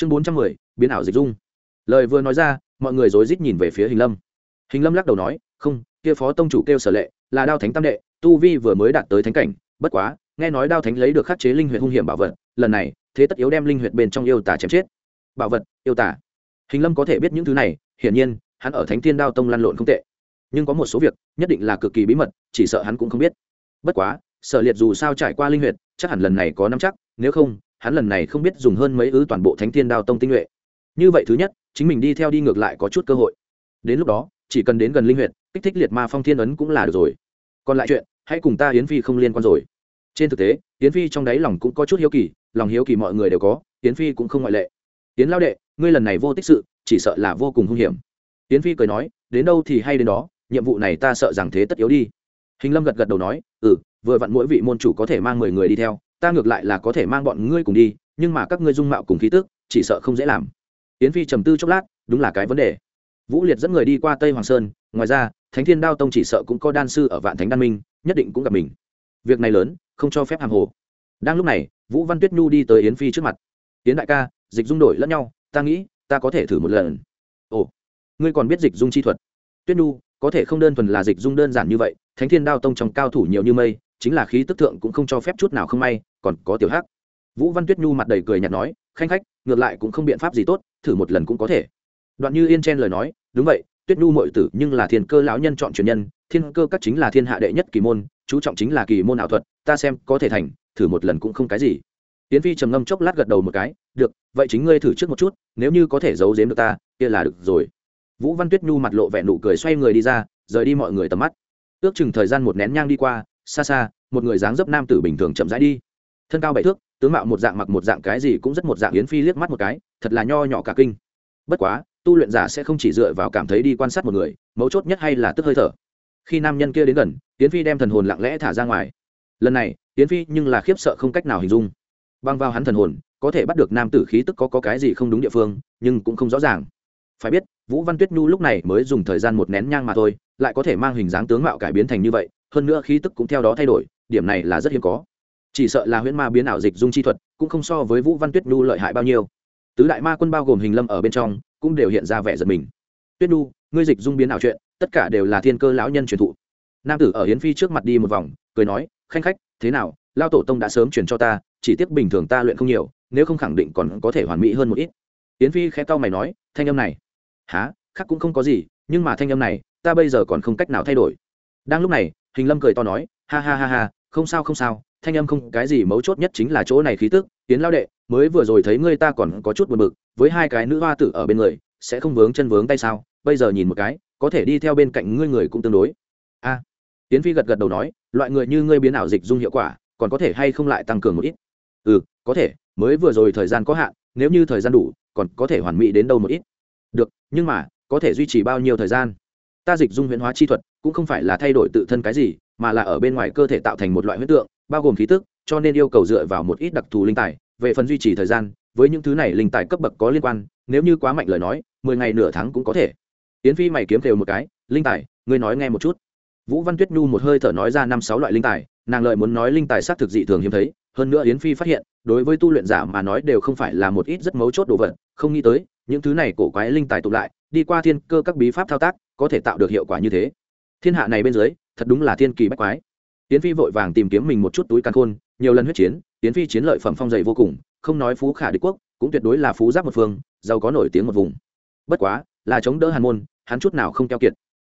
chương bốn trăm mười, biến ảo dịch dung. Lời vừa nói ra, mọi người rối rít nhìn về phía hình lâm. Hình lâm lắc đầu nói, không, kia phó tông chủ kêu sở lệ, là đao thánh tam đệ, tu vi vừa mới đạt tới thánh cảnh, bất quá, nghe nói đao thánh lấy được khắc chế linh huyện hung hiểm bảo vật, lần này, thế tất yếu đem linh huyện bên trong yêu tả chém chết. Bảo vật, yêu tả hình lâm có thể biết những thứ này, hiển nhiên, hắn ở thánh thiên đao tông lăn lộn không tệ. Nhưng có một số việc, nhất định là cực kỳ bí mật, chỉ sợ hắn cũng không biết. Bất quá, sở liệt dù sao trải qua linh huyện chắc hẳn lần này có năm chắc, nếu không hắn lần này không biết dùng hơn mấy ứ toàn bộ thánh thiên đao tông tinh nhuệ. Như vậy thứ nhất, chính mình đi theo đi ngược lại có chút cơ hội. Đến lúc đó, chỉ cần đến gần linh huyện kích thích liệt ma phong thiên ấn cũng là được rồi. Còn lại chuyện, hãy cùng ta hiến phi không liên quan rồi. Trên thực tế hiến phi trong đáy lòng cũng có chút hiếu kỳ, lòng hiếu kỳ mọi người đều có hiến phi cũng không ngoại lệ. Hiến lao đệ, ngươi lần này vô tích sự, chỉ sợ là vô cùng hung hiểm. Hiến phi cười nói, đến đâu thì hay đến đó, nhiệm vụ này ta sợ rằng thế tất yếu đi. Hình lâm gật gật đầu nói ừ vừa vặn mỗi vị môn chủ có thể mang mười người đi theo ta ngược lại là có thể mang bọn ngươi cùng đi, nhưng mà các ngươi dung mạo cùng khí tức, chỉ sợ không dễ làm. Yến phi trầm tư chốc lát, đúng là cái vấn đề. Vũ liệt dẫn người đi qua tây hoàng sơn, ngoài ra, thánh thiên đao tông chỉ sợ cũng có đan sư ở vạn thánh đan minh, nhất định cũng gặp mình. Việc này lớn, không cho phép hàng hồ. Đang lúc này, vũ văn tuyết nhu đi tới yến phi trước mặt. Yến đại ca, dịch dung đổi lẫn nhau, ta nghĩ, ta có thể thử một lần. Ồ, ngươi còn biết dịch dung chi thuật? Tuyết nhu, có thể không đơn thuần là dịch dung đơn giản như vậy, thánh thiên đao tông trong cao thủ nhiều như mây chính là khí tức thượng cũng không cho phép chút nào không may, còn có tiểu hắc. Vũ văn tuyết nhu mặt đầy cười nhạt nói, khanh khách, ngược lại cũng không biện pháp gì tốt, thử một lần cũng có thể. Đoạn như yên chen lời nói, đúng vậy, tuyết nhu mội tử nhưng là thiên cơ lão nhân chọn truyền nhân, thiên cơ các chính là thiên hạ đệ nhất kỳ môn, chú trọng chính là kỳ môn ảo thuật, ta xem có thể thành, thử một lần cũng không cái gì. Tiến phi trầm ngâm chốc lát gật đầu một cái, được, vậy chính ngươi thử trước một chút, nếu như có thể giấu giếm được ta, kia là được rồi. Vũ văn tuyết nhu mặt lộ vẻ nụ cười xoay người đi ra, rời đi mọi người tầm mắt. Ước chừng thời gian một nén nhang đi qua xa xa một người dáng dấp nam tử bình thường chậm rãi đi. Thân cao bảy thước tướng mạo một dạng mặc một dạng cái gì cũng rất một dạng yến phi liếc mắt một cái thật là nho nhỏ cả kinh. Bất quá tu luyện giả sẽ không chỉ dựa vào cảm thấy đi quan sát một người mấu chốt nhất hay là tức hơi thở. Khi nam nhân kia đến gần yến phi đem thần hồn lặng lẽ thả ra ngoài. Lần này yến phi nhưng là khiếp sợ không cách nào hình dung. Băng vào hắn thần hồn có thể bắt được nam tử khí tức có, có cái gì không đúng địa phương nhưng cũng không rõ ràng. Phải biết vũ văn tuyết nhu lúc này mới dùng thời gian một nén nhang mà thôi lại có thể mang hình dáng tướng mạo cải biến thành như vậy hơn nữa khí tức cũng theo đó thay đổi, điểm này là rất hiếm có. Chỉ sợ là huyễn ma biến ảo dịch dung chi thuật cũng không so với vũ văn tuyết nhu lợi hại bao nhiêu. Tứ đại ma quân bao gồm hình lâm ở bên trong cũng đều hiện ra vẻ giật mình. Tuyết nhu, ngươi dịch dung biến ảo chuyện, tất cả đều là thiên cơ lão nhân truyền thụ. Nam tử ở hiến phi trước mặt đi một vòng, cười nói, khanh khách, thế nào? Lao tổ tông đã sớm truyền cho ta, chỉ tiếc bình thường ta luyện không nhiều, nếu không khẳng định còn có thể hoàn mỹ hơn một ít. Hiến phi khẽ cau mày nói, thanh âm này? Há khác cũng không có gì, nhưng mà thanh âm này, ta bây giờ còn không cách nào thay đổi. Đang lúc này hình lâm cười to nói, ha ha ha ha, không sao không sao, thanh âm không, cái gì mấu chốt nhất chính là chỗ này khí tức tiến lao đệ, mới vừa rồi thấy ngươi ta còn có chút buồn bực, với hai cái nữ hoa tử ở bên người, sẽ không vướng chân vướng tay sao? Bây giờ nhìn một cái, có thể đi theo bên cạnh ngươi người cũng tương đối. A. Tiến phi gật gật đầu nói, loại người như ngươi biến ảo dịch dung hiệu quả, còn có thể hay không lại tăng cường một ít? Ừ có thể, mới vừa rồi thời gian có hạn, nếu như thời gian đủ, còn có thể hoàn mỹ đến đâu một ít. Được, nhưng mà, có thể duy trì bao nhiêu thời gian? Ta dịch dung huyễn hóa chi thuật cũng không phải là thay đổi tự thân cái gì, mà là ở bên ngoài cơ thể tạo thành một loại huyết tượng, bao gồm khí tức, cho nên yêu cầu dựa vào một ít đặc thù linh tài, về phần duy trì thời gian, với những thứ này linh tài cấp bậc có liên quan, nếu như quá mạnh lời nói, mười ngày nửa tháng cũng có thể. Tiến phi mày kiếm kêu một cái, linh tài, ngươi nói nghe một chút. Vũ văn tuyết nhu một hơi thở nói ra năm sáu loại linh tài, nàng lợi muốn nói linh tài xác thực dị thường hiếm thấy, hơn nữa yến phi phát hiện, đối với tu luyện giả mà nói đều không phải là một ít rất mấu chốt đồ vật, không nghĩ tới, những thứ này cổ quái linh tài tụ lại, đi qua thiên cơ các bí pháp thao tác, có thể tạo được hiệu quả như thế thiên hạ này bên dưới, thật đúng là thiên kỳ bách quái. Tiến phi vội vàng tìm kiếm mình một chút túi căn khôn, nhiều lần huyết chiến tiến phi chiến lợi phẩm phong dày vô cùng, không nói phú khả đế quốc, cũng tuyệt đối là phú giáp một phương, giàu có nổi tiếng một vùng. Bất quá, là chống đỡ hàn môn, hắn chút nào không keo kiệt.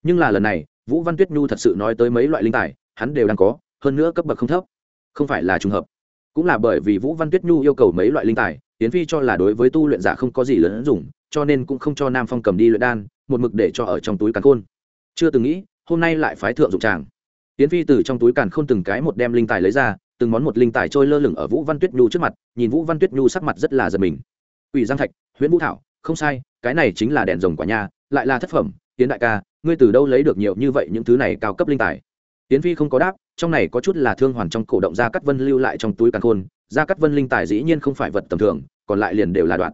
Nhưng là lần này, vũ văn tuyết nhu thật sự nói tới mấy loại linh tài, hắn đều đang có, hơn nữa cấp bậc không thấp. Không phải là trùng hợp. Cũng là bởi vì vũ văn tuyết nhu yêu cầu mấy loại linh tài tiến phi cho là đối với tu luyện giả không có gì lớn dùng cho nên cũng không cho nam phong cầm đi luyện đan, một mực để cho ở trong túi càn khôn. Chưa từng nghĩ hôm nay lại phái thượng dụng tràng. Tiến phi từ trong túi càn khôn từng cái một đem linh tài lấy ra, từng món một linh tài trôi lơ lửng ở vũ văn tuyết nhu trước mặt, nhìn vũ văn tuyết nhu sắc mặt rất là giật mình. Ủy giang thạch, huyễn vũ thảo, không sai, cái này chính là đèn rồng quả nhà lại là thất phẩm. Tiến đại ca, ngươi từ đâu lấy được nhiều như vậy những thứ này cao cấp linh tài? Tiến phi không có đáp, trong này có chút là thương hoàn trong cổ động gia cắt vân lưu lại trong túi càn khôn. Gia cắt vân linh tài dĩ nhiên không phải vật tầm thường, còn lại liền đều là đoạn.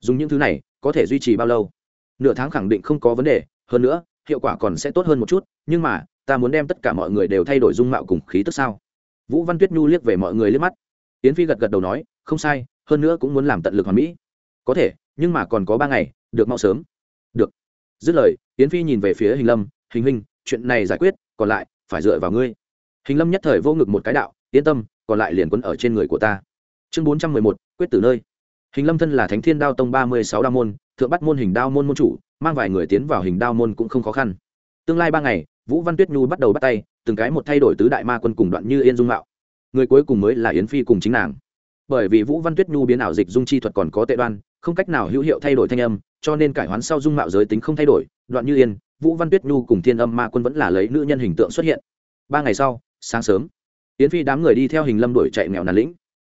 Dùng những thứ này, có thể duy trì bao lâu? Nửa tháng khẳng định không có vấn đề, hơn nữa hiệu quả còn sẽ tốt hơn một chút, nhưng mà, ta muốn đem tất cả mọi người đều thay đổi dung mạo cùng khí tức sao? Vũ văn tuyết nhu liếc về mọi người liếc mắt. Yến phi gật gật đầu nói, không sai, hơn nữa cũng muốn làm tận lực hoàn mỹ. Có thể, nhưng mà còn có ba ngày, được mau sớm. Được. Dứt lời, yến phi nhìn về phía hình lâm, hình hình chuyện này giải quyết, còn lại, phải dựa vào ngươi. Hình lâm nhất thời vô ngực một cái đạo, yên tâm, còn lại liền quấn ở trên người của ta. Chương bốn trăm mười một, quyết tử nơi. Hình lâm thân là thánh thiên đao tông ba mươi sáu đa môn thượng bắt môn hình đao môn môn chủ, mang vài người tiến vào hình đao môn cũng không khó khăn. Tương lai ba ngày, vũ văn tuyết nhu bắt đầu bắt tay, từng cái một thay đổi tứ đại ma quân cùng đoạn như yên dung mạo. Người cuối cùng mới là yến phi cùng chính nàng. Bởi vì vũ văn tuyết nhu biến ảo dịch dung chi thuật còn có tệ đoan, không cách nào hữu hiệu thay đổi thanh âm, cho nên cải hoán sau dung mạo giới tính không thay đổi, đoạn như yên, vũ văn tuyết nhu cùng thiên âm ma quân vẫn là lấy nữ nhân hình tượng xuất hiện. Ba ngày sau, sáng sớm, yến phi đám người đi theo hình lâm đuổi chạy nghèo nàn lĩnh.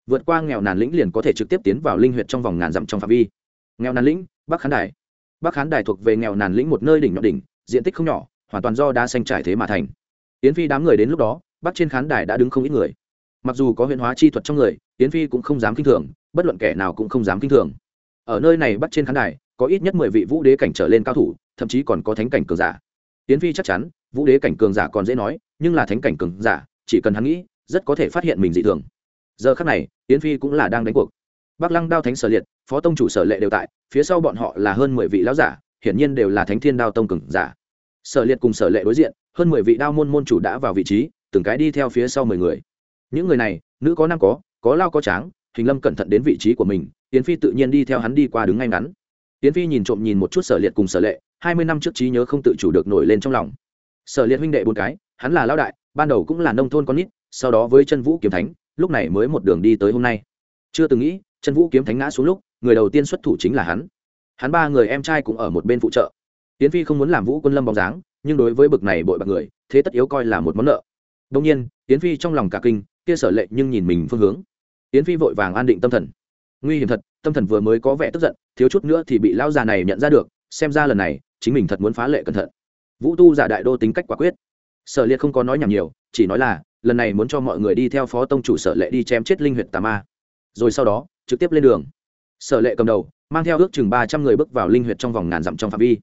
Vượt qua nghèo nàn lĩnh liền có thể trực tiếp tiến vào linh huyện trong vòng ngàn dặm trong phạm vi. Nghèo nàn lĩnh bắc khán đài. Bắc khán đài thuộc về nghèo nàn lĩnh một nơi đỉnh nhọn đỉnh, diện tích không nhỏ, hoàn toàn do đá xanh trải thế mà thành. Yến phi đám người đến lúc đó bắc trên khán đài đã đứng không ít người. Mặc dù có huyện hóa chi thuật trong người, yến phi cũng không dám kinh thường, bất luận kẻ nào cũng không dám kinh thường. Ở nơi này bắc trên khán đài, có ít nhất mười vị vũ đế cảnh trở lên cao thủ, thậm chí còn có thánh cảnh cường giả. Yến phi chắc chắn, vũ đế cảnh cường giả còn dễ nói, nhưng là thánh cảnh cường giả, chỉ cần hắn nghĩ, rất có thể phát hiện mình dị thường. Giờ khắc này, yến phi cũng là đang đánh cuộc bắc lăng đao thánh sở liệt, phó tông chủ sở lệ đều tại, phía sau bọn họ là hơn mười vị lão giả, hiển nhiên đều là thánh thiên đao tông cường giả. Sở liệt cùng sở lệ đối diện, hơn mười vị đao môn môn chủ đã vào vị trí, từng cái đi theo phía sau mười người. Những người này, nữ có nam có có lao có tráng, hình lâm cẩn thận đến vị trí của mình tiến phi tự nhiên đi theo hắn đi qua đứng ngay ngắn. Tiến phi nhìn trộm nhìn một chút sở liệt cùng sở lệ, hai mươi năm trước trí nhớ không tự chủ được nổi lên trong lòng. Sở liệt huynh đệ bốn cái, hắn là lao đại, ban đầu cũng là nông thôn con nít, sau đó với chân vũ kiếm thánh, lúc này mới một đường đi tới hôm nay. Chưa từng nghĩ chân vũ kiếm thánh ngã xuống lúc, người đầu tiên xuất thủ chính là hắn. Hắn ba người em trai cũng ở một bên phụ trợ. Tiến phi không muốn làm vũ quân lâm bóng dáng, nhưng đối với bực này bội bạc người, thế tất yếu coi là một món nợ. Đông nhiên tiến phi trong lòng cả kinh, kia sở lệ nhưng nhìn mình phương hướng. Tiến phi vội vàng an định tâm thần. Nguy hiểm thật, tâm thần vừa mới có vẻ tức giận, thiếu chút nữa thì bị lão già này nhận ra được, xem ra lần này, chính mình thật muốn phá lệ cẩn thận. Vũ tu giả đại đô tính cách quả quyết. Sở liệt không có nói nhảm nhiều, chỉ nói là, lần này muốn cho mọi người đi theo phó tông chủ sở lệ đi chém chết linh huyện tà ma rồi sau đó, trực tiếp lên đường. Sở lệ cầm đầu, mang theo ước chừng ba trăm người bước vào linh huyệt trong vòng ngàn dặm trong phạm vi.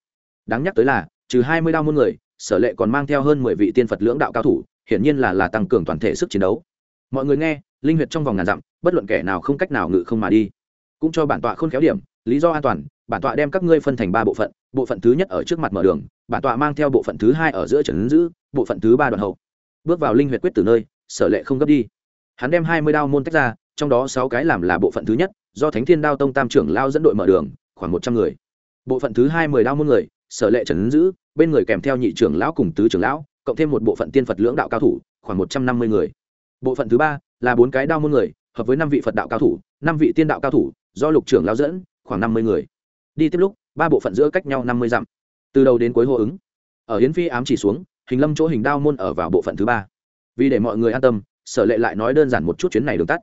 Đáng nhắc tới là, trừ hai mươi đao môn người, sở lệ còn mang theo hơn mười vị tiên phật lưỡng đạo cao thủ, hiển nhiên là là tăng cường toàn thể sức chiến đấu. Mọi người nghe, linh huyệt trong vòng ngàn dặm, bất luận kẻ nào không cách nào ngự không mà đi. Cũng cho bản tọa khôn khéo điểm, lý do an toàn, bản tọa đem các ngươi phân thành ba bộ phận bộ phận thứ nhất ở trước mặt mở đường, bản tọa mang theo bộ phận thứ hai ở giữa trần giữ, bộ phận thứ ba đoạn hậu. Bước vào linh huyệt quyết từ nơi, sở lệ không gấp đi. Hắn đem hai mươi đao môn tách ra trong đó sáu cái làm là bộ phận thứ nhất, do thánh thiên đao tông tam trưởng lao dẫn đội mở đường, khoảng một trăm người. Bộ phận thứ hai mười đao môn người, sở lệ trần giữ, bên người kèm theo nhị trưởng lão cùng tứ trưởng lão, cộng thêm một bộ phận tiên phật lưỡng đạo cao thủ, khoảng một trăm năm mươi người. Bộ phận thứ ba là bốn cái đao môn người, hợp với năm vị phật đạo cao thủ, năm vị tiên đạo cao thủ, do lục trưởng lao dẫn, khoảng năm mươi người. Đi tiếp lúc, ba bộ phận giữa cách nhau năm mươi dặm. Từ đầu đến cuối hô ứng. Ở hiến phi ám chỉ xuống, hình lâm chỗ hình đao môn ở vào bộ phận thứ ba. Vì để mọi người an tâm, sở lệ lại nói đơn giản một chút chuyến này đường tắt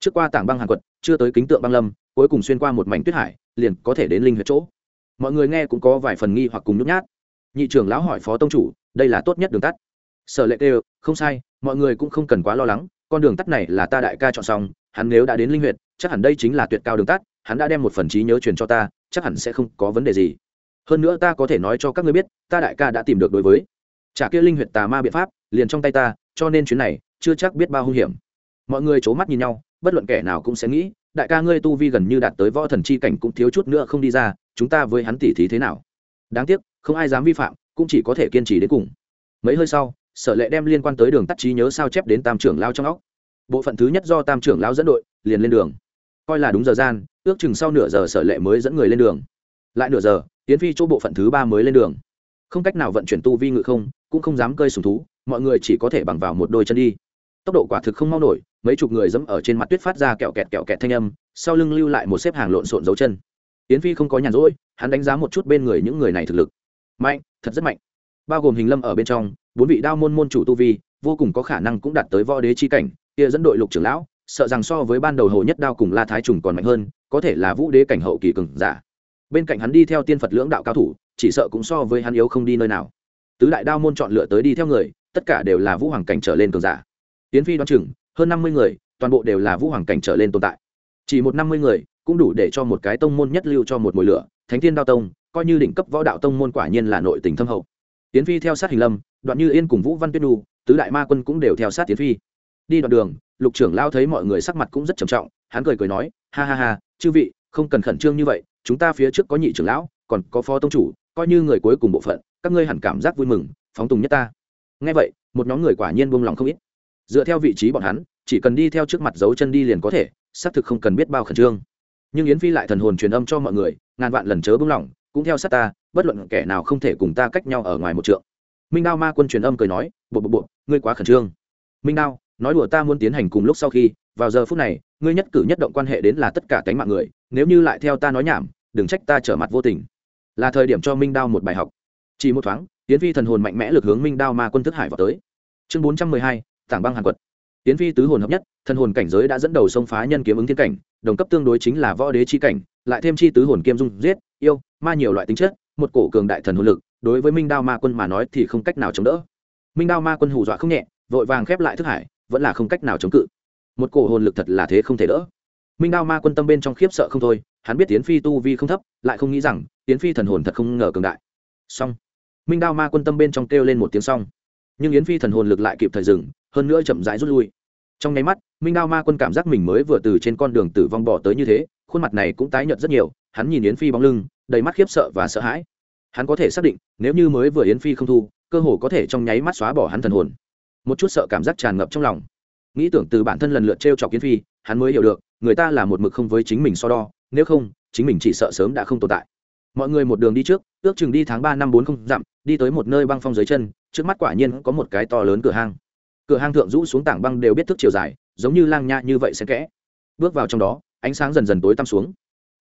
trước qua tảng băng hàn quật, chưa tới kính tượng băng lâm, cuối cùng xuyên qua một mảnh tuyết hải, liền có thể đến linh huyệt chỗ. Mọi người nghe cũng có vài phần nghi hoặc cùng nhút nhát. Nhị trưởng lão hỏi phó tông chủ, đây là tốt nhất đường tắt. Sở lệ kêu, không sai, mọi người cũng không cần quá lo lắng, con đường tắt này là ta đại ca chọn xong, hắn nếu đã đến linh huyệt, chắc hẳn đây chính là tuyệt cao đường tắt, hắn đã đem một phần trí nhớ truyền cho ta, chắc hẳn sẽ không có vấn đề gì. Hơn nữa ta có thể nói cho các ngươi biết, ta đại ca đã tìm được đối với. Trả kia linh huyệt tà ma biện pháp, liền trong tay ta, cho nên chuyến này, chưa chắc biết bao hung hiểm. Mọi người c h ố mắt nhìn nhau bất luận kẻ nào cũng sẽ nghĩ, đại ca ngươi tu vi gần như đạt tới võ thần chi cảnh cũng thiếu chút nữa không đi ra, chúng ta với hắn tỉ thí thế nào? Đáng tiếc, không ai dám vi phạm, cũng chỉ có thể kiên trì đến cùng. Mấy hơi sau, sở lệ đem liên quan tới đường tắt trí nhớ sao chép đến tam trưởng lao trong óc. Bộ phận thứ nhất do tam trưởng lao dẫn đội, liền lên đường. Coi là đúng giờ gian, ước chừng sau nửa giờ sở lệ mới dẫn người lên đường. Lại nửa giờ tiến phi chỗ bộ phận thứ ba mới lên đường. Không cách nào vận chuyển tu vi ngự không, cũng không dám cơi sùng thú, mọi người chỉ có thể bằng vào một đôi chân đi. Tốc độ quả thực không mau nổi mấy chục người dẫm ở trên mặt tuyết phát ra kẹo kẹt kẹo kẹt thanh âm, sau lưng lưu lại một xếp hàng lộn xộn dấu chân. Yến phi không có nhàn rỗi, hắn đánh giá một chút bên người những người này thực lực. Mạnh, thật rất mạnh. Bao gồm hình lâm ở bên trong, bốn vị đao môn môn chủ tu vi, vô cùng có khả năng cũng đạt tới võ đế chi cảnh, kia dẫn đội lục trưởng lão, sợ rằng so với ban đầu hồ nhất đao cùng la thái trùng còn mạnh hơn, có thể là vũ đế cảnh hậu kỳ cường giả. Bên cạnh hắn đi theo tiên phật lưỡng đạo cao thủ, chỉ sợ cũng so với hắn yếu không đi nơi nào. Tứ đại đao môn chọn lựa tới đi theo người, tất cả đều là vũ hoàng cảnh trở lên cường giả. Tiến phi đoán chừng hơn năm mươi người, toàn bộ đều là vũ hoàng cảnh trở lên tồn tại. Chỉ một năm mươi người, cũng đủ để cho một cái tông môn nhất lưu cho một mùi lửa, thánh thiên đao tông, coi như đỉnh cấp võ đạo tông môn quả nhiên là nội tình thâm hậu. Tiến phi theo sát hình lâm, đoạn như yên cùng vũ văn tuyết nhu, tứ đại ma quân cũng đều theo sát tiến phi. Đi đoạn đường, lục trưởng lao thấy mọi người sắc mặt cũng rất trầm trọng, hắn cười cười nói, ha ha ha, chư vị, không cần khẩn trương như vậy, chúng ta phía trước có nhị trưởng lão, còn có phó tông chủ, coi như người cuối cùng bộ phận, các ngươi hẳn cảm giác vui mừng, phóng tùng nhất ta. Ngay vậy, một nhóm người quả nhiên buông lòng không ít. Dựa theo vị trí bọn hắn chỉ cần đi theo trước mặt dấu chân đi liền có thể, xác thực không cần biết bao khẩn trương. Nhưng yến phi lại thần hồn truyền âm cho mọi người, ngàn vạn lần chớ buông lỏng, cũng theo sát ta, bất luận kẻ nào không thể cùng ta cách nhau ở ngoài một trượng. Minh đao ma quân truyền âm cười nói bộ bộ bộ ngươi quá khẩn trương. Minh đao, nói đùa ta muốn tiến hành cùng lúc sau khi, vào giờ phút này, ngươi nhất cử nhất động quan hệ đến là tất cả cánh mạng người, nếu như lại theo ta nói nhảm, đừng trách ta trở mặt vô tình. Là thời điểm cho minh đao một bài học. Chỉ một thoáng tiến phi thần hồn mạnh mẽ lực hướng minh đao ma quân thức hải vào tới. Chương bốn trăm mười hai, tảng băng hàn quật tiến phi tứ hồn hợp nhất thần hồn cảnh giới đã dẫn đầu xông phá nhân kiếm ứng thiên cảnh, đồng cấp tương đối chính là võ đế chi cảnh, lại thêm chi tứ hồn kiêm dung giết, yêu, ma nhiều loại tính chất, một cổ cường đại thần hồn lực, đối với minh đao ma quân mà nói thì không cách nào chống đỡ. Minh đao ma quân hù dọa không nhẹ, vội vàng khép lại thức hải, vẫn là không cách nào chống cự. Một cổ hồn lực thật là thế không thể đỡ. Minh đao ma quân tâm bên trong khiếp sợ không thôi, hắn biết tiến phi tu vi không thấp, lại không nghĩ rằng tiến phi thần hồn thật không ngờ cường đại. Song minh đao ma quân tâm bên trong kêu lên một tiếng song nhưng yến phi thần hồn lực lại kịp thời dừng, hơn nữa chậm rãi rút lui. Trong nháy mắt, minh đao ma quân cảm giác mình mới vừa từ trên con đường tử vong bỏ tới như thế, khuôn mặt này cũng tái nhợt rất nhiều, hắn nhìn yến phi bóng lưng, đầy mắt khiếp sợ và sợ hãi. Hắn có thể xác định, nếu như mới vừa yến phi không thu, cơ hồ có thể trong nháy mắt xóa bỏ hắn thần hồn. Một chút sợ cảm giác tràn ngập trong lòng. Nghĩ tưởng từ bản thân lần lượt t r e o chọc yến phi, hắn mới hiểu được, người ta là một mực không với chính mình so đo, nếu không, chính mình chỉ sợ sớm đã không tồn tại mọi người một đường đi trước, ước chừng đi tháng ba năm bốn không dặm, đi tới một nơi băng phong dưới chân, trước mắt quả nhiên có một cái to lớn cửa hang. Cửa hang thượng rũ xuống tảng băng đều biết thức chiều dài, giống như lang nha như vậy xen kẽ. Bước vào trong đó, ánh sáng dần dần tối tăm xuống.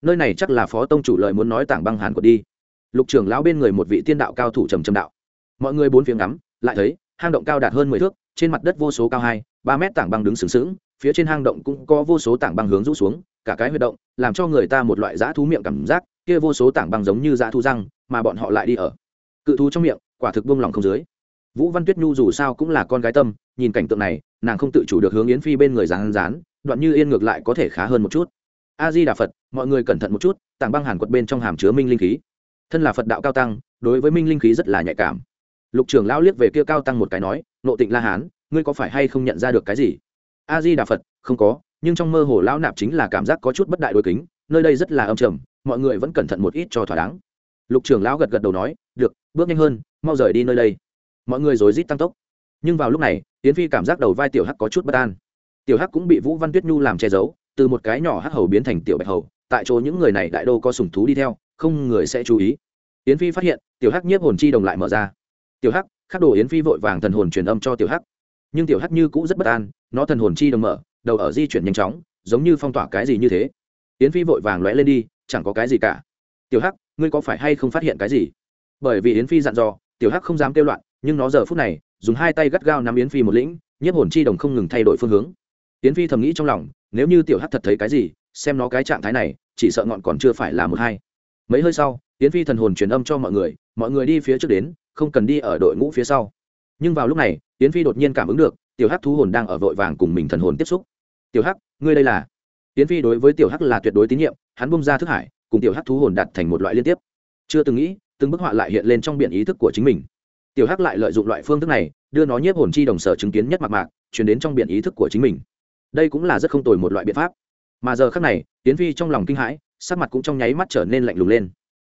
Nơi này chắc là phó tông chủ lợi muốn nói tảng băng hàn của đi. Lục trưởng lão bên người một vị tiên đạo cao thủ trầm trầm đạo. Mọi người bốn phía ngắm, lại thấy, hang động cao đạt hơn mười thước, trên mặt đất vô số cao hai, ba mét tảng băng đứng sừng sững, phía trên hang động cũng có vô số tảng băng hướng rũ xuống, cả cái huy động, làm cho người ta một loại dã thú miệng cảm giác kia vô số tảng băng giống như dã thu răng, mà bọn họ lại đi ở. Cự thú trong miệng, quả thực buông lỏng không dưới. Vũ văn tuyết nhu dù sao cũng là con gái tâm, nhìn cảnh tượng này, nàng không tự chủ được hướng yến phi bên người rán rán đoạn như yên ngược lại có thể khá hơn một chút. A di đà phật, mọi người cẩn thận một chút, tảng băng hàn quật bên trong hàm chứa minh linh khí. Thân là phật đạo cao tăng, đối với minh linh khí rất là nhạy cảm. Lục trưởng lão liếc về kia cao tăng một cái nói, nộ tịnh la hán, ngươi có phải hay không nhận ra được cái gì? A di đà phật, không có, nhưng trong mơ hồ lão nạp chính là cảm giác có chút bất đại đôi kính, nơi đây rất là âm trầm mọi người vẫn cẩn thận một ít cho thỏa đáng. Lục trưởng lão gật gật đầu nói, được, bước nhanh hơn, mau rời đi nơi đây. Mọi người rồi rít tăng tốc. Nhưng vào lúc này tiến phi cảm giác đầu vai tiểu hắc có chút bất an. Tiểu hắc cũng bị vũ văn tuyết nhu làm che giấu, từ một cái nhỏ hắc hầu biến thành tiểu bạch hầu, tại chỗ những người này đại đô có sùng thú đi theo, không người sẽ chú ý. Yến phi phát hiện, tiểu hắc nhiếp hồn chi đồng lại mở ra. Tiểu hắc, khắc đồ yến phi vội vàng thần hồn truyền âm cho tiểu hắc. Nhưng tiểu hắc như cũ rất bất an, nó thần hồn chi đồng mở, đầu ở di chuyển nhanh chóng, giống như phong tỏa cái gì như thế. Yến phi vội vàng lóe lên đi chẳng có cái gì cả. Tiểu hắc, ngươi có phải hay không phát hiện cái gì? Bởi vì yến phi dặn dò, tiểu hắc không dám kêu loạn, nhưng nó giờ phút này, dùng hai tay gắt gao nắm yến phi một lĩnh, nhiếp hồn chi đồng không ngừng thay đổi phương hướng. Yến phi thầm nghĩ trong lòng, nếu như tiểu hắc thật thấy cái gì, xem nó cái trạng thái này, chỉ sợ ngọn còn chưa phải là một hai. Mấy hơi sau, yến phi thần hồn truyền âm cho mọi người mọi người đi phía trước đến, không cần đi ở đội ngũ phía sau. Nhưng vào lúc này, yến phi đột nhiên cảm ứng được, tiểu hắc thú hồn đang ở vội vàng cùng mình thần hồn tiếp xúc. Tiểu hắc, ngươi đây là yến phi đối với tiểu hắc là tuyệt đối tín nhiệm, hắn bung ra thức hải, cùng tiểu hắc thú hồn đạt thành một loại liên tiếp. Chưa từng nghĩ, từng bức họa lại hiện lên trong biển ý thức của chính mình. Tiểu hắc lại lợi dụng loại phương thức này, đưa nó nhiếp hồn chi đồng sở chứng kiến nhất mạc mạc, truyền đến trong biển ý thức của chính mình. Đây cũng là rất không tồi một loại biện pháp. Mà giờ khắc này tiến phi trong lòng kinh hãi, sắc mặt cũng trong nháy mắt trở nên lạnh lùng lên.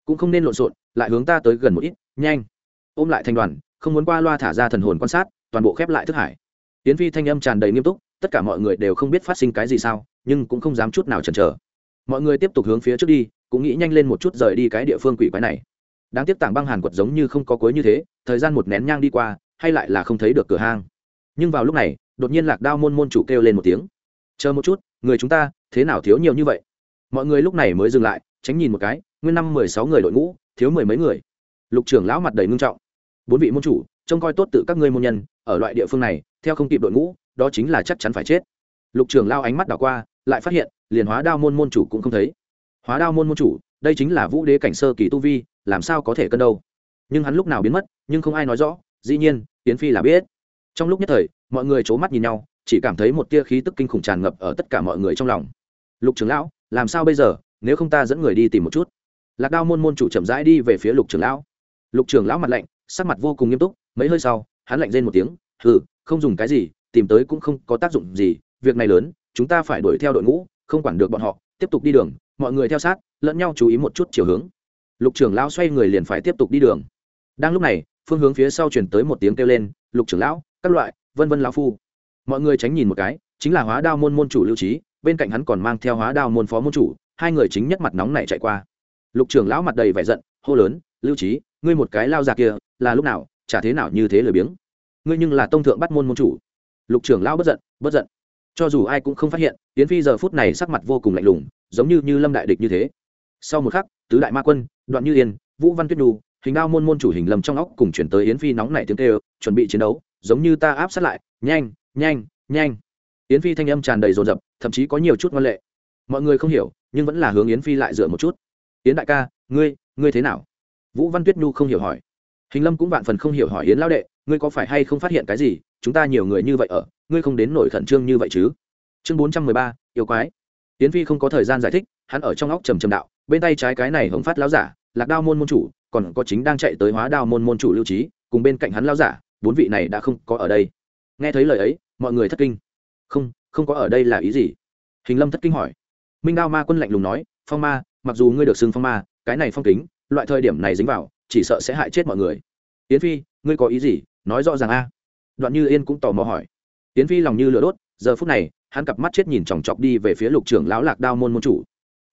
Cũng không nên lộn xộn, lại hướng ta tới gần một ít, nhanh. Ôm lại thành đoàn, không muốn qua loa thả ra thần hồn quan sát, toàn bộ khép lại thức hải. Tiến phi thanh âm tràn đầy nghiêm túc tất cả mọi người đều không biết phát sinh cái gì sao, nhưng cũng không dám chút nào chần chờ. Mọi người tiếp tục hướng phía trước đi, cũng nghĩ nhanh lên một chút rời đi cái địa phương quỷ quái này. Đáng tiếc tảng băng hàn quật giống như không có cuối như thế, thời gian một nén nhang đi qua, hay lại là không thấy được cửa hang. Nhưng vào lúc này, đột nhiên lạc đao môn môn chủ kêu lên một tiếng. Chờ một chút, người chúng ta, thế nào thiếu nhiều như vậy? Mọi người lúc này mới dừng lại, tránh nhìn một cái, nguyên năm mười sáu người đội ngũ, thiếu mười mấy người. Lục trưởng lão mặt đầy ngưng trọng. Bốn vị môn chủ trông coi tốt tự các ngươi môn nhân, ở loại địa phương này, theo không kịp đội ngũ, đó chính là chắc chắn phải chết. Lục trưởng lao ánh mắt đảo qua, lại phát hiện, liền hóa đao môn môn chủ cũng không thấy. Hóa đao môn môn chủ, đây chính là vũ đế cảnh sơ kỳ tu vi, làm sao có thể cân đâu? Nhưng hắn lúc nào biến mất, nhưng không ai nói rõ, dĩ nhiên tiến phi là biết. Trong lúc nhất thời, mọi người c h ố mắt nhìn nhau, chỉ cảm thấy một tia khí tức kinh khủng tràn ngập ở tất cả mọi người trong lòng. Lục trưởng lão, làm sao bây giờ, nếu không ta dẫn người đi tìm một chút? Lạc đao môn môn chủ chậm rãi đi về phía lục trưởng lão. Lục trưởng lão mặt lạnh sắc mặt vô cùng nghiêm túc, mấy hơi sau, hắn lạnh rên một tiếng, hừ, không dùng cái gì, tìm tới cũng không có tác dụng gì, việc này lớn, chúng ta phải đuổi theo đội ngũ, không quản được bọn họ, tiếp tục đi đường, mọi người theo sát, lẫn nhau chú ý một chút chiều hướng. Lục trưởng lão xoay người liền phải tiếp tục đi đường. Đang lúc này, phương hướng phía sau chuyển tới một tiếng kêu lên, lục trưởng lão, các loại, vân vân lão phu. Mọi người tránh nhìn một cái, chính là hóa đao môn môn chủ lưu trí bên cạnh hắn còn mang theo hóa đao môn phó môn chủ, hai người chính nhất mặt nóng này chạy qua. Lục trưởng lão mặt đầy vẻ giận, hô lớn, lưu trí ngươi một cái lao già kia là lúc nào, chả thế nào như thế lười biếng. Ngươi nhưng là tông thượng bắt môn môn chủ. Lục trưởng lão bất giận bất giận. Cho dù ai cũng không phát hiện, yến phi giờ phút này sắc mặt vô cùng lạnh lùng, giống như như lâm đại địch như thế. Sau một khắc, tứ đại ma quân, đoạn như yên, vũ văn tuyết nhu, hình đao môn môn chủ hình lầm trong óc cùng chuyển tới yến phi nóng nảy tiếng kêu, chuẩn bị chiến đấu, giống như ta áp sát lại, nhanh nhanh nhanh. Yến phi thanh âm tràn đầy rồn rập thậm chí có nhiều chút ngoan lệ. Mọi người không hiểu, nhưng vẫn là hướng yến phi lại dựa một chút. Yến đại ca, ngươi ngươi thế nào? Vũ văn tuyết nhu không hiểu hỏi hình lâm cũng vạn phần không hiểu hỏi yến Lão đệ, ngươi có phải hay không phát hiện cái gì? Chúng ta nhiều người như vậy ở, ngươi không đến nổi khẩn trương như vậy chứ? Chương bốn trăm mười ba, yêu quái. Yến phi không có thời gian giải thích, hắn ở trong óc trầm trầm đạo, bên tay trái cái này hống phát lão giả, lạc đao môn môn chủ, còn có chính đang chạy tới hóa đao môn môn chủ lưu trí, cùng bên cạnh hắn lão giả, bốn vị này đã không có ở đây. Nghe thấy lời ấy, mọi người thất kinh. Không không có ở đây là ý gì? Hình lâm thất kinh hỏi. Minh đao ma quân lạnh lùng nói, phong ma, mặc dù ngươi được xưng phong ma, cái này phong kính, loại thời điểm này dính vào chỉ sợ sẽ hại chết mọi người. Yến phi, ngươi có ý gì? Nói rõ ràng a. Đoạn như yên cũng tò mò hỏi. Yến phi lòng như lửa đốt, giờ phút này, hắn cặp mắt chết nhìn chòng chọc đi về phía lục trưởng lão lạc đao môn môn chủ.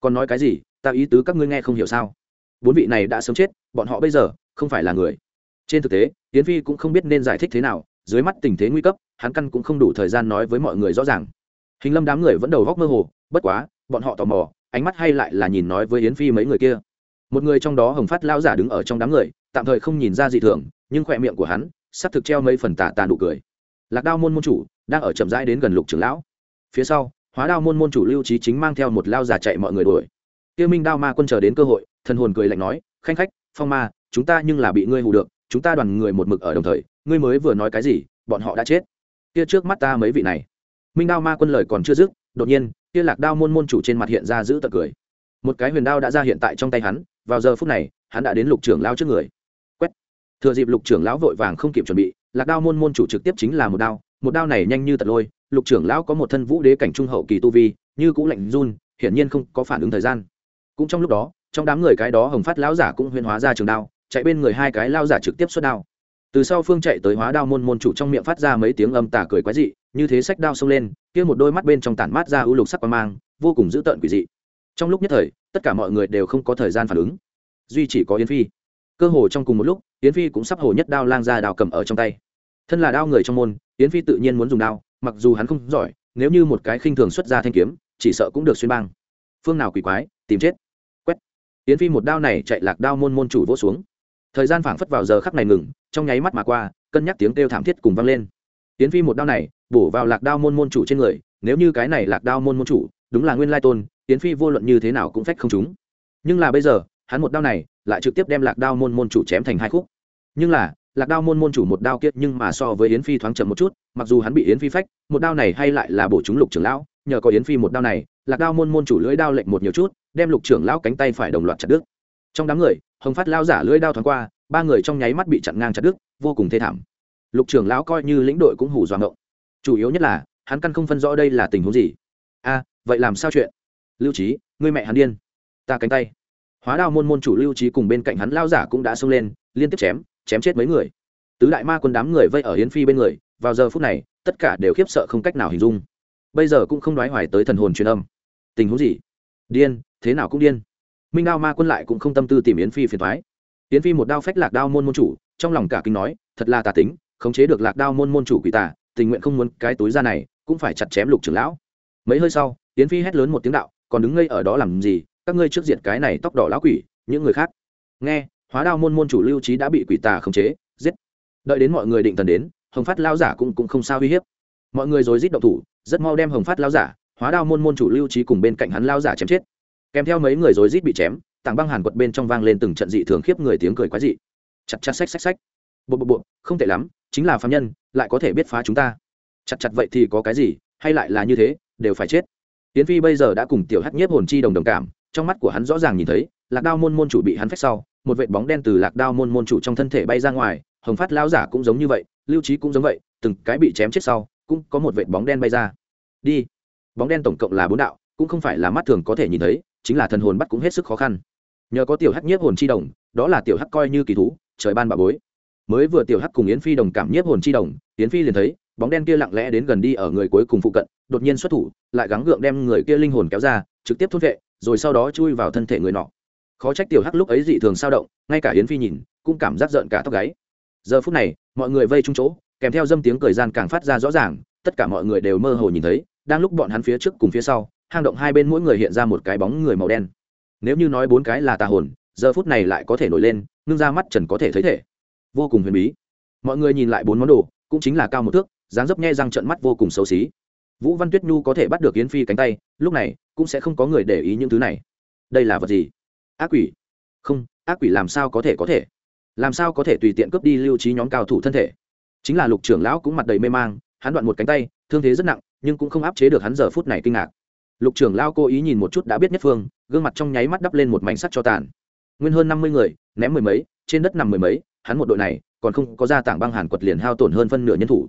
Còn nói cái gì? Ta ý tứ các ngươi nghe không hiểu sao? Bốn vị này đã sớm chết, bọn họ bây giờ không phải là người. Trên thực tế, yến phi cũng không biết nên giải thích thế nào, dưới mắt tình thế nguy cấp, hắn căn cũng không đủ thời gian nói với mọi người rõ ràng. Hình lâm đám người vẫn đầu góc mơ hồ, bất quá, bọn họ tò mò, ánh mắt hay lại là nhìn nói với yến phi mấy người kia một người trong đó hồng phát lao giả đứng ở trong đám người, tạm thời không nhìn ra gì thường, nhưng khỏe miệng của hắn, sắp thực treo mấy phần tà tà nụ cười. Lạc đao môn môn chủ, đang ở chậm rãi đến gần lục trưởng lão. Phía sau, hóa đao môn môn chủ lưu trí chính mang theo một lao giả chạy mọi người đuổi. Tiêu minh đao ma quân chờ đến cơ hội, thần hồn cười lạnh nói, khanh khách, phong ma, chúng ta nhưng là bị ngươi hù được, chúng ta đoàn người một mực ở đồng thời, ngươi mới vừa nói cái gì, bọn họ đã chết. Kia trước mắt ta mấy vị này. Minh đao ma quân lời còn chưa dứt, đột nhiên, kia lạc đao môn môn chủ trên mặt hiện ra giữ tật cười. Một cái huyền đao đã ra hiện tại trong tay hắn vào giờ phút này, hắn đã đến lục trưởng lao trước người. Quét. Thừa dịp lục trưởng lão vội vàng không kịp chuẩn bị, lạc đao môn môn chủ trực tiếp chính là một đao một đao này nhanh như tật lôi, lục trưởng lão có một thân vũ đế cảnh trung hậu kỳ tu vi, như cũ lạnh run, hiển nhiên không có phản ứng thời gian. Cũng trong lúc đó, trong đám người cái đó hồng phát lão giả cũng huyên hóa ra trường đao, chạy bên người hai cái lao giả trực tiếp xuất đao. Từ sau phương chạy tới hóa đao môn môn chủ trong miệng phát ra mấy tiếng âm tà cười quái dị, như thế sách đao xông lên, kia một đôi mắt bên trong tản mát ra ưu lục sắc quang mang, vô cùng dữ tợn quỷ dị trong lúc nhất thời, tất cả mọi người đều không có thời gian phản ứng. Duy chỉ có yến phi. Cơ hồ trong cùng một lúc, yến phi cũng sắp hồ nhất đao lang ra đào cầm ở trong tay. Thân là đao người trong môn, yến phi tự nhiên muốn dùng đao, mặc dù hắn không giỏi, nếu như một cái khinh thường xuất ra thanh kiếm, chỉ sợ cũng được xuyên bang phương nào quỷ quái, tìm chết. Quét. Yến phi một đao này chạy lạc đao môn môn chủ vỗ xuống. Thời gian phảng phất vào giờ khắc này ngừng, trong nháy mắt mà qua, cân nhắc tiếng kêu thảm thiết cùng vang lên. Yến phi một đao này, bổ vào lạc đao môn môn chủ trên người, nếu như cái này lạc đao môn môn chủ, đúng là nguyên lai tôn yến phi vô luận như thế nào cũng phách không chúng. Nhưng là bây giờ, hắn một đao này lại trực tiếp đem lạc đao môn môn chủ chém thành hai khúc. Nhưng là, lạc đao môn môn chủ một đao kiệt nhưng mà so với yến phi thoáng chậm một chút, mặc dù hắn bị yến phi phách, một đao này hay lại là bổ chúng lục trưởng lão, nhờ có yến phi một đao này, lạc đao môn môn chủ lưỡi đao lệnh một nhiều chút, đem lục trưởng lão cánh tay phải đồng loạt chặt đứt. Trong đám người, hồng phát lao giả lưỡi đao thoáng qua, ba người trong nháy mắt bị chặn ngang chặt đứt, vô cùng thê thảm. Lục trưởng lão coi như lĩnh đội cũng hủ doàng ngộng. Chủ yếu nhất là, hắn căn không phân rõ đây là tình huống gì. A, vậy làm sao chuyện? Lưu trí ngươi mẹ hắn điên. Ta cánh tay. Hóa đao môn môn chủ lưu trí cùng bên cạnh hắn lao giả cũng đã xông lên, liên tiếp chém chém chết mấy người. Tứ đại ma quân đám người vây ở hiến phi bên người, vào giờ phút này, tất cả đều khiếp sợ không cách nào hình dung. Bây giờ cũng không đoái hoài tới thần hồn truyền âm. Tình huống gì? Điên, thế nào cũng điên. Minh đao ma quân lại cũng không tâm tư tìm yến phi phiền thoái yến phi một đao phách lạc đao môn môn chủ, trong lòng cả kinh nói, thật là tà tính, khống chế được lạc đao môn môn chủ quỷ tà, tình nguyện không muốn cái túi ra này, cũng phải chặt chém lục trưởng lão. Mấy hơi sau, yến phi hét lớn một tiếng đạo còn đứng ngây ở đó làm gì? Các ngươi trước diện cái này tóc đỏ lá quỷ, những người khác. Nghe, hóa đao môn môn chủ lưu trí đã bị quỷ tà khống chế, giết. Đợi đến mọi người định thần đến, hồng phát lao giả cũng cũng không sao uy hiếp. Mọi người rồi giết động thủ, rất mau đem hồng phát lao giả, hóa đao môn môn chủ lưu trí cùng bên cạnh hắn lao giả chém chết. Kèm theo mấy người rồi giết bị chém, tảng băng hàn quật bên trong vang lên từng trận dị thường khiếp người tiếng cười quái dị. Chặt chặt xách xách xách. Bộ bộ bộ không tệ lắm, chính là phạm nhân, lại có thể biết phá chúng ta. Chặt chặt vậy thì có cái gì, hay lại là như thế, đều phải chết tiến phi bây giờ đã cùng tiểu hắc nhiếp hồn chi đồng đồng cảm, trong mắt của hắn rõ ràng nhìn thấy, lạc đao môn môn chủ bị hắn phách sau, một vệt bóng đen từ lạc đao môn môn chủ trong thân thể bay ra ngoài, hồng phát lão giả cũng giống như vậy, lưu trí cũng giống vậy, từng cái bị chém chết sau, cũng có một vệt bóng đen bay ra. Đi. Bóng đen tổng cộng là bốn đạo, cũng không phải là mắt thường có thể nhìn thấy, chính là thần hồn bắt cũng hết sức khó khăn. Nhờ có tiểu hắc nhiếp hồn chi đồng, đó là tiểu hắc coi như kỳ thú, trời ban bà bối. Mới vừa tiểu hắc cùng yến phi đồng cảm nhiếp hồn chi đồng, yến phi liền thấy bóng đen kia lặng lẽ đến gần đi ở người cuối cùng phụ cận, đột nhiên xuất thủ, lại gắng gượng đem người kia linh hồn kéo ra, trực tiếp thốt vệ, rồi sau đó chui vào thân thể người nọ. Khó trách tiểu hắc lúc ấy dị thường sao động, ngay cả yến phi nhìn, cũng cảm giác giận cả tóc gáy. Giờ phút này, mọi người vây chung chỗ, kèm theo dâm tiếng cười gian càng phát ra rõ ràng, tất cả mọi người đều mơ hồ nhìn thấy, đang lúc bọn hắn phía trước cùng phía sau, hang động hai bên mỗi người hiện ra một cái bóng người màu đen. Nếu như nói bốn cái là tà hồn, giờ phút này lại có thể nổi lên, ngưng ra mắt trần có thể thấy thể. Vô cùng huyền bí. Mọi người nhìn lại bốn món đồ, cũng chính là cao một thước dáng dấp nhe răng trận mắt vô cùng xấu xí. Vũ văn tuyết nhu có thể bắt được yến phi cánh tay, lúc này cũng sẽ không có người để ý những thứ này. Đây là vật gì? Ác quỷ. Không, ác quỷ làm sao có thể có thể? Làm sao có thể tùy tiện cướp đi lưu trí nhóm cao thủ thân thể? Chính là lục trưởng lão cũng mặt đầy mê mang, hắn đoạn một cánh tay, thương thế rất nặng, nhưng cũng không áp chế được hắn giờ phút này kinh ngạc. Lục trưởng lao cố ý nhìn một chút đã biết nhất phương, gương mặt trong nháy mắt đắp lên một mảnh sắt cho tàn. Nguyên hơn năm mươi người, ném mười mấy, trên đất nằm mười mấy, hắn một đội này, còn không có ra tảng băng hàn quật liền hao tổn hơn phân nửa nhân thủ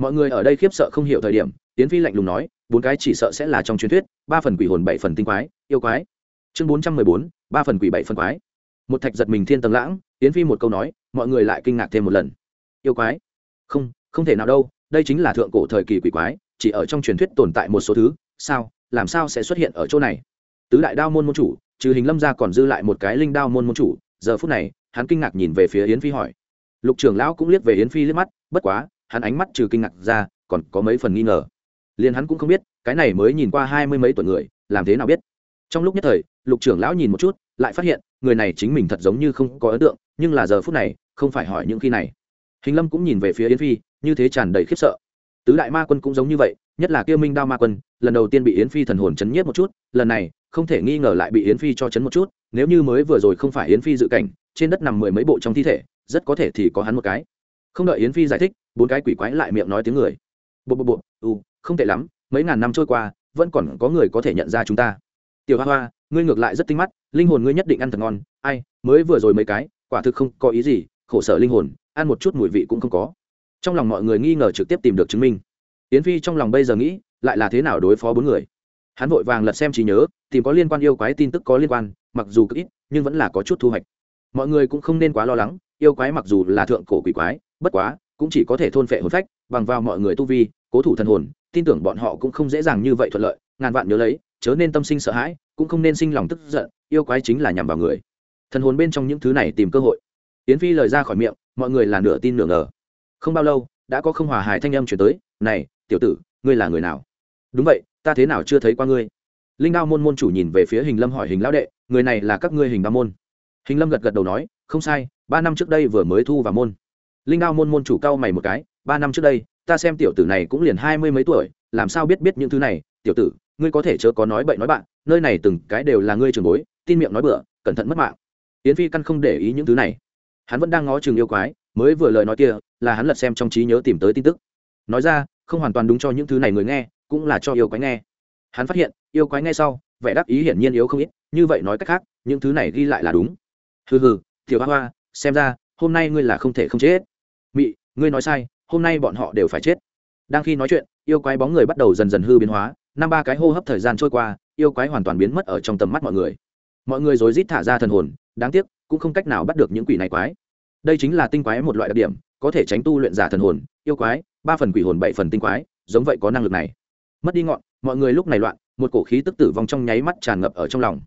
mọi người ở đây khiếp sợ không hiểu thời điểm tiến phi lạnh lùng nói, bốn cái chỉ sợ sẽ là trong truyền thuyết, ba phần quỷ hồn, bảy phần tinh quái, yêu quái. Chương bốn trăm mười bốn, ba phần quỷ, bảy phần quái. Một thạch giật mình thiên tầng lãng tiến phi một câu nói, mọi người lại kinh ngạc thêm một lần. Yêu quái? Không không thể nào đâu, đây chính là thượng cổ thời kỳ quỷ quái, chỉ ở trong truyền thuyết tồn tại một số thứ, sao, làm sao sẽ xuất hiện ở chỗ này? Tứ đại đao môn môn chủ, trừ hình lâm ra còn dư lại một cái linh đao môn môn chủ, giờ phút này, hắn kinh ngạc nhìn về phía yến phi hỏi. Lục trưởng lão cũng liếc về yến phi liếc mắt, bất quá hắn ánh mắt trừ kinh ngạc ra, còn có mấy phần nghi ngờ. Liền hắn cũng không biết, cái này mới nhìn qua hai mươi mấy tuổi người, làm thế nào biết? Trong lúc nhất thời, lục trưởng lão nhìn một chút, lại phát hiện, người này chính mình thật giống như không có ấn tượng, nhưng là giờ phút này, không phải hỏi những khi này. Hình lâm cũng nhìn về phía yến phi, như thế tràn đầy khiếp sợ. Tứ đại ma quân cũng giống như vậy, nhất là kia minh đao ma quân, lần đầu tiên bị yến phi thần hồn chấn nhiếp một chút, lần này, không thể nghi ngờ lại bị yến phi cho chấn một chút, nếu như mới vừa rồi không phải yến phi dự cảnh, trên đất nằm mười mấy bộ trong thi thể, rất có thể thì có hắn một cái. Không đợi yến phi giải thích bốn cái quỷ quái lại miệng nói tiếng người. Bộ bộ bộ ừ không tệ lắm, mấy ngàn năm trôi qua, vẫn còn có người có thể nhận ra chúng ta. Tiểu hoa hoa, ngươi ngược lại rất tinh mắt, linh hồn ngươi nhất định ăn thật ngon. Ai, mới vừa rồi mấy cái, quả thực không có ý gì, khổ sở linh hồn, ăn một chút mùi vị cũng không có. Trong lòng mọi người nghi ngờ trực tiếp tìm được chứng minh. Yến phi trong lòng bây giờ nghĩ, lại là thế nào đối phó bốn người? Hắn vội vàng lật xem trí nhớ, tìm có liên quan yêu quái tin tức có liên quan, mặc dù cực ít, nhưng vẫn là có chút thu hoạch. Mọi người cũng không nên quá lo lắng, yêu quái mặc dù là thượng cổ quỷ quái, bất quá cũng chỉ có thể thôn phệ hồn phách, bằng vào mọi người tu vi, cố thủ thần hồn, tin tưởng bọn họ cũng không dễ dàng như vậy thuận lợi, ngàn vạn nhớ lấy, chớ nên tâm sinh sợ hãi, cũng không nên sinh lòng tức giận, yêu quái chính là nhằm vào người. Thần hồn bên trong những thứ này tìm cơ hội. Yến phi lời ra khỏi miệng, mọi người là nửa tin nửa ngờ. Không bao lâu, đã có không hòa hài thanh âm chuyển tới, này, tiểu tử, ngươi là người nào? Đúng vậy, ta thế nào chưa thấy qua ngươi. Linh đao môn môn chủ nhìn về phía hình lâm hỏi hình lão đệ, người này là các ngươi hình đao môn? Hình lâm gật gật đầu nói, không sai, ba năm trước đây vừa mới thu vào môn linh đao môn môn chủ cao mày một cái, ba năm trước đây, ta xem tiểu tử này cũng liền hai mươi mấy tuổi, làm sao biết biết những thứ này? Tiểu tử, ngươi có thể chớ có nói bậy nói bạn, nơi này từng cái đều là ngươi trường bối, tin miệng nói bựa cẩn thận mất mạng. Yến phi căn không để ý những thứ này. Hắn vẫn đang ngó chừng yêu quái, mới vừa lời nói kia, là hắn lật xem trong trí nhớ tìm tới tin tức. Nói ra, không hoàn toàn đúng cho những thứ này người nghe, cũng là cho yêu quái nghe. Hắn phát hiện, yêu quái nghe sau, vẻ đắc ý hiển nhiên yếu không ít, như vậy nói cách khác, những thứ này ghi lại là đúng. Hừ hừ, tiểu hoa hoa, xem ra hôm nay ngươi là không thể không chết. Mị, ngươi nói sai, hôm nay bọn họ đều phải chết. Đang khi nói chuyện, yêu quái bóng người bắt đầu dần dần hư biến hóa, năm ba cái hô hấp thời gian trôi qua, yêu quái hoàn toàn biến mất ở trong tầm mắt mọi người. Mọi người rối rít thả ra thần hồn, đáng tiếc, cũng không cách nào bắt được những quỷ này quái. Đây chính là tinh quái một loại đặc điểm, có thể tránh tu luyện giả thần hồn, yêu quái, ba phần quỷ hồn bảy phần tinh quái, giống vậy có năng lực này. Mất đi ngọn, mọi người lúc này loạn, một cổ khí tức tử vong trong nháy mắt tràn ngập ở trong lòng.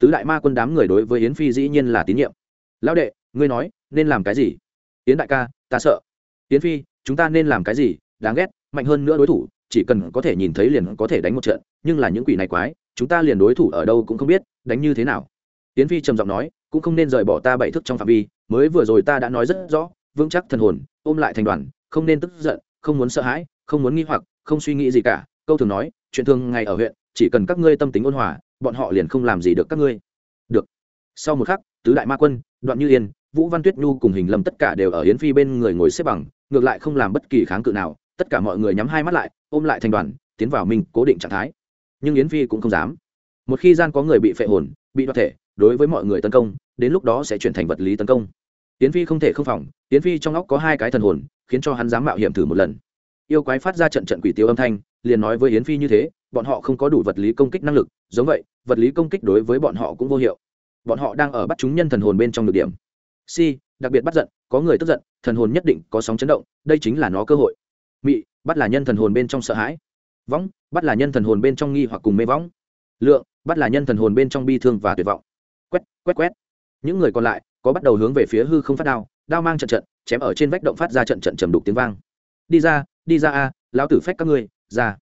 Tứ đại ma quân đám người đối với yến phi dĩ nhiên là tín nhiệm. Lão đệ, ngươi nói nên làm cái gì? Tiến đại ca, ta sợ. Tiến phi, chúng ta nên làm cái gì? Đáng ghét, mạnh hơn nữa đối thủ, chỉ cần có thể nhìn thấy liền có thể đánh một trận, nhưng là những quỷ này quái, chúng ta liền đối thủ ở đâu cũng không biết, đánh như thế nào. Tiến phi trầm giọng nói, cũng không nên rời bỏ ta bảy thức trong phạm vi, mới vừa rồi ta đã nói rất rõ, vững chắc thần hồn, ôm lại thành đoàn, không nên tức giận, không muốn sợ hãi, không muốn nghi hoặc, không suy nghĩ gì cả. Câu thường nói, chuyện thường ngày ở huyện, chỉ cần các ngươi tâm tính ôn hòa, bọn họ liền không làm gì được các ngươi. Được. Sau một khắc, tứ đại ma quân, đoạn như yên vũ văn tuyết nhu cùng hình lâm tất cả đều ở yến phi bên người ngồi xếp bằng, ngược lại không làm bất kỳ kháng cự nào, tất cả mọi người nhắm hai mắt lại, ôm lại thành đoàn, tiến vào mình cố định trạng thái. Nhưng yến phi cũng không dám. Một khi gian có người bị phệ hồn, bị đoạt thể, đối với mọi người tấn công, đến lúc đó sẽ chuyển thành vật lý tấn công. Yến phi không thể không phòng, yến phi trong óc có hai cái thần hồn, khiến cho hắn dám mạo hiểm thử một lần. Yêu quái phát ra trận trận quỷ tiêu âm thanh, liền nói với yến phi như thế, bọn họ không có đủ vật lý công kích năng lực, giống vậy, vật lý công kích đối với bọn họ cũng vô hiệu. Bọn họ đang ở bắt chúng nhân thần hồn bên trong được điểm si, đặc biệt bắt giận, có người tức giận, thần hồn nhất định có sóng chấn động, đây chính là nó cơ hội. Mị, bắt là nhân thần hồn bên trong sợ hãi. Võng, bắt là nhân thần hồn bên trong nghi hoặc cùng mê võng. Lượng, bắt là nhân thần hồn bên trong bi thương và tuyệt vọng. Quét quét quét. Những người còn lại, có bắt đầu hướng về phía hư không phát đao đao mang trận trận, chém ở trên vách động phát ra trận trận trầm đục tiếng vang. Đi ra đi ra a, lão tử phách các ngươi, ra.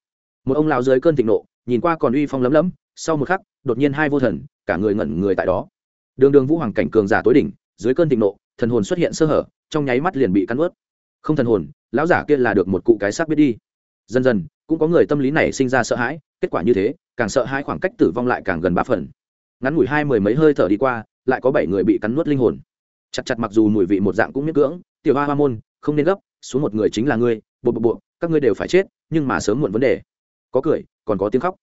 Một ông lão dưới cơn thịnh nộ, nhìn qua còn uy phong lấm lấm, sau một khắc, đột nhiên hai vô thần, cả người ngẩn người tại đó. Đường đường vũ hoàng cảnh cường giả tối đỉnh dưới cơn thịnh nộ, thần hồn xuất hiện sơ hở, trong nháy mắt liền bị cắn ướt. Không thần hồn, lão giả kia là được một cụ cái xác biết đi. Dần dần, cũng có người tâm lý này sinh ra sợ hãi, kết quả như thế, càng sợ hãi khoảng cách tử vong lại càng gần ba phần. Ngắn ngủi hai mười mấy hơi thở đi qua, lại có bảy người bị cắn nuốt linh hồn. Chặt chặt mặc dù mùi vị một dạng cũng miễn cưỡng, tiểu hoa hoa môn, không nên gấp, xuống một người chính là ngươi, bộ bộ bộ, các ngươi đều phải chết, nhưng mà sớm muộn vấn đề. Có cười, còn có tiếng khóc.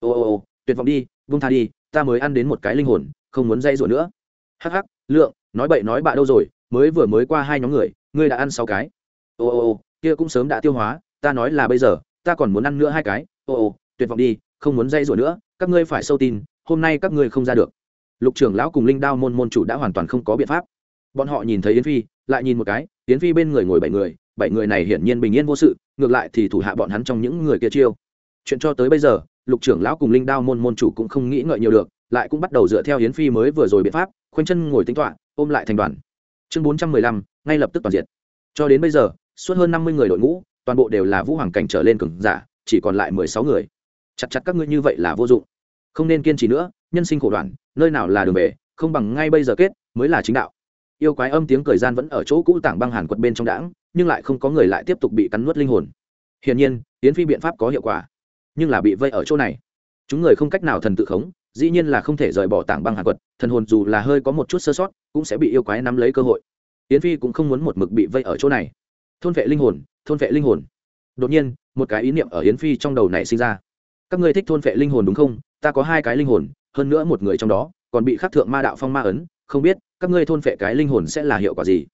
Ô ô ô, tuyệt vọng đi vung tha đi, ta mới ăn đến một cái linh hồn, không muốn dây rủa nữa. Hắc hắc lượng, nói bậy nói bạ đâu rồi, mới vừa mới qua hai nhóm người, ngươi đã ăn sáu cái. Ô ô ô, kia cũng sớm đã tiêu hóa, ta nói là bây giờ, ta còn muốn ăn nữa hai cái. Ô ô, tuyệt vọng đi, không muốn dây rủa nữa, các ngươi phải sâu tin, hôm nay các ngươi không ra được. Lục trưởng lão cùng linh đao môn môn chủ đã hoàn toàn không có biện pháp. Bọn họ nhìn thấy yến phi, lại nhìn một cái, yến phi bên người ngồi bảy người bảy người này hiển nhiên bình yên vô sự, ngược lại thì thủ hạ bọn hắn trong những người kia chiêu. Chuyện cho tới bây giờ, lục trưởng lão cùng linh đao môn môn chủ cũng không nghĩ ngợi nhiều được lại cũng bắt đầu dựa theo yến phi mới vừa rồi biện pháp, khoanh chân ngồi tính toạ ôm lại thành đoàn. Chương bốn trăm mười lăm, ngay lập tức toàn diện. Cho đến bây giờ, suốt hơn năm mươi người đội ngũ, toàn bộ đều là vũ hoàng cảnh trở lên cường giả, chỉ còn lại mười sáu người. Chặt chặt các ngươi như vậy là vô dụng. Không nên kiên trì nữa, nhân sinh khổ đoạn, nơi nào là đường về, không bằng ngay bây giờ kết, mới là chính đạo. Yêu quái âm tiếng cười gian vẫn ở chỗ cũ tảng băng hàn quật bên trong đảng nhưng lại không có người lại tiếp tục bị cắn nuốt linh hồn. Hiển nhiên tiến phi biện pháp có hiệu quả, nhưng là bị vây ở chỗ này. Chúng người không cách nào thần tự khống dĩ nhiên là không thể rời bỏ tảng băng hàn quật, thần hồn dù là hơi có một chút sơ sót, cũng sẽ bị yêu quái nắm lấy cơ hội. Yến phi cũng không muốn một mực bị vây ở chỗ này. Thôn vệ linh hồn, thôn vệ linh hồn. Đột nhiên, một cái ý niệm ở yến phi trong đầu này sinh ra. Các ngươi thích thôn vệ linh hồn đúng không? Ta có hai cái linh hồn, hơn nữa một người trong đó, còn bị khắc thượng ma đạo phong ma ấn, không biết, các ngươi thôn vệ cái linh hồn sẽ là hiệu quả gì?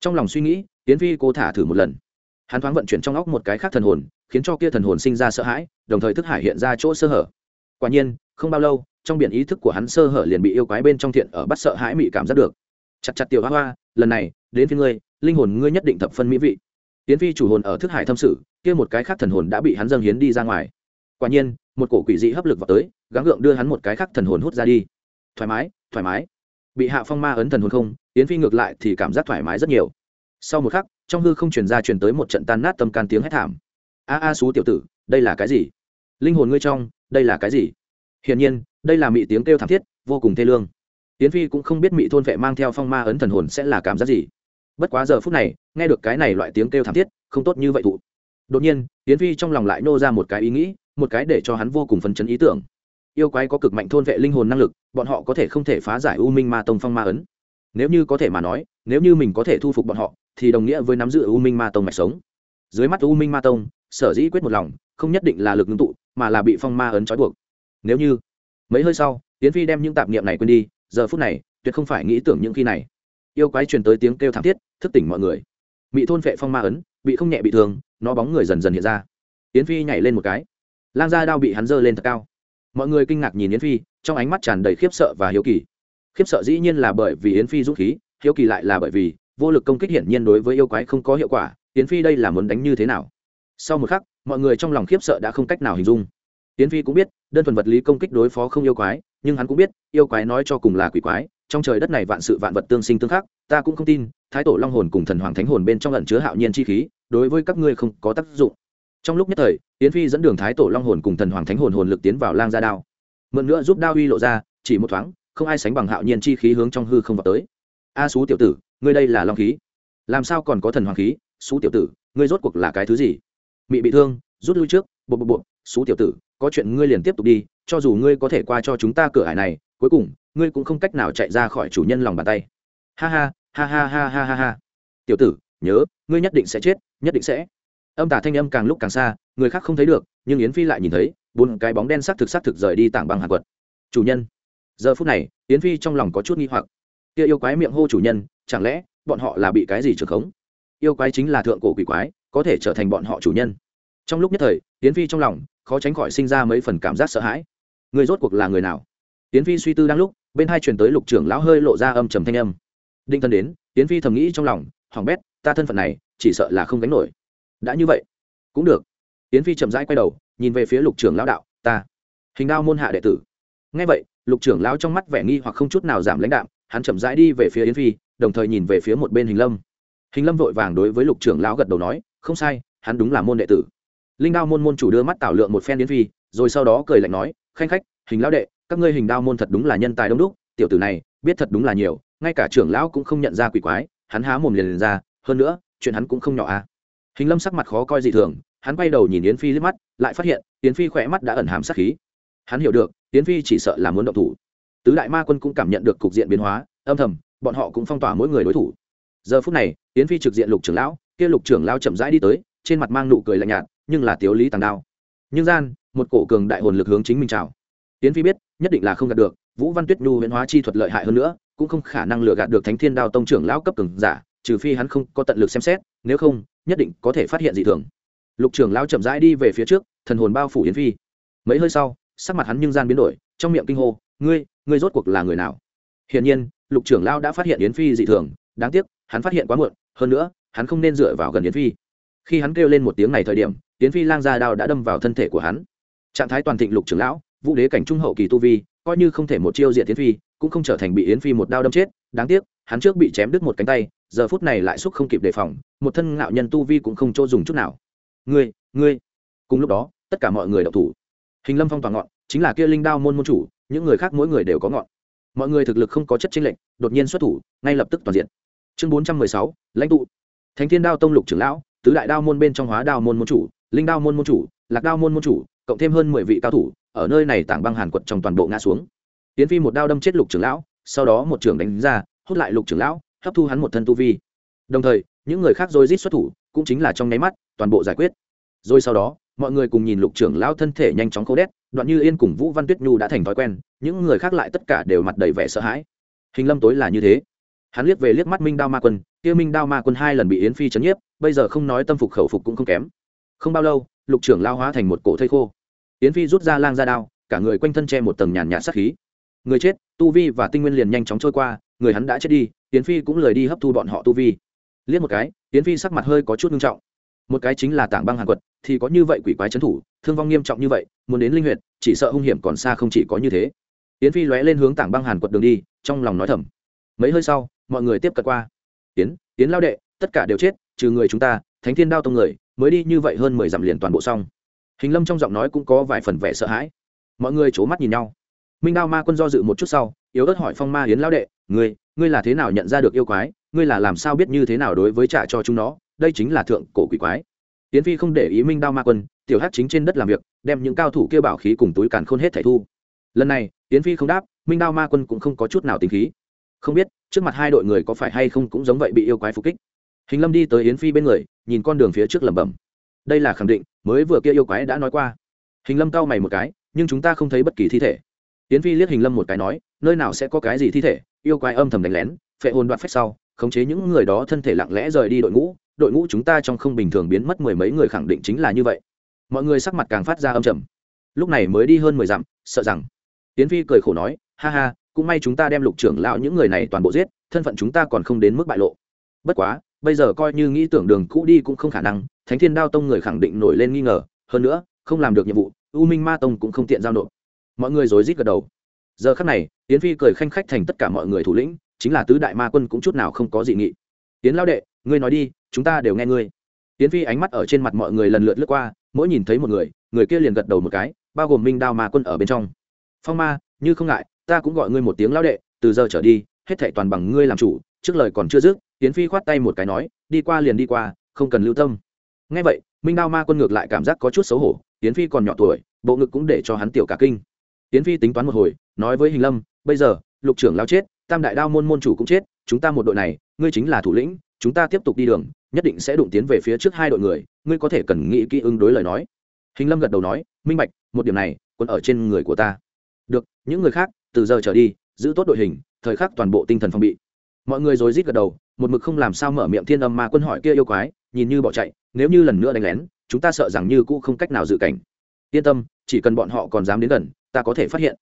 Trong lòng suy nghĩ, Yến phi cố thả thử một lần. Hắn thoáng vận chuyển trong óc một cái khác thần hồn, khiến cho kia thần hồn sinh ra sợ hãi, đồng thời thức hải hiện ra chỗ sơ hở. Quả nhiên, không bao lâu trong biển ý thức của hắn sơ hở liền bị yêu quái bên trong thiện ở bắt sợ hãi mị cảm giác được. Chặt chặt tiểu hoa hoa, lần này, đến phía ngươi, linh hồn ngươi nhất định thập phân mỹ vị. Tiến phi chủ hồn ở thức hải thâm sự, kia một cái khác thần hồn đã bị hắn dâng hiến đi ra ngoài. Quả nhiên, một cổ quỷ dị hấp lực vào tới, gắng gượng đưa hắn một cái khác thần hồn hút ra đi. Thoải mái thoải mái. Bị hạ phong ma ấn thần hồn không, tiến phi ngược lại thì cảm giác thoải mái rất nhiều. Sau một khắc, trong hư không truyền ra truyền tới một trận tan nát tâm can tiếng hét thảm. A a xú tiểu tử, đây là cái gì? Linh hồn ngươi trong, đây là cái gì? Hiển nhiên đây là mị tiếng kêu thảm thiết, vô cùng thê lương. Tiến phi cũng không biết mị thôn vệ mang theo phong ma ấn thần hồn sẽ là cảm giác gì. Bất quá giờ phút này, nghe được cái này loại tiếng kêu thảm thiết, không tốt như vậy thụ. Đột nhiên tiến phi trong lòng lại nô ra một cái ý nghĩ, một cái để cho hắn vô cùng phấn chấn ý tưởng. Yêu quái có cực mạnh thôn vệ linh hồn năng lực, bọn họ có thể không thể phá giải u minh ma tông phong ma ấn. Nếu như có thể mà nói, nếu như mình có thể thu phục bọn họ, thì đồng nghĩa với nắm giữ u minh ma tông mạch sống. Dưới mắt u minh ma tông, sở dĩ quyết một lòng, không nhất định là lực ngưng tụ, mà là bị phong ma ấn trói buộc. Nếu như mấy hơi sau tiến phi đem những tạp niệm này quên đi, giờ phút này, tuyệt không phải nghĩ tưởng những khi này. Yêu quái truyền tới tiếng kêu thảm thiết, thức tỉnh mọi người. Bị thôn vệ phong ma ấn, bị không nhẹ bị thương, nó bóng người dần dần hiện ra. Yến phi nhảy lên một cái. Lang gia đao bị hắn giơ lên thật cao. Mọi người kinh ngạc nhìn yến phi, trong ánh mắt tràn đầy khiếp sợ và hiếu kỳ. Khiếp sợ dĩ nhiên là bởi vì yến phi dũng khí, hiếu kỳ lại là bởi vì, vô lực công kích hiển nhiên đối với yêu quái không có hiệu quả. Yến phi đây là muốn đánh như thế nào? Sau một khắc, mọi người trong lòng khiếp sợ đã không cách nào hình dung. Tiến phi cũng biết, đơn thuần vật lý công kích đối phó không yêu quái, nhưng hắn cũng biết, yêu quái nói cho cùng là quỷ quái, trong trời đất này vạn sự vạn vật tương sinh tương khắc, ta cũng không tin, thái tổ long hồn cùng thần hoàng thánh hồn bên trong lần chứa hạo nhiên chi khí, đối với các ngươi không có tác dụng. Trong lúc nhất thời Tiến phi dẫn đường thái tổ long hồn cùng thần hoàng thánh hồn hồn lực tiến vào lang gia đao. Mượn nữa giúp đao uy lộ ra, chỉ một thoáng, không ai sánh bằng hạo nhiên chi khí hướng trong hư không vào tới. A xú tiểu tử, ngươi đây là long khí. Làm sao còn có thần hoàng khí? Xú tiểu tử, ngươi rốt cuộc là cái thứ gì? Mị bị thương, rút lui trước bộ bộ bộ xú tiểu tử có chuyện ngươi liền tiếp tục đi, cho dù ngươi có thể qua cho chúng ta cửa hải này, cuối cùng, ngươi cũng không cách nào chạy ra khỏi chủ nhân lòng bàn tay. Ha ha ha ha ha ha ha ha. Tiểu tử, nhớ, ngươi nhất định sẽ chết, nhất định sẽ. Âm tả thanh âm càng lúc càng xa, người khác không thấy được, nhưng yến phi lại nhìn thấy, bốn cái bóng đen s ắ c thực s ắ c thực rời đi tảng băng hàn quật. Chủ nhân. Giờ phút này, yến phi trong lòng có chút nghi hoặc. Kia yêu quái miệng hô chủ nhân, chẳng lẽ bọn họ là bị cái gì trường khống? Yêu quái chính là thượng cổ quỷ quái, có thể trở thành bọn họ chủ nhân. Trong lúc nhất thời, yến phi trong lòng khó tránh khỏi sinh ra mấy phần cảm giác sợ hãi. Người rốt cuộc là người nào? Tiến phi suy tư đang lúc, bên hai truyền tới lục trưởng lão hơi lộ ra âm trầm thanh âm. Định thân đến, tiến phi thầm nghĩ trong lòng hỏng bét, ta thân phận này, chỉ sợ là không gánh nổi. Đã như vậy, cũng được. Tiến phi chậm rãi quay đầu, nhìn về phía lục trưởng lão đạo, ta, hình đao môn hạ đệ tử. Ngay vậy, lục trưởng lão trong mắt vẻ nghi hoặc không chút nào giảm lãnh đạm, hắn chậm rãi đi về phía yến phi, đồng thời nhìn về phía một bên hình lâm. Hình lâm vội vàng đối với lục trưởng lão gật đầu nói, không sai, hắn đúng là môn đệ tử linh đao môn môn chủ đưa mắt tảo lượng một phen yến phi rồi sau đó cười lạnh nói khanh khách hình lão đệ các ngươi hình đao môn thật đúng là nhân tài đông đúc tiểu tử này biết thật đúng là nhiều ngay cả trưởng lão cũng không nhận ra quỷ quái hắn há mồm liền, liền ra hơn nữa chuyện hắn cũng không nhỏ à. Hình lâm sắc mặt khó coi dị thường hắn quay đầu nhìn yến phi liếc mắt lại phát hiện yến phi khỏe mắt đã ẩn hàm sát khí. Hắn hiểu được yến phi chỉ sợ là muốn động thủ. Tứ đại ma quân cũng cảm nhận được cục diện biến hóa âm thầm bọn họ cũng phong tỏa mỗi người đối thủ. Giờ phút này yến phi trực diện lục trưởng lão kia lục trưởng lão chậm rãi đi tới trên mặt mang nụ cười lạnh nhạt nhưng là tiếu lý tàng đao. Nhưng gian, một cổ cường đại hồn lực hướng chính mình chào yến phi biết, nhất định là không gạt được, vũ văn tuyết nhu huyễn hóa chi thuật lợi hại hơn nữa, cũng không khả năng lừa gạt được thánh thiên đao tông trưởng lão cấp cường giả, trừ phi hắn không có tận lực xem xét, nếu không, nhất định có thể phát hiện dị thường. Lục trưởng lão chậm rãi đi về phía trước, thần hồn bao phủ yến phi. Mấy hơi sau, sắc mặt hắn nhưng gian biến đổi, trong miệng kinh hô, ngươi ngươi rốt cuộc là người nào? Hiển nhiên, lục trưởng lão đã phát hiện yến phi dị thường, đáng tiếc, hắn phát hiện quá muộn, hơn nữa, hắn không nên dựa vào gần yến phi. Khi hắn kêu lên một tiếng này thời điểm Tiến phi lang ra đao đã đâm vào thân thể của hắn. Trạng thái toàn thịnh lục trưởng lão, vũ đế cảnh trung hậu kỳ tu vi, coi như không thể một chiêu diện tiến phi, cũng không trở thành bị yến phi một đao đâm chết. Đáng tiếc, hắn trước bị chém đứt một cánh tay, giờ phút này lại xúc không kịp đề phòng, một thân ngạo nhân tu vi cũng không chỗ dùng chút nào. Ngươi ngươi. Cùng lúc đó, tất cả mọi người đậu thủ. Hình lâm phong toàn ngọn, chính là kia linh đao môn môn chủ, những người khác mỗi người đều có ngọn. Mọi người thực lực không có chất chính lệnh đột nhiên xuất thủ, ngay lập tức toàn diện. Chương bốn trăm mười sáu, lãnh tụ. Thánh thiên đao tông lục trưởng lão, tứ đại đao môn bên trong hóa đao môn môn chủ linh đao môn môn chủ, lạc đao môn môn chủ, cộng thêm hơn mười vị cao thủ, ở nơi này tảng băng hàn quật trong toàn bộ ngã xuống. Tiến phi một đao đâm chết lục trưởng lão, sau đó một trưởng đánh ra, hút lại lục trưởng lão, hấp thu hắn một thân tu vi. Đồng thời, những người khác rồi rít xuất thủ, cũng chính là trong nháy mắt, toàn bộ giải quyết. Rồi sau đó, mọi người cùng nhìn lục trưởng lão thân thể nhanh chóng khô đét, đoạn như yên cùng vũ văn tuyết nhu đã thành thói quen, những người khác lại tất cả đều mặt đầy vẻ sợ hãi. Hình lâm tối là như thế. Hắn liếc về liếc mắt minh đao ma quân, kia minh đao ma quân hai lần bị yến phi chấn nhiếp, bây giờ không nói tâm phục khẩu phục cũng không kém không bao lâu, lục trưởng lao hóa thành một cổ thây khô. Yến phi rút ra lang ra đao, cả người quanh thân che một tầng nhàn nhạt sát khí. Người chết, tu vi và tinh nguyên liền nhanh chóng trôi qua, người hắn đã chết đi, yến phi cũng lời đi hấp thu bọn họ tu vi. Liếc một cái, yến phi sắc mặt hơi có chút nghiêm trọng. Một cái chính là tảng băng hàn quật, thì có như vậy quỷ quái trấn thủ, thương vong nghiêm trọng như vậy, muốn đến linh huyện chỉ sợ hung hiểm còn xa không chỉ có như thế. Yến phi lóe lên hướng tảng băng hàn quật đường đi, trong lòng nói thầm. Mấy hơi sau, mọi người tiếp cận qua. Yến yến lao đệ, tất cả đều chết, trừ người chúng ta, thánh thiên đao tông người mới đi như vậy hơn mười dặm liền toàn bộ xong. Hình lâm trong giọng nói cũng có vài phần vẻ sợ hãi. Mọi người c h ố mắt nhìn nhau. Minh đao ma quân do dự một chút sau, yếu ớt hỏi phong ma yến lao đệ, ngươi ngươi là thế nào nhận ra được yêu quái? Ngươi là làm sao biết như thế nào đối với trả cho chúng nó? Đây chính là thượng cổ quỷ quái. Tiến phi không để ý minh đao ma quân, tiểu hát chính trên đất làm việc, đem những cao thủ kêu bảo khí cùng túi càn khôn hết thẻ thu. Lần này tiến phi không đáp, minh đao ma quân cũng không có chút nào tính khí. Không biết, trước mặt hai đội người có phải hay không cũng giống vậy bị yêu quái phục kích. Hình lâm đi tới yến phi bên người nhìn con đường phía trước lẩm bẩm. Đây là khẳng định, mới vừa kia yêu quái đã nói qua. Hình lâm cau mày một cái, nhưng chúng ta không thấy bất kỳ thi thể. Tiến phi liếc hình lâm một cái nói, nơi nào sẽ có cái gì thi thể? Yêu quái âm thầm đánh lén, phệ hồn đoạt phách sau, khống chế những người đó thân thể lặng lẽ rời đi đội ngũ. Đội ngũ chúng ta trong không bình thường biến mất mười mấy người khẳng định chính là như vậy. Mọi người sắc mặt càng phát ra âm trầm. Lúc này mới đi hơn mười dặm, sợ rằng. Tiến phi cười khổ nói, ha ha, cũng may chúng ta đem lục trưởng lão những người này toàn bộ giết, thân phận chúng ta còn không đến mức bại lộ. Bất quá bây giờ coi như nghĩ tưởng đường cũ đi cũng không khả năng, thánh thiên đao tông người khẳng định nổi lên nghi ngờ, hơn nữa, không làm được nhiệm vụ, u minh ma tông cũng không tiện giao nộp. Mọi người rối rít gật đầu. Giờ khắc này tiến phi cười khanh khách thành tất cả mọi người thủ lĩnh, chính là tứ đại ma quân cũng chút nào không có dị nghị. Tiến lao đệ, ngươi nói đi, chúng ta đều nghe ngươi. Tiến phi ánh mắt ở trên mặt mọi người lần lượt lướt qua, mỗi nhìn thấy một người người kia liền gật đầu một cái, bao gồm minh đao ma quân ở bên trong. Phong ma, như không ngại, ta cũng gọi ngươi một tiếng lao đệ, từ giờ trở đi, hết thệ toàn bằng ngươi làm chủ, trước lời còn chưa dứt tiến phi khoát tay một cái nói, đi qua liền đi qua, không cần lưu tâm. Nghe vậy, minh đao ma quân ngược lại cảm giác có chút xấu hổ Tiễn phi còn nhỏ tuổi, bộ ngực cũng để cho hắn tiểu cả kinh. Tiễn phi tính toán một hồi, nói với hình lâm, bây giờ, lục trưởng lao chết, tam đại đao môn môn chủ cũng chết, chúng ta một đội này, ngươi chính là thủ lĩnh, chúng ta tiếp tục đi đường, nhất định sẽ đụng tiến về phía trước hai đội người, ngươi có thể cần nghĩ kỹ ứng đối lời nói. Hình lâm gật đầu nói, minh bạch, một điểm này, quân ở trên người của ta. Được, những người khác, từ giờ trở đi, giữ tốt đội hình, thời khắc toàn bộ tinh thần phòng bị mọi người rồi rít gật đầu, một mực không làm sao mở miệng thiên âm mà quân hỏi kia yêu quái, nhìn như bỏ chạy, nếu như lần nữa đánh lén, chúng ta sợ rằng như cũ không cách nào dự cảnh. Yên tâm, chỉ cần bọn họ còn dám đến gần, ta có thể phát hiện.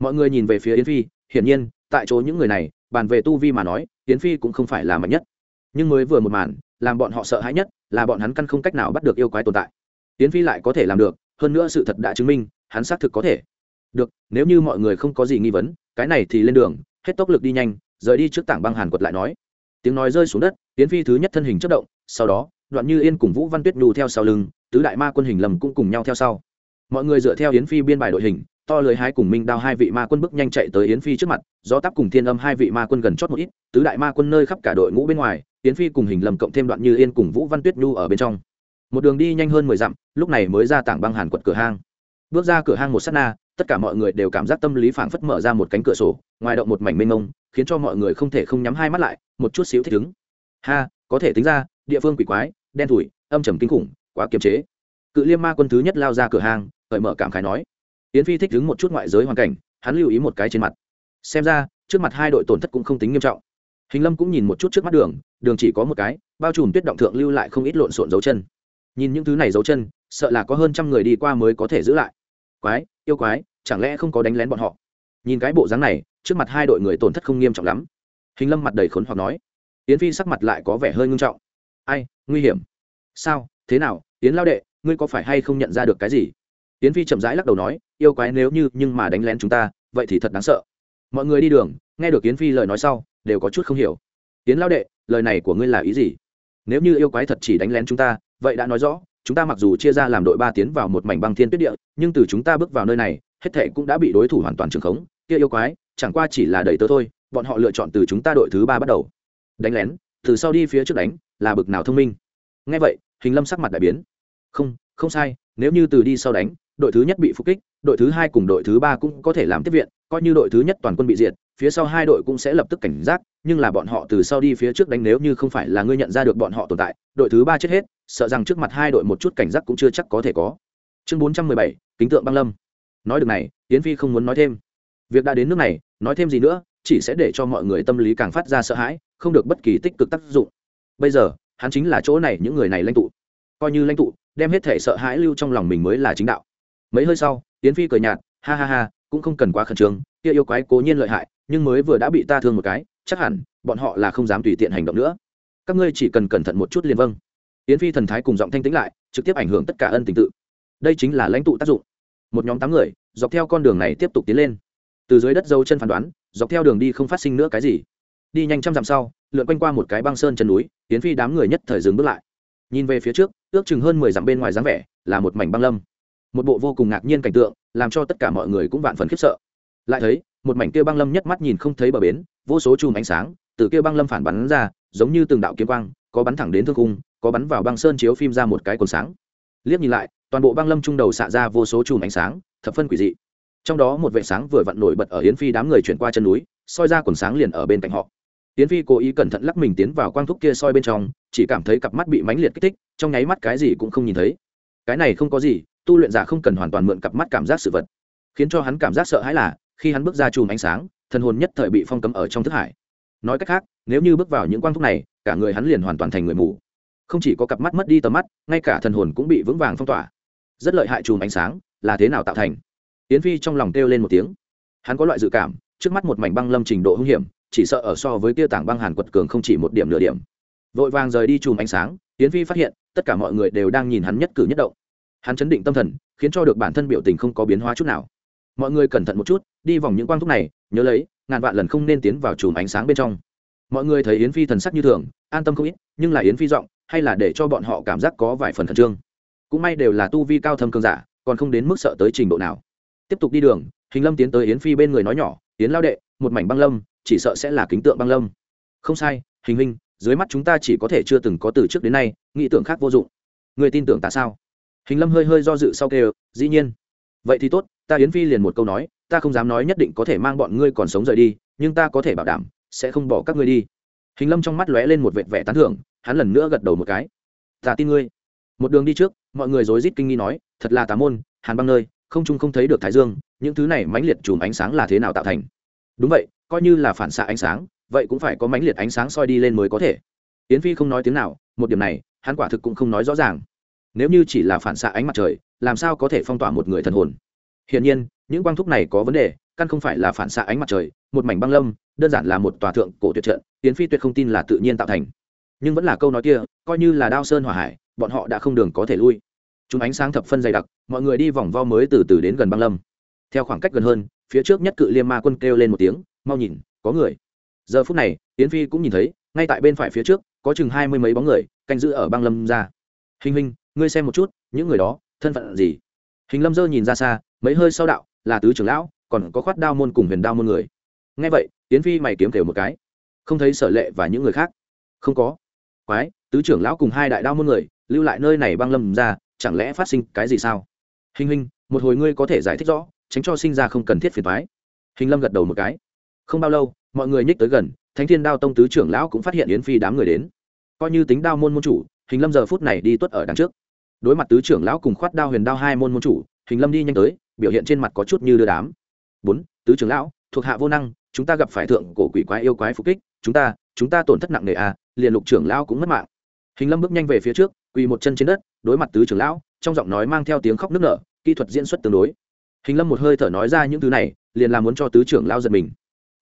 Mọi người nhìn về phía yến phi, hiển nhiên, tại chỗ những người này, bàn về tu vi mà nói, yến phi cũng không phải là mạnh nhất. Nhưng mới vừa một màn, làm bọn họ sợ hãi nhất, là bọn hắn căn không cách nào bắt được yêu quái tồn tại. Yến phi lại có thể làm được, hơn nữa sự thật đã chứng minh, hắn xác thực có thể. Được, nếu như mọi người không có gì nghi vấn, cái này thì lên đường, hết tốc lực đi nhanh rời đi trước tảng băng hàn quật lại nói. Tiếng nói rơi xuống đất, yến phi thứ nhất thân hình chất động, sau đó, đoạn như yên cùng vũ văn tuyết nù theo sau lưng, tứ đại ma quân hình lầm cũng cùng nhau theo sau. Mọi người dựa theo yến phi biên bài đội hình, to lưới hai cùng minh đao hai vị ma quân bước nhanh chạy tới yến phi trước mặt do tắp cùng thiên âm hai vị ma quân gần chót một ít, tứ đại ma quân nơi khắp cả đội ngũ bên ngoài, yến phi cùng hình lầm cộng thêm đoạn như yên cùng vũ văn tuyết nhu ở bên trong. Một đường đi nhanh hơn mười dặm, lúc này mới ra tảng băng hàn quật cửa hang. Bước ra cửa hang một s á t na tất cả mọi người đều cảm giác tâm lý phảng phất mở ra một cánh cửa sổ ngoài động một mảnh mênh mông khiến cho mọi người không thể không nhắm hai mắt lại một chút xíu thích ứng. Ha có thể tính ra địa phương quỷ quái đen thủi âm trầm kinh khủng quá kiềm chế. Cự liêm ma quân thứ nhất lao ra cửa hàng, cởi mở cảm khái nói. Yến phi thích ứng một chút ngoại giới hoàn cảnh hắn lưu ý một cái trên mặt. Xem ra trước mặt hai đội tổn thất cũng không tính nghiêm trọng. Hình lâm cũng nhìn một chút trước mắt đường đường chỉ có một cái bao trùm tuyết động thượng lưu lại không ít lộn xộn dấu chân. Nhìn những thứ này dấu chân sợ là có hơn trăm người đi qua mới có thể giữ lại quái, yêu quái, chẳng lẽ không có đánh lén bọn họ? Nhìn cái bộ dáng này, trước mặt hai đội người tổn thất không nghiêm trọng lắm. Hình lâm mặt đầy khốn hoặc nói. Yến phi sắc mặt lại có vẻ hơi ngưng trọng. Ai, nguy hiểm. Sao, thế nào, yến lao đệ, ngươi có phải hay không nhận ra được cái gì? Yến phi chậm rãi lắc đầu nói, yêu quái nếu như nhưng mà đánh lén chúng ta, vậy thì thật đáng sợ. Mọi người đi đường, nghe được yến phi lời nói sau, đều có chút không hiểu. Yến lao đệ, lời này của ngươi là ý gì? Nếu như yêu quái thật chỉ đánh lén chúng ta, vậy đã nói rõ chúng ta mặc dù chia ra làm đội ba tiến vào một mảnh băng thiên tuyết địa, nhưng từ chúng ta bước vào nơi này, hết thệ cũng đã bị đối thủ hoàn toàn trường khống. Kia yêu quái, chẳng qua chỉ là đẩy tớ thôi, bọn họ lựa chọn từ chúng ta đội thứ ba bắt đầu. Đánh lén, từ sau đi phía trước đánh, là bực nào thông minh. Ngay vậy, hình lâm sắc mặt đại biến. Không không sai, nếu như từ đi sau đánh, đội thứ nhất bị phục kích, đội thứ hai cùng đội thứ ba cũng có thể làm tiếp viện, coi như đội thứ nhất toàn quân bị diệt, phía sau hai đội cũng sẽ lập tức cảnh giác, nhưng là bọn họ từ sau đi phía trước đánh nếu như không phải là ngươi nhận ra được bọn họ tồn tại, đội thứ ba chết hết sợ rằng trước mặt hai đội một chút cảnh giác cũng chưa chắc có thể có. Chương bốn trăm mười bảy, kính tượng băng lâm. Nói được này, yến phi không muốn nói thêm. Việc đã đến nước này, nói thêm gì nữa, chỉ sẽ để cho mọi người tâm lý càng phát ra sợ hãi, không được bất kỳ tích cực tác dụng. Bây giờ, hắn chính là chỗ này những người này lãnh tụ. Coi như lãnh tụ, đem hết thể sợ hãi lưu trong lòng mình mới là chính đạo. Mấy hơi sau, yến phi cười nhạt, ha ha ha, cũng không cần quá khẩn trương, kia yêu quái cố nhiên lợi hại, nhưng mới vừa đã bị ta thương một cái, chắc hẳn, bọn họ là không dám tùy tiện hành động nữa. Các ngươi chỉ cần cẩn thận một chút liền vâng yến phi thần thái cùng giọng thanh tĩnh lại, trực tiếp ảnh hưởng tất cả ân tình tự. Đây chính là lãnh tụ tác dụng. Một nhóm tám người, dọc theo con đường này tiếp tục tiến lên. Từ dưới đất dâu chân phán đoán, dọc theo đường đi không phát sinh nữa cái gì. Đi nhanh trăm dặm sau, lượn quanh qua một cái băng sơn chân núi tiến phi đám người nhất thời dừng bước lại. Nhìn về phía trước, ước chừng hơn mười dặm bên ngoài dáng vẻ, là một mảnh băng lâm. Một bộ vô cùng ngạc nhiên cảnh tượng, làm cho tất cả mọi người cũng vạn phần khiếp sợ. Lại thấy, một mảnh kia băng lâm nhất mắt nhìn không thấy bờ bến, vô số chùm ánh sáng, từ kia băng lâm phản bắn ra, giống như từng đạo kiếm quang, có bắn thẳng đến thương cung có bắn vào băng sơn chiếu phim ra một cái cồn sáng. Liếc nhìn lại, toàn bộ băng lâm trung đầu xạ ra vô số chùm ánh sáng, thập phân quỷ dị. Trong đó một vệ sáng vừa vặn nổi bật ở yến phi đám người chuyển qua chân núi, soi ra quần sáng liền ở bên cạnh họ. Yến phi cố ý cẩn thận lắc mình tiến vào quang thúc kia soi bên trong, chỉ cảm thấy cặp mắt bị mãnh liệt kích thích, trong nháy mắt cái gì cũng không nhìn thấy. Cái này không có gì, tu luyện giả không cần hoàn toàn mượn cặp mắt cảm giác sự vật. Khiến cho hắn cảm giác sợ hãi là, khi hắn bước ra chùm ánh sáng, thần hồn nhất thời bị phong cấm ở trong thức hải. Nói cách khác, nếu như bước vào những quang thúc này, cả người hắn liền hoàn toàn thành người mù không chỉ có cặp mắt mất đi tầm mắt, ngay cả thần hồn cũng bị vững vàng phong tỏa. Rất lợi hại chùm ánh sáng, là thế nào tạo thành? Yến phi trong lòng kêu lên một tiếng. Hắn có loại dự cảm, trước mắt một mảnh băng lâm trình độ hung hiểm, chỉ sợ ở so với tia tảng băng hàn quật cường không chỉ một điểm nửa điểm. Vội vàng rời đi chùm ánh sáng, yến phi phát hiện, tất cả mọi người đều đang nhìn hắn nhất cử nhất động. Hắn chấn định tâm thần, khiến cho được bản thân biểu tình không có biến hóa chút nào. Mọi người cẩn thận một chút, đi vòng những quang thúc này, nhớ lấy, ngàn vạn lần không nên tiến vào chùm ánh sáng bên trong. Mọi người thấy yến phi thần sắc như thường, an tâm không ít, nhưng là yến phi giọng hay là để cho bọn họ cảm giác có vài phần khẩn trương. Cũng may đều là tu vi cao thâm cường giả, còn không đến mức sợ tới trình độ nào. Tiếp tục đi đường, hình lâm tiến tới yến phi bên người nói nhỏ, yến lao đệ, một mảnh băng lâm, chỉ sợ sẽ là kính tượng băng lâm. Không sai, hình hình dưới mắt chúng ta chỉ có thể chưa từng có từ trước đến nay, nghĩ tưởng khác vô dụng. Người tin tưởng ta sao? Hình lâm hơi hơi do dự sau kêu, dĩ nhiên. Vậy thì tốt, ta yến phi liền một câu nói, ta không dám nói nhất định có thể mang bọn ngươi còn sống rời đi, nhưng ta có thể bảo đảm, sẽ không bỏ các ngươi đi hình lâm trong mắt lóe lên một vệt vẻ tán thưởng, hắn lần nữa gật đầu một cái. Ta tin ngươi. Một đường đi trước, mọi người rối rít kinh nghi nói, thật là tà môn, hàn băng nơi, không trung không thấy được thái dương, những thứ này mãnh liệt chùm ánh sáng là thế nào tạo thành? Đúng vậy, coi như là phản xạ ánh sáng, vậy cũng phải có mãnh liệt ánh sáng soi đi lên mới có thể. Yến phi không nói tiếng nào, một điểm này, hắn quả thực cũng không nói rõ ràng. Nếu như chỉ là phản xạ ánh mặt trời, làm sao có thể phong tỏa một người thần hồn? Hiển nhiên, những quang thúc này có vấn đề, căn không phải là phản xạ ánh mặt trời, một mảnh băng lâm đơn giản là một tòa thượng cổ tuyệt trận tiến phi tuyệt không tin là tự nhiên tạo thành. Nhưng vẫn là câu nói kia, coi như là đao sơn hỏa hải, bọn họ đã không đường có thể lui. Chúng ánh sáng thập phân dày đặc, mọi người đi vòng vo mới từ từ đến gần băng lâm. Theo khoảng cách gần hơn, phía trước nhất cự liêm ma quân kêu lên một tiếng, mau nhìn, có người. Giờ phút này tiến phi cũng nhìn thấy, ngay tại bên phải phía trước, có chừng hai mươi mấy bóng người, canh giữ ở băng lâm ra. Hình hình, ngươi xem một chút, những người đó, thân phận gì? Hình lâm dơ nhìn ra xa, mấy hơi sau đạo, là tứ trưởng lão, còn có khoát đao môn cùng huyền đao môn người. Ngay vậy yến phi mày kiếm kêu một cái. Không thấy sở lệ và những người khác? Không có. Quái, tứ trưởng lão cùng hai đại đao môn người, lưu lại nơi này băng lâm ra, chẳng lẽ phát sinh cái gì sao? Hình hình, một hồi ngươi có thể giải thích rõ, tránh cho sinh ra không cần thiết phiền thoái hình lâm gật đầu một cái. Không bao lâu, mọi người nhích tới gần, thánh thiên đao tông tứ trưởng lão cũng phát hiện yến phi đám người đến. Coi như tính đao môn môn chủ, hình lâm giờ phút này đi tuất ở đằng trước. Đối mặt tứ trưởng lão cùng khoát đao huyền đao hai môn môn chủ, hình lâm đi nhanh tới, biểu hiện trên mặt có chút như đưa đám. Bốn, tứ trưởng lão, thuộc hạ vô năng chúng ta gặp phải thượng cổ quỷ quái yêu quái phục kích, chúng ta chúng ta tổn thất nặng nề à liền lục trưởng lão cũng mất mạng. Hình lâm bước nhanh về phía trước, quỳ một chân trên đất, đối mặt tứ trưởng lão, trong giọng nói mang theo tiếng khóc nức nở, kỹ thuật diễn xuất tương đối. Hình lâm một hơi thở nói ra những thứ này, liền là muốn cho tứ trưởng lão giật mình.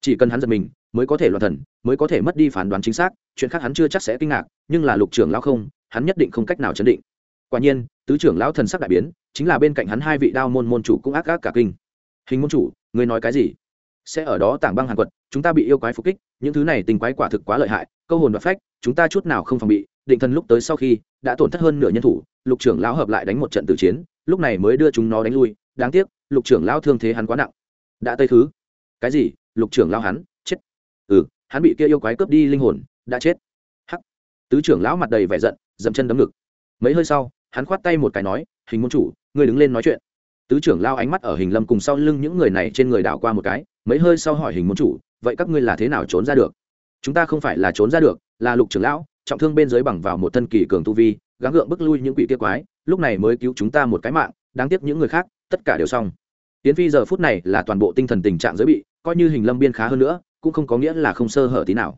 Chỉ cần hắn giật mình, mới có thể loạn thần, mới có thể mất đi phán đoán chính xác, chuyện khác hắn chưa chắc sẽ kinh ngạc, nhưng là lục trưởng lão không, hắn nhất định không cách nào chấn định. Quả nhiên, tứ trưởng lão thần sắc đại biến, chính là bên cạnh hắn hai vị đao môn môn chủ cũng ác ác cả kinh. Hình môn chủ, ngươi nói cái gì? Sẽ ở đó tảng băng hàn quật, chúng ta bị yêu quái phục kích, những thứ này tình quái quả thực quá lợi hại, câu hồn và phách, chúng ta chút nào không phòng bị, định thần lúc tới sau khi, đã tổn thất hơn nửa nhân thủ, lục trưởng lão hợp lại đánh một trận tử chiến, lúc này mới đưa chúng nó đánh lui, đáng tiếc, lục trưởng lão thương thế hắn quá nặng. Đã tây thứ. Cái gì? Lục trưởng lão hắn, chết. Ừ hắn bị kia yêu quái cướp đi linh hồn, đã chết. Hắc. Tứ trưởng lão mặt đầy vẻ giận, dậm chân đấm ngực. Mấy hơi sau, hắn khoát tay một cái nói, hình môn chủ, ngươi đứng lên nói chuyện tứ trưởng lao ánh mắt ở hình lâm cùng sau lưng những người này trên người đảo qua một cái, mấy hơi sau hỏi hình môn chủ, vậy các ngươi là thế nào trốn ra được? Chúng ta không phải là trốn ra được, là lục trưởng lão, trọng thương bên dưới bằng vào một thân kỳ cường tu vi, gắng gượng bức lui những quỷ kia quái, lúc này mới cứu chúng ta một cái mạng, đáng tiếc những người khác, tất cả đều xong. Tiến phi giờ phút này là toàn bộ tinh thần tình trạng giới bị, coi như hình lâm biên khá hơn nữa, cũng không có nghĩa là không sơ hở tí nào.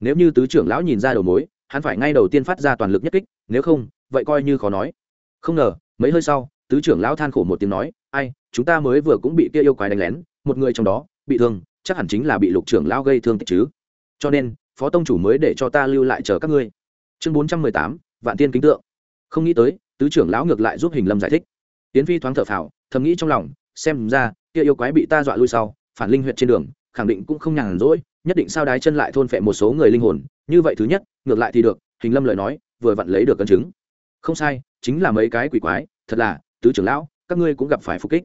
Nếu như tứ trưởng lão nhìn ra đầu mối, hắn phải ngay đầu tiên phát ra toàn lực nhất kích, nếu không, vậy coi như khó nói. Không ngờ, mấy hơi sau tứ trưởng lão than khổ một tiếng nói, ai, chúng ta mới vừa cũng bị kia yêu quái đánh lén, một người trong đó bị thương, chắc hẳn chính là bị lục trưởng lão gây thương tích chứ. Cho nên, phó tông chủ mới để cho ta lưu lại chờ các ngươi. Chương bốn trăm mười tám, vạn tiên kính tượng. Không nghĩ tới, tứ trưởng lão ngược lại giúp hình lâm giải thích. Tiến phi thoáng thở phào, thầm nghĩ trong lòng, xem ra, kia yêu quái bị ta dọa lui sau, phản linh huyện trên đường, khẳng định cũng không nhàn rỗi, nhất định sao đái chân lại thôn phệ một số người linh hồn, như vậy thứ nhất, ngược lại thì được, hình lâm lời nói, vừa vặn lấy được cân chứng. Không sai, chính là mấy cái quỷ quái, thật là tứ trưởng lão, các ngươi cũng gặp phải phục kích.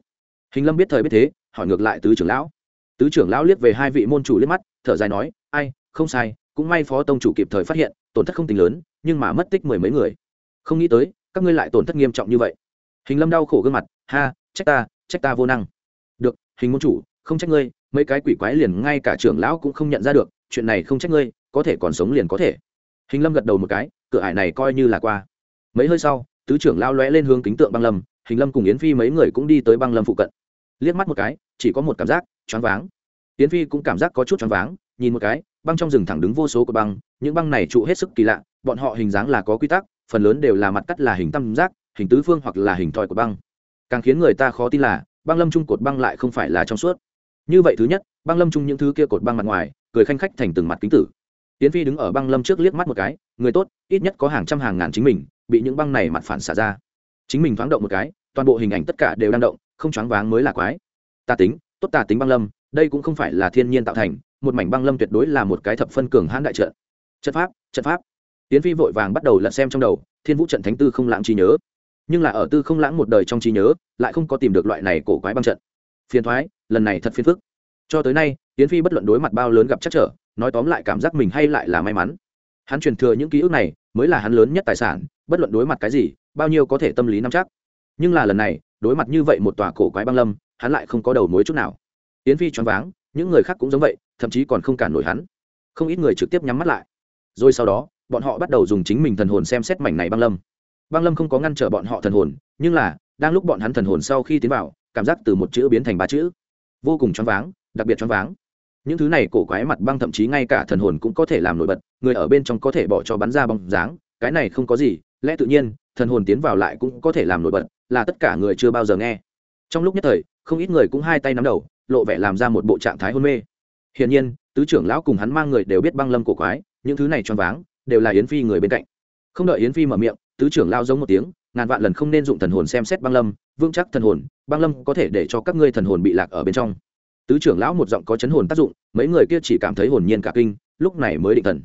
Hình lâm biết thời biết thế, hỏi ngược lại tứ trưởng lão. Tứ trưởng lão liếc về hai vị môn chủ liếc mắt, thở dài nói, ai, không sai, cũng may phó tông chủ kịp thời phát hiện, tổn thất không tính lớn, nhưng mà mất tích mười mấy người. Không nghĩ tới, các ngươi lại tổn thất nghiêm trọng như vậy. Hình lâm đau khổ gương mặt, ha, trách ta trách ta vô năng. Được, hình môn chủ, không trách ngươi, mấy cái quỷ quái liền ngay cả trưởng lão cũng không nhận ra được, chuyện này không trách ngươi, có thể còn sống liền có thể. Hình lâm gật đầu một cái, cửa ải này coi như là qua. Mấy hơi sau, tứ trưởng lao lóe lên hướng kính tượng băng lâm hình lâm cùng yến phi mấy người cũng đi tới băng lâm phụ cận liếc mắt một cái chỉ có một cảm giác choáng váng yến phi cũng cảm giác có chút choáng váng nhìn một cái băng trong rừng thẳng đứng vô số của băng những băng này trụ hết sức kỳ lạ bọn họ hình dáng là có quy tắc phần lớn đều là mặt cắt là hình tam giác hình tứ phương hoặc là hình thoi của băng càng khiến người ta khó tin là băng lâm trung cột băng lại không phải là trong suốt như vậy thứ nhất băng lâm trung những thứ kia cột băng mặt ngoài cười khanh khách thành từng mặt kính tử tiến phi đứng ở băng lâm trước liếc mắt một cái người tốt ít nhất có hàng trăm hàng ngàn chính mình bị những băng này mặt phản xả ra chính mình thoáng động một cái, toàn bộ hình ảnh tất cả đều đang động, không choáng váng mới là quái. Tà tính, tốt tà tính băng lâm, đây cũng không phải là thiên nhiên tạo thành, một mảnh băng lâm tuyệt đối là một cái thập phân cường hãn đại trận. Trận pháp trận pháp. Tiến phi vội vàng bắt đầu lật xem trong đầu, thiên vũ trận thánh tư không lãng trí nhớ. Nhưng là ở tư không lãng một đời trong trí nhớ, lại không có tìm được loại này cổ quái băng trận. Phiền thoái, lần này thật phiền phức. Cho tới nay, tiến phi bất luận đối mặt bao lớn gặp chắc trở, nói tóm lại cảm giác mình hay lại là may mắn. Hắn truyền thừa những ký ức này, mới là hắn lớn nhất tài sản, bất luận đối mặt cái gì bao nhiêu có thể tâm lý nắm chắc. Nhưng là lần này, đối mặt như vậy một tòa cổ quái băng lâm, hắn lại không có đầu mối chút nào. Yến phi choáng váng, những người khác cũng giống vậy, thậm chí còn không cản nổi hắn. Không ít người trực tiếp nhắm mắt lại. Rồi sau đó, bọn họ bắt đầu dùng chính mình thần hồn xem xét mảnh này băng lâm. Băng lâm không có ngăn trở bọn họ thần hồn, nhưng là, đang lúc bọn hắn thần hồn sau khi tiến vào, cảm giác từ một chữ biến thành ba chữ. Vô cùng choáng váng, đặc biệt choáng váng. Những thứ này cổ quái mặt băng thậm chí ngay cả thần hồn cũng có thể làm nổi bật, người ở bên trong có thể bỏ cho bắn ra bóng dáng, cái này không có gì lẽ tự nhiên, thần hồn tiến vào lại cũng có thể làm nổi bật, là tất cả người chưa bao giờ nghe. Trong lúc nhất thời, không ít người cũng hai tay nắm đầu, lộ vẻ làm ra một bộ trạng thái hôn mê. Hiển nhiên, tứ trưởng lão cùng hắn mang người đều biết băng lâm cổ quái, những thứ này choáng váng, đều là yến phi người bên cạnh. Không đợi yến phi mở miệng, tứ trưởng lao giống một tiếng, ngàn vạn lần không nên dụng thần hồn xem xét băng lâm, vững chắc thần hồn, băng lâm có thể để cho các ngươi thần hồn bị lạc ở bên trong. Tứ trưởng lão một giọng có chấn hồn tác dụng, mấy người kia chỉ cảm thấy hồn nhiên cả kinh, lúc này mới định thần.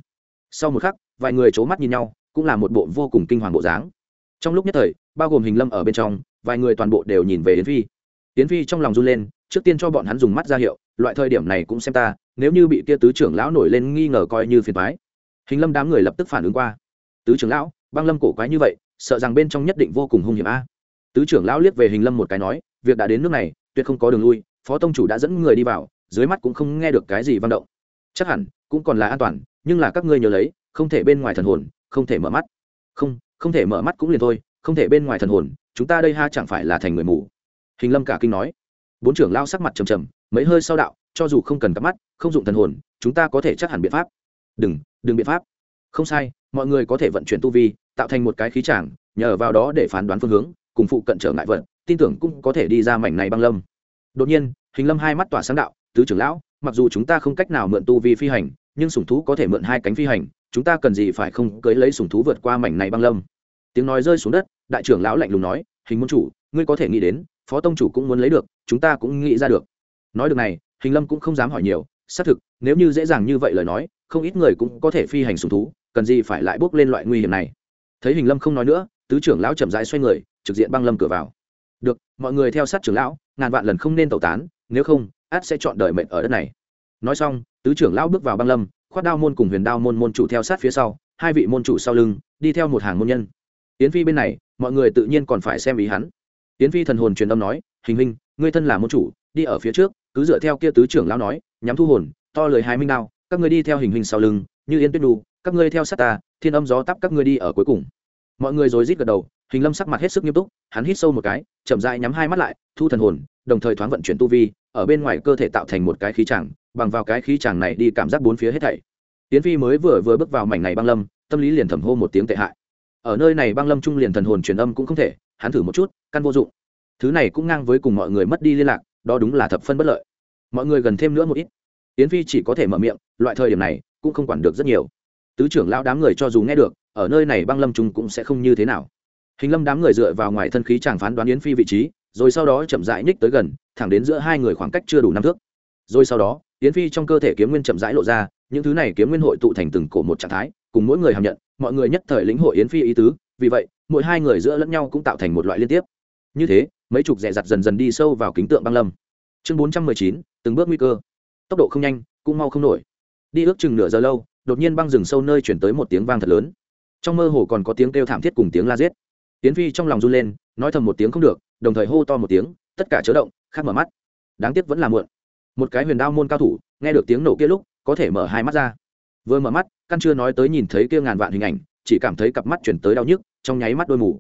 Sau một khắc, vài người c h ố mắt nhìn nhau cũng là một bộ vô cùng kinh hoàng bộ dáng. Trong lúc nhất thời, bao gồm hình lâm ở bên trong, vài người toàn bộ đều nhìn về yến phi. Yến phi trong lòng run lên, trước tiên cho bọn hắn dùng mắt ra hiệu, loại thời điểm này cũng xem ta, nếu như bị kia tứ trưởng lão nổi lên nghi ngờ coi như phiền thoái hình lâm đám người lập tức phản ứng qua. Tứ trưởng lão, băng lâm cổ quái như vậy, sợ rằng bên trong nhất định vô cùng hung hiểm a. Tứ trưởng lão liếc về hình lâm một cái nói, việc đã đến nước này, tuyệt không có đường lui, phó tông chủ đã dẫn người đi vào, dưới mắt cũng không nghe được cái gì vang động. Chắc hẳn, cũng còn là an toàn, nhưng là các ngươi nhớ lấy, không thể bên ngoài thần hồn không thể mở mắt. Không không thể mở mắt cũng liền thôi, không thể bên ngoài thần hồn, chúng ta đây ha chẳng phải là thành người mù. Hình lâm cả kinh nói. Bốn trưởng lao sắc mặt trầm trầm, mấy hơi sau đạo, cho dù không cần cắp mắt, không dụng thần hồn, chúng ta có thể chắc hẳn biện pháp. Đừng đừng biện pháp. Không sai, mọi người có thể vận chuyển tu vi, tạo thành một cái khí tràng nhờ vào đó để phán đoán phương hướng, cùng phụ cận trở ngại vận tin tưởng cũng có thể đi ra mảnh này băng lâm. Đột nhiên, hình lâm hai mắt tỏa sáng đạo, tứ trưởng lão, mặc dù chúng ta không cách nào mượn tu vi phi hành, nhưng sủng thú có thể mượn hai cánh phi hành chúng ta cần gì phải không cưới lấy sùng thú vượt qua mảnh này băng lâm? Tiếng nói rơi xuống đất, đại trưởng lão lạnh lùng nói, hình môn chủ, ngươi có thể nghĩ đến, phó tông chủ cũng muốn lấy được, chúng ta cũng nghĩ ra được. Nói được này, hình lâm cũng không dám hỏi nhiều, xác thực, nếu như dễ dàng như vậy lời nói, không ít người cũng có thể phi hành sùng thú, cần gì phải lại bước lên loại nguy hiểm này? Thấy hình lâm không nói nữa, tứ trưởng lão chậm rãi xoay người, trực diện băng lâm cửa vào. Được, mọi người theo sát trưởng lão, ngàn vạn lần không nên tẩu tán, nếu không át sẽ chọn đời mệnh ở đất này. Nói xong, tứ trưởng lão bước vào băng lâm khoát đao môn cùng huyền đao môn môn chủ theo sát phía sau, hai vị môn chủ sau lưng, đi theo một hàng môn nhân. Yến phi bên này, mọi người tự nhiên còn phải xem ý hắn. Yến phi thần hồn truyền âm nói, hình hình ngươi thân là môn chủ, đi ở phía trước, cứ dựa theo kia tứ trưởng lão nói, nhắm thu hồn, to lời hai minh đao, các ngươi đi theo hình hình sau lưng, như yên tuyết đu các ngươi theo sát ta, thiên âm gió tắp các ngươi đi ở cuối cùng. Mọi người rồi rít gật đầu, hình lâm sắc mặt hết sức nghiêm túc, hắn hít sâu một cái, chậm dại nhắm hai mắt lại, thu thần hồn, đồng thời thoáng vận chuyển tu vi, ở bên ngoài cơ thể tạo thành một cái khí chẳng bằng vào cái khí chàng này đi cảm giác bốn phía hết thảy. Tiến phi mới vừa vừa bước vào mảnh này băng lâm, tâm lý liền thầm hô một tiếng tệ hại. Ở nơi này băng lâm trung liền thần hồn truyền âm cũng không thể, hắn thử một chút, căn vô dụng. Thứ này cũng ngang với cùng mọi người mất đi liên lạc, đó đúng là thập phân bất lợi. Mọi người gần thêm nữa một ít. Yến phi chỉ có thể mở miệng, loại thời điểm này cũng không quản được rất nhiều. Tứ trưởng lão đám người cho dù nghe được, ở nơi này băng lâm trung cũng sẽ không như thế nào. Hình lâm đám người dựa vào ngoài thân khí chàng phán đoán yến phi vị trí, rồi sau đó chậm rãi nhích tới gần, thẳng đến giữa hai người khoảng cách chưa đủ năm thước. Rồi sau đó yến phi trong cơ thể kiếm nguyên chậm rãi lộ ra, những thứ này kiếm nguyên hội tụ thành từng cổ một trạng thái, cùng mỗi người hàm nhận, mọi người nhất thời lĩnh hội yến phi ý tứ, vì vậy, mỗi hai người giữa lẫn nhau cũng tạo thành một loại liên tiếp. Như thế, mấy chục rẻ giặt dần dần đi sâu vào kính tượng băng lâm. Chương bốn trăm mười chín, từng bước nguy cơ. Tốc độ không nhanh, cũng mau không nổi. Đi ước chừng nửa giờ lâu, đột nhiên băng rừng sâu nơi chuyển tới một tiếng vang thật lớn. Trong mơ hồ còn có tiếng kêu thảm thiết cùng tiếng la giết. Tiến phi trong lòng run lên, nói thầm một tiếng không được, đồng thời hô to một tiếng, tất cả chớ động khác mở mắt. Đáng tiếc vẫn là muộn một cái huyền đao môn cao thủ, nghe được tiếng nổ kia lúc, có thể mở hai mắt ra. Vừa mở mắt, căn chưa nói tới nhìn thấy kia ngàn vạn hình ảnh, chỉ cảm thấy cặp mắt chuyển tới đau nhức, trong nháy mắt đôi mù.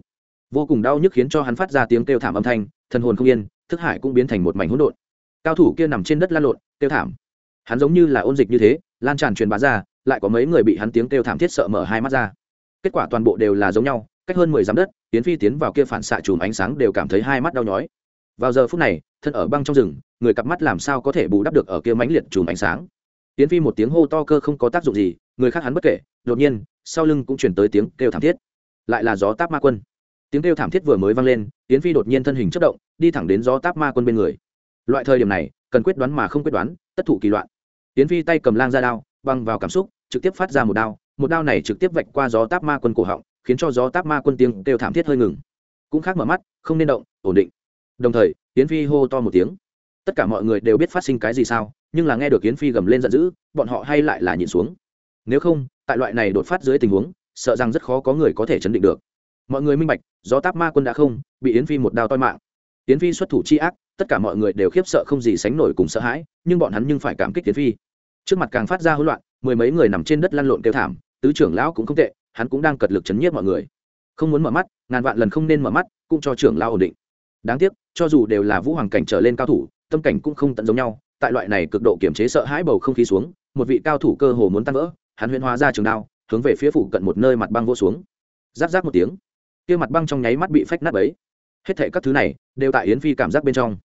Vô cùng đau nhức khiến cho hắn phát ra tiếng kêu thảm âm thanh thân hồn không yên, thức hải cũng biến thành một mảnh hỗn độn. Cao thủ kia nằm trên đất lan lộn, kêu thảm. Hắn giống như là ôn dịch như thế, lan tràn truyền bá ra, lại có mấy người bị hắn tiếng kêu thảm thiết sợ mở hai mắt ra. Kết quả toàn bộ đều là giống nhau, cách hơn mười dặm đất tiến phi tiến vào kia phản xạ chùm ánh sáng đều cảm thấy hai mắt đau nhói vào giờ phút này, thân ở băng trong rừng, người cặp mắt làm sao có thể bù đắp được ở kia mãnh liệt chùm ánh sáng. Tiến phi một tiếng hô to cơ không có tác dụng gì, người khác hắn bất kể, đột nhiên, sau lưng cũng chuyển tới tiếng kêu thảm thiết. Lại là gió táp ma quân. Tiếng kêu thảm thiết vừa mới vang lên tiến phi đột nhiên thân hình chất động, đi thẳng đến gió táp ma quân bên người. Loại thời điểm này, cần quyết đoán mà không quyết đoán, tất thủ kỳ loạn. Tiến phi tay cầm lang ra đao, băng vào cảm xúc, trực tiếp phát ra một đao một đao này trực tiếp vạch qua gió táp ma quân cổ họng, khiến cho gió táp ma quân tiếng kêu thảm thiết hơi ngừng. Cũng khác mở mắt, không nên động, ổn định đồng thời tiến phi hô to một tiếng. Tất cả mọi người đều biết phát sinh cái gì sao, nhưng là nghe được yến phi gầm lên giận dữ, bọn họ hay lại là nhìn xuống. Nếu không, tại loại này đột phát dưới tình huống, sợ rằng rất khó có người có thể chấn định được. Mọi người minh bạch do táp ma quân đã không, bị yến phi một đao toi mạng. Yến phi xuất thủ chi ác, tất cả mọi người đều khiếp sợ không gì sánh nổi cùng sợ hãi, nhưng bọn hắn nhưng phải cảm kích yến phi. Trước mặt càng phát ra hỗn loạn, mười mấy người nằm trên đất lăn lộn kêu thảm, tứ trưởng lão cũng không tệ, hắn cũng đang cật lực chấn nhiếp mọi người. Không muốn mở mắt, ngàn vạn lần không nên mở mắt, cũng cho trưởng lão ổn định. Đáng tiếc cho dù đều là vũ hoàng cảnh trở lên cao thủ, tâm cảnh cũng không tận giống nhau, tại loại này cực độ kiểm chế sợ hãi bầu không khí xuống, một vị cao thủ cơ hồ muốn tan vỡ, hắn huyễn hóa ra trường đao, hướng về phía phủ cận một nơi mặt băng vô xuống. Giáp giáp một tiếng, kia mặt băng trong nháy mắt bị phách nát ấy hết thệ các thứ này đều tại yến phi cảm giác bên trong.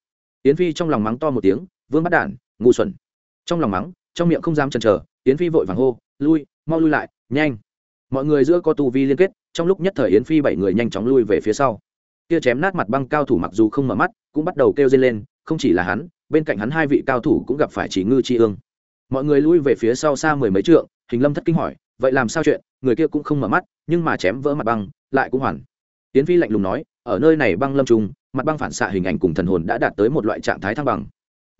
Yến phi trong lòng mắng to một tiếng, vương bắt đản, ngu xuẩn. Trong lòng mắng, trong miệng không dám chần chờ, yến phi vội vàng hô, lui, mau lui lại, nhanh. Mọi người giữa có tu vi liên kết, trong lúc nhất thời yến phi bảy người nhanh chóng lui về phía sau kia chém nát mặt băng cao thủ mặc dù không mở mắt, cũng bắt đầu kêu dây lên, không chỉ là hắn, bên cạnh hắn hai vị cao thủ cũng gặp phải chỉ ngư chi ương. Mọi người lui về phía sau xa mười mấy trượng, hình lâm thất kinh hỏi, vậy làm sao chuyện? Người kia cũng không mở mắt, nhưng mà chém vỡ mặt băng, lại cũng hoàn. Tiến phi lạnh lùng nói, ở nơi này băng lâm trung mặt băng phản xạ hình ảnh cùng thần hồn đã đạt tới một loại trạng thái thăng bằng.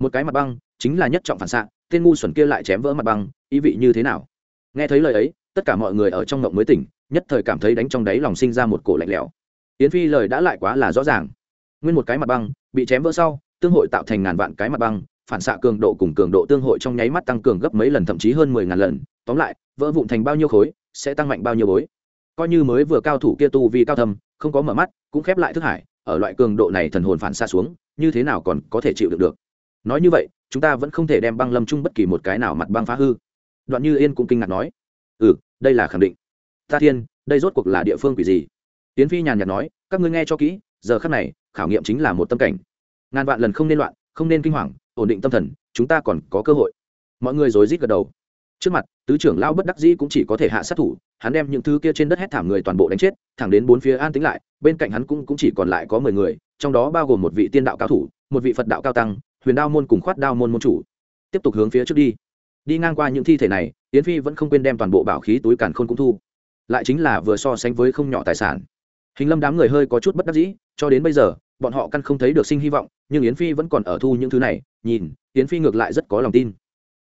Một cái mặt băng chính là nhất trọng phản xạ, tên ngu xuẩn kia lại chém vỡ mặt băng, ý vị như thế nào? Nghe thấy lời ấy, tất cả mọi người ở trong ngộng mới tỉnh, nhất thời cảm thấy đánh trong đáy lòng sinh ra một cổ lạnh lẽo yến phi lời đã lại quá là rõ ràng. Nguyên một cái mặt băng bị chém vỡ sau tương hội tạo thành ngàn vạn cái mặt băng phản xạ cường độ cùng cường độ tương hội trong nháy mắt tăng cường gấp mấy lần thậm chí hơn mười ngàn lần. Tóm lại vỡ vụn thành bao nhiêu khối sẽ tăng mạnh bao nhiêu bối. Coi như mới vừa cao thủ kia tu vì cao thầm, không có mở mắt cũng khép lại thức hải ở loại cường độ này thần hồn phản xạ xuống như thế nào còn có thể chịu được được? Nói như vậy chúng ta vẫn không thể đem băng lâm chung bất kỳ một cái nào mặt băng phá hư. Đoạn như yên cũng kinh ngạc nói ừ đây là khẳng định. Ta thiên đây rốt cuộc là địa phương quỷ gì? Tiến phi nhàn nhạt nói các ngươi nghe cho kỹ giờ khắc này khảo nghiệm chính là một tâm cảnh. Ngàn vạn lần không nên loạn không nên kinh hoàng ổn định tâm thần chúng ta còn có cơ hội. Mọi người rối rít gật đầu. Trước mặt tứ trưởng lao bất đắc dĩ cũng chỉ có thể hạ sát thủ hắn đem những thứ kia trên đất hét thảm người toàn bộ đánh chết thẳng đến bốn phía an tính lại bên cạnh hắn cũng, cũng chỉ còn lại có mười người trong đó bao gồm một vị tiên đạo cao thủ một vị phật đạo cao tăng huyền đao môn cùng khoát đao môn môn chủ. Tiếp tục hướng phía trước đi. Đi ngang qua những thi thể này yến phi vẫn không quên đem toàn bộ bảo khí túi càn khôn cũng thu. Lại chính là vừa so sánh với không nhỏ tài sản hình lâm đám người hơi có chút bất đắc dĩ, cho đến bây giờ, bọn họ căn không thấy được sinh hy vọng, nhưng yến phi vẫn còn ở thu những thứ này, nhìn, yến phi ngược lại rất có lòng tin.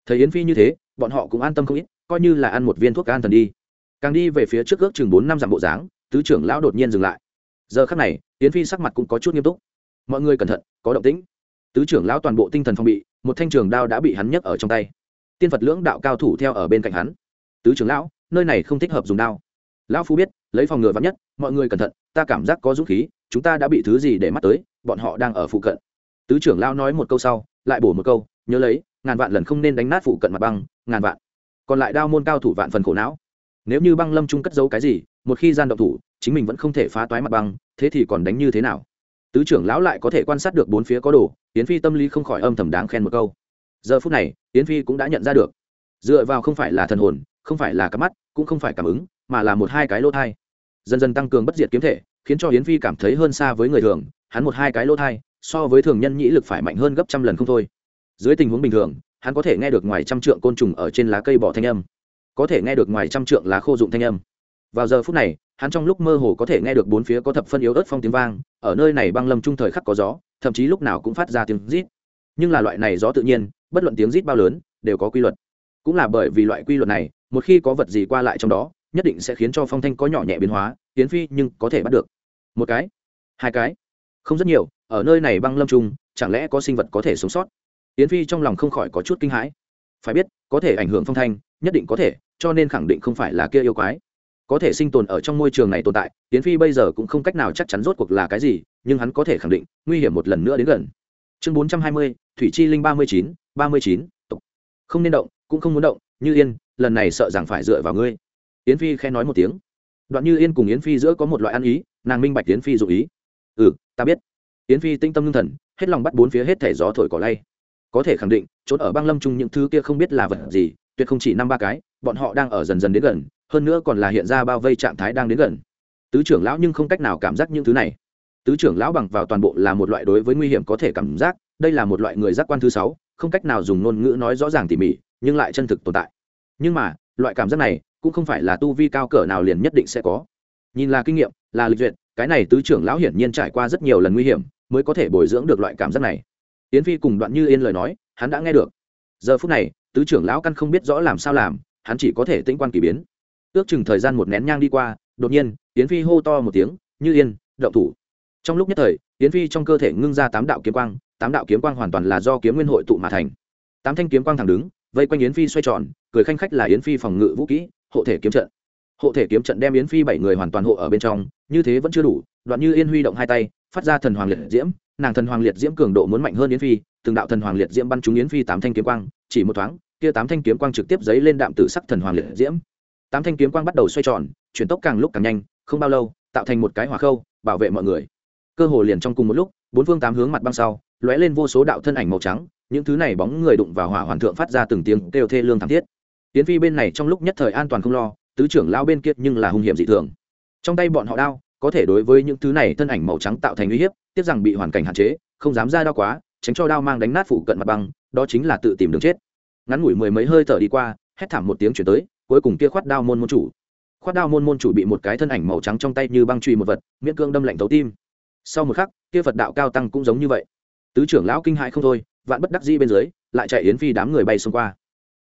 Thấy yến phi như thế, bọn họ cũng an tâm không ít, coi như là ăn một viên thuốc an thần đi. Càng đi về phía trước ước chừng bốn năm dặm bộ dáng, tứ trưởng lão đột nhiên dừng lại. Giờ khắc này, yến phi sắc mặt cũng có chút nghiêm túc. Mọi người cẩn thận, có động tĩnh. Tứ trưởng lão toàn bộ tinh thần phong bị, một thanh trường đao đã bị hắn nhấc ở trong tay. Tiên phật lưỡng đạo cao thủ theo ở bên cạnh hắn. Tứ trưởng lão, nơi này không thích hợp dùng đao. Lão phu biết lấy phòng ngừa vắn nhất, mọi người cẩn thận, ta cảm giác có dũng khí, chúng ta đã bị thứ gì để mắt tới, bọn họ đang ở phụ cận. Tứ trưởng lão nói một câu sau, lại bổ một câu, nhớ lấy, ngàn vạn lần không nên đánh nát phụ cận mặt băng, ngàn vạn. Còn lại đao môn cao thủ vạn phần khổ não. Nếu như băng lâm trung cất giấu cái gì, một khi gian động thủ, chính mình vẫn không thể phá toái mặt băng, thế thì còn đánh như thế nào? Tứ trưởng lão lại có thể quan sát được bốn phía có đồ, yến phi tâm lý không khỏi âm thầm đáng khen một câu. Giờ phút này, yến phi cũng đã nhận ra được. Dựa vào không phải là thần hồn, không phải là cắm mắt, cũng không phải cảm ứng, mà là một hai cái lỗ thai dần dần tăng cường bất diệt kiếm thể, khiến cho yến phi cảm thấy hơn xa với người thường, hắn một hai cái lỗ thai, so với thường nhân nhĩ lực phải mạnh hơn gấp trăm lần không thôi. Dưới tình huống bình thường, hắn có thể nghe được ngoài trăm trượng côn trùng ở trên lá cây bỏ thanh âm. Có thể nghe được ngoài trăm trượng lá khô dụng thanh âm. Vào giờ phút này, hắn trong lúc mơ hồ có thể nghe được bốn phía có thập phân yếu ớt phong tiếng vang, ở nơi này băng lâm trung thời khắc có gió, thậm chí lúc nào cũng phát ra tiếng rít. Nhưng là loại này gió tự nhiên, bất luận tiếng rít bao lớn, đều có quy luật. Cũng là bởi vì loại quy luật này, một khi có vật gì qua lại trong đó nhất định sẽ khiến cho phong thanh có nhỏ nhẹ biến hóa tiến phi nhưng có thể bắt được. Một cái, hai cái, không rất nhiều, ở nơi này băng lâm trung chẳng lẽ có sinh vật có thể sống sót? Tiến phi trong lòng không khỏi có chút kinh hãi. Phải biết, có thể ảnh hưởng phong thanh, nhất định có thể, cho nên khẳng định không phải là kia yêu quái. Có thể sinh tồn ở trong môi trường này tồn tại tiến phi bây giờ cũng không cách nào chắc chắn rốt cuộc là cái gì, nhưng hắn có thể khẳng định, nguy hiểm một lần nữa đến gần. Chương bốn trăm hai mươi, thủy chi linh ba mươi chín, ba mươi chín không nên động, cũng không muốn động, như yên, lần này sợ rằng phải dựa vào ngươi yến phi khen nói một tiếng. Đoạn như yên cùng yến phi giữa có một loại ăn ý, nàng minh bạch yến phi dụ ý. Ừ ta biết. Yến phi tinh tâm ngưng thần, hết lòng bắt bốn phía hết thẻ gió thổi cỏ lay. Có thể khẳng định trốn ở băng lâm chung những thứ kia không biết là vật gì, tuyệt không chỉ năm ba cái, bọn họ đang ở dần dần đến gần, hơn nữa còn là hiện ra bao vây trạng thái đang đến gần. Tứ trưởng lão nhưng không cách nào cảm giác những thứ này. Tứ trưởng lão bằng vào toàn bộ là một loại đối với nguy hiểm có thể cảm giác, đây là một loại người giác quan thứ sáu, không cách nào dùng ngôn ngữ nói rõ ràng tỉ mỉ, nhưng lại chân thực tồn tại. Nhưng mà, loại cảm giác này cũng không phải là tu vi cao cỡ nào liền nhất định sẽ có. Nhìn là kinh nghiệm, là lịch duyệt, cái này tứ trưởng lão hiển nhiên trải qua rất nhiều lần nguy hiểm, mới có thể bồi dưỡng được loại cảm giác này. Yến phi cùng đoạn như yên lời nói, hắn đã nghe được. Giờ phút này, tứ trưởng lão căn không biết rõ làm sao làm, hắn chỉ có thể tĩnh quan kỳ biến. Ước chừng thời gian một nén nhang đi qua, đột nhiên, yến phi hô to một tiếng, như yên, động thủ. Trong lúc nhất thời, yến phi trong cơ thể ngưng ra tám đạo kiếm quang, tám đạo kiếm quang hoàn toàn là do kiếm nguyên hội tụ mà thành. Tám thanh kiếm quang thẳng đứng vây quanh yến phi xoay tròn, cười khanh khách là yến phi phòng ngự vũ kỹ, hộ thể kiếm trận. Hộ thể kiếm trận đem yến phi bảy người hoàn toàn hộ ở bên trong, như thế vẫn chưa đủ, đoạn như yên huy động hai tay, phát ra thần hoàng liệt diễm, nàng thần hoàng liệt diễm cường độ muốn mạnh hơn yến phi, từng đạo thần hoàng liệt diễm bắn trúng yến phi tám thanh kiếm quang, chỉ một thoáng, kia tám thanh kiếm quang trực tiếp giấy lên đạm tử sắc thần hoàng liệt diễm. Tám thanh kiếm quang bắt đầu xoay tròn, chuyển tốc càng lúc càng nhanh, không bao lâu, tạo thành một cái hỏa khâu, bảo vệ mọi người. Cơ hồ liền trong cùng một lúc, bốn phương tám hướng mặt băng sau, lóe lên vô số đạo thân ảnh màu trắng những thứ này bóng người đụng vào hỏa hoàn thượng phát ra từng tiếng kêu thê lương thảm thiết. Tiến phi bên này trong lúc nhất thời an toàn không lo, tứ trưởng lao bên kia nhưng là hung hiểm dị thường. Trong tay bọn họ đao, có thể đối với những thứ này thân ảnh màu trắng tạo thành uy hiếp tiếc rằng bị hoàn cảnh hạn chế, không dám ra đao quá, tránh cho đao mang đánh nát phụ cận mặt băng, đó chính là tự tìm đường chết. Ngắn ngủi mười mấy hơi thở đi qua, hét thảm một tiếng chuyển tới, cuối cùng kia khoát đao môn môn chủ. Khoát đao môn môn chủ bị một cái thân ảnh màu trắng trong tay như băng truy một vật, miễn cương đâm lạnh thấu tim. Sau một khắc, kia phật đạo cao tăng cũng giống như vậy. Tứ trưởng lão kinh hãi không thôi vạn bất đắc dĩ bên dưới, lại chạy yến phi đám người bay xông qua.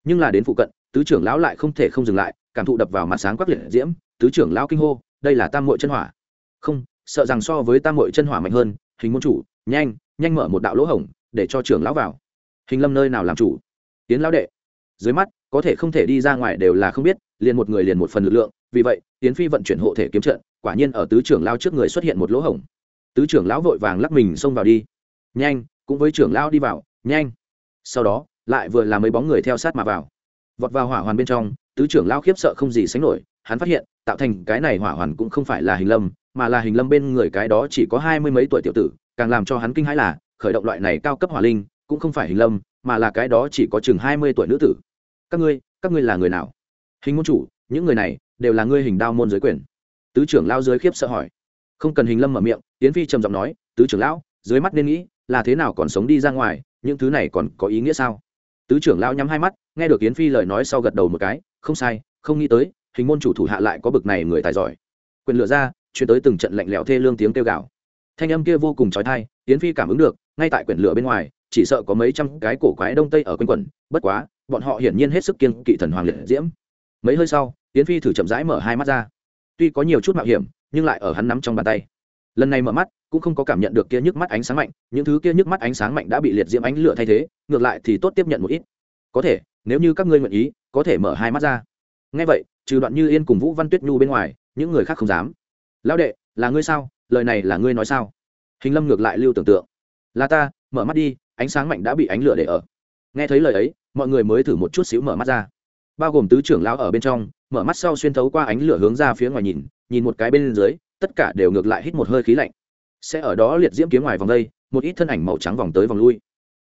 Nhưng là đến phụ cận, tứ trưởng lão lại không thể không dừng lại, cảm thụ đập vào mặt sáng quắc liệt diễm, tứ trưởng lão kinh hô, đây là tam muội chân hỏa. Không, sợ rằng so với tam muội chân hỏa mạnh hơn, hình môn chủ, nhanh nhanh mở một đạo lỗ hổng, để cho trưởng lão vào. Hình lâm nơi nào làm chủ? Tiến lão đệ. Dưới mắt, có thể không thể đi ra ngoài đều là không biết, liền một người liền một phần lực lượng, vì vậy tiến phi vận chuyển hộ thể kiếm trận, quả nhiên ở tứ trưởng lao trước người xuất hiện một lỗ hổng. Tứ trưởng lão vội vàng lắc mình xông vào đi. Nhanh, cũng với trưởng lão đi vào nhanh. Sau đó, lại vừa là mấy bóng người theo sát mà vào. Vọt vào hỏa hoàn bên trong, tứ trưởng lao khiếp sợ không gì sánh nổi, hắn phát hiện, tạo thành cái này hỏa hoàn cũng không phải là hình lâm, mà là hình lâm bên người cái đó chỉ có hai mươi mấy tuổi tiểu tử, càng làm cho hắn kinh hãi là, khởi động loại này cao cấp hỏa linh, cũng không phải hình lâm, mà là cái đó chỉ có chừng hai mươi tuổi nữ tử. Các ngươi các ngươi là người nào? Hình môn chủ, những người này, đều là ngươi hình đao môn giới quyền. Tứ trưởng lao dưới khiếp sợ hỏi. Không cần hình lâm mở miệng tiến phi trầm giọng nói, tứ trưởng lão, dưới mắt nên nghĩ, là thế nào còn sống đi ra ngoài những thứ này còn có ý nghĩa sao? Tứ trưởng lão nhắm hai mắt, nghe được yến phi lời nói sau gật đầu một cái, không sai, không nghĩ tới, hình môn chủ thủ hạ lại có bực này người tài giỏi. Quyền lựa ra, chuyển tới từng trận lạnh lẽo thê lương tiếng kêu gào. Thanh âm kia vô cùng trói thai yến phi cảm ứng được, ngay tại quyển lửa bên ngoài, chỉ sợ có mấy trăm cái cổ quái đông tây ở quanh quẩn, bất quá, bọn họ hiển nhiên hết sức kiên kỵ thần hoàng liệt diễm. Mấy hơi sau, yến phi thử chậm rãi mở hai mắt ra. Tuy có nhiều chút mạo hiểm, nhưng lại ở hắn nắm trong bàn tay. Lần này mở mắt cũng không có cảm nhận được kia nhức mắt ánh sáng mạnh, những thứ kia nhức mắt ánh sáng mạnh đã bị liệt diễm ánh lửa thay thế, ngược lại thì tốt tiếp nhận một ít. Có thể, nếu như các ngươi nguyện ý, có thể mở hai mắt ra. Ngay vậy, trừ đoạn như yên cùng vũ văn tuyết nhu bên ngoài, những người khác không dám. Lão đệ, là ngươi sao? Lời này là ngươi nói sao? Hình lâm ngược lại lưu tưởng tượng. Là ta, mở mắt đi, ánh sáng mạnh đã bị ánh lửa để ở. Nghe thấy lời ấy, mọi người mới thử một chút xíu mở mắt ra. Bao gồm tứ trưởng lão ở bên trong, mở mắt sau xuyên thấu qua ánh lửa hướng ra phía ngoài nhìn nhìn một cái bên dưới, tất cả đều ngược lại hít một hơi khí lạnh sẽ ở đó liệt diễm kiếm ngoài vòng đây, một ít thân ảnh màu trắng vòng tới vòng lui.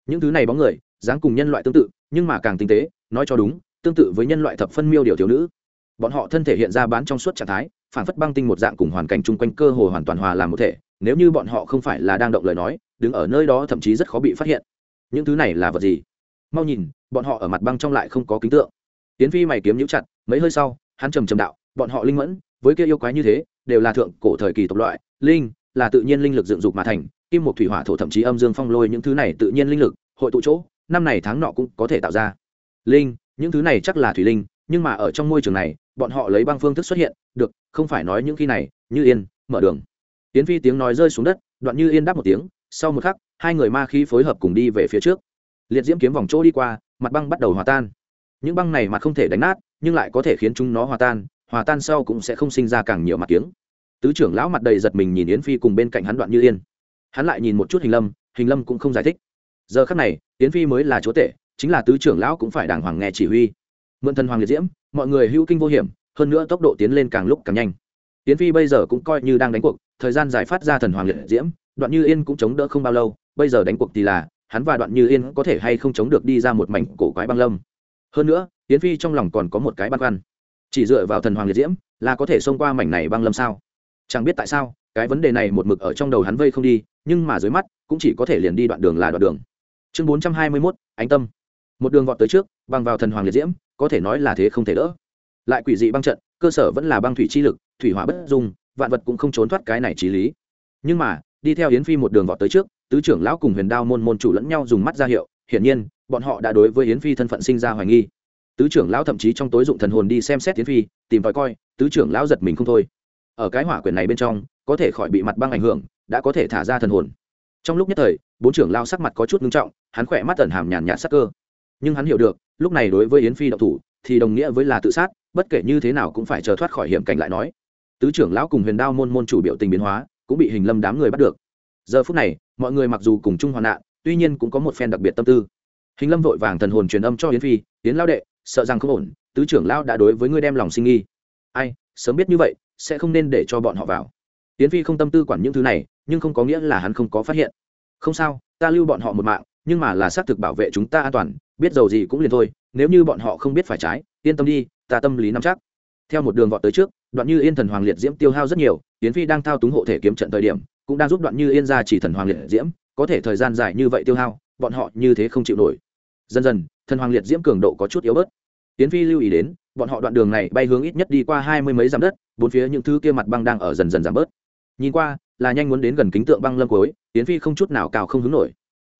Những thứ này bóng người, dáng cùng nhân loại tương tự, nhưng mà càng tinh tế, nói cho đúng, tương tự với nhân loại thập phân miêu điều thiếu nữ. Bọn họ thân thể hiện ra bán trong suốt trạng thái, phản phất băng tinh một dạng cùng hoàn cảnh chung quanh cơ hồ hoàn toàn hòa làm một thể, nếu như bọn họ không phải là đang động lời nói, đứng ở nơi đó thậm chí rất khó bị phát hiện. Những thứ này là vật gì? Mau nhìn, bọn họ ở mặt băng trong lại không có kính tượng. Tiến phi mày kiếm nhũ chặt, mấy hơi sau, hắn trầm trầm đạo, bọn họ linh mẫn, với kia yêu quái như thế, đều là thượng cổ thời kỳ tộc loại, linh là tự nhiên linh lực dựng dục mà thành, kim một thủy hỏa thổ thậm chí âm dương phong lôi những thứ này tự nhiên linh lực, hội tụ chỗ, năm này tháng nọ cũng có thể tạo ra. Linh, những thứ này chắc là thủy linh, nhưng mà ở trong môi trường này, bọn họ lấy băng phương thức xuất hiện, được, không phải nói những khi này, như yên, mở đường. Tiến phi tiếng nói rơi xuống đất, đoạn như yên đáp một tiếng, sau một khắc, hai người ma khí phối hợp cùng đi về phía trước. Liệt diễm kiếm vòng chỗ đi qua, mặt băng bắt đầu hòa tan. Những băng này mặt không thể đánh nát, nhưng lại có thể khiến chúng nó hòa tan hòa tan sau cũng sẽ không sinh ra càng nhiều mặt kiếng tứ trưởng lão mặt đầy giật mình nhìn yến phi cùng bên cạnh hắn đoạn như yên. Hắn lại nhìn một chút hình lâm hình lâm cũng không giải thích. Giờ khắc này, yến phi mới là chúa tể, chính là tứ trưởng lão cũng phải đàng hoàng nghe chỉ huy. Mượn thần hoàng liệt diễm, mọi người hữu kinh vô hiểm, hơn nữa tốc độ tiến lên càng lúc càng nhanh. Yến phi bây giờ cũng coi như đang đánh cuộc, thời gian giải phát ra thần hoàng liệt diễm, đoạn như yên cũng chống đỡ không bao lâu, bây giờ đánh cuộc thì là, hắn và đoạn như yên có thể hay không chống được đi ra một mảnh cổ quái băng lâm. Hơn nữa, yến phi trong lòng còn có một cái băn khoăn. Chỉ dựa vào thần hoàng liệt diễm là có thể xông qua mảnh này băng lâm sao? Chẳng biết tại sao, cái vấn đề này một mực ở trong đầu hắn vây không đi, nhưng mà dưới mắt, cũng chỉ có thể liền đi đoạn đường là đoạn đường. Chương bốn trăm hai mươi mốt, ánh tâm. Một đường vọt tới trước, băng vào thần hoàng liệt diễm, có thể nói là thế không thể đỡ. Lại quỷ dị băng trận, cơ sở vẫn là băng thủy chi lực, thủy hỏa bất dung, vạn vật cũng không trốn thoát cái này trí lý. Nhưng mà, đi theo yến phi một đường vọt tới trước, tứ trưởng lão cùng huyền đao môn môn chủ lẫn nhau dùng mắt ra hiệu, hiển nhiên, bọn họ đã đối với yến phi thân phận sinh ra hoài nghi. Tứ trưởng lão thậm chí trong tối dụng thần hồn đi xem xét yến phi, tìm tòi coi, tứ trưởng lão giật mình không thôi ở cái hỏa quyền này bên trong, có thể khỏi bị mặt băng ảnh hưởng, đã có thể thả ra thần hồn. Trong lúc nhất thời, bốn trưởng lao sắc mặt có chút ngưng trọng, hắn khỏe mắt tẩn hàm nhàn nhạt sắc cơ. Nhưng hắn hiểu được, lúc này đối với yến phi độc thủ, thì đồng nghĩa với là tự sát, bất kể như thế nào cũng phải chờ thoát khỏi hiểm cảnh lại nói. Tứ trưởng lão cùng huyền đao môn môn chủ biểu tình biến hóa, cũng bị hình lâm đám người bắt được. Giờ phút này, mọi người mặc dù cùng chung hoạn nạn, tuy nhiên cũng có một phen đặc biệt tâm tư. Hình lâm vội vàng thần hồn truyền âm cho yến phi, yến lao đệ, sợ rằng không ổn, tứ trưởng lão đã đối với ngươi đem lòng sinh nghi. Ai, sớm biết như vậy sẽ không nên để cho bọn họ vào. Tiến phi không tâm tư quản những thứ này, nhưng không có nghĩa là hắn không có phát hiện. Không sao, ta lưu bọn họ một mạng, nhưng mà là xác thực bảo vệ chúng ta an toàn, biết dầu gì cũng liền thôi, nếu như bọn họ không biết phải trái, yên tâm đi, ta tâm lý nắm chắc. Theo một đường vọt tới trước, đoạn như yên thần hoàng liệt diễm tiêu hao rất nhiều tiến phi đang thao túng hộ thể kiếm trận thời điểm, cũng đang giúp đoạn như yên ra chỉ thần hoàng liệt diễm, có thể thời gian dài như vậy tiêu hao, bọn họ như thế không chịu nổi. Dần dần, thần hoàng liệt diễm cường độ có chút yếu bớt. Tiến phi lưu ý đến bọn họ đoạn đường này bay hướng ít nhất đi qua hai mươi mấy dặm đất, bốn phía những thứ kia mặt băng đang ở dần dần giảm bớt. Nhìn qua, là nhanh muốn đến gần kính tượng băng lâm cối tiến phi không chút nào cao không hứng nổi.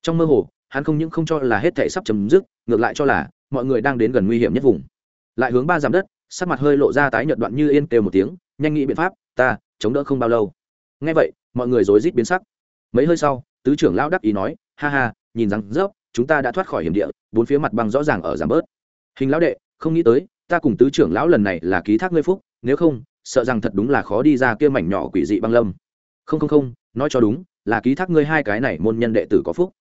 Trong mơ hồ, hắn không những không cho là hết thể sắp chấm dứt, ngược lại cho là mọi người đang đến gần nguy hiểm nhất vùng. Lại hướng ba dặm đất, sắc mặt hơi lộ ra tái nhợt đoạn như yên kêu một tiếng, nhanh nghĩ biện pháp, ta chống đỡ không bao lâu. Nghe vậy, mọi người rối rít biến sắc. Mấy hơi sau, tứ trưởng lão đắc ý nói, ha ha, nhìn rằng rớp chúng ta đã thoát khỏi hiểm địa, bốn phía mặt băng rõ ràng ở giảm bớt. Hình lão đệ, không nghĩ tới ta cùng tứ trưởng lão lần này là ký thác ngươi phúc, nếu không, sợ rằng thật đúng là khó đi ra kia mảnh nhỏ quỷ dị băng lâm. Không không không, nói cho đúng, là ký thác ngươi hai cái này môn nhân đệ tử có phúc.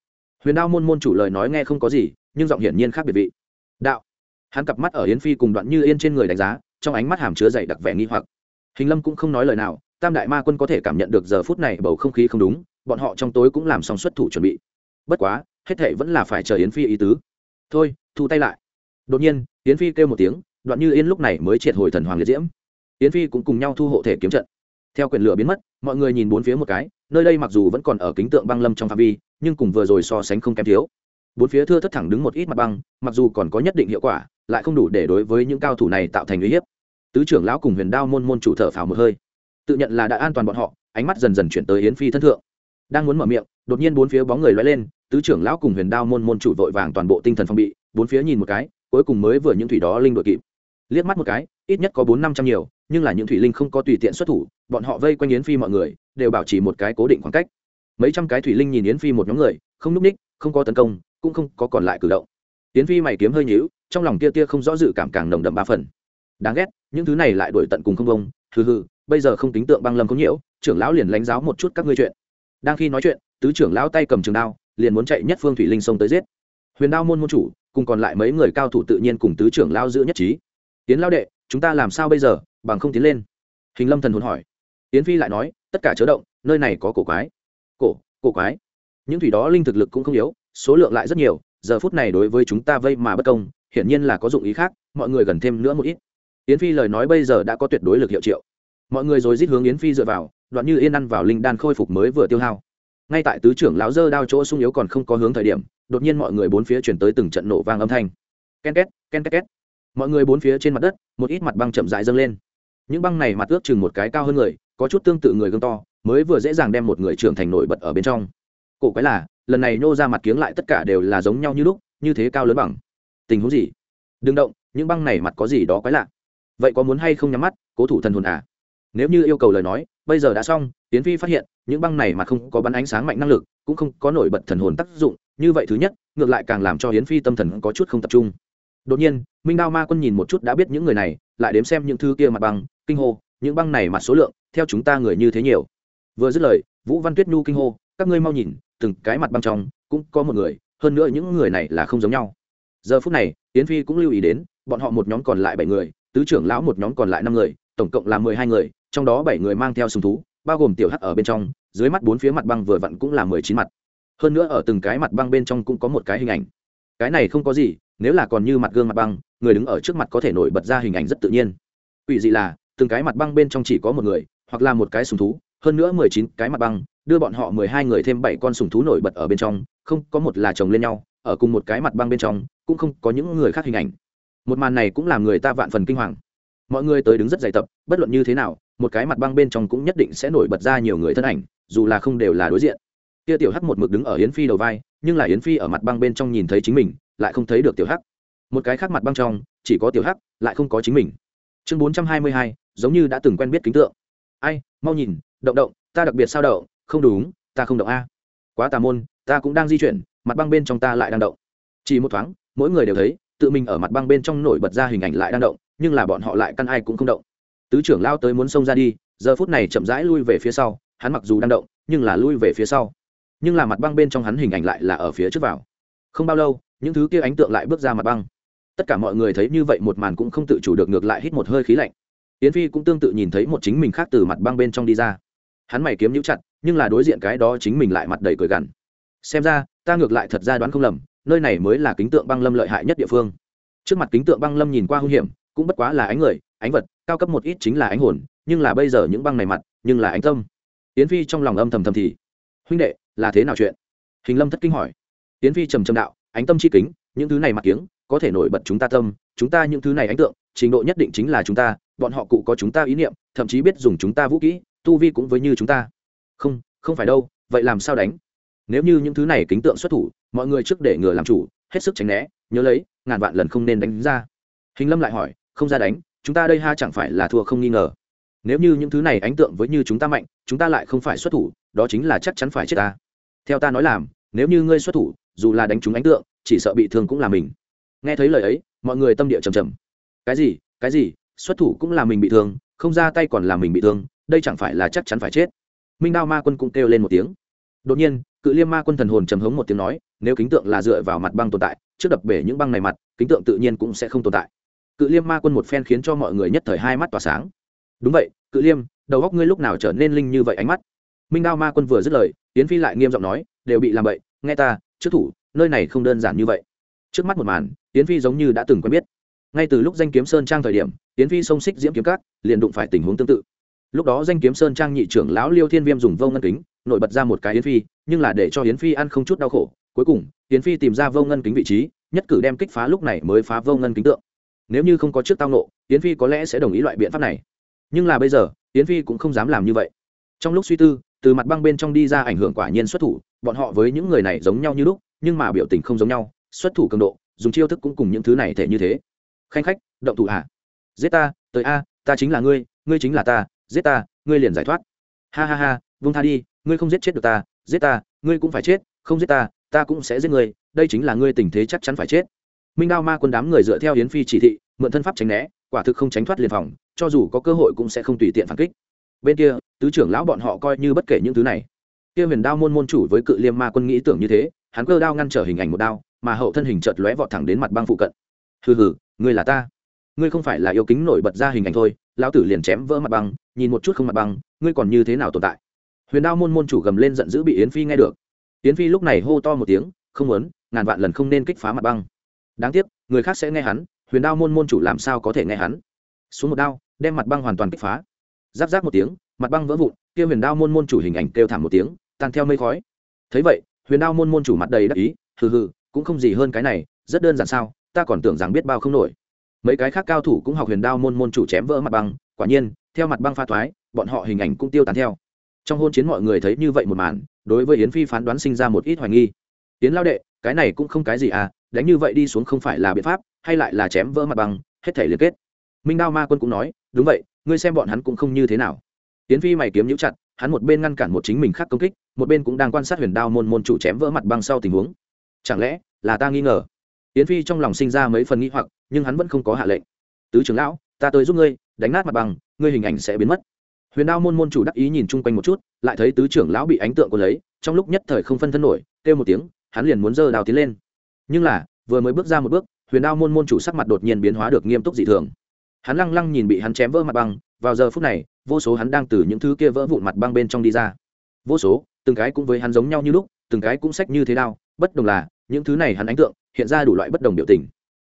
Huyền đao môn môn chủ lời nói nghe không có gì, nhưng giọng hiển nhiên khác biệt vị. Đạo. Hắn cặp mắt ở yến phi cùng đoạn như yên trên người đánh giá, trong ánh mắt hàm chứa dày đặc vẻ nghi hoặc. Hình lâm cũng không nói lời nào, tam đại ma quân có thể cảm nhận được giờ phút này bầu không khí không đúng, bọn họ trong tối cũng làm xong xuất thủ chuẩn bị. Bất quá, hết thệ vẫn là phải chờ yến phi ý tứ. Thôi, thu tay lại. Đột nhiên, yến phi kêu một tiếng đoạn như yên lúc này mới triệt hồi thần hoàng liệt diễm. Yến phi cũng cùng nhau thu hộ thể kiếm trận. Theo quyền lửa biến mất, mọi người nhìn bốn phía một cái, nơi đây mặc dù vẫn còn ở kính tượng băng lâm trong phạm vi, nhưng cùng vừa rồi so sánh không kém thiếu. Bốn phía thưa thất thẳng đứng một ít mặt băng, mặc dù còn có nhất định hiệu quả, lại không đủ để đối với những cao thủ này tạo thành uy hiếp. Tứ trưởng lão cùng huyền đao môn môn chủ thở phào một hơi. Tự nhận là đã an toàn bọn họ, ánh mắt dần dần chuyển tới yến phi thân thượng. Đang muốn mở miệng, đột nhiên bốn phía bóng người loay lên, tứ trưởng lão cùng huyền đao môn môn chủ vội vàng toàn bộ tinh thần phong bị, bốn phía nhìn một cái, cuối cùng mới vừa những thủy đó linh đội kịp liếc mắt một cái, ít nhất có bốn năm trăm nhiều, nhưng là những thủy linh không có tùy tiện xuất thủ, bọn họ vây quanh yến phi mọi người, đều bảo trì một cái cố định khoảng cách. Mấy trăm cái thủy linh nhìn yến phi một nhóm người, không núp ních, không có tấn công, cũng không có còn lại cử động. Yến phi mày kiếm hơi nhíu, trong lòng tia tia không rõ dự cảm càng nồng đậm ba phần. Đáng ghét, những thứ này lại đuổi tận cùng không công hừ hừ, bây giờ không tính tượng băng lâm có nhiễu, trưởng lão liền lánh giáo một chút các ngươi chuyện. Đang khi nói chuyện, tứ trưởng lão tay cầm trường đao, liền muốn chạy nhất phương thủy linh sông tới giết. Huyền đao môn môn chủ, cùng còn lại mấy người cao thủ tự nhiên cùng tứ trưởng lão giữ nhất trí tiến lao đệ, chúng ta làm sao bây giờ, bằng không tiến lên. Hình lâm thần hồn hỏi. Tiến phi lại nói, tất cả chớ động, nơi này có cổ quái. Cổ cổ quái? Những thủy đó linh thực lực cũng không yếu, số lượng lại rất nhiều, giờ phút này đối với chúng ta vây mà bất công, hiển nhiên là có dụng ý khác, mọi người gần thêm nữa một ít. Yến phi lời nói bây giờ đã có tuyệt đối lực hiệu triệu. Mọi người rồi rít hướng yến phi dựa vào, đoạn như yên ăn vào linh đan khôi phục mới vừa tiêu hao. Ngay tại tứ trưởng lão dơ đao chỗ sung yếu còn không có hướng thời điểm, đột nhiên mọi người bốn phía chuyển tới từng trận nổ vang âm thanh. Ken két ken két két mọi người bốn phía trên mặt đất, một ít mặt băng chậm rãi dâng lên. Những băng này mặt ước chừng một cái cao hơn người, có chút tương tự người gương to, mới vừa dễ dàng đem một người trưởng thành nổi bật ở bên trong. Cổ quái là, lần này nhô ra mặt kiếng lại tất cả đều là giống nhau như lúc, như thế cao lớn bằng. Tình huống gì? Đừng động, những băng này mặt có gì đó quái lạ. Vậy có muốn hay không nhắm mắt, cố thủ thần hồn à? Nếu như yêu cầu lời nói, bây giờ đã xong tiến phi phát hiện, những băng này mà không có bắn ánh sáng mạnh năng lực, cũng không có nổi bật thần hồn tác dụng, như vậy thứ nhất, ngược lại càng làm cho hiến phi tâm thần có chút không tập trung đột nhiên, minh đao ma quân nhìn một chút đã biết những người này, lại đếm xem những thứ kia mặt băng, kinh hô, những băng này mặt số lượng, theo chúng ta người như thế nhiều. Vừa dứt lời, vũ văn tuyết nhu kinh hô, các ngươi mau nhìn, từng cái mặt băng trong, cũng có một người, hơn nữa những người này là không giống nhau. Giờ phút này tiến phi cũng lưu ý đến, bọn họ một nhóm còn lại bảy người, tứ trưởng lão một nhóm còn lại năm người, tổng cộng là mười hai người, trong đó bảy người mang theo sùng thú, bao gồm tiểu hắc ở bên trong, dưới mắt bốn phía mặt băng vừa vặn cũng là mười chín mặt. Hơn nữa ở từng cái mặt băng bên trong cũng có một cái hình ảnh. Cái này không có gì nếu là còn như mặt gương mặt băng, người đứng ở trước mặt có thể nổi bật ra hình ảnh rất tự nhiên. Ủy dị là, từng cái mặt băng bên trong chỉ có một người, hoặc là một cái sùng thú, hơn nữa mười chín cái mặt băng, đưa bọn họ mười hai người thêm bảy con sùng thú nổi bật ở bên trong, không, có một là chồng lên nhau, ở cùng một cái mặt băng bên trong, cũng không có những người khác hình ảnh. Một màn này cũng làm người ta vạn phần kinh hoàng. Mọi người tới đứng rất dày tập, bất luận như thế nào, một cái mặt băng bên trong cũng nhất định sẽ nổi bật ra nhiều người thân ảnh, dù là không đều là đối diện. Kia tiểu hắc một mực đứng ở yến phi đầu vai, nhưng là yến phi ở mặt băng bên trong nhìn thấy chính mình lại không thấy được tiểu hắc. Một cái khác mặt băng trong, chỉ có tiểu hắc, lại không có chính mình. Chương bốn trăm hai mươi hai, giống như đã từng quen biết kính tượng. Ai, mau nhìn, động động, ta đặc biệt sao đậu không đúng, ta không động a. Quá tà môn, ta cũng đang di chuyển, mặt băng bên trong ta lại đang động. Chỉ một thoáng, mỗi người đều thấy, tự mình ở mặt băng bên trong nổi bật ra hình ảnh lại đang động, nhưng là bọn họ lại căn ai cũng không động. Tứ trưởng lao tới muốn xông ra đi, giờ phút này chậm rãi lui về phía sau, hắn mặc dù đang động, nhưng là lui về phía sau. Nhưng là mặt băng bên trong hắn hình ảnh lại là ở phía trước vào. Không bao lâu những thứ kia ánh tượng lại bước ra mặt băng. Tất cả mọi người thấy như vậy một màn cũng không tự chủ được ngược lại hít một hơi khí lạnh. Yến phi cũng tương tự nhìn thấy một chính mình khác từ mặt băng bên trong đi ra. Hắn mày kiếm nhũ chặt, nhưng là đối diện cái đó chính mình lại mặt đầy cười gằn. Xem ra, ta ngược lại thật ra đoán không lầm, nơi này mới là kính tượng băng lâm lợi hại nhất địa phương. Trước mặt kính tượng băng lâm nhìn qua hung hiểm, cũng bất quá là ánh người, ánh vật, cao cấp một ít chính là ánh hồn, nhưng là bây giờ những băng này mặt, nhưng là ánh tâm. Yến phi trong lòng âm thầm thầm thì, huynh đệ, là thế nào chuyện? Hình lâm thất kinh hỏi. Yến phi trầm trầm đạo ánh tâm chi kính, những thứ này mặt kiếng, có thể nổi bật chúng ta tâm, chúng ta những thứ này ánh tượng, trình độ nhất định chính là chúng ta, bọn họ cụ có chúng ta ý niệm, thậm chí biết dùng chúng ta vũ kỹ, tu vi cũng với như chúng ta. Không không phải đâu, vậy làm sao đánh? Nếu như những thứ này kính tượng xuất thủ, mọi người trước để ngừa làm chủ, hết sức tránh né, nhớ lấy, ngàn vạn lần không nên đánh ra. Hình lâm lại hỏi, không ra đánh, chúng ta đây ha chẳng phải là thua không nghi ngờ. Nếu như những thứ này ánh tượng với như chúng ta mạnh, chúng ta lại không phải xuất thủ, đó chính là chắc chắn phải chết ta. Theo ta nói làm, nếu như ngươi xuất thủ dù là đánh trúng ánh tượng, chỉ sợ bị thương cũng là mình. Nghe thấy lời ấy, mọi người tâm địa trầm trầm. Cái gì cái gì, xuất thủ cũng là mình bị thương, không ra tay còn là mình bị thương, đây chẳng phải là chắc chắn phải chết. Minh đao ma quân cũng kêu lên một tiếng. Đột nhiên, cự liêm ma quân thần hồn trầm hống một tiếng nói, nếu kính tượng là dựa vào mặt băng tồn tại, trước đập bể những băng này mặt, kính tượng tự nhiên cũng sẽ không tồn tại. Cự liêm ma quân một phen khiến cho mọi người nhất thời hai mắt tỏa sáng. Đúng vậy, cự liêm, đầu góc ngươi lúc nào trở nên linh như vậy ánh mắt? Minh đao ma quân vừa dứt lời tiến phi lại nghiêm giọng nói, đều bị làm vậy nghe ta trước thủ, nơi này không đơn giản như vậy. Trước mắt một màn tiến phi giống như đã từng quen biết. Ngay từ lúc danh kiếm sơn trang thời điểm tiến phi sông xích diễm kiếm cát liền đụng phải tình huống tương tự. Lúc đó danh kiếm sơn trang nhị trưởng lão liêu thiên viêm dùng vô ngân kính, nổi bật ra một cái yến phi, nhưng là để cho yến phi ăn không chút đau khổ. Cuối cùng, yến phi tìm ra vô ngân kính vị trí, nhất cử đem kích phá lúc này mới phá vô ngân kính tượng. Nếu như không có trước tao nộ yến phi có lẽ sẽ đồng ý loại biện pháp này. Nhưng là bây giờ, yến phi cũng không dám làm như vậy. Trong lúc suy tư từ mặt băng bên trong đi ra ảnh hưởng quả nhiên xuất thủ, bọn họ với những người này giống nhau như lúc, nhưng mà biểu tình không giống nhau, xuất thủ cường độ, dùng chiêu thức cũng cùng những thứ này thể như thế. Khanh khách, động thủ à giết ta, tới a, ta chính là ngươi ngươi chính là ta, giết ta, ngươi liền giải thoát. Ha ha ha vung tha đi, ngươi không giết chết được ta, giết ta, ngươi cũng phải chết, không giết ta ta cũng sẽ giết ngươi, đây chính là ngươi tình thế chắc chắn phải chết. Minh đao ma quân đám người dựa theo hiến phi chỉ thị, mượn thân pháp tránh né, quả thực không tránh thoát liền phòng, cho dù có cơ hội cũng sẽ không tùy tiện phản kích. Bên kia tứ trưởng lão bọn họ coi như bất kể những thứ này. Kia huyền đao môn môn chủ với cự liêm ma quân nghĩ tưởng như thế, hắn cơ đao ngăn trở hình ảnh một đao, mà hậu thân hình chợt lóe vọt thẳng đến mặt băng phụ cận. Hừ hừ, ngươi là ta. Ngươi không phải là yêu kính nổi bật ra hình ảnh thôi, lão tử liền chém vỡ mặt băng, nhìn một chút không mặt băng, ngươi còn như thế nào tồn tại? Huyền đao môn môn chủ gầm lên giận dữ bị yến phi nghe được. Yến phi lúc này hô to một tiếng, không muốn, ngàn vạn lần không nên kích phá mặt băng. Đáng tiếc, người khác sẽ nghe hắn, huyền đao môn môn chủ làm sao có thể nghe hắn? Xuống một đao, đem mặt băng hoàn toàn kích phá. Giáp giáp một tiếng mặt băng vỡ vụn, kia huyền đao môn môn chủ hình ảnh kêu thảm một tiếng, tan theo mây khói. Thấy vậy, huyền đao môn môn chủ mặt đầy đắc ý, hừ hừ, cũng không gì hơn cái này, rất đơn giản sao, ta còn tưởng rằng biết bao không nổi. Mấy cái khác cao thủ cũng học huyền đao môn môn chủ chém vỡ mặt băng, quả nhiên, theo mặt băng pha thoái, bọn họ hình ảnh cũng tiêu tán theo. Trong hôn chiến mọi người thấy như vậy một màn, đối với yến phi phán đoán sinh ra một ít hoài nghi. Yến lao đệ, cái này cũng không cái gì à đánh như vậy đi xuống không phải là biện pháp, hay lại là chém vỡ mặt băng, hết thể liên kết. Minh đao ma quân cũng nói, đúng vậy, ngươi xem bọn hắn cũng không như thế nào. Tiễn phi mày kiếm nhũ chặt, hắn một bên ngăn cản một chính mình khác công kích, một bên cũng đang quan sát huyền đao môn môn chủ chém vỡ mặt băng sau tình huống. Chẳng lẽ là ta nghi ngờ? Tiễn phi trong lòng sinh ra mấy phần nghi hoặc, nhưng hắn vẫn không có hạ lệnh. Tứ trưởng lão, ta tới giúp ngươi, đánh nát mặt bằng ngươi hình ảnh sẽ biến mất. Huyền đao môn môn chủ đắc ý nhìn chung quanh một chút, lại thấy tứ trưởng lão bị ánh tượng của lấy, trong lúc nhất thời không phân thân nổi, kêu một tiếng, hắn liền muốn giơ đao tiến lên. Nhưng là, vừa mới bước ra một bước, huyền đao môn môn chủ sắc mặt đột nhiên biến hóa được nghiêm túc dị thường. Hắn lăng lăng nhìn bị hắn chém vỡ mặt băng vào giờ phút này, vô số hắn đang từ những thứ kia vỡ vụn mặt băng bên trong đi ra. Vô số, từng cái cũng với hắn giống nhau như lúc, từng cái cũng sách như thế đao, bất đồng là, những thứ này hắn ánh tượng, hiện ra đủ loại bất đồng biểu tình.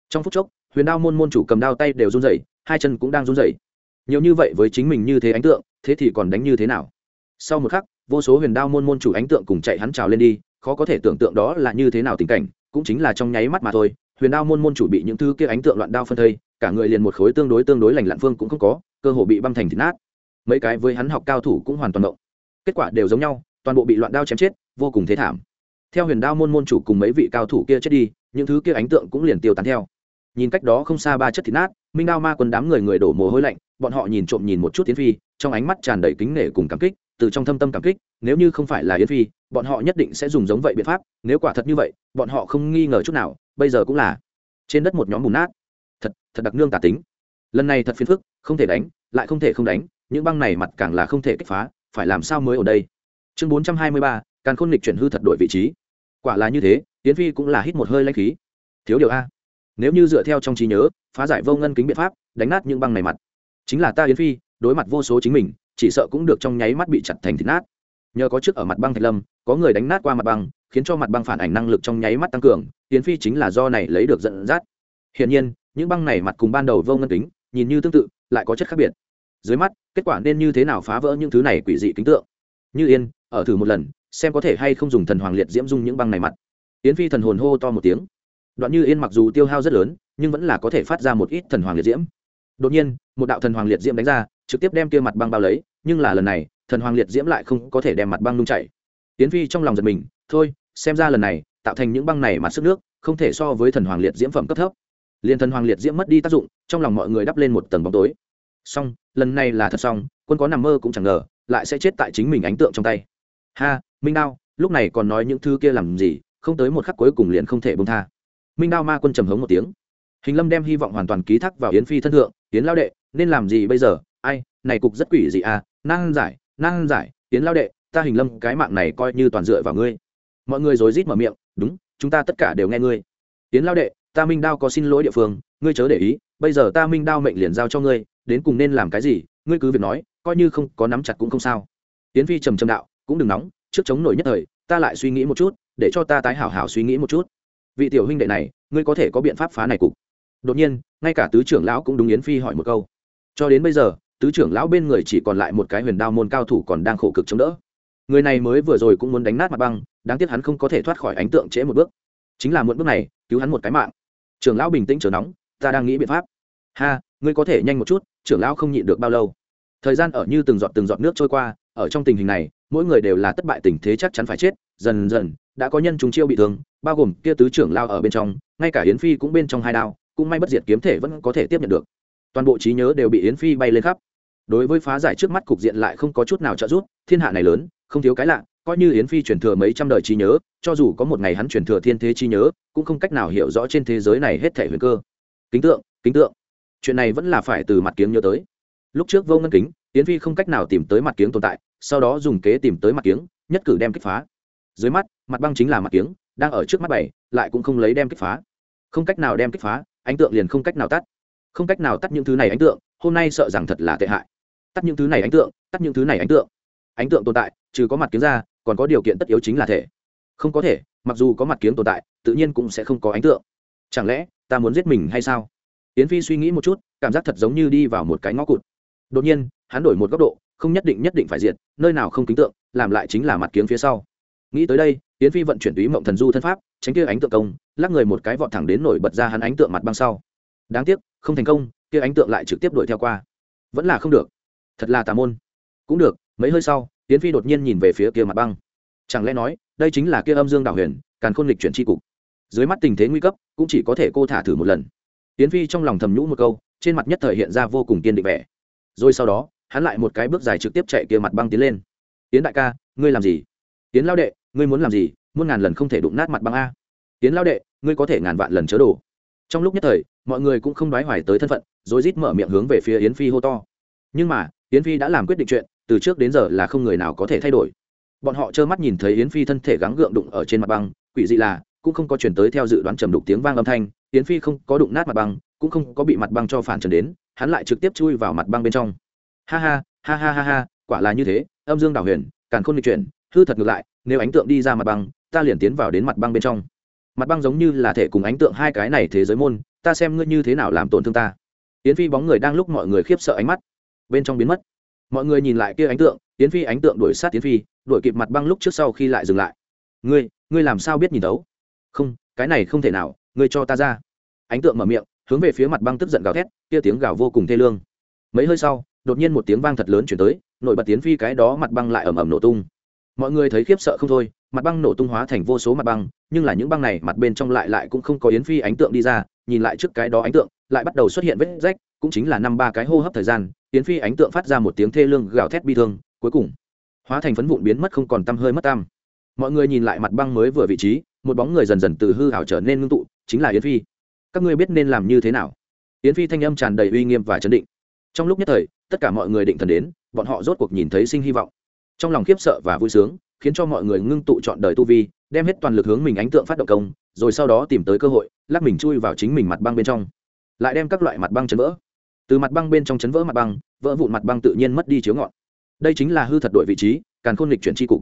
Trong phút chốc, huyền đao môn môn chủ cầm đao tay đều run rẩy, hai chân cũng đang run rẩy. Nhiều như vậy với chính mình như thế ánh tượng, thế thì còn đánh như thế nào? Sau một khắc, vô số huyền đao môn môn chủ ánh tượng cùng chạy hắn trào lên đi, khó có thể tưởng tượng đó là như thế nào tình cảnh, cũng chính là trong nháy mắt mà thôi, huyền đao môn môn chủ bị những thứ kia ánh tượng loạn đao phân thây, cả người liền một khối tương đối tương đối lành lặn phương cũng không có cơ hồ bị băm thành thịt nát. Mấy cái với hắn học cao thủ cũng hoàn toàn động kết quả đều giống nhau, toàn bộ bị loạn đao chém chết, vô cùng thế thảm. Theo huyền đao môn môn chủ cùng mấy vị cao thủ kia chết đi, những thứ kia ánh tượng cũng liền tiêu tán theo. Nhìn cách đó không xa ba chất thịt nát, minh đao ma quân đám người người đổ mồ hôi lạnh, bọn họ nhìn trộm nhìn một chút yến phi, trong ánh mắt tràn đầy kính nể cùng cảm kích, từ trong thâm tâm cảm kích, nếu như không phải là yến phi, bọn họ nhất định sẽ dùng giống vậy biện pháp, nếu quả thật như vậy, bọn họ không nghi ngờ chút nào, bây giờ cũng là trên đất một nhóm bùn nát. Thật thật đặc nương tả tính lần này thật phiền phức, không thể đánh, lại không thể không đánh, những băng này mặt càng là không thể kích phá, phải làm sao mới ở đây? Chương bốn trăm hai mươi ba càng khôn lịch chuyển hư thật đổi vị trí. Quả là như thế tiến phi cũng là hít một hơi lanh khí. Thiếu điều a. Nếu như dựa theo trong trí nhớ, phá giải vô ngân kính biện pháp, đánh nát những băng này mặt. Chính là ta yến phi, đối mặt vô số chính mình, chỉ sợ cũng được trong nháy mắt bị chặt thành thịt nát. Nhờ có trước ở mặt băng thạch lâm, có người đánh nát qua mặt băng, khiến cho mặt băng phản ảnh năng lực trong nháy mắt tăng cường tiến phi chính là do này lấy được dẫn dắt. Hiển nhiên, những băng này mặt cùng ban đầu vô ngân kính nhìn như tương tự, lại có chất khác biệt. Dưới mắt, kết quả nên như thế nào phá vỡ những thứ này quỷ dị kính tượng? Như yên, ở thử một lần, xem có thể hay không dùng thần hoàng liệt diễm dung những băng này mặt. Yến phi thần hồn hô to một tiếng. Đoạn như yên mặc dù tiêu hao rất lớn, nhưng vẫn là có thể phát ra một ít thần hoàng liệt diễm. Đột nhiên, một đạo thần hoàng liệt diễm đánh ra, trực tiếp đem kia mặt băng bao lấy, nhưng là lần này, thần hoàng liệt diễm lại không có thể đem mặt băng nung chảy. Yến phi trong lòng giật mình, thôi, xem ra lần này, tạo thành những băng này mặt sức nước, không thể so với thần hoàng liệt diễm phẩm cấp thấp liền thần hoàng liệt diễm mất đi tác dụng, trong lòng mọi người đắp lên một tầng bóng tối. Xong, lần này là thật xong, quân có nằm mơ cũng chẳng ngờ, lại sẽ chết tại chính mình ánh tượng trong tay. Ha, minh đao, lúc này còn nói những thứ kia làm gì, không tới một khắc cuối cùng liền không thể bông tha. Minh đao ma quân trầm hống một tiếng. Hình lâm đem hy vọng hoàn toàn ký thác vào yến phi thân thượng, yến lao đệ, nên làm gì bây giờ? Ai, này cục rất quỷ gì à năng giải năng giải, yến lao đệ, ta hình lâm cái mạng này coi như toàn dựa vào ngươi. Mọi người rối rít mở miệng, đúng, chúng ta tất cả đều nghe ngươi. Yến lao đệ ta minh đao có xin lỗi địa phương, ngươi chớ để ý, bây giờ ta minh đao mệnh liền giao cho ngươi, đến cùng nên làm cái gì, ngươi cứ việc nói, coi như không có nắm chặt cũng không sao. Tiến phi trầm trầm đạo, cũng đừng nóng, trước chống nổi nhất thời, ta lại suy nghĩ một chút, để cho ta tái hảo hảo suy nghĩ một chút. Vị tiểu huynh đệ này, ngươi có thể có biện pháp phá này cục. Đột nhiên, ngay cả tứ trưởng lão cũng đúng yến phi hỏi một câu. Cho đến bây giờ, tứ trưởng lão bên người chỉ còn lại một cái huyền đao môn cao thủ còn đang khổ cực chống đỡ. Người này mới vừa rồi cũng muốn đánh nát mặt băng, đáng tiếc hắn không có thể thoát khỏi ánh tượng trễ một bước. Chính là muộn bước này, cứu hắn một cái mạng trưởng lão bình tĩnh chờ nóng, ta đang nghĩ biện pháp. Ha, ngươi có thể nhanh một chút, trưởng lão không nhịn được bao lâu. Thời gian ở như từng giọt từng giọt nước trôi qua, ở trong tình hình này, mỗi người đều là tất bại tình thế chắc chắn phải chết, dần dần, đã có nhân chúng chiêu bị thương, bao gồm kia tứ trưởng lao ở bên trong, ngay cả yến phi cũng bên trong hai đao, cũng may bất diệt kiếm thể vẫn có thể tiếp nhận được. Toàn bộ trí nhớ đều bị yến phi bay lên khắp. Đối với phá giải trước mắt cục diện lại không có chút nào trợ giúp, thiên hạ này lớn, không thiếu cái lạ coi như yến phi truyền thừa mấy trăm đời trí nhớ, cho dù có một ngày hắn truyền thừa thiên thế trí nhớ, cũng không cách nào hiểu rõ trên thế giới này hết thể huyền cơ. Kính tượng kính tượng. Chuyện này vẫn là phải từ mặt kiếng nhớ tới. Lúc trước vô ngân kính, yến phi không cách nào tìm tới mặt kiếng tồn tại, sau đó dùng kế tìm tới mặt kiếng, nhất cử đem kích phá. Dưới mắt, mặt băng chính là mặt kiếng, đang ở trước mắt bảy, lại cũng không lấy đem kích phá. Không cách nào đem kích phá, ánh tượng liền không cách nào tắt. Không cách nào tắt những thứ này ánh tượng, hôm nay sợ rằng thật là tệ hại. Tắt những thứ này ánh tượng, tắt những thứ này ánh tượng. Ánh tượng tồn tại trừ có mặt kiếm ra, còn có điều kiện tất yếu chính là thể. Không có thể, mặc dù có mặt kiếm tồn tại, tự nhiên cũng sẽ không có ánh tượng. Chẳng lẽ, ta muốn giết mình hay sao? Yến phi suy nghĩ một chút, cảm giác thật giống như đi vào một cái ngõ cụt. Đột nhiên, hắn đổi một góc độ, không nhất định nhất định phải diệt, nơi nào không kính tượng, làm lại chính là mặt kiếm phía sau. Nghĩ tới đây, yến phi vận chuyển túy mộng thần du thân pháp, tránh kia ánh tượng công, lắc người một cái vọt thẳng đến nổi bật ra hắn ánh tượng mặt băng sau. Đáng tiếc, không thành công, kia ánh tượng lại trực tiếp đuổi theo qua. Vẫn là không được. Thật là tà môn. Cũng được, mấy hơi sau Tiến phi đột nhiên nhìn về phía kia mặt băng. Chẳng lẽ nói, đây chính là kia âm dương đảo huyền, càn khôn lịch chuyển tri cục? Dưới mắt tình thế nguy cấp, cũng chỉ có thể cô thả thử một lần. Tiến phi trong lòng thầm nhũ một câu, trên mặt nhất thời hiện ra vô cùng kiên định vẻ. Rồi sau đó, hắn lại một cái bước dài trực tiếp chạy kia mặt băng tiến lên. Tiến đại ca, ngươi làm gì? Tiến lao đệ, ngươi muốn làm gì? Muôn ngàn lần không thể đụng nát mặt băng a. Tiến lao đệ, ngươi có thể ngàn vạn lần chớ đổ. Trong lúc nhất thời, mọi người cũng không đoái hoài tới thân phận, rồi rít mở miệng hướng về phía yến phi hô to. Nhưng mà, yến phi đã làm quyết định chuyện từ trước đến giờ là không người nào có thể thay đổi. Bọn họ trơ mắt nhìn thấy yến phi thân thể gắng gượng đụng ở trên mặt băng, quỷ dị là, cũng không có chuyển tới theo dự đoán trầm đục tiếng vang âm thanh, yến phi không có đụng nát mặt băng, cũng không có bị mặt băng cho phản trần đến, hắn lại trực tiếp chui vào mặt băng bên trong. Ha ha ha ha ha ha, quả là như thế, âm dương đảo huyền, càn khôn lịch chuyển, hư thật ngược lại, nếu ánh tượng đi ra mặt băng, ta liền tiến vào đến mặt băng bên trong. Mặt băng giống như là thể cùng ánh tượng hai cái này thế giới môn, ta xem ngươi như thế nào làm tổn thương ta. Yến phi bóng người đang lúc mọi người khiếp sợ ánh mắt, bên trong biến mất mọi người nhìn lại kia ánh tượng tiến phi ánh tượng đuổi sát tiến phi, đuổi kịp mặt băng lúc trước sau khi lại dừng lại. Ngươi ngươi làm sao biết nhìn đấu không, cái này không thể nào, ngươi cho ta ra. Ánh tượng mở miệng, hướng về phía mặt băng tức giận gào thét, kia tiếng gào vô cùng thê lương. Mấy hơi sau, đột nhiên một tiếng vang thật lớn chuyển tới, nổi bật tiến phi cái đó mặt băng lại ầm ầm nổ tung. Mọi người thấy khiếp sợ không thôi, mặt băng nổ tung hóa thành vô số mặt băng, nhưng là những băng này mặt bên trong lại lại cũng không có yến phi ánh tượng đi ra, nhìn lại trước cái đó ánh tượng, lại bắt đầu xuất hiện vết rách, cũng chính là năm ba cái hô hấp thời gian yến phi ánh tượng phát ra một tiếng thê lương gào thét bi thương, cuối cùng, hóa thành phấn vụn biến mất không còn tăm hơi mất tam mọi người nhìn lại mặt băng mới vừa vị trí, một bóng người dần dần từ hư hảo trở nên ngưng tụ, chính là yến phi. Các ngươi biết nên làm như thế nào? Yến phi thanh âm tràn đầy uy nghiêm và chấn định. Trong lúc nhất thời, tất cả mọi người định thần đến, bọn họ rốt cuộc nhìn thấy sinh hy vọng. Trong lòng khiếp sợ và vui sướng, khiến cho mọi người ngưng tụ chọn đời tu vi, đem hết toàn lực hướng mình ánh tượng phát động công, rồi sau đó tìm tới cơ hội, lắc mình chui vào chính mình mặt băng bên trong. Lại đem các loại mặt băng chấn vỡ từ mặt băng bên trong chấn vỡ mặt băng, vỡ vụn mặt băng tự nhiên mất đi chiếu ngọn. Đây chính là hư thật đội vị trí, càn khôn lịch chuyển tri cục.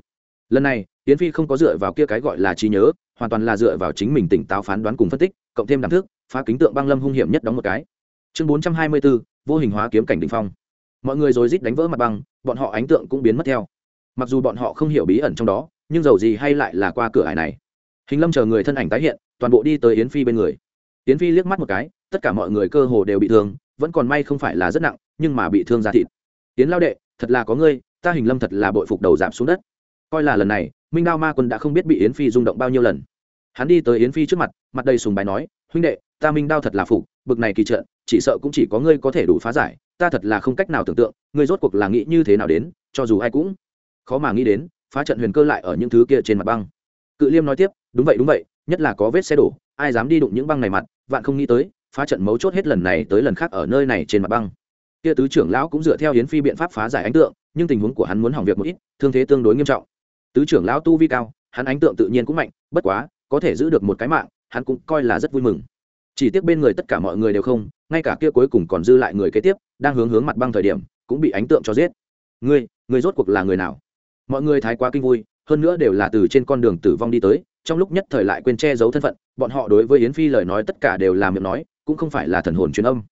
Lần này, yến phi không có dựa vào kia cái gọi là trí nhớ, hoàn toàn là dựa vào chính mình tỉnh táo phán đoán cùng phân tích, cộng thêm đẳng thức, phá kính tượng băng lâm hung hiểm nhất đóng một cái. Chương bốn trăm hai mươi bốn vô hình hóa kiếm cảnh đình phong. Mọi người rồi rít đánh vỡ mặt băng, bọn họ ánh tượng cũng biến mất theo. Mặc dù bọn họ không hiểu bí ẩn trong đó, nhưng dầu gì hay lại là qua cửa ải này. Hình lâm chờ người thân ảnh tái hiện, toàn bộ đi tới yến phi bên người. Yến phi liếc mắt một cái, tất cả mọi người cơ hồ đều bị thương vẫn còn may không phải là rất nặng, nhưng mà bị thương ra thịt. Yến lao đệ, thật là có ngươi, ta hình lâm thật là bội phục đầu giảm xuống đất. Coi là lần này, minh đao ma quân đã không biết bị yến phi rung động bao nhiêu lần. Hắn đi tới yến phi trước mặt mặt đầy sùng bài nói, huynh đệ, ta minh đao thật là phục, bực này kỳ trận, chỉ sợ cũng chỉ có ngươi có thể đủ phá giải, ta thật là không cách nào tưởng tượng, ngươi rốt cuộc là nghĩ như thế nào đến, cho dù ai cũng khó mà nghĩ đến, phá trận huyền cơ lại ở những thứ kia trên mặt băng. Cự liêm nói tiếp, đúng vậy đúng vậy, nhất là có vết xe đổ, ai dám đi đụng những băng này mặt, vạn không nghĩ tới phá trận mấu chốt hết lần này tới lần khác ở nơi này trên mặt băng. Kia tứ trưởng lão cũng dựa theo hiến phi biện pháp phá giải ánh tượng, nhưng tình huống của hắn muốn hỏng việc một ít, thương thế tương đối nghiêm trọng. Tứ trưởng lão tu vi cao, hắn ánh tượng tự nhiên cũng mạnh, bất quá, có thể giữ được một cái mạng, hắn cũng coi là rất vui mừng. Chỉ tiếc bên người tất cả mọi người đều không, ngay cả kia cuối cùng còn dư lại người kế tiếp, đang hướng hướng mặt băng thời điểm, cũng bị ánh tượng cho giết. Ngươi ngươi rốt cuộc là người nào? Mọi người thái quá kinh vui, hơn nữa đều là từ trên con đường tử vong đi tới, trong lúc nhất thời lại quên che giấu thân phận, bọn họ đối với yến phi lời nói tất cả đều là miệng nói cũng không phải là thần hồn truyền âm.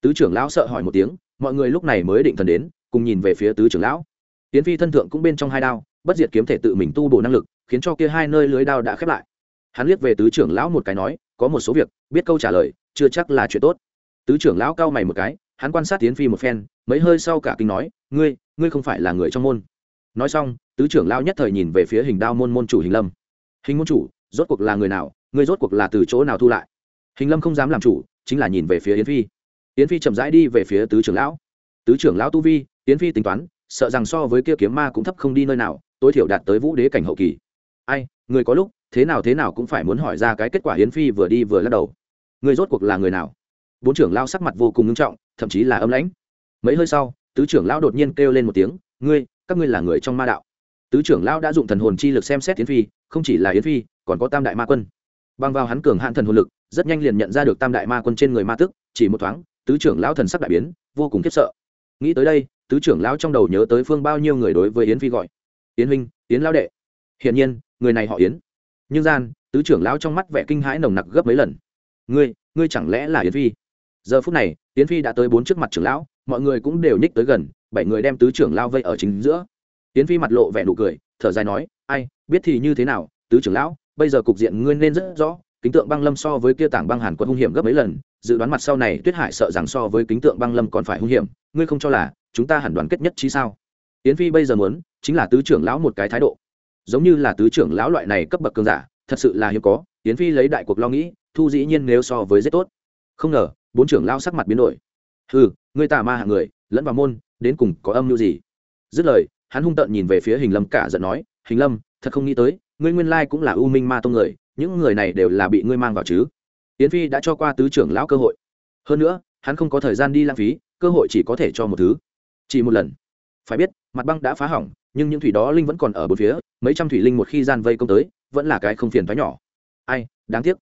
Tứ trưởng lão sợ hỏi một tiếng, mọi người lúc này mới định thần đến, cùng nhìn về phía tứ trưởng lão. Tiến phi thân thượng cũng bên trong hai đao, bất diệt kiếm thể tự mình tu bổ năng lực, khiến cho kia hai nơi lưới đao đã khép lại. Hắn liếc về tứ trưởng lão một cái nói, có một số việc, biết câu trả lời, chưa chắc là chuyện tốt. Tứ trưởng lão cao mày một cái, hắn quan sát tiến phi một phen, mấy hơi sau cả kinh nói, ngươi ngươi không phải là người trong môn. Nói xong, tứ trưởng lão nhất thời nhìn về phía hình đao môn môn chủ hình lâm. Hình môn chủ, rốt cuộc là người nào? Ngươi rốt cuộc là từ chỗ nào thu lại? Hình lâm không dám làm chủ chính là nhìn về phía yến phi. Yến phi chậm rãi đi về phía tứ trưởng lão. Tứ trưởng lão tu vi, yến phi tính toán, sợ rằng so với kia kiếm ma cũng thấp không đi nơi nào, tối thiểu đạt tới vũ đế cảnh hậu kỳ. Ai, người có lúc, thế nào thế nào cũng phải muốn hỏi ra cái kết quả yến phi vừa đi vừa lắc đầu. Người rốt cuộc là người nào? Bốn trưởng lao sắc mặt vô cùng nghiêm trọng, thậm chí là âm lãnh. Mấy hơi sau, tứ trưởng lão đột nhiên kêu lên một tiếng, ngươi, các ngươi là người trong ma đạo. Tứ trưởng lão đã dụng thần hồn chi lực xem xét yến phi, không chỉ là yến phi, còn có tam đại ma quân bằng vào hắn cường hạn thần hồn lực, rất nhanh liền nhận ra được tam đại ma quân trên người ma tức, chỉ một thoáng, tứ trưởng lão thần sắc đại biến, vô cùng khiếp sợ. Nghĩ tới đây, tứ trưởng lão trong đầu nhớ tới phương bao nhiêu người đối với yến phi gọi. Yến huynh, yến lão đệ. Hiển nhiên, người này họ yến. Nhưng gian, tứ trưởng lão trong mắt vẻ kinh hãi nồng nặc gấp mấy lần. Ngươi ngươi chẳng lẽ là yến phi? Giờ phút này, yến phi đã tới bốn trước mặt trưởng lão, mọi người cũng đều nhích tới gần, bảy người đem tứ trưởng lao vây ở chính giữa. Yến phi mặt lộ vẻ nụ cười, thở dài nói, ai, biết thì như thế nào, tứ trưởng lão bây giờ cục diện ngươi nên rất rõ, kính tượng băng lâm so với kia tảng băng hàn quân hung hiểm gấp mấy lần, dự đoán mặt sau này tuyết hải sợ rằng so với kính tượng băng lâm còn phải hung hiểm, ngươi không cho là chúng ta hẳn đoàn kết nhất trí sao? Yến phi bây giờ muốn, chính là tứ trưởng lão một cái thái độ. Giống như là tứ trưởng lão loại này cấp bậc cường giả, thật sự là hiếm có, yến phi lấy đại cuộc lo nghĩ, thu dĩ nhiên nếu so với rất tốt. Không ngờ, bốn trưởng lão sắc mặt biến đổi. Ừ ngươi tà ma hạng người, lẫn vào môn, đến cùng có âm mưu gì? Dứt lời, hắn hung tợn nhìn về phía hình lâm cả giận nói, hình lâm, thật không nghĩ tới ngươi nguyên lai cũng là u minh ma tông người, những người này đều là bị ngươi mang vào chứ? Yến phi đã cho qua tứ trưởng lão cơ hội. Hơn nữa, hắn không có thời gian đi lãng phí, cơ hội chỉ có thể cho một thứ. Chỉ một lần. Phải biết, mặt băng đã phá hỏng, nhưng những thủy đó linh vẫn còn ở bốn phía, mấy trăm thủy linh một khi gian vây công tới, vẫn là cái không phiền thoái nhỏ. Ai, đáng tiếc.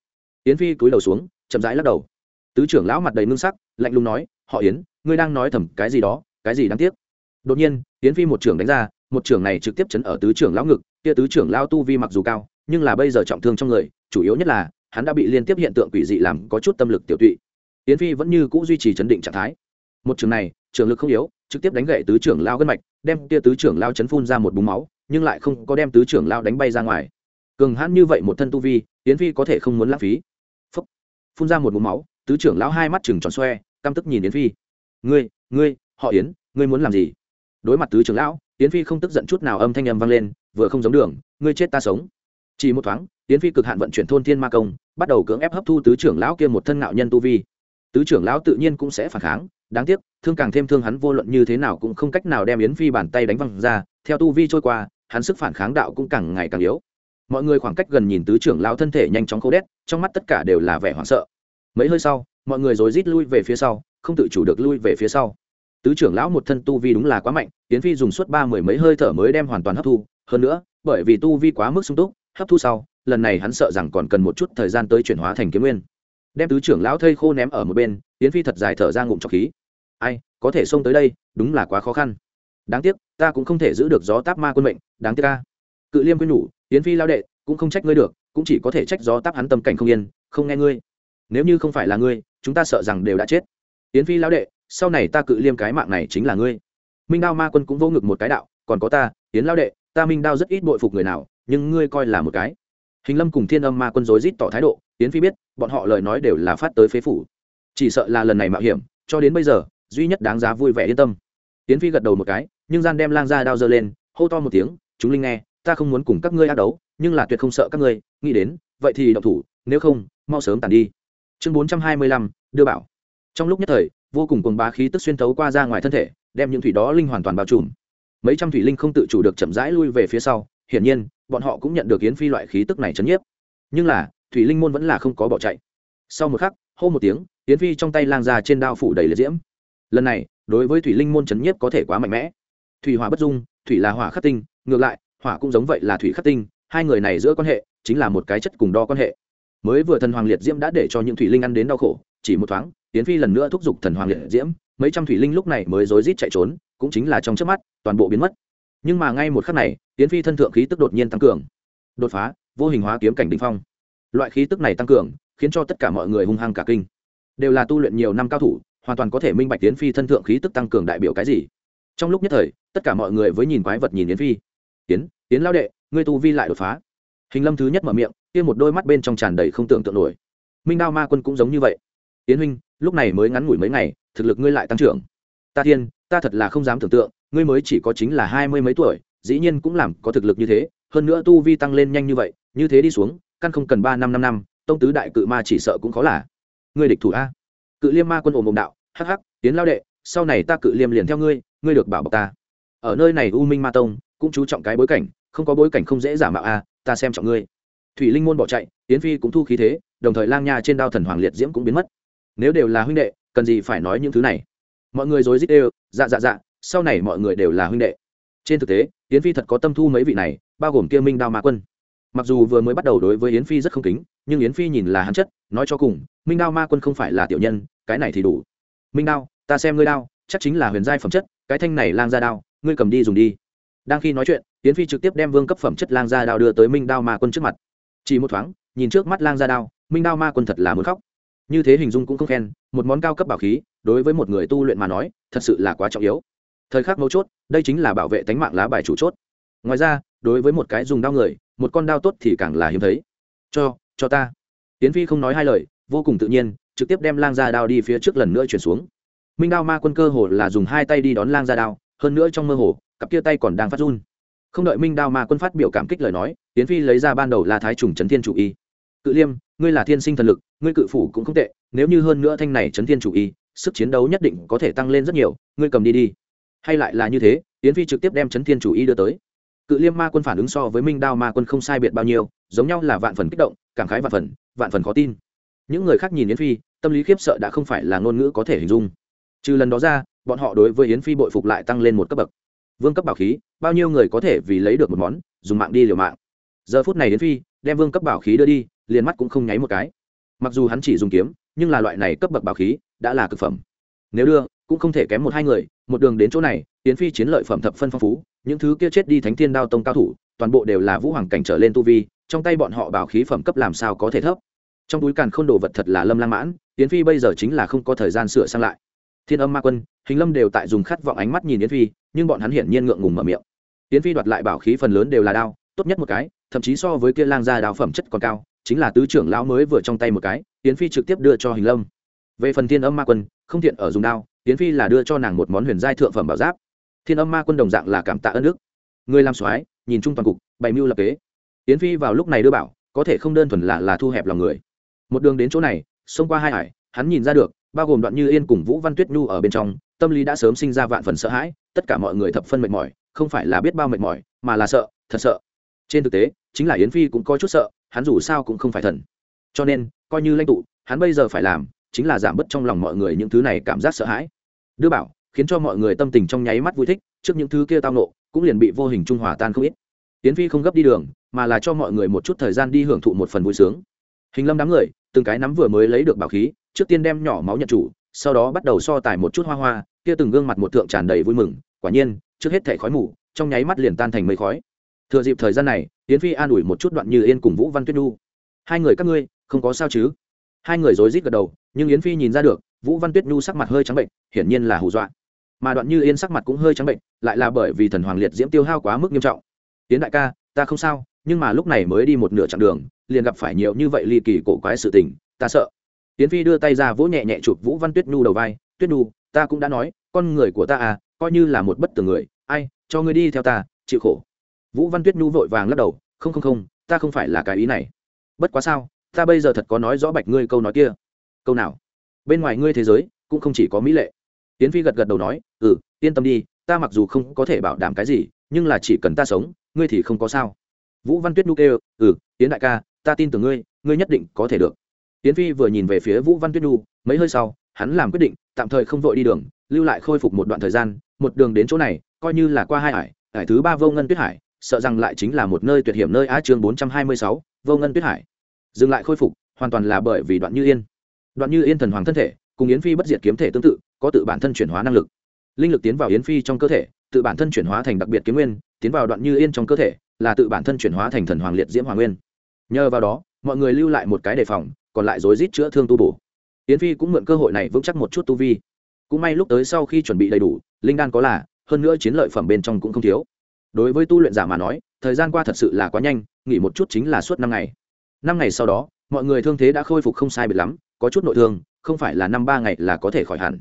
Yến phi cúi đầu xuống, chậm rãi lắc đầu. Tứ trưởng lão mặt đầy ngưng sắc, lạnh lùng nói, họ yến, ngươi đang nói thầm cái gì đó, cái gì đáng tiếc? Đột nhiên, yến phi một trưởng đánh ra một trưởng này trực tiếp chấn ở tứ trưởng lão ngực, kia tứ trưởng lão tu vi mặc dù cao, nhưng là bây giờ trọng thương trong người, chủ yếu nhất là, hắn đã bị liên tiếp hiện tượng quỷ dị làm có chút tâm lực tiểu tụy. Yến phi vẫn như cũ duy trì chấn định trạng thái. Một trường này trường lực không yếu, trực tiếp đánh gậy tứ trưởng lao gân mạch, đem tia tứ trưởng lao chấn phun ra một búng máu, nhưng lại không có đem tứ trưởng lao đánh bay ra ngoài. Cường hãn như vậy một thân tu vi, yến phi có thể không muốn lãng phí. Phúc. phun ra một búng máu, tứ trưởng lão hai mắt chừng tròn xoe, căm tức nhìn yến phi. Ngươi ngươi, họ yến, ngươi muốn làm gì? Đối mặt tứ trưởng lão yến phi không tức giận chút nào âm thanh âm vang lên, vừa không giống đường, ngươi chết ta sống. Chỉ một thoáng, yến phi cực hạn vận chuyển thôn thiên ma công, bắt đầu cưỡng ép hấp thu tứ trưởng lão kia một thân ngạo nhân tu vi. Tứ trưởng lão tự nhiên cũng sẽ phản kháng, đáng tiếc, thương càng thêm thương hắn vô luận như thế nào cũng không cách nào đem yến phi bàn tay đánh văng ra, theo tu vi trôi qua, hắn sức phản kháng đạo cũng càng ngày càng yếu. Mọi người khoảng cách gần nhìn tứ trưởng lão thân thể nhanh chóng khô đét, trong mắt tất cả đều là vẻ hoảng sợ. Mấy hơi sau, mọi người rối rít lui về phía sau, không tự chủ được lui về phía sau tứ trưởng lão một thân tu vi đúng là quá mạnh tiến phi dùng suốt ba mười mấy hơi thở mới đem hoàn toàn hấp thu. Hơn nữa, bởi vì tu vi quá mức sung túc, hấp thu sau, lần này hắn sợ rằng còn cần một chút thời gian tới chuyển hóa thành kiếm nguyên. Đem tứ trưởng lão thây khô ném ở một bên tiến phi thật dài thở ra ngụm trọc khí. Ai, có thể xông tới đây, đúng là quá khó khăn. Đáng tiếc, ta cũng không thể giữ được gió táp ma quân mệnh, đáng tiếc ta. cự liêm quyên nhủ tiến phi lao đệ, cũng không trách ngươi được, cũng chỉ có thể trách gió táp hắn tâm cảnh không yên, không nghe ngươi. Nếu như không phải là ngươi, chúng ta sợ rằng đều đã chết. Tiến phi lao đệ sau này ta cự liêm cái mạng này chính là ngươi. Minh đao ma quân cũng vô ngực một cái đạo, còn có ta, yến lao đệ, ta minh đao rất ít bội phục người nào, nhưng ngươi coi là một cái. Hình lâm cùng thiên âm ma quân rối rít tỏ thái độ, yến phi biết, bọn họ lời nói đều là phát tới phế phủ. Chỉ sợ là lần này mạo hiểm, cho đến bây giờ, duy nhất đáng giá vui vẻ yên tâm. Yến phi gật đầu một cái, nhưng gian đem lang ra đao dơ lên, hô to một tiếng, chúng linh nghe, ta không muốn cùng các ngươi ác đấu, nhưng là tuyệt không sợ các ngươi, nghĩ đến, vậy thì động thủ, nếu không, mau sớm tàn đi. Chương bốn trăm hai mươi lăm, đưa bảo. Trong lúc nhất thời vô cùng cuồng bá khí tức xuyên thấu qua ra ngoài thân thể, đem những thủy đó linh hoàn toàn bao trùm. Mấy trăm thủy linh không tự chủ được chậm rãi lui về phía sau, hiển nhiên, bọn họ cũng nhận được yến phi loại khí tức này chấn nhiếp. Nhưng là, thủy linh môn vẫn là không có bỏ chạy. Sau một khắc, hô một tiếng, yến phi trong tay lang ra trên đao phủ đầy liệt diễm. Lần này, đối với thủy linh môn chấn nhiếp có thể quá mạnh mẽ. Thủy hỏa bất dung, thủy là hỏa khắc tinh, ngược lại, hỏa cũng giống vậy là thủy khắc tinh, hai người này giữa quan hệ chính là một cái chất cùng đo quan hệ mới vừa thần hoàng liệt diễm đã để cho những thủy linh ăn đến đau khổ, chỉ một thoáng tiến phi lần nữa thúc giục thần hoàng liệt diễm, mấy trăm thủy linh lúc này mới rối rít chạy trốn, cũng chính là trong trước mắt, toàn bộ biến mất. Nhưng mà ngay một khắc này tiến phi thân thượng khí tức đột nhiên tăng cường. Đột phá, vô hình hóa kiếm cảnh đỉnh phong. Loại khí tức này tăng cường, khiến cho tất cả mọi người hung hăng cả kinh. Đều là tu luyện nhiều năm cao thủ, hoàn toàn có thể minh bạch tiến phi thân thượng khí tức tăng cường đại biểu cái gì. Trong lúc nhất thời, tất cả mọi người với nhìn quái vật nhìn yến phi. Tiến tiến lao đệ, ngươi tu vi lại đột phá. Hình lâm thứ nhất mở miệng kia một đôi mắt bên trong tràn đầy không tưởng tượng nổi. Minh đao ma quân cũng giống như vậy. Tiến huynh, lúc này mới ngắn ngủi mấy ngày, thực lực ngươi lại tăng trưởng. Ta thiên, ta thật là không dám tưởng tượng, ngươi mới chỉ có chính là hai mươi mấy tuổi, dĩ nhiên cũng làm có thực lực như thế, hơn nữa tu vi tăng lên nhanh như vậy, như thế đi xuống, căn không cần ba năm năm năm, tông tứ đại cự ma chỉ sợ cũng khó là. Ngươi địch thủ a. Cự liêm ma quân ồm ồm đạo, hắc hắc tiến lao đệ, sau này ta cự liêm liền theo ngươi ngươi được bảo bọc ta. Ở nơi này u minh ma tông, cũng chú trọng cái bối cảnh, không có bối cảnh không dễ giả mạo a, ta xem trọng ngươi thủy linh môn bỏ chạy, yến phi cũng thu khí thế, đồng thời lang nha trên đao thần hoàng liệt diễm cũng biến mất. Nếu đều là huynh đệ, cần gì phải nói những thứ này? Mọi người dối dít đều dạ dạ dạ sau này mọi người đều là huynh đệ. Trên thực tế, yến phi thật có tâm thu mấy vị này, bao gồm kia minh đao ma quân. Mặc dù vừa mới bắt đầu đối với yến phi rất không kính, nhưng yến phi nhìn là hắn chất, nói cho cùng, minh đao ma quân không phải là tiểu nhân, cái này thì đủ. Minh đao, ta xem ngươi đao, chắc chính là huyền giai phẩm chất, cái thanh này lang ra đao, ngươi cầm đi dùng đi. Đang khi nói chuyện, yến phi trực tiếp đem vương cấp phẩm chất lang ra đao đưa tới minh đao ma quân trước mặt chỉ một thoáng, nhìn trước mắt lang ra đao, minh đao ma quân thật là muốn khóc. Như thế hình dung cũng không khen, một món cao cấp bảo khí, đối với một người tu luyện mà nói, thật sự là quá trọng yếu. Thời khắc mấu chốt, đây chính là bảo vệ tánh mạng lá bài chủ chốt. Ngoài ra, đối với một cái dùng đao người, một con đao tốt thì càng là hiếm thấy. Cho cho ta. Tiến phi không nói hai lời, vô cùng tự nhiên, trực tiếp đem lang ra đao đi phía trước lần nữa chuyển xuống. Minh đao ma quân cơ hồ là dùng hai tay đi đón lang ra đao, hơn nữa trong mơ hồ, cặp kia tay còn đang phát run không đợi minh đao ma quân phát biểu cảm kích lời nói tiến phi lấy ra ban đầu là thái trùng trấn thiên chủ y cự liêm ngươi là thiên sinh thần lực ngươi cự phủ cũng không tệ nếu như hơn nữa thanh này trấn thiên chủ y sức chiến đấu nhất định có thể tăng lên rất nhiều ngươi cầm đi đi hay lại là như thế tiến phi trực tiếp đem trấn thiên chủ y đưa tới cự liêm ma quân phản ứng so với minh đao ma quân không sai biệt bao nhiêu giống nhau là vạn phần kích động cảm khái vạn phần vạn phần khó tin những người khác nhìn yến phi tâm lý khiếp sợ đã không phải là ngôn ngữ có thể hình dung trừ lần đó ra bọn họ đối với yến phi bội phục lại tăng lên một cấp bậc vương cấp bảo khí, bao nhiêu người có thể vì lấy được một món, dùng mạng đi liều mạng. Giờ phút này đến phi, đem vương cấp bảo khí đưa đi, liền mắt cũng không nháy một cái. Mặc dù hắn chỉ dùng kiếm, nhưng là loại này cấp bậc bảo khí đã là cực phẩm. Nếu đưa, cũng không thể kém một hai người, một đường đến chỗ này, tiến phi chiến lợi phẩm thập phân phong phú, những thứ kia chết đi thánh thiên đao tông cao thủ, toàn bộ đều là vũ hoàng cảnh trở lên tu vi, trong tay bọn họ bảo khí phẩm cấp làm sao có thể thấp. Trong túi càn khôn đồ vật thật là lâm lang mãn, tiến phi bây giờ chính là không có thời gian sửa sang lại thiên âm ma quân, hình lâm đều tại dùng khát vọng ánh mắt nhìn yến phi, nhưng bọn hắn hiển nhiên ngượng ngùng mở miệng. Yến phi đoạt lại bảo khí phần lớn đều là đao, tốt nhất một cái, thậm chí so với kia lang gia đào phẩm chất còn cao, chính là tứ trưởng lão mới vừa trong tay một cái, yến phi trực tiếp đưa cho hình lâm. Về phần thiên âm ma quân, không thiện ở dùng đao, yến phi là đưa cho nàng một món huyền giai thượng phẩm bảo giáp. Thiên âm ma quân đồng dạng là cảm tạ ơn đức. Người làm soái, nhìn chung toàn cục, bày mưu lập kế. Yến phi vào lúc này đưa bảo, có thể không đơn thuần là là thu hẹp lòng người. Một đường đến chỗ này, xông qua hai hải, hắn nhìn ra được bao gồm đoạn như yên cùng vũ văn tuyết nhu ở bên trong, tâm lý đã sớm sinh ra vạn phần sợ hãi, tất cả mọi người thập phân mệt mỏi, không phải là biết bao mệt mỏi, mà là sợ, thật sợ. Trên thực tế, chính là yến phi cũng có chút sợ, hắn dù sao cũng không phải thần. Cho nên, coi như lãnh tụ, hắn bây giờ phải làm, chính là giảm bớt trong lòng mọi người những thứ này cảm giác sợ hãi. Đưa bảo, khiến cho mọi người tâm tình trong nháy mắt vui thích, trước những thứ kia tao nộ, cũng liền bị vô hình trung hòa tan không ít. Yến phi không gấp đi đường, mà là cho mọi người một chút thời gian đi hưởng thụ một phần vui sướng. Hình lâm đám người, từng cái nắm vừa mới lấy được bảo khí trước tiên đem nhỏ máu nhận chủ, sau đó bắt đầu so tài một chút hoa hoa, kia từng gương mặt một thượng tràn đầy vui mừng, quả nhiên, trước hết thẻ khói mù, trong nháy mắt liền tan thành mây khói. Thừa dịp thời gian này, yến phi an ủi một chút đoạn như yên cùng vũ văn tuyết nhu. Hai người các ngươi, không có sao chứ? Hai người rối rít gật đầu, nhưng yến phi nhìn ra được, vũ văn tuyết nhu sắc mặt hơi trắng bệnh, hiển nhiên là hù dọa. Mà đoạn như yên sắc mặt cũng hơi trắng bệnh, lại là bởi vì thần hoàng liệt diễm tiêu hao quá mức nghiêm trọng. Tiến đại ca, ta không sao, nhưng mà lúc này mới đi một nửa chặng đường, liền gặp phải nhiều như vậy ly kỳ cổ quái sự tình, ta sợ tiến phi đưa tay ra vỗ nhẹ nhẹ chụp vũ văn tuyết nhu đầu vai, tuyết nhu, ta cũng đã nói, con người của ta à coi như là một bất tử người, ai, cho ngươi đi theo ta, chịu khổ. Vũ văn tuyết nhu vội vàng lắc đầu, không không không, ta không phải là cái ý này. Bất quá sao, ta bây giờ thật có nói rõ bạch ngươi câu nói kia. Câu nào? Bên ngoài ngươi thế giới, cũng không chỉ có mỹ lệ. Tiến phi gật gật đầu nói ừ yên tâm đi, ta mặc dù không có thể bảo đảm cái gì, nhưng là chỉ cần ta sống, ngươi thì không có sao. Vũ văn tuyết nhu kêu ừ tiến đại ca, ta tin tưởng ngươi ngươi nhất định có thể được tiến phi vừa nhìn về phía vũ văn tuyết nhu, mấy hơi sau, hắn làm quyết định, tạm thời không vội đi đường, lưu lại khôi phục một đoạn thời gian, một đường đến chỗ này, coi như là qua hai hải hải thứ ba vô ngân tuyết hải, sợ rằng lại chính là một nơi tuyệt hiểm nơi á chương bốn trăm hai mươi sáu, vô ngân tuyết hải. Dừng lại khôi phục, hoàn toàn là bởi vì đoạn như yên. Đoạn như yên thần hoàng thân thể, cùng yến phi bất diệt kiếm thể tương tự, có tự bản thân chuyển hóa năng lực. Linh lực tiến vào yến phi trong cơ thể, tự bản thân chuyển hóa thành đặc biệt kiếm nguyên, tiến vào đoạn như yên trong cơ thể, là tự bản thân chuyển hóa thành thần hoàng liệt diễm hoàng nguyên. Nhờ vào đó, mọi người lưu lại một cái đề phòng còn lại rối rít chữa thương tu bổ. Yến phi cũng mượn cơ hội này vững chắc một chút tu vi. Cũng may lúc tới sau khi chuẩn bị đầy đủ, linh đan có là, hơn nữa chiến lợi phẩm bên trong cũng không thiếu. Đối với tu luyện giả mà nói, thời gian qua thật sự là quá nhanh, nghỉ một chút chính là suốt năm ngày. Năm ngày sau đó, mọi người thương thế đã khôi phục không sai biệt lắm, có chút nội thương, không phải là năm ba ngày là có thể khỏi hẳn.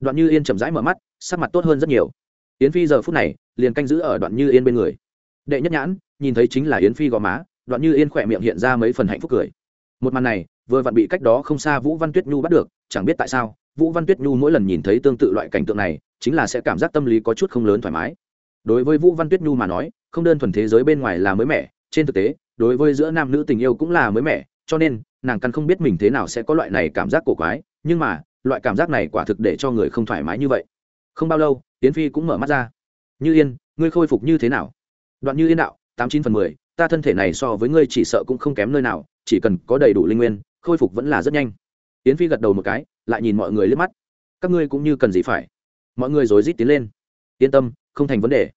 Đoạn như yên chậm rãi mở mắt, sắc mặt tốt hơn rất nhiều. Yến phi giờ phút này, liền canh giữ ở đoạn như yên bên người. Đệ nhất nhãn, nhìn thấy chính là yến phi gò má, đoạn như yên khỏe miệng hiện ra mấy phần hạnh phúc cười. Một màn này vừa vặn bị cách đó không xa vũ văn tuyết nhu bắt được, chẳng biết tại sao, vũ văn tuyết nhu mỗi lần nhìn thấy tương tự loại cảnh tượng này, chính là sẽ cảm giác tâm lý có chút không lớn thoải mái. Đối với vũ văn tuyết nhu mà nói, không đơn thuần thế giới bên ngoài là mới mẻ, trên thực tế, đối với giữa nam nữ tình yêu cũng là mới mẻ, cho nên, nàng căn không biết mình thế nào sẽ có loại này cảm giác cổ quái, nhưng mà, loại cảm giác này quả thực để cho người không thoải mái như vậy. Không bao lâu tiến phi cũng mở mắt ra. Như yên, ngươi khôi phục như thế nào? Đoạn như yên đạo, tám chín phần mười, ta thân thể này so với ngươi chỉ sợ cũng không kém nơi nào, chỉ cần có đầy đủ linh nguyên khôi phục vẫn là rất nhanh. Yến phi gật đầu một cái, lại nhìn mọi người liếc mắt. Các ngươi cũng như cần gì phải? Mọi người rối rít tiến lên. Yên tâm, không thành vấn đề.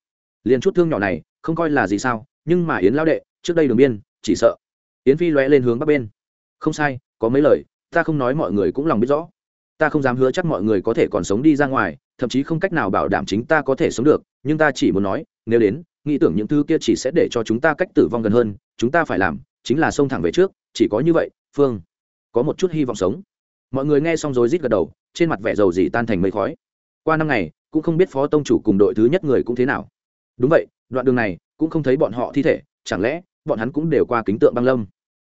Liền chút thương nhỏ này, không coi là gì sao, nhưng mà yến lao đệ, trước đây đường biên, chỉ sợ. Yến phi lóe lên hướng bắc bên. Không sai, có mấy lời, ta không nói mọi người cũng lòng biết rõ. Ta không dám hứa chắc mọi người có thể còn sống đi ra ngoài, thậm chí không cách nào bảo đảm chính ta có thể sống được, nhưng ta chỉ muốn nói, nếu đến, nghĩ tưởng những thứ kia chỉ sẽ để cho chúng ta cách tử vong gần hơn, chúng ta phải làm, chính là xông thẳng về trước, chỉ có như vậy, phương có một chút hy vọng sống. Mọi người nghe xong rồi rít gật đầu, trên mặt vẻ dầu dỉ tan thành mây khói. Qua năm ngày, cũng không biết phó tông chủ cùng đội thứ nhất người cũng thế nào. Đúng vậy, đoạn đường này, cũng không thấy bọn họ thi thể, chẳng lẽ, bọn hắn cũng đều qua kính tượng băng lâm.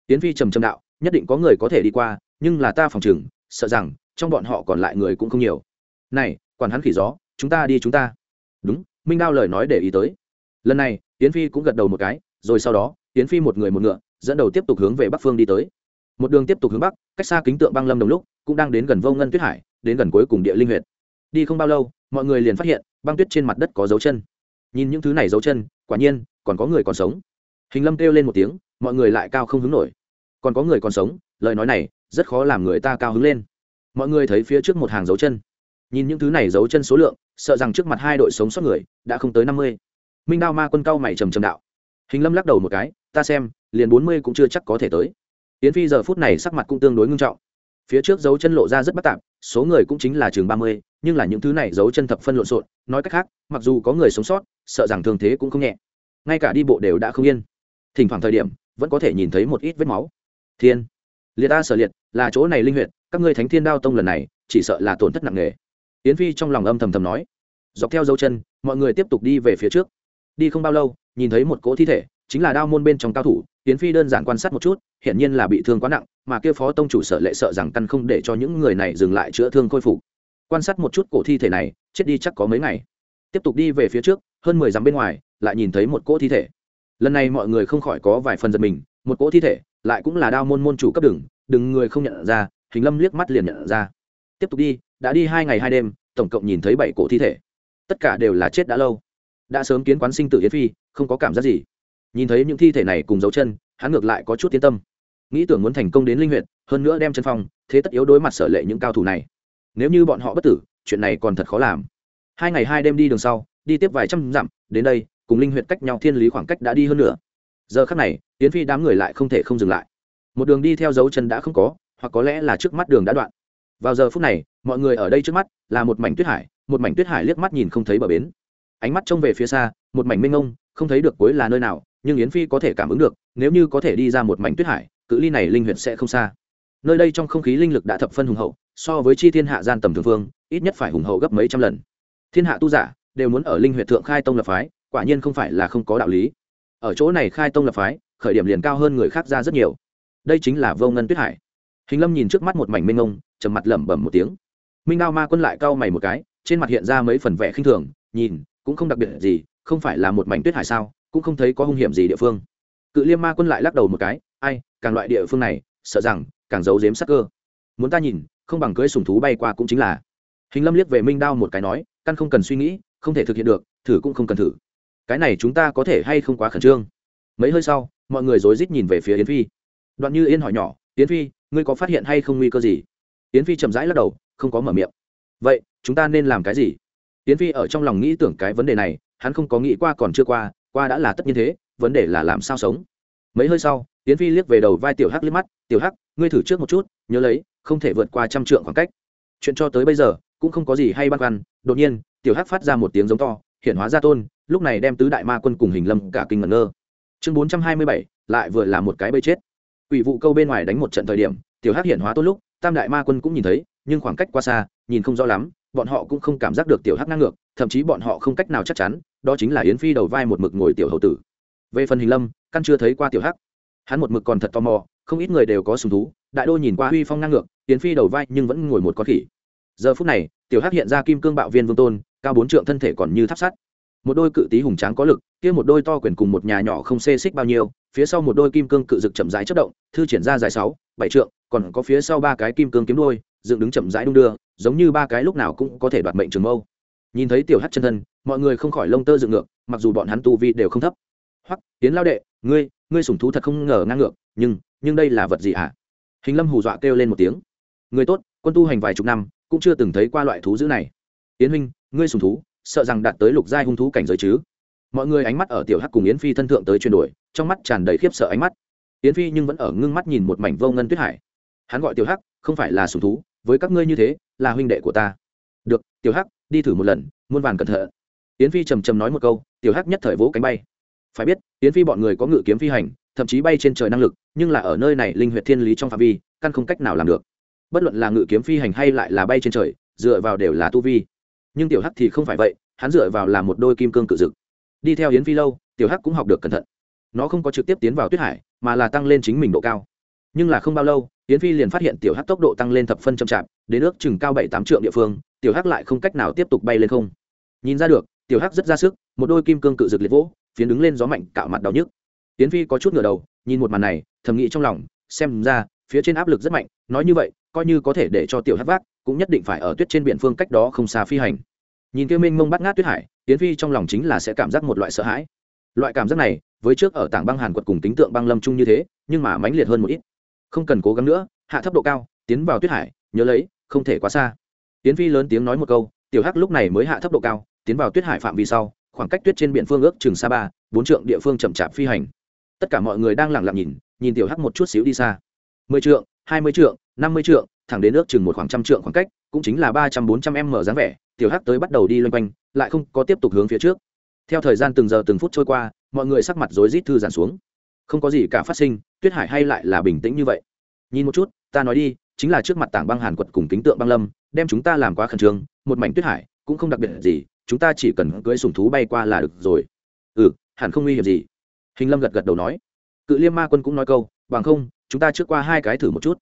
Tiến phi trầm trầm đạo, nhất định có người có thể đi qua, nhưng là ta phòng chừng sợ rằng, trong bọn họ còn lại người cũng không nhiều. Này, quản hắn khỉ gió, chúng ta đi chúng ta. Đúng, minh đao lời nói để ý tới. Lần này tiến phi cũng gật đầu một cái, rồi sau đó tiến phi một người một ngựa, dẫn đầu tiếp tục hướng về bắc phương đi tới một đường tiếp tục hướng bắc, cách xa kính tượng băng lâm đồng lúc, cũng đang đến gần vô ngân tuyết hải, đến gần cuối cùng địa linh huyện đi không bao lâu, mọi người liền phát hiện, băng tuyết trên mặt đất có dấu chân. Nhìn những thứ này dấu chân, quả nhiên, còn có người còn sống. Hình lâm kêu lên một tiếng, mọi người lại cao không hứng nổi. Còn có người còn sống, lời nói này, rất khó làm người ta cao hứng lên. Mọi người thấy phía trước một hàng dấu chân. Nhìn những thứ này dấu chân số lượng, sợ rằng trước mặt hai đội sống sót người, đã không tới năm mươi. Minh đao ma quân cao mày trầm trầm đạo. Hình lâm lắc đầu một cái, ta xem, liền bốn mươi cũng chưa chắc có thể tới yến phi giờ phút này sắc mặt cũng tương đối ngưng trọng. Phía trước dấu chân lộ ra rất bất tạp, số người cũng chính là chừng ba mươi, nhưng là những thứ này dấu chân thập phân lộn xộn, nói cách khác, mặc dù có người sống sót, sợ rằng thương thế cũng không nhẹ. Ngay cả đi bộ đều đã không yên. Thỉnh thoảng thời điểm, vẫn có thể nhìn thấy một ít vết máu. Thiên, liệt a sở liệt, là chỗ này linh huyện các ngươi thánh thiên đao tông lần này, chỉ sợ là tổn thất nặng nề. Yến phi trong lòng âm thầm thầm nói. Dọc theo dấu chân, mọi người tiếp tục đi về phía trước. Đi không bao lâu, nhìn thấy một cỗ thi thể, chính là đao môn bên trong cao thủ yến phi đơn giản quan sát một chút, hiển nhiên là bị thương quá nặng, mà kia phó tông chủ sợ lệ sợ rằng căn không để cho những người này dừng lại chữa thương khôi phục. Quan sát một chút cổ thi thể này, chết đi chắc có mấy ngày. Tiếp tục đi về phía trước, hơn mười dặm bên ngoài, lại nhìn thấy một cỗ thi thể. Lần này mọi người không khỏi có vài phần giật mình, một cỗ thi thể, lại cũng là đao môn môn chủ cấp đừng đừng người không nhận ra, hình lâm liếc mắt liền nhận ra. Tiếp tục đi, đã đi hai ngày hai đêm, tổng cộng nhìn thấy bảy cổ thi thể. Tất cả đều là chết đã lâu. Đã sớm kiến quán sinh tử yến phi, không có cảm giác gì nhìn thấy những thi thể này cùng dấu chân, hắn ngược lại có chút tiến tâm. Nghĩ tưởng muốn thành công đến linh huyện hơn nữa đem chân phong, thế tất yếu đối mặt sở lệ những cao thủ này. Nếu như bọn họ bất tử, chuyện này còn thật khó làm. Hai ngày hai đêm đi đường sau, đi tiếp vài trăm dặm, đến đây, cùng linh huyện cách nhau thiên lý khoảng cách đã đi hơn nữa giờ khắc này tiến phi đám người lại không thể không dừng lại. Một đường đi theo dấu chân đã không có, hoặc có lẽ là trước mắt đường đã đoạn. Vào giờ phút này, mọi người ở đây trước mắt, là một mảnh tuyết hải, một mảnh tuyết hải liếc mắt nhìn không thấy bờ bến. Ánh mắt trông về phía xa, một mảnh mênh ngông không thấy được cuối là nơi nào nhưng yến phi có thể cảm ứng được, nếu như có thể đi ra một mảnh tuyết hải, cự ly này linh huyện sẽ không xa. Nơi đây trong không khí linh lực đã thập phân hùng hậu, so với chi thiên hạ gian tầm thường phương ít nhất phải hùng hậu gấp mấy trăm lần. Thiên hạ tu giả đều muốn ở linh huyện thượng khai tông lập phái, quả nhiên không phải là không có đạo lý. Ở chỗ này khai tông lập phái, khởi điểm liền cao hơn người khác ra rất nhiều. Đây chính là vô ngân tuyết hải. Hình lâm nhìn trước mắt một mảnh minh ngông trầm mặt lẩm bẩm một tiếng. Minh đao ma quân lại cau mày một cái, trên mặt hiện ra mấy phần vẻ khinh thường, nhìn, cũng không đặc biệt gì, không phải là một mảnh tuyết hải sao? Cũng không thấy có hung hiểm gì địa phương. Cự liêm ma quân lại lắc đầu một cái, ai, càng loại địa phương này, sợ rằng càng giấu giếm sắc cơ. Muốn ta nhìn, không bằng cưới sùng thú bay qua cũng chính là. Hình lâm liếc về minh đao một cái nói, căn không cần suy nghĩ, không thể thực hiện được, thử cũng không cần thử. Cái này chúng ta có thể hay không quá khẩn trương. Mấy hơi sau, mọi người rối rít nhìn về phía yến phi. Đoạn như yên hỏi nhỏ, yến phi, ngươi có phát hiện hay không nguy cơ gì? Yến phi chậm rãi lắc đầu, không có mở miệng. Vậy, chúng ta nên làm cái gì? Yến phi ở trong lòng nghĩ tưởng cái vấn đề này, hắn không có nghĩ qua còn chưa qua qua đã là tất nhiên thế vấn đề là làm sao sống. Mấy hơi sau tiến phi liếc về đầu vai tiểu hắc liếc mắt tiểu hắc ngươi thử trước một chút nhớ lấy không thể vượt qua trăm trượng khoảng cách. Chuyện cho tới bây giờ cũng không có gì hay băn khoăn đột nhiên tiểu hắc phát ra một tiếng giống to hiện hóa ra tôn lúc này đem tứ đại ma quân cùng hình lâm cả kinh ngẩn ngơ. Chương bốn trăm hai mươi bảy lại vừa là một cái bơi chết. Quỷ vụ câu bên ngoài đánh một trận thời điểm, tiểu hắc hiện hóa tôn lúc, tam đại ma quân cũng nhìn thấy, nhưng khoảng cách quá xa, nhìn không rõ lắm, bọn họ cũng không cảm giác được tiểu hắc ngang ngược, thậm chí bọn họ không cách nào chắc chắn, đó chính là Yến Phi đầu vai một mực ngồi tiểu hậu tử. Về phần Hình Lâm, căn chưa thấy qua tiểu hắc. Hắn một mực còn thật tò mò, không ít người đều có sùng thú, đại đô nhìn qua huy phong ngang ngược, Yến Phi đầu vai nhưng vẫn ngồi một con khỉ. Giờ phút này, tiểu hắc hiện ra kim cương bạo viên vương tôn, cao bốn trượng thân thể còn như tháp sắt. Một đôi cự tí hùng tráng có lực, kia một đôi to quyền cùng một nhà nhỏ không xê xích bao nhiêu, phía sau một đôi kim cương cự dực chậm rãi chất động thư triển ra dài sáu bảy trượng còn có phía sau ba cái kim cương kiếm đôi dựng đứng chậm rãi đung đưa giống như ba cái lúc nào cũng có thể đoạt mệnh trường mâu nhìn thấy tiểu Hắc chân thân mọi người không khỏi lông tơ dựng ngược, mặc dù bọn hắn tu vi đều không thấp. Hoặc tiến lao đệ, ngươi ngươi sủng thú thật không ngờ ngang ngược, nhưng nhưng đây là vật gì à? hình lâm hù dọa kêu lên một tiếng. Người tốt, quân tu hành vài chục năm, cũng chưa từng thấy qua loại thú dữ này. Tiến huynh, ngươi sùng thú, sợ rằng đạt tới lục giai hung thú cảnh giới chứ? Mọi người ánh mắt ở tiểu hắc cùng yến phi thân thượng tới chuyển đổi, trong mắt tràn đầy khiếp sợ ánh mắt. Yến phi nhưng vẫn ở ngưng mắt nhìn một mảnh vô ngân tuyết hải. Hắn gọi tiểu hắc, không phải là sùng thú, với các ngươi như thế, là huynh đệ của ta. Được, tiểu hắc, đi thử một lần, muôn vàn cẩn thận yến phi trầm trầm nói một câu, tiểu hắc nhất thời vỗ cánh bay. Phải biết, yến phi bọn người có ngự kiếm phi hành, thậm chí bay trên trời năng lực, nhưng là ở nơi này linh huyệt thiên lý trong phạm vi, căn không cách nào làm được. Bất luận là ngự kiếm phi hành hay lại là bay trên trời, dựa vào đều là tu vi. Nhưng tiểu hắc thì không phải vậy, hắn dựa vào là một đôi kim cương cự dực đi theo yến phi lâu, tiểu hắc cũng học được cẩn thận. Nó không có trực tiếp tiến vào tuyết hải, mà là tăng lên chính mình độ cao. Nhưng là không bao lâu, yến phi liền phát hiện tiểu hắc tốc độ tăng lên thập phân chậm chạp, đến ước chừng cao bảy tám trượng địa phương, tiểu hắc lại không cách nào tiếp tục bay lên không. Nhìn ra được tiểu hắc rất ra sức, một đôi kim cương cự rực liệt vỗ, phiến đứng lên gió mạnh, cạo mặt đau nhức. Tiến phi có chút ngửa đầu, nhìn một màn này, thầm nghĩ trong lòng, xem ra, phía trên áp lực rất mạnh, nói như vậy, coi như có thể để cho tiểu hắc vác, cũng nhất định phải ở tuyết trên biển phương cách đó không xa phi hành. Nhìn kia minh mông bắt ngát tuyết hải, Tiến phi trong lòng chính là sẽ cảm giác một loại sợ hãi. Loại cảm giác này, với trước ở tảng băng hàn quật cùng tính tượng băng lâm chung như thế, nhưng mà mãnh liệt hơn một ít. Không cần cố gắng nữa, hạ thấp độ cao, tiến vào tuyết hải, nhớ lấy, không thể quá xa. Tiến phi lớn tiếng nói một câu, tiểu hắc lúc này mới hạ thấp độ cao tiến vào tuyết hải phạm vi sau, khoảng cách tuyết trên biển phương ước chừng xa ba, bốn trượng địa phương chậm chạp phi hành. Tất cả mọi người đang lẳng lặng nhìn nhìn tiểu hắc một chút xíu đi xa. mười trượng, hai mươi trượng, năm mươi trượng, thẳng đến ước chừng một khoảng trăm trượng khoảng cách, cũng chính là ba trăm bốn trăm m dáng vẻ, tiểu hắc tới bắt đầu đi loanh quanh, lại không có tiếp tục hướng phía trước. Theo thời gian từng giờ từng phút trôi qua, mọi người sắc mặt rối rít thư giãn xuống. Không có gì cả phát sinh, tuyết hải hay lại là bình tĩnh như vậy. Nhìn một chút, ta nói đi, chính là trước mặt tảng băng hàn quật cùng kính tượng băng lâm, đem chúng ta làm quá khẩn trương, một mảnh tuyết hải cũng không đặc biệt gì chúng ta chỉ cần cưỡi sùng thú bay qua là được rồi. Ừ hẳn không nguy hiểm gì. Hình lâm gật gật đầu nói. Cự liêm ma quân cũng nói câu, bằng không, chúng ta trước qua hai cái thử một chút.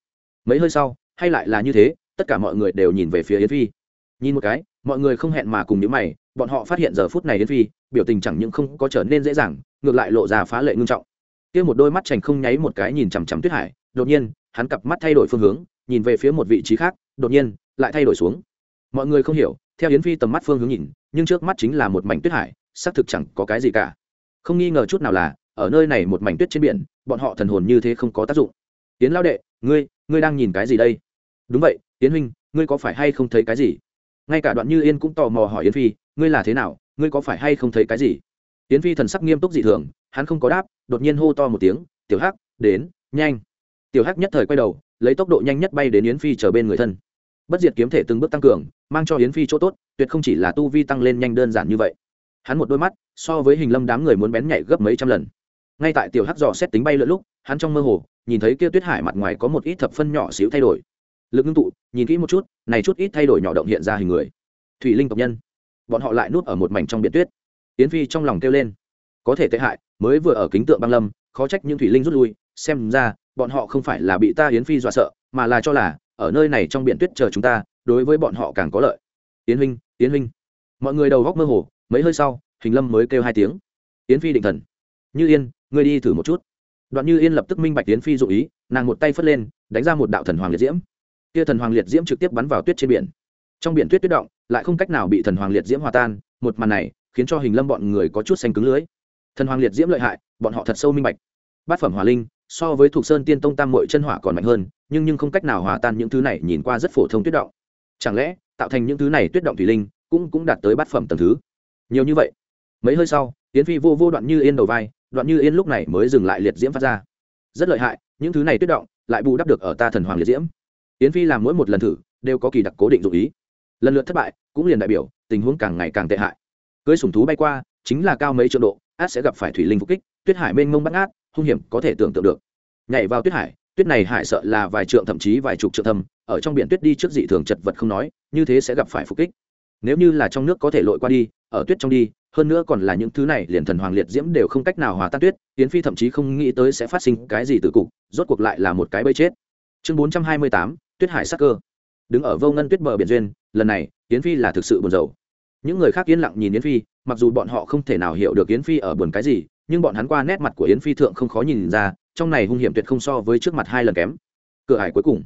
Mấy hơi sau, hay lại là như thế, tất cả mọi người đều nhìn về phía yến phi. Nhìn một cái, mọi người không hẹn mà cùng nhíu mày, bọn họ phát hiện giờ phút này đến phi, biểu tình chẳng những không có trở nên dễ dàng, ngược lại lộ ra phá lệ ngưng trọng. Kia một đôi mắt chành không nháy một cái nhìn chằm chằm tuyết hải, đột nhiên, hắn cặp mắt thay đổi phương hướng, nhìn về phía một vị trí khác, đột nhiên, lại thay đổi xuống. Mọi người không hiểu theo yến phi tầm mắt phương hướng nhìn, nhưng trước mắt chính là một mảnh tuyết hải, xác thực chẳng có cái gì cả. Không nghi ngờ chút nào là, ở nơi này một mảnh tuyết trên biển, bọn họ thần hồn như thế không có tác dụng. Yến lao đệ, ngươi ngươi đang nhìn cái gì đây? Đúng vậy, yến huynh, ngươi có phải hay không thấy cái gì? Ngay cả đoạn như yên cũng tò mò hỏi yến phi, ngươi là thế nào, ngươi có phải hay không thấy cái gì? Yến phi thần sắc nghiêm túc dị thường, hắn không có đáp, đột nhiên hô to một tiếng, tiểu hắc, đến, nhanh. Tiểu hắc nhất thời quay đầu, lấy tốc độ nhanh nhất bay đến yến phi chờ bên người thân bất diệt kiếm thể từng bước tăng cường, mang cho yến phi chỗ tốt, tuyệt không chỉ là tu vi tăng lên nhanh đơn giản như vậy. Hắn một đôi mắt, so với hình lâm đám người muốn bén nhạy gấp mấy trăm lần. Ngay tại tiểu hắc dò xét tính bay lượn lúc, hắn trong mơ hồ, nhìn thấy kia tuyết hải mặt ngoài có một ít thập phân nhỏ xíu thay đổi. Lực ngưng tụ, nhìn kỹ một chút, này chút ít thay đổi nhỏ động hiện ra hình người. Thủy linh tộc nhân. Bọn họ lại nuốt ở một mảnh trong biển tuyết. Yến phi trong lòng kêu lên. Có thể tệ hại, mới vừa ở kính tượng băng lâm, khó trách những thủy linh rút lui, xem ra, bọn họ không phải là bị ta yến phi dọa sợ, mà là cho là ở nơi này trong biển tuyết chờ chúng ta, đối với bọn họ càng có lợi. Tiến huynh tiến huynh. Mọi người đầu góc mơ hồ, mấy hơi sau, hình lâm mới kêu hai tiếng. Yến phi định thần. Như yên, ngươi đi thử một chút. Đoạn như yên lập tức minh bạch yến phi dụ ý, nàng một tay phất lên, đánh ra một đạo thần hoàng liệt diễm. Kia thần hoàng liệt diễm trực tiếp bắn vào tuyết trên biển. Trong biển tuyết tuyết động, lại không cách nào bị thần hoàng liệt diễm hòa tan, một màn này khiến cho hình lâm bọn người có chút xanh cứng lưới. Thần hoàng liệt diễm lợi hại, bọn họ thật sâu minh bạch. Bát phẩm hỏa linh, so với thuộc sơn tiên tông tam mội chân hỏa còn mạnh hơn nhưng nhưng không cách nào hòa tan những thứ này nhìn qua rất phổ thông tuyết động. Chẳng lẽ, tạo thành những thứ này tuyết động thủy linh cũng cũng đạt tới bát phẩm tầng thứ? Nhiều như vậy. Mấy hơi sau, yến phi vô vô đoạn như yên đầu vai, đoạn như yên lúc này mới dừng lại liệt diễm phát ra. Rất lợi hại, những thứ này tuyết động lại bù đắp được ở ta thần hoàng liệt diễm. Yến phi làm mỗi một lần thử, đều có kỳ đặc cố định dụ ý. Lần lượt thất bại, cũng liền đại biểu, tình huống càng ngày càng tệ hại. Cưới sủng thú bay qua, chính là cao mấy triệu độ, át sẽ gặp phải thủy linh phục kích, tuyết hải mênh mông bắt ngát, hung hiểm có thể tưởng tượng được. Nhảy vào tuyết hải tuyết này hải sợ là vài trượng thậm chí vài chục trượng thâm, ở trong biển tuyết đi trước dị thường chật vật không nói, như thế sẽ gặp phải phục kích. Nếu như là trong nước có thể lội qua đi, ở tuyết trong đi, hơn nữa còn là những thứ này liền thần hoàng liệt diễm đều không cách nào hòa tan tuyết tiến phi thậm chí không nghĩ tới sẽ phát sinh cái gì từ cục, rốt cuộc lại là một cái bẫy chết. Chương bốn trăm hai mươi tám, tuyết hải sắc cơ. Đứng ở vô ngân tuyết bờ biển duyên, lần này, yến phi là thực sự buồn rầu. Những người khác yên lặng nhìn yến phi, mặc dù bọn họ không thể nào hiểu được yến phi ở buồn cái gì, nhưng bọn hắn qua nét mặt của yến phi thượng không khó nhìn ra trong này hung hiểm tuyệt không so với trước mặt hai lần kém. Cửa hải cuối cùng.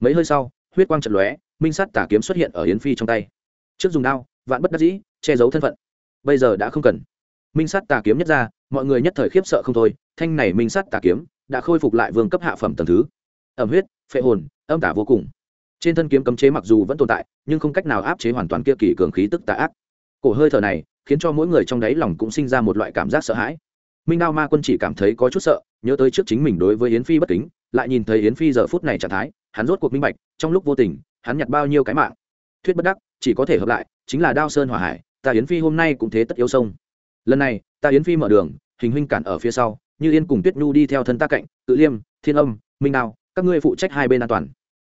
Mấy hơi sau, huyết quang trận lóe, minh sát tà kiếm xuất hiện ở yến phi trong tay. Trước dùng đao, vạn bất đắc dĩ, che giấu thân phận. Bây giờ đã không cần. Minh sát tà kiếm nhất ra, mọi người nhất thời khiếp sợ không thôi, thanh này minh sát tà kiếm đã khôi phục lại vương cấp hạ phẩm tầng thứ. Ẩm huyết, phệ hồn, âm tả vô cùng. Trên thân kiếm cấm chế mặc dù vẫn tồn tại, nhưng không cách nào áp chế hoàn toàn kia kỳ cường khí tức tà ác. Cổ hơi thở này khiến cho mỗi người trong đáy lòng cũng sinh ra một loại cảm giác sợ hãi minh đao ma quân chỉ cảm thấy có chút sợ, nhớ tới trước chính mình đối với yến phi bất kính, lại nhìn thấy yến phi giờ phút này trạng thái, hắn rốt cuộc minh bạch, trong lúc vô tình, hắn nhặt bao nhiêu cái mạng. Thuyết bất đắc, chỉ có thể hợp lại, chính là đao sơn hỏa hải, ta yến phi hôm nay cũng thế tất yếu sông. Lần này, ta yến phi mở đường, hình huynh cản ở phía sau, như yên cùng tuyết nhu đi theo thân ta cạnh, tự liêm, thiên âm, minh đao, các ngươi phụ trách hai bên an toàn.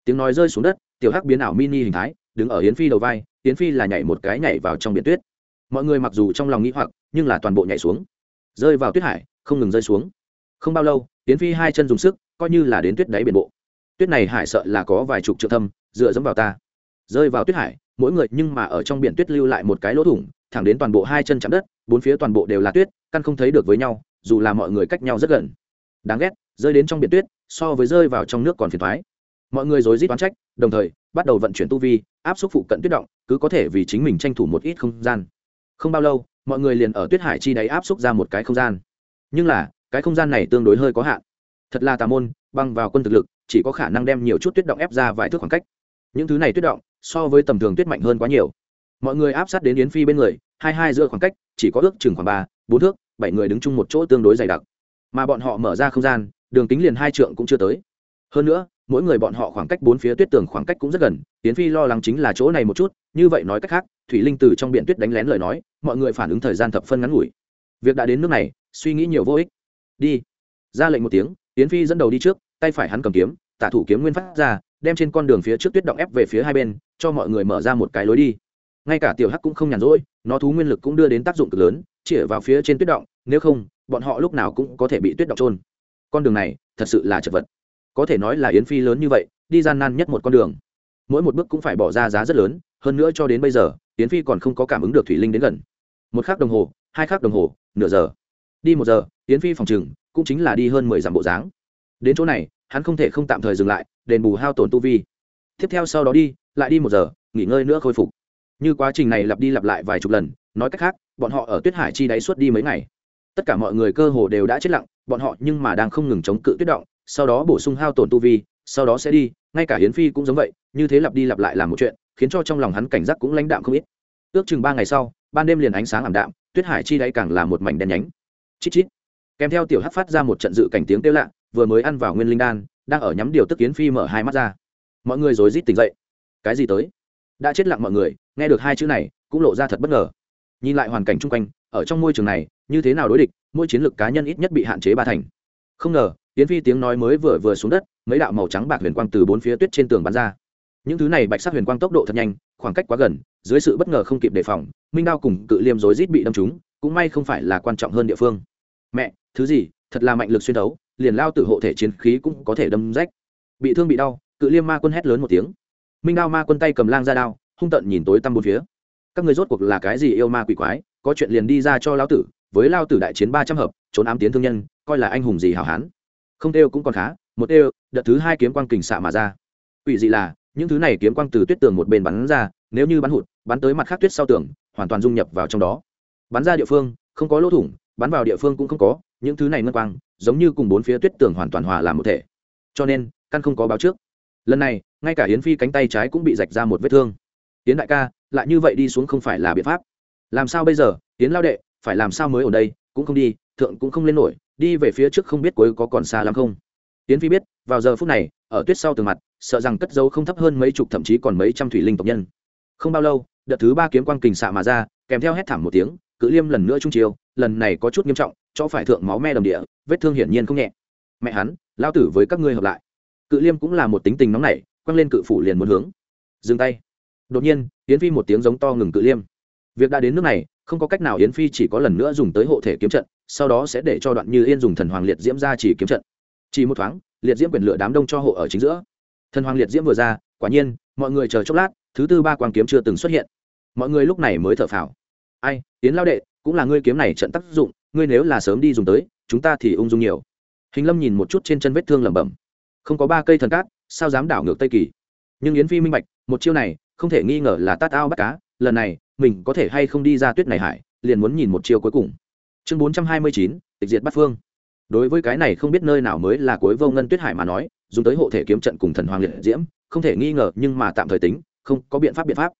Tiếng nói rơi xuống đất, tiểu hắc biến ảo mini hình thái, đứng ở yến phi đầu vai, yến phi là nhảy một cái nhảy vào trong biển tuyết. Mọi người mặc dù trong lòng nghĩ hoặc, nhưng là toàn bộ nhảy xuống rơi vào tuyết hải, không ngừng rơi xuống. Không bao lâu tiến phi hai chân dùng sức, coi như là đến tuyết đáy biển bộ. Tuyết này hải sợ là có vài chục triệu thâm, dựa dẫm vào ta. Rơi vào tuyết hải, mỗi người nhưng mà ở trong biển tuyết lưu lại một cái lỗ thủng, thẳng đến toàn bộ hai chân chạm đất, bốn phía toàn bộ đều là tuyết, căn không thấy được với nhau, dù là mọi người cách nhau rất gần. Đáng ghét, rơi đến trong biển tuyết, so với rơi vào trong nước còn phiền thoái mọi người rối rít đoán trách, đồng thời, bắt đầu vận chuyển tu vi, áp xúc phụ cận tuyết động, cứ có thể vì chính mình tranh thủ một ít không gian. Không bao lâu mọi người liền ở tuyết hải chi đáy áp xúc ra một cái không gian. Nhưng là, cái không gian này tương đối hơi có hạn. Thật là tà môn, băng vào quân thực lực, chỉ có khả năng đem nhiều chút tuyết động ép ra vài thước khoảng cách. Những thứ này tuyết động, so với tầm thường tuyết mạnh hơn quá nhiều. Mọi người áp sát đến yến phi bên người, hai hai giữa khoảng cách, chỉ có ước chừng khoảng ba, bốn thước, bảy người đứng chung một chỗ tương đối dày đặc. Mà bọn họ mở ra không gian, đường kính liền hai trượng cũng chưa tới. Hơn nữa, mỗi người bọn họ khoảng cách bốn phía tuyết tường khoảng cách cũng rất gần, yến phi lo lắng chính là chỗ này một chút, như vậy nói cách khác thủy linh từ trong biển tuyết đánh lén lời nói, mọi người phản ứng thời gian thập phân ngắn ngủi. Việc đã đến nước này, suy nghĩ nhiều vô ích. Đi. Ra lệnh một tiếng, yến phi dẫn đầu đi trước, tay phải hắn cầm kiếm, tả thủ kiếm nguyên phát ra, đem trên con đường phía trước tuyết động ép về phía hai bên, cho mọi người mở ra một cái lối đi. Ngay cả tiểu hắc cũng không nhàn rỗi, nó thú nguyên lực cũng đưa đến tác dụng cực lớn, chĩa vào phía trên tuyết động, nếu không, bọn họ lúc nào cũng có thể bị tuyết động trôn con đường này, thật sự là chật vật. Có thể nói là yến phi lớn như vậy, đi gian nan nhất một con đường. Mỗi một bước cũng phải bỏ ra giá rất lớn, hơn nữa cho đến bây giờ yến phi còn không có cảm ứng được thủy linh đến gần. Một khắc đồng hồ, hai khắc đồng hồ, nửa giờ. Đi một giờ, yến phi phòng chừng cũng chính là đi hơn mười dặm bộ dáng. Đến chỗ này, hắn không thể không tạm thời dừng lại, đền bù hao tổn tu vi. Tiếp theo sau đó đi, lại đi một giờ, nghỉ ngơi nữa khôi phục. Như quá trình này lặp đi lặp lại vài chục lần, nói cách khác, bọn họ ở tuyết hải chi đáy suốt đi mấy ngày. Tất cả mọi người cơ hồ đều đã chết lặng, bọn họ nhưng mà đang không ngừng chống cự tuyết động, sau đó bổ sung hao tổn tu vi, sau đó sẽ đi, ngay cả hiến phi cũng giống vậy, như thế lặp đi lặp lại làm một chuyện khiến cho trong lòng hắn cảnh giác cũng lãnh đạm không ít. Ước chừng ba ngày sau, ban đêm liền ánh sáng ảm đạm, tuyết hải chi đáy càng là một mảnh đen nhánh. Chít chít. Kèm theo tiểu hắc phát ra một trận dự cảnh tiếng kêu lạ, vừa mới ăn vào nguyên linh đan, đang ở nhắm điều tức kiến phi mở hai mắt ra. Mọi người rối rít tỉnh dậy. Cái gì tới? Đã chết lặng mọi người, nghe được hai chữ này, cũng lộ ra thật bất ngờ. Nhìn lại hoàn cảnh chung quanh, ở trong môi trường này, như thế nào đối địch, mỗi chiến lược cá nhân ít nhất bị hạn chế ba thành. Không ngờ tiến phi tiếng nói mới vừa vừa xuống đất, mấy đạo màu trắng bạc huyền quang từ bốn phía tuyết trên tường bắn ra những thứ này bạch sắc huyền quang tốc độ thật nhanh, khoảng cách quá gần, dưới sự bất ngờ không kịp đề phòng, minh đao cùng cự liêm rối rít bị đâm trúng, cũng may không phải là quan trọng hơn địa phương. Mẹ, thứ gì, thật là mạnh lực xuyên đấu, liền lao tử hộ thể chiến khí cũng có thể đâm rách. Bị thương bị đau, cự liêm ma quân hét lớn một tiếng. Minh đao ma quân tay cầm lang ra đao, hung tận nhìn tối tăm bốn phía. Các người rốt cuộc là cái gì yêu ma quỷ quái, có chuyện liền đi ra cho lao tử, với lao tử đại chiến ba trăm hợp, trốn ám tiến thương nhân, coi là anh hùng gì hảo hán. Không đều cũng còn khá, một đều đợt thứ hai kiếm quang kình xạ mà ra. Quỷ dị là những thứ này kiếm quang từ tuyết tường một bên bắn ra, nếu như bắn hụt, bắn tới mặt khác tuyết sau tường, hoàn toàn dung nhập vào trong đó. Bắn ra địa phương, không có lỗ thủng, bắn vào địa phương cũng không có, những thứ này ngân quang, giống như cùng bốn phía tuyết tường hoàn toàn hòa làm một thể. Cho nên, căn không có báo trước. Lần này, ngay cả yến phi cánh tay trái cũng bị rạch ra một vết thương. Yến đại ca, lại như vậy đi xuống không phải là biện pháp. Làm sao bây giờ, yến lao đệ, phải làm sao mới ở đây, cũng không đi, thượng cũng không lên nổi, đi về phía trước không biết cuối có còn xa lắm không. Yến phi biết, vào giờ phút này ở tuyết sau tường mặt, sợ rằng cất dấu không thấp hơn mấy chục, thậm chí còn mấy trăm thủy linh tộc nhân. Không bao lâu, đợt thứ ba kiếm quang kình xạ mà ra, kèm theo hét thảm một tiếng, cự liêm lần nữa trung chiêu, lần này có chút nghiêm trọng, cho phải thượng máu me đầm địa, vết thương hiển nhiên không nhẹ. Mẹ hắn, lao tử với các ngươi hợp lại. Cự liêm cũng là một tính tình nóng nảy, quăng lên cự phủ liền muốn hướng. Dừng tay. Đột nhiên, yến phi một tiếng giống to ngừng cự liêm. Việc đã đến nước này, không có cách nào yến phi chỉ có lần nữa dùng tới hộ thể kiếm trận, sau đó sẽ để cho đoạn như yên dùng thần hoàng liệt diễm ra chỉ kiếm trận. Chỉ một thoáng liệt diễm quyền lửa đám đông cho hộ ở chính giữa. Thần hoàng liệt diễm vừa ra, quả nhiên, mọi người chờ chốc lát, thứ tư ba quang kiếm chưa từng xuất hiện. Mọi người lúc này mới thở phào. Ai tiến lao đệ, cũng là ngươi kiếm này trận tác dụng, ngươi nếu là sớm đi dùng tới, chúng ta thì ung dung nhiều. Hình lâm nhìn một chút trên chân vết thương lẩm bẩm. Không có ba cây thần cát, sao dám đảo ngược tây kỳ? Nhưng yến phi minh bạch, một chiêu này, không thể nghi ngờ là tát ao bắt cá, lần này, mình có thể hay không đi ra tuyết này hải, liền muốn nhìn một chiêu cuối cùng. Chương bốn trăm hai mươi chín, tịch diệt bắt phương đối với cái này không biết nơi nào mới là cuối vô ngân tuyết hải mà nói, dùng tới hộ thể kiếm trận cùng thần hoàng liệt diễm, không thể nghi ngờ, nhưng mà tạm thời tính, không có biện pháp biện pháp.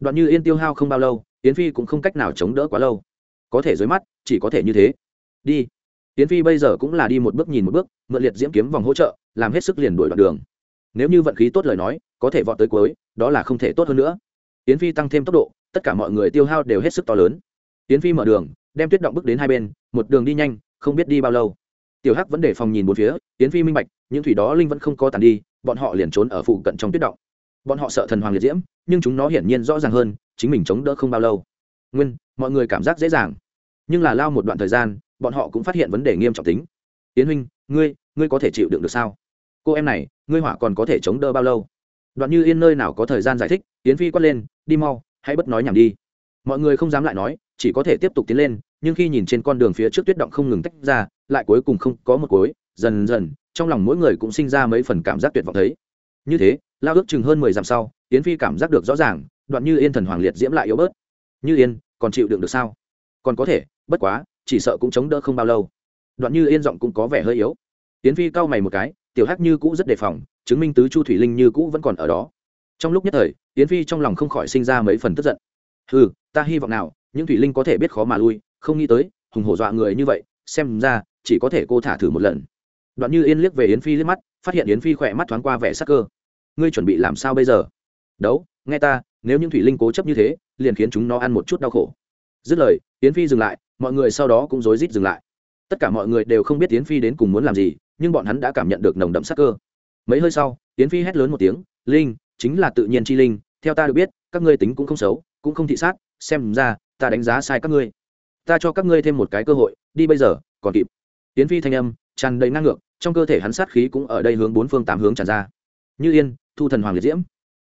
Đoạn như yên tiêu hao không bao lâu, yến phi cũng không cách nào chống đỡ quá lâu. Có thể dưới mắt, chỉ có thể như thế. Đi. Yến phi bây giờ cũng là đi một bước nhìn một bước, mượn liệt diễm kiếm vòng hỗ trợ, làm hết sức liền đuổi đoạn đường. Nếu như vận khí tốt lời nói, có thể vọt tới cuối, đó là không thể tốt hơn nữa. Yến phi tăng thêm tốc độ, tất cả mọi người tiêu hao đều hết sức to lớn. Yến phi mở đường, đem tuyết động bước đến hai bên, một đường đi nhanh, không biết đi bao lâu tiểu hắc vẫn để phòng nhìn bốn phía, yến phi minh bạch, những thủy đó linh vẫn không có tàn đi, bọn họ liền trốn ở phụ cận trong tuyết động. Bọn họ sợ thần hoàng liệt diễm, nhưng chúng nó hiển nhiên rõ ràng hơn, chính mình chống đỡ không bao lâu. Nguyên, mọi người cảm giác dễ dàng. Nhưng là lao một đoạn thời gian, bọn họ cũng phát hiện vấn đề nghiêm trọng tính. Tiến huynh, ngươi ngươi có thể chịu đựng được sao? Cô em này, ngươi hỏa còn có thể chống đỡ bao lâu? Đoạn như yên nơi nào có thời gian giải thích tiến phi quát lên, đi mau, hãy bất nói nhảm đi. Mọi người không dám lại nói, chỉ có thể tiếp tục tiến lên, nhưng khi nhìn trên con đường phía trước tuyết động không ngừng tách ra lại cuối cùng không có một cối dần dần, trong lòng mỗi người cũng sinh ra mấy phần cảm giác tuyệt vọng thấy. Như thế, lao ước chừng hơn mười dặm sau, yến phi cảm giác được rõ ràng, đoạn như yên thần hoàng liệt diễm lại yếu bớt. Như yên, còn chịu đựng được sao? Còn có thể, bất quá, chỉ sợ cũng chống đỡ không bao lâu. Đoạn như yên giọng cũng có vẻ hơi yếu. Yến phi cau mày một cái, tiểu hắc như cũ rất đề phòng, chứng minh tứ chu thủy linh như cũ vẫn còn ở đó. Trong lúc nhất thời, yến phi trong lòng không khỏi sinh ra mấy phần tức giận. Ừ ta hy vọng nào, những thủy linh có thể biết khó mà lui, không nghĩ tới, hùng hổ dọa người như vậy, xem ra chỉ có thể cô thả thử một lần. Đoạn như yên liếc về yến phi liếc mắt, phát hiện yến phi khỏe mắt thoáng qua vẻ sắc cơ. Ngươi chuẩn bị làm sao bây giờ? Đấu, nghe ta, nếu những thủy linh cố chấp như thế, liền khiến chúng nó ăn một chút đau khổ. Dứt lời, yến phi dừng lại, mọi người sau đó cũng rối rít dừng lại. Tất cả mọi người đều không biết yến phi đến cùng muốn làm gì, nhưng bọn hắn đã cảm nhận được nồng đậm sắc cơ. Mấy hơi sau, yến phi hét lớn một tiếng, linh, chính là tự nhiên chi linh, theo ta được biết, các ngươi tính cũng không xấu, cũng không thị sát, xem ra, ta đánh giá sai các ngươi. Ta cho các ngươi thêm một cái cơ hội, đi bây giờ, còn kịp. Tiến phi thanh âm tràn đầy năng ngược, trong cơ thể hắn sát khí cũng ở đây hướng bốn phương tám hướng tràn ra. Như yên, thu thần hoàng liệt diễm.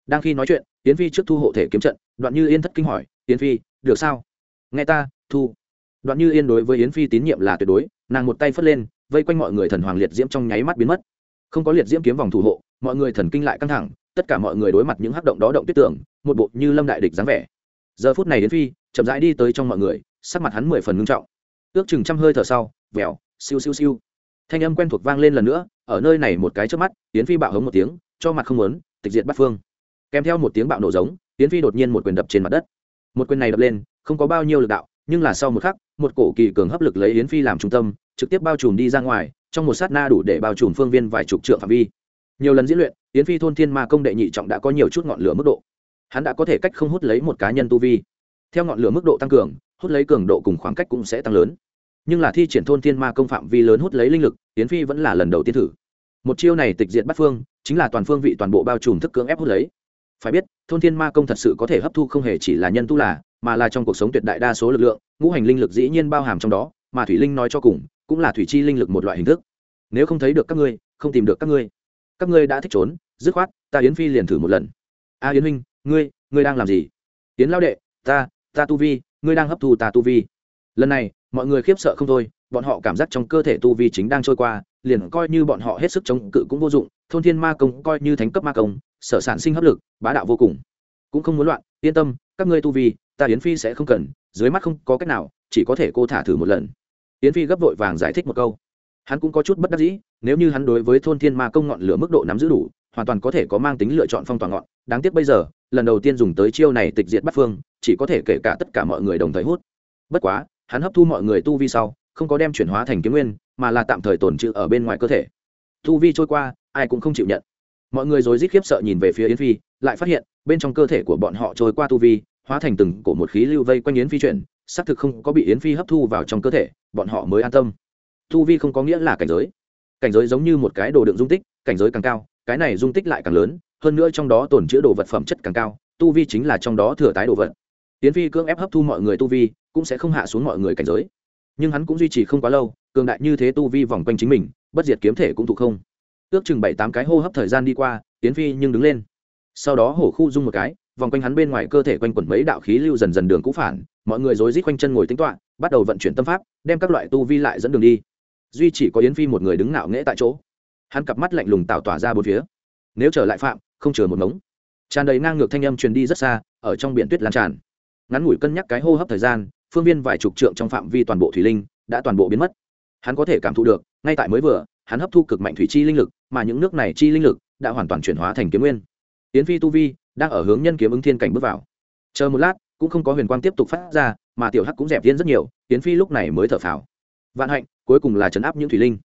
Đang khi nói chuyện Tiễn phi trước thu hộ thể kiếm trận, đoạn như yên thất kinh hỏi Tiễn phi, được sao? Nghe ta, thu. Đoạn như yên đối với yến phi tín nhiệm là tuyệt đối, nàng một tay phất lên, vây quanh mọi người thần hoàng liệt diễm trong nháy mắt biến mất. Không có liệt diễm kiếm vòng thủ hộ, mọi người thần kinh lại căng thẳng, tất cả mọi người đối mặt những hắc động đó động tuyết tưởng, một bộ như lâm đại địch dáng vẻ. Giờ phút này yến phi chậm rãi đi tới trong mọi người, sắc mặt hắn mười phần ngưng trọng. Ước chừng trăm hơi thở sau, vèo siêu siêu siêu. Thanh âm quen thuộc vang lên lần nữa, ở nơi này một cái trước mắt, yến phi bạo hống một tiếng, cho mặt không muốn, tịch diệt bắt phương. Kèm theo một tiếng bạo nổ giống, yến phi đột nhiên một quyền đập trên mặt đất. Một quyền này đập lên, không có bao nhiêu lực đạo, nhưng là sau một khắc, một cổ kỳ cường hấp lực lấy yến phi làm trung tâm, trực tiếp bao trùm đi ra ngoài, trong một sát na đủ để bao trùm phương viên vài chục trượng phạm vi. Nhiều lần diễn luyện, yến phi thôn thiên ma công đệ nhị trọng đã có nhiều chút ngọn lửa mức độ. Hắn đã có thể cách không hút lấy một cá nhân tu vi. Theo ngọn lửa mức độ tăng cường, hút lấy cường độ cùng khoảng cách cũng sẽ tăng lớn nhưng là thi triển thôn thiên ma công phạm vi lớn hút lấy linh lực, yến phi vẫn là lần đầu tiên thử. Một chiêu này tịch diệt bắt phương, chính là toàn phương vị toàn bộ bao trùm thức cưỡng ép hút lấy. Phải biết, thôn thiên ma công thật sự có thể hấp thu không hề chỉ là nhân tu là, mà là trong cuộc sống tuyệt đại đa số lực lượng, ngũ hành linh lực dĩ nhiên bao hàm trong đó, mà thủy linh nói cho cùng, cũng là thủy chi linh lực một loại hình thức. Nếu không thấy được các ngươi, không tìm được các ngươi. Các ngươi đã thích trốn, dứt khoát, ta yến phi liền thử một lần. A yến huynh, ngươi ngươi đang làm gì? Yến lao đệ, ta ta tu vi, ngươi đang hấp thu ta tu vi. Lần này mọi người khiếp sợ không thôi, bọn họ cảm giác trong cơ thể tu vi chính đang trôi qua, liền coi như bọn họ hết sức chống cự cũng vô dụng, thôn thiên ma công coi như thánh cấp ma công, sở sản sinh hấp lực, bá đạo vô cùng. Cũng không muốn loạn, yên tâm, các ngươi tu vi, ta yến phi sẽ không cần, dưới mắt không có cách nào, chỉ có thể cô thả thử một lần. Yến phi gấp vội vàng giải thích một câu. Hắn cũng có chút bất đắc dĩ, nếu như hắn đối với thôn thiên ma công ngọn lửa mức độ nắm giữ đủ, hoàn toàn có thể có mang tính lựa chọn phong toàn ngọn. Đáng tiếc bây giờ, lần đầu tiên dùng tới chiêu này tịch diệt bắt phương, chỉ có thể kể cả tất cả mọi người đồng thời hút. Bất quá hắn hấp thu mọi người tu vi sau, không có đem chuyển hóa thành kiếm nguyên, mà là tạm thời tồn trữ ở bên ngoài cơ thể. Tu vi trôi qua, ai cũng không chịu nhận. Mọi người rồi rít khiếp sợ nhìn về phía yến phi, lại phát hiện, bên trong cơ thể của bọn họ trôi qua tu vi, hóa thành từng cổ một khí lưu vây quanh yến phi chuyển, xác thực không có bị yến phi hấp thu vào trong cơ thể, bọn họ mới an tâm. Tu vi không có nghĩa là cảnh giới. Cảnh giới giống như một cái đồ đựng dung tích, cảnh giới càng cao, cái này dung tích lại càng lớn, hơn nữa trong đó tồn chứa đồ vật phẩm chất càng cao, tu vi chính là trong đó thừa tái đồ vật. Yến phi cưỡng ép hấp thu mọi người tu vi cũng sẽ không hạ xuống mọi người cảnh giới. Nhưng hắn cũng duy trì không quá lâu, cường đại như thế tu vi vòng quanh chính mình, bất diệt kiếm thể cũng thụ không. Ước chừng bảy tám cái hô hấp thời gian đi qua tiến phi nhưng đứng lên. Sau đó hổ khu dung một cái, vòng quanh hắn bên ngoài cơ thể quanh quẩn mấy đạo khí lưu dần dần đường cũ phản, mọi người rối rít quanh chân ngồi tính toạ bắt đầu vận chuyển tâm pháp, đem các loại tu vi lại dẫn đường đi. Duy chỉ có yến phi một người đứng ngạo nghễ tại chỗ. Hắn cặp mắt lạnh lùng tạo tỏa ra bốn phía. Nếu trở lại phạm, không chừa một ngống. Tràn đầy ngang ngược thanh âm truyền đi rất xa, ở trong biển tuyết lan tràn. Ngắn ngủi cân nhắc cái hô hấp thời gian phương viên vài chục trượng trong phạm vi toàn bộ thủy linh đã toàn bộ biến mất. Hắn có thể cảm thụ được, ngay tại mới vừa, hắn hấp thu cực mạnh thủy chi linh lực, mà những nước này chi linh lực đã hoàn toàn chuyển hóa thành kiếm nguyên. Tiến phi tu vi đang ở hướng nhân kiếm ứng thiên cảnh bước vào. Chờ một lát, cũng không có huyền quang tiếp tục phát ra, mà tiểu hắc cũng dẹp tiên rất nhiều tiến phi lúc này mới thở phào. Vạn hạnh, cuối cùng là chấn áp những thủy linh.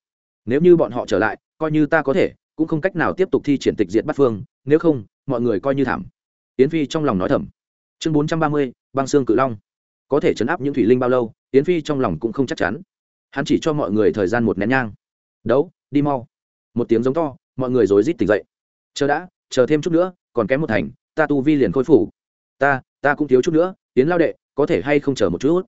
Nếu như bọn họ trở lại, coi như ta có thể, cũng không cách nào tiếp tục thi triển tịch diệt bắt phương, nếu không, mọi người coi như thảm. Tiến phi trong lòng nói thầm. Chương bốn trăm ba mươi, băng xương cự long có thể chấn áp những thủy linh bao lâu tiến phi trong lòng cũng không chắc chắn. Hắn chỉ cho mọi người thời gian một nén nhang. Đấu, đi mau. Một tiếng giống to, mọi người rối rít tỉnh dậy. Chờ đã, chờ thêm chút nữa, còn kém một thành, ta tu vi liền khôi phủ ta ta cũng thiếu chút nữa tiến lao đệ, có thể hay không chờ một chút?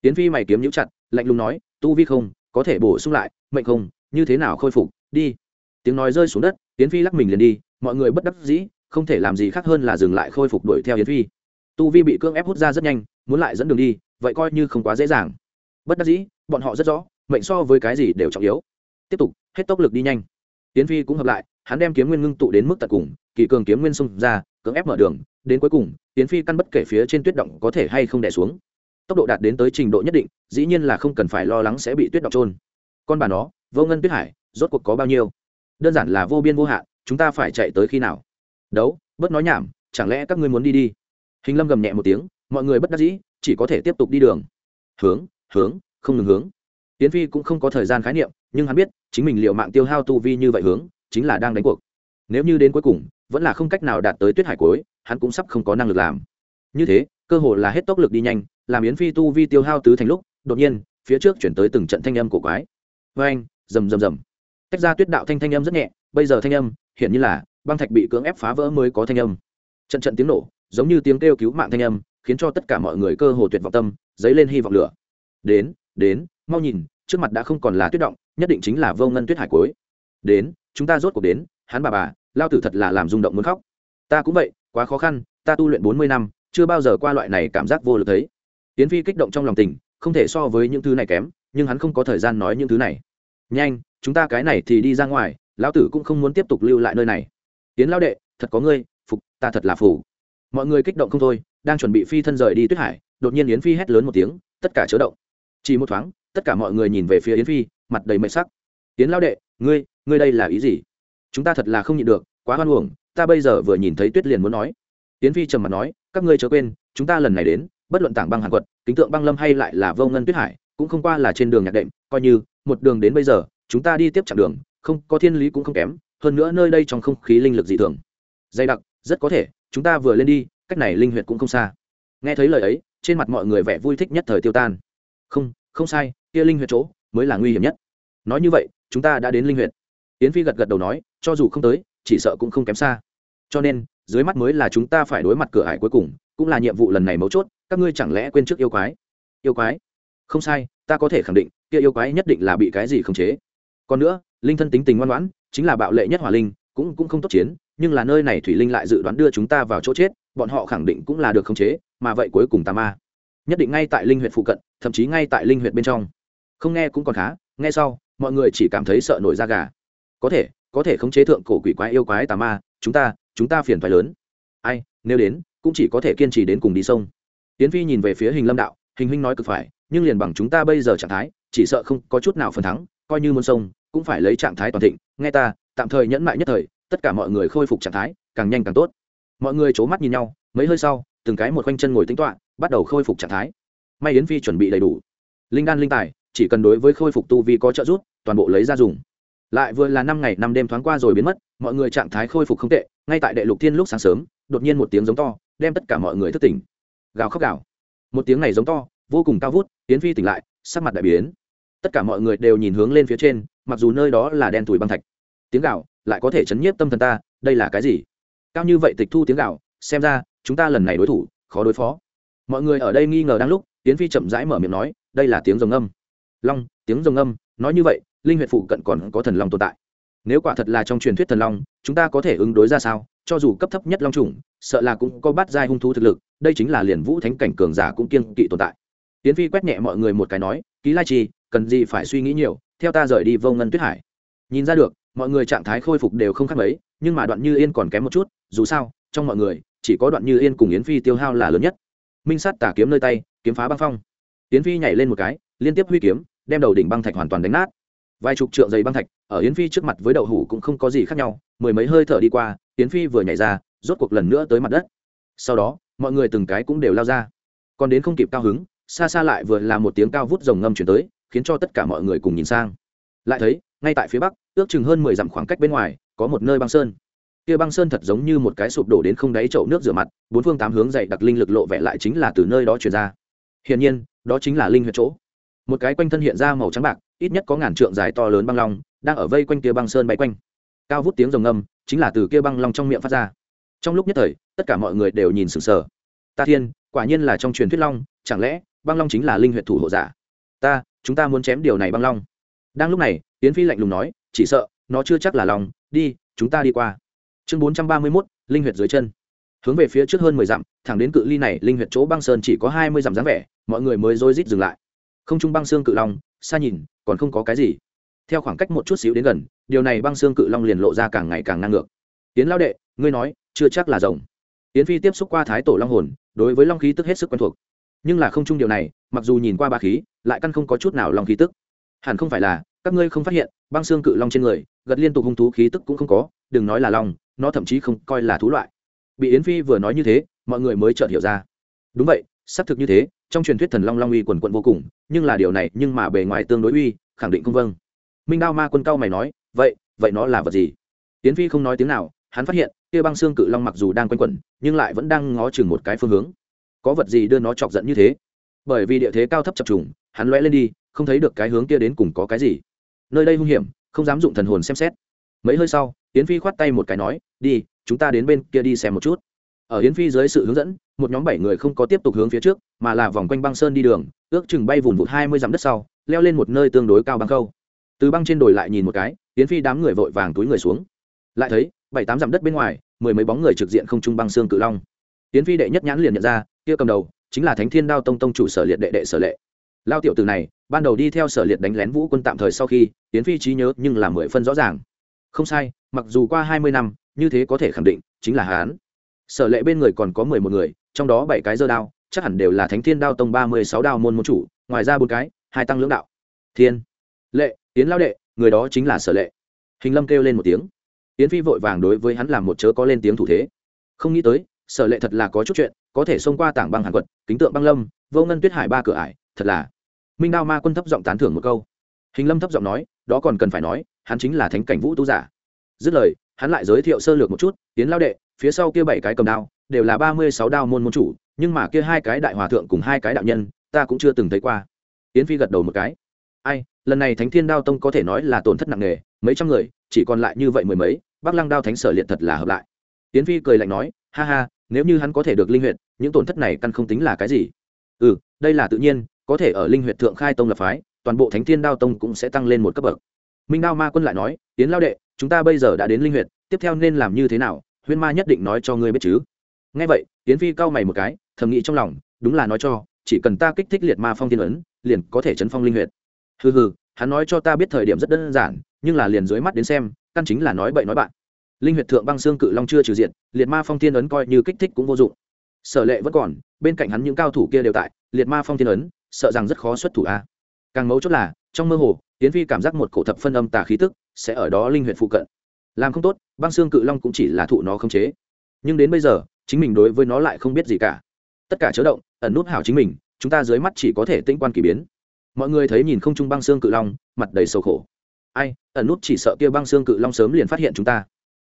Tiến phi mày kiếm nhũ chặt, lạnh lùng nói, tu vi không, có thể bổ sung lại, mệnh không, như thế nào khôi phục, đi. Tiếng nói rơi xuống đất tiến phi lắc mình liền đi, mọi người bất đắc dĩ, không thể làm gì khác hơn là dừng lại khôi phục đuổi theo yến phi tu vi bị cưỡng ép hút ra rất nhanh, muốn lại dẫn đường đi, vậy coi như không quá dễ dàng. Bất đắc dĩ, bọn họ rất rõ, mệnh so với cái gì đều trọng yếu. Tiếp tục, hết tốc lực đi nhanh. Tiến phi cũng hợp lại, hắn đem kiếm nguyên ngưng tụ đến mức tận cùng, kỳ cường kiếm nguyên xung ra, cưỡng ép mở đường, đến cuối cùng, tiến phi căn bất kể phía trên tuyết động có thể hay không đè xuống. Tốc độ đạt đến tới trình độ nhất định, dĩ nhiên là không cần phải lo lắng sẽ bị tuyết động trôn con bà nó, vô ngân tuyết hải, rốt cuộc có bao nhiêu? Đơn giản là vô biên vô hạn, chúng ta phải chạy tới khi nào? Đấu, bớt nói nhảm, chẳng lẽ các ngươi muốn đi đi? Hình lâm gầm nhẹ một tiếng, mọi người bất đắc dĩ, chỉ có thể tiếp tục đi đường. Hướng hướng, không ngừng hướng. Tiến phi cũng không có thời gian khái niệm, nhưng hắn biết, chính mình liệu mạng tiêu hao tu vi như vậy hướng, chính là đang đánh cuộc. Nếu như đến cuối cùng, vẫn là không cách nào đạt tới tuyết hải cuối, hắn cũng sắp không có năng lực làm. Như thế, cơ hội là hết tốc lực đi nhanh, làm yến phi tu vi tiêu hao tứ thành lúc, đột nhiên, phía trước chuyển tới từng trận thanh âm của quái. Vê anh rầm rầm rầm. Tách ra tuyết đạo thanh thanh âm rất nhẹ, bây giờ thanh âm, hiển như là băng thạch bị cưỡng ép phá vỡ mới có thanh âm. Trận trận tiếng nổ giống như tiếng kêu cứu mạng thanh âm, khiến cho tất cả mọi người cơ hồ tuyệt vọng tâm, dấy lên hy vọng lửa. Đến đến, mau nhìn, trước mặt đã không còn là tuyết động, nhất định chính là vô ngân tuyết hải cuối. Đến, chúng ta rốt cuộc đến, hắn bà bà, lao tử thật là làm rung động muốn khóc. Ta cũng vậy, quá khó khăn, ta tu luyện bốn mươi năm, chưa bao giờ qua loại này cảm giác vô lực thấy. Tiến phi kích động trong lòng tình, không thể so với những thứ này kém, nhưng hắn không có thời gian nói những thứ này. Nhanh, chúng ta cái này thì đi ra ngoài, lão tử cũng không muốn tiếp tục lưu lại nơi này. Tiến lao đệ, thật có ngươi, phục, ta thật là phủ mọi người kích động không thôi, đang chuẩn bị phi thân rời đi tuyết hải, đột nhiên yến phi hét lớn một tiếng, tất cả chớ động. Chỉ một thoáng, tất cả mọi người nhìn về phía yến phi, mặt đầy mệt sắc. Yến lao đệ, ngươi ngươi đây là ý gì? Chúng ta thật là không nhịn được, quá hoan uổng, ta bây giờ vừa nhìn thấy tuyết liền muốn nói. Yến phi trầm mặt nói, các ngươi chớ quên, chúng ta lần này đến, bất luận tảng băng hàn quật, kính tượng băng lâm hay lại là vô ngân tuyết hải, cũng không qua là trên đường nhạc đệm, coi như, một đường đến bây giờ, chúng ta đi tiếp chặng đường, không, có thiên lý cũng không kém, hơn nữa nơi đây trong không khí linh lực dị thường. Dày đặc, rất có thể chúng ta vừa lên đi, cách này linh huyệt cũng không xa. Nghe thấy lời ấy, trên mặt mọi người vẻ vui thích nhất thời tiêu tan. Không không sai, kia linh huyệt chỗ mới là nguy hiểm nhất. Nói như vậy, chúng ta đã đến linh huyệt. Yến phi gật gật đầu nói, cho dù không tới, chỉ sợ cũng không kém xa. Cho nên, dưới mắt mới là chúng ta phải đối mặt cửa ải cuối cùng, cũng là nhiệm vụ lần này mấu chốt, các ngươi chẳng lẽ quên trước yêu quái? Yêu quái? Không sai, ta có thể khẳng định, kia yêu quái nhất định là bị cái gì khống chế. Còn nữa, linh thân tính tình ngoan ngoãn, chính là bạo lệ nhất hỏa linh, cũng cũng không tốt chiến nhưng là nơi này thủy linh lại dự đoán đưa chúng ta vào chỗ chết, bọn họ khẳng định cũng là được khống chế, mà vậy cuối cùng tà ma. Nhất định ngay tại linh huyện phụ cận, thậm chí ngay tại linh huyện bên trong. Không nghe cũng còn khá, nghe sau, mọi người chỉ cảm thấy sợ nổi da gà. Có thể có thể khống chế thượng cổ quỷ quái yêu quái tà ma, chúng ta chúng ta phiền thoái lớn. Ai, nếu đến, cũng chỉ có thể kiên trì đến cùng đi sông. Tiến phi nhìn về phía hình lâm đạo, hình huynh nói cực phải, nhưng liền bằng chúng ta bây giờ trạng thái, chỉ sợ không có chút nào phần thắng, coi như muốn sông, cũng phải lấy trạng thái toàn thịnh. Nghe ta, tạm thời nhẫn mại nhất thời tất cả mọi người khôi phục trạng thái, càng nhanh càng tốt. Mọi người c h ố mắt nhìn nhau, mấy hơi sau, từng cái một khoanh chân ngồi tính toạ bắt đầu khôi phục trạng thái. May yến phi chuẩn bị đầy đủ. Linh đan linh tài, chỉ cần đối với khôi phục tu vi có trợ giúp, toàn bộ lấy ra dùng. Lại vừa là năm ngày, năm đêm thoáng qua rồi biến mất, mọi người trạng thái khôi phục không tệ, ngay tại đệ lục thiên lúc sáng sớm, đột nhiên một tiếng giống to, đem tất cả mọi người thức tỉnh. Gào khóc gào. Một tiếng này giống to, vô cùng cao vút, yến phi tỉnh lại, sắc mặt đại biến. Tất cả mọi người đều nhìn hướng lên phía trên, mặc dù nơi đó là đen tủi băng thạch. Tiếng gào lại có thể chấn nhiếp tâm thần ta, đây là cái gì? Cao như vậy tịch thu tiếng gạo xem ra, chúng ta lần này đối thủ, khó đối phó. Mọi người ở đây nghi ngờ đang lúc tiến phi chậm rãi mở miệng nói, đây là tiếng rồng âm. Long, tiếng rồng âm, nói như vậy, linh huyện phụ cận còn có thần long tồn tại. Nếu quả thật là trong truyền thuyết thần long, chúng ta có thể ứng đối ra sao? Cho dù cấp thấp nhất long trùng sợ là cũng có bắt giai hung thú thực lực, đây chính là liền vũ thánh cảnh cường giả cũng kiên kỵ tồn tại. Tiến phi quét nhẹ mọi người một cái nói, ký lai chi cần gì phải suy nghĩ nhiều, theo ta rời đi vô ngân tuyết hải. Nhìn ra được mọi người trạng thái khôi phục đều không khác mấy, nhưng mà đoạn như yên còn kém một chút, dù sao, trong mọi người, chỉ có đoạn như yên cùng yến phi tiêu hao là lớn nhất. Minh sát tả kiếm nơi tay, kiếm phá băng phong. Yến phi nhảy lên một cái, liên tiếp huy kiếm, đem đầu đỉnh băng thạch hoàn toàn đánh nát. Vài chục trượng dày băng thạch, ở yến phi trước mặt với đậu hủ cũng không có gì khác nhau, mười mấy hơi thở đi qua, yến phi vừa nhảy ra, rốt cuộc lần nữa tới mặt đất. Sau đó, mọi người từng cái cũng đều lao ra. Còn đến không kịp cao hứng, xa xa lại vừa là một tiếng cao vút rồng ngâm chuyển tới, khiến cho tất cả mọi người cùng nhìn sang. Lại thấy ngay tại phía bắc, ước chừng hơn mười dặm khoảng cách bên ngoài, có một nơi băng sơn. Kia băng sơn thật giống như một cái sụp đổ đến không đáy chậu nước rửa mặt, bốn phương tám hướng dày đặc linh lực lộ vẻ lại chính là từ nơi đó chuyển ra. Hiển nhiên, đó chính là linh huyệt chỗ. Một cái quanh thân hiện ra màu trắng bạc, ít nhất có ngàn trượng dài to lớn băng long, đang ở vây quanh kia băng sơn bay quanh. Cao vút tiếng rồng ngâm, chính là từ kia băng long trong miệng phát ra. Trong lúc nhất thời, tất cả mọi người đều nhìn sừng sờ. Ta thiên, quả nhiên là trong truyền thuyết long, chẳng lẽ băng long chính là linh huyệt thủ hộ giả? Ta, chúng ta muốn chém điều này băng long. Đang lúc này tiến phi lạnh lùng nói, chỉ sợ, nó chưa chắc là lòng. Đi, chúng ta đi qua. Chương bốn trăm ba mươi mốt, linh huyệt dưới chân. Hướng về phía trước hơn mười dặm, thẳng đến cự ly này, linh huyệt chỗ băng sơn chỉ có hai mươi dặm dáng vẻ, mọi người mới rối rít dừng lại. Không trung băng xương cự long, xa nhìn, còn không có cái gì. Theo khoảng cách một chút xíu đến gần, điều này băng xương cự long liền lộ ra càng ngày càng ngang ngược. Tiến lao đệ, ngươi nói, chưa chắc là rồng. Tiến phi tiếp xúc qua thái tổ long hồn, đối với long khí tức hết sức quen thuộc. Nhưng là không chung điều này, mặc dù nhìn qua ba khí, lại căn không có chút nào long khí tức. Hẳn không phải là các ngươi không phát hiện, băng xương cự long trên người, gật liên tục hung thú khí tức cũng không có, đừng nói là long, nó thậm chí không coi là thú loại. Bị yến phi vừa nói như thế, mọi người mới chợt hiểu ra. Đúng vậy, xác thực như thế, trong truyền thuyết thần long long uy quần quận vô cùng, nhưng là điều này nhưng mà bề ngoài tương đối uy, khẳng định không vâng. Minh đao ma quân cao mày nói, vậy vậy nó là vật gì? Yến phi không nói tiếng nào, hắn phát hiện, kia băng xương cự long mặc dù đang quanh quẩn, nhưng lại vẫn đang ngó chừng một cái phương hướng. Có vật gì đưa nó chọc giận như thế? Bởi vì địa thế cao thấp chập trùng, hắn lóe lên đi, không thấy được cái hướng kia đến cùng có cái gì nơi đây hung hiểm, không dám dụng thần hồn xem xét. Mấy hơi sau, yến phi khoát tay một cái nói, đi, chúng ta đến bên kia đi xem một chút. Ở yến phi dưới sự hướng dẫn, một nhóm bảy người không có tiếp tục hướng phía trước, mà là vòng quanh băng sơn đi đường, ước chừng bay vùng vụt hai mươi dặm đất sau, leo lên một nơi tương đối cao băng khâu. Từ băng trên đồi lại nhìn một cái, yến phi đám người vội vàng túi người xuống. Lại thấy, bảy tám dặm đất bên ngoài, mười mấy bóng người trực diện không trung băng xương cự long. Yến phi đệ nhất nhãn liền nhận ra, kia cầm đầu, chính là thánh thiên đao tông tông chủ sở liệt đệ đệ sở lệ lao tiểu từ này, ban đầu đi theo sở liệt đánh lén vũ quân tạm thời sau khi tiến phi trí nhớ nhưng là mười phân rõ ràng. Không sai, mặc dù qua hai mươi năm, như thế có thể khẳng định, chính là hán sở lệ bên người còn có mười một người, trong đó bảy cái dơ đao, chắc hẳn đều là thánh thiên đao tông ba mươi sáu đao môn môn chủ, ngoài ra bốn cái, hai tăng lưỡng đạo. Thiên, lệ tiến lao đệ, người đó chính là sở lệ. Hình lâm kêu lên một tiếng. Tiến phi vội vàng đối với hắn làm một chớ có lên tiếng thủ thế. Không nghĩ tới, sở lệ thật là có chút chuyện, có thể xông qua tảng băng hàn quật, kính tượng băng lâm, vô ngân tuyết hải ba cửa ải, thật là minh đao ma quân thấp giọng tán thưởng một câu. Hình lâm thấp giọng nói, đó còn cần phải nói, hắn chính là thánh cảnh vũ tu giả. Dứt lời, hắn lại giới thiệu sơ lược một chút tiến lao đệ, phía sau kia bảy cái cầm đao, đều là ba mươi sáu đao môn môn chủ, nhưng mà kia hai cái đại hòa thượng cùng hai cái đạo nhân, ta cũng chưa từng thấy qua. Yến phi gật đầu một cái. Ai, lần này thánh thiên đao tông có thể nói là tổn thất nặng nề, mấy trăm người, chỉ còn lại như vậy mười mấy, bắc lăng đao thánh sở liệt thật là hợp lại. Yến phi cười lạnh nói, ha ha, nếu như hắn có thể được linh huyện những tổn thất này căn không tính là cái gì. Ừ đây là tự nhiên có thể ở linh huyện thượng khai tông lập phái, toàn bộ thánh thiên đao tông cũng sẽ tăng lên một cấp bậc. Minh đao ma quân lại nói, yến lao đệ, chúng ta bây giờ đã đến linh huyện tiếp theo nên làm như thế nào? Huyên ma nhất định nói cho ngươi biết chứ. Ngay vậy, yến phi cau mày một cái, thầm nghĩ trong lòng, đúng là nói cho, chỉ cần ta kích thích liệt ma phong thiên ấn, liền có thể chấn phong linh huyện hừ hừ, hắn nói cho ta biết thời điểm rất đơn giản, nhưng là liền dưới mắt đến xem, căn chính là nói bậy nói bạn. Linh huyệt thượng băng xương cự long chưa trừ diện liệt ma phong thiên ấn coi như kích thích cũng vô dụng. Sở lệ vẫn còn, bên cạnh hắn những cao thủ kia đều tại, liệt ma phong thiên ấn sợ rằng rất khó xuất thủ a. Càng mấu chốt là, trong mơ hồ tiến phi cảm giác một cổ thập phân âm tà khí tức sẽ ở đó linh huyện phụ cận. Làm không tốt, băng xương cự long cũng chỉ là thụ nó không chế. Nhưng đến bây giờ, chính mình đối với nó lại không biết gì cả. Tất cả chớ động, ẩn nút hảo chính mình, chúng ta dưới mắt chỉ có thể tinh quan k ỳ biến. Mọi người thấy nhìn không trung băng xương cự long, mặt đầy sầu khổ. Ai, ẩn nút chỉ sợ kia băng xương cự long sớm liền phát hiện chúng ta.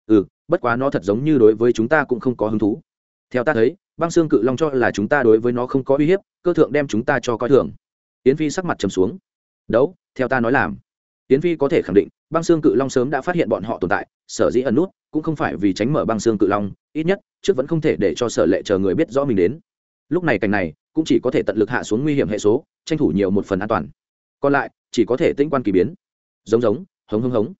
Ừ bất quá nó thật giống như đối với chúng ta cũng không có hứng thú theo ta thấy, băng xương cự long cho là chúng ta đối với nó không có uy hiếp, cơ thượng đem chúng ta cho coi thường. Yến phi sắc mặt trầm xuống. Đấu, theo ta nói làm. Yến phi có thể khẳng định, băng xương cự long sớm đã phát hiện bọn họ tồn tại, sở dĩ ẩn nút, cũng không phải vì tránh mở băng xương cự long, ít nhất, trước vẫn không thể để cho sở lệ chờ người biết rõ mình đến. Lúc này cảnh này, cũng chỉ có thể tận lực hạ xuống nguy hiểm hệ số, tranh thủ nhiều một phần an toàn. Còn lại, chỉ có thể tinh quan kỳ biến. Giống giống, hống hống hống.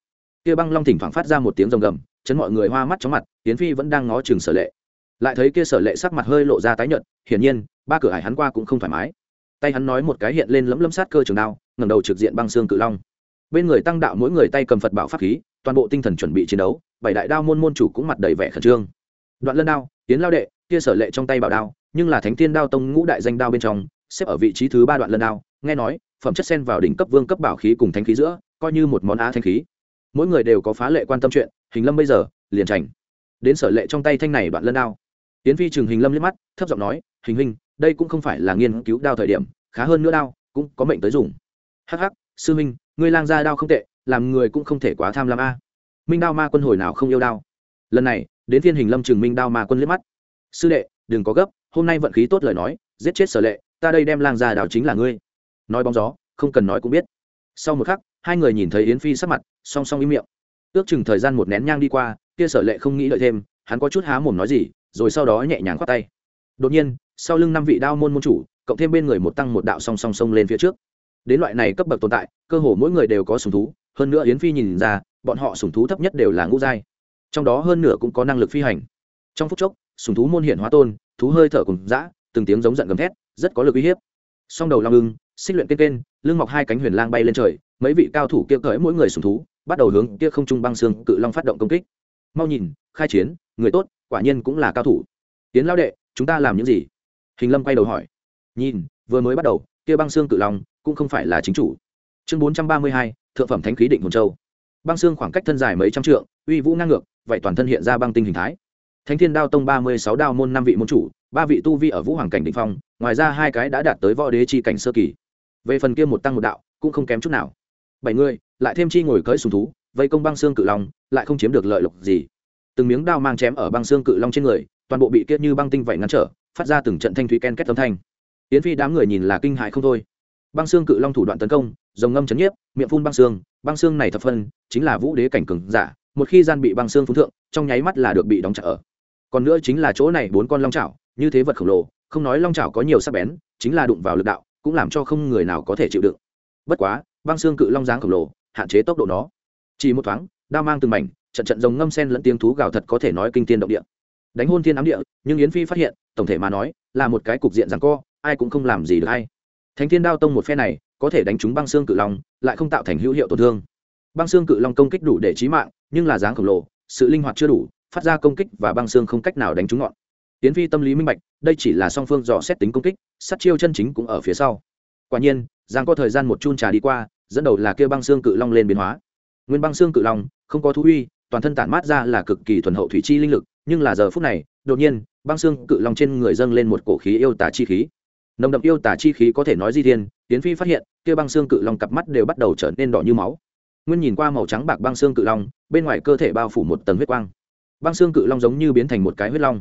Kia băng long thỉnh thoảng phát ra một tiếng rồng gầm, chấn mọi người hoa mắt chóng mặt, yến phi vẫn đang ngó chừng sở lệ lại thấy kia sở lệ sắc mặt hơi lộ ra tái nhợt, hiển nhiên, ba cửa hải hắn qua cũng không thoải mái. Tay hắn nói một cái hiện lên lấm lấm sát cơ trường đao, ngẩng đầu trực diện băng xương cự long. Bên người tăng đạo mỗi người tay cầm phật bảo pháp khí, toàn bộ tinh thần chuẩn bị chiến đấu, bảy đại đao môn môn chủ cũng mặt đầy vẻ khẩn trương. Đoạn lân đao tiến lao đệ, kia sở lệ trong tay bảo đao, nhưng là thánh thiên đao tông ngũ đại danh đao bên trong, xếp ở vị trí thứ ba đoạn lân đao, nghe nói, phẩm chất sen vào đỉnh cấp vương cấp bảo khí cùng thánh khí giữa, coi như một món á thanh khí. Mỗi người đều có phá lệ quan tâm chuyện, hình lâm bây giờ, liền trành đến sở lệ trong tay thanh này đoạn lân đao tiến phi Trường hình lâm liếc mắt, thấp giọng nói, hình hình đây cũng không phải là nghiên cứu đao thời điểm, khá hơn nữa đao, cũng có mệnh tới dùng. Hắc hắc, sư minh ngươi lang gia đao không tệ, làm người cũng không thể quá tham lam a. Minh đao ma quân hồi nào không yêu đao? Lần này, đến thiên hình lâm trường minh đao ma quân liếc mắt. Sư đệ, đừng có gấp, hôm nay vận khí tốt lời nói, giết chết sở lệ, ta đây đem lang gia đao chính là ngươi. Nói bóng gió, không cần nói cũng biết. Sau một khắc, hai người nhìn thấy yến phi sắc mặt, song song im miệng. Ước chừng thời gian một nén nhang đi qua, kia sở lệ không nghĩ đợi thêm, hắn có chút há mồm nói gì rồi sau đó nhẹ nhàng khoát tay. Đột nhiên, sau lưng năm vị đao môn môn chủ, cộng thêm bên người một tăng một đạo song song song lên phía trước. Đến loại này cấp bậc tồn tại, cơ hồ mỗi người đều có sùng thú, hơn nữa yến phi nhìn ra, bọn họ sùng thú thấp nhất đều là ngũ giai. Trong đó hơn nửa cũng có năng lực phi hành. Trong phút chốc sùng thú môn hiện hóa tôn, thú hơi thở cùng dã, từng tiếng giống giận gầm thét, rất có lực uy hiếp. Song đầu long ưng, xích luyện kên kên lưng mọc hai cánh huyền lang bay lên trời, mấy vị cao thủ kia cởi mỗi người sùng thú, bắt đầu hướng kia không trung băng xương cự long phát động công kích. Mau nhìn, khai chiến người tốt, quả nhiên cũng là cao thủ. Tiến lao đệ, chúng ta làm những gì? Hình lâm quay đầu hỏi. Nhìn, vừa mới bắt đầu, kia băng xương cự long cũng không phải là chính chủ. Chương bốn trăm ba mươi hai, thượng phẩm thánh khí định hồn châu. Băng xương khoảng cách thân dài mấy trăm trượng, uy vũ ngang ngược, vậy toàn thân hiện ra băng tinh hình thái. Thánh thiên đao tông ba mươi sáu đao môn năm vị môn chủ, ba vị tu vi ở vũ hoàng cảnh định phong, ngoài ra hai cái đã đạt tới võ đế chi cảnh sơ kỳ. Về phần kia một tăng một đạo, cũng không kém chút nào. Bảy người, lại thêm chi ngồi cưỡi sùng thú, vây công băng xương cự long, lại không chiếm được lợi lộc gì từng miếng đao mang chém ở băng xương cự long trên người, toàn bộ bị kiết như băng tinh vậy ngăn trở, phát ra từng trận thanh thúy ken kết âm thanh. Yến phi đám người nhìn là kinh hại không thôi. Băng xương cự long thủ đoạn tấn công dòng ngâm chấn nhiếp, miệng phun băng xương băng xương này thập phân chính là vũ đế cảnh cường giả, một khi gian bị băng xương phun thượng, trong nháy mắt là được bị đóng chặt ở. Còn nữa chính là chỗ này bốn con long chảo, như thế vật khổng lồ, không nói long chảo có nhiều sắc bén, chính là đụng vào lực đạo, cũng làm cho không người nào có thể chịu đựng. Bất quá, băng xương cự long dáng khổng lồ, hạn chế tốc độ nó. Chỉ một thoáng, đao mang từng mảnh trận trận rồng ngâm sen lẫn tiếng thú gào thật có thể nói kinh tiên động địa. Đánh hôn thiên ám địa, nhưng yến phi phát hiện, tổng thể mà nói, là một cái cục diện rằng co, ai cũng không làm gì được hay. Thánh thiên đao tông một phe này, có thể đánh trúng băng xương cự long, lại không tạo thành hữu hiệu tổn thương. Băng xương cự long công kích đủ để trí mạng, nhưng là dáng khổng lồ, sự linh hoạt chưa đủ, phát ra công kích và băng xương không cách nào đánh trúng ngọn. Tiến phi tâm lý minh bạch, đây chỉ là song phương dò xét tính công kích, sát chiêu chân chính cũng ở phía sau. Quả nhiên giang có thời gian một chun trà đi qua, dẫn đầu là kêu băng xương cự long lên biến hóa. Nguyên băng xương cự long, không có thú uy toàn thân tản mát ra là cực kỳ thuần hậu thủy chi linh lực, nhưng là giờ phút này, đột nhiên, băng xương cự long trên người dâng lên một cổ khí yêu tả chi khí. Nồng đậm yêu tả chi khí có thể nói di thiên tiến phi phát hiện, kia băng xương cự long cặp mắt đều bắt đầu trở nên đỏ như máu. Nguyên nhìn qua màu trắng bạc băng xương cự long, bên ngoài cơ thể bao phủ một tầng huyết quang. Băng xương cự long giống như biến thành một cái huyết long.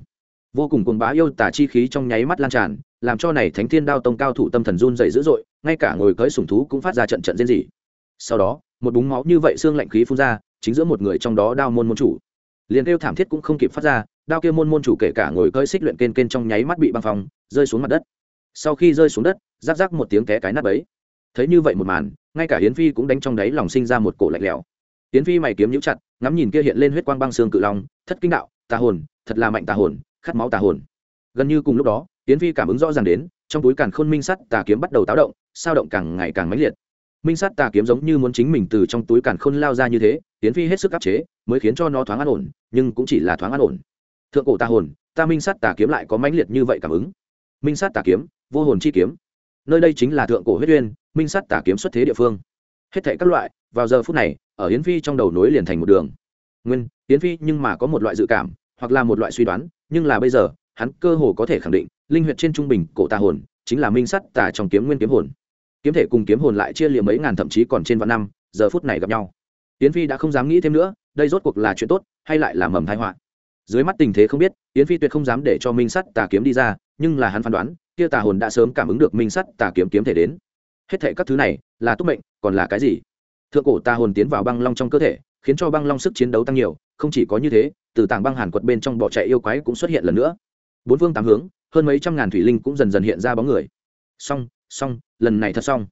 Vô cùng cuồng bá yêu tả chi khí trong nháy mắt lan tràn, làm cho này thánh thiên đao tông cao thủ tâm thần run dày dữ dội, ngay cả ngồi cưỡi sùng thú cũng phát ra trận trận rên rỉ. Sau đó, một búng máu như vậy xương lạnh khí phun ra chính giữa một người trong đó đao môn môn chủ. Liền kêu thảm thiết cũng không kịp phát ra, đao kia môn môn chủ kể cả ngồi cơi xích luyện kên kên trong nháy mắt bị băng phong, rơi xuống mặt đất. Sau khi rơi xuống đất rác rác một tiếng té cái nát ấy thấy như vậy một màn, ngay cả hiến phi cũng đánh trong đáy lòng sinh ra một cổ lạnh lẽo. Hiến phi mày kiếm nhũ chặt, ngắm nhìn kia hiện lên huyết quang băng xương cự long, thất kinh đạo, tà hồn, thật là mạnh tà hồn, khát máu tà hồn. Gần như cùng lúc đó hiến phi cảm ứng rõ ràng đến, trong túi càn khôn minh sắt tà kiếm bắt đầu táo động, sao động càng ngày càng mãnh liệt minh sát tà kiếm giống như muốn chính mình từ trong túi càn khôn lao ra như thế, tiến phi hết sức áp chế, mới khiến cho nó thoáng an ổn, nhưng cũng chỉ là thoáng an ổn. Thượng cổ tà hồn, ta minh sát tà kiếm lại có mãnh liệt như vậy cảm ứng. Minh sát tà kiếm, vô hồn chi kiếm. Nơi đây chính là thượng cổ huyết uyên, minh sát tà kiếm xuất thế địa phương. Hết thệ các loại, vào giờ phút này, ở hiến phi trong đầu nối liền thành một đường. Nguyên hiến phi nhưng mà có một loại dự cảm, hoặc là một loại suy đoán, nhưng là bây giờ, hắn cơ hồ có thể khẳng định, linh huyệt trên trung bình cổ tà hồn, chính là minh sắt tà trong kiếm nguyên kiếm hồn kiếm thể cùng kiếm hồn lại chia liệm mấy ngàn thậm chí còn trên vạn năm, giờ phút này gặp nhau. Yến phi đã không dám nghĩ thêm nữa, đây rốt cuộc là chuyện tốt, hay lại là mầm thai họa? Dưới mắt tình thế không biết, yến phi tuyệt không dám để cho minh sắt tà kiếm đi ra, nhưng là hắn phán đoán, kia tà hồn đã sớm cảm ứng được minh sắt tà kiếm kiếm thể đến. Hết thệ các thứ này, là túc mệnh, còn là cái gì? Thượng cổ tà hồn tiến vào băng long trong cơ thể, khiến cho băng long sức chiến đấu tăng nhiều, không chỉ có như thế, từ tảng băng hàn quật bên trong bỏ chạy yêu quái cũng xuất hiện lần nữa. Bốn phương tám hướng, hơn mấy trăm ngàn thủy linh cũng dần dần hiện ra bóng người. Song xong, lần này thật xong.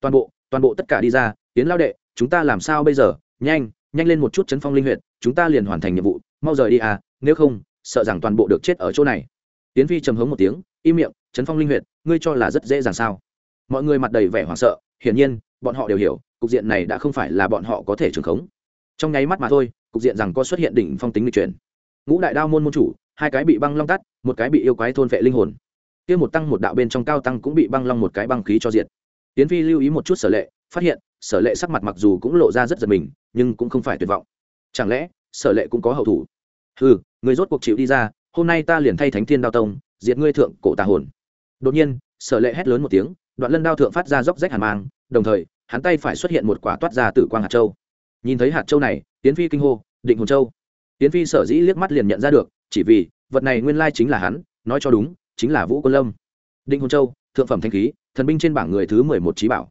Toàn bộ toàn bộ tất cả đi ra tiến lao đệ, chúng ta làm sao bây giờ? Nhanh nhanh lên một chút chấn phong linh huyện chúng ta liền hoàn thành nhiệm vụ. Mau rời đi à nếu không, sợ rằng toàn bộ được chết ở chỗ này. Tiến phi trầm hống một tiếng, im miệng, chấn phong linh huyện ngươi cho là rất dễ dàng sao? Mọi người mặt đầy vẻ hoảng sợ, hiển nhiên, bọn họ đều hiểu, cục diện này đã không phải là bọn họ có thể trường khống. Trong nháy mắt mà thôi, cục diện rằng có xuất hiện đỉnh phong tính lịch chuyển. Ngũ đại đao môn môn chủ, hai cái bị băng long tắt, một cái bị yêu quái thôn vệ linh hồn kia một tăng một đạo bên trong cao tăng cũng bị băng long một cái băng khí cho diệt. Tiến phi lưu ý một chút sở lệ, phát hiện, sở lệ sắc mặt mặc dù cũng lộ ra rất giật mình, nhưng cũng không phải tuyệt vọng. Chẳng lẽ, sở lệ cũng có hậu thủ? Ừ người rốt cuộc chịu đi ra, hôm nay ta liền thay thánh thiên đao tông, diệt ngươi thượng cổ tà hồn. Đột nhiên, sở lệ hét lớn một tiếng, đoạn lân đao thượng phát ra róc rách hàn mang, đồng thời, hắn tay phải xuất hiện một quả toát ra từ quang hạt châu. Nhìn thấy hạt châu này, tiến phi kinh hô, định hồn châu. Tiến phi sở dĩ liếc mắt liền nhận ra được, chỉ vì, vật này nguyên lai chính là hắn, nói cho đúng chính là vũ quân lâm. Định hồn châu, thượng phẩm thanh khí, thần binh trên bảng người thứ mười một trí bảo.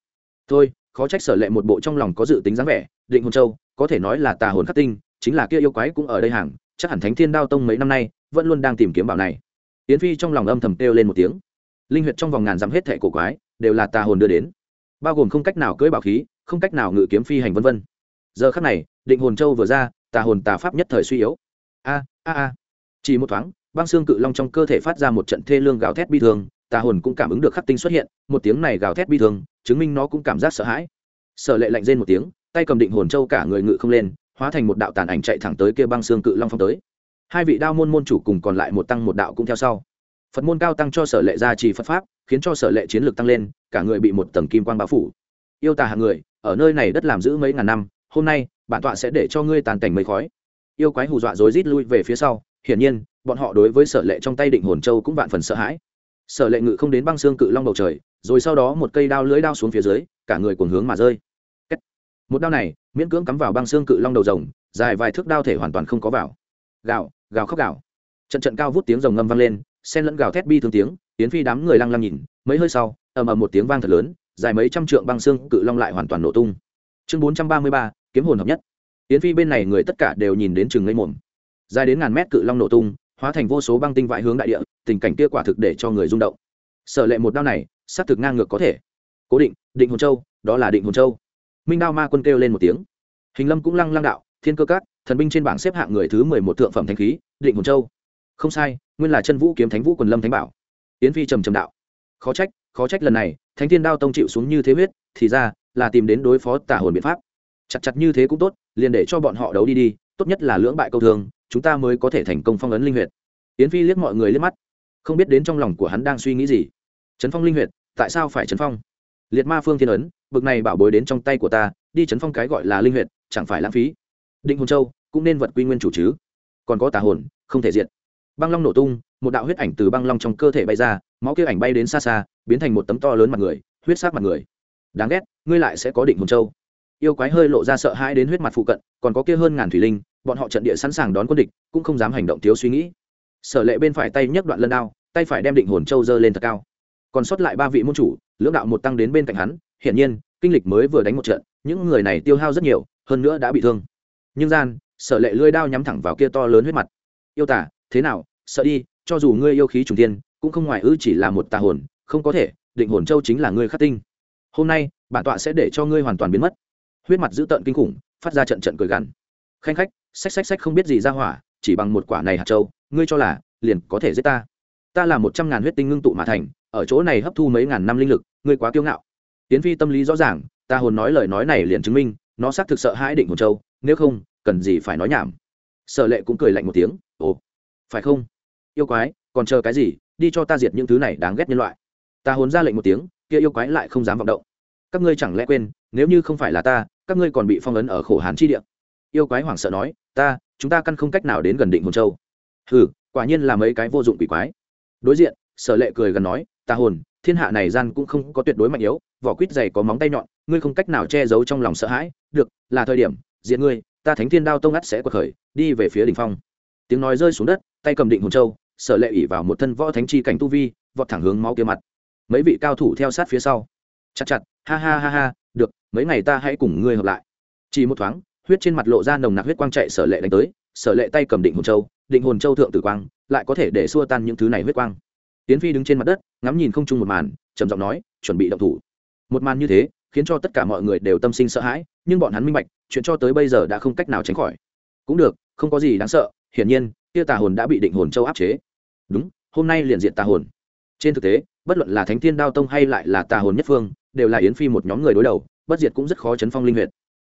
Thôi, khó trách sở lệ một bộ trong lòng có dự tính dáng vẻ định hồn châu, có thể nói là tà hồn khắc tinh, chính là kia yêu quái cũng ở đây hàng, chắc hẳn thánh thiên đao tông mấy năm nay, vẫn luôn đang tìm kiếm bảo này. Yến phi trong lòng âm thầm kêu lên một tiếng. Linh huyệt trong vòng ngàn dặm hết thẻ cổ quái, đều là tà hồn đưa đến. Bao gồm không cách nào cưỡi bảo khí, không cách nào ngự kiếm phi hành vân vân. Giờ khắc này định hồn châu vừa ra, tà hồn tà pháp nhất thời suy yếu. A a a. Chỉ một thoáng băng xương cự long trong cơ thể phát ra một trận thê lương gào thét bi thương, tà hồn cũng cảm ứng được khắc tinh xuất hiện, một tiếng này gào thét bi thương, chứng minh nó cũng cảm giác sợ hãi. Sở lệ lạnh rên một tiếng, tay cầm định hồn châu cả người ngự không lên, hóa thành một đạo tàn ảnh chạy thẳng tới kia băng xương cự long phong tới. Hai vị đao môn môn chủ cùng còn lại một tăng một đạo cũng theo sau. Phật môn cao tăng cho sở lệ gia trì phật pháp, khiến cho sở lệ chiến lược tăng lên, cả người bị một tầng kim quang bao phủ. Yêu tà hạng người, ở nơi này đất làm giữ mấy ngàn năm, hôm nay, bản tọa sẽ để cho ngươi tàn cảnh mấy khói. Yêu quái hù dọa rối rít lui về phía sau, hiển nhiên bọn họ đối với sở lệ trong tay định hồn châu cũng vạn phần sợ hãi. Sở lệ ngự không đến băng xương cự long bầu trời, rồi sau đó một cây đao lưới đao xuống phía dưới, cả người cuồng hướng mà rơi. Một đao này, miễn cưỡng cắm vào băng xương cự long đầu rồng, dài vài thước đao thể hoàn toàn không có vào. Gào gào khóc gào. Trận trận cao vút tiếng rồng ngâm vang lên sen lẫn gào thét bi thương tiếng tiến phi đám người lăng lăng nhìn, mấy hơi sau, ầm ầm một tiếng vang thật lớn, dài mấy trăm trượng băng xương cự long lại hoàn toàn nổ tung. Chương bốn trăm ba mươi ba, kiếm hồn hợp nhất. Tiến phi bên này người tất cả đều nhìn đến chừng ngây mồm dài đến ngàn mét cự long nổ tung hóa thành vô số băng tinh vãi hướng đại địa, tình cảnh kia quả thực để cho người rung động. Sở lệ một đao này xác thực ngang ngược có thể. Cố định định hồn châu, đó là định hồn châu. Minh đao ma quân kêu lên một tiếng. Hình lâm cũng lăng lăng đạo, thiên cơ cát thần binh trên bảng xếp hạng người thứ mười một thượng phẩm thanh khí, định hồn châu. Không sai, nguyên là chân vũ kiếm thánh vũ quần lâm thánh bảo. Yến phi trầm trầm đạo. Khó trách khó trách lần này, thánh thiên đao tông chịu xuống như thế huyết, thì ra là tìm đến đối phó tả hồn biện pháp. Chặt chặt như thế cũng tốt, liền để cho bọn họ đấu đi đi tốt nhất là lưỡng bại câu thường chúng ta mới có thể thành công phong ấn linh huyệt. Yến phi liếc mọi người liếc mắt, không biết đến trong lòng của hắn đang suy nghĩ gì. Trấn phong linh huyệt, tại sao phải trấn phong? Liệt ma phương thiên ấn, bực này bảo bối đến trong tay của ta, đi trấn phong cái gọi là linh huyệt, chẳng phải lãng phí. Định hồn châu, cũng nên vật quy nguyên chủ chứ. Còn có tà hồn, không thể diện băng long nổ tung, một đạo huyết ảnh từ băng long trong cơ thể bay ra, máu kia ảnh bay đến xa xa, biến thành một tấm to lớn mặt người, huyết sát mặt người. Đáng ghét, ngươi lại sẽ có định hồn châu yêu quái hơi lộ ra sợ hãi đến huyết mặt phụ cận, còn có kia hơn ngàn thủy linh, bọn họ trận địa sẵn sàng đón quân địch, cũng không dám hành động thiếu suy nghĩ. Sở lệ bên phải tay nhấc đoạn lân đao, tay phải đem định hồn châu dơ lên thật cao. Còn sót lại ba vị môn chủ, lưỡng đạo một tăng đến bên cạnh hắn, hiển nhiên, kinh lịch mới vừa đánh một trận, những người này tiêu hao rất nhiều, hơn nữa đã bị thương. Nhưng gian, sở lệ lưỡi đao nhắm thẳng vào kia to lớn huyết mặt. Yêu tả thế nào? Sợ đi, cho dù ngươi yêu khí trùng tiên cũng không ngoài ư chỉ là một tà hồn, không có thể, định hồn châu chính là ngươi khắc tinh. Hôm nay, bản tọa sẽ để cho ngươi hoàn toàn biến mất huyết mặt dữ tợn kinh khủng, phát ra trận trận cười gằn. Khanh khách, xách xách xách không biết gì ra hỏa, chỉ bằng một quả này hạt châu, ngươi cho là, liền có thể giết ta. Ta là một trăm ngàn huyết tinh ngưng tụ mà thành, ở chỗ này hấp thu mấy ngàn năm linh lực, ngươi quá kiêu ngạo. Tiến phi tâm lý rõ ràng, ta hồn nói lời nói này liền chứng minh, nó xác thực sợ hãi định hồn châu, nếu không, cần gì phải nói nhảm. Sở lệ cũng cười lạnh một tiếng, ồ, phải không? Yêu quái, còn chờ cái gì? Đi cho ta diệt những thứ này đáng ghét nhân loại. Ta hồn ra lệnh một tiếng, kia yêu quái lại không dám vọng động. Các ngươi chẳng lẽ quên, nếu như không phải là ta các ngươi còn bị phong ấn ở khổ hàn chi địa. Yêu quái hoảng sợ nói, ta, chúng ta căn không cách nào đến gần định hồn châu. Hừ, quả nhiên là mấy cái vô dụng quỷ quái. Đối diện, sở lệ cười gần nói, ta hồn, thiên hạ này gian cũng không có tuyệt đối mạnh yếu, vỏ quýt dày có móng tay nhọn, ngươi không cách nào che giấu trong lòng sợ hãi. Được, là thời điểm, diện ngươi, ta thánh thiên đao tông ngắt sẽ quật khởi, đi về phía đỉnh phong. Tiếng nói rơi xuống đất, tay cầm định hồn châu, sở lệ ỉ vào một thân võ thánh chi cảnh tu vi, vọt thẳng hướng máu kia mặt. Mấy vị cao thủ theo sát phía sau. Chặt chặt, ha ha ha ha mấy ngày ta hãy cùng ngươi hợp lại. Chỉ một thoáng, huyết trên mặt lộ ra nồng nặc huyết quang chạy sở lệ đánh tới, sở lệ tay cầm định hồn châu, định hồn châu thượng tử quang, lại có thể để xua tan những thứ này huyết quang. Tiến phi đứng trên mặt đất, ngắm nhìn không chung một màn, trầm giọng nói, chuẩn bị động thủ. Một màn như thế, khiến cho tất cả mọi người đều tâm sinh sợ hãi, nhưng bọn hắn minh bạch, chuyện cho tới bây giờ đã không cách nào tránh khỏi. Cũng được, không có gì đáng sợ, hiển nhiên kia tà hồn đã bị định hồn châu áp chế. Đúng, hôm nay liền diện tà hồn. Trên thực tế, bất luận là thánh thiên đao tông hay lại là tà hồn nhất phương, đều là yến phi một nhóm người đối đầu bất diệt cũng rất khó chấn phong linh huyệt.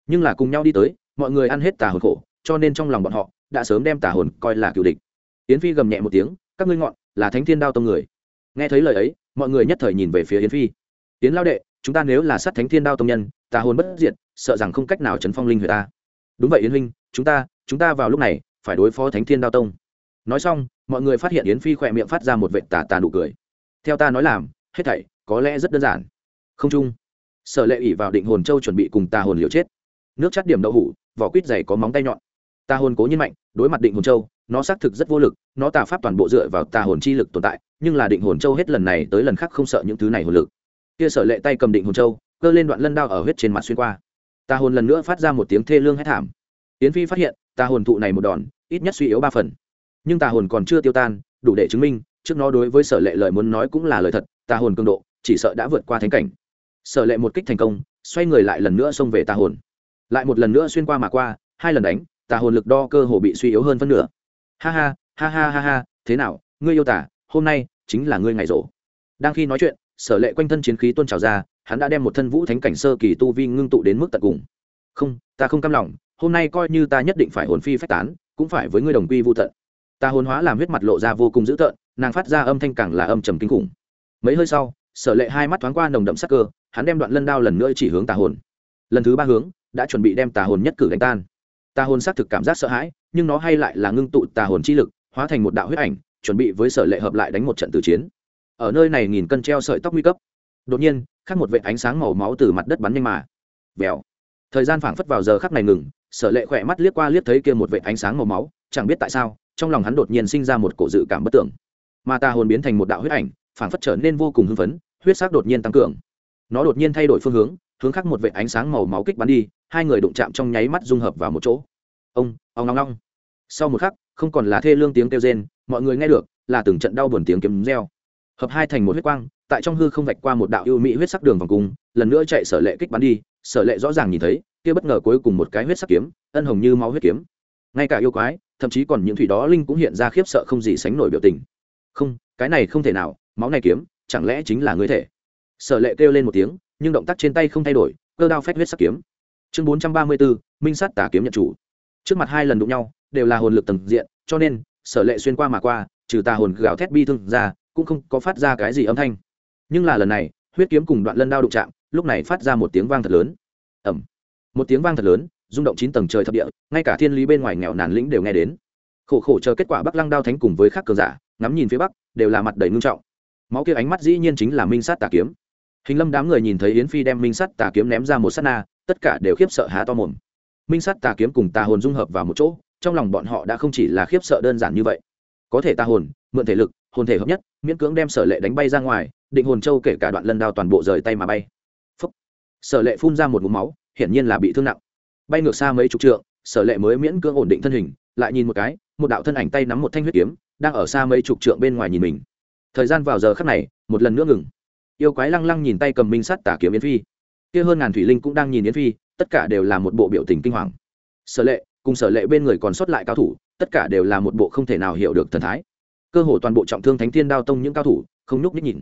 Nhưng là cùng nhau đi tới, mọi người ăn hết tà hồn khổ, cho nên trong lòng bọn họ, đã sớm đem tà hồn coi là cựu địch. Yến phi gầm nhẹ một tiếng, các ngươi ngọn, là thánh thiên đao tông người. Nghe thấy lời ấy, mọi người nhất thời nhìn về phía yến phi. Yến lao đệ, chúng ta nếu là sát thánh thiên đao tông nhân, tà hồn bất diệt, sợ rằng không cách nào chấn phong linh huyệt ta. Đúng vậy yến huynh, chúng ta chúng ta vào lúc này, phải đối phó thánh thiên đao tông. Nói xong, mọi người phát hiện yến phi khỏe miệng phát ra một vệ tà tà nụ cười. Theo ta nói làm, hết thảy có lẽ rất đơn giản. Không chung sở lệ ỉ vào định hồn châu chuẩn bị cùng tà hồn liều chết. Nước chắt điểm đậu hủ, vỏ quýt dày có móng tay nhọn. Tà hồn cố nhiên mạnh, đối mặt định hồn châu, nó xác thực rất vô lực, nó tà pháp toàn bộ dựa vào tà hồn chi lực tồn tại, nhưng là định hồn châu hết lần này tới lần khác không sợ những thứ này hồn lực. Kia sở lệ tay cầm định hồn châu, cơ lên đoạn lân đao ở huyết trên mặt xuyên qua. Tà hồn lần nữa phát ra một tiếng thê lương hét thảm. Yến phi phát hiện, tà hồn thụ này một đòn, ít nhất suy yếu ba phần. Nhưng tà hồn còn chưa tiêu tan, đủ để chứng minh, trước nó đối với sở lệ lời muốn nói cũng là lời thật, tà hồn cường độ, chỉ sợ đã vượt qua thánh cảnh sở lệ một kích thành công, xoay người lại lần nữa xông về tà hồn. Lại một lần nữa xuyên qua mà qua, hai lần đánh, tà hồn lực đo cơ hồ bị suy yếu hơn phân nửa. Ha ha ha ha ha ha, thế nào, ngươi yêu tả hôm nay chính là ngươi ngày rỗ. Đang khi nói chuyện, sở lệ quanh thân chiến khí tuôn trào ra, hắn đã đem một thân vũ thánh cảnh sơ kỳ tu vi ngưng tụ đến mức tận cùng. Không, ta không cam lòng, hôm nay coi như ta nhất định phải hồn phi phách tán, cũng phải với ngươi đồng quy vô tận. Ta hồn hóa làm huyết mặt lộ ra vô cùng dữ tợn, nàng phát ra âm thanh càng là âm trầm kinh khủng. Mấy hơi sau sở lệ hai mắt thoáng qua nồng đậm sắc cơ, hắn đem đoạn lân đao lần nữa chỉ hướng tà hồn. Lần thứ ba hướng, đã chuẩn bị đem tà hồn nhất cử đánh tan. Tà hồn xác thực cảm giác sợ hãi, nhưng nó hay lại là ngưng tụ tà hồn chi lực, hóa thành một đạo huyết ảnh, chuẩn bị với sở lệ hợp lại đánh một trận tử chiến. Ở nơi này nghìn cân treo sợi tóc nguy cấp. Đột nhiên khắc một vệ ánh sáng màu máu từ mặt đất bắn nhanh mà. Vèo. Thời gian phảng phất vào giờ khắc này ngừng, sở lệ khỏe mắt liếc qua liếc thấy kia một vệ ánh sáng màu máu, chẳng biết tại sao, trong lòng hắn đột nhiên sinh ra một cổ dự cảm bất tưởng. Mà tà hồn biến thành một đạo huyết ảnh, phảng phất trở nên vô cùng hưng phấn huyết sắc đột nhiên tăng cường. Nó đột nhiên thay đổi phương hướng hướng khắc một vệ ánh sáng màu máu kích bắn đi, hai người đụng chạm trong nháy mắt dung hợp vào một chỗ. Ông ông long long sau một khắc, không còn là thê lương tiếng kêu rên, mọi người nghe được, là từng trận đau buồn tiếng kiếm reo. Hợp hai thành một huyết quang, tại trong hư không vạch qua một đạo ưu mỹ huyết sắc đường vòng cung, lần nữa chạy sở lệ kích bắn đi, sở lệ rõ ràng nhìn thấy, kia bất ngờ cuối cùng một cái huyết sắc kiếm, ân hồng như máu huyết kiếm. Ngay cả yêu quái, thậm chí còn những thủy đó linh cũng hiện ra khiếp sợ không gì sánh nổi biểu tình. Không, cái này không thể nào, máu này kiếm chẳng lẽ chính là ngươi thể? Sở lệ kêu lên một tiếng, nhưng động tác trên tay không thay đổi, cơ đao phách huyết sắc kiếm. Chương bốn trăm ba mươi bốn minh sắt tà kiếm nhận chủ. Trước mặt hai lần đụng nhau, đều là hồn lực tầng diện, cho nên, sở lệ xuyên qua mà qua, trừ tà hồn gào thét bi thương ra, cũng không có phát ra cái gì âm thanh. Nhưng là lần này, huyết kiếm cùng đoạn lân đao đụng chạm, lúc này phát ra một tiếng vang thật lớn. Ẩm một tiếng vang thật lớn, rung động chín tầng trời thập địa, ngay cả thiên lý bên ngoài nghèo nàn lĩnh đều nghe đến. Khổ khổ chờ kết quả bắc lăng đao thánh cùng với khắc cường giả, ngắm nhìn phía bắc, đều là mặt đầy ngưng trọng máu kia ánh mắt dĩ nhiên chính là minh sát tà kiếm. Hình lâm đám người nhìn thấy yến phi đem minh sát tà kiếm ném ra một s á t na, tất cả đều khiếp sợ há to mồm. Minh sát tà kiếm cùng tà hồn dung hợp vào một chỗ, trong lòng bọn họ đã không chỉ là khiếp sợ đơn giản như vậy. Có thể tà hồn, mượn thể lực, hồn thể hợp nhất, miễn cưỡng đem sở lệ đánh bay ra ngoài, định hồn châu kể cả đoạn lân đao toàn bộ rời tay mà bay. Phúc. sở lệ phun ra một mũ máu, hiển nhiên là bị thương nặng. Bay ngược xa mấy chục trượng, sở lệ mới miễn cưỡng ổn định thân hình, lại nhìn một cái, một đạo thân ảnh tay nắm một thanh huyết kiếm, đang ở xa mấy chục trượng bên ngoài nhìn mình thời gian vào giờ khắc này, một lần nữa ngừng. Yêu quái lăng lăng nhìn tay cầm minh sắt tả kiếm yến phi. Kia hơn ngàn thủy linh cũng đang nhìn yến phi, tất cả đều là một bộ biểu tình kinh hoàng. Sở lệ, cùng sở lệ bên người còn sót lại cao thủ, tất cả đều là một bộ không thể nào hiểu được thần thái. Cơ hồ toàn bộ trọng thương thánh thiên đao tông những cao thủ, không nhúc nhích nhìn.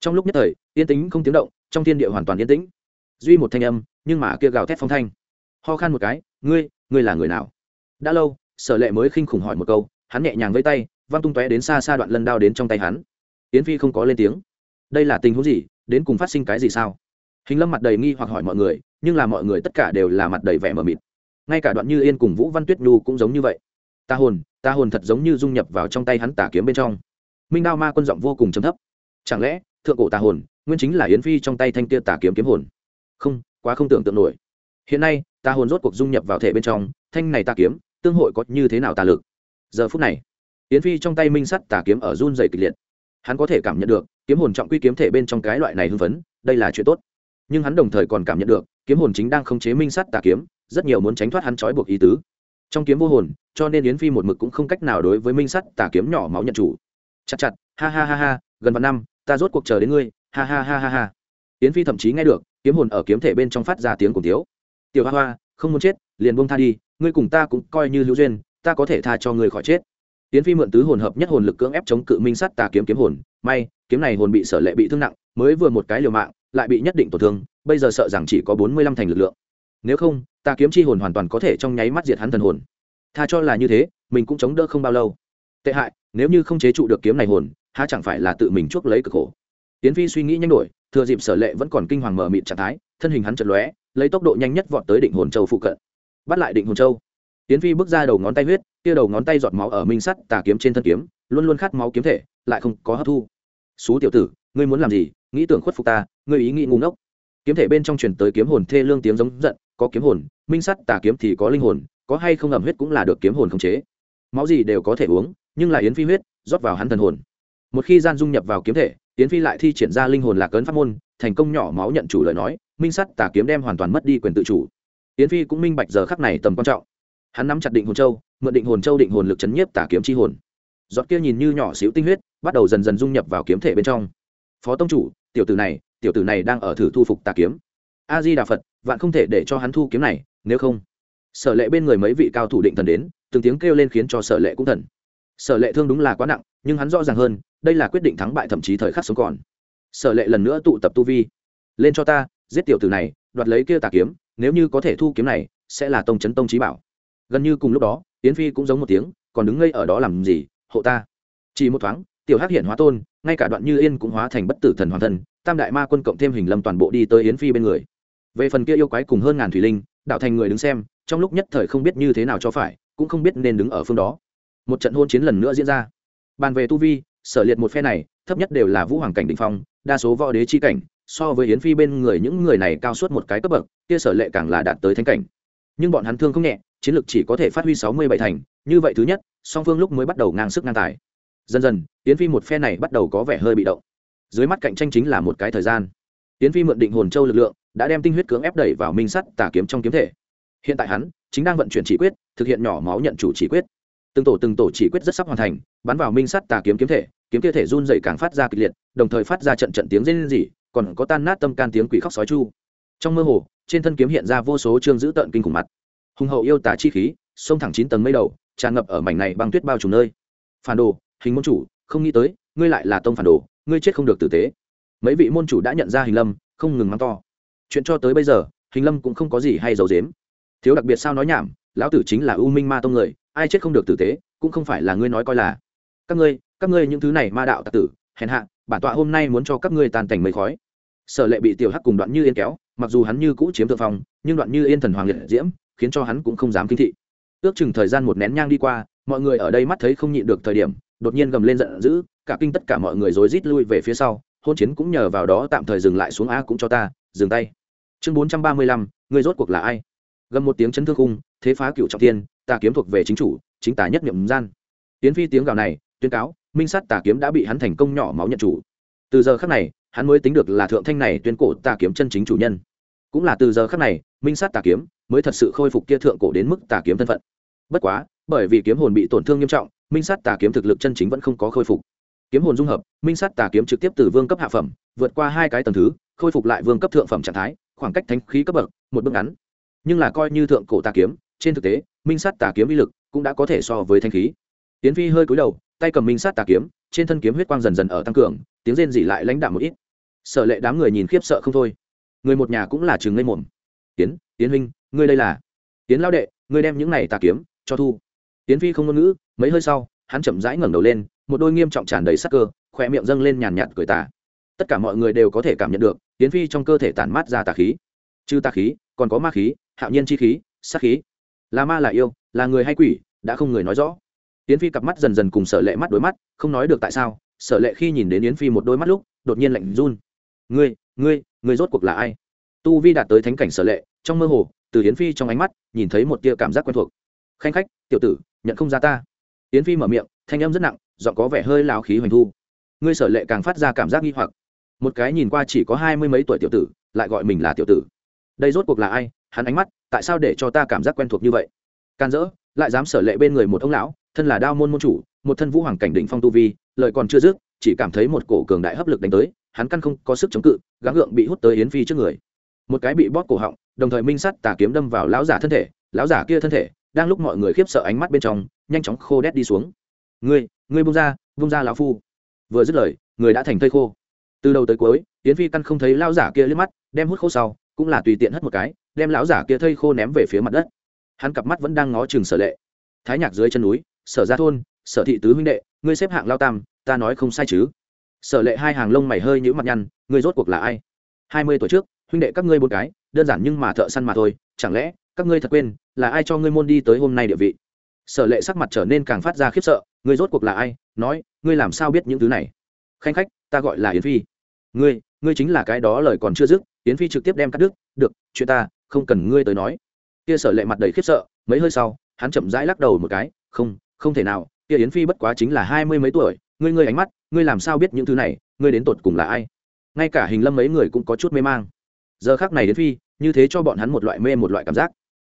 Trong lúc nhất thời, yên tĩnh không tiếng động, trong thiên địa hoàn toàn yên tĩnh. Duy một thanh âm, nhưng mà kia gào thét phong thanh. Ho khan một cái, ngươi ngươi là người nào? Đã lâu, sở lệ mới khinh khủng hỏi một câu, hắn nhẹ nhàng với tay, văng tung tóe đến xa xa đoạn lân đao đến trong tay hắn yến phi không có lên tiếng. Đây là tình huống gì? Đến cùng phát sinh cái gì sao? Hình lâm mặt đầy nghi hoặc hỏi mọi người, nhưng là mọi người tất cả đều là mặt đầy vẻ mờ mịt. Ngay cả đoạn như yên cùng vũ văn tuyết nhu cũng giống như vậy. Ta hồn ta hồn thật giống như dung nhập vào trong tay hắn tả kiếm bên trong. Minh đao ma quân giọng vô cùng chấm thấp. Chẳng lẽ, thượng cổ tà hồn, nguyên chính là yến phi trong tay thanh kia tà kiếm kiếm hồn? Không, quá không tưởng tượng nổi. Hiện nay, tà hồn rốt cuộc dung nhập vào thể bên trong, thanh này tà kiếm, tương hội có như thế nào tà lực? Giờ phút này, yến phi trong tay minh sắt tà kiếm ở run dày kịch liệt hắn có thể cảm nhận được, kiếm hồn trọng quy kiếm thể bên trong cái loại này hưng phấn, đây là chuyện tốt. Nhưng hắn đồng thời còn cảm nhận được, kiếm hồn chính đang khống chế minh sắt tà kiếm, rất nhiều muốn tránh thoát hắn trói buộc ý tứ. Trong kiếm vô hồn, cho nên yến phi một mực cũng không cách nào đối với minh sắt tà kiếm nhỏ máu nhận chủ. Chặt chặt, ha ha ha ha, gần vạn năm, ta rốt cuộc chờ đến ngươi, ha ha ha ha ha. Yến phi thậm chí nghe được, kiếm hồn ở kiếm thể bên trong phát ra tiếng cùng tiếu tiểu hoa hoa, không muốn chết, liền buông tha đi, ngươi cùng ta cũng coi như hữu duyên, ta có thể tha cho ngươi khỏi chết. Tiến Phi mượn tứ hồn hợp nhất hồn lực cưỡng ép chống cự minh sắt tà kiếm kiếm hồn, may, kiếm này hồn bị sở lệ bị thương nặng, mới vừa một cái liều mạng, lại bị nhất định tổn thương, bây giờ sợ rằng chỉ có bốn mươi lăm thành lực lượng. Nếu không, tà kiếm chi hồn hoàn toàn có thể trong nháy mắt diệt hắn thần hồn. Tha cho là như thế, mình cũng chống đỡ không bao lâu. Tệ hại, nếu như không chế trụ được kiếm này hồn, há chẳng phải là tự mình chuốc lấy cực khổ. Tiến Phi suy nghĩ nhanh đổi, thừa dịp sở lệ vẫn còn kinh hoàng mờ mịt trạng thái, thân hình hắn chợt lóe, lấy tốc độ nhanh nhất vọt tới định hồn châu phụ cận. Bắt lại định hồn châu. Tiến Phi bước ra đầu ngón tay huyết, kia đầu ngón tay giọt máu ở minh sắt tà kiếm trên thân kiếm, luôn luôn khát máu kiếm thể, lại không có hấp thu. Xú tiểu tử, ngươi muốn làm gì? Nghĩ tưởng khuất phục ta, ngươi ý nghĩ ngu ngốc. Kiếm thể bên trong truyền tới kiếm hồn thê lương tiếng giống giận, có kiếm hồn, minh sắt tà kiếm thì có linh hồn, có hay không ẩm huyết cũng là được kiếm hồn khống chế. Máu gì đều có thể uống, nhưng là yến phi huyết, rót vào hắn thần hồn. Một khi gian dung nhập vào kiếm thể, yến phi lại thi triển ra linh hồn lạc cấn pháp môn, thành công nhỏ máu nhận chủ lời nói, minh sắt tà kiếm đem hoàn toàn mất đi quyền tự chủ. Yến phi cũng minh bạch giờ khắc này tầm quan trọng. Hắn nắm chặt định hồn châu mượn định hồn châu định hồn lực chấn nhiếp tả kiếm chi hồn. Giọt kia nhìn như nhỏ xíu tinh huyết, bắt đầu dần dần dung nhập vào kiếm thể bên trong. Phó tông chủ, tiểu tử này, tiểu tử này đang ở thử thu phục tà kiếm. A di đà phật, vạn không thể để cho hắn thu kiếm này, nếu không. Sở lệ bên người mấy vị cao thủ định thần đến, từng tiếng kêu lên khiến cho sở lệ cũng thần. Sở lệ thương đúng là quá nặng, nhưng hắn rõ ràng hơn, đây là quyết định thắng bại thậm chí thời khắc sống còn. Sở lệ lần nữa tụ tập tu vi. Lên cho ta, giết tiểu tử này, đoạt lấy kia tà kiếm, nếu như có thể thu kiếm này, sẽ là tông chấn tông trí bảo gần như cùng lúc đó, yến phi cũng giống một tiếng, còn đứng ngây ở đó làm gì, hộ ta. Chỉ một thoáng, tiểu hắc hiển hóa tôn, ngay cả đoạn như yên cũng hóa thành bất tử thần hoàn thân, tam đại ma quân cộng thêm hình lâm toàn bộ đi tới yến phi bên người. Về phần kia yêu quái cùng hơn ngàn thủy linh, đạo thành người đứng xem, trong lúc nhất thời không biết như thế nào cho phải, cũng không biết nên đứng ở phương đó. Một trận hôn chiến lần nữa diễn ra. Bàn về tu vi, sở liệt một phe này, thấp nhất đều là vũ hoàng cảnh định phong, đa số võ đế chi cảnh, so với yến phi bên người những người này cao suốt một cái cấp bậc, kia sở lệ càng là đạt tới thánh cảnh. Nhưng bọn hắn thương không nhẹ chiến lược chỉ có thể phát huy sáu mươi bảy thành, như vậy thứ nhất, song phương lúc mới bắt đầu ngang sức ngang tài. Dần dần tiến phi một phe này bắt đầu có vẻ hơi bị động. Dưới mắt cạnh tranh chính là một cái thời gian. Tiến phi mượn định hồn châu lực lượng, đã đem tinh huyết cưỡng ép đẩy vào minh sắt tà kiếm trong kiếm thể. Hiện tại hắn, chính đang vận chuyển chỉ quyết, thực hiện nhỏ máu nhận chủ chỉ quyết. Từng tổ từng tổ chỉ quyết rất sắp hoàn thành, bắn vào minh sắt tà kiếm kiếm thể, kiếm kia thể run rẩy càng phát ra kịch liệt, đồng thời phát ra trận trận tiếng rên rỉ, còn có tan nát tâm can tiếng quỷ khóc sói chu. Trong mơ hồ, trên thân kiếm hiện ra vô số chương dữ tợn kinh khủng mặt hùng hậu yêu tả chi khí, xông thẳng chín tầng mây đầu, tràn ngập ở mảnh này băng tuyết bao trùm nơi. Phản đồ, hình môn chủ, không nghĩ tới, ngươi lại là tông phản đồ, ngươi chết không được tử tế. Mấy vị môn chủ đã nhận ra hình lâm, không ngừng mắng to. Chuyện cho tới bây giờ, hình lâm cũng không có gì hay giấu dếm thiếu đặc biệt sao nói nhảm, lão tử chính là u minh ma tông người, ai chết không được tử tế, cũng không phải là ngươi nói coi là. Các ngươi các ngươi những thứ này ma đạo tạc tử, hèn hạ, bản tọa hôm nay muốn cho các ngươi tàn cảnh mây khói. Sở lệ bị tiểu hắc cùng đoạn như yên kéo, mặc dù hắn như cũ chiếm thượng phong, nhưng đoạn như yên thần hoàng liệt diễm khiến cho hắn cũng không dám kinh thị. Ước chừng thời gian một nén nhang đi qua, mọi người ở đây mắt thấy không nhịn được thời điểm, đột nhiên gầm lên giận dữ, cả kinh tất cả mọi người rối rít lui về phía sau, hôn chiến cũng nhờ vào đó tạm thời dừng lại xuống a cũng cho ta, dừng tay. Chương bốn trăm ba mươi lăm, người rốt cuộc là ai? Gầm một tiếng chấn thương khung, thế phá cựu trọng tiên ta kiếm thuộc về chính chủ, chính tà nhất nhậm gian. Tiến phi tiếng gào này, tuyên cáo, minh sát tà kiếm đã bị hắn thành công nhỏ máu nhận chủ. Từ giờ khắc này, hắn mới tính được là thượng thanh này tuyên cổ tà kiếm chân chính chủ nhân cũng là từ giờ khắc này, minh sát tà kiếm mới thật sự khôi phục kia thượng cổ đến mức tà kiếm thân phận. Bất quá, bởi vì kiếm hồn bị tổn thương nghiêm trọng, minh sát tà kiếm thực lực chân chính vẫn không có khôi phục. Kiếm hồn dung hợp, minh sát tà kiếm trực tiếp từ vương cấp hạ phẩm, vượt qua hai cái tầng thứ, khôi phục lại vương cấp thượng phẩm trạng thái, khoảng cách thánh khí cấp bậc, một bước ngắn. Nhưng là coi như thượng cổ tà kiếm, trên thực tế, minh sát tà kiếm uy lực cũng đã có thể so với thanh khí. Tiến phi hơi cúi đầu, tay cầm minh sát tà kiếm, trên thân kiếm huyết quang dần dần ở tăng cường, tiếng rên dỉ lại lãnh đạm một ít. Sợ lệ đám người nhìn khiếp sợ không thôi người một nhà cũng là chừng ngây mồm. Tiến tiến huynh, ngươi đây là? Tiến lao đệ, ngươi đem những này tà kiếm cho thu. Tiến phi không ngôn ngữ, mấy hơi sau, hắn chậm rãi ngẩng đầu lên, một đôi nghiêm trọng tràn đầy sắc cơ khỏe miệng dâng lên nhàn nhạt cười tà. Tất cả mọi người đều có thể cảm nhận được, tiến phi trong cơ thể tản mát ra tà khí. Chư tà khí, còn có ma khí, hạo nhiên chi khí sắc khí. Là ma là yêu, là người hay quỷ, đã không người nói rõ. Tiến phi cặp mắt dần dần cùng sở lệ mắt đối mắt, không nói được tại sao, sở lệ khi nhìn đến yến phi một đôi mắt lúc, đột nhiên lạnh run. Ngươi ngươi ngươi rốt cuộc là ai? Tu vi đạt tới thánh cảnh sở lệ, trong mơ hồ, từ yến phi trong ánh mắt, nhìn thấy một tia cảm giác quen thuộc. Khanh khách, tiểu tử, nhận không ra ta. Yến phi mở miệng, thanh âm rất nặng, giọng có vẻ hơi lao khí hoành thu. Ngươi sở lệ càng phát ra cảm giác nghi hoặc. Một cái nhìn qua chỉ có hai mươi mấy tuổi tiểu tử, lại gọi mình là tiểu tử. Đây rốt cuộc là ai? Hắn ánh mắt, tại sao để cho ta cảm giác quen thuộc như vậy? Can dỡ, lại dám sở lệ bên người một ông lão, thân là đao môn môn chủ, một thân vũ hoàng cảnh đỉnh phong tu vi, lời còn chưa dứt, chỉ cảm thấy một cổ cường đại hấp lực đánh tới hắn căn không có sức chống cự, gắng gượng bị hút tới yến phi trước người. Một cái bị bóp cổ họng, đồng thời minh sắt tà kiếm đâm vào lão giả thân thể, lão giả kia thân thể, đang lúc mọi người khiếp sợ ánh mắt bên trong, nhanh chóng khô đét đi xuống. Ngươi ngươi bung ra bung ra lão phu. Vừa dứt lời, người đã thành thây khô. Từ đầu tới cuối, yến phi căn không thấy lão giả kia liếc mắt, đem hút khô sau, cũng là tùy tiện hất một cái, đem lão giả kia thây khô ném về phía mặt đất. Hắn cặp mắt vẫn đang ngó chừng sở lệ. Thái nhạc dưới chân núi, sở ra thôn, sở thị tứ huynh đệ, ngươi xếp hạng lao tam, ta nói không sai chứ? Sở lệ hai hàng lông mày hơi nhữ mặt nhăn, ngươi rốt cuộc là ai? Hai mươi tuổi trước, huynh đệ các ngươi một cái, đơn giản nhưng mà thợ săn mà thôi, chẳng lẽ các ngươi thật quên là ai cho ngươi môn đi tới hôm nay địa vị? Sở lệ sắc mặt trở nên càng phát ra khiếp sợ, ngươi rốt cuộc là ai? Nói, ngươi làm sao biết những thứ này? Khanh khách, ta gọi là yến phi. Ngươi ngươi chính là cái đó lời còn chưa dứt, yến phi trực tiếp đem cắt đứt, được, chuyện ta, không cần ngươi tới nói. Kia sở lệ mặt đầy khiếp sợ, mấy hơi sau, hắn chậm rãi lắc đầu một cái, không không thể nào, kia yến phi bất quá chính là hai mươi mấy tuổi, ngươi ngươi ánh mắt ngươi làm sao biết những thứ này, ngươi đến tột cùng là ai? Ngay cả hình lâm mấy người cũng có chút mê mang. Giờ khác này đến phi, như thế cho bọn hắn một loại mê một loại cảm giác.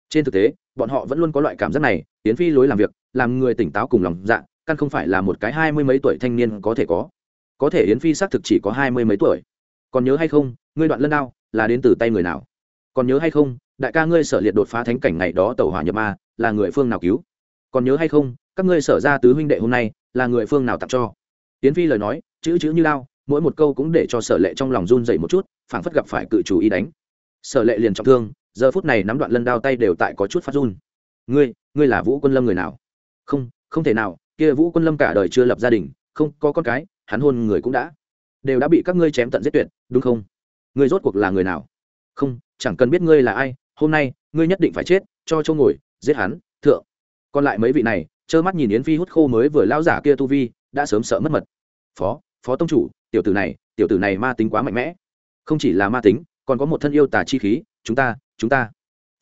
Trên thực tế, bọn họ vẫn luôn có loại cảm giác này tiến phi lối làm việc, làm người tỉnh táo cùng lòng dạ căn không phải là một cái hai mươi mấy tuổi thanh niên có thể có. Có thể yến phi xác thực chỉ có hai mươi mấy tuổi. Còn nhớ hay không, ngươi đoạn lân đao, là đến từ tay người nào? Còn nhớ hay không, đại ca ngươi sở liệt đột phá thánh cảnh ngày đó tàu hỏa nhập ma, là người phương nào cứu? Còn nhớ hay không, các ngươi sở ra tứ huynh đệ hôm nay, là người phương nào tặng cho? Tiến phi lời nói, chữ chữ như lao, mỗi một câu cũng để cho sở lệ trong lòng run dậy một chút, phảng phất gặp phải cự chủ ý đánh. Sở lệ liền trọng thương, giờ phút này nắm đoạn lân đao tay đều tại có chút phát run. Ngươi ngươi là vũ quân lâm người nào? Không không thể nào, kia vũ quân lâm cả đời chưa lập gia đình, không, có con cái, hắn hôn người cũng đã, đều đã bị các ngươi chém tận giết tuyệt, đúng không? Ngươi rốt cuộc là người nào? Không, chẳng cần biết ngươi là ai, hôm nay, ngươi nhất định phải chết, cho châu ngồi, giết hắn, thượng. Còn lại mấy vị này trơ mắt nhìn yến phi hút khô mới vừa lao giả kia tu vi, đã sớm sợ mất mật. Phó phó tông chủ, tiểu tử này, tiểu tử này ma tính quá mạnh mẽ. Không chỉ là ma tính, còn có một thân yêu tà chi khí, chúng ta chúng ta.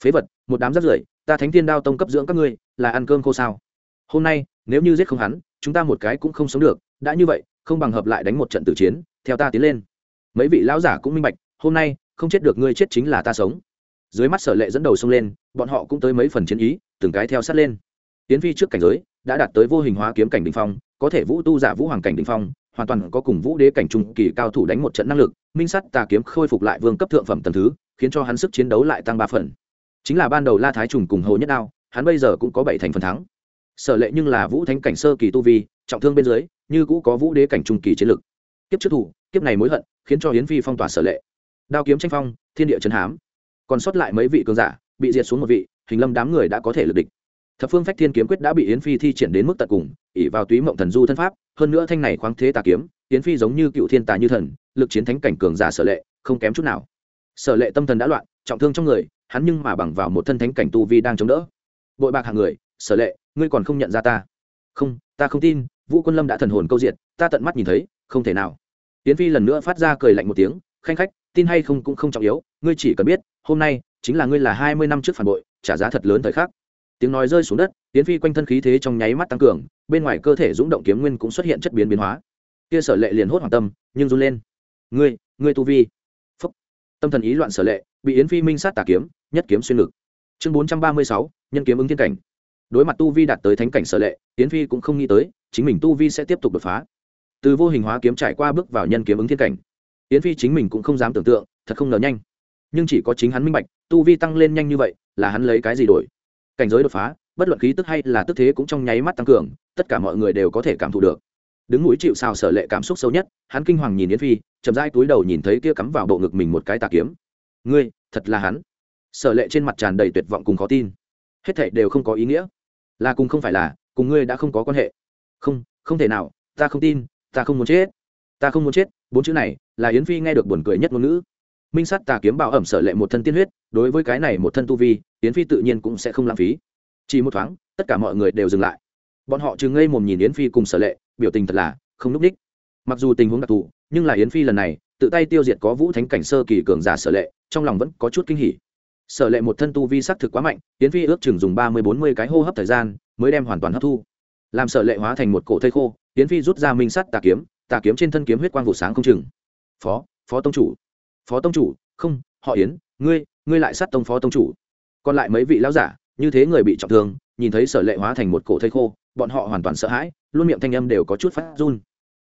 Phế vật, một đám rắt rưởi, ta thánh thiên đao tông cấp dưỡng các ngươi, là ăn cơm khô sao? Hôm nay, nếu như giết không hắn, chúng ta một cái cũng không sống được. Đã như vậy, không bằng hợp lại đánh một trận tử chiến, theo ta tiến lên. Mấy vị lão giả cũng minh bạch, hôm nay, không chết được ngươi chết chính là ta sống. Dưới mắt sở lệ dẫn đầu xông lên, bọn họ cũng tới mấy phần chiến ý, từng cái theo sát lên tiến phi trước cảnh giới, đã đạt tới vô hình hóa kiếm cảnh đ ỉ n h phong, có thể vũ tu giả vũ hoàng cảnh đ ỉ n h phong, hoàn toàn có cùng vũ đế cảnh trung kỳ cao thủ đánh một trận năng lực, minh sắt tà kiếm khôi phục lại vương cấp thượng phẩm tầm thứ, khiến cho hắn sức chiến đấu lại tăng ba phần. Chính là ban đầu la thái trùng cùng hồ nhất đao, hắn bây giờ cũng có bảy thành phần thắng. Sở lệ nhưng là vũ thánh cảnh sơ kỳ tu vi, trọng thương bên dưới, như cũ có vũ đế cảnh trung kỳ chiến lực. Kiếp trước thủ, kiếp này mối hận, khiến cho hiến phi phong tỏa sở lệ. Đao kiếm tranh phong, thiên địa trấn hám. Còn sót lại mấy vị cường giả, bị diệt xuống một vị, hình lâm đám người đã có thể lực địch thập phương phách thiên kiếm quyết đã bị yến phi thi triển đến mức tận cùng ỉ vào túy mộng thần du thân pháp, hơn nữa thanh này khoáng thế tà kiếm, yến phi giống như cựu thiên tài như thần, lực chiến thánh cảnh cường giả sở lệ, không kém chút nào. Sở lệ tâm thần đã loạn, trọng thương trong người, hắn nhưng mà bằng vào một thân thánh cảnh tu vi đang chống đỡ. Bội bạc hàng người, sở lệ, ngươi còn không nhận ra ta. Không ta không tin, vũ quân lâm đã thần hồn câu diện ta tận mắt nhìn thấy, không thể nào. Yến phi lần nữa phát ra cười lạnh một tiếng, khanh khách, tin hay không cũng không trọng yếu, ngươi chỉ cần biết, hôm nay, chính là ngươi là hai mươi năm trước phản bội, trả giá thật lớn thời khắc tiếng nói rơi xuống đất, yến phi quanh thân khí thế trong nháy mắt tăng cường, bên ngoài cơ thể dũng động kiếm nguyên cũng xuất hiện chất biến biến hóa. Kia sở lệ liền hốt hoàng tâm, nhưng run lên. Ngươi ngươi tu vi. Phúc. Tâm thần ý loạn sở lệ, bị yến phi minh sát tà kiếm, nhất kiếm xuyên ngực. Chương bốn trăm ba mươi sáu, nhân kiếm ứng thiên cảnh. Đối mặt tu vi đạt tới thánh cảnh sở lệ, yến phi cũng không nghĩ tới, chính mình tu vi sẽ tiếp tục đột phá. Từ vô hình hóa kiếm trải qua bước vào nhân kiếm ứng thiên cảnh, yến phi chính mình cũng không dám tưởng tượng, thật không ngờ nhanh. Nhưng chỉ có chính hắn minh bạch, tu vi tăng lên nhanh như vậy, là hắn lấy cái gì đổi? Cảnh giới đột phá, bất luận khí tức hay là tức thế cũng trong nháy mắt tăng cường, tất cả mọi người đều có thể cảm thụ được. Đứng mũi chịu sao sở lệ cảm xúc sâu nhất, hắn kinh hoàng nhìn yến phi, chậm rãi túi đầu nhìn thấy kia cắm vào bộ ngực mình một cái tà kiếm. Ngươi, thật là hắn. Sở lệ trên mặt tràn đầy tuyệt vọng cùng khó tin. Hết thảy đều không có ý nghĩa. Là cùng không phải là, cùng ngươi đã không có quan hệ. Không không thể nào, ta không tin, ta không muốn chết. Ta không muốn chết. Bốn chữ này là yến phi nghe được buồn cười nhất ngôn ngữ. Minh sắt tà kiếm bảo ẩm sở lệ một thân tiên huyết đối với cái này một thân tu vi, yến phi tự nhiên cũng sẽ không lãng phí. Chỉ một thoáng, tất cả mọi người đều dừng lại. Bọn họ chừng ngây mồm nhìn yến phi cùng sở lệ, biểu tình thật là không núp ních mặc dù tình huống đặc thù, nhưng là yến phi lần này, tự tay tiêu diệt có vũ thánh cảnh sơ kỳ cường giả sở lệ, trong lòng vẫn có chút kinh hỉ. Sở lệ một thân tu vi sắc thực quá mạnh, yến phi ước chừng dùng ba mươi bốn mươi cái hô hấp thời gian, mới đem hoàn toàn hấp thu. Làm sở lệ hóa thành một cổ thây khô, yến phi rút ra minh sắt tà kiếm tà kiếm trên thân kiếm huyết quang vụ sáng không chừng. Phó phó tông chủ, phó tông chủ, không, họ yến, ngươi ngươi lại sát tông phó tông chủ. Còn lại mấy vị lão giả, như thế người bị trọng thương, nhìn thấy sở lệ hóa thành một cổ thây khô, bọn họ hoàn toàn sợ hãi, luôn miệng thanh âm đều có chút phát run.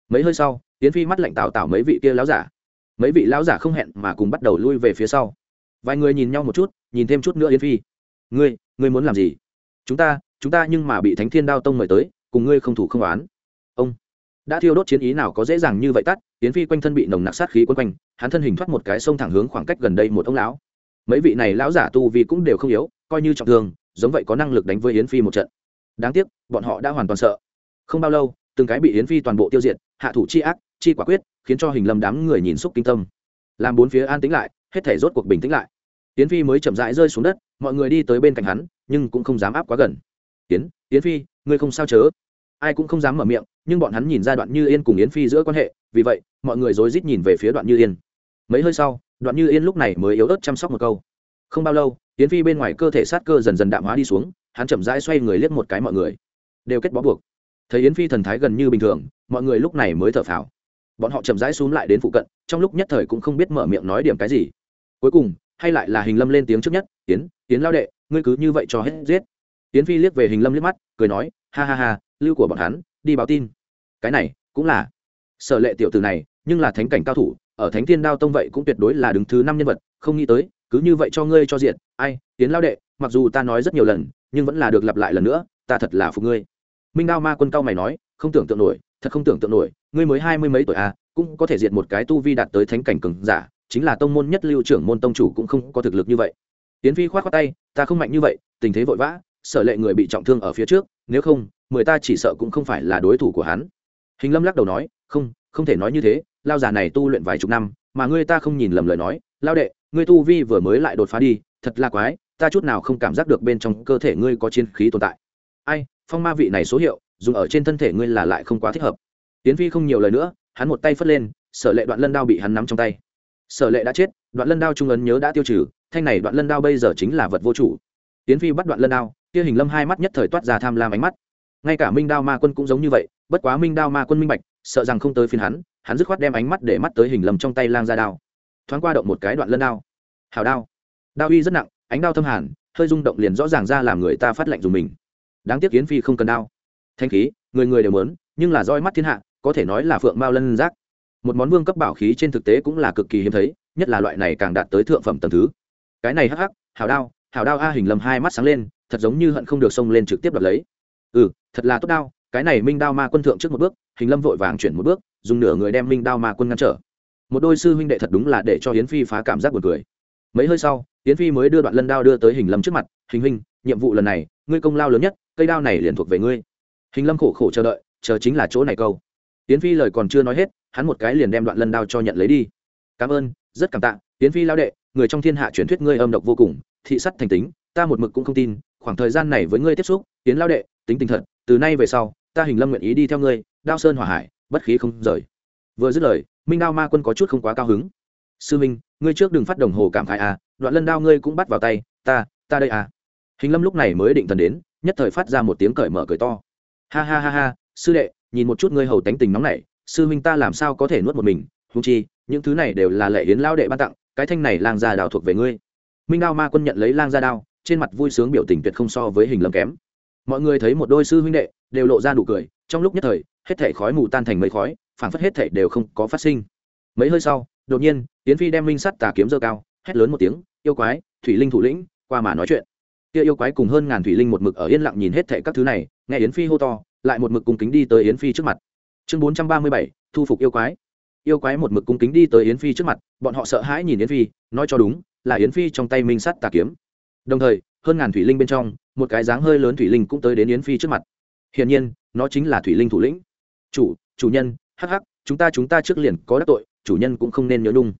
Mấy hơi sau, yến phi mắt lạnh tào tào mấy vị kia lão giả. Mấy vị lão giả không hẹn mà cùng bắt đầu lui về phía sau. Vài người nhìn nhau một chút, nhìn thêm chút nữa yến phi. Ngươi ngươi muốn làm gì? Chúng ta chúng ta nhưng mà bị thánh thiên đao tông mời tới, cùng ngươi không thủ không oán. Ông, đã thiêu đốt chiến ý nào có dễ dàng như vậy tắt? Yến phi quanh thân bị nồng nặc sát khí quấn quanh, hắn thân hình thoát một cái sông thẳng hướng khoảng cách gần đây một ông lão mấy vị này lão giả tu vi cũng đều không yếu, coi như trọng thương, giống vậy có năng lực đánh với yến phi một trận. Đáng tiếc, bọn họ đã hoàn toàn sợ. Không bao lâu, từng cái bị yến phi toàn bộ tiêu diệt, hạ thủ chi ác, chi quả quyết, khiến cho hình lâm đám người nhìn xúc kinh tâm. Làm bốn phía an tĩnh lại, hết thể rốt cuộc bình tĩnh lại. Yến phi mới chậm rãi rơi xuống đất, mọi người đi tới bên cạnh hắn, nhưng cũng không dám áp quá gần. Yến yến phi, ngươi không sao chớ? Ai cũng không dám mở miệng, nhưng bọn hắn nhìn ra đoạn như yên cùng yến phi giữa quan hệ, vì vậy, mọi người rối rít nhìn về phía đoạn như yên. Mấy hơi sau đoạn như yên lúc này mới yếu ớt chăm sóc một câu. Không bao lâu, yến phi bên ngoài cơ thể sát cơ dần dần đạm hóa đi xuống, hắn chậm rãi xoay người liếc một cái mọi người. Đều kết bó buộc. Thấy yến phi thần thái gần như bình thường, mọi người lúc này mới thở phào. Bọn họ chậm rãi xuống lại đến phụ cận, trong lúc nhất thời cũng không biết mở miệng nói điểm cái gì. Cuối cùng, hay lại là hình lâm lên tiếng trước nhất tiến tiến lao đệ, ngươi cứ như vậy cho hết giết. Yến phi liếc về hình lâm liếc mắt, cười nói, ha ha ha, lưu của bọn hắn, đi báo tin. Cái này cũng là sở lệ tiểu từ này, nhưng là thánh cảnh cao thủ ở thánh thiên đao tông vậy cũng tuyệt đối là đứng thứ năm nhân vật, không nghĩ tới, cứ như vậy cho ngươi cho diện ai tiến lao đệ, mặc dù ta nói rất nhiều lần, nhưng vẫn là được lặp lại lần nữa, ta thật là phục ngươi. Minh đao ma quân cao mày nói, không tưởng tượng nổi, thật không tưởng tượng nổi, ngươi mới hai mươi mấy tuổi à cũng có thể diệt một cái tu vi đạt tới thánh cảnh cường giả, chính là tông môn nhất lưu trưởng môn tông chủ cũng không có thực lực như vậy. Tiến phi khoát khoát tay, ta không mạnh như vậy, tình thế vội vã, sở lệ người bị trọng thương ở phía trước, nếu không mười ta chỉ sợ cũng không phải là đối thủ của hắn. Hình lâm lắc đầu nói, không không thể nói như thế, lao già này tu luyện vài chục năm, mà ngươi ta không nhìn lầm lời nói, lao đệ, ngươi tu vi vừa mới lại đột phá đi, thật là quái, ta chút nào không cảm giác được bên trong cơ thể ngươi có chiến khí tồn tại. Ai, phong ma vị này số hiệu, dùng ở trên thân thể ngươi là lại không quá thích hợp. Tiến phi không nhiều lời nữa, hắn một tay phất lên, sở lệ đoạn lân đao bị hắn nắm trong tay. Sở lệ đã chết, đoạn lân đao trung ấn nhớ đã tiêu trừ, thanh này đoạn lân đao bây giờ chính là vật vô chủ. Tiến phi bắt đoạn lân đao, kia hình lâm hai mắt nhất thời toát ra tham lam ánh mắt. Ngay cả minh đao ma quân cũng giống như vậy, bất quá minh đao ma quân minh bạch sợ rằng không tới phiên hắn hắn dứt khoát đem ánh mắt để mắt tới hình lầm trong tay lang ra đao. Thoáng qua động một cái đoạn lân đao. Hào đao. Đao uy rất nặng, ánh đao thâm hàn, hơi rung động liền rõ ràng ra làm người ta phát lệnh dùng mình. Đáng tiếc yến phi không cần đao. Thanh khí, người người đều muốn, nhưng là roi mắt thiên hạ, có thể nói là phượng mao lân giác. Một món vương cấp bảo khí trên thực tế cũng là cực kỳ hiếm thấy, nhất là loại này càng đạt tới thượng phẩm tầm thứ. Cái này hắc hắc, hào đao hào đao a hình lầm hai mắt sáng lên, thật giống như hận không được xông lên trực tiếp đoạt lấy. Ừ thật là tốt đao cái này minh đao ma quân thượng trước một bước, hình lâm vội vàng chuyển một bước, dùng nửa người đem minh đao ma quân ngăn trở. Một đôi sư huynh đệ thật đúng là để cho hiến phi phá cảm giác buồn cười. Mấy hơi sau hiến phi mới đưa đoạn lân đao đưa tới hình lâm trước mặt, hình huynh, nhiệm vụ lần này, ngươi công lao lớn nhất, cây đao này liền thuộc về ngươi. Hình lâm khổ khổ chờ đợi, chờ chính là chỗ này câu. Hiến phi lời còn chưa nói hết, hắn một cái liền đem đoạn lân đao cho nhận lấy đi. Cảm ơn, rất cảm tạ hiến phi lao đệ, người trong thiên hạ truyền thuyết ngươi âm độc vô cùng, thị sắt thành tính, ta một mực cũng không tin, khoảng thời gian này với ngươi tiếp xúc tiến lao đệ, tính tình thật, từ nay về sau ta hình lâm nguyện ý đi theo ngươi, đao sơn hỏa hải, bất khí không rời. Vừa dứt lời, minh đao ma quân có chút không quá cao hứng. Sư minh, ngươi trước đừng phát đồng hồ cảm khai à đoạn lân đao ngươi cũng bắt vào tay, ta ta đây à. Hình lâm lúc này mới định thần đến, nhất thời phát ra một tiếng cởi mở cởi to. Ha ha ha ha, sư đệ, nhìn một chút ngươi hầu tánh tình nóng này sư minh ta làm sao có thể nuốt một mình húng chi, những thứ này đều là lệ yến lao đệ ban tặng, cái thanh này lang gia đào thuộc về ngươi. Minh đao ma quân nhận lấy lang gia đao, trên mặt vui sướng biểu tình tuyệt không so với hình lâm kém mọi người thấy một đôi sư huynh đệ, đều lộ ra nụ cười, trong lúc nhất thời, hết thảy khói mù tan thành mấy khói, phảng phất hết thảy đều không có phát sinh. Mấy hơi sau, đột nhiên tiến phi đem minh sắt tà kiếm dơ cao, hét lớn một tiếng, yêu quái, thủy linh thủ lĩnh, qua mà nói chuyện. Kia yêu quái cùng hơn ngàn thủy linh một mực ở yên lặng nhìn hết thảy các thứ này, nghe yến phi hô to, lại một mực cung kính đi tới yến phi trước mặt. Chương bốn trăm ba mươi bảy, thu phục yêu quái. Yêu quái một mực cung kính đi tới yến phi trước mặt, bọn họ sợ hãi nhìn yến phi, nói cho đúng, là yến phi trong tay minh sắt tà kiếm. Đồng thời hơn ngàn thủy linh bên trong, một cái dáng hơi lớn thủy linh cũng tới đến yến phi trước mặt. Hiển nhiên, nó chính là thủy linh thủ lĩnh. Chủ chủ nhân, hắc hắc, chúng ta chúng ta trước liền có đắc tội, chủ nhân cũng không nên nhớ nhung.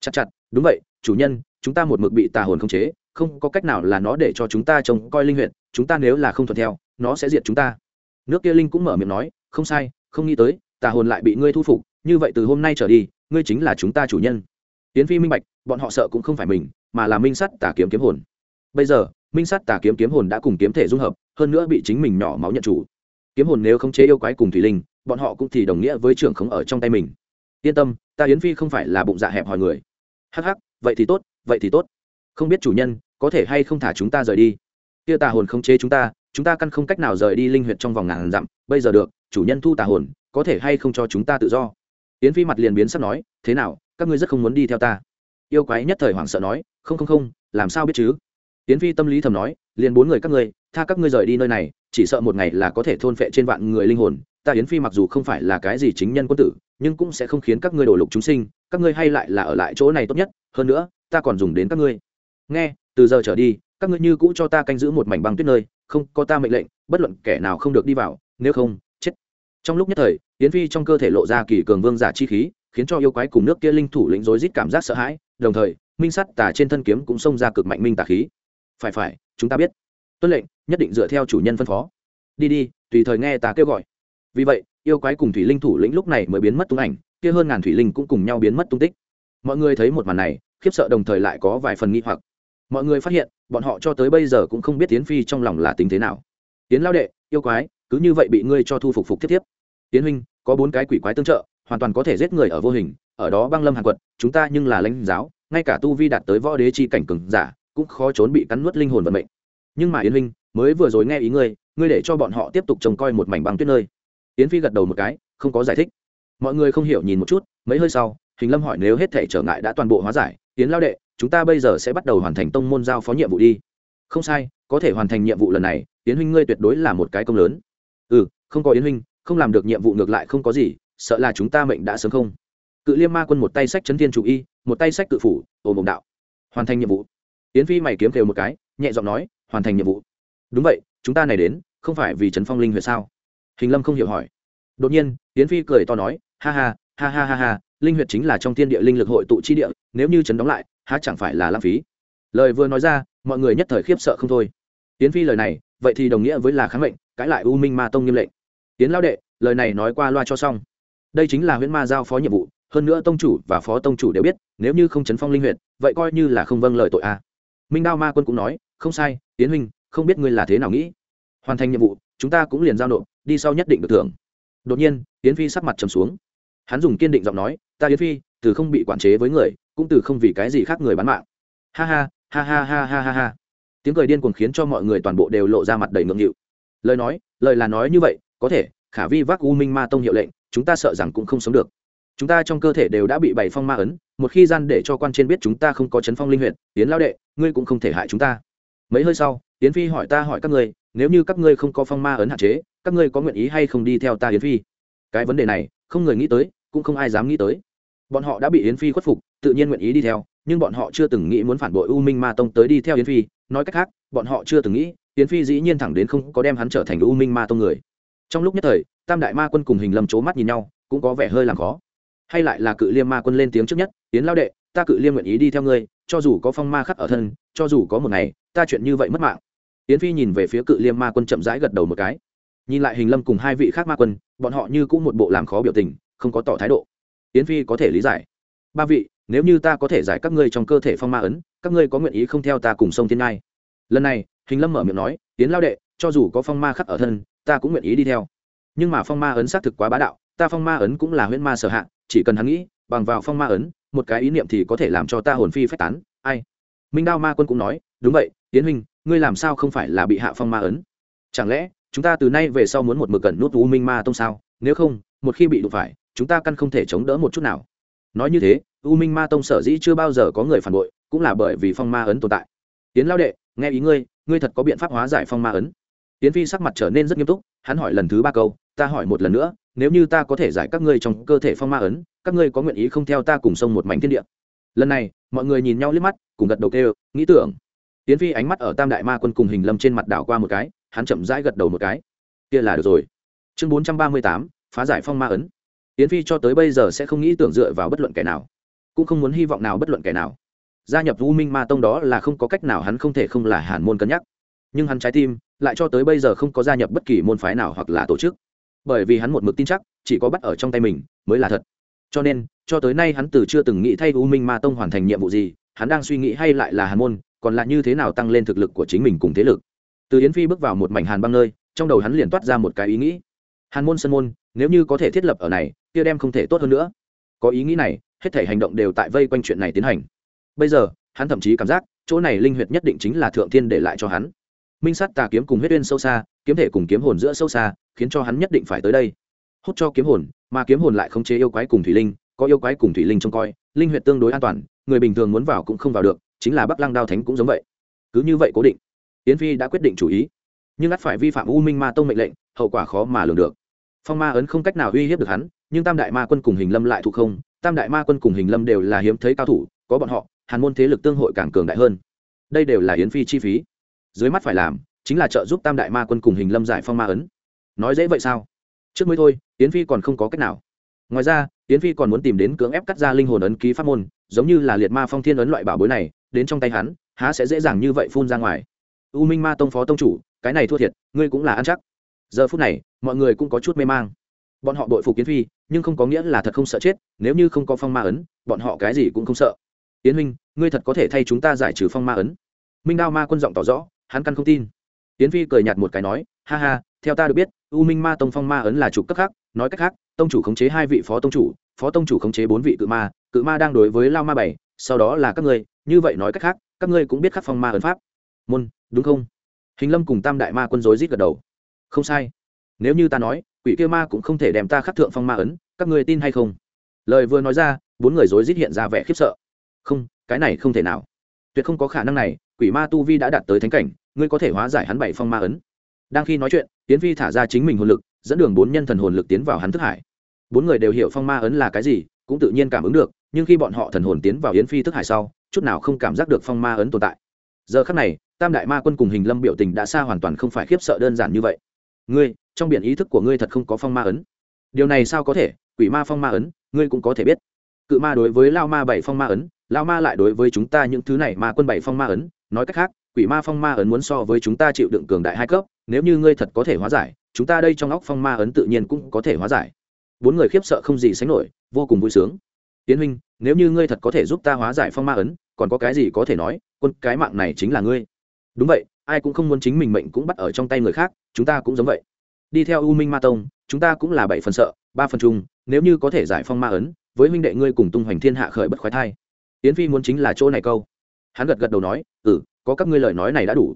Chặt chặt, đúng vậy, chủ nhân, chúng ta một mực bị tà hồn khống chế, không có cách nào là nó để cho chúng ta trông coi linh huyện chúng ta nếu là không thuận theo, nó sẽ diệt chúng ta. Nước kia linh cũng mở miệng nói, không sai, không nghĩ tới, tà hồn lại bị ngươi thu phục, như vậy từ hôm nay trở đi, ngươi chính là chúng ta chủ nhân. Tiến phi minh bạch, bọn họ sợ cũng không phải mình, mà là minh sắt tà kiếm kiếm hồn. Bây giờ minh sát tà kiếm kiếm hồn đã cùng kiếm thể dung hợp, hơn nữa bị chính mình nhỏ máu nhận chủ. Kiếm hồn nếu không chế yêu quái cùng thủy linh, bọn họ cũng thì đồng nghĩa với trưởng khống ở trong tay mình. Yên tâm, ta yến phi không phải là bụng dạ hẹp hòi người. Hắc hắc, vậy thì tốt, vậy thì tốt. Không biết chủ nhân, có thể hay không thả chúng ta rời đi? Kia tà hồn không chế chúng ta chúng ta căn không cách nào rời đi linh huyệt trong vòng ngàn dặm, bây giờ được, chủ nhân thu tà hồn, có thể hay không cho chúng ta tự do? Yến phi mặt liền biến sắp nói, thế nào, các ngươi rất không muốn đi theo ta. Yêu quái nhất thời hoảng sợ nói, không không không, làm sao biết chứ? Yến phi tâm lý thầm nói, liền bốn người các ngươi, tha các ngươi rời đi nơi này, chỉ sợ một ngày là có thể thôn phệ trên vạn người linh hồn. Ta yến phi mặc dù không phải là cái gì chính nhân quân tử, nhưng cũng sẽ không khiến các ngươi đổ lục chúng sinh, các ngươi hay lại là ở lại chỗ này tốt nhất. Hơn nữa, ta còn dùng đến các ngươi. Nghe, từ giờ trở đi, các ngươi như cũ cho ta canh giữ một mảnh băng tuyết nơi, không có ta mệnh lệnh, bất luận kẻ nào không được đi vào, nếu không, chết. Trong lúc nhất thời, yến phi trong cơ thể lộ ra kỳ cường vương giả chi khí, khiến cho yêu quái cùng nước kia linh thủ lĩnh rối rít cảm giác sợ hãi. Đồng thời, minh sắt tà trên thân kiếm cũng xông ra cực mạnh minh tà khí phải phải, chúng ta biết. Tuân lệnh, nhất định dựa theo chủ nhân phân phó. Đi đi, tùy thời nghe ta kêu gọi. Vì vậy, yêu quái cùng thủy linh thủ lĩnh lúc này mới biến mất tung ảnh, kia hơn ngàn thủy linh cũng cùng nhau biến mất tung tích. Mọi người thấy một màn này, khiếp sợ đồng thời lại có vài phần nghi hoặc. Mọi người phát hiện, bọn họ cho tới bây giờ cũng không biết tiến phi trong lòng là tính thế nào. Tiến lao đệ, yêu quái, cứ như vậy bị ngươi cho thu phục phục tiếp tiếp. Tiến huynh, có bốn cái quỷ quái tương trợ, hoàn toàn có thể giết người ở vô hình, ở đó băng lâm hàn quật, chúng ta nhưng là lãnh giáo, ngay cả tu vi đạt tới võ đế chi cảnh cường giả cũng khó trốn bị cắn nuốt linh hồn vận mệnh. Nhưng mà yến huynh, mới vừa rồi nghe ý ngươi ngươi để cho bọn họ tiếp tục trông coi một mảnh băng tuyết nơi. Yến phi gật đầu một cái, không có giải thích. Mọi người không hiểu nhìn một chút, mấy hơi sau, hình lâm hỏi nếu hết thể trở ngại đã toàn bộ hóa giải, yến lao đệ, chúng ta bây giờ sẽ bắt đầu hoàn thành tông môn giao phó nhiệm vụ đi. Không sai, có thể hoàn thành nhiệm vụ lần này, yến huynh ngươi tuyệt đối là một cái công lớn. Ừ không có yến huynh, không làm được nhiệm vụ ngược lại không có gì, sợ là chúng ta mệnh đã sớm không. Cự liêm ma quân một tay sách chấn thiên chủ y, một tay sách cự phủ, ồ mộng đạo. Hoàn thành nhiệm vụ yến phi mày kiếm kêu một cái, nhẹ giọng nói, hoàn thành nhiệm vụ. Đúng vậy, chúng ta này đến, không phải vì trấn phong linh huyệt sao? Hình lâm không hiểu hỏi. Đột nhiên, yến phi cười to nói, ha ha ha ha ha ha, linh huyệt chính là trong thiên địa linh lực hội tụ chi địa, nếu như trấn đóng lại, há chẳng phải là lãng phí? Lời vừa nói ra, mọi người nhất thời khiếp sợ không thôi. Tiến phi lời này, vậy thì đồng nghĩa với là kháng mệnh, cãi lại u minh ma tông nghiêm lệnh. Tiến lao đệ, lời này nói qua loa cho xong. Đây chính là huyễn ma giao phó nhiệm vụ, hơn nữa tông chủ và phó tông chủ đều biết, nếu như không chấn phong linh huyện vậy coi như là không vâng lời tội a minh đao ma quân cũng nói, không sai tiến huynh, không biết ngươi là thế nào nghĩ. Hoàn thành nhiệm vụ, chúng ta cũng liền giao nộp, đi sau nhất định được thưởng. Đột nhiên tiến phi sắc mặt trầm xuống. Hắn dùng kiên định giọng nói, ta yến phi, từ không bị quản chế với người, cũng từ không vì cái gì khác người bán mạng. Ha ha ha ha ha ha ha ha. Tiếng cười điên cuồng khiến cho mọi người toàn bộ đều lộ ra mặt đầy ngượng nghịu. Lời nói, lời là nói như vậy, có thể, khả vi vác u minh ma tông hiệu lệnh, chúng ta sợ rằng cũng không sống được. Chúng ta trong cơ thể đều đã bị bày phong ma ấn một khi gian để cho quan trên biết chúng ta không có chấn phong linh huyện tiến lao đệ, ngươi cũng không thể hại chúng ta. Mấy hơi sau tiến phi hỏi ta hỏi các ngươi, nếu như các ngươi không có phong ma ấn hạn chế, các ngươi có nguyện ý hay không đi theo ta yến phi? Cái vấn đề này, không người nghĩ tới, cũng không ai dám nghĩ tới. Bọn họ đã bị yến phi khuất phục, tự nhiên nguyện ý đi theo, nhưng bọn họ chưa từng nghĩ muốn phản bội u minh ma tông tới đi theo yến phi. Nói cách khác, bọn họ chưa từng nghĩ, yến phi dĩ nhiên thẳng đến không có đem hắn trở thành u minh ma tông người. Trong lúc nhất thời, tam đại ma quân cùng hình lâm c mắt nhìn nhau, cũng có vẻ hơi làm khó hay lại là cự liêm ma quân lên tiếng trước nhất tiến lao đệ, ta cự liêm nguyện ý đi theo ngươi, cho dù có phong ma khắc ở thân, cho dù có một ngày, ta chuyện như vậy mất mạng. Yến phi nhìn về phía cự liêm ma quân chậm rãi gật đầu một cái. Nhìn lại hình lâm cùng hai vị khác ma quân, bọn họ như cũng một bộ làm khó biểu tình, không có tỏ thái độ. Yến phi có thể lý giải. Ba vị, nếu như ta có thể giải các ngươi trong cơ thể phong ma ấn, các ngươi có nguyện ý không theo ta cùng sông thiên ngai? Lần này, hình lâm mở miệng nói, yến lao đệ, cho dù có phong ma khắc ở thân, ta cũng nguyện ý đi theo. Nhưng mà phong ma ấn xác thực quá bá đạo ta phong ma ấn cũng là huyễn ma sở hạ, chỉ cần hắn nghĩ, bằng vào phong ma ấn, một cái ý niệm thì có thể làm cho ta hồn phi phách tán. Ai? Minh đao ma quân cũng nói, đúng vậy tiến huynh, ngươi làm sao không phải là bị hạ phong ma ấn? Chẳng lẽ, chúng ta từ nay về sau muốn một mực cần nút u minh ma tông sao? Nếu không, một khi bị đụng phải, chúng ta căn không thể chống đỡ một chút nào. Nói như thế, u minh ma tông sở dĩ chưa bao giờ có người phản bội, cũng là bởi vì phong ma ấn tồn tại. Tiến lao đệ, nghe ý ngươi ngươi thật có biện pháp hóa giải phong ma ấn. Tiến phi sắc mặt trở nên rất nghiêm túc, hắn hỏi lần thứ ba câu, ta hỏi một lần nữa nếu như ta có thể giải các ngươi trong cơ thể phong ma ấn, các ngươi có nguyện ý không theo ta cùng sông một mảnh thiên địa? Lần này, mọi người nhìn nhau liếc mắt, cùng gật đầu kêu, nghĩ tưởng. Tiến phi ánh mắt ở tam đại ma quân cùng hình lâm trên mặt đảo qua một cái, hắn chậm rãi gật đầu một cái. Kia là được rồi. Chương bốn trăm ba mươi tám, phá giải phong ma ấn. Tiến phi cho tới bây giờ sẽ không nghĩ tưởng dựa vào bất luận kẻ nào, cũng không muốn hy vọng nào bất luận kẻ nào. Gia nhập u minh ma tông đó là không có cách nào, hắn không thể không là hàn môn cân nhắc. Nhưng hắn trái tim, lại cho tới bây giờ không có gia nhập bất kỳ môn phái nào hoặc là tổ chức bởi vì hắn một mực tin chắc, chỉ có bắt ở trong tay mình mới là thật. Cho nên, cho tới nay hắn từ chưa từng nghĩ thay u minh ma tông hoàn thành nhiệm vụ gì, hắn đang suy nghĩ hay lại là hàn môn, còn là như thế nào tăng lên thực lực của chính mình cùng thế lực. Từ yến phi bước vào một mảnh hàn băng nơi, trong đầu hắn liền toát ra một cái ý nghĩ. Hàn môn sân môn, nếu như có thể thiết lập ở này, kia đem không thể tốt hơn nữa. Có ý nghĩ này, hết thể hành động đều tại vây quanh chuyện này tiến hành. Bây giờ, hắn thậm chí cảm giác, chỗ này linh huyệt nhất định chính là thượng thiên để lại cho hắn. Minh sát tà kiếm cùng huyết uyên sâu xa, kiếm thể cùng kiếm hồn giữa sâu xa khiến cho hắn nhất định phải tới đây. Hút cho kiếm hồn, mà kiếm hồn lại không chế yêu quái cùng thủy linh, có yêu quái cùng thủy linh trông coi, linh huyệt tương đối an toàn, người bình thường muốn vào cũng không vào được, chính là bắc lăng đao thánh cũng giống vậy. Cứ như vậy cố định. Yến phi đã quyết định chủ ý. Nhưng ắt phải vi phạm u minh ma tông mệnh lệnh, hậu quả khó mà lường được. Phong ma ấn không cách nào uy hiếp được hắn, nhưng tam đại ma quân cùng hình lâm lại thụ không, tam đại ma quân cùng hình lâm đều là hiếm thấy cao thủ, có bọn họ, hàn môn thế lực tương hội càng cường đại hơn. Đây đều là yến phi chi phí. Dưới mắt phải làm, chính là trợ giúp tam đại ma quân cùng hình lâm giải phong ma ấn nói dễ vậy sao? Trước mới thôi, yến phi còn không có cách nào. Ngoài ra, yến phi còn muốn tìm đến cưỡng ép cắt ra linh hồn ấn ký pháp môn, giống như là liệt ma phong thiên ấn loại bảo bối này, đến trong tay hắn, há sẽ dễ dàng như vậy phun ra ngoài. U minh ma tông phó tông chủ, cái này thua thiệt, ngươi cũng là ăn chắc. Giờ phút này, mọi người cũng có chút mê mang. Bọn họ bội phục yến phi, nhưng không có nghĩa là thật không sợ chết, nếu như không có phong ma ấn, bọn họ cái gì cũng không sợ. Yến minh, ngươi thật có thể thay chúng ta giải trừ phong ma ấn. Minh đao ma quân giọng tỏ rõ, hắn căn không tin. Yến phi cười nhạt một cái nói, ha ha theo ta được biết, u minh ma tông phong ma ấn là chủ cấp khác, nói cách khác, tông chủ khống chế hai vị phó tông chủ, phó tông chủ khống chế bốn vị cự ma cự ma đang đối với lao ma bảy, sau đó là các ngươi, như vậy nói cách khác, các ngươi cũng biết khắc phong ma ấn pháp. Môn, đúng không? Hình lâm cùng tam đại ma quân dối rít gật đầu. Không sai. Nếu như ta nói, quỷ kia ma cũng không thể đem ta khắc thượng phong ma ấn, các ngươi tin hay không? Lời vừa nói ra, bốn người dối rít hiện ra vẻ khiếp sợ. Không, cái này không thể nào. Tuyệt không có khả năng này, quỷ ma tu vi đã đạt tới thánh cảnh, ngươi có thể hóa giải hắn bảy phong ma ấn đang khi nói chuyện tiến phi thả ra chính mình hồn lực, dẫn đường bốn nhân thần hồn lực tiến vào hắn thức hải. Bốn người đều hiểu phong ma ấn là cái gì, cũng tự nhiên cảm ứng được, nhưng khi bọn họ thần hồn tiến vào yến phi thức hải sau, chút nào không cảm giác được phong ma ấn tồn tại. Giờ khắc này, tam đại ma quân cùng hình lâm biểu tình đã xa hoàn toàn không phải khiếp sợ đơn giản như vậy. Ngươi, trong biển ý thức của ngươi thật không có phong ma ấn. Điều này sao có thể, quỷ ma phong ma ấn, ngươi cũng có thể biết. Cự ma đối với lao ma bảy phong ma ấn, lao ma lại đối với chúng ta những thứ này ma quân bảy phong ma ấn, nói cách khác quỷ ma phong ma ấn muốn so với chúng ta chịu đựng cường đại hai cấp, nếu như ngươi thật có thể hóa giải, chúng ta đây trong óc phong ma ấn tự nhiên cũng có thể hóa giải. Bốn người khiếp sợ không gì sánh nổi, vô cùng vui sướng. Tiến huynh, nếu như ngươi thật có thể giúp ta hóa giải phong ma ấn, còn có cái gì có thể nói, quân cái mạng này chính là ngươi. Đúng vậy, ai cũng không muốn chính mình mệnh cũng bắt ở trong tay người khác, chúng ta cũng giống vậy. Đi theo u minh ma tông, chúng ta cũng là bảy phần sợ, ba phần chung nếu như có thể giải phong ma ấn, với huynh đệ ngươi cùng tung hoành thiên hạ khởi bất khoái thai. Yến phi muốn chính là chỗ này câu hắn gật gật đầu nói ừ có các ngươi lời nói này đã đủ.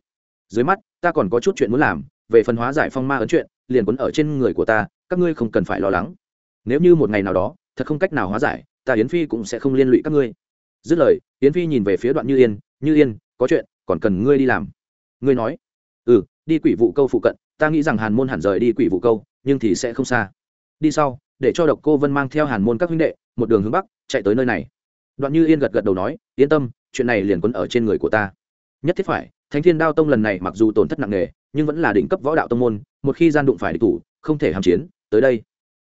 Dưới mắt, ta còn có chút chuyện muốn làm, về phần hóa giải phong ma ấn chuyện, liền quấn ở trên người của ta, các ngươi không cần phải lo lắng. Nếu như một ngày nào đó, thật không cách nào hóa giải, ta yến phi cũng sẽ không liên lụy các ngươi. Dứt lời, yến phi nhìn về phía đoạn như yên như yên, có chuyện, còn cần ngươi đi làm. Ngươi nói ừ đi quỷ vụ câu phụ cận, ta nghĩ rằng hàn môn hẳn rời đi quỷ vụ câu, nhưng thì sẽ không xa. Đi sau, để cho độc cô vân mang theo hàn môn các huynh đệ, một đường hướng bắc, chạy tới nơi này. Đoạn như yên gật gật đầu nói, yên tâm chuyện này liền quấn ở trên người của ta. Nhất thiết phải, thánh thiên đao tông lần này mặc dù tổn thất nặng nề, nhưng vẫn là đỉnh cấp võ đạo tông môn, một khi gian đụng phải địch thủ, không thể hàm chiến, tới đây.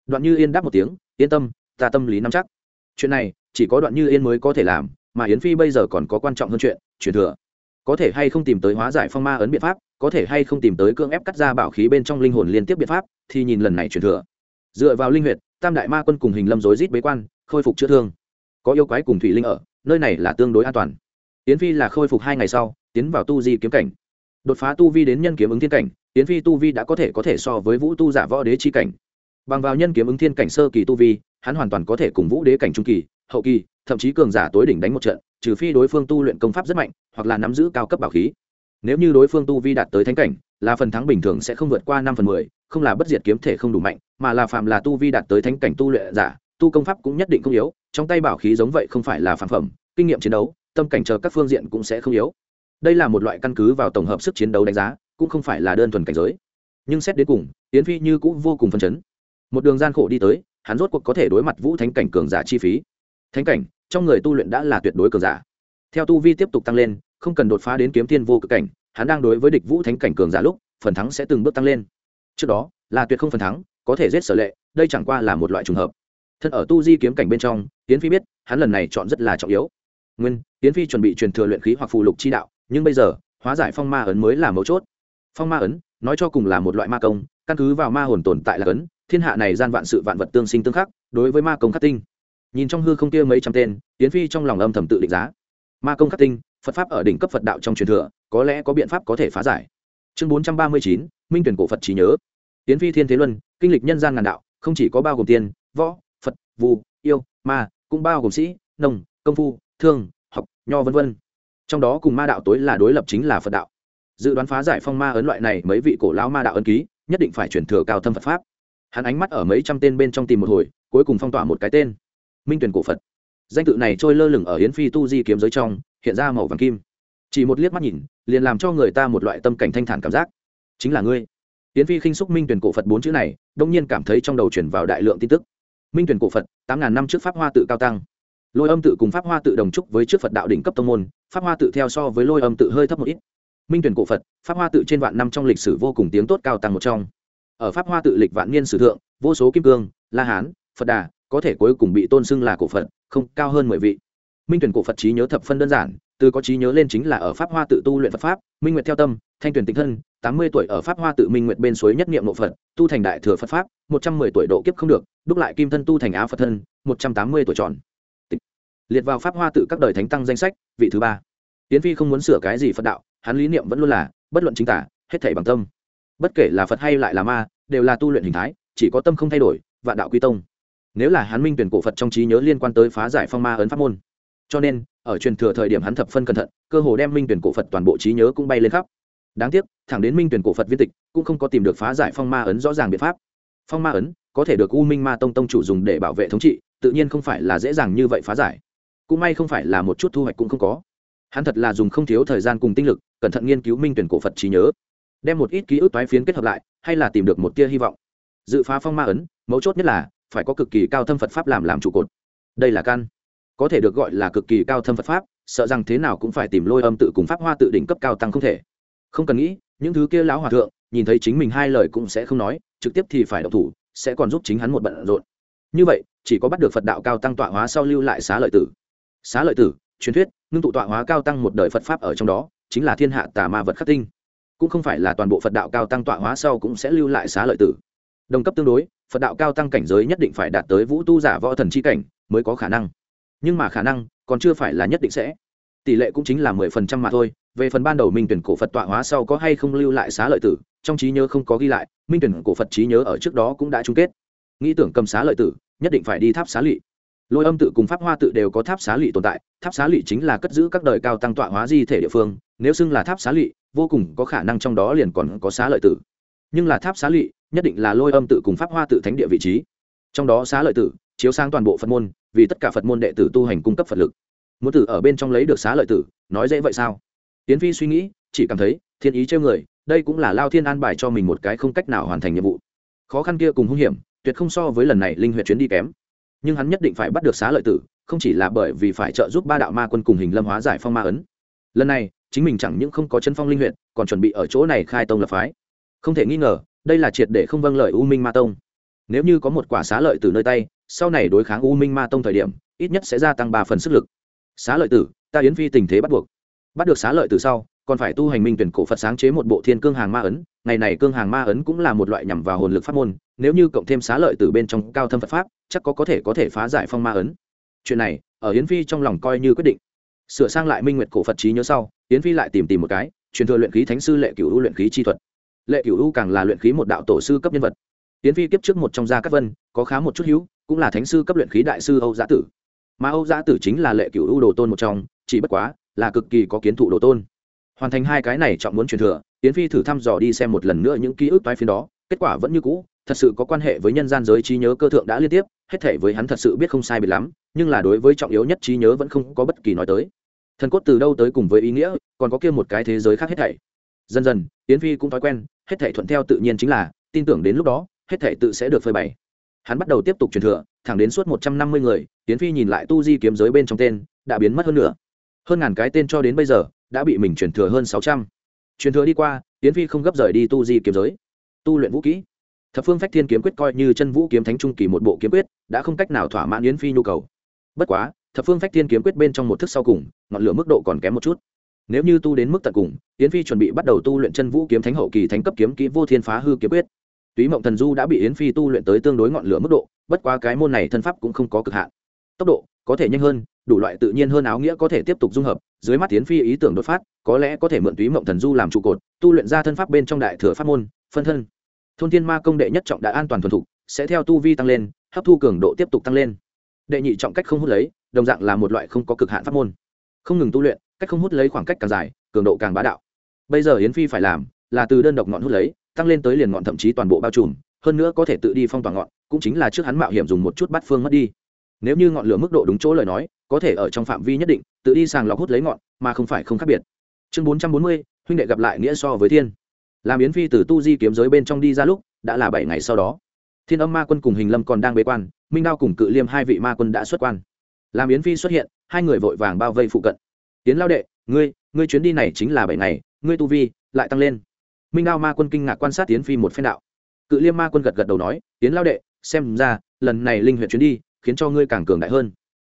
Đoạn như yên đáp một tiếng, yên tâm, ta tâm lý nắm chắc. Chuyện này, chỉ có đoạn như yên mới có thể làm, mà yến phi bây giờ còn có quan trọng hơn chuyện, truyền thừa. Có thể hay không tìm tới hóa giải phong ma ấn biện pháp, có thể hay không tìm tới cưỡng ép cắt ra bảo khí bên trong linh hồn liên tiếp biện pháp, thì nhìn lần này truyền thừa. Dựa vào linh huyệt, tam đại ma quân cùng hình lâm rối rít bế quan, khôi phục chữa thương có yêu quái cùng thủy linh ở, nơi này là tương đối an toàn. Yến phi là khôi phục hai ngày sau, tiến vào tu di kiếm cảnh. Đột phá tu vi đến nhân kiếm ứng thiên cảnh, yến phi tu vi đã có thể có thể so với vũ tu giả võ đế chi cảnh. Bằng vào nhân kiếm ứng thiên cảnh sơ kỳ tu vi, hắn hoàn toàn có thể cùng vũ đế cảnh trung kỳ, hậu kỳ, thậm chí cường giả tối đỉnh đánh một trận, trừ phi đối phương tu luyện công pháp rất mạnh, hoặc là nắm giữ cao cấp bảo khí. Nếu như đối phương tu vi đạt tới thánh cảnh, là phần thắng bình thường sẽ không vượt qua năm phần mười, không là bất diệt kiếm thể không đủ mạnh, mà là phạm là tu vi đạt tới thánh cảnh tu luyện giả tu công pháp cũng nhất định không yếu, trong tay bảo khí giống vậy không phải là phản phẩm, kinh nghiệm chiến đấu, tâm cảnh chờ các phương diện cũng sẽ không yếu. Đây là một loại căn cứ vào tổng hợp sức chiến đấu đánh giá, cũng không phải là đơn thuần cảnh giới. Nhưng xét đến cùng, yến phi như cũng vô cùng phấn chấn. Một đường gian khổ đi tới, hắn rốt cuộc có thể đối mặt vũ thánh cảnh cường giả chi phí. Thánh cảnh, trong người tu luyện đã là tuyệt đối cường giả. Theo tu vi tiếp tục tăng lên, không cần đột phá đến kiếm thiên vô cực cảnh, hắn đang đối với địch vũ thánh cảnh cường giả lúc, phần thắng sẽ từng bước tăng lên. Trước đó, là tuyệt không phần thắng, có thể giết sở lệ, đây chẳng qua là một loại trùng hợp thân ở tu di kiếm cảnh bên trong tiến phi biết, hắn lần này chọn rất là trọng yếu. Nguyên tiến phi chuẩn bị truyền thừa luyện khí hoặc phù lục chi đạo, nhưng bây giờ, hóa giải phong ma ấn mới là mấu chốt. Phong ma ấn, nói cho cùng là một loại ma công, căn cứ vào ma hồn tồn tại là ấn, thiên hạ này gian vạn sự vạn vật tương sinh tương khắc, đối với ma công khắc tinh. Nhìn trong hư không kia mấy trăm tên tiến phi trong lòng âm thầm tự định giá. Ma công khắc tinh, phật pháp ở đỉnh cấp phật đạo trong truyền thừa, có lẽ có biện pháp có thể phá giải. Chương bốn trăm ba mươi chín, minh tuyển cổ phật trí nhớ. Tiến phi thiên thế luân, kinh lịch nhân gian ngàn đạo, không chỉ có bao gồm tiên, võ vu, yêu, ma, cũng bao gồm sĩ, nông, công phu, thương, học, nho v v trong đó cùng ma đạo tối là đối lập chính là phật đạo. Dự đoán phá giải phong ma ấn loại này mấy vị cổ lão ma đạo ấn ký, nhất định phải chuyển thừa cao thâm phật pháp. Hắn ánh mắt ở mấy trăm tên bên trong tìm một hồi, cuối cùng phong tỏa một cái tên. Minh tuyển cổ phật. Danh tự này trôi lơ lửng ở hiến phi tu di kiếm giới trong, hiện ra màu vàng kim. Chỉ một liếc mắt nhìn, liền làm cho người ta một loại tâm cảnh thanh thản cảm giác. Chính là ngươi. Hiến phi khinh xúc minh tuyển cổ phật bốn chữ này, đông nhiên cảm thấy trong đầu chuyển vào đại lượng tin tức minh tuyển cổ phật, tám ngàn năm trước pháp hoa tự cao tăng. Lôi âm tự cùng pháp hoa tự đồng trúc với trước phật đạo đỉnh cấp tông môn, pháp hoa tự theo so với lôi âm tự hơi thấp một ít. Minh tuyển cổ phật, pháp hoa tự trên vạn năm trong lịch sử vô cùng tiếng tốt cao tăng một trong. Ở pháp hoa tự lịch vạn niên sử thượng, vô số kim cương, la hán, phật đà, có thể cuối cùng bị tôn xưng là cổ phật, không cao hơn mười vị. Minh tuyển cổ phật trí nhớ thập phân đơn giản từ có trí nhớ lên chính là ở pháp hoa tự tu luyện phật pháp, minh nguyệt theo tâm, thanh tuyển tinh thân, tám mươi tuổi ở pháp hoa tự minh nguyệt bên suối nhất niệm nội phật, tu thành đại thừa phật pháp, một trăm mười tuổi độ kiếp không được, đúc lại kim thân tu thành á phật thân, một trăm tám mươi tuổi tròn. Liệt vào pháp hoa tự các đời thánh tăng danh sách, vị thứ ba. Tiến phi không muốn sửa cái gì phật đạo, hắn lý niệm vẫn luôn là, bất luận chính tả, hết thảy bằng tâm. Bất kể là phật hay lại là ma, đều là tu luyện hình thái, chỉ có tâm không thay đổi, vạn đạo quy tông. Nếu là hắn minh tuyển cổ phật trong trí nhớ liên quan tới phá giải phong ma ấn pháp môn cho nên, ở truyền thừa thời điểm hắn thập phân cẩn thận, cơ hồ đem minh tuyển cổ phật toàn bộ trí nhớ cũng bay lên khắp. Đáng tiếc, thẳng đến minh tuyển cổ phật viên tịch, cũng không có tìm được phá giải phong ma ấn rõ ràng biện pháp. Phong ma ấn, có thể được u minh ma tông tông chủ dùng để bảo vệ thống trị, tự nhiên không phải là dễ dàng như vậy phá giải. Cũng may không phải là một chút thu hoạch cũng không có. Hắn thật là dùng không thiếu thời gian cùng tinh lực, cẩn thận nghiên cứu minh tuyển cổ phật trí nhớ. Đem một ít ký ức toái phiến kết hợp lại, hay là tìm được một tia hy vọng. Dự phá phong ma ấn, mấu chốt nhất là, phải có cực kỳ cao thâm phật pháp làm làm trụ cột. Đây là căn có thể được gọi là cực kỳ cao thâm phật pháp, sợ rằng thế nào cũng phải tìm lôi âm tự cùng pháp hoa tự đỉnh cấp cao tăng không thể. Không cần nghĩ, những thứ kia lão hòa thượng, nhìn thấy chính mình hai lời cũng sẽ không nói, trực tiếp thì phải độc thủ, sẽ còn giúp chính hắn một bận rộn. Như vậy, chỉ có bắt được phật đạo cao tăng tọa hóa sau lưu lại xá lợi tử. Xá lợi tử, truyền thuyết, ngưng tụ tọa hóa cao tăng một đời phật pháp ở trong đó, chính là thiên hạ tà ma vật khắc tinh. Cũng không phải là toàn bộ phật đạo cao tăng tọa hóa sau cũng sẽ lưu lại xá lợi tử. Đồng cấp tương đối, phật đạo cao tăng cảnh giới nhất định phải đạt tới vũ tu giả võ thần c h i cảnh, mới có khả năng nhưng mà khả năng, còn chưa phải là nhất định sẽ. Tỷ lệ cũng chính là mười phần trăm mà thôi, về phần ban đầu minh tuyển cổ phật tọa hóa sau có hay không lưu lại xá lợi tử, trong trí nhớ không có ghi lại, minh tuyển cổ phật trí nhớ ở trước đó cũng đã chung kết. Nghĩ tưởng cầm xá lợi tử, nhất định phải đi tháp xá lỵ. Lôi âm tự cùng pháp hoa tự đều có tháp xá lỵ tồn tại, tháp xá lỵ chính là cất giữ các đời cao tăng tọa hóa di thể địa phương, nếu xưng là tháp xá lỵ, vô cùng có khả năng trong đó liền còn có xá lợi tử. Nhưng là tháp xá lỵ, nhất định là lôi âm tự cùng pháp hoa tự thánh địa vị trí. Trong đó xá lợi tử, chiếu sang toàn bộ phật môn vì tất cả phật môn đệ tử tu hành cung cấp phật lực. Muốn tử ở bên trong lấy được xá lợi tử, nói dễ vậy sao? Tiến phi suy nghĩ, chỉ cảm thấy, thiên ý trêu người, đây cũng là lao thiên an bài cho mình một cái không cách nào hoàn thành nhiệm vụ. Khó khăn kia cùng hung hiểm, tuyệt không so với lần này linh huyện chuyến đi kém. Nhưng hắn nhất định phải bắt được xá lợi tử, không chỉ là bởi vì phải trợ giúp ba đạo ma quân cùng hình lâm hóa giải phong ma ấn. Lần này, chính mình chẳng những không có chân phong linh huyện còn chuẩn bị ở chỗ này khai tông lập phái. Không thể nghi ngờ, đây là triệt để không vâng lời u minh ma tông nếu như có một quả xá lợi từ nơi tay, sau này đối kháng u minh ma tông thời điểm, ít nhất sẽ gia tăng ba phần sức lực. Xá lợi tử, ta yến phi tình thế bắt buộc. Bắt được xá lợi từ sau, còn phải tu hành minh tuyển cổ phật sáng chế một bộ thiên cương hàng ma ấn. Ngày này cương hàng ma ấn cũng là một loại nhằm vào hồn lực pháp môn, nếu như cộng thêm xá lợi từ bên trong cao thâm phật pháp, chắc có có thể có thể phá giải phong ma ấn. Chuyện này, ở yến phi trong lòng coi như quyết định. Sửa sang lại minh nguyệt cổ phật trí nhớ sau, yến phi lại tìm tìm một cái, truyền thừa luyện khí thánh sư lệ cửu u luyện khí chi thuật. Lệ cửu u càng là luyện khí một đạo tổ sư cấp nhân vật. Tiến phi kiếp trước một trong gia các vân, có khá một chút hữu, cũng là thánh sư cấp luyện khí đại sư âu giã tử. Mà âu giã tử chính là lệ cửu ưu đồ tôn một trong, chỉ bất quá là cực kỳ có kiến thụ đồ tôn. Hoàn thành hai cái này trọng muốn truyền thừa, Tiến phi thử thăm dò đi xem một lần nữa những ký ức toái phiến đó, kết quả vẫn như cũ, thật sự có quan hệ với nhân gian giới trí nhớ cơ thượng đã liên tiếp, hết thể với hắn thật sự biết không sai biệt lắm, nhưng là đối với trọng yếu nhất trí nhớ vẫn không có bất kỳ nói tới. Thần cốt từ đâu tới cùng với ý nghĩa, còn có kia một cái thế giới khác hết thảy. Dần dần, Tiến phi cũng thói quen, hết thảy thuận theo tự nhiên chính là, tin tưởng đến lúc đó hết thể tự sẽ được phơi bày. Hắn bắt đầu tiếp tục truyền thừa, thẳng đến suốt một trăm năm mươi người tiến phi nhìn lại tu di kiếm giới bên trong tên, đã biến mất hơn nữa hơn ngàn cái tên cho đến bây giờ, đã bị mình truyền thừa hơn sáu trăm. Truyền thừa đi qua tiến phi không gấp rời đi tu di kiếm giới. Tu luyện vũ kỹ. Thập phương phách thiên kiếm quyết coi như chân vũ kiếm thánh trung kỳ một bộ kiếm quyết, đã không cách nào thỏa mãn yến phi nhu cầu. Bất quá, thập phương phách thiên kiếm quyết bên trong một thức sau cùng, ngọn lửa mức độ còn kém một chút. Nếu như tu đến mức tận cùng, yến phi chuẩn bị bắt đầu tu luyện chân vũ kiếm thánh hậu kỳ thánh cấp kiếm kỹ vô thiên phá hư kiếm quyết túy mộng thần du đã bị yến phi tu luyện tới tương đối ngọn lửa mức độ, bất quá cái môn này thân pháp cũng không có cực hạn. Tốc độ có thể nhanh hơn, đủ loại tự nhiên hơn áo nghĩa có thể tiếp tục dung hợp, dưới mắt yến phi ý tưởng đột phát, có lẽ có thể mượn túy mộng thần du làm trụ cột, tu luyện ra thân pháp bên trong đại thừa pháp môn, phân thân. Thôn thiên ma công đệ nhất trọng đã an toàn thuần thục, sẽ theo tu vi tăng lên, hấp thu cường độ tiếp tục tăng lên. Đệ nhị trọng cách không hút lấy, đồng dạng là một loại không có cực hạn pháp môn. Không ngừng tu luyện, cách không hút lấy khoảng cách càng dài, cường độ càng bá đạo. Bây giờ yến phi phải làm là từ đơn độc ngọn hút lấy tăng lên tới liền ngọn thậm chí toàn bộ bao trùm, hơn nữa có thể tự đi phong tỏa ngọn, cũng chính là trước hắn mạo hiểm dùng một chút bắt phương mất đi. Nếu như ngọn lửa mức độ đúng chỗ lời nói, có thể ở trong phạm vi nhất định, tự đi sàng lọc hút lấy ngọn, mà không phải không khác biệt. Chương bốn trăm bốn mươi, huynh đệ gặp lại nghĩa so với thiên. Làm yến phi từ tu di kiếm giới bên trong đi ra lúc, đã là bảy ngày sau đó. Thiên âm ma quân cùng hình lâm còn đang bế quan, minh đao cùng cự liêm hai vị ma quân đã xuất quan. Làm yến phi xuất hiện, hai người vội vàng bao vây phụ cận. Yến lao đệ, ngươi ngươi chuyến đi này chính là bảy ngày, ngươi tu vi lại tăng lên minh đao ma quân kinh ngạc quan sát tiến phi một phen đạo. Cự liêm ma quân gật gật đầu nói tiến lao đệ, xem ra, lần này linh huyện chuyến đi, khiến cho ngươi càng cường đại hơn.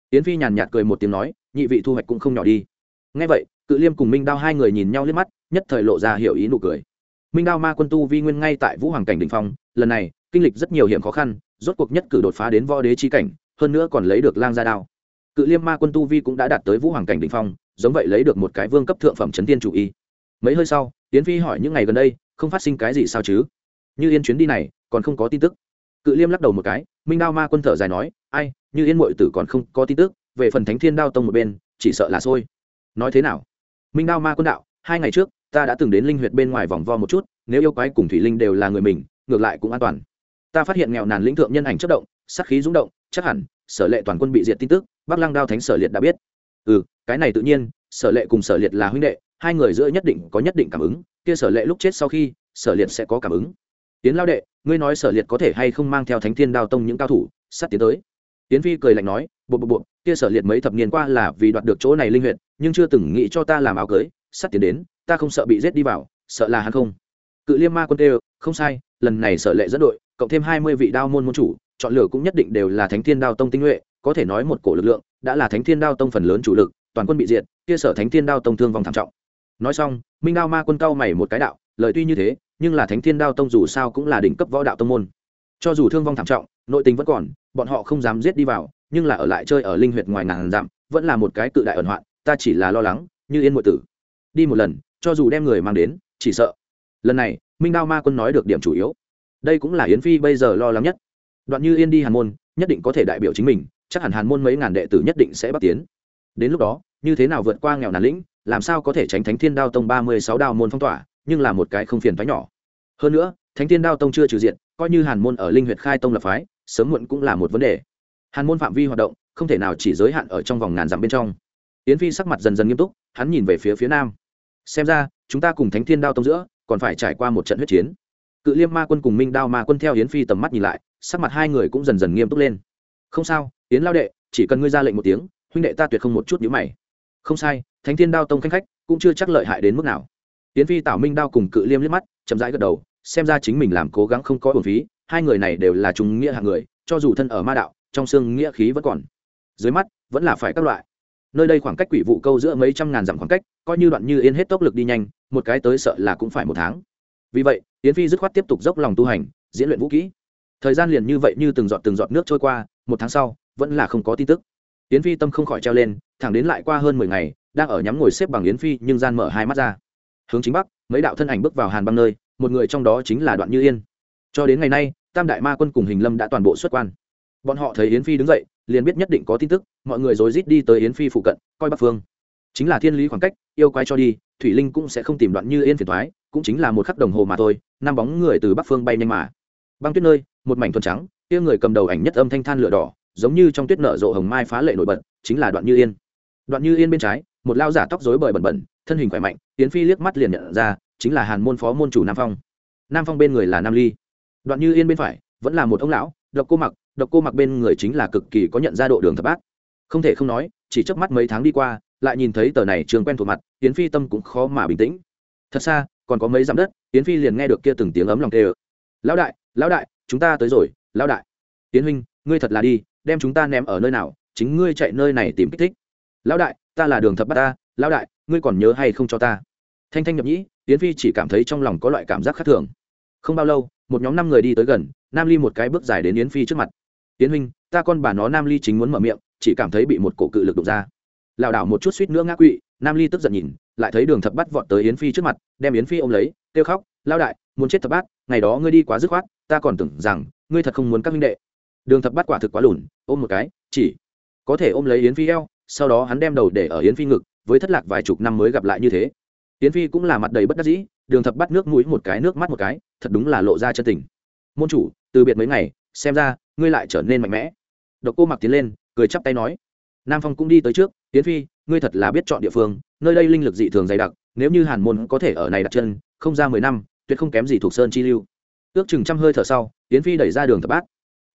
Tiến phi nhàn nhạt cười một tiếng nói, nhị vị thu hoạch cũng không nhỏ đi. Ngay vậy, cự liêm cùng minh đao hai người nhìn nhau liếc mắt, nhất thời lộ ra hiểu ý nụ cười. Minh đao ma quân tu vi nguyên ngay tại vũ hoàng cảnh đình phong, lần này, kinh lịch rất nhiều hiểm khó khăn, rốt cuộc nhất cử đột phá đến võ đế chi cảnh, hơn nữa còn lấy được lang gia đao. Cự liêm ma quân tu vi cũng đã đạt tới vũ hoàng cảnh đình phong, giống vậy lấy được một cái vương cấp thượng phẩm chấn tiên chủ y. Mấy hơi sau tiến phi hỏi những ngày gần đây, không phát sinh cái gì sao chứ? Như yên chuyến đi này, còn không có tin tức. Cự liêm lắc đầu một cái, minh đao ma quân thở dài nói, ai, như yên mội tử còn không có tin tức, về phần thánh thiên đao tông một bên, chỉ sợ là xôi. Nói thế nào? Minh đao ma quân đạo, hai ngày trước, ta đã từng đến linh huyệt bên ngoài vòng vo một chút, nếu yêu quái cùng thủy linh đều là người mình, ngược lại cũng an toàn. Ta phát hiện nghèo nàn lĩnh thượng nhân ảnh chất động sắc khí rúng động, chắc hẳn, sở lệ toàn quân bị diệt tin tức, bắc lăng đao thánh sở liệt đã biết. Ừ cái này tự nhiên, sở lệ cùng sở liệt là huynh đệ hai người giữa nhất định có nhất định cảm ứng, kia sở lệ lúc chết sau khi, sở liệt sẽ có cảm ứng. Tiến lao đệ, ngươi nói sở liệt có thể hay không mang theo thánh thiên đao tông những cao thủ, sắp tiến tới. Tiến phi cười lạnh nói, bộ bộ bộ, kia sở liệt mấy thập niên qua là vì đoạt được chỗ này linh huyện nhưng chưa từng nghĩ cho ta làm áo cưới, sắp tiến đến, ta không sợ bị giết đi vào, sợ là hắn không. Cự liêm ma quân tê không sai, lần này sở lệ dẫn đội, cộng thêm hai mươi vị đao môn môn chủ, chọn lựa cũng nhất định đều là thánh thiên đao tông tinh nhuệ, có thể nói một cổ lực lượng, đã là thánh thiên đao tông phần lớn chủ lực, toàn quân bị diệt, kia sở thánh thiên đao tông thương vong thảm trọng nói xong, minh đao ma quân cao mày một cái đạo lợi tuy như thế, nhưng là thánh thiên đao tông dù sao cũng là đỉnh cấp võ đạo tông môn. Cho dù thương vong thảm trọng, nội tình vẫn còn, bọn họ không dám giết đi vào, nhưng là ở lại chơi ở linh huyệt ngoài ngàn dặm, vẫn là một cái cự đại ẩn hoạn, ta chỉ là lo lắng, như yên muội tử. Đi một lần, cho dù đem người mang đến, chỉ sợ. Lần này, minh đao ma quân nói được điểm chủ yếu. Đây cũng là yến phi bây giờ lo lắng nhất. Đoạn như yên đi hàn môn, nhất định có thể đại biểu chính mình, chắc hẳn hàn môn mấy ngàn đệ tử nhất định sẽ bắt tiến. Đến lúc đó, như thế nào vượt qua nghèo nàn lĩnh làm sao có thể tránh thánh thiên đao tông ba mươi sáu đao môn phong tỏa, nhưng là một cái không phiền phái nhỏ. Hơn nữa, thánh thiên đao tông chưa trừ diện, coi như hàn môn ở linh huyện khai tông lập phái, sớm muộn cũng là một vấn đề. Hàn môn phạm vi hoạt động, không thể nào chỉ giới hạn ở trong vòng ngàn dặm bên trong. Yến phi sắc mặt dần dần nghiêm túc, hắn nhìn về phía phía nam. Xem ra, chúng ta cùng thánh thiên đao tông giữa, còn phải trải qua một trận huyết chiến. Cự liêm ma quân cùng minh đao ma quân theo yến phi tầm mắt nhìn lại, sắc mặt hai người cũng dần dần nghiêm túc lên. Không sao, yến lao đệ, chỉ cần ngươi ra lệnh một tiếng, huynh đệ ta tuyệt không một chút nhữ mày không sai, thánh thiên đao tông khanh khách cũng chưa chắc lợi hại đến mức nào. Tiến phi tảo minh đao cùng cự liêm liếc mắt, chậm rãi gật đầu, xem ra chính mình làm cố gắng không có bổn phí, hai người này đều là chúng nghĩa hạng người, cho dù thân ở ma đạo, trong xương nghĩa khí vẫn còn. Dưới mắt, vẫn là phải các loại. Nơi đây khoảng cách quỷ vụ câu giữa mấy trăm ngàn dặm khoảng cách, coi như đoạn như yên hết tốc lực đi nhanh, một cái tới sợ là cũng phải một tháng. Vì vậy yến phi dứt khoát tiếp tục dốc lòng tu hành, diễn luyện vũ kỹ. Thời gian liền như vậy như từng giọt từng giọt nước trôi qua, một tháng sau, vẫn là không có tin tức yến phi tâm không khỏi treo lên, thẳng đến lại qua hơn mười ngày, đang ở nhắm ngồi xếp bằng yến phi nhưng gian mở hai mắt ra. Hướng chính bắc, mấy đạo thân ảnh bước vào hàn băng nơi, một người trong đó chính là đoạn như yên. Cho đến ngày nay, tam đại ma quân cùng hình lâm đã toàn bộ xuất quan. Bọn họ thấy yến phi đứng dậy, liền biết nhất định có tin tức, mọi người rối rít đi tới yến phi phụ cận, coi bắc phương. Chính là thiên lý khoảng cách, yêu quái cho đi, thủy linh cũng sẽ không tìm đoạn như yên phiền thoái cũng chính là một khắc đồng hồ mà thôi, năm bóng người từ bắc phương bay nhanh mà. Băng tuyết nơi, một mảnh thuần trắng, kia người cầm đầu ảnh nhất âm thanh than lửa đỏ giống như trong tuyết nở rộ hồng mai phá lệ nổi bật, chính là đoạn như yên. Đoạn như yên bên trái, một lao giả tóc rối bời bẩn bẩn, thân hình khỏe mạnh tiến phi liếc mắt liền nhận ra, chính là hàn môn phó môn chủ nam phong. Nam phong bên người là nam ly. Đoạn như yên bên phải, vẫn là một ông lão, độc cô mặc, độc cô mặc bên người chính là cực kỳ có nhận ra độ đường thập bát. Không thể không nói, chỉ chớp mắt mấy tháng đi qua, lại nhìn thấy tờ này trường quen thuộc mặt tiến phi tâm cũng khó mà bình tĩnh. Thật xa, còn có mấy dặm đất tiến phi liền nghe được kia từng tiếng ấm lòng tê ơ lão đại lão đại, chúng ta tới rồi, lão đại. Tiến huynh, ngươi thật là đi đem chúng ta ném ở nơi nào, chính ngươi chạy nơi này tìm kích thích. Lão đại, ta là đường thập bát ta, lão đại, ngươi còn nhớ hay không cho ta? Thanh thanh nhập nhĩ tiến phi chỉ cảm thấy trong lòng có loại cảm giác khác thường. Không bao lâu, một nhóm năm người đi tới gần, nam ly một cái bước dài đến yến phi trước mặt. Tiến huynh, ta con bà nó nam ly chính muốn mở miệng, chỉ cảm thấy bị một cổ cự lực đụng ra. Lảo đảo một chút suýt nữa ngã quỵ, nam ly tức giận nhìn, lại thấy đường thập bắt vọt tới yến phi trước mặt, đem yến phi ôm lấy, kêu khóc lao đại, muốn chết thập bát, ngày đó ngươi đi quá dứt khoát, ta còn tưởng rằng, ngươi thật không muốn các minh đệ đường thập bắt quả thực quá lùn, ôm một cái, chỉ có thể ôm lấy yến phi eo, sau đó hắn đem đầu để ở yến phi ngực, với thất lạc vài chục năm mới gặp lại như thế. Yến phi cũng là mặt đầy bất đắc dĩ, đường thập bắt nước mũi một cái, nước mắt một cái, thật đúng là lộ ra chân tình. Môn chủ, từ biệt mấy ngày, xem ra, ngươi lại trở nên mạnh mẽ. Độc cô mặc tiến lên, cười chắp tay nói. Nam phong cũng đi tới trước, Yến phi, ngươi thật là biết chọn địa phương, nơi đây linh lực dị thường dày đặc, nếu như hàn môn có thể ở này đặt chân, không ra mười năm, tuyệt không kém gì thuộc sơn chi lưu. Ước chừng trăm hơi thở sau, Yến phi đẩy ra đường thập bát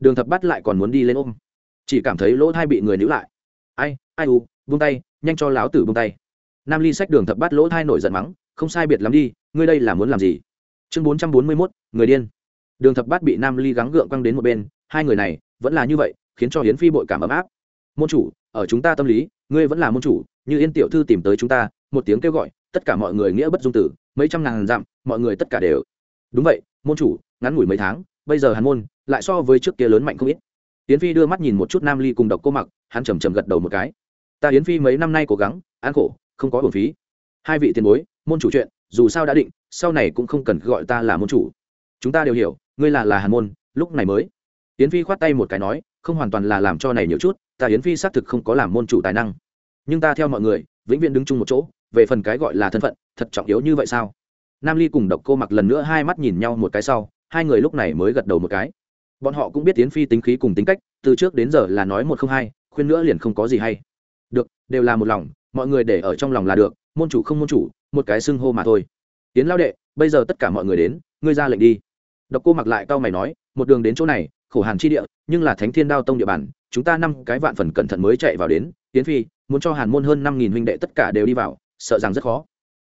đường thập bát lại còn muốn đi lên ôm. Chỉ cảm thấy lỗ thai bị người níu lại. Ai ai u, buông tay, nhanh cho láo tử buông tay. Nam ly sách đường thập bát lỗ thai nổi giận mắng, không sai biệt lắm đi, ngươi đây là muốn làm gì? Chương bốn trăm bốn mươi mốt, người điên. Đường thập bát bị nam ly gắng gượng quăng đến một bên, hai người này, vẫn là như vậy, khiến cho hiến phi bội cảm ấm áp. Môn chủ, ở chúng ta tâm lý, ngươi vẫn là môn chủ, như yên tiểu thư tìm tới chúng ta, một tiếng kêu gọi, tất cả mọi người nghĩa bất dung tử, mấy trăm ngàn dặm, mọi người tất cả đều. Đúng vậy, môn chủ, ngắn ngủi mấy tháng bây giờ hàn môn lại so với trước kia lớn mạnh không ít. Yến phi đưa mắt nhìn một chút nam ly cùng độc cô mặc, hắn trầm trầm gật đầu một cái. Ta yến phi mấy năm nay cố gắng, an khổ, không có hồn phí. Hai vị tiền bối, môn chủ chuyện, dù sao đã định, sau này cũng không cần gọi ta là môn chủ. Chúng ta đều hiểu, ngươi là là hàn môn, lúc này mới. Yến phi khoát tay một cái nói, không hoàn toàn là làm cho này nhiều chút, ta yến phi xác thực không có làm môn chủ tài năng. Nhưng ta theo mọi người, vĩnh viễn đứng chung một chỗ, về phần cái gọi là thân phận, thật trọng yếu như vậy sao? Nam ly cùng độc cô mặc lần nữa hai mắt nhìn nhau một cái sau hai người lúc này mới gật đầu một cái. Bọn họ cũng biết tiến phi tính khí cùng tính cách, từ trước đến giờ là nói một không hai, khuyên nữa liền không có gì hay. Được, đều là một lòng, mọi người để ở trong lòng là được, môn chủ không môn chủ, một cái xưng hô mà thôi. Tiến lao đệ, bây giờ tất cả mọi người đến, ngươi ra lệnh đi. Độc cô mặc lại cau mày nói, một đường đến chỗ này, khổ hàn chi địa, nhưng là thánh thiên đao tông địa bàn, chúng ta năm cái vạn phần cẩn thận mới chạy vào đến. Tiến phi, muốn cho hàn môn hơn năm nghìn huynh đệ tất cả đều đi vào, sợ rằng rất khó.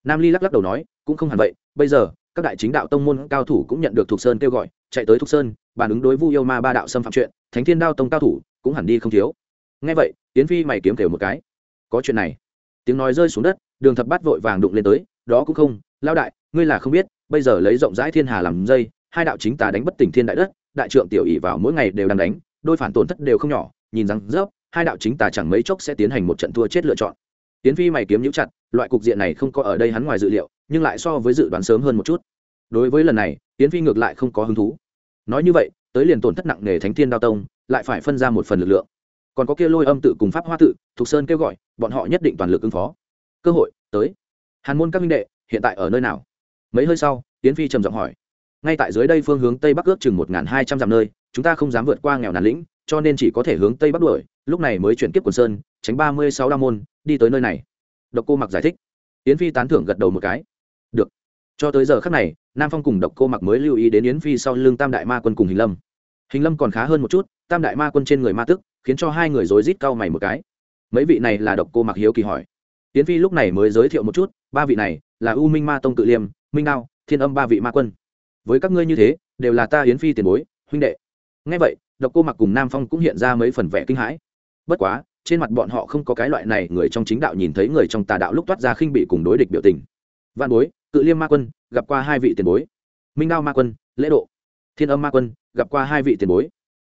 Nam ly lắc lắc đầu nói, cũng không hẳn vậy, bây giờ các đại chính đạo tông môn cao thủ cũng nhận được thục sơn kêu gọi, chạy tới thục sơn, bàn ứng đối vu yêu ma ba đạo xâm phạm chuyện, thánh thiên đao tông cao thủ cũng hẳn đi không thiếu. Ngay vậy tiến phi mày kiếm thể một cái. Có chuyện này. Tiếng nói rơi xuống đất, đường thập bát vội vàng đụng lên tới, đó cũng không lao đại, ngươi là không biết, bây giờ lấy rộng rãi thiên hà làm dây, hai đạo chính tà đánh bất tỉnh thiên đại đất, đại trượng tiểu ỷ vào mỗi ngày đều đang đánh, đôi phản tổn thất đều không nhỏ, nhìn rằng rớp, hai đạo chính tà chẳng mấy chốc sẽ tiến hành một trận thua chết lựa chọn. Tiến phi mày kiếm nhũ chặt, loại cục diện này không có ở đây hắn ngoài dự liệu nhưng lại so với dự đoán sớm hơn một chút. Đối với lần này tiến phi ngược lại không có hứng thú. Nói như vậy, tới liền tổn thất nặng nề thánh thiên đao tông, lại phải phân ra một phần lực lượng. Còn có kia lôi âm tự cùng pháp hoa tự, thục sơn kêu gọi, bọn họ nhất định toàn lực ứng phó. Cơ hội, tới. Hàn môn các minh đệ, hiện tại ở nơi nào? Mấy hơi sau tiến phi trầm giọng hỏi. Ngay tại dưới đây phương hướng tây bắc ước chừng một hai trăm dặm nơi, chúng ta không dám vượt qua nghèo nàn lĩnh, cho nên chỉ có thể hướng tây bắc đuổi, lúc này mới chuyển kiếp quần sơn, tránh ba mươi sáu đa môn, đi tới nơi này. Độc cô mặc giải thích. Yến phi tán thưởng gật đầu một cái cho tới giờ khắc này, nam phong cùng độc cô mặc mới lưu ý đến yến phi sau lưng tam đại ma quân cùng hình lâm. Hình lâm còn khá hơn một chút, tam đại ma quân trên người ma tức, khiến cho hai người rối rít cau mày một cái. Mấy vị này là độc cô mặc hiếu kỳ hỏi. Yến phi lúc này mới giới thiệu một chút, ba vị này là u minh ma tông cự liêm, minh đao, thiên âm ba vị ma quân. Với các ngươi như thế, đều là ta yến phi tiền bối, huynh đệ. Ngay vậy, độc cô mặc cùng nam phong cũng hiện ra mấy phần vẻ kinh hãi. Bất quá, trên mặt bọn họ không có cái loại này người trong chính đạo nhìn thấy người trong tà đạo lúc toát ra khinh bị cùng đối địch biểu tình. Văn bối cự liêm ma quân, gặp qua hai vị tiền bối. Minh đao ma quân, lễ độ. Thiên âm ma quân, gặp qua hai vị tiền bối.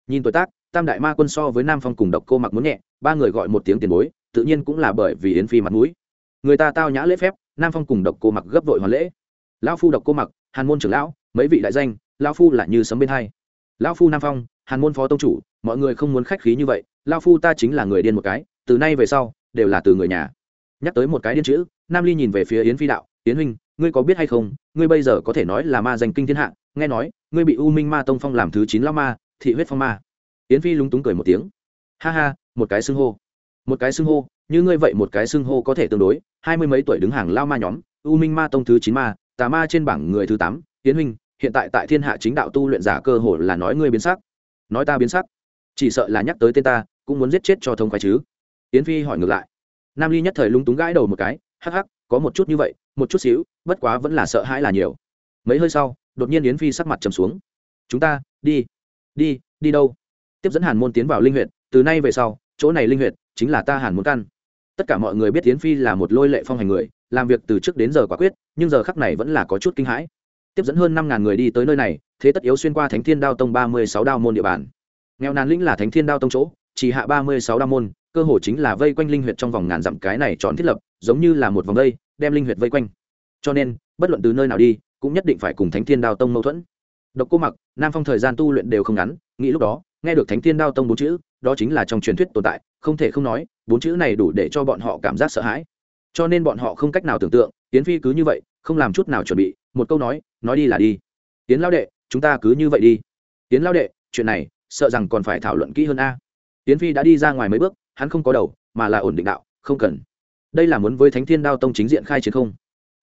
Nhìn tuổi tác, tam đại ma quân so với nam phong cùng độc cô mặc muốn nhẹ, ba người gọi một tiếng tiền bối, tự nhiên cũng là bởi vì yến phi mặt mũi. Người ta tao nhã lễ phép, nam phong cùng độc cô mặc gấp vội hoàn lễ. Lão phu độc cô mặc, hàn môn trưởng lão, mấy vị đại danh, lão phu là như sấm bên hai. Lão phu nam phong, hàn môn phó tông chủ, mọi người không muốn khách khí như vậy, lão phu ta chính là người điên một cái, từ nay về sau, đều là từ người nhà. Nhắc tới một cái điên chữ, nam ly nhìn về phía yến phi đạo, yến huynh ngươi có biết hay không, ngươi bây giờ có thể nói là ma danh kinh thiên hạ, nghe nói, ngươi bị u minh ma tông phong làm thứ chín lão ma, thị huyết phong ma. Yến phi lúng túng cười một tiếng. Ha ha, một cái xưng hô. Một cái xưng hô, như ngươi vậy một cái xưng hô có thể tương đối. Hai mươi mấy tuổi đứng hàng lao ma nhóm, u minh ma tông thứ chín ma, tà ma trên bảng người thứ tám. Yến huynh, hiện tại tại thiên hạ chính đạo tu luyện giả cơ hồ là nói ngươi biến sắc. Nói ta biến sắc. Chỉ sợ là nhắc tới tên ta, cũng muốn giết chết cho thông khoái chứ. Yến phi hỏi ngược lại. Nam ly nhất thời lúng túng gãi đầu một cái. Hắc hắc, có một chút như vậy một chút xíu, bất quá vẫn là sợ hãi là nhiều. Mấy hơi sau, đột nhiên yến phi sắc mặt trầm xuống. Chúng ta, đi đi đi đâu? Tiếp dẫn hàn môn tiến vào linh huyện từ nay về sau, chỗ này linh huyện chính là ta hàn môn căn. Tất cả mọi người biết yến phi là một lôi lệ phong hành người, làm việc từ trước đến giờ quả quyết, nhưng giờ khắc này vẫn là có chút kinh hãi. Tiếp dẫn hơn năm ngàn người đi tới nơi này, thế tất yếu xuyên qua thánh thiên đao tông ba mươi sáu đao môn địa bàn. Nghèo nàn lĩnh là thánh thiên đao tông chỗ, chỉ hạ ba mươi sáu đao môn cơ hồ chính là vây quanh linh huyệt trong vòng ngàn dặm cái này tròn thiết lập, giống như là một vòng vây, đem linh huyệt vây quanh. Cho nên, bất luận từ nơi nào đi, cũng nhất định phải cùng thánh thiên đao tông mâu thuẫn. Độc cô mặc, nam phong thời gian tu luyện đều không ngắn, nghĩ lúc đó, nghe được thánh thiên đao tông bốn chữ, đó chính là trong truyền thuyết tồn tại, không thể không nói, bốn chữ này đủ để cho bọn họ cảm giác sợ hãi. Cho nên bọn họ không cách nào tưởng tượng tiến phi cứ như vậy, không làm chút nào chuẩn bị, một câu nói nói đi là đi. Tiến lao đệ, chúng ta cứ như vậy đi. Tiến lao đệ, chuyện này, sợ rằng còn phải thảo luận kỹ hơn a. Tiến phi đã đi ra ngoài mấy bước hắn không có đầu, mà là ổn định đạo, không cần. Đây là muốn với thánh thiên đao tông chính diện khai chiến không?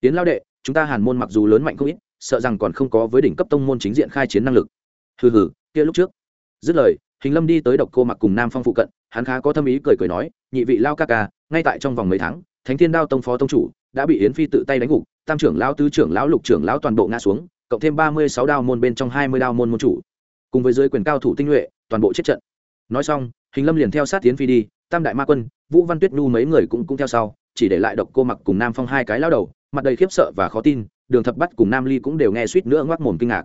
Tiến lao đệ, chúng ta hàn môn mặc dù lớn mạnh không ít, sợ rằng còn không có với đỉnh cấp tông môn chính diện khai chiến năng lực. Hừ hừ, kia lúc trước. Dứt lời, hình lâm đi tới độc cô mặc cùng nam phong phụ cận, hắn khá có tâm ý cười cười nói, nhị vị lao ca ca, ngay tại trong vòng mấy tháng, thánh thiên đao tông phó tông chủ đã bị yến phi tự tay đánh gục, tam trưởng lão, tứ trưởng lão, lục trưởng lão toàn bộ ngã xuống, cộng thêm ba mươi sáu đao môn bên trong hai mươi đao môn môn chủ. Cùng với dưới quyền cao thủ tinh nhuệ, toàn bộ chết trận. Nói xong, hình lâm liền theo sát tiến phi đi tam đại ma quân, vũ văn tuyết nhu mấy người cũng cũng theo sau, chỉ để lại độc cô mặc cùng nam phong hai cái lao đầu, mặt đầy khiếp sợ và khó tin, đường thập bắt cùng nam ly cũng đều nghe suýt nữa ngoác mồm kinh ngạc.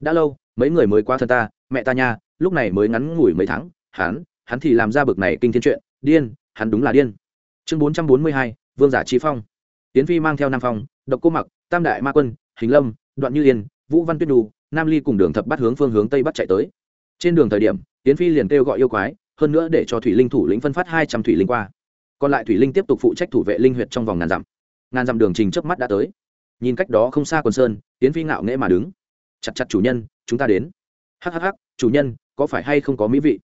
Đã lâu, mấy người mới qua thân ta, mẹ ta nha, lúc này mới ngắn ngủi mấy tháng, hắn hắn thì làm ra bực này kinh thiên chuyện, điên, hắn đúng là điên. Chương bốn trăm bốn mươi hai, vương giả trí phong. Tiến phi mang theo nam phong, độc cô mặc, tam đại ma quân, hình lâm, đoạn như yên, vũ văn tuyết đù nam ly cùng đường thập bắt hướng phương hướng tây bắc chạy tới. Trên đường thời điểm, tiến phi liền kêu gọi yêu quái hơn nữa để cho thủy linh thủ lĩnh phân phát hai trăm thủy linh qua. Còn lại thủy linh tiếp tục phụ trách thủ vệ linh huyệt trong vòng ngàn dặm. Ngàn dặm đường trình trước mắt đã tới. Nhìn cách đó không xa quần sơn tiến phi ngạo nghễ mà đứng. Chặt chặt chủ nhân, chúng ta đến. Hhh chủ nhân, có phải hay không có mỹ vị?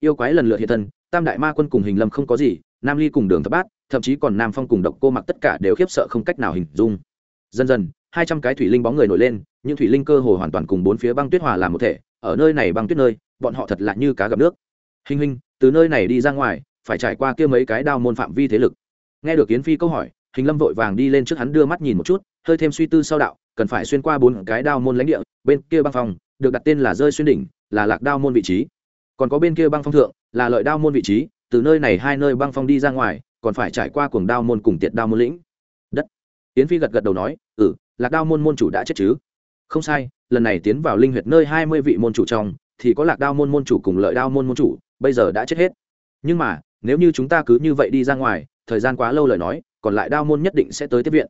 Yêu quái lần lượt hiện thân, tam đại ma quân cùng hình lâm không có gì, nam ly cùng đường thập bát, thậm chí còn nam phong cùng độc cô mặc tất cả đều khiếp sợ không cách nào hình dung. Dần dần, hai trăm cái thủy linh bóng người nổi lên, những thủy linh cơ hồ hoàn toàn cùng bốn phía băng tuyết hòa làm một thể, ở nơi này băng tuyết nơi, bọn họ thật lạ như cá gặp nước hình hình, từ nơi này đi ra ngoài, phải trải qua kia mấy cái đao môn phạm vi thế lực. Nghe được yến phi câu hỏi, hình lâm vội vàng đi lên trước hắn đưa mắt nhìn một chút, hơi thêm suy tư sau đạo, cần phải xuyên qua bốn cái đao môn lãnh địa, bên kia băng phòng được đặt tên là rơi xuyên đỉnh, là lạc đao môn vị trí. Còn có bên kia băng phong thượng, là lợi đao môn vị trí, từ nơi này hai nơi băng phong đi ra ngoài, còn phải trải qua cuồng đao môn cùng tiệt đao môn lĩnh. Đất. Yến phi gật gật đầu nói ừ lạc đao môn môn chủ đã chết chứ? Không sai, lần này tiến vào linh huyệt nơi hai mươi vị môn chủ trong, thì có lạc đao môn môn chủ cùng lợi đao môn môn chủ bây giờ đã chết hết. Nhưng mà, nếu như chúng ta cứ như vậy đi ra ngoài, thời gian quá lâu lời nói, còn lại đao môn nhất định sẽ tới tiếp viện.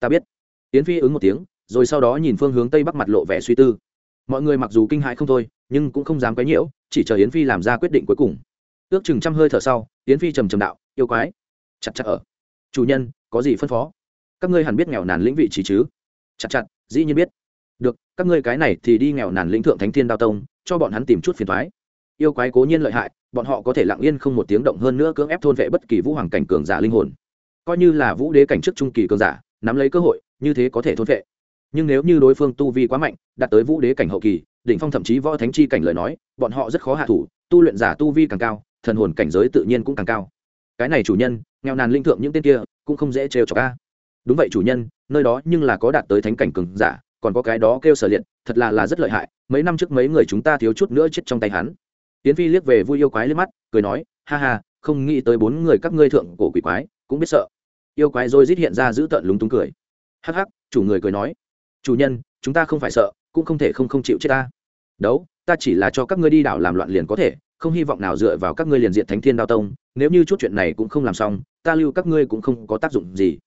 Ta biết. Yến phi ứng một tiếng, rồi sau đó nhìn phương hướng tây bắc mặt lộ vẻ suy tư. Mọi người mặc dù kinh hãi không thôi, nhưng cũng không dám quấy nhiễu, chỉ chờ yến phi làm ra quyết định cuối cùng. Ước chừng trăm hơi thở sau, yến phi trầm trầm đạo, yêu quái, chặt chặt ở. Chủ nhân, có gì phân phó? Các ngươi hẳn biết nghèo nàn lĩnh vị trí chứ? Chặt chặt, dĩ nhiên biết. Được, các ngươi cái này thì đi nghèo nàn lĩnh thượng thánh thiên đao tông, cho bọn hắn tìm chút phiền thoái yêu quái cố nhiên lợi hại, bọn họ có thể lặng yên không một tiếng động hơn nữa cưỡng ép thôn vệ bất kỳ vũ hoàng cảnh cường giả linh hồn. Coi như là vũ đế cảnh trước trung kỳ cường giả, nắm lấy cơ hội, như thế có thể thôn vệ. Nhưng nếu như đối phương tu vi quá mạnh, đạt tới vũ đế cảnh hậu kỳ, đỉnh phong thậm chí võ thánh chi cảnh lời nói, bọn họ rất khó hạ thủ, tu luyện giả tu vi càng cao, thần hồn cảnh giới tự nhiên cũng càng cao. Cái này chủ nhân, nghèo nàn linh thượng những tên kia, cũng không dễ trêu cho ca đúng vậy chủ nhân, nơi đó nhưng là có đạt tới thánh cảnh cường giả, còn có cái đó kêu sở liệt, thật là là rất lợi hại, mấy năm trước mấy người chúng ta thiếu chút nữa chết trong tay hắn tiến phi liếc về vui yêu quái lên mắt cười nói ha ha không nghĩ tới bốn người các ngươi thượng cổ quỷ quái cũng biết sợ. Yêu quái rồi rít hiện ra giữ tận lúng túng cười. Hắc hắc chủ người cười nói chủ nhân chúng ta không phải sợ cũng không thể không không chịu chết ta. Đấu ta chỉ là cho các ngươi đi đảo làm loạn liền có thể không hy vọng nào dựa vào các ngươi liền diện thánh thiên đao tông nếu như chút chuyện này cũng không làm xong ta lưu các ngươi cũng không có tác dụng gì.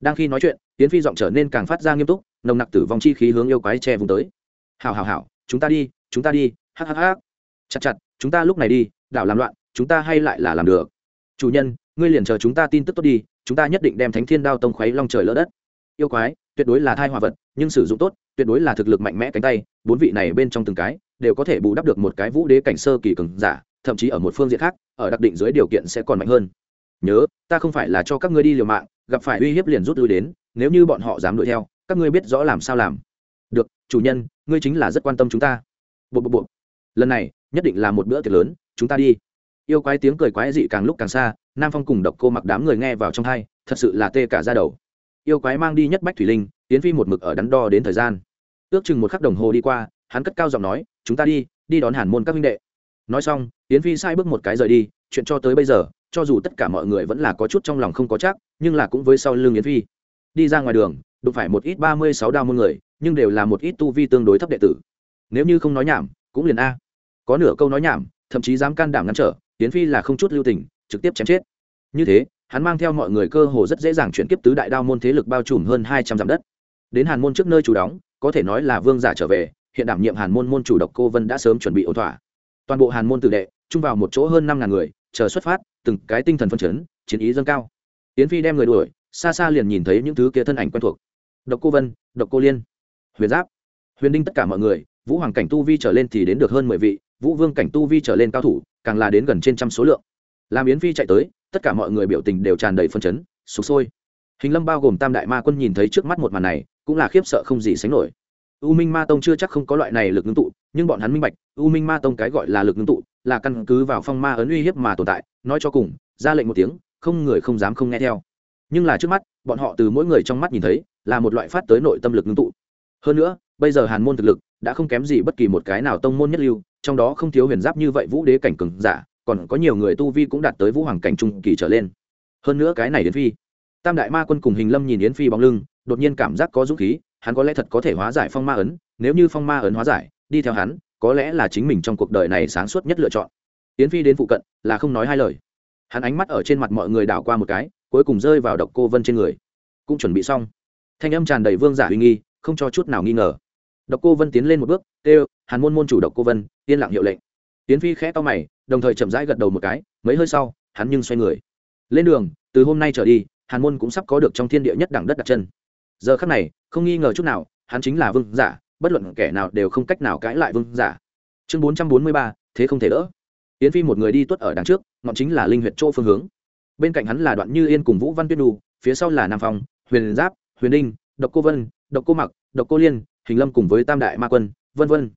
Đang khi nói chuyện tiến phi giọng trở nên càng phát ra nghiêm túc nồng nặc tử vong chi khí hướng yêu quái che vùng tới. Hảo hảo hảo, chúng ta đi chúng ta đi hắc hắc hắc chặt chặt chúng ta lúc này đi, đảo làm loạn, chúng ta hay lại là làm được. Chủ nhân, ngươi liền chờ chúng ta tin tức tốt đi, chúng ta nhất định đem thánh thiên đao tông khuấy long trời lỡ đất. Yêu quái, tuyệt đối là thai hòa vật, nhưng sử dụng tốt, tuyệt đối là thực lực mạnh mẽ cánh tay, bốn vị này bên trong từng cái, đều có thể bù đắp được một cái vũ đế cảnh sơ kỳ cường giả, thậm chí ở một phương diện khác, ở đặc định dưới điều kiện sẽ còn mạnh hơn. Nhớ, ta không phải là cho các ngươi đi liều mạng, gặp phải uy hiếp liền rút lui đến, nếu như bọn họ dám đuổi theo, các ngươi biết rõ làm sao làm. Được, chủ nhân, ngươi chính là rất quan tâm chúng ta. Bộ bộ bộ lần này nhất định là một bữa tiệc lớn, chúng ta đi. Yêu quái tiếng cười quái dị càng lúc càng xa, nam phong cùng độc cô mặc đám người nghe vào trong thai thật sự là tê cả ra đầu. Yêu quái mang đi nhất bách thủy linh, tiến phi một mực ở đắn đo đến thời gian. Ước chừng một khắc đồng hồ đi qua, hắn cất cao giọng nói, chúng ta đi đi đón hàn môn các huynh đệ. Nói xong, tiến phi sai bước một cái rời đi, chuyện cho tới bây giờ, cho dù tất cả mọi người vẫn là có chút trong lòng không có chắc, nhưng là cũng với sau lưng yến phi. Đi ra ngoài đường, đụng phải một ít ba mươi sáu đao môn người, nhưng đều là một ít tu vi tương đối thấp đệ tử. Nếu như không nói nhảm, cũng liền a có nửa câu nói nhảm, thậm chí dám can đảm ngăn trở tiến phi là không chút lưu tình, trực tiếp chém chết. Như thế, hắn mang theo mọi người cơ hồ rất dễ dàng chuyển kiếp tứ đại đao môn thế lực bao trùm hơn hai trăm dặm đất. Đến hàn môn trước nơi chủ đóng, có thể nói là vương giả trở về, hiện đảm nhiệm hàn môn môn chủ độc cô vân đã sớm chuẩn bị ổn thỏa. Toàn bộ hàn môn tử đệ, chung vào một chỗ hơn năm ngàn người, chờ xuất phát, từng cái tinh thần phân chấn, chiến ý dâng cao. Yến phi đem người đuổi, xa xa liền nhìn thấy những thứ kia thân ảnh quen thuộc. Độc cô vân, độc cô liên, huyền giáp, huyền đinh tất cả mọi người, vũ hoàng cảnh tu vi trở lên thì đến được hơn mười vị vũ vương cảnh tu vi trở lên cao thủ, càng là đến gần trên trăm số lượng. Làm yến phi chạy tới, tất cả mọi người biểu tình đều tràn đầy phân chấn sụp sôi. Hình lâm bao gồm tam đại ma quân nhìn thấy trước mắt một màn này, cũng là khiếp sợ không gì sánh nổi. U minh ma tông chưa chắc không có loại này lực ngưng tụ, nhưng bọn hắn minh bạch, u minh ma tông cái gọi là lực ngưng tụ, là căn cứ vào phong ma ấn uy hiếp mà tồn tại, nói cho cùng, ra lệnh một tiếng, không người không dám không nghe theo. Nhưng là trước mắt, bọn họ từ mỗi người trong mắt nhìn thấy, là một loại phát tới nội tâm lực ngưng tụ. Hơn nữa, bây giờ hàn môn thực lực đã không kém gì bất kỳ một cái nào tông môn nhất lưu trong đó không thiếu huyền giáp như vậy vũ đế cảnh cường giả, còn có nhiều người tu vi cũng đạt tới vũ hoàng cảnh trung kỳ trở lên. Hơn nữa cái này yến phi, tam đại ma quân cùng hình lâm nhìn yến phi bóng lưng, đột nhiên cảm giác có dũng khí, hắn có lẽ thật có thể hóa giải phong ma ấn, nếu như phong ma ấn hóa giải, đi theo hắn, có lẽ là chính mình trong cuộc đời này sáng suốt nhất lựa chọn. Yến phi đến phụ cận, là không nói hai lời. Hắn ánh mắt ở trên mặt mọi người đảo qua một cái, cuối cùng rơi vào độc cô vân trên người. Cũng chuẩn bị xong. Thanh âm tràn đầy vương giả uy nghi, không cho chút nào nghi ngờ độc cô vân tiến lên một bước kêu hàn môn môn chủ độc cô vân yên lặng hiệu lệnh. Tiến phi khẽ to mày đồng thời chậm rãi gật đầu một cái mấy hơi sau hắn nhưng xoay người. Lên đường từ hôm nay trở đi hàn môn cũng sắp có được trong thiên địa nhất đẳng đất đặt chân. Giờ khắc này không nghi ngờ chút nào hắn chính là vương giả bất luận kẻ nào đều không cách nào cãi lại vương giả. Chương bốn trăm bốn mươi ba thế không thể đỡ. Yến phi một người đi tuất ở đằng trước ngọn chính là linh huyệt chỗ phương hướng. Bên cạnh hắn là đoạn như yên cùng vũ văn tuyết đu phía sau là nam phong huyền giáp huyền ninh, độc cô vân độc cô mặc độc cô liên hình lâm cùng với tam đại ma quân, vân vân.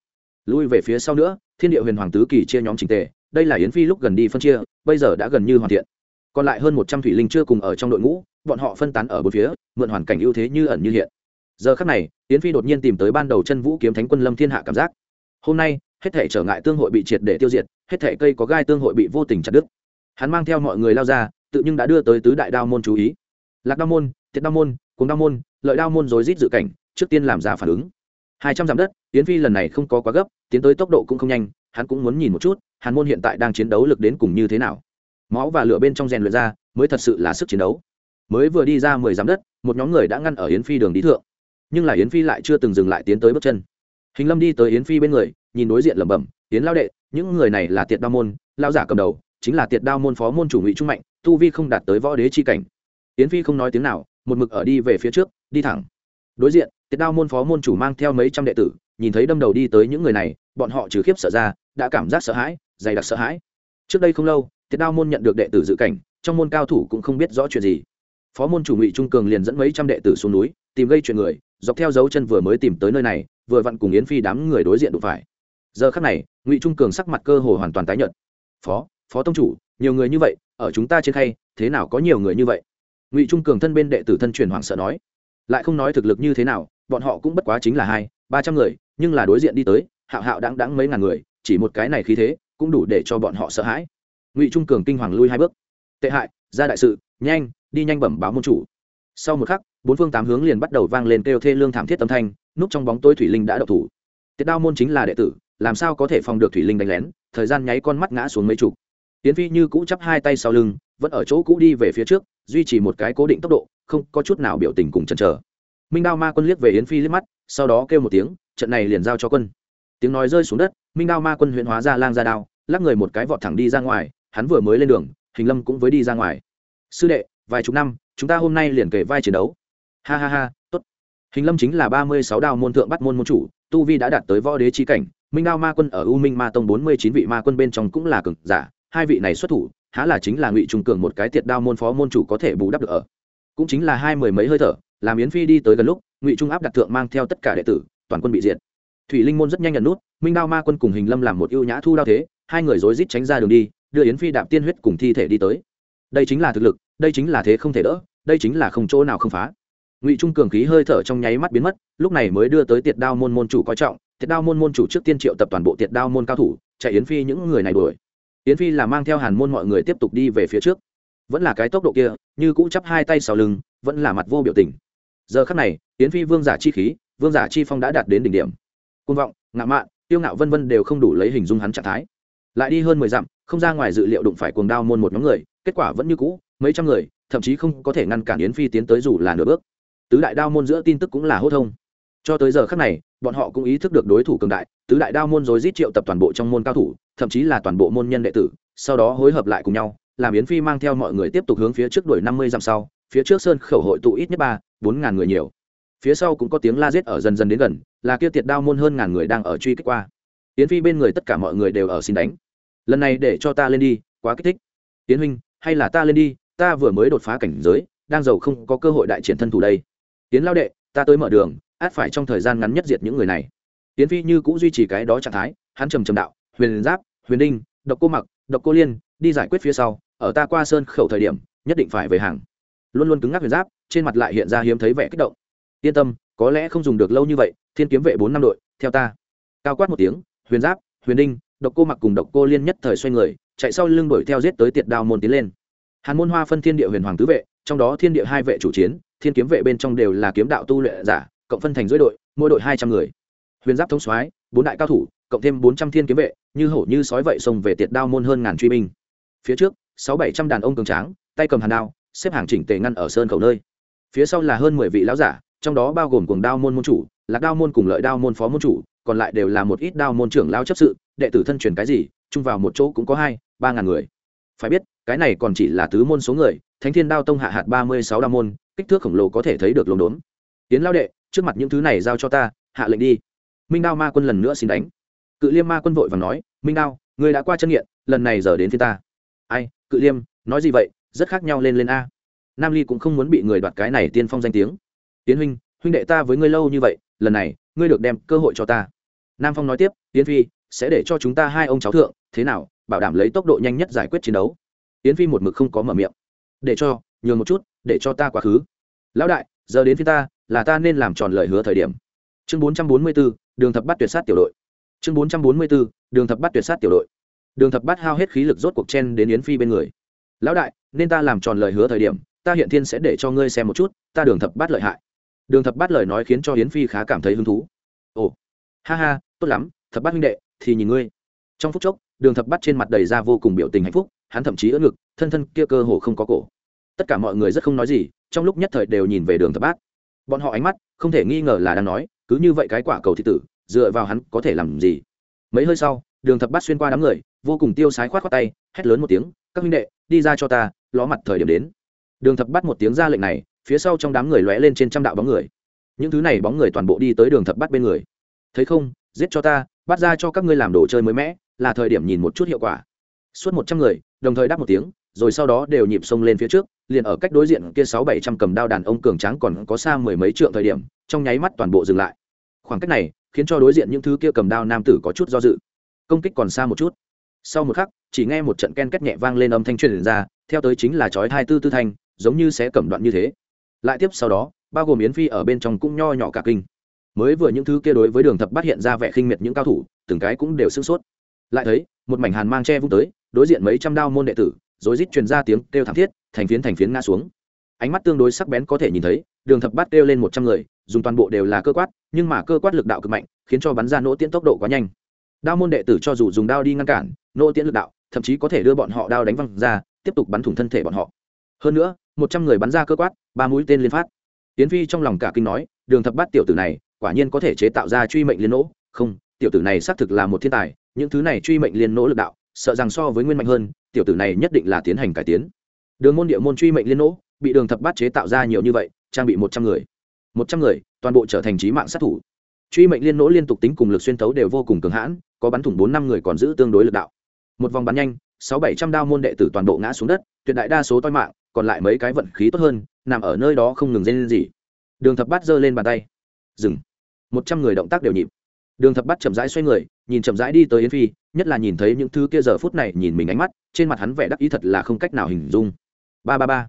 Lui về phía sau nữa, thiên địa huyền hoàng tứ kỳ chia nhóm trình tề, đây là yến phi lúc gần đi phân chia, bây giờ đã gần như hoàn thiện. Còn lại hơn một trăm thủy linh chưa cùng ở trong đội ngũ, bọn họ phân tán ở bốn phía, mượn hoàn cảnh ưu thế như ẩn như hiện. Giờ khắc này, yến phi đột nhiên tìm tới ban đầu chân vũ kiếm thánh quân lâm thiên hạ cảm giác. Hôm nay, hết thể trở ngại tương hội bị triệt để tiêu diệt, hết thể cây có gai tương hội bị vô tình chặt đứt. Hắn mang theo mọi người lao ra, tự nhưng đã đưa tới tứ đại đao môn chú ý. Lạc đao môn thiệt đao môn cùng đao môn, lợi đao môn rồi rít dự cảnh, trước tiên làm ra phản ứng hai trăm dặm đất tiến phi lần này không có quá gấp, tiến tới tốc độ cũng không nhanh, hắn cũng muốn nhìn một chút, hàn môn hiện tại đang chiến đấu lực đến cùng như thế nào. Máu và lửa bên trong rèn luyện ra, mới thật sự là sức chiến đấu. Mới vừa đi ra mười dặm đất, một nhóm người đã ngăn ở yến phi đường đi thượng. Nhưng là yến phi lại chưa từng dừng lại tiến tới bước chân. Hình lâm đi tới yến phi bên người, nhìn đối diện lẩm bẩm, yến lao đệ, những người này là tiệt đao môn lao giả cầm đầu, chính là tiệt đao môn phó môn chủ ngụy trung mạnh, tu vi không đạt tới võ đế chi cảnh. Yến phi không nói tiếng nào, một mực ở đi về phía trước, đi thẳng đối diện tiệt đao môn phó môn chủ mang theo mấy trăm đệ tử, nhìn thấy đâm đầu đi tới những người này, bọn họ trừ khiếp sợ ra, đã cảm giác sợ hãi, dày đặc sợ hãi. Trước đây không lâu tiệt đao môn nhận được đệ tử dự cảnh, trong môn cao thủ cũng không biết rõ chuyện gì. Phó môn chủ ngụy trung cường liền dẫn mấy trăm đệ tử xuống núi, tìm gây chuyện người, dọc theo dấu chân vừa mới tìm tới nơi này, vừa vặn cùng yến phi đám người đối diện đụng phải. Giờ khắc này, ngụy trung cường sắc mặt cơ hồ hoàn toàn tái nhợt. Phó phó tông chủ, nhiều người như vậy, ở chúng ta trên khay, thế nào có nhiều người như vậy? Ngụy trung cường thân bên đệ tử thân truyền hoảng sợ nói lại không nói thực lực như thế nào, bọn họ cũng bất quá chính là hai, ba trăm người, nhưng là đối diện đi tới, hạo hạo đáng đáng mấy ngàn người, chỉ một cái này khí thế, cũng đủ để cho bọn họ sợ hãi. Ngụy trung cường kinh hoàng lui hai bước. Tệ hại, ra đại sự, nhanh, đi nhanh bẩm báo môn chủ. Sau một khắc, bốn phương tám hướng liền bắt đầu vang lên kêu thê lương thảm thiết âm thanh, núp trong bóng tối thủy linh đã đậu thủ. Tiết đao môn chính là đệ tử, làm sao có thể phòng được thủy linh đánh lén, thời gian nháy con mắt ngã xuống mấy chục. Tiến phi như cũ chắp hai tay sau lưng, vẫn ở chỗ cũ đi về phía trước, duy trì một cái cố định tốc độ không có chút nào biểu tình cùng chần chờ. Minh đao ma quân liếc về yến phi liếc mắt, sau đó kêu một tiếng, trận này liền giao cho quân. Tiếng nói rơi xuống đất, minh đao ma quân huyện hóa ra lang ra đao, lắc người một cái vọt thẳng đi ra ngoài, hắn vừa mới lên đường, hình lâm cũng với đi ra ngoài. Sư đệ, vài chục năm, chúng ta hôm nay liền kể vai chiến đấu. Ha ha ha, tốt. Hình lâm chính là ba mươi sáu đao môn thượng bắt môn môn chủ, tu vi đã đạt tới võ đế chi cảnh, minh đao ma quân ở u minh ma tông bốn mươi chín vị ma quân bên trong cũng là cực giả, hai vị này xuất thủ, há là chính là ngụy trung cường một cái tiệt đao môn phó môn chủ có thể bù đắp được ở cũng chính là hai mười mấy hơi thở, làm yến phi đi tới gần lúc, ngụy trung áp đặt thượng mang theo tất cả đệ tử, toàn quân bị diệt. Thủy linh môn rất nhanh nhận nút, minh đao ma quân cùng hình lâm làm một ưu nhã thu đao thế, hai người rối rít tránh ra đường đi, đưa yến phi đạp tiên huyết cùng thi thể đi tới. Đây chính là thực lực, đây chính là thế không thể đỡ, đây chính là không chỗ nào không phá. Ngụy trung cường khí hơi thở trong nháy mắt biến mất, lúc này mới đưa tới tiệt đao môn môn chủ coi trọng. Tiệt đao môn môn chủ trước tiên triệu tập toàn bộ tiệt đao môn cao thủ, chạy yến phi những người này đuổi. Yến phi là mang theo hàn môn mọi người tiếp tục đi về phía trước vẫn là cái tốc độ kia, như cũ chắp hai tay sau lưng, vẫn là mặt vô biểu tình. Giờ khắc này, yến phi vương giả chi khí, vương giả chi phong đã đạt đến đỉnh điểm. Côn vọng, ngạo mạn, tiêu ngạo vân vân đều không đủ lấy hình dung hắn trạng thái. Lại đi hơn mười dặm, không ra ngoài dự liệu đụng phải cuồng đao môn một nhóm người, kết quả vẫn như cũ, mấy trăm người, thậm chí không có thể ngăn cản yến phi tiến tới dù là nửa bước. Tứ đại đao môn giữa tin tức cũng là hốt thông. Cho tới giờ khắc này, bọn họ cũng ý thức được đối thủ cường đại, tứ đại đao môn rồi giết triệu tập toàn bộ trong môn cao thủ, thậm chí là toàn bộ môn nhân đệ tử, sau đó hối hợp lại cùng nhau làm yến phi mang theo mọi người tiếp tục hướng phía trước đuổi năm mươi dặm sau, phía trước sơn khẩu hội tụ ít nhất ba, bốn ngàn người nhiều. Phía sau cũng có tiếng la giết ở dần dần đến gần, là kia tiệt đao môn hơn ngàn người đang ở truy kích qua. Yến phi bên người tất cả mọi người đều ở xin đánh. Lần này để cho ta lên đi, quá kích thích. Tiến huynh, hay là ta lên đi, ta vừa mới đột phá cảnh giới, đang giàu không có cơ hội đại triển thân thủ đây. Tiến lao đệ, ta tới mở đường, át phải trong thời gian ngắn nhất diệt những người này. Tiến phi như cũng duy trì cái đó trạng thái, hắn trầm trầm đạo, huyền giáp, huyền đinh, độc cô mặc, độc cô liên, đi giải quyết phía sau ở ta qua sơn khẩu thời điểm, nhất định phải về hàng. Luôn luôn cứng ngắc huyền giáp, trên mặt lại hiện ra hiếm thấy vẻ kích động. Yên tâm, có lẽ không dùng được lâu như vậy, thiên kiếm vệ bốn năm đội, theo ta. Cao quát một tiếng, huyền giáp, huyền đinh, độc cô mặc cùng độc cô liên nhất thời xoay người, chạy sau lưng đuổi theo giết tới tiệt đao môn tiến lên. Hàn môn hoa phân thiên địa huyền hoàng tứ vệ, trong đó thiên địa hai vệ chủ chiến, thiên kiếm vệ bên trong đều là kiếm đạo tu luyện giả, cộng phân thành dưới đội, mỗi đội hai trăm người. Huyền giáp thông soái, bốn đại cao thủ, cộng thêm bốn trăm thiên kiếm vệ, như hổ như sói vậy xông về tiệt đao môn hơn ngàn truy binh. Phía trước sáu bảy trăm đàn ông cường tráng, tay cầm hàn đao, xếp hàng chỉnh tề ngăn ở sơn khẩu nơi. Phía sau là hơn mười vị lão giả, trong đó bao gồm cuồng đao môn môn chủ, lạc đao môn cùng lợi đao môn phó môn chủ, còn lại đều là một ít đao môn trưởng lao chấp sự, đệ tử thân truyền cái gì, chung vào một chỗ cũng có hai, ba ngàn người. Phải biết, cái này còn chỉ là tứ môn số người, thánh thiên đao tông hạ hạt ba mươi sáu đao môn, kích thước khổng lồ có thể thấy được lồn đốn tiến lao đệ, trước mặt những thứ này giao cho ta, hạ lệnh đi. Minh đao ma quân lần nữa xin đánh. Cự liêm ma quân vội và nói, minh đao người đã qua chân nghiện, lần này giờ đến phía ta. Ai cự liêm nói gì vậy rất khác nhau lên lên a. Nam ly cũng không muốn bị người đoạt cái này tiên phong danh tiếng. Tiến huynh huynh đệ ta với ngươi lâu như vậy lần này ngươi được đem cơ hội cho ta. Nam phong nói tiếp tiến phi sẽ để cho chúng ta hai ông cháu thượng thế nào bảo đảm lấy tốc độ nhanh nhất giải quyết chiến đấu. Tiến phi một mực không có mở miệng. Để cho nhường một chút để cho ta quá khứ. Lão đại giờ đến phía ta là ta nên làm tròn lời hứa thời điểm. Chương bốn trăm bốn mươi 444, đường thập bắt tuyệt sát tiểu đội. Chương bốn trăm bốn mươi 444, đường thập bắt tuyệt sát tiểu đội đường thập Bát hao hết khí lực rốt cuộc chen đến yến phi bên người. Lão đại, nên ta làm tròn lời hứa thời điểm, ta hiện thiên sẽ để cho ngươi xem một chút, ta đường thập Bát lợi hại. Đường thập Bát lời nói khiến cho yến phi khá cảm thấy hứng thú. Ồ, ha ha, tốt lắm, thập Bát huynh đệ, thì nhìn ngươi. Trong phút chốc, đường thập Bát trên mặt đầy ra vô cùng biểu tình hạnh phúc, hắn thậm chí ưỡn ngực, thân thân kia cơ hồ không có cổ. Tất cả mọi người rất không nói gì, trong lúc nhất thời đều nhìn về đường thập bát. Bọn họ ánh mắt, không thể nghi ngờ là đang nói, cứ như vậy cái quả cầu thị tử, dựa vào hắn có thể làm gì? Mấy hơi sau đường thập bát xuyên qua đám người, vô cùng tiêu sái khoát khoát tay, hét lớn một tiếng, các huynh đệ, đi ra cho ta, ló mặt thời điểm đến. Đường thập bắt một tiếng ra lệnh này, phía sau trong đám người lóe lên trên trăm đạo bóng người. Những thứ này bóng người toàn bộ đi tới đường thập bắt bên người. Thấy không, giết cho ta, bắt ra cho các ngươi làm đồ chơi mới mẻ, là thời điểm nhìn một chút hiệu quả. Suốt một trăm người, đồng thời đáp một tiếng, rồi sau đó đều nhịp xông lên phía trước, liền ở cách đối diện kia sáu bảy trăm cầm đao đàn ông cường tráng còn có xa mười mấy trượng thời điểm, trong nháy mắt toàn bộ dừng lại. Khoảng cách này, khiến cho đối diện những thứ kia cầm đao nam tử có chút do dự công kích còn xa một chút. Sau một khắc, chỉ nghe một trận ken két nhẹ vang lên âm thanh truyền ra, theo tới chính là chói hai tư tư thanh, giống như sẽ cầm đoạn như thế. Lại tiếp sau đó, bao gồm yến phi ở bên trong cũng nho nhỏ cả kinh. Mới vừa những thứ kia đối với đường thập bắt hiện ra vẻ khinh miệt những cao thủ, từng cái cũng đều sửng sốt. Lại thấy, một mảnh hàn mang che vung tới, đối diện mấy trăm đao môn đệ tử, rối rít truyền ra tiếng kêu thảm thiết, thành phiến thành phiến ngã xuống. Ánh mắt tương đối sắc bén có thể nhìn thấy, đường thập bát kêu lên một trăm người, dùng toàn bộ đều là cơ quát, nhưng mà cơ quát lực đạo cực mạnh, khiến cho bắn ra nỗ tiễn tốc độ quá nhanh đao môn đệ tử cho dù dùng đao đi ngăn cản, nô tiễn lực đạo, thậm chí có thể đưa bọn họ đao đánh văng ra, tiếp tục bắn thủng thân thể bọn họ. Hơn nữa, một trăm người bắn ra cơ quát, ba mũi tên liên phát. Tiến phi trong lòng cả kinh nói, đường thập bát tiểu tử này, quả nhiên có thể chế tạo ra truy mệnh liên nỗ. Không, tiểu tử này xác thực là một thiên tài, những thứ này truy mệnh liên nỗ lực đạo, sợ rằng so với nguyên mạnh hơn, tiểu tử này nhất định là tiến hành cải tiến. Đường môn địa môn truy mệnh liên nỗ, bị đường thập bát chế tạo ra nhiều như vậy, trang bị một trăm người. Một trăm người, toàn bộ trở thành trí mạng sát thủ. Truy mệnh liên nỗ liên tục tính cùng lực xuyên tấu đều vô cùng cường hãn có bắn thủng bốn năm người còn giữ tương đối lực đạo. Một vòng bắn nhanh, sáu bảy trăm đao môn đệ tử toàn bộ ngã xuống đất, tuyệt đại đa số toi mạng, còn lại mấy cái vận khí tốt hơn, nằm ở nơi đó không ngừng dây lên gì đường thập bát giơ lên bàn tay. Dừng. Một trăm người động tác đều nhịp. Đường thập bát chậm rãi xoay người, nhìn chậm rãi đi tới yến phi, nhất là nhìn thấy những thứ kia giờ phút này nhìn mình ánh mắt, trên mặt hắn vẻ đắc ý thật là không cách nào hình dung. Ba ba ba.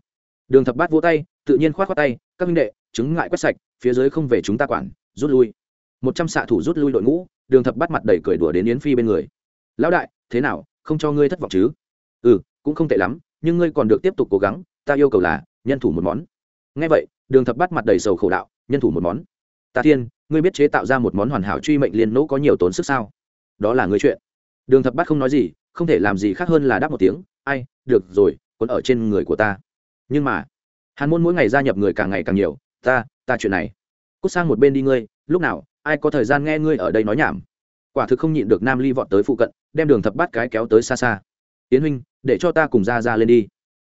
Đường thập bát vỗ tay, tự nhiên khoát khoát tay, các minh đệ, chứng ngại quét sạch, phía dưới không về chúng ta quản, rút lui một trăm xạ thủ rút lui đội ngũ, đường thập bắt mặt đầy cười đùa đến yến phi bên người. Lão đại, thế nào, không cho ngươi thất vọng chứ? Ừ cũng không tệ lắm, nhưng ngươi còn được tiếp tục cố gắng, ta yêu cầu là, nhân thủ một món. Ngay vậy, đường thập bắt mặt đầy sầu khổ đạo, nhân thủ một món? Ta thiên, ngươi biết chế tạo ra một món hoàn hảo truy mệnh liên nỗ có nhiều tốn sức sao? Đó là ngươi chuyện. Đường thập bắt không nói gì, không thể làm gì khác hơn là đáp một tiếng, ai, được rồi còn ở trên người của ta. Nhưng mà, hàn môn mỗi ngày gia nhập người càng ngày càng nhiều, ta ta chuyện này, cút sang một bên đi ngươi, lúc nào ai có thời gian nghe ngươi ở đây nói nhảm? Quả thực không nhịn được nam ly vọt tới phụ cận, đem đường thập bát cái kéo tới xa xa. Tiến huynh, để cho ta cùng ra ra lên đi.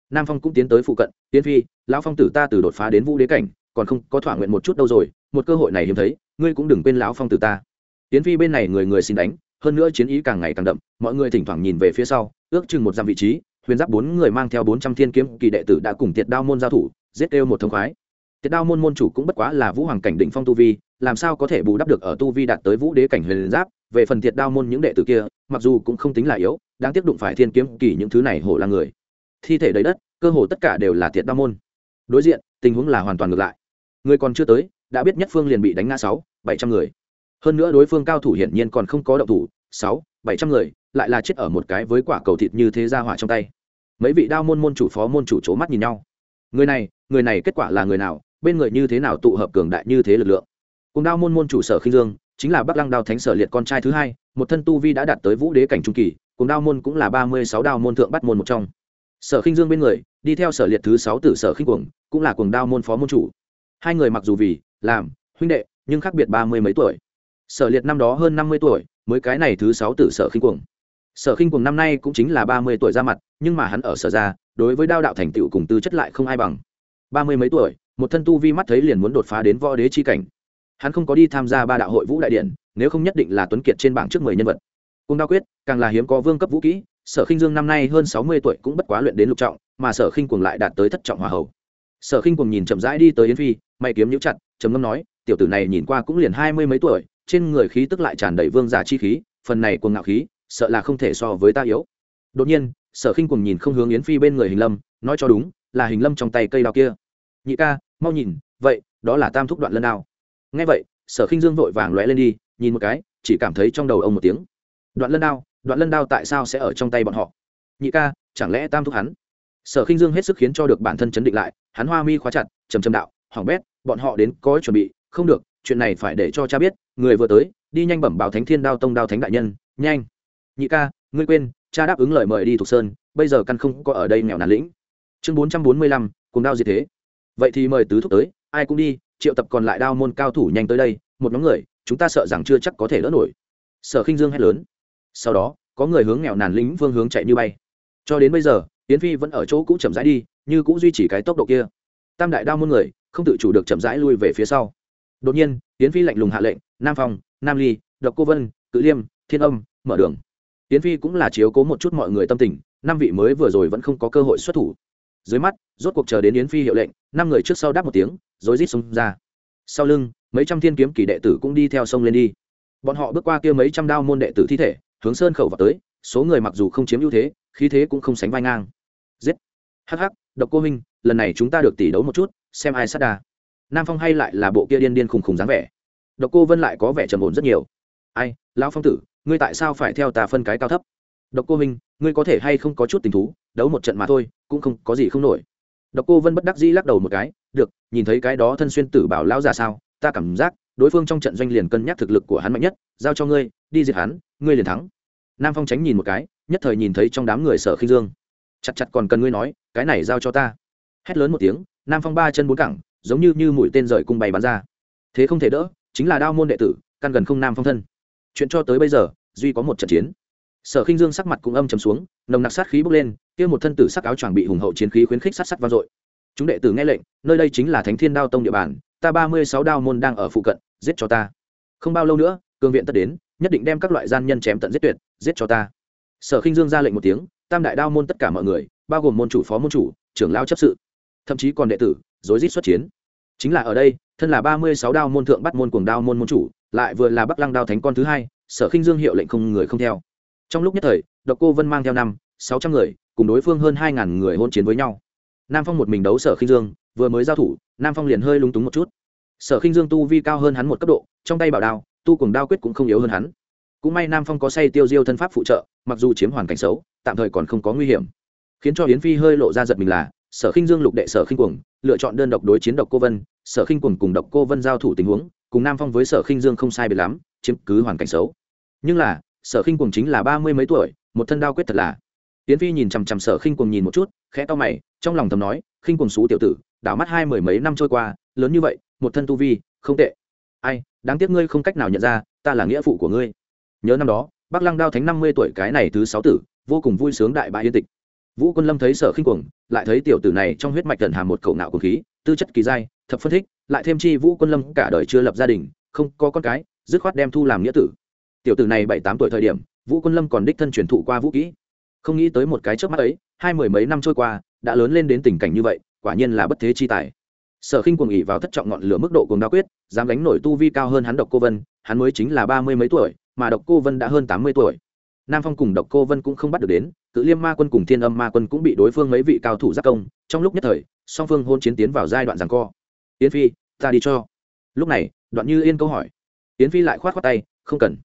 Nam phong cũng tiến tới phụ cận, tiến phi, lão phong tử ta từ đột phá đến vũ đế cảnh, còn không có thỏa nguyện một chút đâu rồi, một cơ hội này hiếm thấy, ngươi cũng đừng quên lão phong tử ta. Tiến phi bên này người người xin đánh, hơn nữa chiến ý càng ngày càng đậm, mọi người thỉnh thoảng nhìn về phía sau, ước chừng một dặm vị trí, huyền giáp bốn người mang theo bốn trăm thiên kiếm, kỳ đệ tử đã cùng tiệt đao môn giao thủ, giết kêu một thống khoái. Tiệt đao môn môn chủ cũng bất quá là vũ hoàng cảnh định phong tu vi làm sao có thể bù đắp được ở tu vi đạt tới vũ đế cảnh huyền giáp, về phần thiệt đao môn những đệ tử kia, mặc dù cũng không tính là yếu đang tiếp đụng phải thiên kiếm kỳ những thứ này hổ là người. Thi thể đầy đất, cơ hồ tất cả đều là thiệt đao môn. Đối diện, tình huống là hoàn toàn ngược lại. Người còn chưa tới, đã biết nhất phương liền bị đánh ngã sáu, bảy trăm người. Hơn nữa đối phương cao thủ hiển nhiên còn không có động thủ, sáu, bảy trăm người, lại là chết ở một cái với quả cầu thịt như thế ra hỏa trong tay. Mấy vị đao môn môn chủ phó môn chủ c mắt nhìn nhau. Người này người này kết quả là người nào, bên người như thế nào tụ hợp cường đại như thế lực lượng? Cùng đao môn môn chủ sở khinh dương, chính là bắc lăng đao thánh sở liệt con trai thứ hai, một thân tu vi đã đạt tới vũ đế cảnh trung kỳ, cùng đao môn cũng là ba mươi sáu đao môn thượng bắt môn một trong. Sở khinh dương bên người, đi theo sở liệt thứ sáu tử sở khinh cuồng, cũng là cuồng đao môn phó môn chủ. Hai người mặc dù vì làm, huynh đệ, nhưng khác biệt ba mươi mấy tuổi. Sở liệt năm đó hơn năm mươi tuổi, mới cái này thứ sáu tử sở khinh cuồng. Sở khinh cuồng năm nay cũng chính là ba mươi tuổi ra mặt, nhưng mà hắn ở sở ra, đối với đao đạo thành tựu cùng tư chất lại không ai bằng. Ba mươi mấy tuổi, một thân tu vi mắt thấy liền muốn đột phá đến võ đế chi cảnh hắn không có đi tham gia ba đạo hội vũ đại điện nếu không nhất định là tuấn kiệt trên bảng trước mười nhân vật. Cung đao quyết, càng là hiếm có vương cấp vũ kỹ, sở khinh dương năm nay hơn sáu mươi tuổi cũng bất quá luyện đến lục trọng, mà sở khinh cuồng lại đạt tới thất trọng hòa hậu. Sở khinh cuồng nhìn chậm rãi đi tới yến phi, mày kiếm nhũ chặt, trầm ngâm nói, tiểu tử này nhìn qua cũng liền hai mươi mấy tuổi, trên người khí tức lại tràn đầy vương giả chi khí, phần này cuồng ngạo khí, sợ là không thể so với ta yếu. Đột nhiên, sở khinh cuồng nhìn không hướng yến phi bên người hình lâm, nói cho đúng, là hình lâm trong tay cây đao kia. Nhị ca, mau nhìn, vậy, đó là tam thúc đoạn lân đao ngay vậy, sở khinh dương vội vàng lóe lên đi, nhìn một cái, chỉ cảm thấy trong đầu ông một tiếng. Đoạn lân đao, đoạn lân đao tại sao sẽ ở trong tay bọn họ? Nhị ca, chẳng lẽ tam thúc hắn? Sở khinh dương hết sức khiến cho được bản thân chấn định lại, hắn hoa mi khóa chặt trầm trầm đạo hỏng bét, bọn họ đến có chuẩn bị, không được, chuyện này phải để cho cha biết, người vừa tới, đi nhanh bẩm báo thánh thiên đao tông đao thánh đại nhân, nhanh. Nhị ca, ngươi quên, cha đáp ứng lời mời đi thuộc sơn, bây giờ căn không có ở đây nghèo nàn lĩnh. Chương bốn trăm bốn mươi lăm cùng đao gì thế. Vậy thì mời tứ thúc tới, ai cũng đi triệu tập còn lại đao môn cao thủ nhanh tới đây, một nhóm người, chúng ta sợ rằng chưa chắc có thể đỡ nổi. Sở khinh dương hét lớn. Sau đó, có người hướng nghèo nàn lính phương hướng chạy như bay. Cho đến bây giờ, yến phi vẫn ở chỗ cũ chậm rãi đi, như cũng duy trì cái tốc độ kia. Tam đại đao môn người, không tự chủ được chậm rãi lui về phía sau. Đột nhiên, yến phi lạnh lùng hạ lệnh, nam phong, nam ly, độc cô vân, cự liêm, thiên âm, mở đường. Yến phi cũng là chiếu cố một chút mọi người tâm tình, năm vị mới vừa rồi vẫn không có cơ hội xuất thủ. Dưới mắt, rốt cuộc chờ đến yến phi hiệu lệnh, năm người trước sau đáp một tiếng rối rít xông ra. Sau lưng, mấy trăm thiên kiếm kỳ đệ tử cũng đi theo sông lên đi. Bọn họ bước qua kia mấy trăm đao môn đệ tử thi thể, hướng sơn khẩu vào tới, số người mặc dù không chiếm ưu thế, khí thế cũng không sánh vai ngang. Giết! Hắc hắc, độc cô minh lần này chúng ta được tỷ đấu một chút, xem ai sát đà. Nam phong hay lại là bộ kia điên điên khùng khùng dáng vẻ. Độc cô vân lại có vẻ trầm ổn rất nhiều. Ai, lão phong tử, ngươi tại sao phải theo ta phân cái cao thấp? Độc cô minh ngươi có thể hay không có chút tình thú, đấu một trận mà thôi, cũng không có gì không nổi độc cô vân bất đắc dĩ lắc đầu một cái, được, nhìn thấy cái đó thân xuyên tử bảo lão già sao, ta cảm giác đối phương trong trận doanh liền cân nhắc thực lực của hắn mạnh nhất, giao cho ngươi, đi diệt hắn, ngươi liền thắng. Nam phong tránh nhìn một cái, nhất thời nhìn thấy trong đám người sở khinh dương. Chặt chặt còn cần ngươi nói, cái này giao cho ta. Hét lớn một tiếng, nam phong ba chân bốn cẳng, giống như như mũi tên rời cung bay bắn ra. Thế không thể đỡ, chính là đao môn đệ tử, căn gần không nam phong thân. Chuyện cho tới bây giờ, duy có một trận chiến. Sở khinh dương sắc mặt cũng âm chầm xuống, nồng nặc sát khí bốc lên kia một thân tử sắc áo choàng bị hùng hậu chiến khí khuyến khích sát sát vang dội. Chúng đệ tử nghe lệnh, nơi đây chính là thánh thiên đao tông địa bàn, ta ba mươi sáu đao môn đang ở phụ cận, giết cho ta. Không bao lâu nữa, cường viện tất đến, nhất định đem các loại gian nhân chém tận giết tuyệt, giết cho ta. Sở khinh dương ra lệnh một tiếng, tam đại đao môn tất cả mọi người, bao gồm môn chủ, phó môn chủ, trưởng lao chấp sự, thậm chí còn đệ tử, rối rít xuất chiến. Chính là ở đây, thân là ba mươi sáu đao môn thượng bắt môn cuồng đao môn môn chủ, lại vừa là bắc lăng đao thánh con thứ hai, sở khinh dương hiệu lệnh không người không theo. Trong lúc nhất thời, độc cô vân mang theo năm, sáu trăm người cùng đối phương hơn hai ngàn người hôn chiến với nhau. Nam phong một mình đấu sở khinh dương, vừa mới giao thủ, nam phong liền hơi lung túng một chút. Sở khinh dương tu vi cao hơn hắn một cấp độ, trong tay bảo đao, tu cùng đao quyết cũng không yếu hơn hắn. Cũng may nam phong có say tiêu diêu thân pháp phụ trợ, mặc dù chiếm hoàn cảnh xấu, tạm thời còn không có nguy hiểm. Khiến cho yến phi hơi lộ ra giật mình là, sở khinh dương lục đệ sở khinh cuồng, lựa chọn đơn độc đối chiến độc cô vân, sở khinh cuồng cùng độc cô vân giao thủ tình huống, cùng nam phong với sở khinh dương không sai biệt lắm, chiếm cứ hoàn cảnh xấu. Nhưng là, sở khinh cuồng chính là ba mươi mấy tuổi, một thân đao quyết thật là. Tiến phi nhìn chằm chằm sở khinh cuồng nhìn một chút, khẽ to mày, trong lòng thầm nói, khinh cuồng xú tiểu tử, đảo mắt hai mười mấy năm trôi qua, lớn như vậy, một thân tu vi, không tệ. Ai, đáng tiếc ngươi không cách nào nhận ra, ta là nghĩa phụ của ngươi. Nhớ năm đó, bắc lăng đao thánh năm mươi tuổi cái này thứ sáu tử, vô cùng vui sướng đại bại yên tịch. Vũ quân lâm thấy sở khinh cuồng, lại thấy tiểu tử này trong huyết mạch tận hàm một khẩu ngạo của khí, tư chất kỳ giai, thập phân thích, lại thêm chi vũ quân lâm cả đời chưa lập gia đình, không có con cái, dứt khoát đem thu làm nghĩa tử. Tiểu tử này bảy tám tuổi thời điểm, vũ quân lâm còn đích thân truyền thụ qua vũ kỹ không nghĩ tới một cái trước mắt ấy, hai mười mấy năm trôi qua, đã lớn lên đến tình cảnh như vậy, quả nhiên là bất thế chi tài. Sở khinh cuồng ỉ vào thất trọng ngọn lửa mức độ cuồng đa quyết, dám đánh nổi tu vi cao hơn hắn độc cô vân, hắn mới chính là ba mươi mấy tuổi, mà độc cô vân đã hơn tám mươi tuổi. Nam phong cùng độc cô vân cũng không bắt được đến, cự liêm ma quân cùng thiên âm ma quân cũng bị đối phương mấy vị cao thủ giác công, trong lúc nhất thời, song phương hôn chiến tiến vào giai đoạn rằng co. Yến phi, ta đi cho. Lúc này, đoạn như yên câu hỏi. Yến phi lại k h o á t khoác tay, không cần.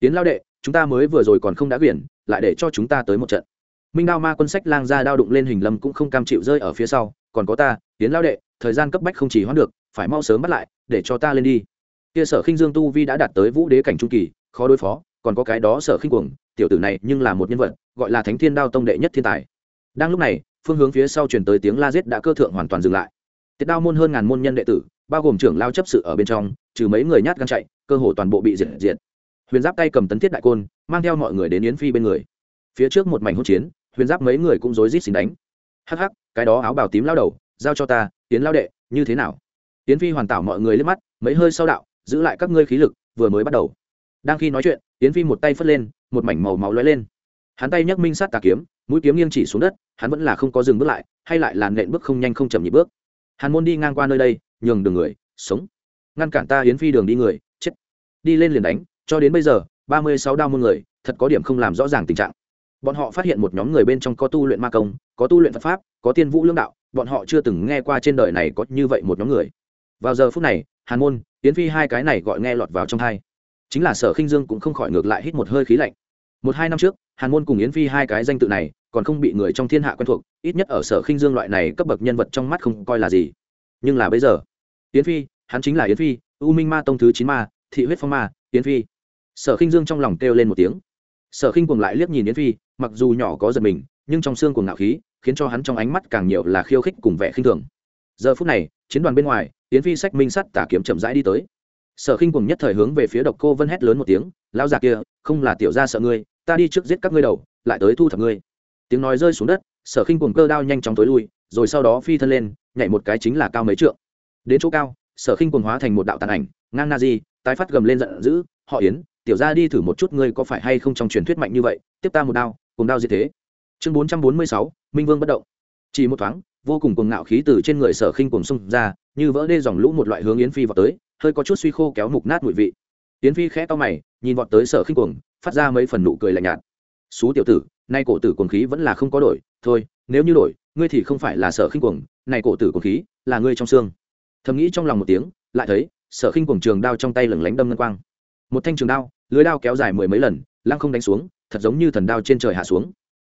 Yến lao đệ chúng ta mới vừa rồi còn không đã quyển, lại để cho chúng ta tới một trận. Minh đao ma quân sách lang ra đao đụng lên hình lâm cũng không cam chịu rơi ở phía sau, còn có ta tiến lao đệ, thời gian cấp bách không chỉ hoãn được, phải mau sớm bắt lại, để cho ta lên đi. Kia sở khinh dương tu vi đã đạt tới vũ đế cảnh trung kỳ, khó đối phó, còn có cái đó sở khinh cuồng, tiểu tử này nhưng là một nhân vật, gọi là thánh thiên đao tông đệ nhất thiên tài. Đang lúc này, phương hướng phía sau truyền tới tiếng la giết đã cơ thượng hoàn toàn dừng lại. Tiết đao môn hơn ngàn môn nhân đệ tử, bao gồm trưởng lao chấp sự ở bên trong, trừ mấy người nhát gan chạy, cơ hồ toàn bộ bị diệt diệt huyền giáp tay cầm tấn thiết đại côn, mang theo mọi người đến yến phi bên người. Phía trước một mảnh hỗn chiến, huyền giáp mấy người cũng rối rít xin đánh. Hắc hắc, cái đó áo bào tím lao đầu, giao cho ta tiến lao đệ, như thế nào? Yến phi hoàn tảo mọi người lên mắt, mấy hơi sau đạo, giữ lại các ngươi khí lực, vừa mới bắt đầu. Đang khi nói chuyện, yến phi một tay phất lên, một mảnh màu máu lóe lên. Hắn tay nhấc minh sát tà kiếm, mũi kiếm nghiêng chỉ xuống đất, hắn vẫn là không có dừng bước lại, hay lại là nện bước không nhanh không chậm nhịp bước. Hàn môn đi ngang qua nơi đây, nhường đường người, sống. Ngăn cản ta yến phi đường đi người, chết. Đi lên liền đánh cho đến bây giờ, ba mươi sáu đao môn người, thật có điểm không làm rõ ràng tình trạng. Bọn họ phát hiện một nhóm người bên trong có tu luyện ma công, có tu luyện phật pháp, có tiên vũ lương đạo, bọn họ chưa từng nghe qua trên đời này có như vậy một nhóm người. Vào giờ phút này, hàn môn, yến phi hai cái này gọi nghe lọt vào trong hai. Chính là sở khinh dương cũng không khỏi ngược lại hít một hơi khí lạnh. Một hai năm trước, hàn môn cùng yến phi hai cái danh tự này, còn không bị người trong thiên hạ quen thuộc, ít nhất ở sở khinh dương loại này cấp bậc nhân vật trong mắt không coi là gì. Nhưng là bây giờ, yến phi, hắn chính là yến phi, u minh ma tông thứ chín ma, thị huyết phong ma, yến phi sở khinh dương trong lòng kêu lên một tiếng. Sở khinh cuồng lại liếc nhìn yến phi, mặc dù nhỏ có giật mình, nhưng trong xương cuồng ngạo khí, khiến cho hắn trong ánh mắt càng nhiều là khiêu khích cùng vẻ khinh thường. Giờ phút này, chiến đoàn bên ngoài, yến phi sách minh sắt tả kiếm chậm rãi đi tới. Sở khinh cuồng nhất thời hướng về phía độc cô vân hét lớn một tiếng, lão già kia, không là tiểu gia sợ ngươi, ta đi trước giết các ngươi đầu, lại tới thu thập ngươi. Tiếng nói rơi xuống đất, sở khinh cuồng cơ đao nhanh chóng tối lui, rồi sau đó phi thân lên, nhảy một cái chính là cao mấy trượng. Đến chỗ cao, sở khinh cuồng hóa thành một đạo tàn ảnh, ngang na di tái phát gầm lên giận dữ, họ yến tiểu gia đi thử một chút ngươi có phải hay không trong truyền thuyết mạnh như vậy, tiếp ta một đao, cùng đao gì thế. Chương bốn trăm bốn mươi sáu, minh vương bất động. Chỉ một thoáng, vô cùng cuồng ngạo khí từ trên người sở khinh cùng xung ra, như vỡ đê dòng lũ một loại hướng yến phi vào tới, hơi có chút suy khô kéo mục nát mùi vị. Yến phi khẽ to mày, nhìn vọt tới sở khinh cuồng, phát ra mấy phần nụ cười lạnh nhạt. Xú tiểu tử, nay cổ tử cuồng khí vẫn là không có đổi, thôi, nếu như đổi, ngươi thì không phải là sở khinh cuồng, này cổ tử cuồng khí là ngươi trong xương. Thầm nghĩ trong lòng một tiếng, lại thấy sở khinh cuồng trường đao trong tay lửng lánh đâm ngân quang. Một thanh trường đao lưới đao kéo dài mười mấy lần, lăng không đánh xuống, thật giống như thần đao trên trời hạ xuống.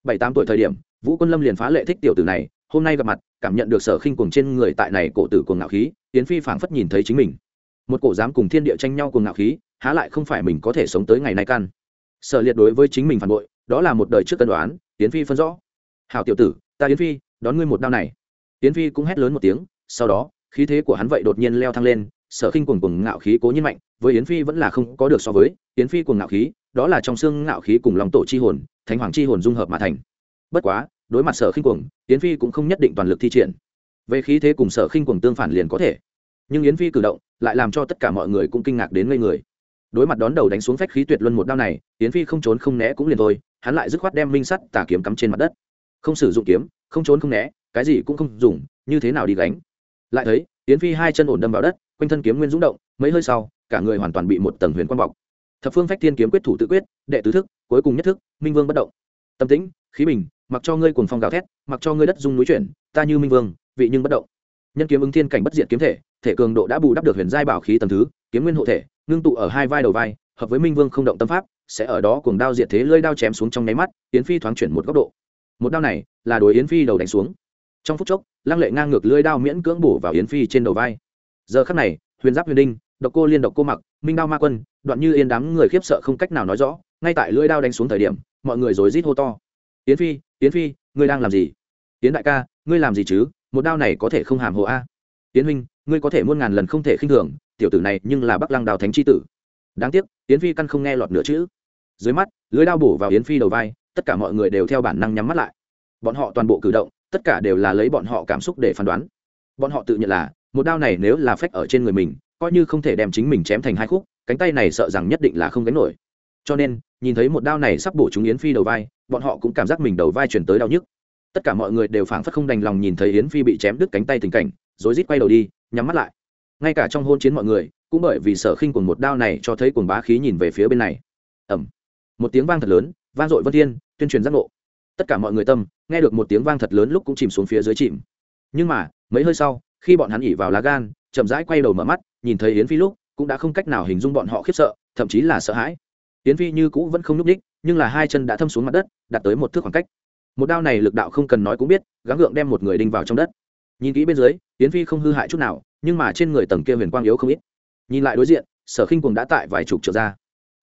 Bảy tám tuổi thời điểm, vũ quân lâm liền phá lệ thích tiểu tử này, hôm nay gặp mặt, cảm nhận được sở khinh cuồng trên người tại này cổ tử cuồng ngạo khí tiến phi phảng phất nhìn thấy chính mình. Một cổ dám cùng thiên địa tranh nhau cuồng ngạo khí, há lại không phải mình có thể sống tới ngày nay căn sở liệt đối với chính mình phản bội, đó là một đời trước cân đoán tiến phi phân rõ. Hảo tiểu tử, ta yến phi, đón ngươi một đao này. Yến phi cũng hét lớn một tiếng, sau đó, khí thế của hắn vậy đột nhiên leo thăng lên sở khinh cuồng cuồng ngạo khí cố nhiên mạnh, với yến phi vẫn là không có được so với. Yến phi cuồng ngạo khí, đó là trong xương ngạo khí cùng lòng tổ chi hồn, thánh hoàng chi hồn dung hợp mà thành. Bất quá, đối mặt sở khinh cuồng, yến phi cũng không nhất định toàn lực thi triển. Về khí thế cùng sở khinh cuồng tương phản liền có thể. Nhưng yến phi cử động lại làm cho tất cả mọi người cũng kinh ngạc đến ngây người. Đối mặt đón đầu đánh xuống phách khí tuyệt luân một đao này, yến phi không trốn không né cũng liền thôi, hắn lại dứt khoát đem minh sắt tà kiếm cắm trên mặt đất. Không sử dụng kiếm, không trốn không né, cái gì cũng không dùng, như thế nào đi gánh? Lại thấy, yến phi hai chân ổn đâm vào đất quanh thân kiếm nguyên dũng động, mấy hơi sau, cả người hoàn toàn bị một tầng huyền quang bọc. Thập phương phách thiên kiếm quyết thủ tự quyết, đệ tứ thức, cuối cùng nhất thức, minh vương bất động. Tâm tĩnh, khí bình, mặc cho ngươi cuồng phong gào thét, mặc cho ngươi đất dung núi chuyển, ta như minh vương, vị nhưng bất động. Nhân kiếm ứng thiên cảnh bất diệt kiếm thể thể cường độ đã bù đắp được huyền giai bảo khí tầm thứ, kiếm nguyên hộ thể, ngưng tụ ở hai vai đầu vai, hợp với minh vương không động tâm pháp, sẽ ở đó cuồng đao diệt thế lơi đao chém xuống trong nháy mắt, yến phi thoáng chuyển một góc độ. Một đao này là đối yến phi đầu đánh xuống. Trong phút chốc, lăng lệ ngang ngược lưỡi đao miễn cưỡng bổ vào yến phi trên đầu vai giờ khắc này, huyền giáp huyền đinh, độc cô liên độc cô mặc, minh đao ma quân, đoạn như yên đám người khiếp sợ không cách nào nói rõ, ngay tại lưỡi đao đánh xuống thời điểm, mọi người rối rít hô to. Yến phi yến phi, ngươi đang làm gì? Yến đại ca, ngươi làm gì chứ? Một đao này có thể không hàm hồ a. Yến huynh, ngươi có thể muôn ngàn lần không thể khinh thường, tiểu tử này nhưng là bắc lăng đào thánh chi tử. Đáng tiếc, yến phi căn không nghe lọt nửa chữ. Dưới mắt lưới đao bổ vào yến phi đầu vai, tất cả mọi người đều theo bản năng nhắm mắt lại. Bọn họ toàn bộ cử động, tất cả đều là lấy bọn họ cảm xúc để phán đoán. Bọn họ tự nhận là một đao này nếu là phách ở trên người mình, coi như không thể đem chính mình chém thành hai khúc, cánh tay này sợ rằng nhất định là không gánh nổi. Cho nên, nhìn thấy một đao này sắp bổ chúng yến phi đầu vai, bọn họ cũng cảm giác mình đầu vai chuyển tới đau nhức. Tất cả mọi người đều phảng phất không đành lòng nhìn thấy yến phi bị chém đứt cánh tay tình cảnh rối rít quay đầu đi, nhắm mắt lại. Ngay cả trong hôn chiến mọi người, cũng bởi vì sở khinh của một đao này cho thấy cuồng bá khí nhìn về phía bên này. Ẩm một tiếng vang thật lớn, vang dội vân thiên, tuyên truyền giác ngộ. Tất cả mọi người tâm, nghe được một tiếng vang thật lớn lúc cũng chìm xuống phía dưới chìm. Nhưng mà, mấy hơi sau khi bọn hắn ỉ vào lá gan, chậm rãi quay đầu mở mắt, nhìn thấy yến phi lúc, cũng đã không cách nào hình dung bọn họ khiếp sợ, thậm chí là sợ hãi. Yến phi như cũ vẫn không nhúc đích nhưng là hai chân đã thâm xuống mặt đất, đạt tới một thước khoảng cách. Một đao này lực đạo không cần nói cũng biết, gắng gượng đem một người đinh vào trong đất. Nhìn kỹ bên dưới, yến phi không hư hại chút nào, nhưng mà trên người tầng kia huyền quang yếu không ít. Nhìn lại đối diện, sở khinh cuồng đã tại vài chục trở ra.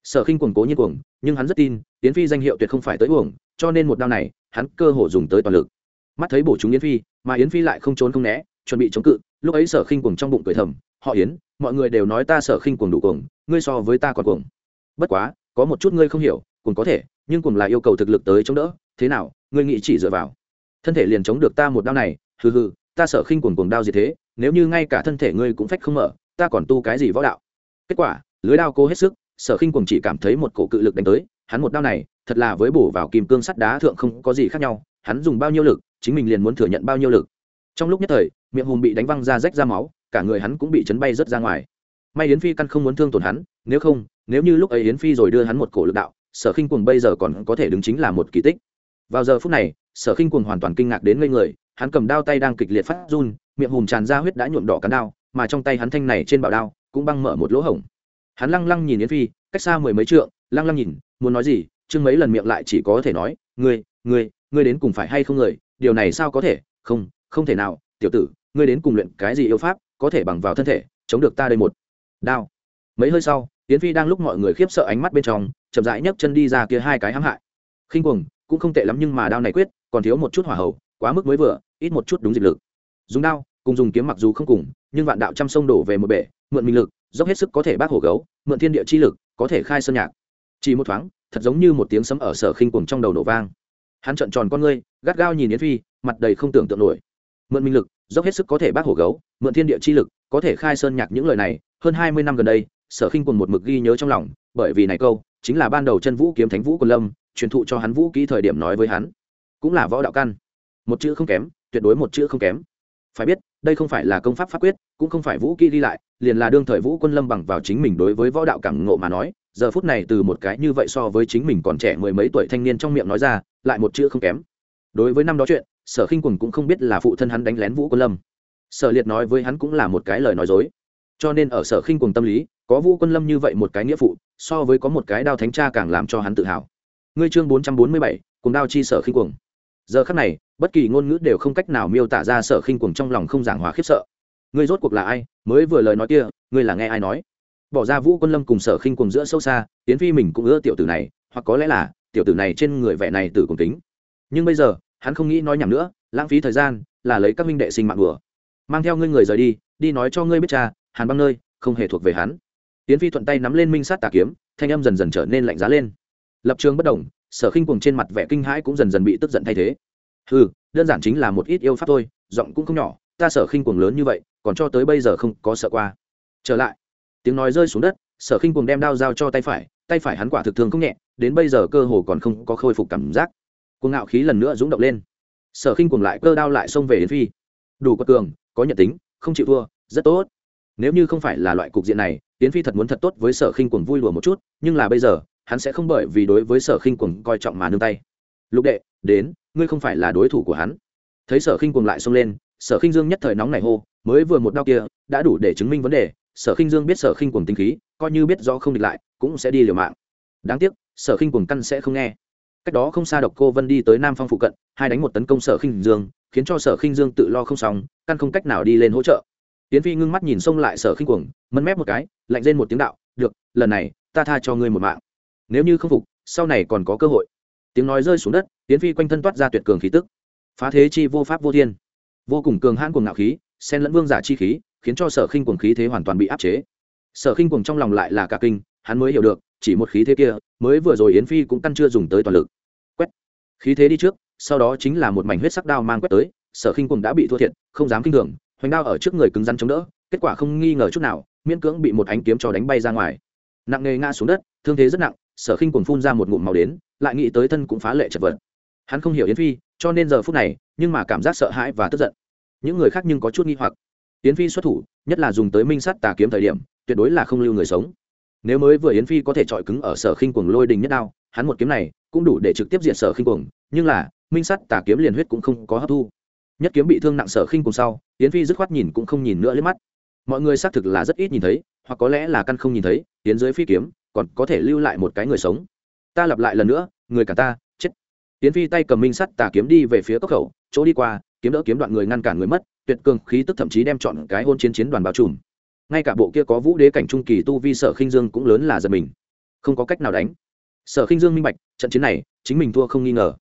Sở khinh cuồng cố nhiên cuồng, nhưng hắn rất tin, yến phi danh hiệu tuyệt không phải tới uổng, cho nên một đao này, hắn cơ hồ dùng tới toàn lực. Mắt thấy bổ chúng yến phi, mà yến phi lại không trốn không né chuẩn bị chống cự, lúc ấy sở khinh cuồng trong bụng cười thầm, họ yến, mọi người đều nói ta sở khinh cuồng đủ cuồng, ngươi so với ta còn cuồng. Bất quá, có một chút ngươi không hiểu, cuồng có thể, nhưng cuồng là yêu cầu thực lực tới chống đỡ, thế nào, ngươi nghĩ chỉ dựa vào. Thân thể liền chống được ta một đao này, hừ hừ, ta sở khinh cuồng cuồng đao gì thế, nếu như ngay cả thân thể ngươi cũng phách không mở, ta còn tu cái gì võ đạo? Kết quả, lưới đao cố hết sức, sở khinh cuồng chỉ cảm thấy một cổ cự lực đánh tới, hắn một đao này, thật là với bổ vào kim cương sắt đá thượng không có gì khác nhau, hắn dùng bao nhiêu lực, chính mình liền muốn thừa nhận bao nhiêu lực trong lúc nhất thời, miệng hùng bị đánh văng ra rách ra máu, cả người hắn cũng bị chấn bay rớt ra ngoài. May yến phi căn không muốn thương tổn hắn, nếu không, nếu như lúc ấy yến phi rồi đưa hắn một cổ lực đạo, sở khinh cuồng bây giờ còn có thể đứng chính là một kỳ tích. Vào giờ phút này, sở khinh cuồng hoàn toàn kinh ngạc đến ngây người, hắn cầm đao tay đang kịch liệt phát run, miệng hùm tràn ra huyết đã nhuộm đỏ cắn đao, mà trong tay hắn thanh này trên bảo đao cũng băng mở một lỗ hổng. Hắn lăng lăng nhìn yến phi, cách xa mười mấy trượng, lăng lăng nhìn, muốn nói gì chưng mấy lần miệng lại chỉ có thể nói, ngươi ngươi ngươi đến cùng phải hay không người, điều này sao có thể? Không không thể nào, tiểu tử, ngươi đến cùng luyện cái gì yêu pháp, có thể bằng vào thân thể, chống được ta đây một đao. Mấy hơi sau tiến phi đang lúc mọi người khiếp sợ ánh mắt bên trong, chậm rãi nhấc chân đi ra kia hai cái hãm hại. Khinh cuồng, cũng không tệ lắm nhưng mà đao này quyết, còn thiếu một chút hỏa hậu quá mức mới vừa, ít một chút đúng dịch lực. Dùng đao, cùng dùng kiếm mặc dù không cùng, nhưng vạn đạo trăm sông đổ về một bể, mượn minh lực, dốc hết sức có thể bác hổ gấu, mượn thiên địa chi lực, có thể khai sơn nhạc. Chỉ một thoáng, thật giống như một tiếng sấm ở sở khinh cuồng trong đầu nổ vang. Hắn trợn tròn con ngươi, gắt gao nhìn yến phi, mặt đầy không tưởng tượng nổi mượn minh lực, dốc hết sức có thể bác hổ gấu, mượn thiên địa chi lực, có thể khai sơn nhạc những lời này, hơn hai mươi năm gần đây, sở khinh quần một mực ghi nhớ trong lòng, bởi vì này câu, chính là ban đầu chân vũ kiếm thánh vũ quần lâm, truyền thụ cho hắn vũ kỹ thời điểm nói với hắn. Cũng là võ đạo căn. Một chữ không kém, tuyệt đối một chữ không kém. Phải biết, đây không phải là công pháp pháp quyết, cũng không phải vũ kỹ đi lại, liền là đương thời vũ quân lâm bằng vào chính mình đối với võ đạo cảm ngộ mà nói, giờ phút này từ một cái như vậy so với chính mình còn trẻ mười mấy tuổi thanh niên trong miệng nói ra, lại một chữ không kém. Đối với năm đó chuyện sở khinh quần cũng không biết là phụ thân hắn đánh lén vũ quân lâm. Sở liệt nói với hắn cũng là một cái lời nói dối. Cho nên ở sở khinh quần tâm lý, có vũ quân lâm như vậy một cái nghĩa phụ, so với có một cái đao thánh cha càng làm cho hắn tự hào. Ngươi chương bốn trăm bốn mươi bảy, cùng đao chi sở khinh Quần. giờ khắc này, bất kỳ ngôn ngữ đều không cách nào miêu tả ra sở khinh Quần trong lòng không giảng hòa khiếp sợ. Ngươi rốt cuộc là ai? Mới vừa lời nói kia, ngươi là nghe ai nói? Bỏ ra vũ quân lâm cùng sở khinh Quần giữa sâu xa tiến phi mình cũng ưa tiểu tử này, hoặc có lẽ là, tiểu tử này trên người vẻ này tử cùng tính nhưng bây giờ hắn không nghĩ nói nhảm nữa lãng phí thời gian là lấy các minh đệ sinh mạng vừa, mang theo ngươi người rời đi đi nói cho ngươi biết cha hàn băng nơi không hề thuộc về hắn. Tiến phi thuận tay nắm lên minh sát tà kiếm thanh âm dần dần trở nên lạnh giá lên. Lập trường bất đồng sở khinh cuồng trên mặt vẻ kinh hãi cũng dần dần bị tức giận thay thế. Ừ đơn giản chính là một ít yêu pháp thôi giọng cũng không nhỏ ta sở khinh cuồng lớn như vậy còn cho tới bây giờ không có sợ qua. Trở lại tiếng nói rơi xuống đất sở khinh cuồng đem đao dao cho tay phải tay phải hắn quả thực thương không nhẹ đến bây giờ cơ hồ còn không có khôi phục cảm giác cuồng ngạo khí lần nữa dũng động lên. Sở khinh cuồng lại cơ đao lại xông về yến phi. Đủ quật cường, có nhận tính, không chịu thua, rất tốt. Nếu như không phải là loại cục diện này, yến phi thật muốn thật tốt với sở khinh cuồng vui lùa một chút, nhưng là bây giờ, hắn sẽ không bởi vì đối với sở khinh cuồng coi trọng mà nương tay. Lục đệ, đến, ngươi không phải là đối thủ của hắn. Thấy sở khinh cuồng lại xông lên, sở khinh dương nhất thời nóng nảy hô, mới vừa một đao kia, đã đủ để chứng minh vấn đề. Sở khinh dương biết sở khinh cuồng tinh khí, coi như biết rõ không địch lại, cũng sẽ đi liều mạng. Đáng tiếc, sở khinh cuồng căn sẽ không nghe cách đó không xa độc cô vân đi tới nam phong phụ cận, hai đánh một tấn công sở khinh dương, khiến cho sở khinh dương tự lo không xong, căn không cách nào đi lên hỗ trợ. Tiến phi ngưng mắt nhìn xông lại sở khinh cuồng mân mép một cái, lạnh lên một tiếng đạo, được, lần này, ta tha cho ngươi một mạng. Nếu như không phục, sau này còn có cơ hội. Tiếng nói rơi xuống đất tiến phi quanh thân toát ra tuyệt cường khí tức. Phá thế chi vô pháp vô thiên. Vô cùng cường hãn cuồng ngạo khí, xen lẫn vương giả chi khí, khiến cho sở khinh cuồng khí thế hoàn toàn bị áp chế. Sở khinh cuồng trong lòng lại là cả kinh, hắn mới hiểu được, chỉ một khí thế kia, mới vừa rồi yến phi cũng căn chưa dùng tới toàn lực khí thế đi trước, sau đó chính là một mảnh huyết sắc đao mang quét tới, sở khinh cùng đã bị thua thiệt, không dám kinh thường, hoành đao ở trước người cứng rắn chống đỡ, kết quả không nghi ngờ chút nào, miễn cưỡng bị một ánh kiếm cho đánh bay ra ngoài. Nặng nề ngã xuống đất, thương thế rất nặng, sở khinh cùng phun ra một ngụm màu đến, lại nghĩ tới thân cũng phá lệ chật vật. Hắn không hiểu yến phi, cho nên giờ phút này, nhưng mà cảm giác sợ hãi và tức giận. Những người khác nhưng có chút nghi hoặc. Yến phi xuất thủ, nhất là dùng tới minh sắt tà kiếm thời điểm, tuyệt đối là không lưu người sống nếu mới vừa yến phi có thể chọi cứng ở sở khinh cuồng lôi đình nhất đao, hắn một kiếm này cũng đủ để trực tiếp diện sở khinh cuồng, nhưng là, minh sắt tà kiếm liền huyết cũng không có hấp thu. Nhất kiếm bị thương nặng sở khinh cuồng sau, yến phi dứt khoát nhìn cũng không nhìn nữa lên mắt. Mọi người xác thực là rất ít nhìn thấy, hoặc có lẽ là căn không nhìn thấy, tiến dưới phi kiếm, còn có thể lưu lại một cái người sống. Ta lặp lại lần nữa, người cả ta, chết. Yến phi tay cầm minh sắt tà kiếm đi về phía cốc khẩu, chỗ đi qua, kiếm đỡ kiếm đoạn người ngăn cản người mất, tuyệt cường khí tức thậm chí đem chọn cái hôn chiến chiến đoàn bao trùm ngay cả bộ kia có vũ đế cảnh trung kỳ tu vi sở khinh dương cũng lớn là giật mình. Không có cách nào đánh. Sở khinh dương minh bạch, trận chiến này, chính mình thua không nghi ngờ.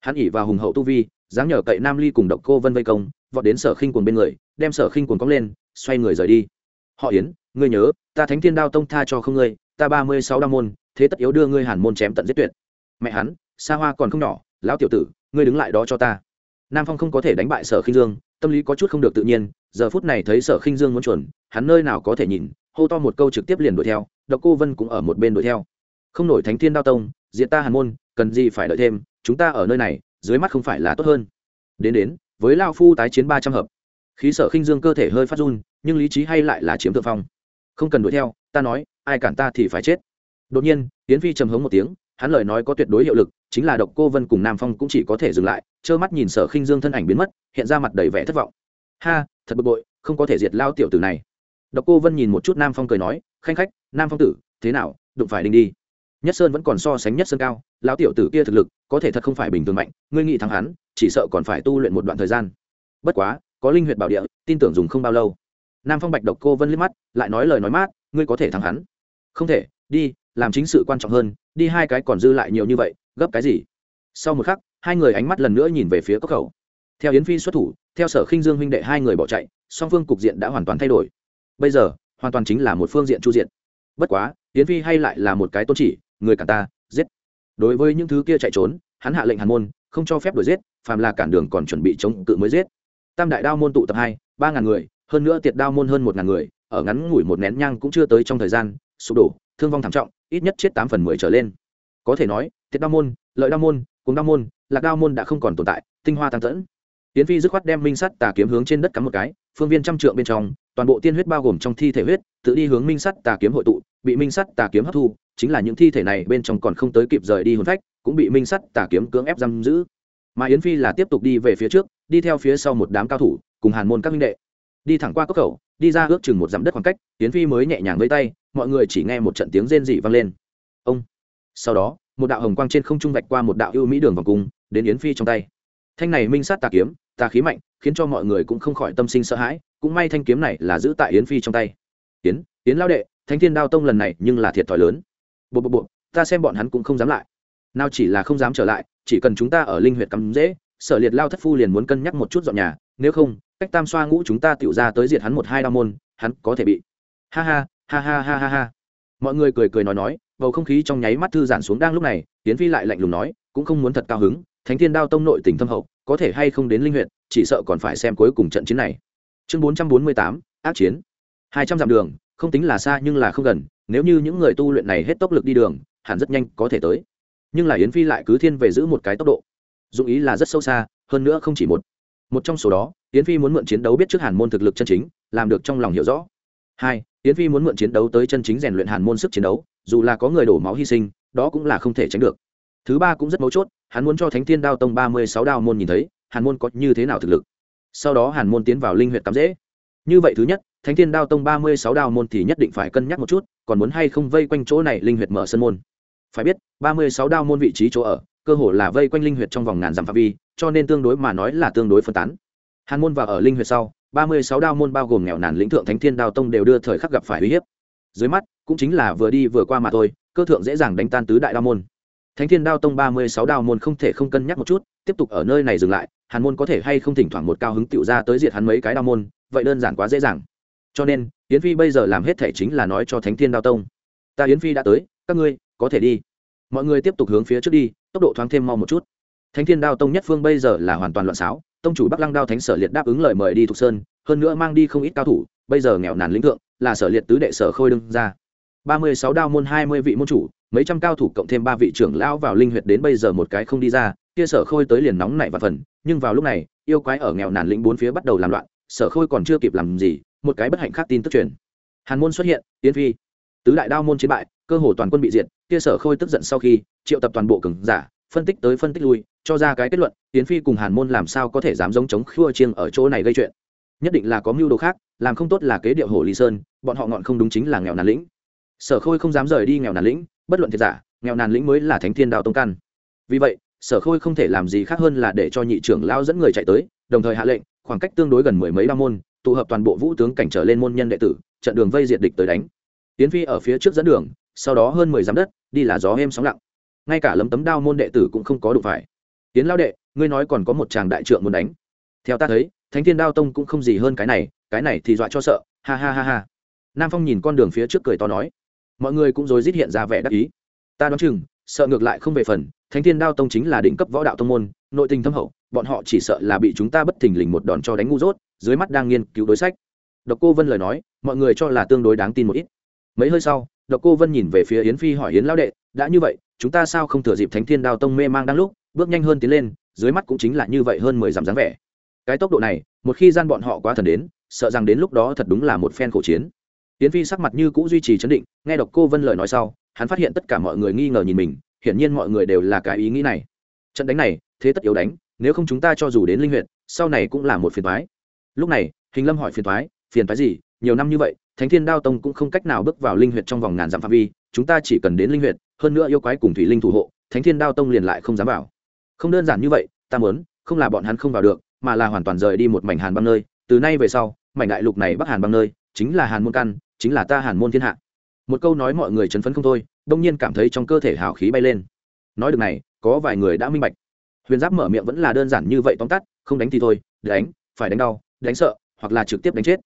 Hắn ỉ vào hùng hậu tu vi, dáng nhờ cậy nam ly cùng độc cô vân vây công, vọt đến sở khinh cuồng bên người, đem sở khinh cuồng cóng lên, xoay người rời đi. Họ yến, ngươi nhớ, ta thánh thiên đao tông tha cho không ngươi, ta ba mươi sáu đao môn, thế tất yếu đưa ngươi hàn môn chém tận giết tuyệt. Mẹ hắn xa hoa còn không nhỏ, lão tiểu tử, ngươi đứng lại đó cho ta. Nam phong không có thể đánh bại sở khinh dương, tâm lý có chút không được tự nhiên, giờ phút này thấy sở khinh dương muốn chuẩn hắn nơi nào có thể nhìn, hô to một câu trực tiếp liền đuổi theo, độc cô vân cũng ở một bên đuổi theo. Không nổi thánh thiên đao tông diện ta hàn môn, cần gì phải đợi thêm, chúng ta ở nơi này, dưới mắt không phải là tốt hơn. Đến đến, với lao phu tái chiến ba trăm hợp. Khí sở khinh dương cơ thể hơi phát run, nhưng lý trí hay lại là chiếm thượng phong. Không cần đuổi theo, ta nói, ai cản ta thì phải chết. Đột nhiên tiến phi trầm hống một tiếng, hắn lời nói có tuyệt đối hiệu lực, chính là độc cô vân cùng nam phong cũng chỉ có thể dừng lại, trơ mắt nhìn sở khinh dương thân ảnh biến mất, hiện ra mặt đầy vẻ thất vọng. Ha, thật bực bội, không có thể diệt lao tiểu tử này độc cô vân nhìn một chút nam phong cười nói, khanh khách, nam phong tử, thế nào, đụng phải đinh đi. Nhất sơn vẫn còn so sánh nhất sơn cao, lão tiểu tử kia thực lực, có thể thật không phải bình thường mạnh, ngươi nghĩ thắng hắn, chỉ sợ còn phải tu luyện một đoạn thời gian. Bất quá, có linh huyệt bảo địa, tin tưởng dùng không bao lâu. Nam phong bạch độc cô vân liếc mắt, lại nói lời nói mát, ngươi có thể thắng hắn. Không thể, đi, làm chính sự quan trọng hơn, đi hai cái còn dư lại nhiều như vậy, gấp cái gì? Sau một khắc, hai người ánh mắt lần nữa nhìn về phía cốc khẩu. Theo yến phi xuất thủ, theo sở khinh dương huynh đệ hai người bỏ chạy, song phương cục diện đã hoàn toàn thay đổi bây giờ, hoàn toàn chính là một phương diện chu diện. Bất quá tiến phi hay lại là một cái tôn chỉ, người cản ta, giết. Đối với những thứ kia chạy trốn, hắn hạ lệnh hàn môn, không cho phép đuổi giết, phàm là cản đường còn chuẩn bị chống cự mới giết. Tam đại đao môn tụ tập hai, ba ngàn người, hơn nữa tiệt đao môn hơn một ngàn người, ở ngắn ngủi một nén nhang cũng chưa tới trong thời gian, sụp đổ, thương vong thảm trọng, ít nhất chết tám phần mười trở lên. Có thể nói, tiệt đao môn, lợi đao môn cùng đao môn, lạc đao môn đã không còn tồn tại, tinh hoa tăng tẫn. Tiến phi dứt khoát đem minh sắt tà kiếm hướng trên đất cắm một cái, phương viên trăm trượng bên trong toàn bộ tiên huyết bao gồm trong thi thể huyết, tự đi hướng minh sắt tà kiếm hội tụ, bị minh sắt tà kiếm hấp thu, chính là những thi thể này bên trong còn không tới kịp rời đi hồn phách, cũng bị minh sắt tà kiếm cưỡng ép giam giữ. Mà yến phi là tiếp tục đi về phía trước, đi theo phía sau một đám cao thủ, cùng hàn môn các minh đệ. Đi thẳng qua cốc khẩu, đi ra ước chừng một dặm đất khoảng cách, yến phi mới nhẹ nhàng vây tay, mọi người chỉ nghe một trận tiếng rên dị vang lên. Ông! Sau đó, một đạo hồng quang trên không trung vạch qua một đạo ưu mỹ đường vòng cung, đến yến phi trong tay. Thanh này minh sát tà kiếm, tà khí mạnh, khiến cho mọi người cũng không khỏi tâm sinh sợ hãi cũng may thanh kiếm này là giữ tại yến phi trong tay. Yến yến lao đệ, thánh thiên đao tông lần này nhưng là thiệt thòi lớn. Bộ bộ bộ ta xem bọn hắn cũng không dám lại. Nào chỉ là không dám trở lại, chỉ cần chúng ta ở linh huyệt cắm dễ, sở liệt lao thất phu liền muốn cân nhắc một chút dọn nhà, nếu không, cách tam xoa ngũ chúng ta tựu ra tới diệt hắn một hai đao môn, hắn có thể bị. Ha ha ha ha ha ha ha. Mọi người cười cười nói nói, bầu không khí trong nháy mắt thư giãn xuống đang lúc này tiến phi lại lạnh lùng nói, cũng không muốn thật cao hứng, thánh thiên đao tông nội tình thâm hậu, có thể hay không đến linh huyện chỉ sợ còn phải xem cuối cùng trận chiến này chương bốn trăm bốn mươi tám, ác chiến. hai trăm dặm đường, không tính là xa nhưng là không gần, nếu như những người tu luyện này hết tốc lực đi đường, hẳn rất nhanh có thể tới. Nhưng là yến phi lại cứ thiên về giữ một cái tốc độ. Dụng ý là rất sâu xa, hơn nữa không chỉ một. Một trong số đó, yến phi muốn mượn chiến đấu biết trước hàn môn thực lực chân chính, làm được trong lòng hiểu rõ. Hai, yến phi muốn mượn chiến đấu tới chân chính rèn luyện hàn môn sức chiến đấu, dù là có người đổ máu hy sinh, đó cũng là không thể tránh được. Thứ ba cũng rất mấu chốt, hắn muốn cho thánh thiên đao tông ba mươi sáu đao môn nhìn thấy, hàn môn có như thế nào thực lực sau đó hàn môn tiến vào linh huyện cắm dễ. Như vậy thứ nhất, thánh thiên đao tông ba mươi sáu đao môn thì nhất định phải cân nhắc một chút, còn muốn hay không vây quanh chỗ này linh huyệt mở sân môn. Phải biết, ba mươi sáu đao môn vị trí chỗ ở, cơ hồ là vây quanh linh huyệt trong vòng ngàn dặm phạm vi, cho nên tương đối mà nói là tương đối phân tán. Hàn môn và ở linh huyệt sau, ba mươi sáu đao môn bao gồm nghèo nàn lĩnh thượng thánh thiên đao tông đều đưa thời khắc gặp phải uy hiếp. Dưới mắt, cũng chính là vừa đi vừa qua mà thôi, cơ thượng dễ dàng đánh tan tứ đại đao môn. Thánh thiên đao tông ba mươi sáu đao môn không thể không cân nhắc một chút tiếp tục ở nơi này dừng lại, hàn môn có thể hay không thỉnh thoảng một cao hứng tựu ra tới diệt hắn mấy cái đao môn, vậy đơn giản quá dễ dàng. Cho nên, yến phi bây giờ làm hết thể chính là nói cho thánh thiên đao tông. Ta yến phi đã tới, các ngươi, có thể đi. Mọi người tiếp tục hướng phía trước đi, tốc độ thoáng thêm mau một chút. Thánh thiên đao tông nhất phương bây giờ là hoàn toàn loạn xáo, tông chủ bắc lăng đao thánh sở liệt đáp ứng lời mời đi thục sơn, hơn nữa mang đi không ít cao thủ, bây giờ nghèo nàn lĩnh thượng, là sở liệt tứ đệ sở khôi đương ra. Ba mươi sáu đao môn, hai mươi vị môn chủ, mấy trăm cao thủ cộng thêm ba vị trưởng lão vào linh huyệt đến bây giờ một cái không đi ra kia sở khôi tới liền nóng nảy và phần, nhưng vào lúc này, yêu quái ở nghèo nàn lĩnh bốn phía bắt đầu làm loạn, sở khôi còn chưa kịp làm gì, một cái bất hạnh khác tin tức truyền. Hàn môn xuất hiện tiến phi. Tứ đại đao môn chiến bại, cơ hồ toàn quân bị diệt, kia sở khôi tức giận sau khi, triệu tập toàn bộ cường giả, phân tích tới phân tích lui, cho ra cái kết luận tiến phi cùng hàn môn làm sao có thể dám giống chống khua chiêng ở chỗ này gây chuyện. Nhất định là có mưu đồ khác, làm không tốt là kế điệu hồ lý sơn, bọn họ ngọn không đúng chính là nghèo nàn lĩnh. Sở khôi không dám rời đi nghèo nàn lĩnh, bất luận thiệt giả, nghèo nàn lĩnh mới là thánh thiên đạo tông căn. Vì vậy sở khôi không thể làm gì khác hơn là để cho nhị trưởng lao dẫn người chạy tới, đồng thời hạ lệnh, khoảng cách tương đối gần mười mấy ba môn, tụ hợp toàn bộ vũ tướng cảnh trở lên môn nhân đệ tử, trận đường vây diệt địch tới đánh. Tiến phi ở phía trước dẫn đường, sau đó hơn mười dặm đất, đi là gió êm sóng lặng. Ngay cả lấm tấm đao môn đệ tử cũng không có đụng phải. Tiến lao đệ, ngươi nói còn có một chàng đại trượng muốn đánh. Theo ta thấy, thánh thiên đao tông cũng không gì hơn cái này cái này thì dọa cho sợ, ha ha ha ha. Nam phong nhìn con đường phía trước cười to nói. Mọi người cũng rồi rít hiện ra vẻ đắc ý. Ta đoán chừng, sợ ngược lại không về phần thánh thiên đao tông chính là đỉnh cấp võ đạo tông môn, nội tình thâm hậu, bọn họ chỉ sợ là bị chúng ta bất thình lình một đòn cho đánh ngu dốt, dưới mắt đang nghiên cứu đối sách. Độc cô vân lời nói, mọi người cho là tương đối đáng tin một ít. Mấy hơi sau, độc cô vân nhìn về phía yến phi hỏi yến lão đệ, đã như vậy, chúng ta sao không thừa dịp thánh thiên đao tông mê mang đang lúc, bước nhanh hơn tiến lên, dưới mắt cũng chính là như vậy hơn mười dặm dáng vẻ. Cái tốc độ này, một khi gian bọn họ quá thần đến, sợ rằng đến lúc đó thật đúng là một phen khổ chiến. Yến phi sắc mặt như cũ duy trì chấn định, nghe độc cô vân lời nói sau, hắn phát hiện tất cả mọi người nghi ngờ nhìn mình hiển nhiên mọi người đều là cái ý nghĩ này. Trận đánh này, thế tất yếu đánh, nếu không chúng ta cho dù đến linh huyện sau này cũng là một phiền thoái lúc này, hình lâm hỏi phiền thoái phiền thoái gì? Nhiều năm như vậy, thánh thiên đao tông cũng không cách nào bước vào linh huyện trong vòng ngàn dặm phạm vi, chúng ta chỉ cần đến linh huyện hơn nữa yêu quái cùng thủy linh thủ hộ, thánh thiên đao tông liền lại không dám vào. Không đơn giản như vậy, ta muốn, không là bọn hắn không vào được, mà là hoàn toàn rời đi một mảnh hàn băng nơi. Từ nay về sau, mảnh đại lục này bắc hàn băng nơi, chính là hàn môn căn, chính là ta hàn môn thiên hạ. Một câu nói mọi người chấn phấn không thôi đông nhiên cảm thấy trong cơ thể hào khí bay lên. Nói được này, có vài người đã minh bạch. Huyền giáp mở miệng vẫn là đơn giản như vậy tóm tắt, không đánh thì thôi, đánh, phải đánh đau, đánh sợ, hoặc là trực tiếp đánh chết.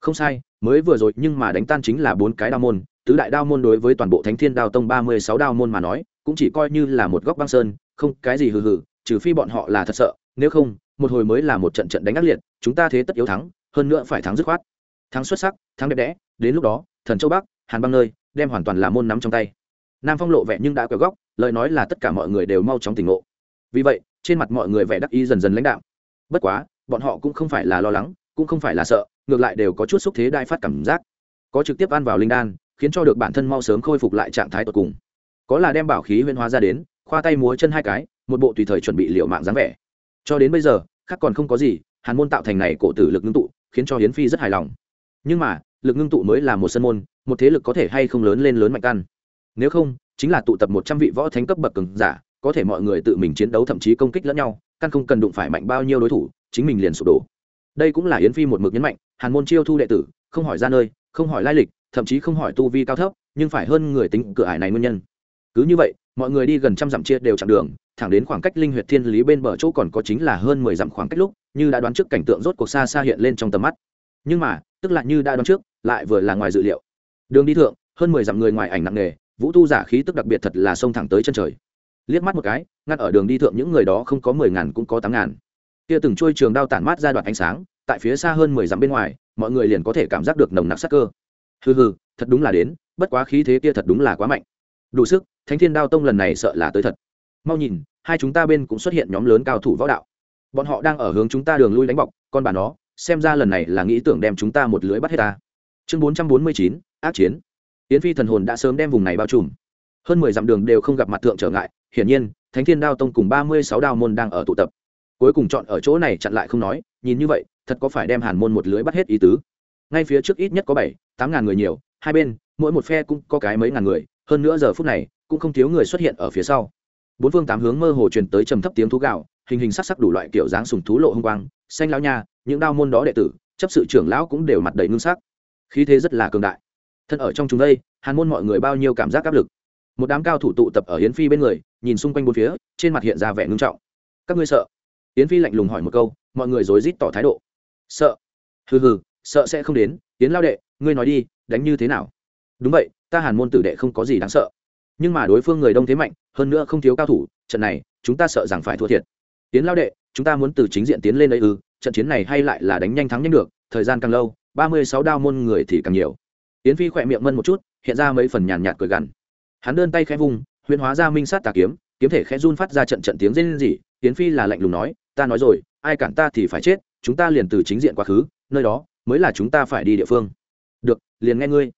Không sai, mới vừa rồi nhưng mà đánh tan chính là bốn cái đao môn, tứ đại đao môn đối với toàn bộ thánh thiên đao tông ba mươi sáu đao môn mà nói, cũng chỉ coi như là một góc băng sơn, không cái gì hừ hừ, trừ phi bọn họ là thật sợ, nếu không, một hồi mới là một trận trận đánh ác liệt, chúng ta thế tất yếu thắng, hơn nữa phải thắng dứt khoát. Thắng xuất sắc, thắng đẹp đẽ, đến lúc đó, thần châu bắc, hàn băng nơi, đem hoàn toàn là môn nắm trong tay nam phong lộ vẻ nhưng đã quẹo góc, lời nói là tất cả mọi người đều mau chóng tỉnh ngộ. Vì vậy, trên mặt mọi người vẻ đắc ý dần dần lãnh đạo bất quá, bọn họ cũng không phải là lo lắng, cũng không phải là sợ, ngược lại đều có chút xúc thế đai phát cảm giác. Có trực tiếp ăn vào linh đan, khiến cho được bản thân mau sớm khôi phục lại trạng thái tột cùng. Có là đem bảo khí huyên hóa ra đến, khoa tay múa chân hai cái, một bộ tùy thời chuẩn bị liệu mạng dáng vẻ. Cho đến bây giờ, khác còn không có gì, hàn môn tạo thành này cổ tử lực ngưng tụ, khiến cho hiến phi rất hài lòng. Nhưng mà, lực ngưng tụ mới là một sân môn, một thế lực có thể hay không lớn lên lớn mạnh căn nếu không, chính là tụ tập một trăm vị võ thánh cấp bậc cường giả, có thể mọi người tự mình chiến đấu thậm chí công kích lẫn nhau, căn không cần đụng phải mạnh bao nhiêu đối thủ, chính mình liền sụp đổ. Đây cũng là yến phi một mực nhấn mạnh, hàn môn chiêu thu đệ tử, không hỏi ra nơi, không hỏi lai lịch, thậm chí không hỏi tu vi cao thấp, nhưng phải hơn người tính cửa ải này nguyên nhân. Cứ như vậy, mọi người đi gần trăm dặm chia đều chặng đường, thẳng đến khoảng cách linh huyệt thiên lý bên bờ chỗ còn có chính là hơn mười dặm khoảng cách lúc, như đã đoán trước cảnh tượng rốt cuộc xa xa hiện lên trong tầm mắt. Nhưng mà, tức là như đã đoán trước, lại vừa là ngoài dự liệu. Đường đi thượng, hơn mười dặm người ngoài ảnh nặng nề vũ tu giả khí tức đặc biệt thật là xông thẳng tới chân trời. Liếc mắt một cái ngắt ở đường đi thượng những người đó không có mười ngàn cũng có tám ngàn. Kia từng trôi trường đao tản mát ra đoạn ánh sáng, tại phía xa hơn mười dặm bên ngoài, mọi người liền có thể cảm giác được nồng nặc sắc cơ. Hừ hừ, thật đúng là đến, bất quá khí thế kia thật đúng là quá mạnh. Đủ sức, thánh thiên đao tông lần này sợ là tới thật. Mau nhìn, hai chúng ta bên cũng xuất hiện nhóm lớn cao thủ võ đạo. Bọn họ đang ở hướng chúng ta đường lui đánh bọc, con bà nó, xem ra lần này là nghĩ tưởng đem chúng ta một lưới bắt hết ta. Chương bốn trăm bốn mươi chín, ác chiến yến phi thần hồn đã sớm đem vùng này bao trùm. Hơn mười dặm đường đều không gặp mặt thượng trở ngại, hiển nhiên, thánh thiên đao tông cùng ba mươi sáu đao môn đang ở tụ tập. Cuối cùng chọn ở chỗ này chặn lại không nói, nhìn như vậy, thật có phải đem hàn môn một lưới bắt hết ý tứ? Ngay phía trước ít nhất có bảy, tám ngàn người nhiều, hai bên, mỗi một phe cũng có cái mấy ngàn người, hơn nữa giờ phút này, cũng không thiếu người xuất hiện ở phía sau. Bốn phương tám hướng mơ hồ truyền tới trầm thấp tiếng thú gạo hình hình sắc sắc đủ loại kiểu dáng sùng thú lộ hung quang, xanh lão nha, những đao môn đó đệ tử, chấp sự trưởng lão cũng đều mặt đầy ngưng sắc. Khí thế rất là cường đại thân ở trong chúng đây, hàn môn mọi người bao nhiêu cảm giác áp lực. Một đám cao thủ tụ tập ở yến phi bên người, nhìn xung quanh bốn phía, trên mặt hiện ra vẻ ngưng trọng. Các ngươi sợ? Yến phi lạnh lùng hỏi một câu, mọi người rối rít tỏ thái độ. Sợ? Hừ hừ, sợ sẽ không đến. Yến lao đệ, ngươi nói đi, đánh như thế nào? Đúng vậy, ta hàn môn tử đệ không có gì đáng sợ. Nhưng mà đối phương người đông thế mạnh, hơn nữa không thiếu cao thủ, trận này, chúng ta sợ rằng phải thua thiệt. Yến lao đệ, chúng ta muốn từ chính diện tiến lên đây ư, trận chiến này hay lại là đánh nhanh thắng nhanh được, thời gian càng lâu, ba mươi sáu đao môn người thì càng nhiều yến phi khỏe miệng mân một chút, hiện ra mấy phần nhàn nhạt cười gằn. Hắn đơn tay khẽ vung, huyễn hóa ra minh sát tà kiếm kiếm thể khẽ run phát ra trận trận tiếng rên rỉ, yến phi là lạnh lùng nói, ta nói rồi, ai cản ta thì phải chết, chúng ta liền từ chính diện quá khứ, nơi đó mới là chúng ta phải đi địa phương. Được, liền nghe ngươi.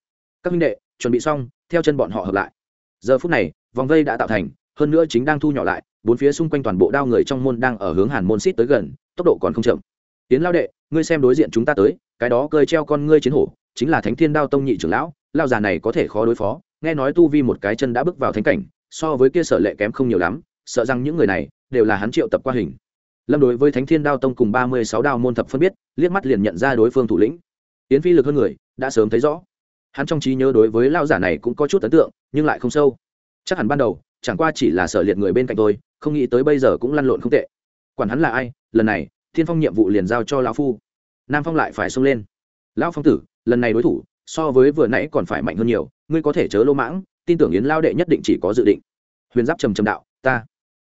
Các huynh đệ, chuẩn bị xong, theo chân bọn họ hợp lại. Giờ phút này, vòng vây đã tạo thành, hơn nữa chính đang thu nhỏ lại, bốn phía xung quanh toàn bộ đao người trong môn đang ở hướng hàn môn xít tới gần, tốc độ còn không chậm tiến lao đệ, ngươi xem đối diện chúng ta tới, cái đó cơi treo con ngươi chiến hổ, chính là thánh thiên đao tông nhị trưởng lão lao già này có thể khó đối phó, nghe nói tu vi một cái chân đã bước vào thánh cảnh, so với kia sở lệ kém không nhiều lắm, sợ rằng những người này đều là hắn triệu tập qua hình. Lâm đối với thánh thiên đao tông cùng ba mươi sáu đao môn thập phân biết, liếc mắt liền nhận ra đối phương thủ lĩnh. Tiễn phi lực hơn người, đã sớm thấy rõ. Hắn trong trí nhớ đối với lao giả này cũng có chút ấn tượng, nhưng lại không sâu. Chắc hẳn ban đầu, chẳng qua chỉ là sở liệt người bên cạnh tôi không nghĩ tới bây giờ cũng lăn lộn không tệ. Quản hắn là ai, lần này thiên phong nhiệm vụ liền giao cho lão phu. Nam phong lại phải xông lên. Lão phong tử, lần này đối thủ, so với vừa nãy còn phải mạnh hơn nhiều, ngươi có thể chớ lô mãng, tin tưởng yến lao đệ nhất định chỉ có dự định. Huyền giáp trầm trầm đạo, ta,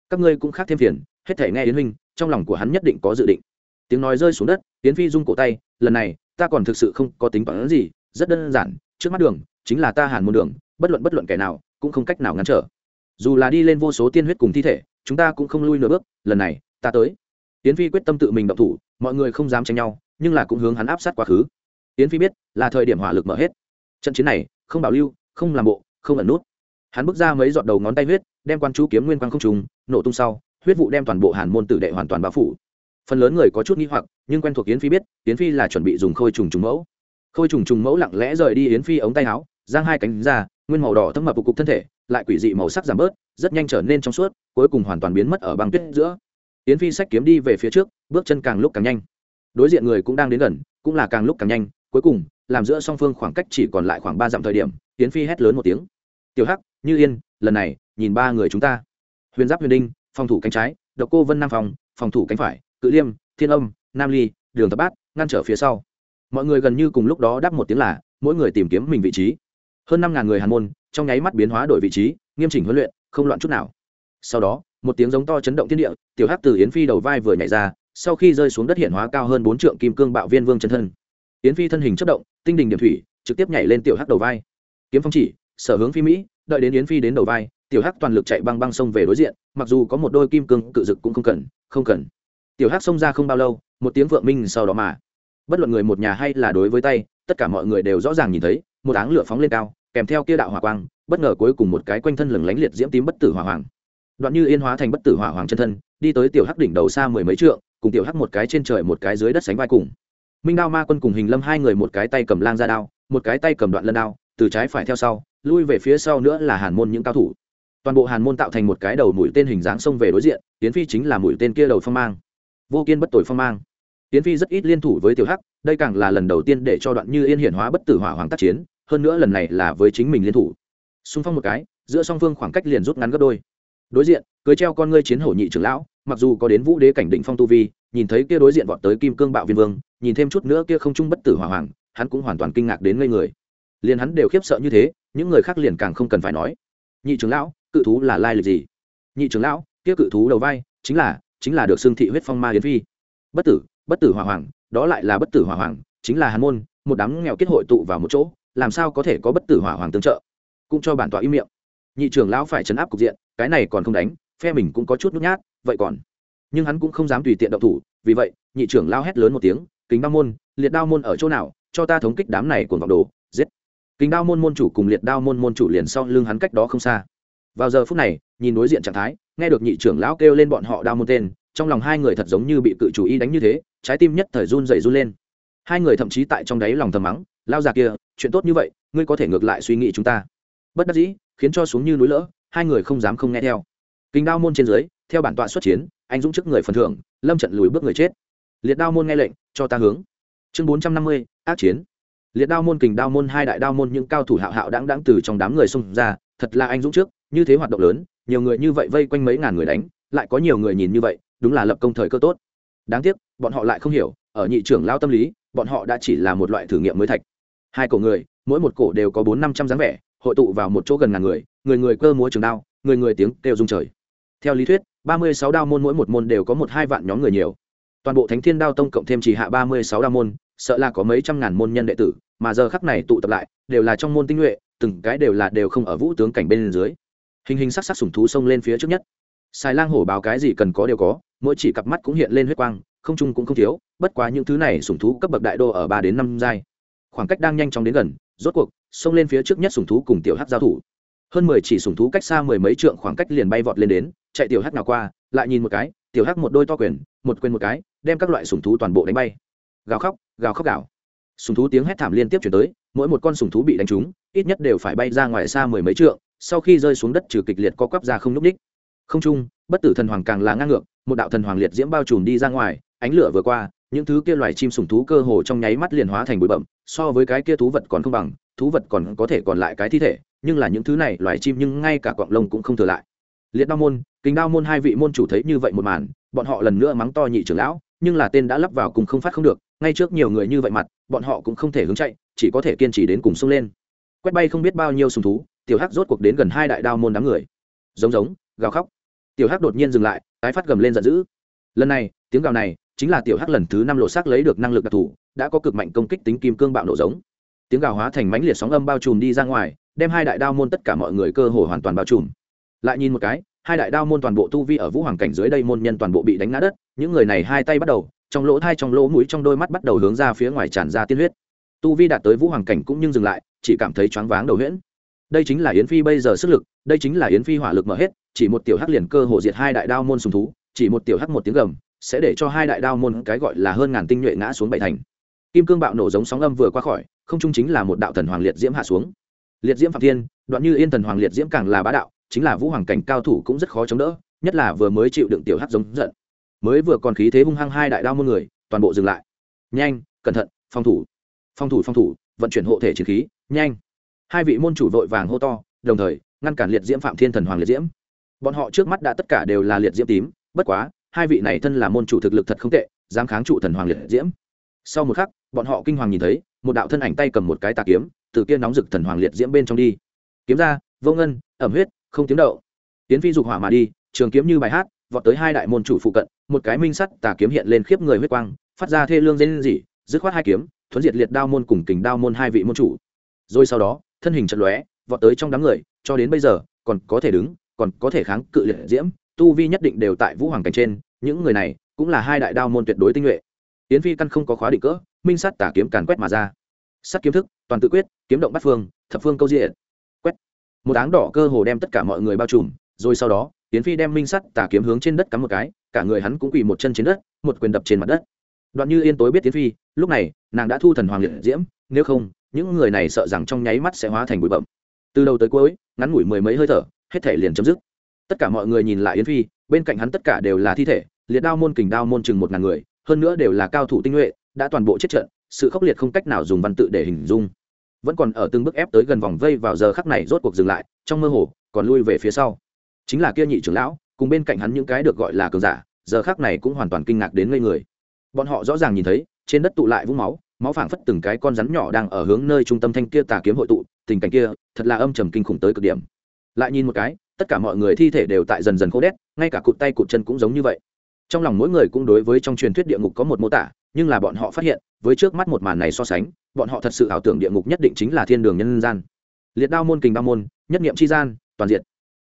các ngươi cũng khác thêm phiền, hết thể nghe yến huynh, trong lòng của hắn nhất định có dự định. Tiếng nói rơi xuống đất, yến phi rung cổ tay, lần này, ta còn thực sự không có tính toán gì, rất đơn giản, trước mắt đường, chính là ta hàn môn đường, bất luận bất luận kẻ nào, cũng không cách nào ngăn trở. Dù là đi lên vô số tiên huyết cùng thi thể, chúng ta cũng không lui nửa bước, lần này, ta tới yến phi quyết tâm tự mình động thủ, mọi người không dám tranh nhau, nhưng là cũng hướng hắn áp sát quá khứ. Yến phi biết là thời điểm hỏa lực mở hết. Trận chiến này, không bảo lưu, không làm bộ, không ẩn nút. Hắn bước ra mấy giọt đầu ngón tay huyết, đem quan chú kiếm nguyên quang không trùng, nổ tung sau, huyết vụ đem toàn bộ hàn môn tử đệ hoàn toàn bao phủ. Phần lớn người có chút nghi hoặc, nhưng quen thuộc yến phi biết, yến phi là chuẩn bị dùng khôi trùng trùng mẫu. Khôi trùng trùng mẫu lặng lẽ rời đi yến phi ống tay áo, giang hai cánh ra, nguyên màu đỏ thâm mập cục thân thể, lại quỷ dị màu sắc giảm bớt, rất nhanh trở nên trong suốt, cuối cùng hoàn toàn biến mất ở băng tuyết giữa yến phi sách kiếm đi về phía trước, bước chân càng lúc càng nhanh. Đối diện người cũng đang đến gần, cũng là càng lúc càng nhanh. Cuối cùng, làm giữa song phương khoảng cách chỉ còn lại khoảng ba dặm thời điểm, yến phi hét lớn một tiếng. Tiểu hắc, như yên, lần này, nhìn ba người chúng ta. Huyền giáp huyền đinh, phòng thủ cánh trái, độc cô vân nam phòng phòng thủ cánh phải, cự liêm, thiên âm, nam ly, đường tập bát, ngăn trở phía sau. Mọi người gần như cùng lúc đó đáp một tiếng là, mỗi người tìm kiếm mình vị trí. Hơn năm ngàn người hàn môn, trong nháy mắt biến hóa đổi vị trí, nghiêm chỉnh huấn luyện, không loạn chút nào. Sau đó một tiếng giống to chấn động thiên địa, tiểu hắc từ yến phi đầu vai vừa nhảy ra, sau khi rơi xuống đất hiện hóa cao hơn bốn trượng kim cương bạo viên vương chân thân. Yến phi thân hình chất động, tinh đình điểm thủy, trực tiếp nhảy lên tiểu hắc đầu vai. Kiếm phong chỉ, sở hướng phi mỹ, đợi đến yến phi đến đầu vai, tiểu hắc toàn lực chạy băng băng sông về đối diện, mặc dù có một đôi kim cương cự dực cũng không cần không cần. Tiểu hắc xông ra không bao lâu, một tiếng vượng minh sau đó mà. Bất luận người một nhà hay là đối với tay, tất cả mọi người đều rõ ràng nhìn thấy, một áng lửa phóng lên cao, kèm theo kia đạo hỏa quang, bất ngờ cuối cùng một cái quanh thân lừng lánh liệt diễm tím bất tử hỏa hoàng đoạn như yên hóa thành bất tử hỏa hoàng chân thân, đi tới tiểu hắc đỉnh đầu xa mười mấy trượng, cùng tiểu hắc một cái trên trời một cái dưới đất sánh vai cùng. Minh đao ma quân cùng hình lâm hai người một cái tay cầm lang ra đao, một cái tay cầm đoạn lân đao, từ trái phải theo sau, lui về phía sau nữa là hàn môn những cao thủ. Toàn bộ hàn môn tạo thành một cái đầu mũi tên hình dáng xông về đối diện tiến phi chính là mũi tên kia đầu phong mang. Vô kiên bất tội phong mang. Tiến phi rất ít liên thủ với tiểu hắc, đây càng là lần đầu tiên để cho đoạn như yên hiển hóa bất tử hỏa hoàng tác chiến, hơn nữa lần này là với chính mình liên thủ. Xung phong một cái, giữa song phương khoảng cách liền rút ngắn gấp đôi đối diện, cưới treo con ngươi chiến hổ nhị trưởng lão, mặc dù có đến vũ đế cảnh định phong tu vi, nhìn thấy kia đối diện vọt tới kim cương bạo viên vương, nhìn thêm chút nữa kia không trung bất tử hỏa hoàng, hắn cũng hoàn toàn kinh ngạc đến ngây người. Liền hắn đều khiếp sợ như thế, những người khác liền càng không cần phải nói. Nhị trưởng lão, cự thú là lai lịch gì? Nhị trưởng lão, kia cự thú đầu vai, chính là chính là được xương thị huyết phong ma hiến phi. Bất tử bất tử hỏa hoàng, đó lại là bất tử hỏa hoàng, chính là hàn môn, một đám nghèo kết hội tụ vào một chỗ, làm sao có thể có bất tử hỏa hoàng tương trợ? Cũng cho bản tọa im miệng nhị trưởng lão phải chấn áp cục diện, cái này còn không đánh, phe mình cũng có chút nhút nhát, vậy còn? Nhưng hắn cũng không dám tùy tiện động thủ, vì vậy, nhị trưởng lao hét lớn một tiếng, kính đao môn, liệt đao môn ở chỗ nào? Cho ta thống kích đám này cuồng vọng đồ, giết! Kính đao môn môn chủ cùng liệt đao môn môn chủ liền sau lưng hắn cách đó không xa. Vào giờ phút này, nhìn đối diện trạng thái, nghe được nhị trưởng lão kêu lên bọn họ đao môn tên, trong lòng hai người thật giống như bị cự chủ y đánh như thế, trái tim nhất thời run dày run lên. Hai người thậm chí tại trong đáy lòng thầm mắng, lao già kia, chuyện tốt như vậy, ngươi có thể ngược lại suy nghĩ chúng ta. Bất đắc dĩ khiến cho xuống như núi lỡ, hai người không dám không nghe theo. Kính đao môn trên dưới, theo bản tọa xuất chiến, anh dũng trước người phần thưởng, lâm trận lùi bước người chết. Liệt đao môn nghe lệnh, cho ta hướng. Chương bốn trăm năm mươi, ác chiến. Liệt đao môn kình đao môn, hai đại đao môn, những cao thủ hạo hạo đáng đáng từ trong đám người xung ra, thật là anh dũng trước, như thế hoạt động lớn, nhiều người như vậy vây quanh mấy ngàn người đánh, lại có nhiều người nhìn như vậy, đúng là lập công thời cơ tốt. Đáng tiếc, bọn họ lại không hiểu, ở nhị trưởng lao tâm lý, bọn họ đã chỉ là một loại thử nghiệm mới thạch. Hai cổ người, mỗi một cổ đều có bốn năm trăm dáng vẻ hội tụ vào một chỗ gần ngàn người người người cơ múa trường đao, người người tiếng kêu rung trời. Theo lý thuyết, ba mươi sáu đao môn mỗi một môn đều có một hai vạn nhóm người nhiều. Toàn bộ thánh thiên đao tông cộng thêm chỉ hạ ba mươi sáu đao môn, sợ là có mấy trăm ngàn môn nhân đệ tử, mà giờ khắc này tụ tập lại, đều là trong môn tinh nhuệ, từng cái đều là đều không ở vũ tướng cảnh bên dưới. Hình hình sắc sắc sủng thú xông lên phía trước nhất. Xài lang hổ báo cái gì cần có đều có, mỗi chỉ cặp mắt cũng hiện lên huyết quang, không trung cũng không thiếu, bất quá những thứ này sủng thú cấp bậc đại đô ở ba đến năm giai. Khoảng cách đang nhanh chóng đến gần rốt cuộc, xông lên phía trước nhất sùng thú cùng tiểu hắc giao thủ. Hơn mười chỉ sùng thú cách xa mười mấy trượng khoảng cách liền bay vọt lên đến, chạy tiểu hắc nào qua, lại nhìn một cái, tiểu hắc một đôi to quyền, một quyền một cái, đem các loại sùng thú toàn bộ đánh bay. Gào khóc gào khóc gào. Sùng thú tiếng hét thảm liên tiếp chuyển tới, mỗi một con sùng thú bị đánh trúng, ít nhất đều phải bay ra ngoài xa mười mấy trượng, sau khi rơi xuống đất trừ kịch liệt co quắp ra không n ú c ních không trung, bất tử thần hoàng càng là ngang ngược, một đạo thần hoàng liệt diễm bao trùm đi ra ngoài, ánh lửa vừa qua những thứ kia loài chim sủng thú cơ hồ trong nháy mắt liền hóa thành bụi bậm so với cái kia thú vật còn không bằng, thú vật còn có thể còn lại cái thi thể, nhưng là những thứ này loài chim nhưng ngay cả quạng lông cũng không thừa lại. Liệt đao môn kính đao môn hai vị môn chủ thấy như vậy một màn, bọn họ lần nữa mắng to nhị trưởng lão, nhưng là tên đã lắp vào cùng không phát không được, ngay trước nhiều người như vậy mặt, bọn họ cũng không thể hướng chạy, chỉ có thể kiên trì đến cùng sông lên. Quét bay không biết bao nhiêu sùng thú, tiểu hắc rốt cuộc đến gần hai đại đao môn đám người. Giống giống, gào khóc. Tiểu hắc đột nhiên dừng lại, tái phát gầm lên giận dữ. Lần này, tiếng gào này chính là tiểu hắc lần thứ năm lộ xác lấy được năng lực đặc thù, đã có cực mạnh công kích tính kim cương bạo nổ giống. Tiếng gào hóa thành mãnh liệt sóng âm bao trùm đi ra ngoài, đem hai đại đao môn tất cả mọi người cơ hồ hoàn toàn bao trùm. Lại nhìn một cái, hai đại đao môn toàn bộ tu vi ở vũ hoàng cảnh dưới đây môn nhân toàn bộ bị đánh ngã đất, những người này hai tay bắt đầu, trong lỗ thai trong lỗ mũi trong đôi mắt bắt đầu hướng ra phía ngoài tràn ra tiên huyết. Tu vi đạt tới vũ hoàng cảnh cũng nhưng dừng lại, chỉ cảm thấy choáng váng đầu huyễn. Đây chính là yến phi bây giờ sức lực, đây chính là yến phi hỏa lực mở hết, chỉ một tiểu hắc liền cơ hồ diệt hai đại đao môn sùng thú, chỉ một tiểu hắc một tiếng gầm sẽ để cho hai đại đao môn cái gọi là hơn ngàn tinh nhuệ ngã xuống bảy thành. Kim cương bạo nổ giống sóng âm vừa qua khỏi, không trung chính là một đạo thần hoàng liệt diễm hạ xuống. Liệt diễm phạm thiên, đoạn như yên thần hoàng liệt diễm càng là bá đạo, chính là vũ hoàng cảnh cao thủ cũng rất khó chống đỡ, nhất là vừa mới chịu đựng tiểu hắc giống giận. Mới vừa còn khí thế hung hăng hai đại đao môn người, toàn bộ dừng lại. Nhanh, cẩn thận, phòng thủ. Phòng thủ phòng thủ, vận chuyển hộ thể chiến khí, nhanh. Hai vị môn chủ vội vàng hô to, đồng thời, ngăn cản liệt diễm phạm thiên thần hoàng liệt diễm. Bọn họ trước mắt đã tất cả đều là liệt diễm tím, bất quá hai vị này thân là môn chủ thực lực thật không tệ, dám kháng trụ thần hoàng liệt diễm. Sau một khắc, bọn họ kinh hoàng nhìn thấy, một đạo thân ảnh tay cầm một cái tà kiếm, từ kia nóng rực thần hoàng liệt diễm bên trong đi. Kiếm ra, vô ngân, ẩm huyết, không tiếng đậu tiến phi dục hỏa mà đi, trường kiếm như bài hát, vọt tới hai đại môn chủ phụ cận, một cái minh sắt tà kiếm hiện lên khiếp người huyết quang, phát ra thê lương dây dỉ dứt khoát hai kiếm, thuấn diệt liệt đao môn cùng kình đao môn hai vị môn chủ. Rồi sau đó, thân hình chật lóe, vọt tới trong đám người, cho đến bây giờ, còn có thể đứng, còn có thể kháng cự liệt diễm tu vi nhất định đều tại vũ hoàng cảnh trên, những người này cũng là hai đại đao môn tuyệt đối tinh nhuệ. Tiến phi căn không có khóa định cỡ, minh sắt tà kiếm càn quét mà ra. Sắt kiếm thức, toàn tự quyết, kiếm động bắt phương, thập phương câu diện quét. Một áng đỏ cơ hồ đem tất cả mọi người bao trùm, rồi sau đó tiến phi đem minh sắt tà kiếm hướng trên đất cắm một cái, cả người hắn cũng quỳ một chân trên đất, một quyền đập trên mặt đất. Đoạn như yên tối biết tiến phi, lúc này, nàng đã thu thần hoàng liệt diễm, nếu không, những người này sợ rằng trong nháy mắt sẽ hóa thành bụi bậm từ đầu tới cuối, ngắn ngủi mười mấy hơi thở, hết thể liền chấm dứt tất cả mọi người nhìn lại yến phi, bên cạnh hắn tất cả đều là thi thể, liệt đao môn, kình đao môn chừng một ngàn người, hơn nữa đều là cao thủ tinh nhuệ, đã toàn bộ chết trận, sự khốc liệt không cách nào dùng văn tự để hình dung. Vẫn còn ở từng bước ép tới gần vòng vây vào giờ khắc này rốt cuộc dừng lại, trong mơ hồ, còn lui về phía sau. Chính là kia nhị trưởng lão, cùng bên cạnh hắn những cái được gọi là cường giả, giờ khắc này cũng hoàn toàn kinh ngạc đến ngây người. Bọn họ rõ ràng nhìn thấy, trên đất tụ lại vũng máu máu phảng phất từng cái con rắn nhỏ đang ở hướng nơi trung tâm thanh kia tà kiếm hội tụ, tình cảnh kia, thật là âm trầm kinh khủng tới cực điểm. Lại nhìn một cái tất cả mọi người thi thể đều tại dần dần khô đét, ngay cả cụt tay cụt chân cũng giống như vậy. Trong lòng mỗi người cũng đối với trong truyền thuyết địa ngục có một mô tả, nhưng là bọn họ phát hiện, với trước mắt một màn này so sánh, bọn họ thật sự ảo tưởng địa ngục nhất định chính là thiên đường nhân gian. Liệt đao môn, kình đao môn, nhất nghiệm chi gian, toàn diện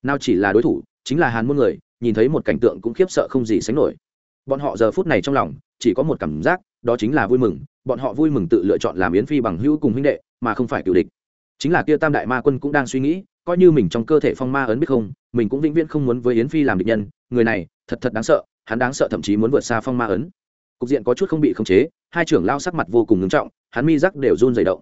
nào chỉ là đối thủ, chính là hàn môn người, nhìn thấy một cảnh tượng cũng khiếp sợ không gì sánh nổi. Bọn họ giờ phút này trong lòng, chỉ có một cảm giác, đó chính là vui mừng, bọn họ vui mừng tự lựa chọn làm yến phi bằng hữu cùng huynh đệ, mà không phải cựu địch. Chính là kia tam đại ma quân cũng đang suy nghĩ coi như mình trong cơ thể phong ma ấn biết không, mình cũng vĩnh viễn không muốn với yến phi làm địch nhân, người này, thật thật đáng sợ, hắn đáng sợ thậm chí muốn vượt xa phong ma ấn. Cục diện có chút không bị khống chế, hai trưởng lao sắc mặt vô cùng ngưng trọng, hắn mi rắc đều run dày động.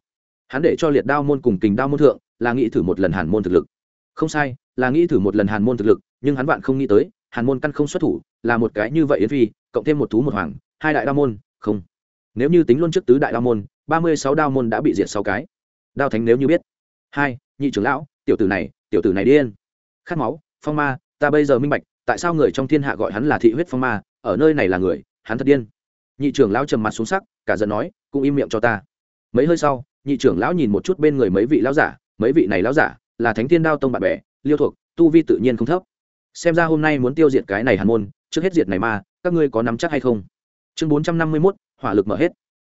Hắn để cho liệt đao môn cùng kình đao môn thượng, là nghĩ thử một lần hàn môn thực lực. Không sai, là nghĩ thử một lần hàn môn thực lực, nhưng hắn bạn không nghĩ tới, hàn môn căn không xuất thủ, là một cái như vậy yến phi, cộng thêm một thú một hoàng, hai đại đao môn, không. Nếu như tính luôn trước tứ đại đao môn, ba mươi sáu đao môn đã bị diệt sáu cái. Đao thánh nếu như biết. Hai, nhị trưởng lão tiểu tử này, tiểu tử này điên. Khát máu, phong ma, ta bây giờ minh bạch, tại sao người trong thiên hạ gọi hắn là thị huyết phong ma, ở nơi này là người, hắn thật điên. Nhị trưởng lão trầm mặt xuống sắc, cả giận nói, cũng im miệng cho ta. Mấy hơi sau, nhị trưởng lão nhìn một chút bên người mấy vị lão giả, mấy vị này lão giả, là thánh thiên đao tông bạn bè, liêu thuộc tu vi tự nhiên không thấp. Xem ra hôm nay muốn tiêu diệt cái này hàn môn, trước hết diệt này ma, các ngươi có nắm chắc hay không? Chương bốn trăm năm mươi mốt, hỏa lực mở hết.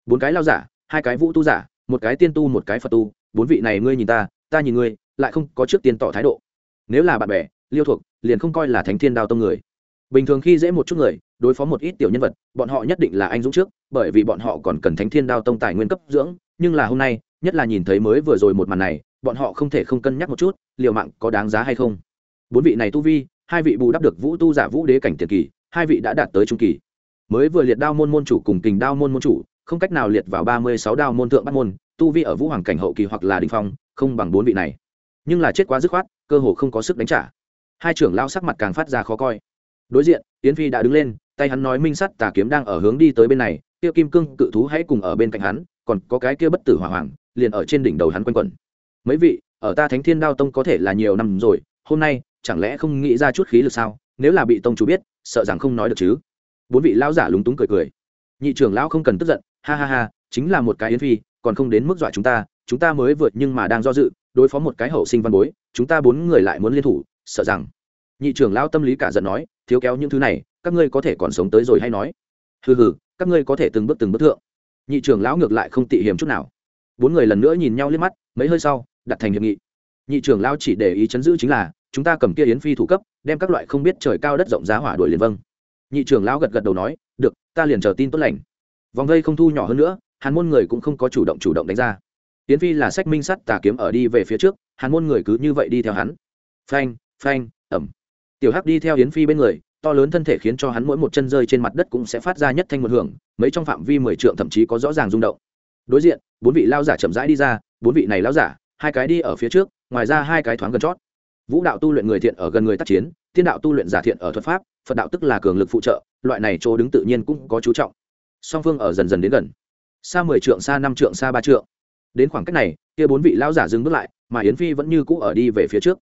Bốn cái lao giả, hai cái vũ tu giả, một cái tiên tu, một cái phật tu. Bốn vị này ngươi nhìn ta ta nhìn ngươi lại không có trước tiên tỏ thái độ. Nếu là bạn bè, liêu thuộc liền không coi là thánh thiên đao tông người. Bình thường khi dễ một chút người, đối phó một ít tiểu nhân vật, bọn họ nhất định là anh dũng trước, bởi vì bọn họ còn cần thánh thiên đao tông tài nguyên cấp dưỡng. Nhưng là hôm nay, nhất là nhìn thấy mới vừa rồi một màn này, bọn họ không thể không cân nhắc một chút, liều mạng có đáng giá hay không. Bốn vị này tu vi, hai vị bù đắp được vũ tu giả vũ đế cảnh tiền kỳ, hai vị đã đạt tới trung kỳ. Mới vừa liệt đao môn môn chủ cùng kình đao môn môn chủ, không cách nào liệt vào ba mươi sáu đao môn thượng bắt môn, tu vi ở vũ hoàng cảnh hậu kỳ hoặc là đình phong, không bằng bốn vị này nhưng là chết quá dứt khoát, cơ hồ không có sức đánh trả. Hai trưởng lao sắc mặt càng phát ra khó coi. Đối diện, yến phi đã đứng lên, tay hắn nói minh sắt tà kiếm đang ở hướng đi tới bên này, kia kim cương cự thú hãy cùng ở bên cạnh hắn, còn có cái kia bất tử hỏa hoàng, liền ở trên đỉnh đầu hắn quanh quẩn. Mấy vị, ở ta thánh thiên đao tông có thể là nhiều năm rồi, hôm nay, chẳng lẽ không nghĩ ra chút khí lực sao? Nếu là bị tông chủ biết, sợ rằng không nói được chứ. Bốn vị lão giả lúng túng cười cười. Nhị trưởng lão không cần tức giận, ha ha ha, chính là một cái yến phi, còn không đến mức dọa chúng ta chúng ta mới vượt nhưng mà đang do dự đối phó một cái hậu sinh văn bối, chúng ta bốn người lại muốn liên thủ, sợ rằng. Nhị trưởng lão tâm lý cả giận nói, thiếu kéo những thứ này, các ngươi có thể còn sống tới rồi hay nói? Hừ hừ, các ngươi có thể từng bước từng bước thượng. Nhị trưởng lão ngược lại không tị hiểm chút nào. Bốn người lần nữa nhìn nhau liếc mắt, mấy hơi sau, đặt thành hiệp nghị. Nhị trưởng lão chỉ để ý chấn giữ chính là, chúng ta cầm kia yến phi thủ cấp, đem các loại không biết trời cao đất rộng giá hỏa đuổi liền vâng. Nhị trưởng lão gật gật đầu nói, được, ta liền chờ tin tốt lành. Vòng vây không thu nhỏ hơn nữa, hàn môn người cũng không có chủ động chủ động đánh ra yến phi là sách minh sắt tà kiếm ở đi về phía trước, hàn môn người cứ như vậy đi theo hắn. Phanh phanh ầm! tiểu hắc đi theo yến phi bên người, to lớn thân thể khiến cho hắn mỗi một chân rơi trên mặt đất cũng sẽ phát ra nhất thanh một hưởng, mấy trong phạm vi mười trượng thậm chí có rõ ràng rung động. Đối diện, bốn vị lao giả chậm rãi đi ra, bốn vị này lao giả, hai cái đi ở phía trước, ngoài ra hai cái thoáng gần chót. Vũ đạo tu luyện người thiện ở gần người tác chiến thiên đạo tu luyện giả thiện ở thuật pháp, phật đạo tức là cường lực phụ trợ, loại này chỗ đứng tự nhiên cũng có chú trọng. Song phương ở dần dần đến gần. Xa mười trượng, xa năm trượng, xa ba trượng đến khoảng cách này, kia bốn vị lão giả dừng bước lại, mà yến phi vẫn như cũ ở đi về phía trước.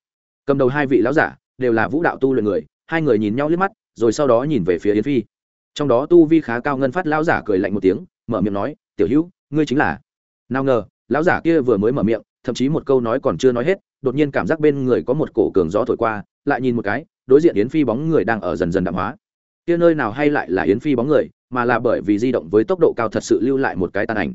Cầm đầu hai vị lão giả đều là vũ đạo tu luyện người, hai người nhìn nhau liếc mắt, rồi sau đó nhìn về phía yến phi. Trong đó tu vi khá cao ngân phát lão giả cười lạnh một tiếng, mở miệng nói, tiểu hữu, ngươi chính là. Nào ngờ, lão giả kia vừa mới mở miệng, thậm chí một câu nói còn chưa nói hết, đột nhiên cảm giác bên người có một cổ cường gió thổi qua, lại nhìn một cái, đối diện yến phi bóng người đang ở dần dần đạm hóa. Kia nơi nào hay lại là yến phi bóng người, mà là bởi vì di động với tốc độ cao thật sự lưu lại một cái tàn ảnh.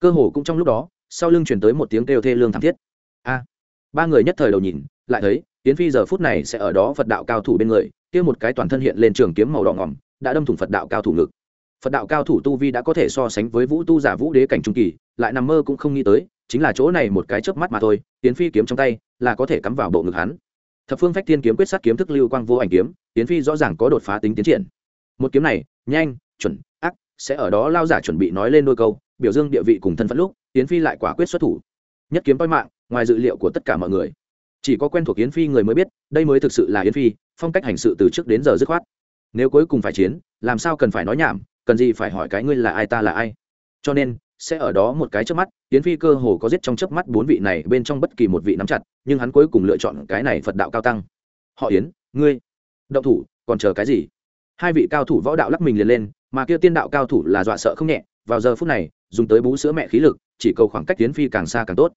Cơ hồ cũng trong lúc đó sau lưng chuyển tới một tiếng kêu thê lương thảm thiết. A. Ba người nhất thời đầu nhìn, lại thấy tiến phi giờ phút này sẽ ở đó phật đạo cao thủ bên người, kia một cái toàn thân hiện lên trường kiếm màu đỏ ngỏm, đã đâm thủng phật đạo cao thủ ngực. Phật đạo cao thủ tu vi đã có thể so sánh với vũ tu giả vũ đế cảnh trung kỳ, lại nằm mơ cũng không nghĩ tới, chính là chỗ này một cái chớp mắt mà thôi tiến phi kiếm trong tay, là có thể cắm vào bộ ngực hắn. Thập phương phách thiên kiếm quyết sát kiếm thức lưu quang vô ảnh kiếm tiến phi rõ ràng có đột phá tính tiến triển. Một kiếm này, nhanh, chuẩn, ác, sẽ ở đó lao giả chuẩn bị nói lên đôi câu, biểu dương địa vị cùng thân phận lúc Yến phi lại quả quyết xuất thủ. Nhất kiếm toi mạng, ngoài dự liệu của tất cả mọi người. Chỉ có quen thuộc yến phi người mới biết, đây mới thực sự là yến phi, phong cách hành sự từ trước đến giờ dứt khoát. Nếu cuối cùng phải chiến, làm sao cần phải nói nhảm, cần gì phải hỏi cái ngươi là ai ta là ai. Cho nên, sẽ ở đó một cái chớp mắt, yến phi cơ hồ có giết trong chớp mắt bốn vị này bên trong bất kỳ một vị nắm chặt, nhưng hắn cuối cùng lựa chọn cái này phật đạo cao tăng. Họ yến, ngươi, động thủ, còn chờ cái gì? Hai vị cao thủ võ đạo lắc mình liền lên, mà kia tiên đạo cao thủ là dọa sợ không nhẹ, vào giờ phút này, dùng tới bú sữa mẹ khí lực chỉ cầu khoảng cách tiến phi càng xa càng tốt.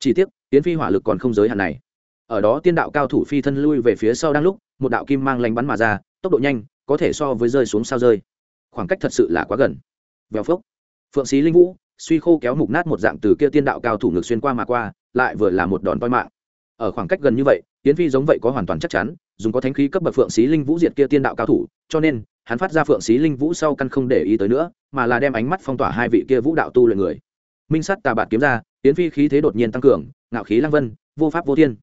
Chỉ tiếc tiến phi hỏa lực còn không giới hạn này. Ở đó tiên đạo cao thủ phi thân lui về phía sau đang lúc, một đạo kim mang lánh bắn mà ra, tốc độ nhanh, có thể so với rơi xuống sao rơi. Khoảng cách thật sự là quá gần. Vèo phốc. Phượng sĩ linh vũ, suy khô kéo mục nát một dạng từ kia tiên đạo cao thủ ngược xuyên qua mà qua, lại vừa là một đòn toi mạng. Ở khoảng cách gần như vậy tiến phi giống vậy có hoàn toàn chắc chắn, dùng có thánh khí cấp bậc phượng sĩ linh vũ diệt kia tiên đạo cao thủ, cho nên, hắn phát ra phượng sĩ linh vũ sau căn không để ý tới nữa, mà là đem ánh mắt phong tỏa hai vị kia vũ đạo tu luyện người minh sắt tà bạt kiếm ra, tiến phi khí thế đột nhiên tăng cường, ngạo khí lăng vân, vô pháp vô thiên.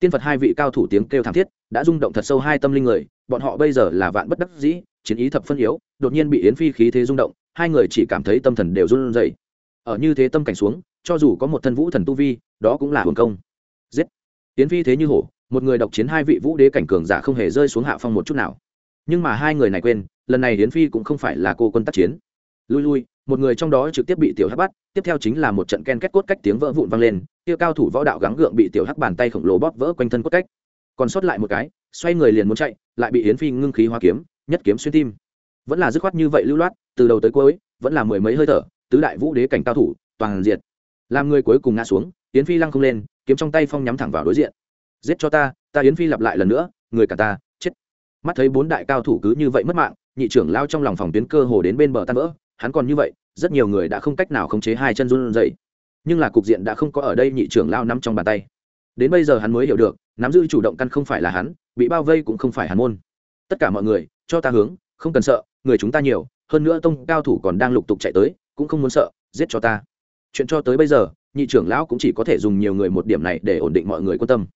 Tiên phật hai vị cao thủ tiếng kêu thảm thiết, đã rung động thật sâu hai tâm linh người, bọn họ bây giờ là vạn bất đắc dĩ, chiến ý thập phân yếu, đột nhiên bị yến phi khí thế rung động, hai người chỉ cảm thấy tâm thần đều run rẩy. Ở như thế tâm cảnh xuống, cho dù có một thân vũ thần tu vi, đó cũng là hưởng công. Giết! Yến phi thế như hổ, một người độc chiến hai vị vũ đế cảnh cường giả không hề rơi xuống hạ phong một chút nào. Nhưng mà hai người này quên, lần này yến phi cũng không phải là cô quân tác chiến. Lui lui một người trong đó trực tiếp bị tiểu hắc bắt, tiếp theo chính là một trận ken kết cốt cách tiếng vỡ vụn vang lên, kia cao thủ võ đạo gắng gượng bị tiểu hắc bàn tay khổng lồ bóp vỡ quanh thân cốt cách. Còn sót lại một cái, xoay người liền muốn chạy, lại bị yến phi ngưng khí hoa kiếm, nhất kiếm xuyên tim. Vẫn là dứt khoát như vậy lưu loát, từ đầu tới cuối, vẫn là mười mấy hơi thở, tứ đại vũ đế cảnh cao thủ, toàn diệt. Làm người cuối cùng ngã xuống, yến phi lăng không lên, kiếm trong tay phong nhắm thẳng vào đối diện. Giết cho ta ta yến phi lặp lại lần nữa, người cả ta, chết. Mắt thấy bốn đại cao thủ cứ như vậy mất mạng, nhị trưởng lao trong lòng phòng tuyến cơ hồ đến bên bờ tan vỡ hắn còn như vậy, rất nhiều người đã không cách nào khống chế hai chân run dậy nhưng là cục diện đã không có ở đây nhị trưởng lao nắm trong bàn tay. Đến bây giờ hắn mới hiểu được, nắm giữ chủ động căn không phải là hắn, bị bao vây cũng không phải hắn môn. Tất cả mọi người, cho ta hướng, không cần sợ, người chúng ta nhiều, hơn nữa tông cao thủ còn đang lục tục chạy tới, cũng không muốn sợ, giết cho ta. Chuyện cho tới bây giờ, nhị trưởng lão cũng chỉ có thể dùng nhiều người một điểm này để ổn định mọi người quan tâm.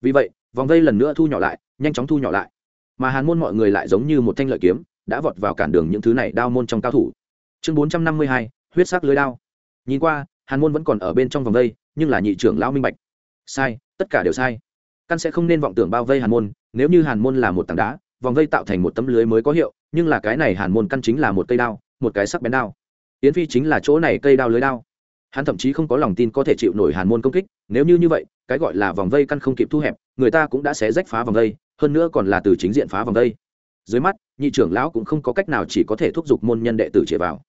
Vì vậy, vòng vây lần nữa thu nhỏ lại, nhanh chóng thu nhỏ lại. Mà hàn môn mọi người lại giống như một thanh lợi kiếm, đã vọt vào cản đường những thứ này đao môn trong cao thủ chương bốn trăm năm mươi hai, huyết sắc lưới đao. Nhìn qua, hàn môn vẫn còn ở bên trong vòng vây, nhưng là nhị trưởng lão minh bạch. Sai, tất cả đều sai. Căn sẽ không nên vọng tưởng bao vây hàn môn, nếu như hàn môn là một tảng đá, vòng vây tạo thành một tấm lưới mới có hiệu, nhưng là cái này hàn môn căn chính là một cây đao, một cái sắc bén đao. Yến phi chính là chỗ này cây đao lưới đao. Hắn thậm chí không có lòng tin có thể chịu nổi hàn môn công kích, nếu như như vậy, cái gọi là vòng vây căn không kịp thu hẹp, người ta cũng đã xé rách phá vòng vây, hơn nữa còn là từ chính diện phá vòng vây. Dưới mắt, nhị trưởng lão cũng không có cách nào chỉ có thể thúc giục môn nhân đệ tử chạy vào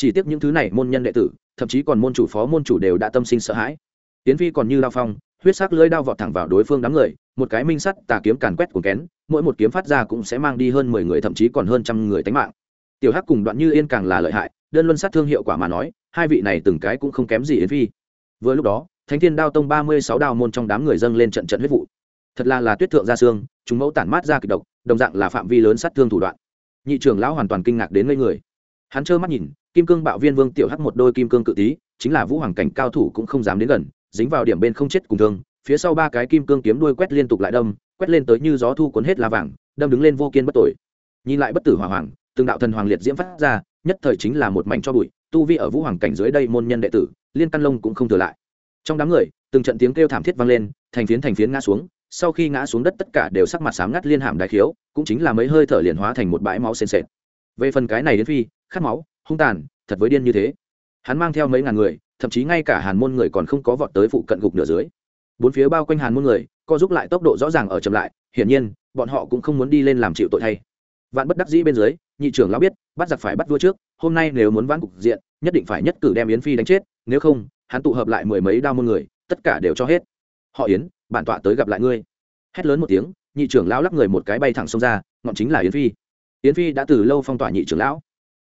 chỉ tiếc những thứ này môn nhân đệ tử, thậm chí còn môn chủ phó môn chủ đều đã tâm sinh sợ hãi. Tiến phi còn như lao phong, huyết sắc lưỡi đao vọt thẳng vào đối phương đám người, một cái minh sắt, tà kiếm càn quét cuồng kén, mỗi một kiếm phát ra cũng sẽ mang đi hơn mười người, thậm chí còn hơn trăm người tánh mạng. Tiểu hắc cùng đoạn như yên càng là lợi hại, đơn luân sát thương hiệu quả mà nói, hai vị này từng cái cũng không kém gì yến phi. Vừa lúc đó, thánh thiên đao tông ba mươi sáu đao môn trong đám người dâng lên trận trận huyết vụ. Thật là là tuyết thượng ra xương, chúng mẫu tản mát ra kịch độc, đồng dạng là phạm vi lớn sát thương thủ đoạn. Nhị trưởng lão hoàn toàn kinh ngạc đến ngây người hắn trơ mắt nhìn, kim cương bạo viên vương tiểu hắc một đôi kim cương cự tý chính là vũ hoàng cảnh cao thủ cũng không dám đến gần, dính vào điểm bên không chết cùng thương, phía sau ba cái kim cương kiếm đuôi quét liên tục lại đâm, quét lên tới như gió thu cuốn hết la vàng, đâm đứng lên vô kiên bất tội. Nhìn lại bất tử hỏa hoàng, từng đạo thần hoàng liệt diễm phát ra, nhất thời chính là một mảnh cho bụi, tu vi ở vũ hoàng cảnh dưới đây môn nhân đệ tử, liên căn lông cũng không thừa lại. Trong đám người, từng trận tiếng kêu thảm thiết vang lên, thành phiến thành phiến ngã xuống, sau khi ngã xuống đất tất cả đều sắc mặt sám ngắt liên hàm đại khiếu, cũng chính là mấy hơi thở liền hóa thành một bãi máu sền sệt. Về phần cái này đến phi khát máu, hung tàn, thật với điên như thế. Hắn mang theo mấy ngàn người, thậm chí ngay cả hàn môn người còn không có vọt tới phụ cận gục nửa dưới. Bốn phía bao quanh hàn môn người, co giúp lại tốc độ rõ ràng ở chậm lại, hiển nhiên, bọn họ cũng không muốn đi lên làm chịu tội thay. Vạn bất đắc dĩ bên dưới, nhị trưởng lão biết, bắt giặc phải bắt vua trước, hôm nay nếu muốn vãn cục diện, nhất định phải nhất cử đem yến phi đánh chết, nếu không, hắn tụ hợp lại mười mấy đao môn người, tất cả đều cho hết. Họ yến, bản tọa tới gặp lại ngươi. Hét lớn một tiếng, nhị trưởng lão lắc người một cái bay thẳng xông ra, ngọn chính là yến phi. Yến phi đã từ lâu phong tỏa nhị trưởng lão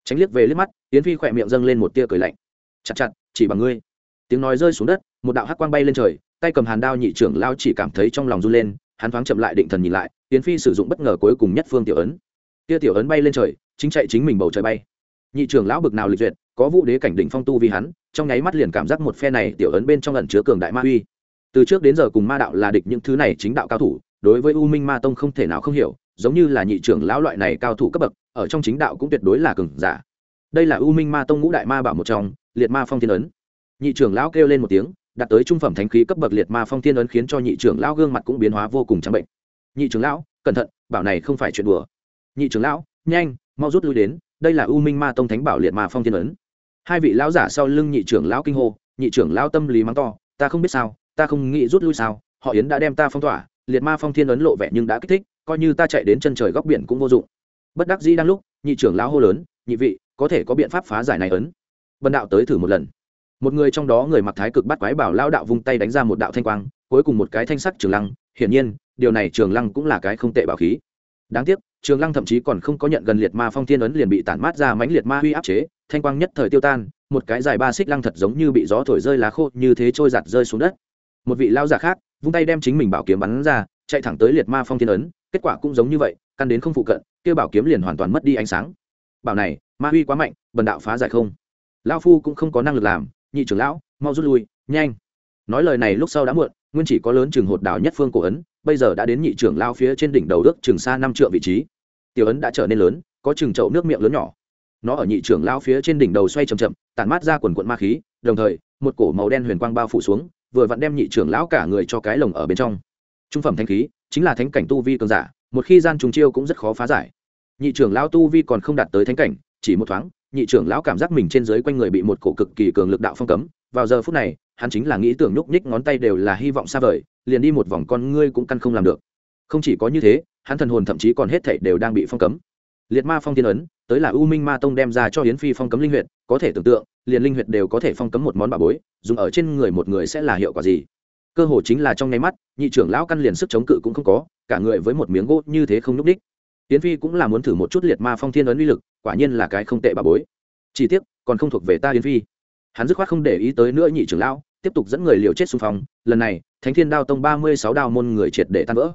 tránh liếc về liếc mắt, yến phi khỏe miệng dâng lên một tia cười lạnh. Chặt chặt, chỉ bằng ngươi. Tiếng nói rơi xuống đất, một đạo hắc quang bay lên trời, tay cầm hàn đao nhị trưởng lão chỉ cảm thấy trong lòng run lên, hắn thoáng chậm lại định thần nhìn lại, yến phi sử dụng bất ngờ cuối cùng nhất phương tiểu ấn. Tia tiểu ấn bay lên trời, chính chạy chính mình bầu trời bay. Nhị trưởng lão bực nào lịch duyệt, có vũ đế cảnh đỉnh phong tu vì hắn, trong nháy mắt liền cảm giác một phe này tiểu ấn bên trong ẩn chứa cường đại ma uy. Từ trước đến giờ cùng ma đạo là địch những thứ này chính đạo cao thủ, đối với u minh ma tông không thể nào không hiểu, giống như là nhị trưởng lão loại này cao thủ cấp bậc ở trong chính đạo cũng tuyệt đối là cường giả. Đây là u minh ma tông ngũ đại ma bảo một trong, liệt ma phong thiên ấn. Nhị trưởng lão kêu lên một tiếng, đạt tới trung phẩm thánh khí cấp bậc liệt ma phong thiên ấn khiến cho nhị trưởng lão gương mặt cũng biến hóa vô cùng trắng bệnh. Nhị trưởng lão, cẩn thận, bảo này không phải chuyện đùa. Nhị trưởng lão, nhanh, mau rút lui đến, đây là u minh ma tông thánh bảo liệt ma phong thiên ấn. Hai vị lão giả sau lưng nhị trưởng lão kinh hô, nhị trưởng lão tâm lý mắng to, ta không biết sao, ta không nghĩ rút lui sao, họ yến đã đem ta phong tỏa, liệt ma phong thiên ấn lộ vẻ nhưng đã kích thích, coi như ta chạy đến chân trời góc biển cũng vô dụng bất đắc dĩ đang lúc, nhị trưởng lão hô lớn, nhị vị, có thể có biện pháp phá giải này ấn? Bần đạo tới thử một lần. Một người trong đó người mặc thái cực bắt quái bảo lao đạo vung tay đánh ra một đạo thanh quang, cuối cùng một cái thanh sắc trường lăng. Hiển nhiên, điều này trường lăng cũng là cái không tệ bảo khí. Đáng tiếc, trường lăng thậm chí còn không có nhận gần liệt ma phong thiên ấn liền bị tản mát ra mãnh liệt ma huy áp chế, thanh quang nhất thời tiêu tan, một cái dài ba xích lăng thật giống như bị gió thổi rơi lá khô như thế trôi giặt rơi xuống đất. Một vị lao giả khác, vung tay đem chính mình bảo kiếm bắn ra, chạy thẳng tới liệt ma phong thiên ấn, kết quả cũng giống như vậy căn đến không phụ cận, kia bảo kiếm liền hoàn toàn mất đi ánh sáng. Bảo này, ma huy quá mạnh, bần đạo phá giải không. Lao phu cũng không có năng lực làm, nhị trưởng lão, mau rút lui, nhanh. Nói lời này lúc sau đã muộn, nguyên chỉ có lớn trường hột đảo nhất phương cổ ấn, bây giờ đã đến nhị trưởng lao phía trên đỉnh đầu đức trường xa năm trượng vị trí. Tiểu ấn đã trở nên lớn, có chừng chậu nước miệng lớn nhỏ. Nó ở nhị trưởng lao phía trên đỉnh đầu xoay chầm chậm, tản mát ra quần quận ma khí, đồng thời, một cổ màu đen huyền quang bao phủ xuống, vừa vặn đem nhị trưởng lão cả người cho cái lồng ở bên trong. Trung phẩm thanh khí, chính là thánh cảnh tu vi cường giả một khi gian trùng chiêu cũng rất khó phá giải. Nhị trưởng lão tu vi còn không đạt tới thánh cảnh, chỉ một thoáng, nhị trưởng lão cảm giác mình trên dưới quanh người bị một cổ cực kỳ cường lực đạo phong cấm. Vào giờ phút này, hắn chính là nghĩ tưởng nhúc nhích ngón tay đều là hy vọng xa vời, liền đi một vòng con ngươi cũng căn không làm được. Không chỉ có như thế, hắn thần hồn thậm chí còn hết thảy đều đang bị phong cấm. Liệt ma phong thiên ấn, tới là u minh ma tông đem ra cho hiến phi phong cấm linh huyệt, có thể tưởng tượng, liền linh huyệt đều có thể phong cấm một món bà bối, dùng ở trên người một người sẽ là hiệu quả gì? Cơ hồ chính là trong nháy mắt, nhị trưởng lão căn liền sức chống cự cũng không có cả người với một miếng gỗ như thế không nhúc đích. Tiến phi cũng là muốn thử một chút liệt ma phong thiên ấn uy lực, quả nhiên là cái không tệ bà bối. Chỉ tiếc, còn không thuộc về ta tiến phi. Hắn dứt khoát không để ý tới nữa nhị trưởng lão, tiếp tục dẫn người liều chết xung phong. Lần này, thánh thiên đao tông ba mươi sáu đao môn người triệt để tan vỡ.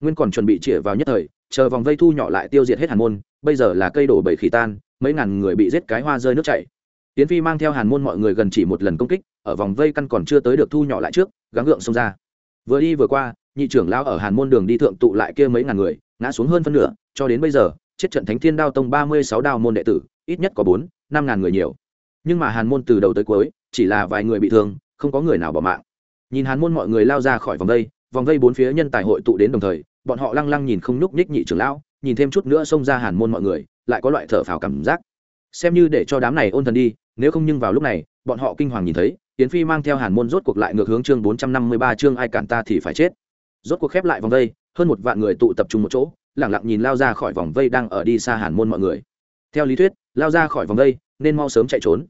Nguyên còn chuẩn bị chĩa vào nhất thời, chờ vòng vây thu nhỏ lại tiêu diệt hết hàn môn, bây giờ là cây đổ bầy khỉ tan, mấy ngàn người bị giết cái hoa rơi nước chảy. Tiến phi mang theo hàn môn mọi người gần chỉ một lần công kích, ở vòng vây căn còn chưa tới được thu nhỏ lại trước, gắng gượng xông ra. Vừa đi vừa qua nhị trưởng lão ở hàn môn đường đi thượng tụ lại kia mấy ngàn người, ngã xuống hơn phân nửa, cho đến bây giờ, chết trận thánh thiên đao tông ba mươi sáu đao môn đệ tử, ít nhất có bốn, năm ngàn người nhiều. Nhưng mà hàn môn từ đầu tới cuối, chỉ là vài người bị thương, không có người nào bỏ mạng. Nhìn hàn môn mọi người lao ra khỏi vòng vây vòng vây bốn phía nhân tài hội tụ đến đồng thời, bọn họ lăng lăng nhìn không nhúc nhích nhị trưởng lão, nhìn thêm chút nữa xông ra hàn môn mọi người, lại có loại thở phào cảm giác. Xem như để cho đám này ôn thần đi, nếu không nhưng vào lúc này, bọn họ kinh hoàng nhìn thấy tiến phi mang theo hàn môn rốt cuộc lại ngược hướng chương bốn trăm năm mươi ba chương ai cản ta thì phải chết rốt cuộc khép lại vòng vây, hơn một vạn người tụ tập trung một chỗ, lẳng lặng nhìn lao ra khỏi vòng vây đang ở đi xa hàn môn mọi người. Theo lý thuyết, lao ra khỏi vòng vây, nên mau sớm chạy trốn.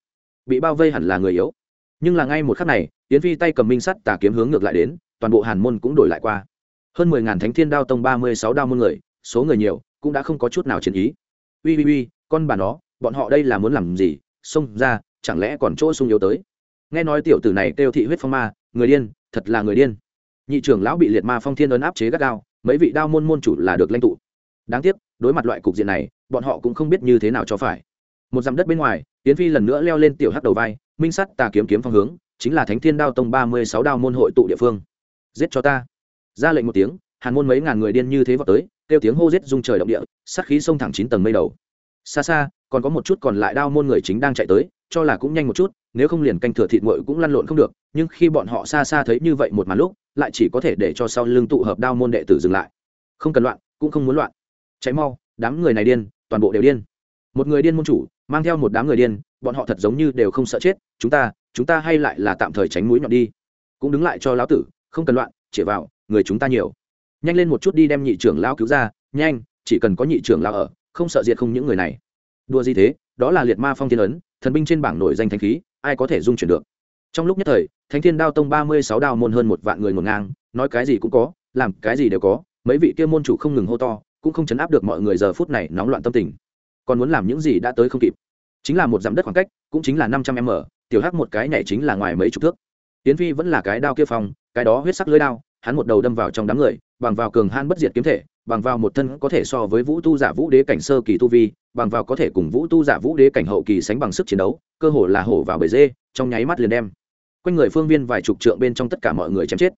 Bị bao vây hẳn là người yếu. Nhưng là ngay một khắc này tiến phi tay cầm minh sắt tà kiếm hướng ngược lại đến, toàn bộ hàn môn cũng đổi lại qua. Hơn mười ngàn thánh thiên đao tông, ba mươi sáu đao môn người, số người nhiều, cũng đã không có chút nào chiến ý. Ui ui ui, con bà nó, bọn họ đây là muốn làm gì? Xông ra, chẳng lẽ còn chỗ sung yếu tới? Nghe nói tiểu tử này kêu thị huyết phong ma, người điên, thật là người điên nhị trưởng lão bị liệt ma phong thiên ấn áp chế gắt gao, mấy vị đao môn môn chủ là được lãnh tụ. Đáng tiếc, đối mặt loại cục diện này, bọn họ cũng không biết như thế nào cho phải. Một dặm đất bên ngoài tiến phi lần nữa leo lên tiểu hắc đầu vai, minh sắt tà kiếm kiếm phong hướng, chính là thánh thiên đao tông ba mươi sáu đao môn hội tụ địa phương. Giết cho ta. Ra lệnh một tiếng, hàn môn mấy ngàn người điên như thế vào tới, kêu tiếng hô giết rung trời động địa, sát khí xông thẳng chín tầng mây đầu. Xa xa, còn có một chút còn lại đao môn người chính đang chạy tới cho là cũng nhanh một chút, nếu không liền canh thừa thịt nguội cũng lăn lộn không được, nhưng khi bọn họ xa xa thấy như vậy một màn lúc, lại chỉ có thể để cho sau lưng tụ hợp đao môn đệ tử dừng lại. Không cần loạn, cũng không muốn loạn. Cháy mau, đám người này điên, toàn bộ đều điên. Một người điên môn chủ, mang theo một đám người điên, bọn họ thật giống như đều không sợ chết, chúng ta chúng ta hay lại là tạm thời tránh mũi nhọn đi. Cũng đứng lại cho lão tử, không cần loạn, chỉ vào, người chúng ta nhiều. Nhanh lên một chút đi đem nhị trưởng lão cứu ra, nhanh, chỉ cần có nhị trưởng lão ở, không sợ diệt không những người này. Đua gì thế? Đó là liệt ma phong thiên ấn, thần binh trên bảng nổi danh thanh khí, ai có thể dung chuyển được? Trong lúc nhất thời, thánh thiên đao tông ba mươi sáu đao môn hơn một vạn người ngổn ngang, nói cái gì cũng có, làm cái gì đều có, mấy vị kia môn chủ không ngừng hô to, cũng không chấn áp được mọi người giờ phút này nóng loạn tâm tình. Còn muốn làm những gì đã tới không kịp. Chính là một dặm đất khoảng cách, cũng chính là năm trăm m, tiểu hắc một cái nhảy chính là ngoài mấy chục thước. Tiến phi vẫn là cái đao kia phong, cái đó huyết sắc lưới đao, hắn một đầu đâm vào trong đám người, bằng vào cường han bất diệt kiếm thể bằng vào một thân có thể so với vũ tu giả vũ đế cảnh sơ kỳ tu vi, bằng vào có thể cùng vũ tu giả vũ đế cảnh hậu kỳ sánh bằng sức chiến đấu, cơ hồ là hổ vào bể dê, trong nháy mắt liền đem. Quanh người phương viên vài chục trượng bên trong tất cả mọi người chém chết.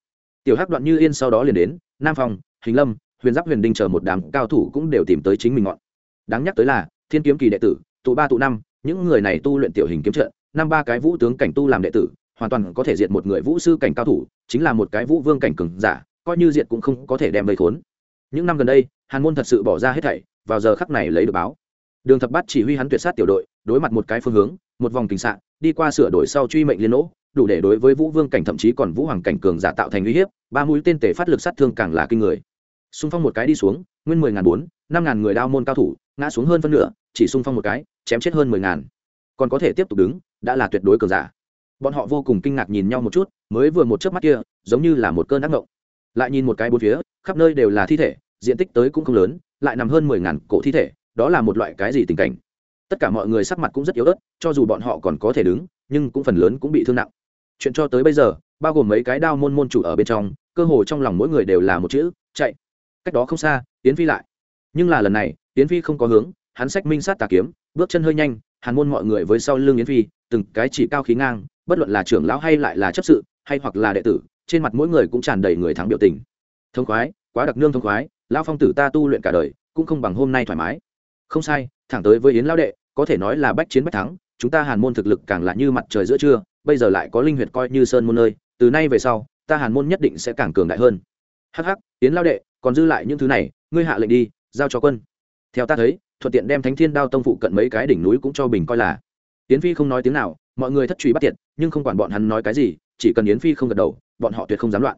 Tiểu hắc đoạn như yên sau đó liền đến, nam phong, hình lâm, huyền giáp huyền đinh chờ một đám cao thủ cũng đều tìm tới chính mình ngọn. Đáng nhắc tới là, thiên kiếm kỳ đệ tử, tụ ba tụ năm, những người này tu luyện tiểu hình kiếm trận, năm ba cái vũ tướng cảnh tu làm đệ tử, hoàn toàn có thể diệt một người vũ sư cảnh cao thủ, chính là một cái vũ vương cảnh cường giả, coi như diệt cũng không có thể đem vây khốn những năm gần đây hàn môn thật sự bỏ ra hết thảy vào giờ khắc này lấy được báo. Đường thập bát chỉ huy hắn tuyệt sát tiểu đội đối mặt một cái phương hướng một vòng tình xạ đi qua sửa đổi sau truy mệnh liên lỗ, đủ để đối với vũ vương cảnh thậm chí còn vũ hoàng cảnh cường giả tạo thành uy hiếp ba mũi tên tể phát lực sát thương càng là kinh người. Xung phong một cái đi xuống nguyên mười ngàn bốn năm ngàn người đao môn cao thủ ngã xuống hơn phân nửa chỉ xung phong một cái chém chết hơn mười ngàn. Còn có thể tiếp tục đứng đã là tuyệt đối cường giả. Bọn họ vô cùng kinh ngạc nhìn nhau một chút mới vừa một chớp mắt kia giống như là một cơn ác ngộng lại nhìn một cái bốn phía khắp nơi đều là thi thể, diện tích tới cũng không lớn, lại nằm hơn mười ngàn cổ thi thể, đó là một loại cái gì tình cảnh? Tất cả mọi người sắc mặt cũng rất yếu ớt, cho dù bọn họ còn có thể đứng, nhưng cũng phần lớn cũng bị thương nặng. Chuyện cho tới bây giờ, bao gồm mấy cái đao môn môn chủ ở bên trong, cơ hồ trong lòng mỗi người đều là một chữ, chạy. Cách đó không xa tiến phi lại. Nhưng là lần này tiến phi không có hướng, hắn sách minh sát tà kiếm, bước chân hơi nhanh, hàn môn mọi người với sau lưng yến phi, từng cái chỉ cao khí ngang, bất luận là trưởng lão hay lại là chấp sự, hay hoặc là đệ tử, trên mặt mỗi người cũng tràn đầy người thắng biểu tình thông khoái, quá đặc nương thông khoái, lão phong tử ta tu luyện cả đời, cũng không bằng hôm nay thoải mái. Không sai, thẳng tới với yến lão đệ, có thể nói là bách chiến bách thắng, chúng ta hàn môn thực lực càng là như mặt trời giữa trưa, bây giờ lại có linh huyệt coi như sơn môn nơi, từ nay về sau, ta hàn môn nhất định sẽ càng cường đại hơn. Hắc hắc, yến lão đệ, còn dư lại những thứ này, ngươi hạ lệnh đi, giao cho quân. Theo ta thấy, thuận tiện đem thánh thiên đao tông phụ cận mấy cái đỉnh núi cũng cho bình coi là. Yến phi không nói tiếng nào, mọi người thất truy bắt tiệt nhưng không quản bọn hắn nói cái gì, chỉ cần yến phi không gật đầu, bọn họ tuyệt không dám loạn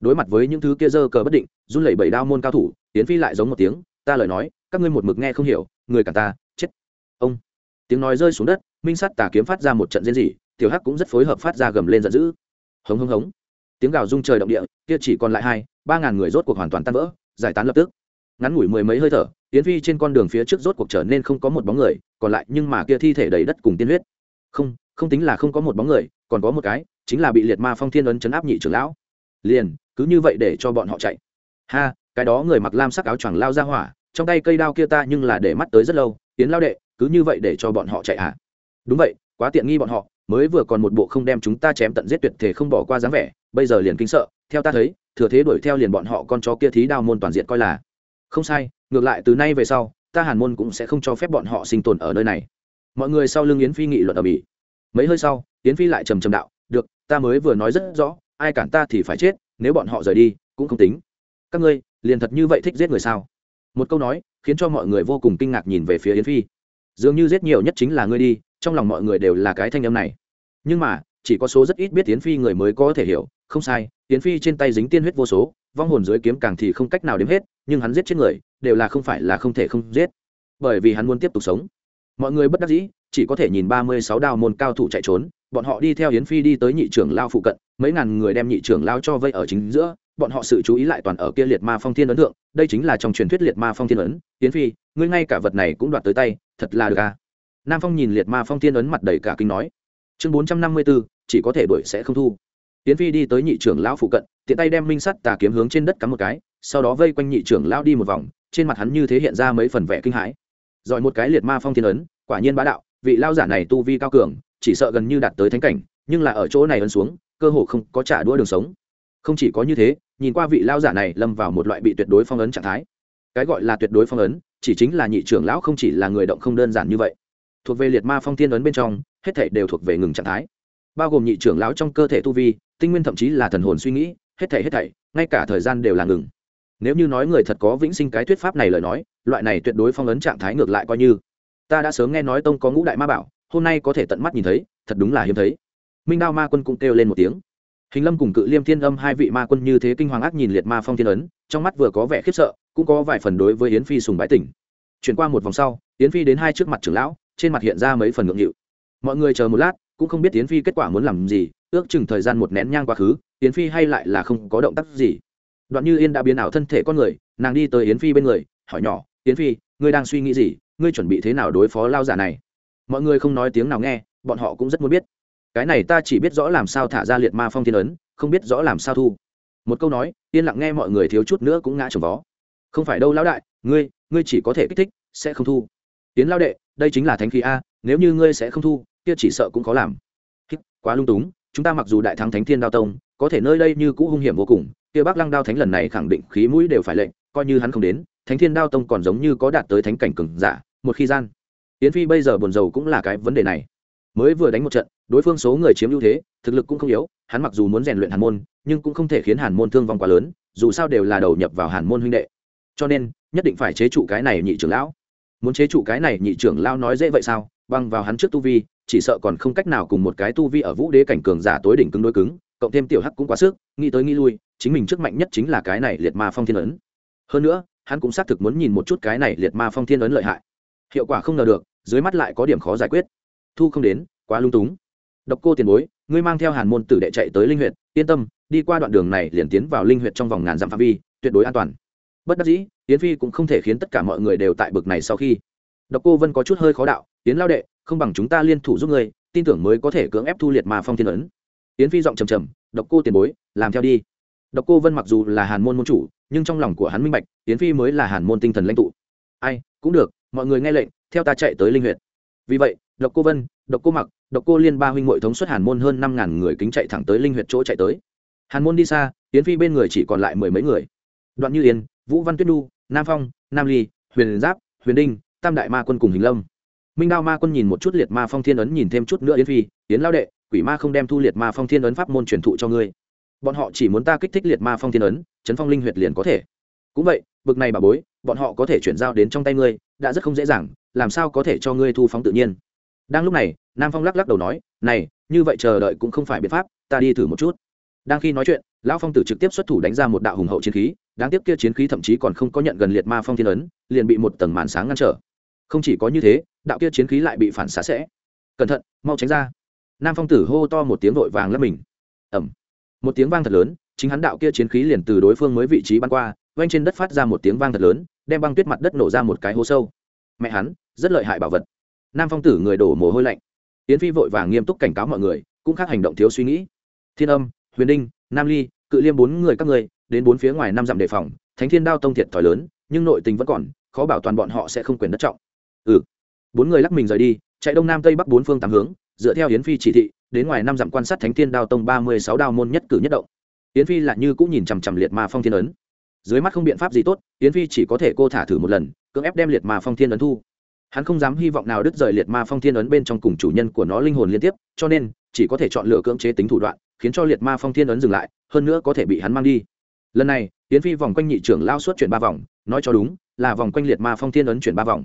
đối mặt với những thứ kia dơ cờ bất định, run lẩy bẩy đao môn cao thủ tiến phi lại giống một tiếng, ta lời nói, các ngươi một mực nghe không hiểu, người cả ta, chết. Ông. Tiếng nói rơi xuống đất, minh sắt tà kiếm phát ra một trận diễn dị tiểu hắc cũng rất phối hợp phát ra gầm lên giận dữ. Hống hống hống. Tiếng gào rung trời động địa, kia chỉ còn lại hai, ba ngàn người rốt cuộc hoàn toàn tan vỡ, giải tán lập tức. Ngắn ngủi mười mấy hơi thở tiến phi trên con đường phía trước rốt cuộc trở nên không có một bóng người, còn lại nhưng mà kia thi thể đầy đất cùng tiên huyết. Không không tính là không có một bóng người, còn có một cái, chính là bị liệt ma phong thiên ấn chấn áp nhị trưởng lão. Liền cứ như vậy để cho bọn họ chạy. Ha, cái đó người mặc lam sắc áo choàng lao ra hỏa, trong tay cây đao kia ta nhưng là để mắt tới rất lâu tiến lao đệ, cứ như vậy để cho bọn họ chạy à? Đúng vậy, quá tiện nghi bọn họ, mới vừa còn một bộ không đem chúng ta chém tận giết tuyệt thể không bỏ qua dáng vẻ, bây giờ liền kinh sợ, theo ta thấy, thừa thế đuổi theo liền bọn họ con chó kia thí đao môn toàn diện coi là. Không sai, ngược lại từ nay về sau, ta hàn môn cũng sẽ không cho phép bọn họ sinh tồn ở nơi này. Mọi người sau lưng yến phi nghị luận ở bỉ mấy hơi sau, yến phi lại trầm trầm đạo, được, ta mới vừa nói rất rõ, ai cản ta thì phải chết nếu bọn họ rời đi, cũng không tính. Các ngươi, liền thật như vậy thích giết người sao? Một câu nói, khiến cho mọi người vô cùng kinh ngạc nhìn về phía yến phi. Dường như giết nhiều nhất chính là ngươi đi, trong lòng mọi người đều là cái thanh âm này. Nhưng mà, chỉ có số rất ít biết yến phi người mới có thể hiểu, không sai, yến phi trên tay dính tiên huyết vô số, vong hồn dưới kiếm càng thì không cách nào đếm hết, nhưng hắn giết chết người, đều là không phải là không thể không giết. Bởi vì hắn muốn tiếp tục sống. Mọi người bất đắc dĩ chỉ có thể nhìn ba mươi sáu đao môn cao thủ chạy trốn, bọn họ đi theo yến phi đi tới nhị trưởng lao phụ cận, mấy ngàn người đem nhị trưởng lao cho vây ở chính giữa, bọn họ sự chú ý lại toàn ở kia liệt ma phong thiên ấn thượng, đây chính là trong truyền thuyết liệt ma phong thiên ấn. Yến phi, ngươi ngay cả vật này cũng đoạt tới tay, thật là được à? Nam phong nhìn liệt ma phong thiên ấn mặt đầy cả kinh nói. Chương bốn trăm năm mươi b chỉ có thể đuổi sẽ không thu. Yến phi đi tới nhị trưởng lão phụ cận, tiện tay đem minh sắt tà kiếm hướng trên đất cắm một cái, sau đó vây quanh nhị trưởng lão đi một vòng, trên mặt hắn như thế hiện ra mấy phần vẻ kinh hãi. Rồi một cái liệt ma phong thiên ấn, quả nhiên bá đạo vị lao giả này tu vi cao cường, chỉ sợ gần như đạt tới thánh cảnh, nhưng là ở chỗ này ấn xuống, cơ hồ không có trả đũa đường sống. Không chỉ có như thế, nhìn qua vị lao giả này lâm vào một loại bị tuyệt đối phong ấn trạng thái. Cái gọi là tuyệt đối phong ấn, chỉ chính là nhị trưởng lão không chỉ là người động không đơn giản như vậy. Thuộc về liệt ma phong thiên ấn bên trong, hết thể đều thuộc về ngừng trạng thái. Bao gồm nhị trưởng lão trong cơ thể tu vi, tinh nguyên thậm chí là thần hồn suy nghĩ, hết thảy hết thảy, ngay cả thời gian đều là ngừng. Nếu như nói người thật có vĩnh sinh cái thuyết pháp này lời nói, loại này tuyệt đối phong ấn trạng thái ngược lại coi như ta đã sớm nghe nói tông có ngũ đại ma bảo, hôm nay có thể tận mắt nhìn thấy, thật đúng là hiếm thấy. Minh đao ma quân cũng kêu lên một tiếng. Hình lâm cùng cự liêm thiên âm hai vị ma quân như thế kinh hoàng ác nhìn liệt ma phong thiên ấn, trong mắt vừa có vẻ khiếp sợ, cũng có vài phần đối với yến phi sùng bái tỉnh. Chuyển qua một vòng sau, yến phi đến hai trước mặt trưởng lão, trên mặt hiện ra mấy phần ngượng nghịu. Mọi người chờ một lát, cũng không biết yến phi kết quả muốn làm gì, ước chừng thời gian một nén nhang quá khứ, yến phi hay lại là không có động tác gì. Đoạn như yên đã biến ảo thân thể con người, nàng đi tới yến phi bên người, hỏi nhỏ, yến phi, ngươi đang suy nghĩ gì? Ngươi chuẩn bị thế nào đối phó lao giả này? Mọi người không nói tiếng nào nghe, bọn họ cũng rất muốn biết. Cái này ta chỉ biết rõ làm sao thả ra liệt ma phong thiên ấn, không biết rõ làm sao thu. Một câu nói, yên lặng nghe mọi người thiếu chút nữa cũng ngã trồng vó. Không phải đâu lão đại, ngươi ngươi chỉ có thể kích thích, sẽ không thu. Tiến lao đệ, đây chính là thánh khí a, nếu như ngươi sẽ không thu, kia chỉ sợ cũng khó làm. Quá lung túng, chúng ta mặc dù đại thắng thánh thiên đao tông, có thể nơi đây như cũ hung hiểm vô cùng, kia bác lăng đao thánh lần này khẳng định khí mũi đều phải lệnh, coi như hắn không đến thánh thiên đao tông còn giống như có đạt tới thánh cảnh cừng giả, một khi gian, yến phi bây giờ buồn rầu cũng là cái vấn đề này. Mới vừa đánh một trận, đối phương số người chiếm ưu thế, thực lực cũng không yếu, hắn mặc dù muốn rèn luyện hàn môn, nhưng cũng không thể khiến hàn môn thương vong quá lớn, dù sao đều là đầu nhập vào hàn môn huynh đệ. Cho nên, nhất định phải chế trụ cái này nhị trưởng lão. Muốn chế trụ cái này nhị trưởng lão nói dễ vậy sao? Băng vào hắn trước tu vi, chỉ sợ còn không cách nào cùng một cái tu vi ở vũ đế cảnh cường giả tối đỉnh cứng đối cứng, cộng thêm tiểu hắc cũng quá sức, nghĩ tới nghĩ lui, chính mình trước mạnh nhất chính là cái này liệt ma phong thiên ấn. Hơn nữa hắn cũng xác thực muốn nhìn một chút cái này liệt ma phong thiên ấn lợi hại. Hiệu quả không ngờ được, dưới mắt lại có điểm khó giải quyết. Thu không đến, quá lung túng. Độc cô tiền bối, ngươi mang theo hàn môn tử đệ chạy tới linh huyện yên tâm, đi qua đoạn đường này liền tiến vào linh huyện trong vòng ngàn dặm phạm vi, tuyệt đối an toàn. Bất đắc dĩ, yến phi cũng không thể khiến tất cả mọi người đều tại bực này sau khi. Độc cô vân có chút hơi khó đạo, yến lao đệ, không bằng chúng ta liên thủ giúp ngươi, tin tưởng mới có thể cưỡng ép thu liệt mà phong thiên ấn. Yến phi giọng trầm trầm, độc cô tiền bối, làm theo đi độc cô vân mặc dù là hàn môn môn chủ nhưng trong lòng của hắn minh bạch yến phi mới là hàn môn tinh thần lãnh tụ. Ai cũng được mọi người nghe lệnh theo ta chạy tới linh huyệt. Vì vậy độc cô vân độc cô mặc độc cô liên ba huynh muội thống suất hàn môn hơn năm ngàn người kính chạy thẳng tới linh huyệt chỗ chạy tới. Hàn môn đi xa yến phi bên người chỉ còn lại mười mấy người. Đoạn như yên vũ văn tuyết Du, nam phong nam ly huyền giáp huyền đinh tam đại ma quân cùng hình lâm. Minh đao ma quân nhìn một chút liệt ma phong thiên ấn nhìn thêm chút nữa yến phi yến lao đệ quỷ ma không đem thu liệt ma phong thiên ấn pháp môn truyền thụ cho ngươi bọn họ chỉ muốn ta kích thích liệt ma phong thiên ấn, chấn phong linh huyệt liền có thể. Cũng vậy, bực này bà bối, bọn họ có thể chuyển giao đến trong tay ngươi, đã rất không dễ dàng, làm sao có thể cho ngươi thu phóng tự nhiên? Đang lúc này, nam phong lắc lắc đầu nói, này, như vậy chờ đợi cũng không phải biện pháp, ta đi thử một chút. Đang khi nói chuyện, lão phong tử trực tiếp xuất thủ đánh ra một đạo hùng hậu chiến khí, đáng tiếc kia chiến khí thậm chí còn không có nhận gần liệt ma phong thiên ấn, liền bị một tầng màn sáng ngăn trở. Không chỉ có như thế, đạo kia chiến khí lại bị phản xá sẽ. Cẩn thận, mau tránh ra. Nam phong tử hô to một tiếng vội vàng lấp mình. Ẩm một tiếng vang thật lớn, chính hắn đạo kia chiến khí liền từ đối phương mới vị trí bắn qua oanh trên đất phát ra một tiếng vang thật lớn, đem băng tuyết mặt đất nổ ra một cái hố sâu. Mẹ hắn, rất lợi hại bảo vật. Nam phong tử người đổ mồ hôi lạnh. Yến phi vội vàng nghiêm túc cảnh cáo mọi người, cũng khác hành động thiếu suy nghĩ. Thiên âm, huyền đinh, nam ly, cự liêm bốn người các người, đến bốn phía ngoài năm dặm đề phòng, thánh thiên đao tông thiệt thòi lớn, nhưng nội tình vẫn còn, khó bảo toàn bọn họ sẽ không quyền đất trọng. Ừ. Bốn người lắc mình rời đi, chạy đông nam tây bắc bốn phương tám hướng, dựa theo yến phi chỉ thị đến ngoài năm dặm quan sát thánh thiên đao tông ba mươi sáu đao môn nhất cử nhất động. Yến phi lại như cũng nhìn chằm chằm liệt ma phong thiên ấn. Dưới mắt không biện pháp gì tốt, yến phi chỉ có thể cô thả thử một lần, cưỡng ép đem liệt ma phong thiên ấn thu. Hắn không dám hy vọng nào đứt rời liệt ma phong thiên ấn bên trong cùng chủ nhân của nó linh hồn liên tiếp, cho nên chỉ có thể chọn lựa cưỡng chế tính thủ đoạn, khiến cho liệt ma phong thiên ấn dừng lại, hơn nữa có thể bị hắn mang đi. Lần này, yến phi vòng quanh nhị trưởng lao suốt chuyển ba vòng, nói cho đúng, là vòng quanh liệt ma phong thiên ấn chuyển ba vòng.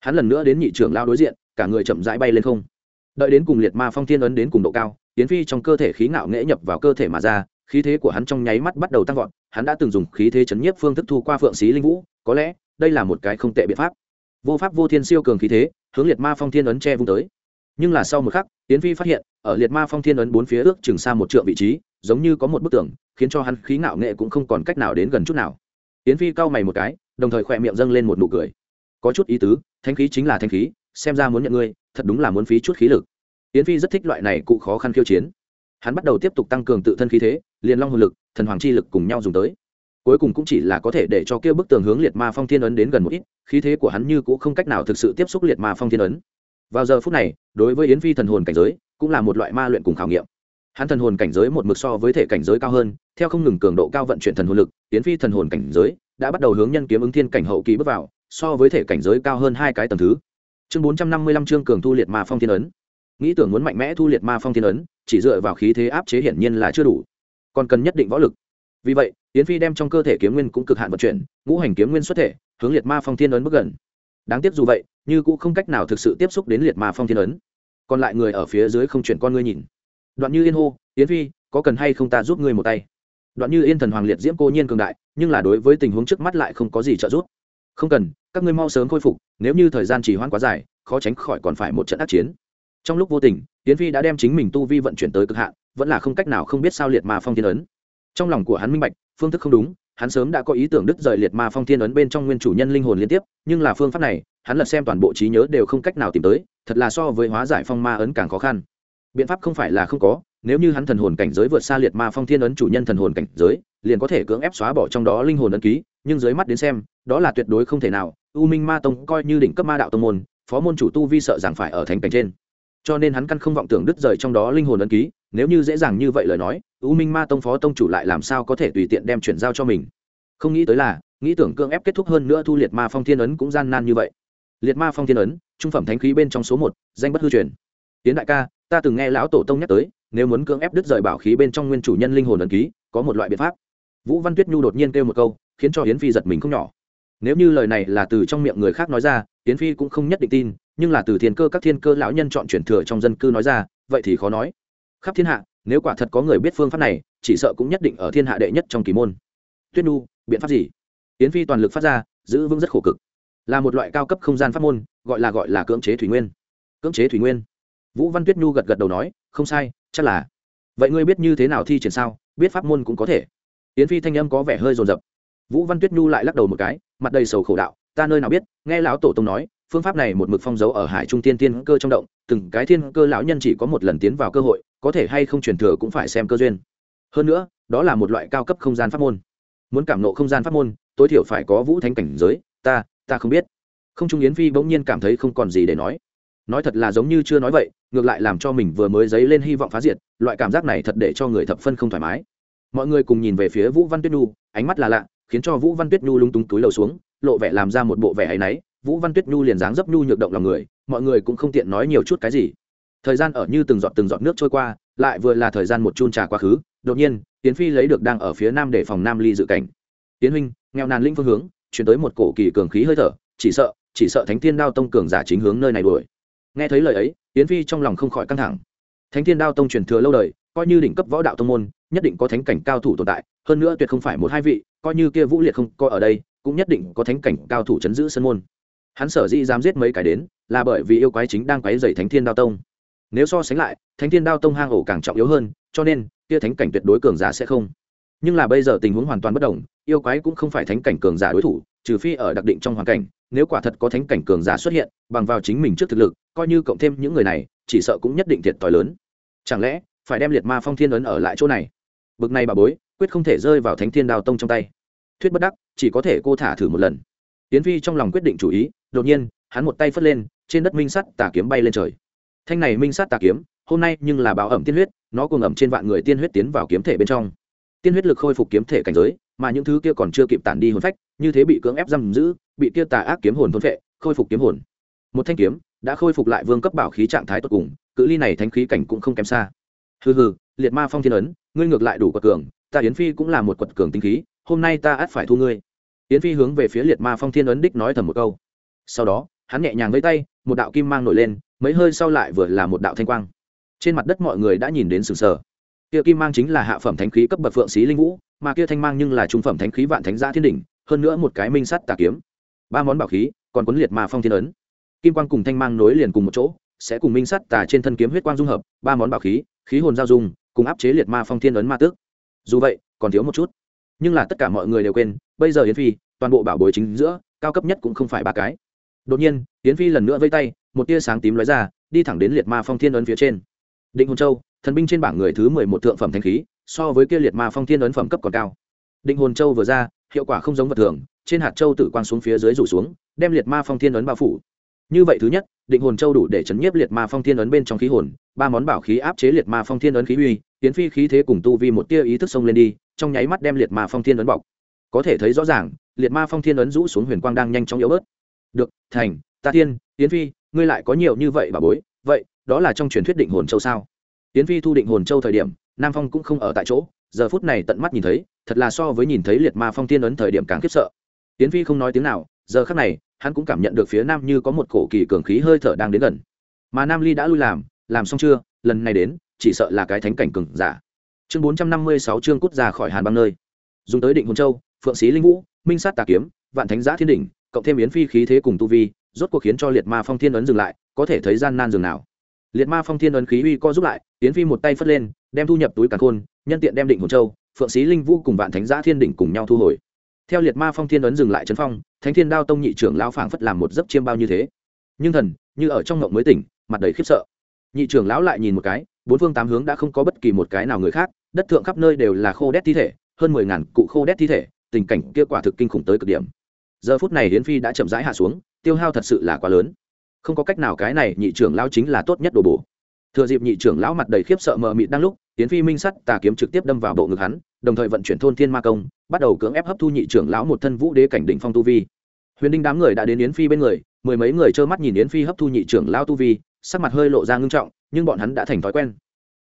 Hắn lần nữa đến nhị trưởng lao đối diện, cả người chậm rãi bay lên không đợi đến cùng liệt ma phong thiên ấn đến cùng độ cao, yến phi trong cơ thể khí ngạo nghễ nhập vào cơ thể mà ra, khí thế của hắn trong nháy mắt bắt đầu tăng vọt, hắn đã từng dùng khí thế chấn nhiếp phương thức thu qua phượng xí linh vũ, có lẽ, đây là một cái không tệ biện pháp. Vô pháp vô thiên siêu cường khí thế, hướng liệt ma phong thiên ấn che vung tới. Nhưng là sau một khắc tiến phi phát hiện, ở liệt ma phong thiên ấn bốn phía ước chừng xa một trượng vị trí, giống như có một bức tường, khiến cho hắn khí ngạo nghệ cũng không còn cách nào đến gần chút nào. Tiến phi cau mày một cái, đồng thời khỏe miệng dâng lên một nụ cười. Có chút ý tứ thanh khí chính là thanh khí, xem ra muốn nhận ngươi thật đúng là muốn phí chút khí lực. Yến phi rất thích loại này cụ khó khăn khiêu chiến. Hắn bắt đầu tiếp tục tăng cường tự thân khí thế, liền long hồn lực, thần hoàng chi lực cùng nhau dùng tới. Cuối cùng cũng chỉ là có thể để cho kia bức tường hướng liệt ma phong thiên ấn đến gần một ít, khí thế của hắn như cũng không cách nào thực sự tiếp xúc liệt ma phong thiên ấn. Vào giờ phút này, đối với yến phi thần hồn cảnh giới, cũng là một loại ma luyện cùng khảo nghiệm. Hắn thần hồn cảnh giới một mực so với thể cảnh giới cao hơn, theo không ngừng cường độ cao vận chuyển thần hồn lực, yến phi thần hồn cảnh giới đã bắt đầu hướng nhân kiếm ứng thiên cảnh hậu kỳ bước vào, so với thể cảnh giới cao hơn hai cái tầng thứ chương bốn trăm năm mươi lăm chương cường thu liệt ma phong thiên ấn. Nghĩ tưởng muốn mạnh mẽ thu liệt ma phong thiên ấn, chỉ dựa vào khí thế áp chế hiển nhiên là chưa đủ. Còn cần nhất định võ lực. Vì vậy, yến phi đem trong cơ thể kiếm nguyên cũng cực hạn vận chuyển, ngũ hành kiếm nguyên xuất thể, hướng liệt ma phong thiên ấn bước gần. Đáng tiếc dù vậy, như cũng không cách nào thực sự tiếp xúc đến liệt ma phong thiên ấn. Còn lại người ở phía dưới không chuyển con ngươi nhìn. Đoạn như yên hô, yến phi, có cần hay không ta giúp ngươi một tay? Đoạn như yên thần hoàng liệt diễm cô nhiên cường đại, nhưng là đối với tình huống trước mắt lại không có gì trợ giúp. Không cần các ngươi mau sớm khôi phục, nếu như thời gian trì hoãn quá dài, khó tránh khỏi còn phải một trận ác chiến. Trong lúc vô tình, yến phi đã đem chính mình tu vi vận chuyển tới cực hạn, vẫn là không cách nào không biết sao liệt ma phong thiên ấn. Trong lòng của hắn minh bạch, phương thức không đúng, hắn sớm đã có ý tưởng đứt rời liệt ma phong thiên ấn bên trong nguyên chủ nhân linh hồn liên tiếp, nhưng là phương pháp này, hắn lật xem toàn bộ trí nhớ đều không cách nào tìm tới, thật là so với hóa giải phong ma ấn càng khó khăn. Biện pháp không phải là không có, nếu như hắn thần hồn cảnh giới vượt xa liệt ma phong thiên ấn chủ nhân thần hồn cảnh giới, liền có thể cưỡng ép xóa bỏ trong đó linh hồn ấn ký, nhưng dưới mắt đến xem, đó là tuyệt đối không thể nào u minh ma tông coi như đỉnh cấp ma đạo tông môn, phó môn chủ tu vi sợ rằng phải ở thành cảnh trên. Cho nên hắn căn không vọng tưởng đứt rời trong đó linh hồn ấn ký, nếu như dễ dàng như vậy lời nói, u minh ma tông phó tông chủ lại làm sao có thể tùy tiện đem chuyển giao cho mình? Không nghĩ tới là, nghĩ tưởng cưỡng ép kết thúc hơn nữa thu liệt ma phong thiên ấn cũng gian nan như vậy. Liệt ma phong thiên ấn, trung phẩm thánh khí bên trong số một, danh bất hư truyền. Tiến đại ca, ta từng nghe lão tổ tông nhắc tới, nếu muốn cưỡng ép đứt rời bảo khí bên trong nguyên chủ nhân linh hồn ấn ký, có một loại biện pháp. Vũ văn tuyết nhu đột nhiên kêu một câu, khiến cho Hiến phi giật mình không nhỏ nếu như lời này là từ trong miệng người khác nói ra, yến phi cũng không nhất định tin, nhưng là từ thiên cơ các thiên cơ lão nhân chọn chuyển thừa trong dân cư nói ra, vậy thì khó nói. Khắp thiên hạ, nếu quả thật có người biết phương pháp này, chỉ sợ cũng nhất định ở thiên hạ đệ nhất trong kỳ môn. Tuyết nhu biện pháp gì? Yến phi toàn lực phát ra, giữ vững rất khổ cực. Là một loại cao cấp không gian pháp môn, gọi là gọi là cưỡng chế thủy nguyên. Cưỡng chế thủy nguyên. Vũ văn tuyết nhu gật gật đầu nói, không sai, chắc là. Vậy ngươi biết như thế nào thi triển sao? Biết pháp môn cũng có thể. Yến phi thanh âm có vẻ hơi rồn rập vũ văn tuyết nhu lại lắc đầu một cái, mặt đầy sầu khổ đạo, ta nơi nào biết, nghe lão tổ tông nói, phương pháp này một mực phong dấu ở hải trung tiên tiên cơ trong động, từng cái thiên cơ lão nhân chỉ có một lần tiến vào cơ hội, có thể hay không truyền thừa cũng phải xem cơ duyên. Hơn nữa, đó là một loại cao cấp không gian pháp môn. Muốn cảm nộ không gian pháp môn, tối thiểu phải có vũ thánh cảnh giới, ta ta không biết. Không trung yến phi bỗng nhiên cảm thấy không còn gì để nói. Nói thật là giống như chưa nói vậy, ngược lại làm cho mình vừa mới dấy lên hy vọng phá diệt, loại cảm giác này thật để cho người thập phân không thoải mái. Mọi người cùng nhìn về phía vũ văn tuyết nhu, ánh mắt là lạ khiến cho vũ văn tuyết nhu lung túng túi lầu xuống, lộ vẻ làm ra một bộ vẻ hay náy. Vũ văn tuyết nhu liền dáng dấp nhu nhược động lòng người, mọi người cũng không tiện nói nhiều chút cái gì. Thời gian ở như từng giọt từng giọt nước trôi qua, lại vừa là thời gian một chun trà quá khứ. Đột nhiên tiến phi lấy được đang ở phía nam để phòng nam ly dự cảnh. Tiến huynh, nghèo nàn linh phương hướng, chuyển tới một cổ kỳ cường khí hơi thở, chỉ sợ chỉ sợ thánh thiên đao tông cường giả chính hướng nơi này đuổi. Nghe thấy lời ấy tiến phi trong lòng không khỏi căng thẳng. Thánh thiên đao tông truyền thừa lâu đời, coi như đỉnh cấp võ đạo tông môn, nhất định có thánh cảnh cao thủ tồn tại, hơn nữa tuyệt không phải một hai vị coi như kia vũ liệt không coi ở đây, cũng nhất định có thánh cảnh cao thủ chấn giữ sân môn. Hắn sở dĩ dám giết mấy cái đến, là bởi vì yêu quái chính đang quấy dày thánh thiên đao tông. Nếu so sánh lại, thánh thiên đao tông hang ổ càng trọng yếu hơn, cho nên, kia thánh cảnh tuyệt đối cường giả sẽ không. Nhưng là bây giờ tình huống hoàn toàn bất đồng, yêu quái cũng không phải thánh cảnh cường giả đối thủ, trừ phi ở đặc định trong hoàn cảnh, nếu quả thật có thánh cảnh cường giả xuất hiện, bằng vào chính mình trước thực lực, coi như cộng thêm những người này, chỉ sợ cũng nhất định thiệt t lớn. Chẳng lẽ, phải đem liệt ma phong thiên ấn ở lại chỗ này? Bực này bà bối, quyết không thể rơi vào thánh thiên đao tông trong tay thuyết bất đắc, chỉ có thể cô thả thử một lần. Tiến phi trong lòng quyết định chủ ý, đột nhiên, hắn một tay phất lên, trên đất minh sắt tà kiếm bay lên trời. Thanh này minh sắt tà kiếm, hôm nay nhưng là báo ẩm tiên huyết, nó cùng ẩm trên vạn người tiên huyết tiến vào kiếm thể bên trong. Tiên huyết lực khôi phục kiếm thể cảnh giới, mà những thứ kia còn chưa kịp tản đi hồn phách, như thế bị cưỡng ép giam giữ, bị kia tà ác kiếm hồn thôn phệ, khôi phục kiếm hồn. Một thanh kiếm đã khôi phục lại vương cấp bảo khí trạng thái tốt cùng, cự ly này thanh khí cảnh cũng không kém xa. Hừ hừ, liệt ma phong thiên ấn, ngươi ngược lại đủ quật cường, ta yến phi cũng là một quật cường tinh khí hôm nay ta ắt phải thu ngươi. Yến phi hướng về phía liệt ma phong thiên ấn đích nói thầm một câu. Sau đó, hắn nhẹ nhàng vẫy tay, một đạo kim mang nổi lên, mấy hơi sau lại vừa là một đạo thanh quang. Trên mặt đất mọi người đã nhìn đến sừng sờ. Kia kim mang chính là hạ phẩm thánh khí cấp bậc phượng xí linh vũ, mà kia thanh mang nhưng là trung phẩm thánh khí vạn thánh gia thiên đỉnh, hơn nữa một cái minh sắt tà kiếm. Ba món bảo khí, còn quấn liệt ma phong thiên ấn. Kim quang cùng thanh mang nối liền cùng một chỗ, sẽ cùng minh sắt tà trên thân kiếm huyết quang dung hợp, ba món bảo khí khí hồn giao dung, cùng áp chế liệt ma phong thiên ấn ma tước. Dù vậy, còn thiếu một chút nhưng là tất cả mọi người đều quên, bây giờ yến phi, toàn bộ bảo bối chính giữa, cao cấp nhất cũng không phải ba cái. Đột nhiên, yến phi lần nữa vây tay, một tia sáng tím lóe ra, đi thẳng đến liệt ma phong thiên ấn phía trên. Định hồn châu, thần binh trên bảng người thứ mười một thượng phẩm thanh khí, so với kia liệt ma phong thiên ấn phẩm cấp còn cao. Định hồn châu vừa ra, hiệu quả không giống vật thường, trên hạt châu tử quang xuống phía dưới rủ xuống, đem liệt ma phong thiên ấn bao phủ. Như vậy thứ nhất, định hồn châu đủ để chấn nhiếp liệt ma phong thiên ấn bên trong khí hồn, ba món bảo khí áp chế liệt ma phong thiên ấn khí uy tiến phi khí thế cùng tu vi một tia ý thức xông lên đi trong nháy mắt đem liệt ma phong thiên ấn bọc. Có thể thấy rõ ràng, liệt ma phong thiên ấn rũ xuống huyền quang đang nhanh chóng yếu bớt. Được, thành, ta thiên tiến phi, ngươi lại có nhiều như vậy bà bối, vậy, đó là trong truyền thuyết định hồn châu sao? Tiến phi thu định hồn châu thời điểm, nam phong cũng không ở tại chỗ, giờ phút này tận mắt nhìn thấy, thật là so với nhìn thấy liệt ma phong thiên ấn thời điểm càng khiếp sợ. Tiến phi không nói tiếng nào, giờ khắc này, hắn cũng cảm nhận được phía nam như có một cổ kỳ cường khí hơi thở đang đến gần. Mà nam ly đã lui làm làm xong chưa, lần này đến, chỉ sợ là cái thánh cảnh cường giả chương bốn trăm năm mươi sáu chương cút ra khỏi hàn băng nơi. Dùng tới định hồn châu, phượng sĩ linh vũ, minh sát tà kiếm, vạn thánh giã thiên đỉnh, cộng thêm yến phi khí thế cùng tu vi, rốt cuộc khiến cho liệt ma phong thiên ấn dừng lại, có thể thấy gian nan dường nào. Liệt ma phong thiên ấn khí uy co giúp lại, yến phi một tay phất lên, đem thu nhập túi càn khôn, nhân tiện đem định hồn châu, phượng sĩ linh vũ cùng vạn thánh giã thiên đỉnh cùng nhau thu hồi. Theo liệt ma phong thiên ấn dừng lại trấn phong, thánh thiên đao tông nhị trưởng lão phảng phất làm một giấc chiêm bao như thế. Nhưng thần, như ở trong ngộng mới tỉnh, mặt đầy khiếp sợ. Nhị trưởng lão lại nhìn một cái bốn phương tám hướng đã không có bất kỳ một cái nào người khác, đất thượng khắp nơi đều là khô đét thi thể, hơn mười ngàn cụ khô đét thi thể, tình cảnh kia quả thực kinh khủng tới cực điểm. Giờ phút này hiến phi đã chậm rãi hạ xuống, tiêu hao thật sự là quá lớn. Không có cách nào, cái này nhị trưởng lão chính là tốt nhất đồ bổ. Thừa dịp nhị trưởng lão mặt đầy khiếp sợ mờ mịt đang lúc hiến phi minh sắt tà kiếm trực tiếp đâm vào bộ ngực hắn, đồng thời vận chuyển thôn thiên ma công, bắt đầu cưỡng ép hấp thu nhị trưởng lão một thân vũ đế cảnh đỉnh phong tu vi. Huyền đinh đám người đã đến yến phi bên người, mười mấy người trơ mắt nhìn yến phi hấp thu nhị trưởng lão tu vi sắc mặt hơi lộ ra ngưng trọng, nhưng bọn hắn đã thành thói quen.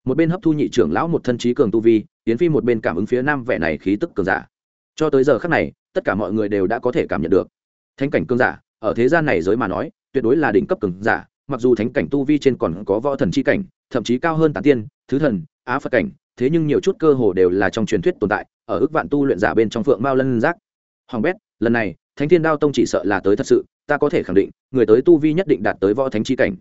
Một bên hấp thu nhị trưởng lão một thân trí cường tu vi tiến phi một bên cảm ứng phía nam vẻ này khí tức cường giả. Cho tới giờ khắc này, tất cả mọi người đều đã có thể cảm nhận được. Thánh cảnh cường giả, ở thế gian này giới mà nói, tuyệt đối là đỉnh cấp cường giả, mặc dù thánh cảnh tu vi trên còn có võ thần chi cảnh, thậm chí cao hơn tán tiên, thứ thần, á phật cảnh, thế nhưng nhiều chút cơ hồ đều là trong truyền thuyết tồn tại, ở ước vạn tu luyện giả bên trong phượng mao lân giác. Hoàng bét, lần này, thánh thiên đao tông chỉ sợ là tới thật sự, ta có thể khẳng định, người tới tu vi nhất định đạt tới võ thánh chi cảnh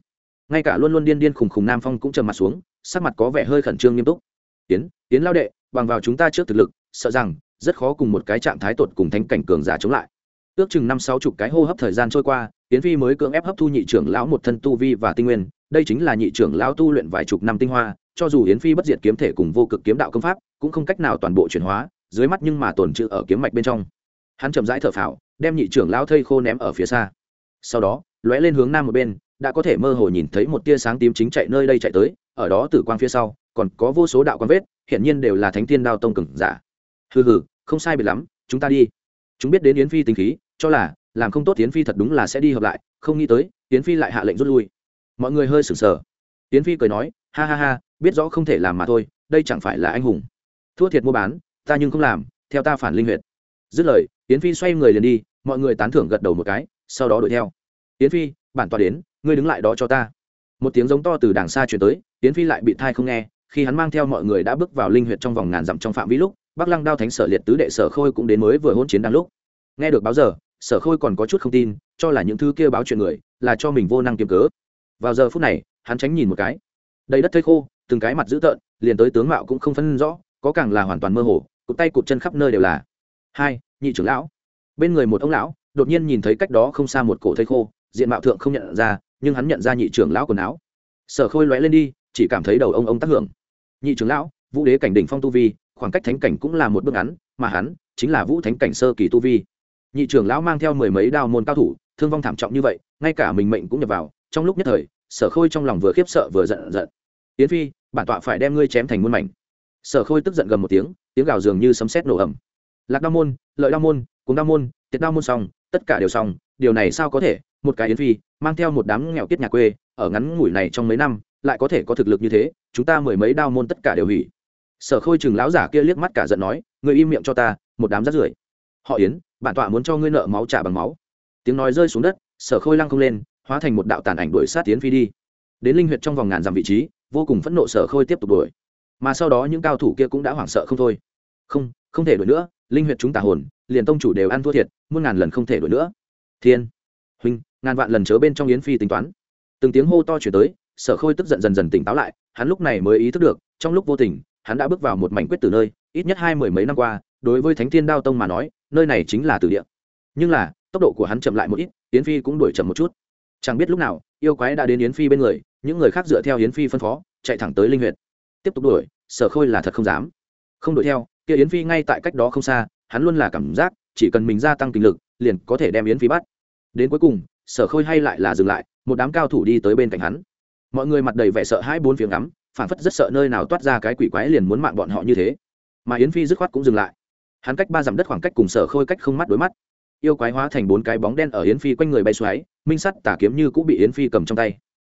ngay cả luôn luôn điên điên khùng khùng nam phong cũng trầm mặt xuống, sắc mặt có vẻ hơi khẩn trương nghiêm túc. Tiến tiến lao đệ, bằng vào chúng ta trước thực lực, sợ rằng rất khó cùng một cái trạng thái tột cùng thánh cảnh cường giả chống lại. Ước chừng năm sáu chục cái hô hấp thời gian trôi qua, tiến phi mới cưỡng ép hấp thu nhị trưởng lão một thân tu vi và tinh nguyên, đây chính là nhị trưởng lão tu luyện vài chục năm tinh hoa, cho dù yến phi bất diệt kiếm thể cùng vô cực kiếm đạo công pháp, cũng không cách nào toàn bộ chuyển hóa, dưới mắt nhưng mà tồn trữ ở kiếm mạch bên trong. Hắn chậm rãi thở phào, đem nhị trưởng lão thây khô ném ở phía xa. Sau đó, lóe lên hướng nam một bên đã có thể mơ hồ nhìn thấy một tia sáng tím chính chạy nơi đây chạy tới, ở đó tử quang phía sau, còn có vô số đạo quan vết hiện nhiên đều là thánh thiên đao tông cừng giả. Hừ hừ, không sai biệt lắm, chúng ta đi. Chúng biết đến yến phi tính khí, cho là, làm không tốt yến phi thật đúng là sẽ đi hợp lại, không nghĩ tới, yến phi lại hạ lệnh rút lui. Mọi người hơi sửng sờ. Yến phi cười nói, ha ha ha, biết rõ không thể làm mà thôi, đây chẳng phải là anh hùng. Thua thiệt mua bán, ta nhưng không làm, theo ta phản linh huyệt. Dứt lời, yến phi xoay người liền đi, mọi người tán thưởng gật đầu một cái, sau đó đuổi theo. Yến phi, bản tọa đến ngươi đứng lại đó cho ta. Một tiếng giống to từ đàng xa chuyển tới tiến phi lại bị thai không nghe, khi hắn mang theo mọi người đã bước vào linh huyệt trong vòng ngàn dặm trong phạm vi lúc, bắc lăng đao thánh sở liệt tứ đệ sở khôi cũng đến mới vừa hôn chiến đang lúc. Nghe được báo giờ, sở khôi còn có chút không tin, cho là những thứ kia báo chuyện người, là cho mình vô năng kiếm cớ. Vào giờ phút này, hắn tránh nhìn một cái. Đầy đất thây khô, từng cái mặt dữ tợn, liền tới tướng mạo cũng không phân rõ, có càng là hoàn toàn mơ hồ, cụt tay cụt chân khắp nơi đều là. Hai, nhị trưởng lão. Bên người một ông lão, đột nhiên nhìn thấy cách đó không xa một cổ thây khô, diện mạo thượng không nhận ra nhưng hắn nhận ra nhị trưởng lão quần áo. Sở khôi lóe lên đi, chỉ cảm thấy đầu ông ông tác hưởng. Nhị trưởng lão, vũ đế cảnh đỉnh phong tu vi, khoảng cách thánh cảnh cũng là một bước ngắn, mà hắn chính là vũ thánh cảnh sơ kỳ tu vi. Nhị trưởng lão mang theo mười mấy đao môn cao thủ, thương vong thảm trọng như vậy, ngay cả mình mệnh cũng nhập vào. Trong lúc nhất thời, sở khôi trong lòng vừa khiếp sợ vừa giận giận. Yến phi, bản tọa phải đem ngươi chém thành muôn mảnh. Sở khôi tức giận gầm một tiếng tiếng gào dường như sấm sét nổ ẩm lạc đao môn, lợi đao môn cùng đao môn, tiệt đao môn xong, tất cả đều xong, điều này sao có thể? Một cái yến phi, mang theo một đám nghèo kiết nhà quê, ở ngắn ngủi này trong mấy năm, lại có thể có thực lực như thế, chúng ta mười mấy đao môn tất cả đều hủy. Sở khôi chừng lão giả kia liếc mắt cả giận nói người im miệng cho ta, một đám rát rưởi. Họ yến, bản tọa muốn cho ngươi nợ máu trả bằng máu. Tiếng nói rơi xuống đất, sở khôi lăng không lên, hóa thành một đạo tàn ảnh đuổi sát tiến phi đi. Đến linh huyệt trong vòng ngàn dặm vị trí, vô cùng phẫn nộ sở khôi tiếp tục đuổi. Mà sau đó những cao thủ kia cũng đã hoảng sợ không thôi. Không không thể đuổi nữa, linh huyệt chúng tà hồn, liền tông chủ đều ăn thua thiệt, muôn ngàn lần không thể đuổi nữa. Thiên, huynh ngàn vạn lần chớ bên trong yến phi tính toán. Từng tiếng hô to chuyển tới, sở khôi tức giận dần dần tỉnh táo lại, hắn lúc này mới ý thức được, trong lúc vô tình, hắn đã bước vào một mảnh quyết tử nơi, ít nhất hai mười mấy năm qua, đối với thánh thiên đao tông mà nói, nơi này chính là tử địa. Nhưng là, tốc độ của hắn chậm lại một ít, yến phi cũng đuổi chậm một chút. Chẳng biết lúc nào, yêu quái đã đến yến phi bên người, những người khác dựa theo yến phi phân phó, chạy thẳng tới linh huyện tiếp tục đuổi, sở khôi là thật không dám. Không đuổi theo, kia yến phi ngay tại cách đó không xa, hắn luôn là cảm giác, chỉ cần mình gia tăng kinh lực, liền có thể đem yến phi bắt. Đến cuối cùng sở khôi hay lại là dừng lại, một đám cao thủ đi tới bên cạnh hắn. Mọi người mặt đầy vẻ sợ hãi bốn phía ngắm, phản phất rất sợ nơi nào toát ra cái quỷ quái liền muốn mạng bọn họ như thế. Mà yến phi dứt khoát cũng dừng lại. Hắn cách ba dặm đất khoảng cách cùng sở khôi cách không mắt đối mắt. Yêu quái hóa thành bốn cái bóng đen ở yến phi quanh người bay xoáy, minh sắt tả kiếm như cũng bị yến phi cầm trong tay.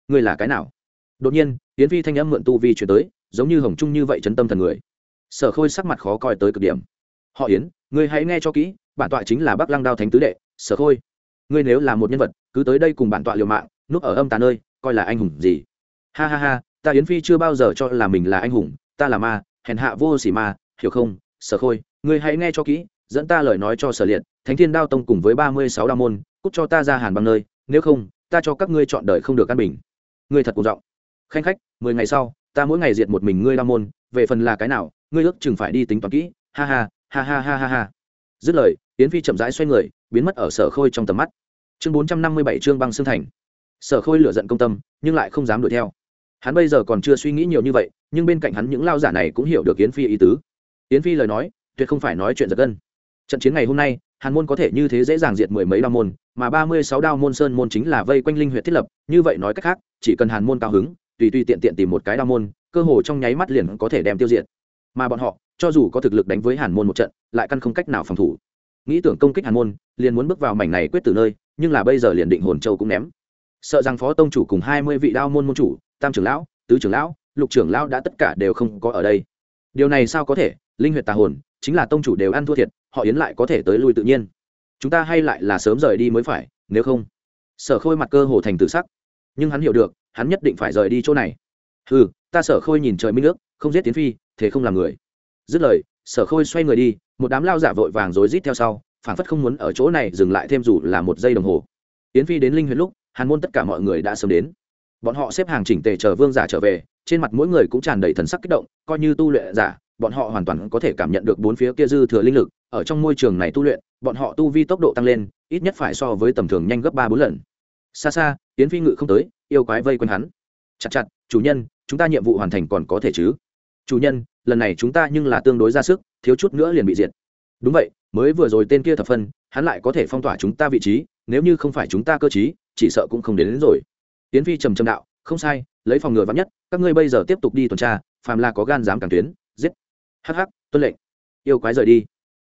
Người là cái nào? Đột nhiên, yến phi thanh âm mượn tu vi chuyển tới, giống như hồng trung như vậy chấn tâm thần người. Sở khôi sắc mặt khó coi tới cực điểm. Họ yến, người hãy nghe cho kỹ, bản tọa chính là bắc lăng đao thánh tứ đệ, sở khôi ngươi nếu là một nhân vật, cứ tới đây cùng bản tọa liều mạng, núp ở âm tà nơi, coi là anh hùng gì. Ha ha ha, ta yến phi chưa bao giờ cho là mình là anh hùng, ta là ma, hèn hạ vô xỉ ma, hiểu không? Sở khôi, ngươi hãy nghe cho kỹ, dẫn ta lời nói cho sở liệt, thánh thiên đao tông cùng với ba mươi sáu đao môn, cút cho ta ra hàn bằng nơi, nếu không, ta cho các ngươi chọn đời không được căn bình. Ngươi thật cùng giọng khanh khách, mười ngày sau, ta mỗi ngày diệt một mình ngươi đao môn, về phần là cái nào, ngươi ước chừng phải đi tính toán kỹ. Ha ha ha ha ha ha ha. Dứt lời, yến phi chậm rãi xoay người, biến mất ở sở khôi trong tầm mắt chương bốn trăm năm mươi bảy chương băng xương thành. Sở khôi lửa giận công tâm, nhưng lại không dám đuổi theo. Hắn bây giờ còn chưa suy nghĩ nhiều như vậy, nhưng bên cạnh hắn những lao giả này cũng hiểu được yến phi ý tứ. Yến phi lời nói, tuyệt không phải nói chuyện giật gân. Trận chiến ngày hôm nay, hàn môn có thể như thế dễ dàng diệt mười mấy đao môn, mà ba mươi sáu đao môn sơn môn chính là vây quanh linh huyện thiết lập, như vậy nói cách khác, chỉ cần hàn môn cao hứng, tùy tùy tiện tiện tìm một cái đao môn, cơ hồ trong nháy mắt liền có thể đem tiêu diệt. Mà bọn họ, cho dù có thực lực đánh với hàn môn một trận, lại căn không cách nào phòng thủ. Nghĩ tưởng công kích hàn môn, liền muốn bước vào mảnh này quyết từ nơi nhưng là bây giờ liền định hồn châu cũng ném. Sợ rằng phó tông chủ cùng hai mươi vị đao môn môn chủ, tam trưởng lão, tứ trưởng lão, lục trưởng lão đã tất cả đều không có ở đây. Điều này sao có thể? Linh huyệt tà hồn, chính là tông chủ đều ăn thua thiệt, họ yến lại có thể tới lui tự nhiên. Chúng ta hay lại là sớm rời đi mới phải, nếu không. Sở khôi mặt cơ hồ thành tự sắc. Nhưng hắn hiểu được, hắn nhất định phải rời đi chỗ này. Ừ ta sở khôi nhìn trời minh nước không giết tiến phi, thế không làm người. Dứt lời, sở khôi xoay người đi, một đám lao giả vội vàng rối rít theo sau phản phất không muốn ở chỗ này dừng lại thêm dù là một giây đồng hồ. Yến phi đến linh huyện lúc, hàn môn tất cả mọi người đã sớm đến. Bọn họ xếp hàng chỉnh tề chờ vương giả trở về, trên mặt mỗi người cũng tràn đầy thần sắc kích động, coi như tu luyện giả, bọn họ hoàn toàn có thể cảm nhận được bốn phía kia dư thừa linh lực, ở trong môi trường này tu luyện, bọn họ tu vi tốc độ tăng lên, ít nhất phải so với tầm thường nhanh gấp ba bốn lần. Xa xa tiến phi ngự không tới, yêu quái vây quanh hắn. Chặt chặt, chủ nhân, chúng ta nhiệm vụ hoàn thành còn có thể chứ? Chủ nhân, lần này chúng ta nhưng là tương đối ra sức, thiếu chút nữa liền bị diệt. Đúng vậy mới vừa rồi tên kia thập phân hắn lại có thể phong tỏa chúng ta vị trí nếu như không phải chúng ta cơ chí chỉ sợ cũng không đến, đến rồi. Tiến phi trầm trầm đạo không sai lấy phòng ngừa vắn nhất các ngươi bây giờ tiếp tục đi tuần tra phàm là có gan dám càng tuyến giết. Hh tuân lệnh. Yêu quái rời đi.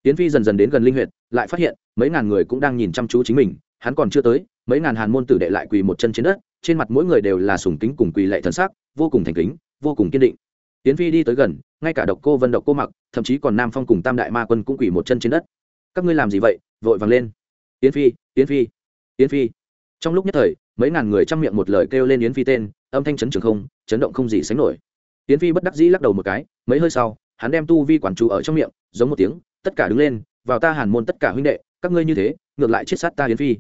Tiến phi dần dần đến gần linh huyện lại phát hiện mấy ngàn người cũng đang nhìn chăm chú chính mình hắn còn chưa tới mấy ngàn hàn môn tử đệ lại quỳ một chân trên đất trên mặt mỗi người đều là sùng kính cùng quỳ lệ thân xác vô cùng thành kính vô cùng kiên định tiến phi đi tới gần, ngay cả độc cô vân, độc cô mặc, thậm chí còn nam phong cùng tam đại ma quân cũng quỳ một chân trên đất. Các ngươi làm gì vậy? Vội vàng lên. Tiến phi tiến phi tiến phi. Trong lúc nhất thời, mấy ngàn người chăm miệng một lời kêu lên yến phi tên, âm thanh chấn trường không, chấn động không gì sánh nổi. Yến phi bất đắc dĩ lắc đầu một cái, mấy hơi sau, hắn đem tu vi quản chú ở trong miệng, giống một tiếng, tất cả đứng lên, vào ta hàn môn tất cả huynh đệ, các ngươi như thế, ngược lại chết sát ta yến phi.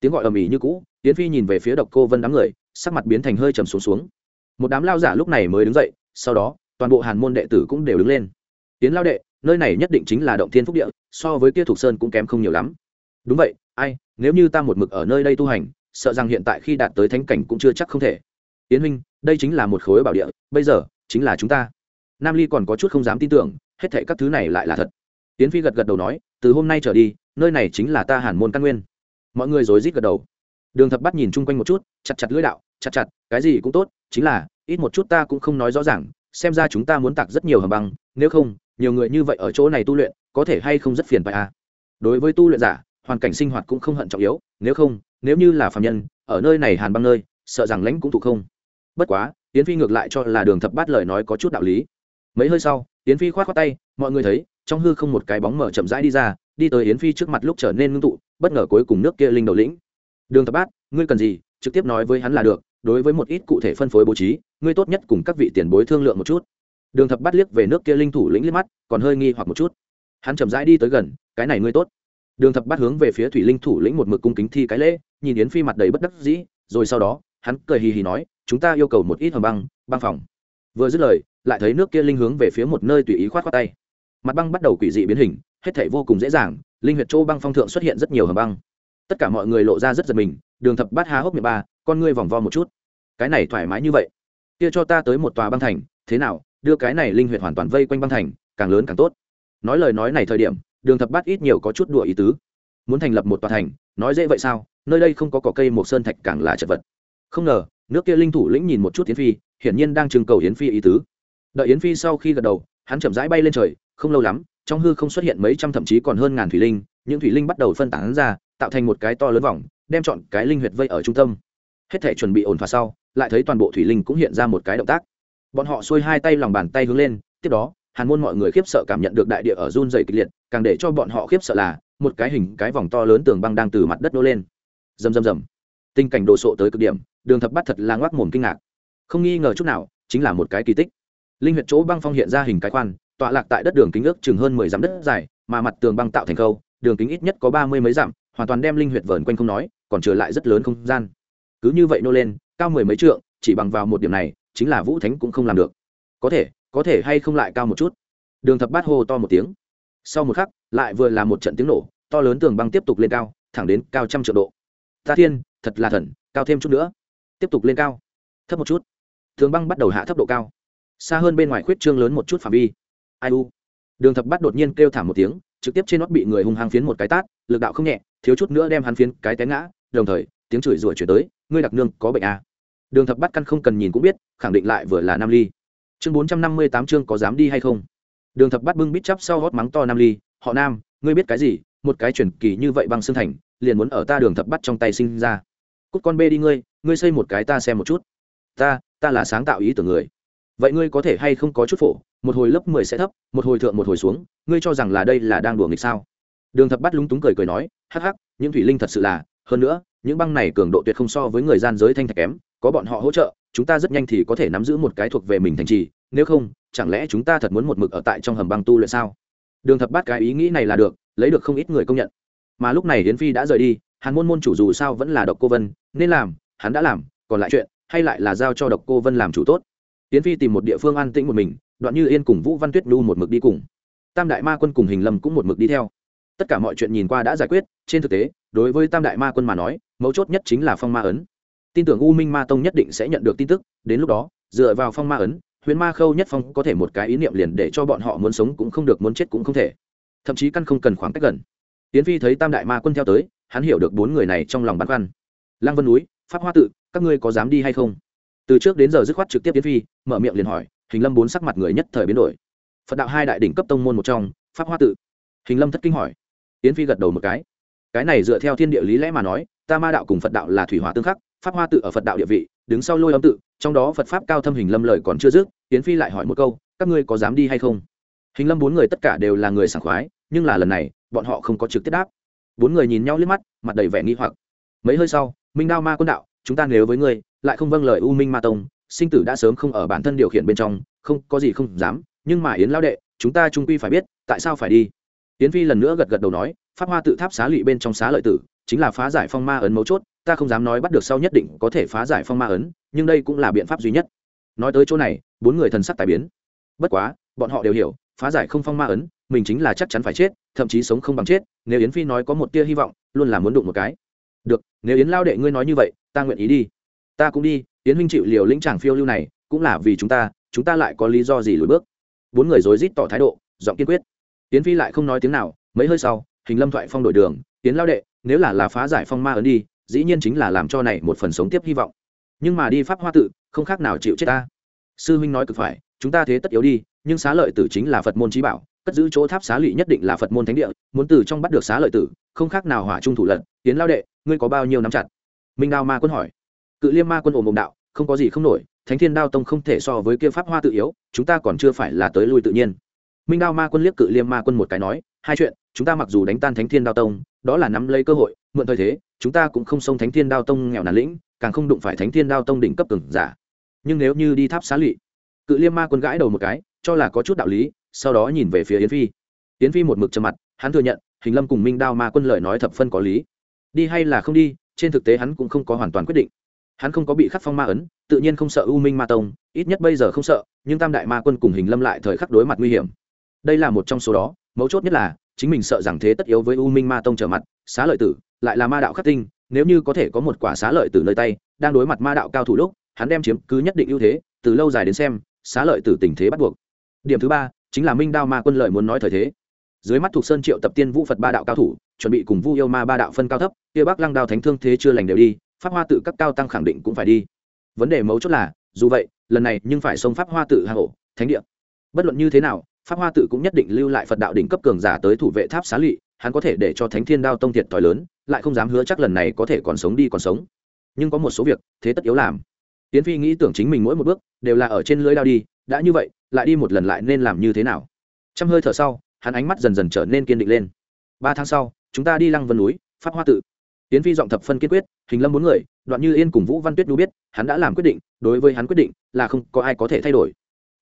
Tiếng gọi ầm ĩ như cũ, yến phi nhìn về phía độc cô vân đám người, sắc mặt biến thành hơi trầm xuống xuống. Một đám lao giả lúc này mới đứng dậy, sau đó toàn bộ hàn môn đệ tử cũng đều đứng lên. Tiến lao đệ, nơi này nhất định chính là động thiên phúc địa, so với kia thuộc sơn cũng kém không nhiều lắm. Đúng vậy, ai, nếu như ta một mực ở nơi đây tu hành, sợ rằng hiện tại khi đạt tới thánh cảnh cũng chưa chắc không thể. Tiến huynh, đây chính là một khối bảo địa, bây giờ, chính là chúng ta. Nam ly còn có chút không dám tin tưởng, hết thệ các thứ này lại là thật. Tiến phi gật gật đầu nói, từ hôm nay trở đi, nơi này chính là ta hàn môn căn nguyên. Mọi người rối rít gật đầu. Đường thập bắt nhìn chung quanh một chút, chặt chặt lưỡi đạo, chặt chặt, cái gì cũng tốt, chính là, ít một chút ta cũng không nói rõ ràng xem ra chúng ta muốn tạc rất nhiều hầm băng, nếu không, nhiều người như vậy ở chỗ này tu luyện, có thể hay không rất phiền phải à? Đối với tu luyện giả, hoàn cảnh sinh hoạt cũng không hận trọng yếu, nếu không, nếu như là phạm nhân, ở nơi này hàn băng nơi, sợ rằng lãnh cũng thụ không. Bất quá, yến phi ngược lại cho là đường thập bát lời nói có chút đạo lý. Mấy hơi sau, yến phi k h o á t k tay, mọi người thấy, trong hư không một cái bóng mở chậm rãi đi ra, đi tới yến phi trước mặt lúc trở nên ngưng tụ, bất ngờ cuối cùng nước kia linh đầu lĩnh. Đường thập bát, ngươi cần gì, trực tiếp nói với hắn là được đối với một ít cụ thể phân phối bố trí, ngươi tốt nhất cùng các vị tiền bối thương lượng một chút. Đường thập bắt liếc về nước kia linh thủ lĩnh liếc mắt, còn hơi nghi hoặc một chút. Hắn chậm rãi đi tới gần, cái này ngươi tốt. Đường thập bắt hướng về phía thủy linh thủ lĩnh một mực cung kính thi cái lễ, nhìn yến phi mặt đầy bất đắc dĩ, rồi sau đó, hắn cười hì hì nói, chúng ta yêu cầu một ít hầm băng băng phòng. Vừa dứt lời, lại thấy nước kia linh hướng về phía một nơi tùy ý khoát khoát tay. Mặt băng bắt đầu quỷ dị biến hình, hết thể vô cùng dễ dàng, linh huyệt châu băng phong thượng xuất hiện rất nhiều hầm băng. Tất cả mọi người lộ ra rất giật mình đường thập bát há hốc miệng ba, con ngươi vòng vo một chút. Cái này thoải mái như vậy. Kia cho ta tới một tòa băng thành, thế nào, đưa cái này linh huyệt hoàn toàn vây quanh băng thành, càng lớn càng tốt. Nói lời nói này thời điểm, đường thập bát ít nhiều có chút đùa ý tứ. Muốn thành lập một tòa thành, nói dễ vậy sao, nơi đây không có cỏ cây một sơn thạch càng là chật vật. Không ngờ, nước kia linh thủ lĩnh nhìn một chút yến phi, hiển nhiên đang trưng cầu yến phi ý tứ. Đợi yến phi sau khi gật đầu, hắn chậm rãi bay lên trời, không lâu lắm, trong hư không xuất hiện mấy trăm thậm chí còn hơn ngàn thủy linh, những thủy linh bắt đầu phân tán ra, tạo thành một cái to lớn vòng đem chọn cái linh huyệt vây ở trung tâm. Hết thể chuẩn bị ổn thỏa sau, lại thấy toàn bộ thủy linh cũng hiện ra một cái động tác. Bọn họ xuôi hai tay lòng bàn tay hướng lên, tiếp đó, hàn môn mọi người khiếp sợ cảm nhận được đại địa ở run dày kịch liệt, càng để cho bọn họ khiếp sợ là, một cái hình, cái vòng to lớn tường băng đang từ mặt đất nô lên. Rầm rầm rầm. Tình cảnh đồ sộ tới cực điểm, đường thập bắt thật là ngoác mồm kinh ngạc. Không nghi ngờ chút nào, chính là một cái kỳ tích. Linh huyệt chỗ băng phong hiện ra hình cái khoan, tọa lạc tại đất đường kính ước chừng hơn mười dặm đất dài, mà mặt tường băng tạo thành khâu, đường kính ít nhất có ba mươi mấy dặm, hoàn toàn đem linh huyệt vờn quanh không nói còn trở lại rất lớn không gian. Cứ như vậy nô lên, cao mười mấy trượng, chỉ bằng vào một điểm này, chính là vũ thánh cũng không làm được. Có thể có thể hay không lại cao một chút? Đường thập bát hô to một tiếng. Sau một khắc, lại vừa là một trận tiếng nổ, to lớn tường băng tiếp tục lên cao, thẳng đến cao trăm triệu độ. Ta thiên, thật là thần, cao thêm chút nữa. Tiếp tục lên cao. Thấp một chút. Tường băng bắt đầu hạ thấp độ cao. Xa hơn bên ngoài khuyết trương lớn một chút phạm vi. Ai u. Đường thập bát đột nhiên kêu thảm một tiếng, trực tiếp trên nót bị người hung hăng phiến một cái tát, lực đạo không nhẹ, thiếu chút nữa đem hắn phiến cái té ngã đồng thời, tiếng chửi rủa chuyển tới, ngươi đặc nương có bệnh à. đường thập bát căn không cần nhìn cũng biết, khẳng định lại vừa là nam ly. Chương bốn trăm năm mươi tám chương có dám đi hay không? Đường thập bắt bưng bít chắp sau hót mắng to nam ly, họ nam, ngươi biết cái gì? Một cái truyền kỳ như vậy bằng xương thành, liền muốn ở ta đường thập bắt trong tay sinh ra. Cút con bê đi ngươi ngươi xây một cái ta xem một chút. Ta ta ta là sáng tạo ý tưởng người. Vậy ngươi có thể hay không có chút phổ? Một hồi lớp mười sẽ thấp, một hồi thượng một hồi xuống, ngươi cho rằng là đây là đang đùa nghịch sao? Đường thập bắt lúng túng cười cười nói, hắc hắc, những thủy linh thật sự là hơn nữa, những băng này cường độ tuyệt không so với người gian giới thanh thạch kém, có bọn họ hỗ trợ, chúng ta rất nhanh thì có thể nắm giữ một cái thuộc về mình thành trì, nếu không, chẳng lẽ chúng ta thật muốn một mực ở tại trong hầm băng tu luyện sao? Đường thập bát cái ý nghĩ này là được, lấy được không ít người công nhận. Mà lúc này hiến phi đã rời đi, hàn môn môn chủ dù sao vẫn là độc cô vân, nên làm, hắn đã làm, còn lại chuyện, hay lại là giao cho độc cô vân làm chủ tốt. Hiến phi tìm một địa phương an tĩnh một mình, đoạn như yên cùng vũ văn tuyết nhu một mực đi cùng. Tam đại ma quân cùng hình lâm cũng một mực đi theo tất cả mọi chuyện nhìn qua đã giải quyết, trên thực tế, đối với tam đại ma quân mà nói, mấu chốt nhất chính là phong ma ấn. Tin tưởng u minh ma tông nhất định sẽ nhận được tin tức, đến lúc đó, dựa vào phong ma ấn, huyền ma khâu nhất phong có thể một cái ý niệm liền để cho bọn họ muốn sống cũng không được, muốn chết cũng không thể. Thậm chí căn không cần khoảng cách gần. Tiến phi thấy tam đại ma quân theo tới, hắn hiểu được bốn người này trong lòng băn khoăn. Lăng vân núi, pháp hoa tự, các ngươi có dám đi hay không? Từ trước đến giờ dứt khoát trực tiếp tiến phi, mở miệng liền hỏi, hình lâm bốn sắc mặt người nhất thời biến đổi. Phật đạo hai đại đỉnh cấp tông môn một trong, pháp hoa tự. Hình lâm thất kinh hỏi tiến phi gật đầu một cái. Cái này dựa theo thiên địa lý lẽ mà nói, ta ma đạo cùng phật đạo là thủy hỏa tương khắc, pháp hoa tự ở phật đạo địa vị, đứng sau lôi âm tự, trong đó phật pháp cao thâm hình lâm lời còn chưa dứt Tiễn phi lại hỏi một câu, các ngươi có dám đi hay không? Hình lâm bốn người tất cả đều là người sảng khoái, nhưng là lần này, bọn họ không có trực tiếp đáp. Bốn người nhìn nhau liếc mắt, mặt đầy vẻ nghi hoặc. Mấy hơi sau, minh đao ma quân đạo, chúng ta nếu với ngươi, lại không vâng lời u minh ma tông, sinh tử đã sớm không ở bản thân điều khiển bên trong, không có gì không dám, nhưng mà yến lao đệ, chúng ta trung quy phải biết, tại sao phải đi? Tiến phi lần nữa gật gật đầu nói, pháp hoa tự tháp xá lụy bên trong xá lợi tử, chính là phá giải phong ma ấn mấu chốt, ta không dám nói bắt được sau nhất định có thể phá giải phong ma ấn, nhưng đây cũng là biện pháp duy nhất. Nói tới chỗ này, bốn người thần sắc tài biến. Bất quá, bọn họ đều hiểu, phá giải không phong ma ấn, mình chính là chắc chắn phải chết, thậm chí sống không bằng chết, nếu yến phi nói có một tia hy vọng, luôn là muốn đụng một cái. Được, nếu yến lao đệ ngươi nói như vậy, ta nguyện ý đi. Ta cũng đi, yến huynh chịu liều lĩnh chàng phiêu lưu này, cũng là vì chúng ta chúng ta lại có lý do gì lùi bước. Bốn người rối rít tỏ thái độ, giọng kiên quyết. Tiến phi lại không nói tiếng nào, mấy hơi sau, hình lâm thoại phong đổi đường Tiến lao đệ, nếu là là phá giải phong ma ấn đi, dĩ nhiên chính là làm cho này một phần sống tiếp hy vọng. Nhưng mà đi pháp hoa tự, không khác nào chịu chết ta. Sư huynh nói cực phải, chúng ta thế tất yếu đi, nhưng xá lợi tử chính là phật môn trí bảo, cất giữ chỗ tháp xá lợi nhất định là phật môn thánh địa, muốn từ trong bắt được xá lợi tử, không khác nào hỏa trung thủ lận. Tiến lao đệ, ngươi có bao nhiêu nắm chặt? Minh đao ma quân hỏi. Cự liêm ma quân ổn mộng đạo, không có gì không nổi, thánh thiên đao tông không thể so với kia pháp hoa tự yếu, chúng ta còn chưa phải là tới lui tự nhiên minh đao ma quân liếc cự liêm ma quân một cái nói, hai chuyện, chúng ta mặc dù đánh tan thánh thiên đao tông, đó là nắm lấy cơ hội, mượn thời thế, chúng ta cũng không xông thánh thiên đao tông nghèo nàn lĩnh, càng không đụng phải thánh thiên đao tông đỉnh cấp cường giả. Nhưng nếu như đi tháp xá lỵ, cự liêm ma quân gãi đầu một cái, cho là có chút đạo lý, sau đó nhìn về phía yến phi. Yến phi một mực trầm mặt, hắn thừa nhận, hình lâm cùng minh đao ma quân lợi nói thập phân có lý. Đi hay là không đi, trên thực tế hắn cũng không có hoàn toàn quyết định. Hắn không có bị khắc phong ma ấn, tự nhiên không sợ u minh ma tông, ít nhất bây giờ không sợ, nhưng tam đại ma quân cùng hình lâm lại thời khắc đối mặt nguy hiểm đây là một trong số đó, mấu chốt nhất là, chính mình sợ rằng thế tất yếu với u minh ma tông trở mặt, xá lợi tử, lại là ma đạo khắc tinh, nếu như có thể có một quả xá lợi tử nơi tay, đang đối mặt ma đạo cao thủ lúc, hắn đem chiếm cứ nhất định ưu thế, từ lâu dài đến xem, xá lợi tử tình thế bắt buộc. Điểm thứ ba, chính là minh đao ma quân lợi muốn nói thời thế. Dưới mắt thuộc sơn triệu tập tiên vũ phật ba đạo cao thủ, chuẩn bị cùng vu yêu ma ba đạo phân cao thấp, kia bắc lăng đao thánh thương thế chưa lành đều đi, pháp hoa tự các cao tăng khẳng định cũng phải đi. Vấn đề mấu chốt là, dù vậy, lần này nhưng phải xông pháp hoa tự hạ hổ thánh địa. Bất luận như thế nào pháp hoa tự cũng nhất định lưu lại phật đạo đỉnh cấp cường giả tới thủ vệ tháp xá lỵ, hắn có thể để cho thánh thiên đao tông thiệt thòi lớn, lại không dám hứa chắc lần này có thể còn sống đi còn sống. Nhưng có một số việc, thế tất yếu làm. Tiến phi nghĩ tưởng chính mình mỗi một bước, đều là ở trên lưới đao đi, đã như vậy, lại đi một lần lại nên làm như thế nào? Trăm hơi thở sau, hắn ánh mắt dần dần trở nên kiên định lên. Ba tháng sau, chúng ta đi lăng vân núi, pháp hoa tự. Tiến phi giọng thập phân kiên quyết, hình lâm bốn người, đoạn như yên cùng vũ văn tuyết đu biết, hắn đã làm quyết định, đối với hắn quyết định là không có ai có thể thay đổi.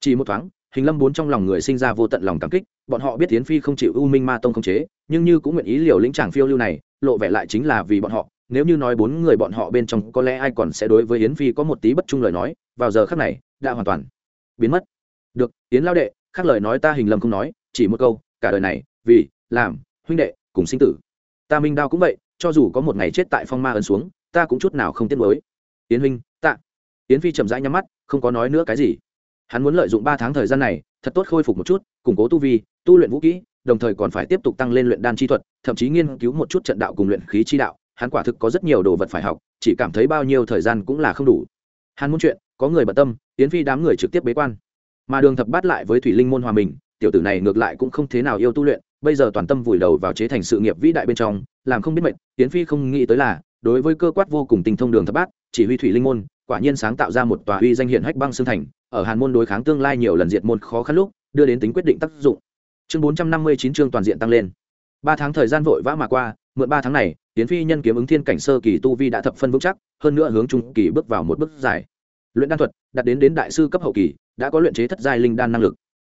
Chỉ một thoáng hình lâm bốn trong lòng người sinh ra vô tận lòng cảm kích, bọn họ biết tiến phi không chịu u minh ma tông không chế, nhưng như cũng nguyện ý liều lĩnh tràng phiêu lưu này, lộ vẻ lại chính là vì bọn họ, nếu như nói bốn người bọn họ bên trong có lẽ ai còn sẽ đối với yến phi có một tí bất trung lời nói, vào giờ khác này, đã hoàn toàn biến mất. Được, yến lao đệ, khác lời nói ta hình lâm không nói, chỉ một câu, cả đời này, vì, làm, huynh đệ, cùng sinh tử. Ta minh đao cũng vậy, cho dù có một ngày chết tại phong ma ấn xuống, ta cũng chút nào không tiếc mới yến huynh, tạ. Yến phi chậm rãi nhắm mắt, không có nói nữa cái gì hắn muốn lợi dụng ba tháng thời gian này, thật tốt khôi phục một chút, củng cố tu vi, tu luyện vũ kỹ, đồng thời còn phải tiếp tục tăng lên luyện đan chi thuật, thậm chí nghiên cứu một chút trận đạo cùng luyện khí chi đạo. Hắn quả thực có rất nhiều đồ vật phải học, chỉ cảm thấy bao nhiêu thời gian cũng là không đủ. Hắn muốn chuyện, có người bận tâm, yến phi đám người trực tiếp bế quan. Mà đường thập bát lại với thủy linh môn hòa mình, tiểu tử này ngược lại cũng không thế nào yêu tu luyện, bây giờ toàn tâm vùi đầu vào chế thành sự nghiệp vĩ đại bên trong, làm không biết mệnh yến phi không nghĩ tới là, đối với cơ quát vô cùng tình thông đường thập bát, chỉ huy thủy linh môn quả nhiên sáng tạo ra một tòa uy danh hiển hách băng xương thành, ở hàn môn đối kháng tương lai nhiều lần diệt môn khó khăn lúc, đưa đến tính quyết định tác dụng. Chương bốn trăm năm mươi chín chương toàn diện tăng lên. Ba tháng thời gian vội vã mà qua, mượn ba tháng này, tiến phi nhân kiếm ứng thiên cảnh sơ kỳ tu vi đã thập phân vững chắc, hơn nữa hướng trung kỳ bước vào một bước dài. Luyện đan thuật, đạt đến đến đại sư cấp hậu kỳ, đã có luyện chế thất giai linh đan năng lực.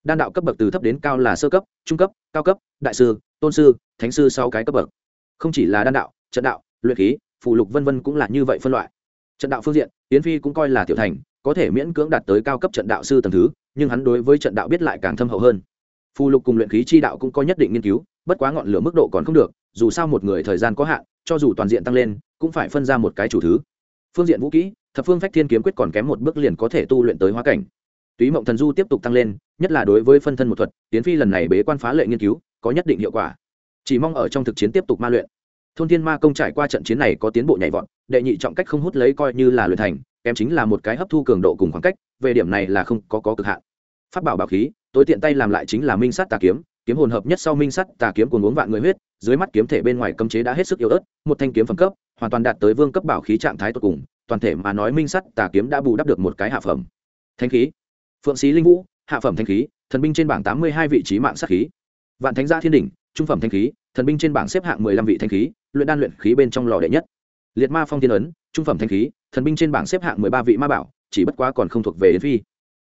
Đan đạo cấp bậc từ thấp đến cao là sơ cấp, trung cấp, cao cấp, đại sư, tôn sư, thánh sư sau cái cấp bậc. Không chỉ là đan đạo, trận đạo, luyện khí phụ lục vân vân cũng là như vậy phân loại trận đạo phương diện tiến phi cũng coi là tiểu thành, có thể miễn cưỡng đạt tới cao cấp trận đạo sư tầm thứ, nhưng hắn đối với trận đạo biết lại càng thâm hậu hơn. Phù lục cùng luyện khí chi đạo cũng có nhất định nghiên cứu, bất quá ngọn lửa mức độ còn không được, dù sao một người thời gian có hạn, cho dù toàn diện tăng lên, cũng phải phân ra một cái chủ thứ. Phương diện vũ kỹ, thập phương phách thiên kiếm quyết còn kém một bước liền có thể tu luyện tới hóa cảnh. Túy mộng thần du tiếp tục tăng lên, nhất là đối với phân thân một thuật tiến phi lần này bế quan phá lệ nghiên cứu, có nhất định hiệu quả. Chỉ mong ở trong thực chiến tiếp tục ma luyện thôn thiên ma công trải qua trận chiến này có tiến bộ nhảy vọt đệ nhị trọng cách không hút lấy coi như là luyện thành kém chính là một cái hấp thu cường độ cùng khoảng cách về điểm này là không có, có cực hạn. Phát bảo bảo khí tối tiện tay làm lại chính là minh sắt tà kiếm kiếm hồn hợp nhất sau minh sắt tà kiếm cùng uống vạn người huyết dưới mắt kiếm thể bên ngoài cấm chế đã hết sức yếu ớt một thanh kiếm phẩm cấp hoàn toàn đạt tới vương cấp bảo khí trạng thái tột cùng toàn thể mà nói minh sắt tà kiếm đã bù đắp được một cái hạ phẩm. Thanh khí. Phượng sĩ linh vũ hạ phẩm thanh khí thần binh trên bảng tám mươi hai vị trí mạng sát khí. Vạn thánh gia thiên đỉnh trung phẩm thanh khí thần binh trên bảng xếp hạng mười lăm vị thanh khí, luyện đan luyện khí bên trong lò đệ nhất. Liệt ma phong thiên ấn, trung phẩm thanh khí, thần binh trên bảng xếp hạng mười ba vị ma bảo, chỉ bất quá còn không thuộc về yến phi.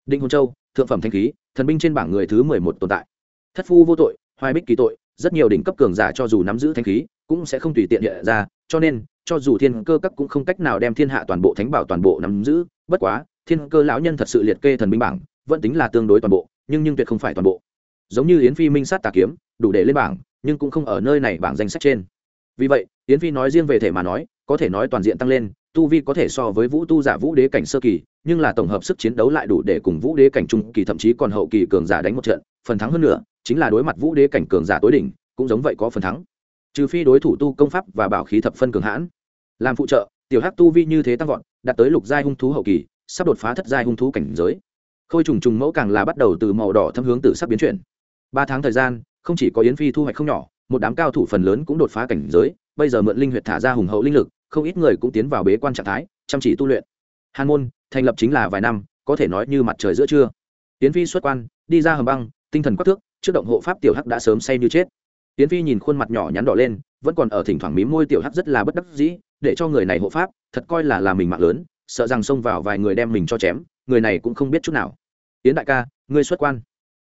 Đinh hồn châu, thượng phẩm thanh khí, thần binh trên bảng người thứ mười một tồn tại. Thất phu vô tội, hoài bích kỳ tội, rất nhiều đỉnh cấp cường giả cho dù nắm giữ thanh khí, cũng sẽ không tùy tiện hiện ra, cho nên, cho dù thiên cơ các cũng không cách nào đem thiên hạ toàn bộ thánh bảo toàn bộ nắm giữ. Bất quá, thiên cơ lão nhân thật sự liệt kê thần binh bảng, vẫn tính là tương đối toàn bộ, nhưng nhưng tuyệt không phải toàn bộ. Giống như yến phi minh sát tà kiếm, đủ để lên bảng nhưng cũng không ở nơi này bảng danh sách trên. Vì vậy, yến phi nói riêng về thể mà nói, có thể nói toàn diện tăng lên, tu vi có thể so với vũ tu giả vũ đế cảnh sơ kỳ, nhưng là tổng hợp sức chiến đấu lại đủ để cùng vũ đế cảnh trung kỳ thậm chí còn hậu kỳ cường giả đánh một trận, phần thắng hơn nữa chính là đối mặt vũ đế cảnh cường giả tối đỉnh, cũng giống vậy có phần thắng. Trừ phi đối thủ tu công pháp và bảo khí thập phân cường hãn. Làm phụ trợ, tiểu hắc tu vi như thế tăng vọt, đạt tới lục giai hung thú hậu kỳ, sắp đột phá thất giai hung thú cảnh giới. Khôi trùng trùng mẫu càng là bắt đầu từ màu đỏ thâm hướng từ sắp biến chuyển. Ba tháng thời gian không chỉ có yến phi thu hoạch không nhỏ, một đám cao thủ phần lớn cũng đột phá cảnh giới, bây giờ mượn linh huyệt thả ra hùng hậu linh lực, không ít người cũng tiến vào bế quan trạng thái, chăm chỉ tu luyện. Hàn môn, thành lập chính là vài năm, có thể nói như mặt trời giữa trưa. Yến phi xuất quan, đi ra hầm băng, tinh thần quắc thước, trước động hộ pháp tiểu hắc đã sớm say như chết. Yến phi nhìn khuôn mặt nhỏ nhắn đỏ lên, vẫn còn ở thỉnh thoảng mím môi tiểu hắc rất là bất đắc dĩ, để cho người này hộ pháp, thật coi là là mình mạng lớn, sợ rằng xông vào vài người đem mình cho chém, người này cũng không biết chút nào. Yến đại ca, ngươi xuất quan.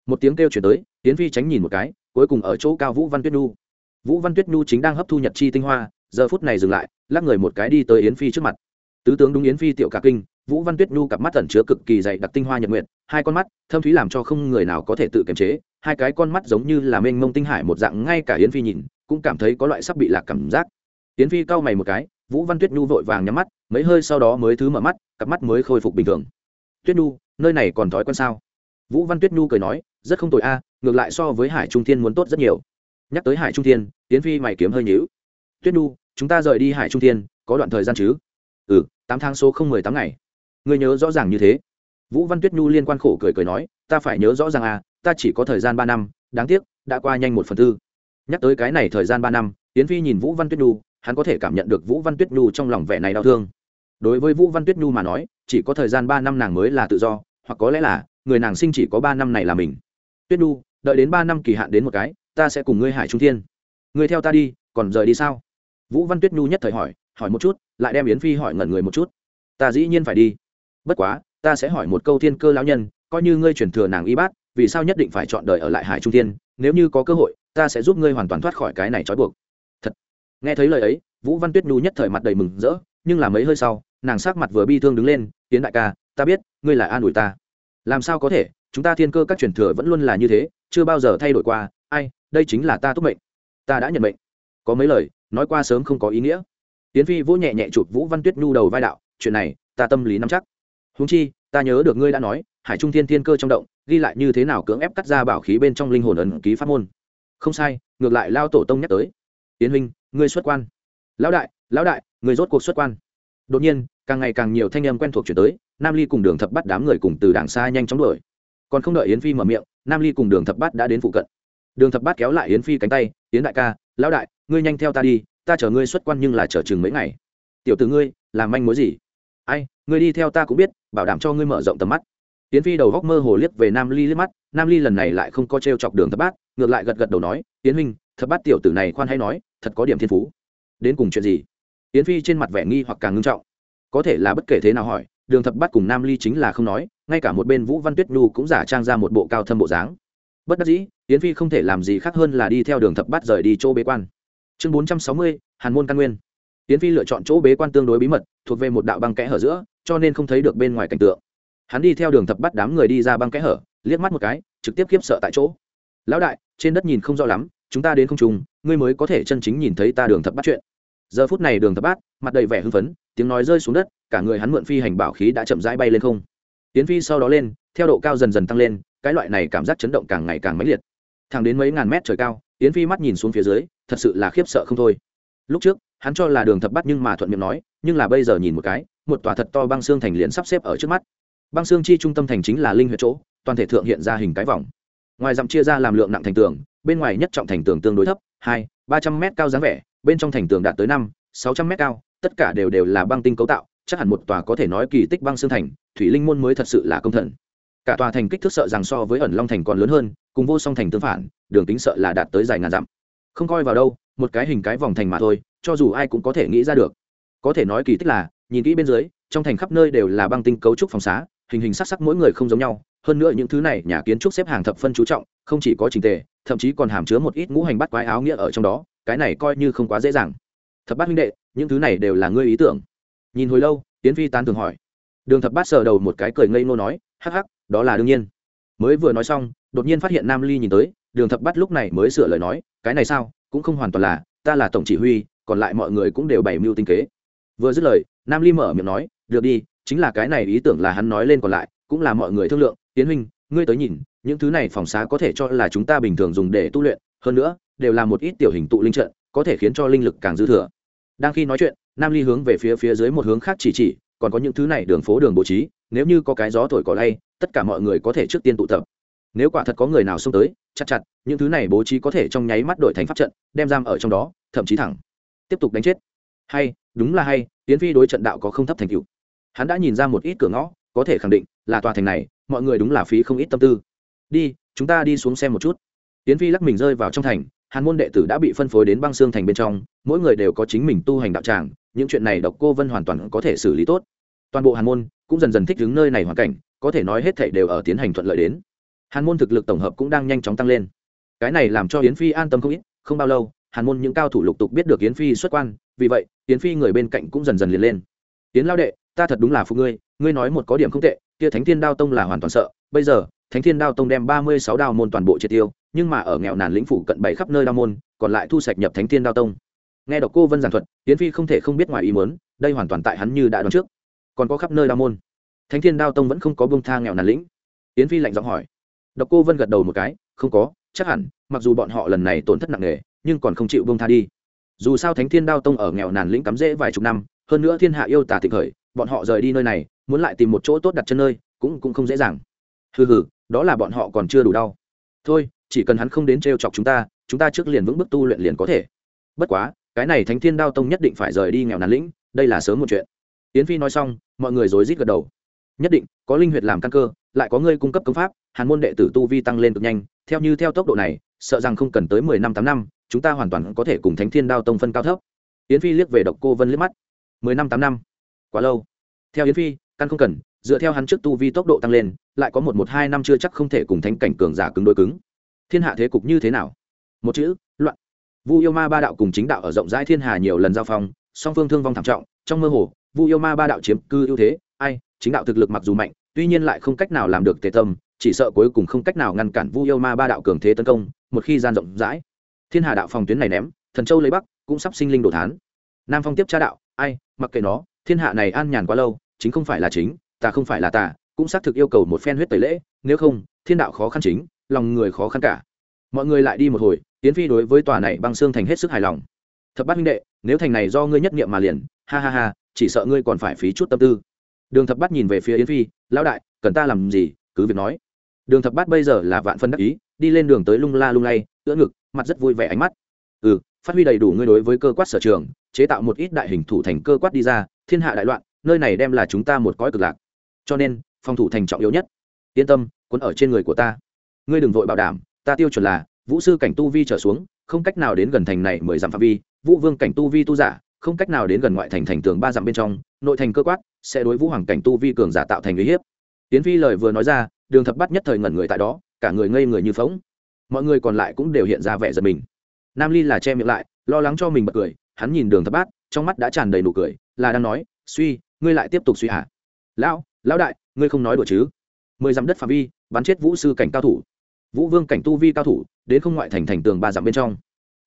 Một tiếng kêu chuyển tới yến phi tránh nhìn một cái, cuối cùng ở chỗ cao vũ văn tuyết nhu. Vũ văn tuyết nhu chính đang hấp thu nhật chi tinh hoa, giờ phút này dừng lại, lắc người một cái đi tới yến phi trước mặt. Tứ tướng đúng yến phi tiểu cả kinh, vũ văn tuyết nhu cặp mắt tẩn chứa cực kỳ dày đặc tinh hoa nhật nguyện hai con mắt, thâm thúy làm cho không người nào có thể tự kiềm chế, hai cái con mắt giống như là mênh mông tinh hải một dạng ngay cả yến phi nhìn, cũng cảm thấy có loại sắp bị lạc cảm giác. Yến phi cau mày một cái, vũ văn tuyết nhu vội vàng nhắm mắt, mấy hơi sau đó mới thứ mở mắt, cặp mắt mới khôi phục bình thường. Tuyết nhu, nơi này còn thói quen sao? Vũ văn tuyết nhu cười nói rất không tội a ngược lại so với hải trung thiên muốn tốt rất nhiều. Nhắc tới hải trung thiên tiến phi mày kiếm hơi nhíu. Tuyết Nu, chúng ta rời đi hải trung thiên có đoạn thời gian chứ? Ừ tám tháng số không mười tám ngày. Ngươi nhớ rõ ràng như thế. Vũ văn tuyết nhu liên quan khổ cười cười nói ta phải nhớ rõ ràng à ta chỉ có thời gian ba năm đáng tiếc đã qua nhanh một phần tư. Nhắc tới cái này thời gian ba năm tiến phi nhìn vũ văn tuyết nhu hắn có thể cảm nhận được vũ văn tuyết nhu trong lòng vẻ này đau thương. Đối với vũ văn tuyết nhu mà nói chỉ có thời gian ba năm nàng mới là tự do hoặc có lẽ là người nàng sinh chỉ có ba năm này là mình tuyết nhu, đợi đến ba năm kỳ hạn đến một cái, ta sẽ cùng ngươi hải trung thiên. Ngươi theo ta đi, còn rời đi sao? Vũ văn tuyết nhu nhất thời hỏi hỏi một chút, lại đem yến phi hỏi ngẩn người một chút. Ta dĩ nhiên phải đi. Bất quá, ta sẽ hỏi một câu thiên cơ lão nhân, coi như ngươi chuyển thừa nàng y bát, vì sao nhất định phải chọn đời ở lại hải trung thiên? Nếu như có cơ hội, ta sẽ giúp ngươi hoàn toàn thoát khỏi cái này trói buộc. Thật. Nghe thấy lời ấy, vũ văn tuyết nhu nhất thời mặt đầy mừng rỡ, nhưng là mấy hơi sau, nàng sắc mặt vừa bi thương đứng lên tiến đại ca, ta biết, ngươi là an ủi ta. Làm sao có thể? Chúng ta thiên cơ các truyền thừa vẫn luôn là như thế, chưa bao giờ thay đổi qua. Ai, đây chính là ta tốt mệnh. Ta đã nhận mệnh. Có mấy lời, nói qua sớm không có ý nghĩa. Tiến phi vỗ nhẹ nhẹ chụp vũ văn tuyết nhu đầu vai đạo, chuyện này, ta tâm lý nắm chắc. Húng chi, ta nhớ được ngươi đã nói, hải trung thiên thiên cơ trong động, ghi lại như thế nào cưỡng ép cắt ra bảo khí bên trong linh hồn ẩn ký pháp môn. Không sai, ngược lại lao tổ tông nhắc tới. Tiến huynh, ngươi xuất quan. Lão đại lão đại người rốt cuộc xuất quan. Đột nhiên, càng ngày càng nhiều thanh âm quen thuộc chuyển tới, nam ly cùng đường thập bắt đám người cùng từ đảng xa nhanh chóng đuổi còn không đợi yến phi mở miệng, nam ly cùng đường thập bát đã đến phụ cận. đường thập bát kéo lại yến phi cánh tay, yến đại ca, lão đại, ngươi nhanh theo ta đi, ta chở ngươi xuất quan nhưng là chờ chừng mấy ngày. Tiểu từ ngươi, làm manh mối gì? Ai, ngươi đi theo ta cũng biết, bảo đảm cho ngươi mở rộng tầm mắt. Yến phi đầu góc mơ hồ liếc về nam ly liếc mắt, nam ly lần này lại không có t r e o chọc đường thập bát, ngược lại gật gật đầu nói, yến huynh, thập bát tiểu tử này khoan hay nói, thật có điểm thiên phú. Đến cùng chuyện gì? Yến phi trên mặt vẻ nghi hoặc càng ngưng trọng. Có thể là bất kể thế nào hỏi, đường thập bát cùng nam ly chính là không nói ngay cả một bên vũ văn tuyết nhu cũng giả trang ra một bộ cao thâm bộ dáng. Bất đắc dĩ, yến phi không thể làm gì khác hơn là đi theo đường thập bát rời đi chỗ bế quan. Chương bốn trăm sáu mươi, hàn môn căn nguyên. Yến phi lựa chọn chỗ bế quan tương đối bí mật, thuộc về một đạo băng kẽ hở giữa, cho nên không thấy được bên ngoài cảnh tượng. Hắn đi theo đường thập bắt đám người đi ra băng kẽ hở, liếc mắt một cái, trực tiếp khiếp sợ tại chỗ. Lão đại, trên đất nhìn không rõ lắm, chúng ta đến không trùng, ngươi mới có thể chân chính nhìn thấy ta đường thập bắt chuyện. Giờ phút này đường thập bát, mặt đầy vẻ hưng phấn, tiếng nói rơi xuống đất, cả người hắn mượn phi hành bảo khí đã chậm rãi bay lên không tiến phi sau đó lên, theo độ cao dần dần tăng lên, cái loại này cảm giác chấn động càng ngày càng mãnh liệt. Thẳng đến mấy ngàn mét trời cao, tiến phi mắt nhìn xuống phía dưới, thật sự là khiếp sợ không thôi. Lúc trước, hắn cho là đường thập bắt nhưng mà thuận miệng nói, nhưng là bây giờ nhìn một cái, một tòa thật to băng xương thành liền sắp xếp ở trước mắt. Băng xương chi trung tâm thành chính là linh huyệt chỗ, toàn thể thượng hiện ra hình cái vòng. Ngoài dặm chia ra làm lượng nặng thành tường, bên ngoài nhất trọng thành tường tương đối thấp, hai, ba trăm m cao dáng vẻ, bên trong thành tường đạt tới năm, sáu trăm m cao, tất cả đều đều là băng tinh cấu tạo chắc hẳn một tòa có thể nói kỳ tích băng xương thành, thủy linh môn mới thật sự là công thần. Cả tòa thành kích thước sợ rằng so với ẩn long thành còn lớn hơn, cùng vô song thành tương phản, đường tính sợ là đạt tới dài ngàn dặm. Không coi vào đâu, một cái hình cái vòng thành mà thôi, cho dù ai cũng có thể nghĩ ra được. Có thể nói kỳ tích là, nhìn kỹ bên dưới, trong thành khắp nơi đều là băng tinh cấu trúc phòng xá, hình hình sắc sắc mỗi người không giống nhau, hơn nữa những thứ này nhà kiến trúc xếp hàng thập phân chú trọng, không chỉ có trình tề, thậm chí còn hàm chứa một ít ngũ hành bắt quái áo nghĩa ở trong đó, cái này coi như không quá dễ dàng. Thập bát huynh đệ, những thứ này đều là ngươi ý tưởng nhìn hồi lâu tiến phi tán thường hỏi. Đường thập bát sờ đầu một cái cười ngây nô nói, hắc hắc, đó là đương nhiên. Mới vừa nói xong, đột nhiên phát hiện nam ly nhìn tới, đường thập bát lúc này mới sửa lời nói, cái này sao? Cũng không hoàn toàn là, ta là tổng chỉ huy, còn lại mọi người cũng đều bày mưu tinh kế. Vừa dứt lời, nam ly mở miệng nói, được đi, chính là cái này ý tưởng là hắn nói lên còn lại, cũng là mọi người thương lượng. Tiến huynh, ngươi tới nhìn, những thứ này phòng xá có thể cho là chúng ta bình thường dùng để tu luyện, hơn nữa, đều là một ít tiểu hình tụ linh trận, có thể khiến cho linh lực càng dư thừa. Đang khi nói chuyện nam ly hướng về phía phía dưới một hướng khác chỉ chỉ, còn có những thứ này đường phố đường bố trí, nếu như có cái gió thổi cỏ lay, tất cả mọi người có thể trước tiên tụ tập. Nếu quả thật có người nào xông tới, chặt chặt, những thứ này bố trí có thể trong nháy mắt đổi thành pháp trận, đem giam ở trong đó, thậm chí thẳng. Tiếp tục đánh chết. Hay, đúng là hay tiến phi đối trận đạo có không thấp thành cựu hắn đã nhìn ra một ít cửa ngõ, có thể khẳng định là tòa thành này, mọi người đúng là phí không ít tâm tư. Đi, chúng ta đi xuống xem một chút. Tiến phi lắc mình rơi vào trong thành hàn môn đệ tử đã bị phân phối đến băng xương thành bên trong, mỗi người đều có chính mình tu hành đạo tràng, những chuyện này độc cô vân hoàn toàn có thể xử lý tốt. Toàn bộ hàn môn cũng dần dần thích ứng nơi này hoàn cảnh, có thể nói hết thảy đều ở tiến hành thuận lợi đến. Hàn môn thực lực tổng hợp cũng đang nhanh chóng tăng lên. Cái này làm cho yến phi an tâm không ít, không bao lâu, hàn môn những cao thủ lục tục biết được yến phi xuất quan, vì vậy, yến phi người bên cạnh cũng dần dần liền lên. Yến lao đệ, ta thật đúng là phụ ngươi ngươi nói một có điểm không tệ, kia thánh thiên đao tông là hoàn toàn sợ, bây giờ, thánh thiên đao tông đem ba mươi sáu đao môn toàn bộ triệt tiêu nhưng mà ở nghèo nàn lĩnh phủ cận bảy khắp nơi đao môn, còn lại thu sạch nhập thánh thiên đao tông. Nghe đọc cô vân giảng thuật, yến phi không thể không biết ngoài ý muốn, đây hoàn toàn tại hắn như đã đoán trước. Còn có khắp nơi đao môn. Thánh thiên đao tông vẫn không có bông tha nghèo nàn lĩnh. Yến phi lạnh giọng hỏi. Đọc cô vân gật đầu một cái, không có, chắc hẳn, mặc dù bọn họ lần này tổn thất nặng nề, nhưng còn không chịu bông tha đi. Dù sao thánh thiên đao tông ở nghèo nàn lĩnh cắm rễ vài chục năm, hơn nữa thiên hạ yêu tả thịnh khởi, bọn họ rời đi nơi này, muốn lại tìm một chỗ tốt đặt chân nơi, cũng cũng không dễ dàng. Hừ hừ, đó là bọn họ còn chưa đủ đau. Thôi chỉ cần hắn không đến t e chọc chúng ta chúng ta trước liền vững bước tu luyện liền có thể. Bất quá, cái này thánh thiên đao tông nhất định phải rời đi nghèo nàn lĩnh, đây là sớm một chuyện. Yến phi nói xong, mọi người rối rít gật đầu. Nhất định, có linh huyệt làm căn cơ, lại có ngươi cung cấp công pháp, hàn môn đệ tử tu vi tăng lên cực nhanh, theo như theo tốc độ này, sợ rằng không cần tới mười năm tám năm, chúng ta hoàn toàn có thể cùng thánh thiên đao tông phân cao thấp. Yến phi liếc về độc cô vân liếc mắt. Mười năm tám năm, quá lâu. Theo yến phi, căn không cần, dựa theo hắn trước tu vi tốc độ tăng lên, lại có một một hai năm chưa chắc không thể cùng thánh cảnh cường giả cứng đối cứng thiên hạ thế cục như thế nào? Một chữ, loạn. Vu yêu ma ba đạo cùng chính đạo ở rộng rãi thiên hà nhiều lần giao phong, song phương thương vong thảm trọng, trong mơ hồ, vu yêu ma ba đạo chiếm cư ưu thế, ai, chính đạo thực lực mặc dù mạnh, tuy nhiên lại không cách nào làm được tề tâm, chỉ sợ cuối cùng không cách nào ngăn cản vu yêu ma ba đạo cường thế tấn công, một khi gian rộng rãi, thiên hà đạo phòng tuyến này ném, thần châu lấy bắc, cũng sắp sinh linh đồ thán. Nam phong tiếp tra đạo, ai, mặc kệ nó, thiên hạ này an nhàn quá lâu, chính không phải là chính, ta không phải là ta, cũng xác thực yêu cầu một phen huyết tẩy lễ, nếu không, thiên đạo khó khăn chính lòng người khó khăn cả. Mọi người lại đi một hồi tiến phi đối với tòa này băng xương thành hết sức hài lòng. Thập bát huynh đệ, nếu thành này do ngươi nhất nghiệm mà liền, ha ha ha, chỉ sợ ngươi còn phải phí chút tâm tư. Đường thập bát nhìn về phía yến phi, lão đại, cần ta làm gì? Cứ việc nói. Đường thập bát bây giờ là vạn phân đắc ý, đi lên đường tới lung la lung lay, ưỡn ngực, mặt rất vui vẻ ánh mắt. Ừ phát huy đầy đủ ngươi đối với cơ quát sở trường, chế tạo một ít đại hình thủ thành cơ quát đi ra, thiên hạ đại loạn, nơi này đem là chúng ta một cõi cực lạc. Cho nên, phòng thủ thành trọng yếu nhất. Yên tâm, cuốn ở trên người của ta ngươi đừng vội bảo đảm, ta tiêu chuẩn là, vũ sư cảnh tu vi trở xuống, không cách nào đến gần thành này mười dặm phạm vi, vũ vương cảnh tu vi tu giả, không cách nào đến gần ngoại thành thành tường ba dặm bên trong, nội thành cơ quát, sẽ đối vũ hoàng cảnh tu vi cường giả tạo thành uy hiếp. Tiến phi lời vừa nói ra, đường thập bắt nhất thời ngẩn người tại đó, cả người ngây người như phóng mọi người còn lại cũng đều hiện ra vẻ giật mình. Nam ly là che miệng lại, lo lắng cho mình bật cười, hắn nhìn đường thập bát trong mắt đã tràn đầy nụ cười, là đang nói, suy, ngươi lại tiếp tục suy hả? Lão lão đại, ngươi không nói đùa chứ? Mười dặm đất phạm vi, bắn chết vũ sư cảnh cao thủ vũ vương cảnh tu vi cao thủ, đến không ngoại thành thành tường ba dặm bên trong.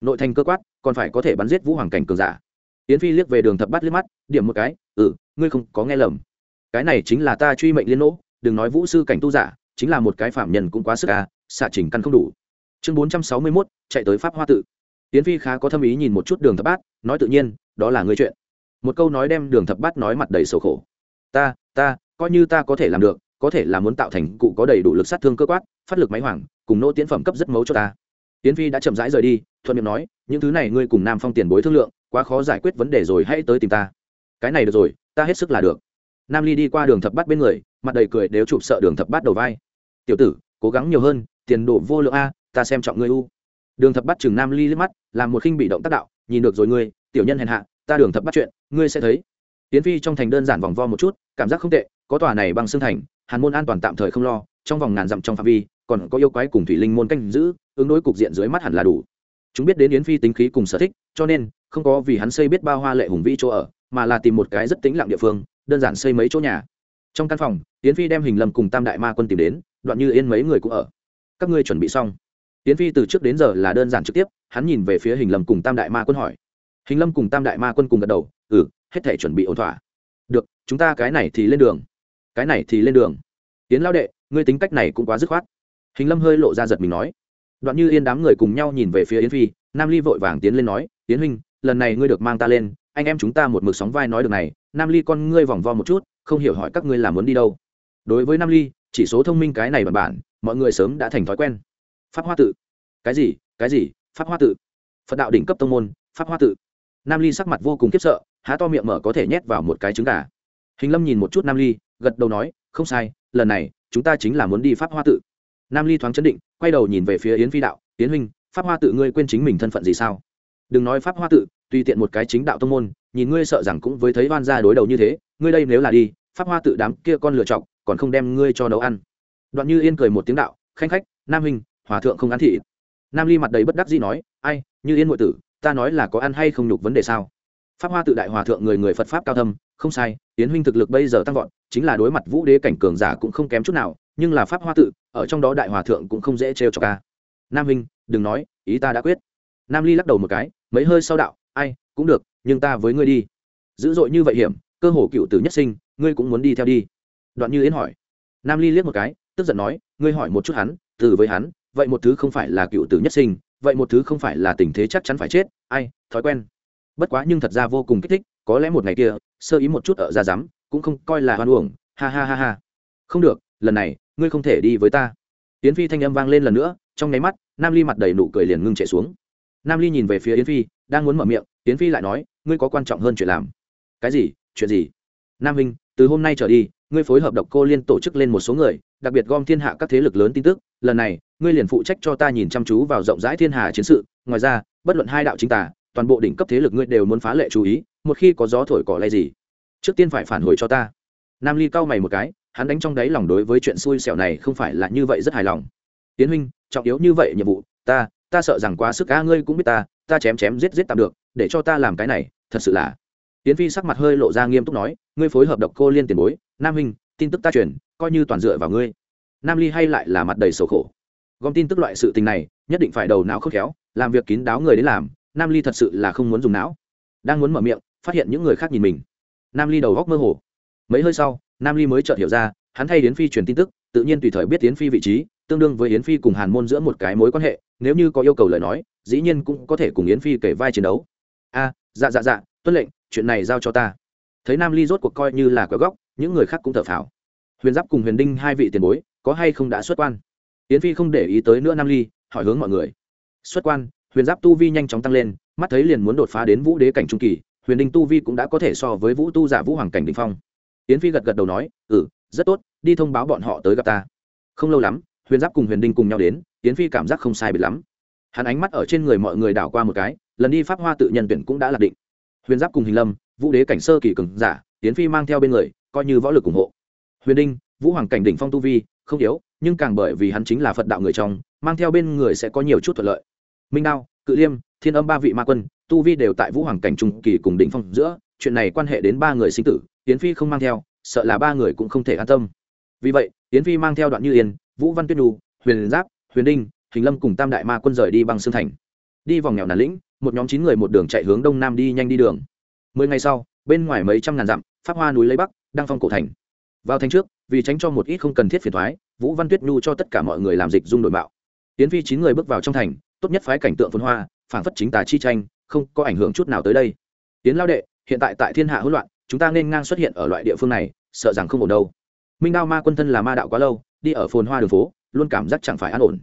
Nội thành cơ quát, còn phải có thể bắn giết vũ hoàng cảnh cường giả. Yến phi liếc về đường thập bát liếc mắt, điểm một cái ừ ngươi không có nghe lầm. Cái này chính là ta truy mệnh liên nỗ, đừng nói vũ sư cảnh tu giả, chính là một cái phạm nhân cũng quá sức à xạ trình căn không đủ. Chương bốn trăm sáu mươi mốt, chạy tới pháp hoa tự. Yến phi khá có thâm ý nhìn một chút đường thập bát, nói tự nhiên, đó là ngươi chuyện. Một câu nói đem đường thập bát nói mặt đầy sầu khổ. Ta ta, coi như ta có thể làm được, có thể là muốn tạo thành cụ có đầy đủ lực sát thương cơ quát phát lực máy hoàng, cùng nỗ tiến phẩm cấp rất mấu cho ta. Tiến phi đã chậm rãi rời đi, thuận miệng nói, những thứ này ngươi cùng nam phong tiền bối thương lượng, quá khó giải quyết vấn đề rồi hãy tới tìm ta. Cái này được rồi, ta hết sức là được. Nam ly đi qua đường thập bát bên người, mặt đầy cười đều chụp sợ đường thập bát đầu vai. Tiểu tử, cố gắng nhiều hơn, tiền đồ vô lượng a, ta xem trọng ngươi u. Đường thập bát chừng nam ly liếc mắt, làm một khinh bị động tác đạo, nhìn được rồi ngươi, tiểu nhân hèn hạ, ta đường thập bát chuyện, ngươi sẽ thấy. Tiến phi trong thành đơn giản vòng vo một chút, cảm giác không tệ, có tòa này bằng xương thành, hàn môn an toàn tạm thời không lo, trong vòng ngàn dặm trong phạm vi còn có yêu quái cùng thủy linh môn canh giữ, ứng đối cục diện dưới mắt hẳn là đủ. Chúng biết đến yến phi tính khí cùng sở thích, cho nên, không có vì hắn xây biết bao hoa lệ hùng vĩ chỗ ở, mà là tìm một cái rất tĩnh lặng địa phương, đơn giản xây mấy chỗ nhà. Trong căn phòng, yến phi đem hình lâm cùng tam đại ma quân tìm đến, đoạn như yên mấy người cũng ở. Các ngươi chuẩn bị xong. Yến phi từ trước đến giờ là đơn giản trực tiếp, hắn nhìn về phía hình lâm cùng tam đại ma quân hỏi. Hình lâm cùng tam đại ma quân cùng gật đầu ừ hết thể chuẩn bị ổn thỏa. Được, chúng ta cái này thì lên đường. Cái này thì lên đường. Tiến lao đệ, ngươi tính cách này cũng quá dứt khoát hình lâm hơi lộ ra giật mình nói. Đoạn như yên đám người cùng nhau nhìn về phía yến phi, nam ly vội vàng tiến lên nói tiến huynh, lần này ngươi được mang ta lên, anh em chúng ta một mực sóng vai nói được này, nam ly con ngươi vòng vo một chút, không hiểu hỏi các ngươi làm muốn đi đâu. Đối với nam ly, chỉ số thông minh cái này bản bản, mọi người sớm đã thành thói quen. Pháp hoa tự. Cái gì? Cái gì? Pháp hoa tự. Phật đạo đỉnh cấp tông môn, pháp hoa tự. Nam ly sắc mặt vô cùng khiếp sợ, há to miệng mở có thể nhét vào một cái trứng gà. Hình lâm nhìn một chút nam ly, gật đầu nói, không sai, lần này, chúng ta chính là muốn đi pháp hoa tự nam ly thoáng chấn định, quay đầu nhìn về phía yến phi đạo, yến huynh, pháp hoa tự ngươi quên chính mình thân phận gì sao? Đừng nói pháp hoa tự, tùy tiện một cái chính đạo tông môn, nhìn ngươi sợ rằng cũng với thấy oan gia đối đầu như thế, ngươi đây nếu là đi, pháp hoa tự đám kia con lựa chọc còn không đem ngươi cho nấu ăn. Đoạn như yên cười một tiếng đạo, khanh khách, nam huynh, hòa thượng không ăn thị nam ly mặt đầy bất đắc dĩ nói, ai, như yên ngụy tử, ta nói là có ăn hay không nhục vấn đề sao? Pháp hoa tự đại hòa thượng người người phật pháp cao thâm, không sai tiến huynh thực lực bây giờ tăng vọt, chính là đối mặt vũ đế cảnh cường giả cũng không kém chút nào nhưng là pháp hoa tự, ở trong đó đại hòa thượng cũng không dễ trêu cho ca nam huynh, đừng nói, ý ta đã quyết. Nam ly lắc đầu một cái, mấy hơi sau đạo, ai, cũng được, nhưng ta với ngươi đi. Dữ dội như vậy hiểm, cơ hồ cựu tử nhất sinh, ngươi cũng muốn đi theo đi. Đoạn như yến hỏi. Nam ly liếc một cái, tức giận nói, ngươi hỏi một chút hắn, từ với hắn, vậy một thứ không phải là cựu tử nhất sinh, vậy một thứ không phải là tình thế chắc chắn phải chết, ai, thói quen. Bất quá nhưng thật ra vô cùng kích thích, có lẽ một ngày kia, sơ ý một chút ở ra dám cũng không coi là hoan uổng, ha ha ha ha. Không được lần này, ngươi không thể đi với ta. Yến phi thanh âm vang lên lần nữa, trong nháy mắt, nam ly mặt đầy nụ cười liền ngưng chạy xuống. Nam ly nhìn về phía yến phi, đang muốn mở miệng, yến phi lại nói, ngươi có quan trọng hơn chuyện làm. Cái gì? Chuyện gì? Nam huynh, từ hôm nay trở đi, ngươi phối hợp độc cô liên tổ chức lên một số người, đặc biệt gom thiên hạ các thế lực lớn tin tức. Lần này, ngươi liền phụ trách cho ta nhìn chăm chú vào rộng rãi thiên hà chiến sự. Ngoài ra, bất luận hai đạo chính tả toàn bộ đỉnh cấp thế lực ngươi đều muốn phá lệ chú ý, một khi có gió thổi cỏ lay gì, trước tiên phải phản hồi cho ta. Nam ly cau mày một cái hắn đánh trong đáy lòng đối với chuyện xui xẻo này không phải là như vậy rất hài lòng. Tiến huynh, trọng yếu như vậy nhiệm vụ, ta ta sợ rằng quá sức á, ngươi cũng biết ta ta chém chém giết giết tạm được, để cho ta làm cái này, thật sự là. Tiến phi sắc mặt hơi lộ ra nghiêm túc nói, ngươi phối hợp độc cô liên tiền bối, nam huynh, tin tức ta truyền, coi như toàn dựa vào ngươi. Nam ly hay lại là mặt đầy sầu khổ. Gom tin tức loại sự tình này, nhất định phải đầu não khớp khéo, làm việc kín đáo người đến làm, nam ly thật sự là không muốn dùng não. Đang muốn mở miệng, phát hiện những người khác nhìn mình. Nam ly đầu góc mơ hồ. Mấy hơi sau nam ly mới chợt hiểu ra, hắn thay yến phi truyền tin tức, tự nhiên tùy thời biết yến phi vị trí, tương đương với yến phi cùng hàn môn giữa một cái mối quan hệ, nếu như có yêu cầu lời nói, dĩ nhiên cũng có thể cùng yến phi kể vai chiến đấu. A dạ dạ dạ tuân lệnh, chuyện này giao cho ta. Thấy nam ly rốt cuộc coi như là cờ góc, những người khác cũng thở phào. Huyền giáp cùng huyền đinh hai vị tiền bối, có hay không đã xuất quan? Yến phi không để ý tới nữa nam ly, hỏi hướng mọi người. Xuất quan, huyền giáp tu vi nhanh chóng tăng lên, mắt thấy liền muốn đột phá đến vũ đế cảnh trung kỳ, huyền đinh tu vi cũng đã có thể so với vũ tu giả vũ hoàng cảnh đình phong yến phi gật gật đầu nói ừ rất tốt, đi thông báo bọn họ tới gặp ta. Không lâu lắm, huyền giáp cùng huyền đinh cùng nhau đến, yến phi cảm giác không sai biệt lắm. Hắn ánh mắt ở trên người mọi người đảo qua một cái, lần đi pháp hoa tự nhân tuyển cũng đã lạc định. Huyền giáp cùng hình lâm, vũ đế cảnh sơ kỳ cường giả, yến phi mang theo bên người, coi như võ lực ủng hộ. Huyền đinh, vũ hoàng cảnh đỉnh phong tu vi, không yếu, nhưng càng bởi vì hắn chính là phật đạo người trong, mang theo bên người sẽ có nhiều chút thuận lợi. Minh đao, cự liêm, thiên âm ba vị ma quân, tu vi đều tại vũ hoàng cảnh trung kỳ cùng đỉnh phong giữa, chuyện này quan hệ đến ba người sinh tử yến phi không mang theo, sợ là ba người cũng không thể an tâm. Vì vậy, yến phi mang theo đoạn như yên, vũ văn tuyết nhu, huyền giáp, huyền đinh, hình lâm cùng tam đại ma quân rời đi bằng xương thành. Đi vòng nghèo nàn lĩnh, một nhóm chín người một đường chạy hướng đông nam đi nhanh đi đường. Mười ngày sau, bên ngoài mấy trăm ngàn dặm, pháp hoa núi lấy bắc, đang phong cổ thành. Vào thành trước, vì tránh cho một ít không cần thiết phiền thoái vũ văn tuyết nhu cho tất cả mọi người làm dịch dung đổi mạo. Tiến phi chín người bước vào trong thành, tốt nhất phái cảnh tượng phun hoa phản phất chính tà chi tranh, không có ảnh hưởng chút nào tới đây. Tiến lao đệ, hiện tại tại thiên hạ hỗn loạn chúng ta nên ngang xuất hiện ở loại địa phương này, sợ rằng không ổn đâu. Minh đao ma quân thân là ma đạo quá lâu, đi ở phồn hoa đường phố, luôn cảm giác chẳng phải an ổn.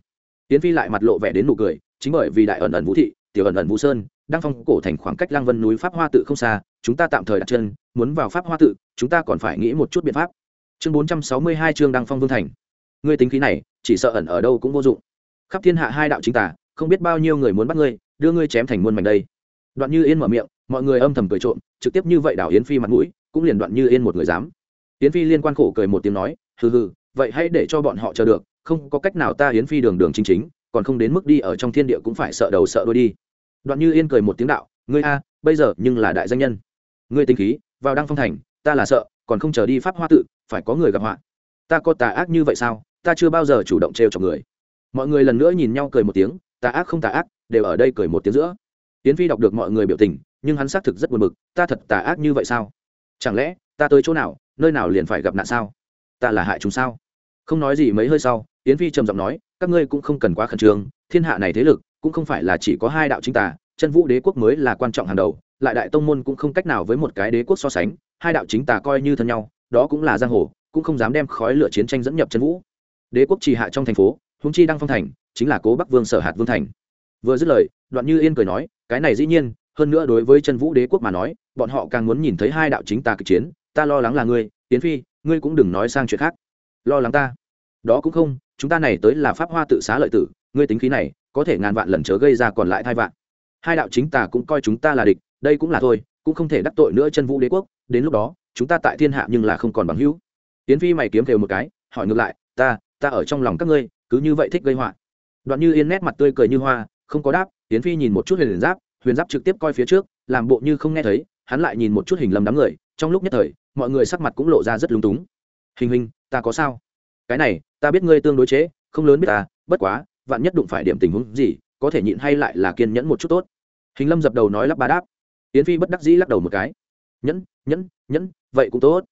Tiến phi lại mặt lộ vẻ đến nụ cười, chính bởi vì đại ẩn ẩn vũ thị, tiểu ẩn ẩn vũ sơn, đang phong cổ thành khoảng cách lang vân núi pháp hoa tự không xa, chúng ta tạm thời đặt chân, muốn vào pháp hoa tự, chúng ta còn phải nghĩ một chút biện pháp. Chương bốn trăm sáu mươi hai chương đăng phong vương thành. Ngươi tính khí này, chỉ sợ ẩn ở đâu cũng vô dụng. Khắp thiên hạ hai đạo chính tả không biết bao nhiêu người muốn bắt ngươi, đưa ngươi chém thành muôn mảnh đây. Đoạn như yên mở miệng, mọi người âm thầm cười trộm trực tiếp như vậy đảo yến phi mặt mũi, cũng liền đoạn như yên một người dám. Yến phi liên quan khổ cười một tiếng nói, hừ hừ, vậy hãy để cho bọn họ chờ được, không có cách nào ta yến phi đường đường chính chính, còn không đến mức đi ở trong thiên địa cũng phải sợ đầu sợ đuôi đi. Đoạn như yên cười một tiếng đạo, ngươi a, bây giờ nhưng là đại danh nhân. Ngươi tinh khí, vào đăng phong thành, ta là sợ, còn không chờ đi pháp hoa tự, phải có người gặp họa. Ta có tà ác như vậy sao? Ta chưa bao giờ chủ động trêu chọc người. Mọi người lần nữa nhìn nhau cười một tiếng, tà ác không tà ác, đều ở đây cười một tiếng giữa. Tiến phi đọc được mọi người biểu tình nhưng hắn xác thực rất buồn bực, ta thật tà ác như vậy sao? Chẳng lẽ ta tới chỗ nào, nơi nào liền phải gặp nạn sao? Ta là hại chúng sao? Không nói gì mấy hơi sau tiến phi trầm giọng nói, các ngươi cũng không cần quá khẩn trương, thiên hạ này thế lực cũng không phải là chỉ có hai đạo chính tà, chân vũ đế quốc mới là quan trọng hàng đầu, lại đại tông môn cũng không cách nào với một cái đế quốc so sánh, hai đạo chính tà coi như thân nhau, đó cũng là giang hồ, cũng không dám đem khói lửa chiến tranh dẫn nhập chân vũ. Đế quốc trì hạ trong thành phố húng chi đăng phong thành, chính là cố bắc vương sở hạt vương thành. Vừa dứt lời, đoạn như yên cười nói, cái này dĩ nhiên hơn nữa đối với chân vũ đế quốc mà nói, bọn họ càng muốn nhìn thấy hai đạo chính ta kịch chiến. Ta lo lắng là ngươi tiến phi, ngươi cũng đừng nói sang chuyện khác. Lo lắng ta? Đó cũng không, chúng ta này tới là pháp hoa tự xá lợi tử, ngươi tính khí này, có thể ngàn vạn lần chớ gây ra còn lại thai vạn. Hai đạo chính tà cũng coi chúng ta là địch, đây cũng là thôi, cũng không thể đắc tội nữa chân vũ đế quốc. Đến lúc đó, chúng ta tại thiên hạ nhưng là không còn bằng hữu. Tiến phi mày kiếm thều một cái, hỏi ngược lại, ta ta ở trong lòng các ngươi, cứ như vậy thích gây họa. Đoạn như yên nét mặt tươi cười như hoa, không có đáp tiến phi nhìn một chút huyền giáp huyền giáp trực tiếp coi phía trước, làm bộ như không nghe thấy, hắn lại nhìn một chút hình lầm đám người, trong lúc nhất thời, mọi người sắc mặt cũng lộ ra rất lúng túng. Hình hình, ta có sao? Cái này, ta biết ngươi tương đối chế, không lớn biết ta, bất quá, vạn nhất đụng phải điểm tình huống gì, có thể nhịn hay lại là kiên nhẫn một chút tốt. Hình lâm dập đầu nói lắp ba đáp. Yến phi bất đắc dĩ lắc đầu một cái. Nhẫn nhẫn nhẫn, vậy cũng tốt.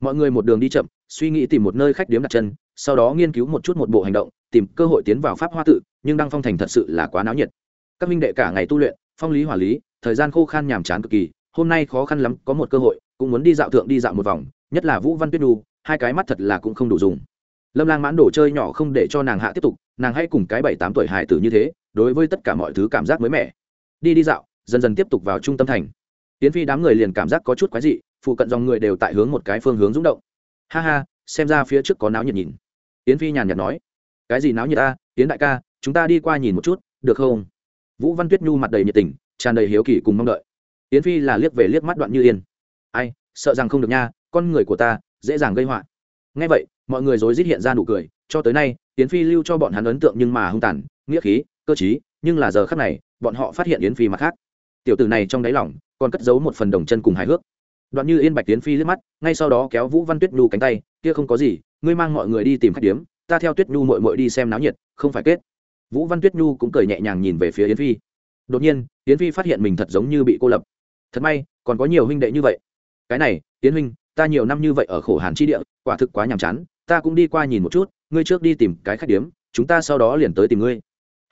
Mọi người một đường đi chậm, suy nghĩ tìm một nơi khách điếm đặt chân, sau đó nghiên cứu một chút một bộ hành động, tìm cơ hội tiến vào pháp hoa tự, nhưng đăng phong thành thật sự là quá náo nhiệt. Các minh đệ cả ngày tu luyện phong lý hỏa lý, thời gian khô khan nhàm chán cực kỳ, hôm nay khó khăn lắm, có một cơ hội, cũng muốn đi dạo thượng đi dạo một vòng, nhất là vũ văn tuyết đu hai cái mắt thật là cũng không đủ dùng. Lâm lang mãn đồ chơi nhỏ không để cho nàng hạ tiếp tục, nàng hãy cùng cái bảy tám tuổi hài tử như thế, đối với tất cả mọi thứ cảm giác mới mẻ. Đi đi dạo, dần dần tiếp tục vào trung tâm thành. Tiến phi đám người liền cảm giác có chút quái dị, phụ cận dòng người đều tại hướng một cái phương hướng rúng động. Ha ha, xem ra phía trước có náo nhiệt nhìn. Tiến phi nhàn nhạt nói. Cái gì náo nhiệt ta tiến đại ca, chúng ta đi qua nhìn một chút, được không? Vũ văn tuyết nhu mặt đầy nhiệt tình, tràn đầy hiếu kỳ cùng mong đợi. Yến phi là liếc về liếc mắt đoạn như yên. Ai, sợ rằng không được nha, con người của ta, dễ dàng gây họa. Ngay vậy, mọi người rối rít hiện ra nụ cười, cho tới nay, yến phi lưu cho bọn hắn ấn tượng nhưng mà hung tàn, nghĩa khí, cơ t nhưng là giờ khắc này, bọn họ phát hiện yến phi mặt khác. Tiểu tử này trong đáy lỏng còn cất giấu một phần đồng chân cùng hài hước. Đoạn như yên bạch yến phi liếc mắt, ngay sau đó kéo vũ văn tuyết nhu cánh tay, kia không có gì, ngươi mang mọi người đi tìm khách điếm, ta theo tuyết nhu mội mội đi xem náo nhiệt, không phải kết vũ văn tuyết nhu cũng cười nhẹ nhàng nhìn về phía yến phi. Đột nhiên, yến phi phát hiện mình thật giống như bị cô lập. Thật may, còn có nhiều huynh đệ như vậy. Cái này, yến huynh, ta nhiều năm như vậy ở khổ hàn chi địa, quả thực quá nhàm chán. Ta cũng đi qua nhìn một chút, ngươi trước đi tìm cái khách điếm, chúng ta sau đó liền tới tìm ngươi.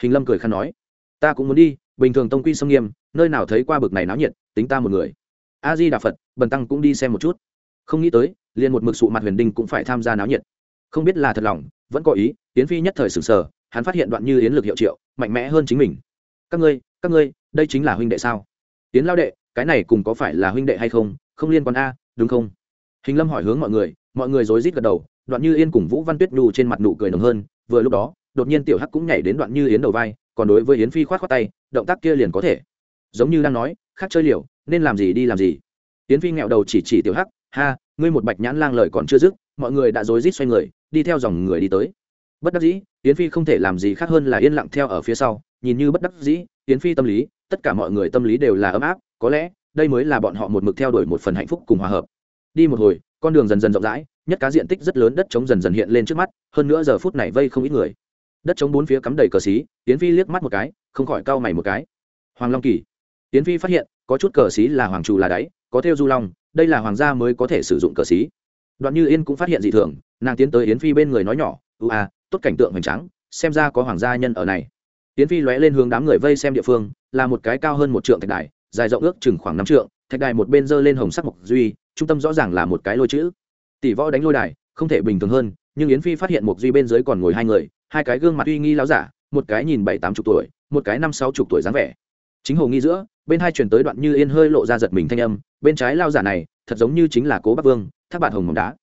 Hình lâm cười khăn nói. Ta cũng muốn đi, bình thường tông quy sông nghiêm, nơi nào thấy qua bực này náo nhiệt, tính ta một người. A di đà phật, bần tăng cũng đi xem một chút. Không nghĩ tới, liền một mực sụ mặt huyền đinh cũng phải tham gia náo nhiệt. Không biết là thật lòng, vẫn có ý, yến phi nhất thời sừng sờ hắn phát hiện đoạn như yến lực hiệu triệu mạnh mẽ hơn chính mình. Các ngươi các ngươi, đây chính là huynh đệ sao? Yến lao đệ, cái này cùng có phải là huynh đệ hay không? Không liên quan a, đúng không? Hình lâm hỏi hướng mọi người mọi người rối rít gật đầu, đoạn như yên cùng vũ văn tuyết nhu trên mặt nụ cười nồng hơn, vừa lúc đó, đột nhiên tiểu hắc cũng nhảy đến đoạn như yến đầu vai, còn đối với yến phi khoát khoát tay, động tác kia liền có thể. Giống như đang nói, khác chơi liều, nên làm gì đi làm gì. Yến phi nghẹo đầu chỉ chỉ tiểu hắc, ha, ngươi một bạch nhãn lang lời còn chưa dứt, mọi người đã rối rít xoay người, đi theo dòng người đi tới bất đắc dĩ, yến phi không thể làm gì khác hơn là yên lặng theo ở phía sau, nhìn như bất đắc dĩ, yến phi tâm lý, tất cả mọi người tâm lý đều là ấm áp, có lẽ, đây mới là bọn họ một mực theo đuổi một phần hạnh phúc cùng hòa hợp. Đi một hồi, con đường dần dần rộng rãi, nhất cá diện tích rất lớn đất trống dần dần hiện lên trước mắt, hơn nữa giờ phút này vây không ít người. Đất trống bốn phía cắm đầy cờ xí, yến phi liếc mắt một cái, không khỏi cau mày một cái. Hoàng long kỳ. Yến phi phát hiện, có chút cờ xí là hoàng trù là đáy, có theo du long, đây là hoàng gia mới có thể sử dụng cờ xí. Đoạn như yên cũng phát hiện dị thường, nàng tiến tới yến phi bên người nói nhỏ ưu à tốt cảnh tượng hoành tráng, xem ra có hoàng gia nhân ở này. Tiến phi lóe lên hướng đám người vây xem địa phương, là một cái cao hơn một trượng thạch đài, dài rộng ước chừng khoảng năm trượng, thạch đài một bên dơ lên hồng sắc mộc duy, trung tâm rõ ràng là một cái lôi chữ. Tỷ võ đánh lôi đài, không thể bình thường hơn, nhưng yến phi phát hiện mộc duy bên dưới còn ngồi hai người, hai cái gương mặt uy nghi láo giả, một cái nhìn bảy tám chục tuổi, một cái năm sáu chục tuổi dáng vẻ. Chính hồ nghi giữa, bên hai truyền tới đoạn như yên hơi lộ ra giật mình thanh âm, bên trái lao giả này, thật giống như chính là cố bắc vương, thác bạn hồng mỏng đá.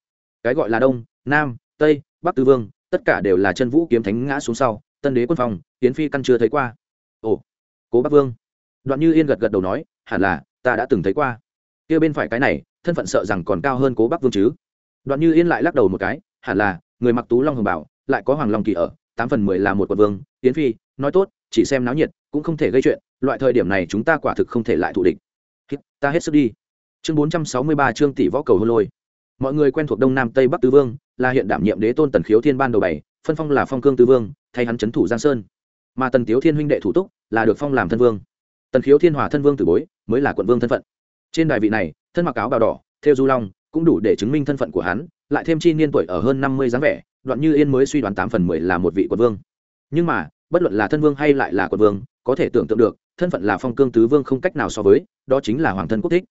Cái gọi là đông, nam, tây, bắc tư vương tất cả đều là chân vũ kiếm thánh ngã xuống sau, tân đế quân phòng tiến phi căn chưa thấy qua. Ồ, cố bắc vương. Đoạn như yên gật gật đầu nói, hẳn là, ta đã từng thấy qua. Kia bên phải cái này, thân phận sợ rằng còn cao hơn cố bắc vương chứ. Đoạn như yên lại lắc đầu một cái, hẳn là, người mặc tú long hồng bảo, lại có hoàng long kỳ ở, tám phần mười là một quận vương, tiến phi, nói tốt, chỉ xem náo nhiệt, cũng không thể gây chuyện, loại thời điểm này chúng ta quả thực không thể lại thụ địch. Ta hết sức đi. Chương bốn trăm sáu mươi ba chương tỷ võ cầu hôn lôi mọi người quen thuộc đông nam tây bắc tứ vương, là hiện đảm nhiệm đế tôn tần khiếu thiên ban đầu bảy, phân phong là phong cương tứ vương, thay hắn c h ấ n thủ giang sơn. Mà tần tiếu thiên huynh đệ thủ túc, là được phong làm thân vương. Tần khiếu thiên hòa thân vương tử bối, mới là quận vương thân phận. Trên đài vị này, thân mặc áo bào đỏ theo du long, cũng đủ để chứng minh thân phận của hắn, lại thêm chi niên tuổi ở hơn năm mươi dáng vẻ, đoạn như yên mới suy đoán tám phần mười là một vị quận vương. Nhưng mà, bất luận là thân vương hay lại là quận vương, có thể tưởng tượng được, thân phận là phong cương tứ vương không cách nào so với, đó chính là hoàng thân quốc thích.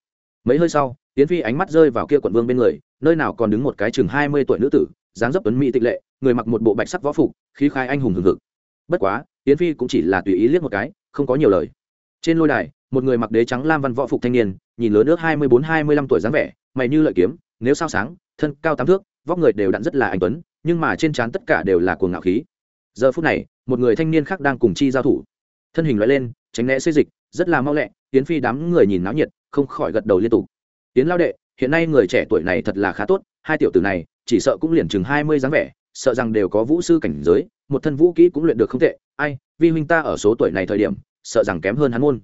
Mấy hơi sau tiến phi ánh mắt rơi vào kia quận vương bên người nơi nào còn đứng một cái chừng hai mươi tuổi nữ tử, dáng dấp tuấn mỹ tịch lệ, người mặc một bộ bạch sắc võ phục, khí khai anh hùng hừng hực. Bất quá tiến phi cũng chỉ là tùy ý liếc một cái, không có nhiều lời. Trên lôi đài, một người mặc đế trắng lam văn võ phục thanh niên, nhìn lớn nước hai mươi bốn, hai mươi lăm tuổi dáng vẻ, mày như lợi kiếm, nếu sao sáng, thân cao tám thước, vóc người đều đặn rất là anh tuấn, nhưng mà trên trán tất cả đều là cuồng ngạo khí. Giờ phút này, một người thanh niên khác đang cùng chi giao thủ. Thân hình loại lên, tránh né xê dịch, rất là mau lẹ tiến phi đám người nhìn náo nhiệt, không khỏi gật đầu liên tục. Tiến lao đệ hiện nay người trẻ tuổi này thật là khá tốt, hai tiểu tử này, chỉ sợ cũng liền chừng hai mươi dáng vẻ, sợ rằng đều có vũ sư cảnh giới, một thân vũ kỹ cũng luyện được không tệ. Ai, vi huynh ta ở số tuổi này thời điểm, sợ rằng kém hơn hắn môn.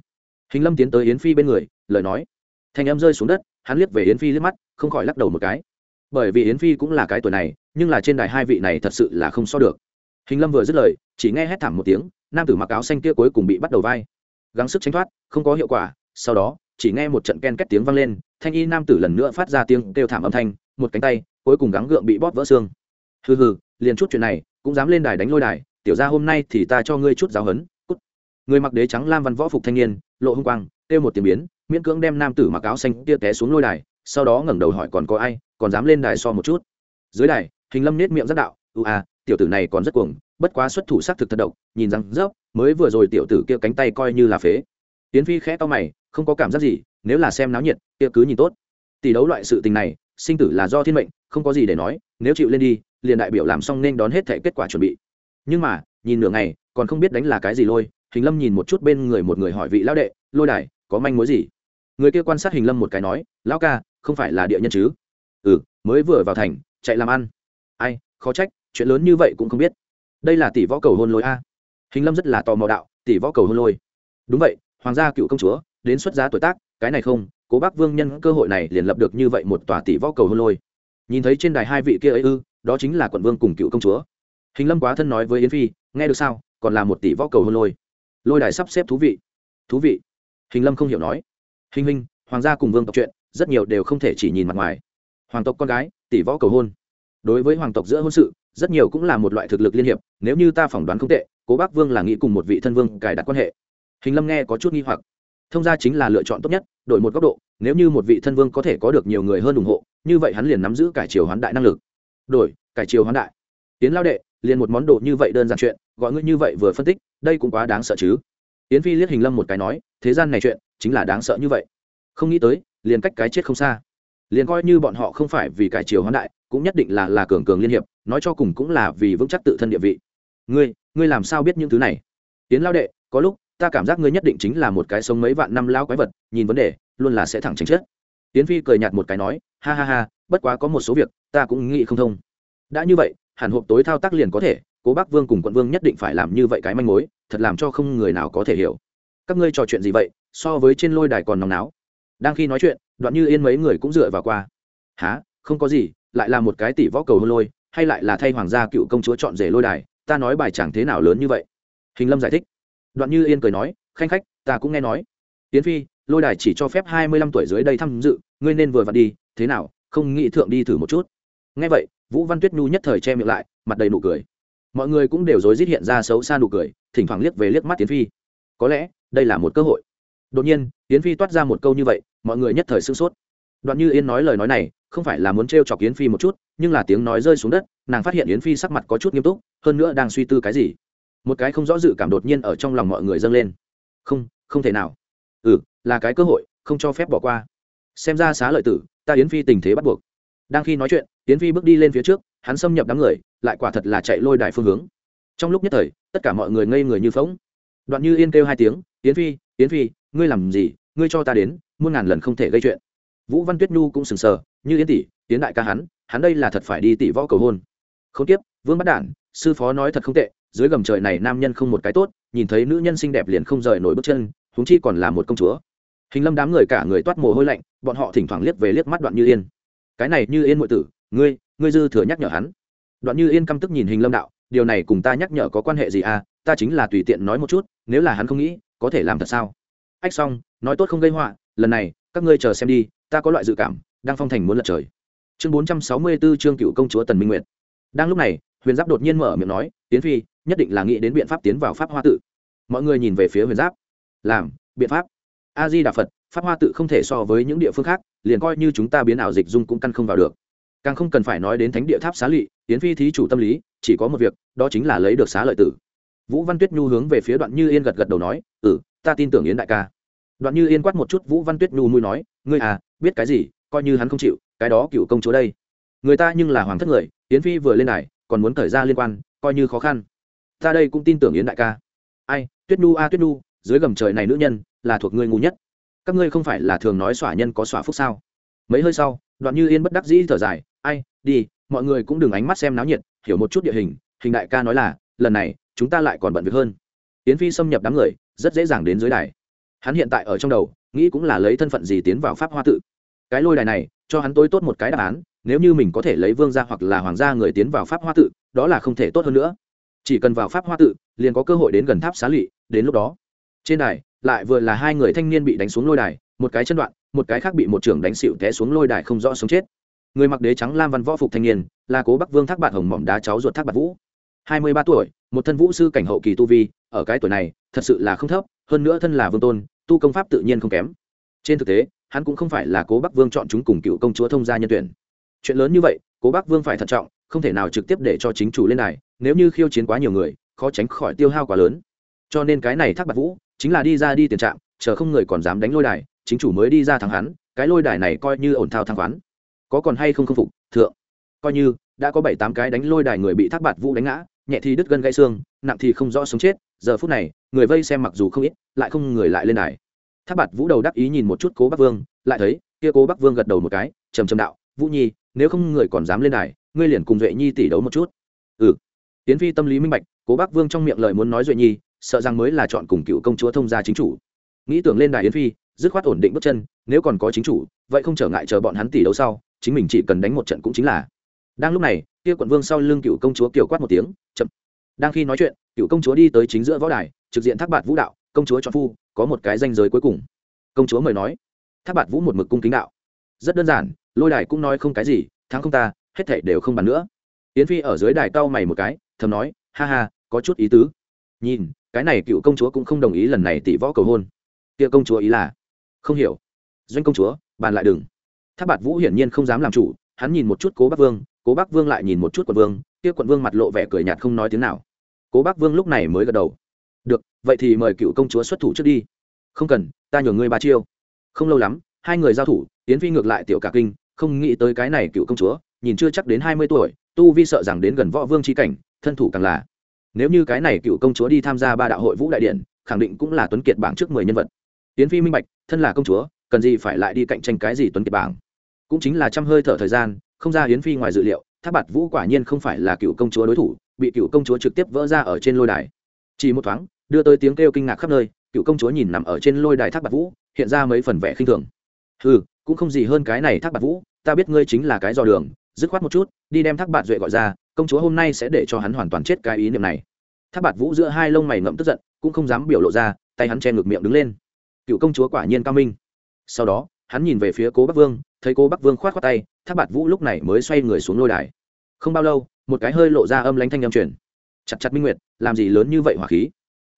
Hình lâm tiến tới yến phi bên người, lời nói. Thanh em rơi xuống đất, hắn liếc về yến phi liếc mắt, không khỏi lắc đầu một cái. Bởi vì yến phi cũng là cái tuổi này, nhưng là trên đài hai vị này thật sự là không so được. Hình lâm vừa dứt lời, chỉ nghe hét thảm một tiếng, nam tử mặc áo xanh kia cuối cùng bị bắt đầu vai. Gắng sức tránh thoát, không có hiệu quả, sau đó, chỉ nghe một trận ken két tiếng vang lên thanh y nam tử lần nữa phát ra tiếng kêu thảm âm thanh, một cánh tay, cuối cùng gắng gượng bị bóp vỡ xương. Hừ hừ, liền chút chuyện này, cũng dám lên đài đánh lôi đài, tiểu ra hôm nay thì ta cho ngươi chút giáo hấn cút. Người mặc đế trắng lam văn võ phục thanh niên, lộ hung quang, kêu một tiếng biến, miễn cưỡng đem nam tử mặc áo xanh kia té xuống lôi đài, sau đó ngẩng đầu hỏi còn có ai, còn dám lên đài so một chút. Dưới đài, hình lâm nết miệng rất đạo ưu à tiểu tử này còn rất cuồng, bất quá xuất thủ sắc thực thật độc, nhìn rằng rớp mới vừa rồi tiểu tử kia cánh tay coi như là phế tiến phi khẽ to mày, không có cảm giác gì, nếu là xem náo nhiệt, kia cứ nhìn tốt. Tỷ đấu loại sự tình này, sinh tử là do thiên mệnh, không có gì để nói, nếu chịu lên đi, liền đại biểu làm xong nên đón hết thể kết quả chuẩn bị. Nhưng mà, nhìn nửa ngày, còn không biết đánh là cái gì lôi, hình lâm nhìn một chút bên người một người hỏi vị lão đệ, lôi đài, có manh mối gì? Người kia quan sát hình lâm một cái nói, lão ca, không phải là địa nhân chứ? Ừ mới vừa vào thành, chạy làm ăn. Ai, khó trách, chuyện lớn như vậy cũng không biết. Đây là tỷ võ cầu hôn lôi a. Hình lâm rất là tò mò đạo, tỷ võ cầu hôn lôi? Đúng vậy hoàng gia cựu công chúa, đến xuất giá tuổi tác, cái này không, cố bác vương nhân cơ hội này liền lập được như vậy một tòa tỷ võ cầu hôn lôi. Nhìn thấy trên đài hai vị kia ấy ư, đó chính là quận vương cùng cựu công chúa. Hình lâm quá thân nói với yến phi, nghe được sao, còn là một tỷ võ cầu hôn lôi. Lôi đài sắp xếp thú vị. Thú vị? Hình lâm không hiểu nói. Hình hình hoàng gia cùng vương tộc chuyện, rất nhiều đều không thể chỉ nhìn mặt ngoài. Hoàng tộc con gái, tỷ võ cầu hôn. Đối với hoàng tộc giữa hôn sự, rất nhiều cũng là một loại thực lực liên hiệp, nếu như ta phỏng đoán không tệ, cố bác vương là nghĩ cùng một vị thân vương cài đặt quan hệ hình lâm nghe có chút nghi hoặc. Thông gia chính là lựa chọn tốt nhất, đổi một góc độ, nếu như một vị thân vương có thể có được nhiều người hơn ủng hộ, như vậy hắn liền nắm giữ cải chiều hoán đại năng lực. Đổi, cải chiều hoán đại. Tiến lao đệ, liền một món đồ như vậy đơn giản chuyện, gọi ngươi như vậy vừa phân tích, đây cũng quá đáng sợ chứ. Tiến phi liếc hình lâm một cái nói, thế gian này chuyện, chính là đáng sợ như vậy. Không nghĩ tới, liền cách cái chết không xa. Liền coi như bọn họ không phải vì cải triều hoán đại, cũng nhất định là là cường cường liên hiệp, nói cho cùng cũng là vì vững chắc tự thân địa vị. Ngươi ngươi làm sao biết những thứ này? Tiến lao đệ, có lúc ta cảm giác ngươi nhất định chính là một cái sống mấy vạn năm lao quái vật, nhìn vấn đề, luôn là sẽ thẳng tránh chết tiến phi cười nhạt một cái nói, ha ha ha, bất quá có một số việc, ta cũng nghĩ không thông. Đã như vậy, hẳn hộp tối thao tác liền có thể, cố bác vương cùng quận vương nhất định phải làm như vậy cái manh mối, thật làm cho không người nào có thể hiểu. Các ngươi trò chuyện gì vậy, so với trên lôi đài còn nóng náo. Đang khi nói chuyện, đoạn như yên mấy người cũng dựa vào qua. Há không có gì, lại là một cái tỷ võ cầu hôn lôi, hay lại là thay hoàng gia cựu công chúa chọn rể lôi đài, ta nói bài chẳng thế nào lớn như vậy. Hình lâm giải thích đoạn như yên cười nói, khanh khách, ta cũng nghe nói. Tiến phi, lôi đài chỉ cho phép hai mươi lăm tuổi dưới đây tham dự, ngươi nên vừa vặn đi, thế nào, không nghĩ thượng đi thử một chút? Nghe vậy, vũ văn tuyết nhu nhất thời che miệng lại, mặt đầy nụ cười. Mọi người cũng đều rối rít hiện ra xấu xa nụ cười, thỉnh thoảng liếc về liếc mắt tiến phi. Có lẽ, đây là một cơ hội. Đột nhiên tiến phi toát ra một câu như vậy, mọi người nhất thời sửng sốt. Đoạn như yên nói lời nói này, không phải là muốn t chọc yến phi một chút, nhưng là tiếng nói rơi xuống đất, nàng phát hiện yến phi sắc mặt có chút nghiêm túc, hơn nữa đang suy tư cái gì một cái không rõ dự cảm đột nhiên ở trong lòng mọi người dâng lên. Không không thể nào. Ừ là cái cơ hội, không cho phép bỏ qua. Xem ra xá lợi tử, ta yến phi tình thế bắt buộc. Đang khi nói chuyện, yến phi bước đi lên phía trước, hắn xâm nhập đám người, lại quả thật là chạy lôi đài phương hướng. Trong lúc nhất thời, tất cả mọi người ngây người như phóng đoạn như yên kêu hai tiếng, yến phi yến phi, ngươi làm gì? Ngươi cho ta đến, muôn ngàn lần không thể gây chuyện. Vũ văn tuyết nhu cũng sừng sờ, như yến tỷ, yến đại ca hắn hắn đây là thật phải đi tỷ võ cầu hôn. Không tiếp, vương bắt đản, sư phó nói thật không tệ dưới gầm trời này nam nhân không một cái tốt, nhìn thấy nữ nhân xinh đẹp liền không rời nổi bước chân húng chi còn là một công chúa. Hình lâm đám người cả người toát mồ hôi lạnh, bọn họ thỉnh thoảng liếc về liếc mắt đoạn như yên. Cái này như yên ngụy tử, ngươi ngươi dư thừa nhắc nhở hắn. Đoạn như yên căm tức nhìn hình lâm đạo, điều này cùng ta nhắc nhở có quan hệ gì à? Ta chính là tùy tiện nói một chút, nếu là hắn không nghĩ, có thể làm thật sao? Ách xong, nói tốt không gây họa, lần này, các ngươi chờ xem đi, ta có loại dự cảm, đang phong thành muốn lật trời. Chương bốn trăm sáu mươi 464 chương cựu công chúa tần minh nguyệt. Đang lúc này huyền giáp đột nhiên mở miệng nói, tiến phi, nhất định là nghĩ đến biện pháp tiến vào pháp hoa tự. Mọi người nhìn về phía huyền giáp. Làm, biện pháp. A di đà phật pháp hoa tự không thể so với những địa phương khác, liền coi như chúng ta biến ảo dịch dung cũng căn không vào được. Càng không cần phải nói đến thánh địa tháp xá lỵ tiến phi thí chủ tâm lý, chỉ có một việc, đó chính là lấy được xá lợi tử. Vũ văn tuyết nhu hướng về phía đoạn như yên gật gật đầu nói ừ ta tin tưởng yến đại ca. Đoạn như yên quát một chút vũ văn tuyết nhu mùi nói, ngươi à biết cái gì, coi như hắn không chịu, cái đó cựu công chúa đây. Người ta nhưng là hoàng thất người, yến phi vừa lên này còn muốn thời ra liên quan coi như khó khăn. Ta đây cũng tin tưởng yến đại ca. Ai tuyết Nu, a à, tuyết Nu, dưới gầm trời này nữ nhân là thuộc ngươi ngu nhất. Các ngươi không phải là thường nói xỏa nhân có xỏa phúc sao? Mấy hơi sau đoạn như yên bất đắc dĩ thở dài ai đi mọi người cũng đừng ánh mắt xem náo nhiệt hiểu một chút địa hình hình đại ca nói là lần này chúng ta lại còn bận việc hơn. Yến phi xâm nhập đám người rất dễ dàng đến dưới đài. Hắn hiện tại ở trong đầu nghĩ cũng là lấy thân phận gì tiến vào pháp hoa tự. Cái lôi đài này cho hắn tối tốt một cái đáp án nếu như mình có thể lấy vương gia hoặc là hoàng gia người tiến vào pháp hoa tự, đó là không thể tốt hơn nữa. Chỉ cần vào pháp hoa tự, liền có cơ hội đến gần tháp xá lỵ, đến lúc đó. Trên đài, lại vừa là hai người thanh niên bị đánh xuống lôi đài, một cái chân đoạn, một cái khác bị một trưởng đánh xịu té xuống lôi đài không rõ sống chết. Người mặc đế trắng lam văn võ phục thanh niên, là cố bắc vương thác bạc hồng mỏm đá cháu ruột thác bạc vũ. Hai mươi ba tuổi, một thân vũ sư cảnh hậu kỳ tu vi, ở cái tuổi này, thật sự là không thấp, hơn nữa thân là vương tôn, tu công pháp tự nhiên không kém. Trên thực tế, hắn cũng không phải là cố bắc vương chọn chúng cùng cựu công chúa thông gia nhân tuyển chuyện lớn như vậy, cố bắc vương phải thận trọng, không thể nào trực tiếp để cho chính chủ lên này nếu như khiêu chiến quá nhiều người, khó tránh khỏi tiêu hao quá lớn. Cho nên cái này thác bạc vũ chính là đi ra đi tiền trạm, chờ không người còn dám đánh lôi đài, chính chủ mới đi ra thắng hắn, cái lôi đài này coi như ổn thao thăng khoán. Có còn hay không không phục, thượng? Coi như, đã có bảy tám cái đánh lôi đài người bị thác bạt vũ đánh ngã, nhẹ thì đứt gân gãy xương, nặng thì không rõ sống chết, giờ phút này, người vây xem mặc dù không ít, lại không người lại lên đài. Thác bạt vũ đầu đắc ý nhìn một chút cố bắc vương, lại thấy, kia cố bắc vương gật đầu một cái, trầm trầm đạo, vũ nhi nếu không người còn dám lên đài, ngươi liền cùng duệ nhi tỷ đấu một chút. Ừ. Tiến phi tâm lý minh bạch, cố bắc vương trong miệng lời muốn nói duệ nhi, sợ rằng mới là chọn cùng cựu công chúa thông gia chính chủ. Nghĩ tưởng lên đài yến phi, dứt khoát ổn định bước chân, nếu còn có chính chủ, vậy không trở ngại chờ bọn hắn tỷ đấu sau, chính mình chỉ cần đánh một trận cũng chính là. Đang lúc này, kia quận vương sau lưng cựu công chúa kiều quát một tiếng, chậm. Đang khi nói chuyện, cựu công chúa đi tới chính giữa võ đài, trực diện thác bạt vũ đạo, công chúa chọn phu, có một cái danh giới cuối cùng. Công chúa mời nói. Thác bạt vũ một mực cung kính đạo. Rất đơn giản lôi đài cũng nói không cái gì, thắng không ta, hết thảy đều không bàn nữa. Yến phi ở dưới đài cau mày một cái, thầm nói, ha ha, có chút ý tứ. Nhìn, cái này cựu công chúa cũng không đồng ý lần này tỷ võ cầu hôn. Kia công chúa ý là, không hiểu. Doanh công chúa, bàn lại đừng. Tháp bạt vũ hiển nhiên không dám làm chủ, hắn nhìn một chút cố bắc vương, cố bắc vương lại nhìn một chút quận vương, kia quận vương mặt lộ vẻ cười nhạt không nói tiếng nào. Cố bắc vương lúc này mới gật đầu. Được, vậy thì mời cựu công chúa xuất thủ trước đi. Không cần, ta nhường ngươi ba chiêu. Không lâu lắm, hai người giao thủ, yến phi ngược lại tiểu cả kinh không nghĩ tới cái này cựu công chúa, nhìn chưa chắc đến hai mươi tuổi, tu vi sợ rằng đến gần võ vương tri cảnh, thân thủ càng là. Nếu như cái này cựu công chúa đi tham gia ba đạo hội vũ đại điện, khẳng định cũng là tuấn kiệt bảng trước mười nhân vật. Yến phi minh bạch, thân là công chúa, cần gì phải lại đi cạnh tranh cái gì tuấn kiệt bảng? Cũng chính là trăm hơi thở thời gian, không ra yến phi ngoài dự liệu, tháp bạt vũ quả nhiên không phải là cựu công chúa đối thủ, bị cựu công chúa trực tiếp vỡ ra ở trên lôi đài. Chỉ một thoáng, đưa tới tiếng kêu kinh ngạc khắp nơi, cựu công chúa nhìn nằm ở trên lôi đài tháp bạt vũ, hiện ra mấy phần vẻ khinh thường. Ừ cũng không gì hơn cái này thác bạt vũ, ta biết ngươi chính là cái dò đường, dứt khoát một chút, đi đem thác bạt duệ gọi ra, công chúa hôm nay sẽ để cho hắn hoàn toàn chết cái ý niệm này. Thác bạt vũ giữa hai lông mày ngậm tức giận, cũng không dám biểu lộ ra, tay hắn che ngược miệng đứng lên. Cựu công chúa quả nhiên cao minh. Sau đó, hắn nhìn về phía cố bắc vương, thấy cố bắc vương k h o á t khoác tay, thác bạt vũ lúc này mới xoay người xuống lôi đài. Không bao lâu, một cái hơi lộ ra âm lánh thanh âm truyền. Chặt chặt minh nguyệt, làm gì lớn như vậy hỏa khí?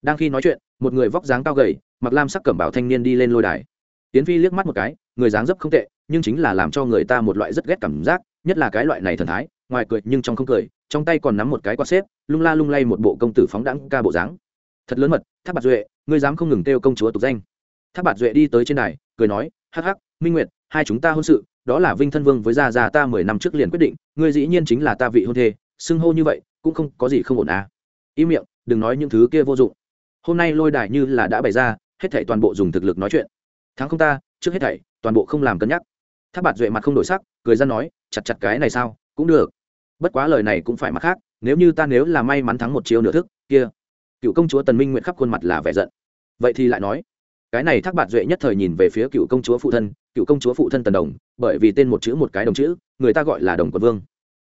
Đang khi nói chuyện, một người vóc dáng cao gầy, mặc lam sắc cẩm bảo thanh niên đi lên lôi đài. Tiến phi liếc mắt một cái người dáng dấp không tệ, nhưng chính là làm cho người ta một loại rất ghét cảm giác, nhất là cái loại này thần thái, ngoài cười nhưng trong không cười, trong tay còn nắm một cái quạt xếp, lung la lung lay một bộ công tử phóng đẳng ca bộ dáng. Thật lớn mật tháp bạt duệ, ngươi dám không ngừng kêu công chúa tục danh. Tháp bạt duệ đi tới trên đài, cười nói, hắc hắc, minh nguyệt, hai chúng ta hôn sự, đó là vinh thân vương với gia gia ta mười năm trước liền quyết định, ngươi dĩ nhiên chính là ta vị hôn thê, xưng hô như vậy, cũng không có gì không ổn à. Im miệng, đừng nói những thứ kia vô dụng. Hôm nay lôi đài như là đã bày ra, hết thảy toàn bộ dùng thực lực nói chuyện. Thắng không ta, trước hết thảy toàn bộ không làm cân nhắc. Tháp bạt duệ mặt không đổi sắc, cười ra nói, chặt chặt cái này sao? Cũng được. Bất quá lời này cũng phải mặt khác, nếu như ta nếu là may mắn thắng một chiêu nửa thức, kia. Cựu công chúa tần minh nguyện khắp khuôn mặt là vẻ giận. Vậy thì lại nói, cái này thác bạt duệ nhất thời nhìn về phía cựu công chúa phụ thân, cựu công chúa phụ thân tần đồng, bởi vì tên một chữ một cái đồng chữ, người ta gọi là đồng quận vương.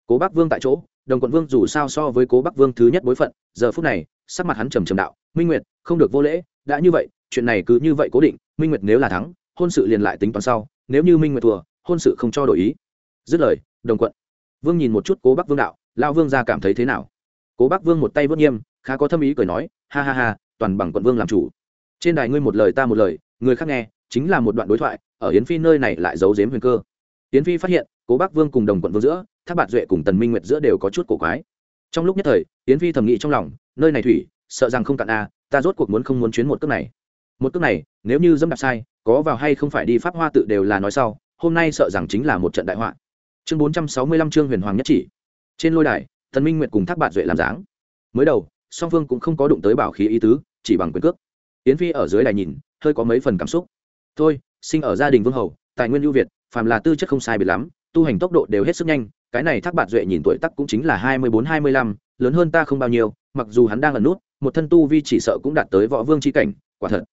Cố bắc vương tại chỗ, đồng quận vương dù sao so với cố bắc vương thứ nhất bối phận, giờ phút này, sắc mặt hắn trầm trầm đạo, minh nguyệt, không được vô lễ, đã như vậy, chuyện này cứ như vậy cố định, minh nguyệt nếu là thắng hôn sự liền lại tính toán sau, nếu như minh nguyệt thua, hôn sự không cho đổi ý. Dứt lời, đồng quận. Vương nhìn một chút cố bắc vương đạo lao vương ra cảm thấy thế nào? Cố bắc vương một tay vớt nghiêm, khá có thâm ý cười nói, ha ha ha, toàn bằng quận vương làm chủ. Trên đài ngươi một lời ta một lời, người khác nghe, chính là một đoạn đối thoại, ở yến phi nơi này lại giấu giếm huyền cơ. Yến phi phát hiện, cố bắc vương cùng đồng quận vương giữa tháp bạt duệ cùng tần minh nguyệt giữa đều có chút cổ quái. Trong lúc nhất thời, yến phi thầm nghĩ trong lòng, nơi này thủy, sợ rằng không cạn a ta rốt cuộc muốn không muốn chuyến một cước này. Một cước này, nếu như dâm đạp sai có vào hay không phải đi pháp hoa tự đều là nói sau, hôm nay sợ rằng chính là một trận đại họa. Chương bốn trăm sáu mươi lăm chương huyền hoàng nhất chỉ. Trên lôi đài, thần minh nguyệt cùng thác bạn duệ làm dáng. Mới đầu, song phương cũng không có đụng tới bảo khí ý tứ, chỉ bằng quyền cước. Yến phi ở dưới đài nhìn, hơi có mấy phần cảm xúc. Thôi, sinh ở gia đình vương hầu, tài nguyên ưu việt, phàm là tư chất không sai biệt lắm, tu hành tốc độ đều hết sức nhanh, cái này thác bạn duệ nhìn tuổi tắc cũng chính là hai mươi bốn, hai mươi lăm, lớn hơn ta không bao nhiêu, mặc dù hắn đang ẩn nút, một thân tu vi chỉ sợ cũng đạt tới võ vương c h i cảnh, quả thật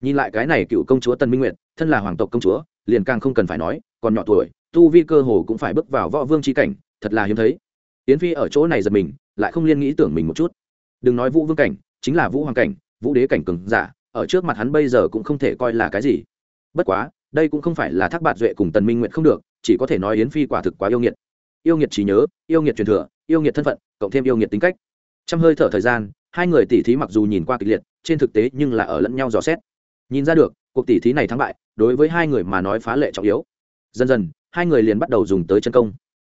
nhìn lại cái này cựu công chúa tân minh nguyệt, thân là hoàng tộc công chúa, liền càng không cần phải nói, còn nhỏ tuổi, tu vi cơ hồ cũng phải bước vào võ vương tri cảnh, thật là hiếm thấy. Yến phi ở chỗ này giật mình, lại không liên nghĩ tưởng mình một chút. Đừng nói vũ vương cảnh, chính là vũ hoàng cảnh, vũ đế cảnh cừng giả, ở trước mặt hắn bây giờ cũng không thể coi là cái gì. Bất quá, đây cũng không phải là thác bạt duệ cùng tần minh nguyện không được, chỉ có thể nói yến phi quả thực quá yêu nghiệt. Yêu nghiệt trí nhớ, yêu nghiệt truyền thừa, yêu nghiệt thân phận, cộng thêm yêu nghiệt tính cách. Trong hơi thở thời gian, hai người tỉ thí mặc dù nhìn qua kịch liệt, trên thực tế nhưng là ở lẫn nhau dò xét nhìn ra được, cuộc tỉ thí này thắng bại, đối với hai người mà nói phá lệ trọng yếu. Dần dần, hai người liền bắt đầu dùng tới chân công.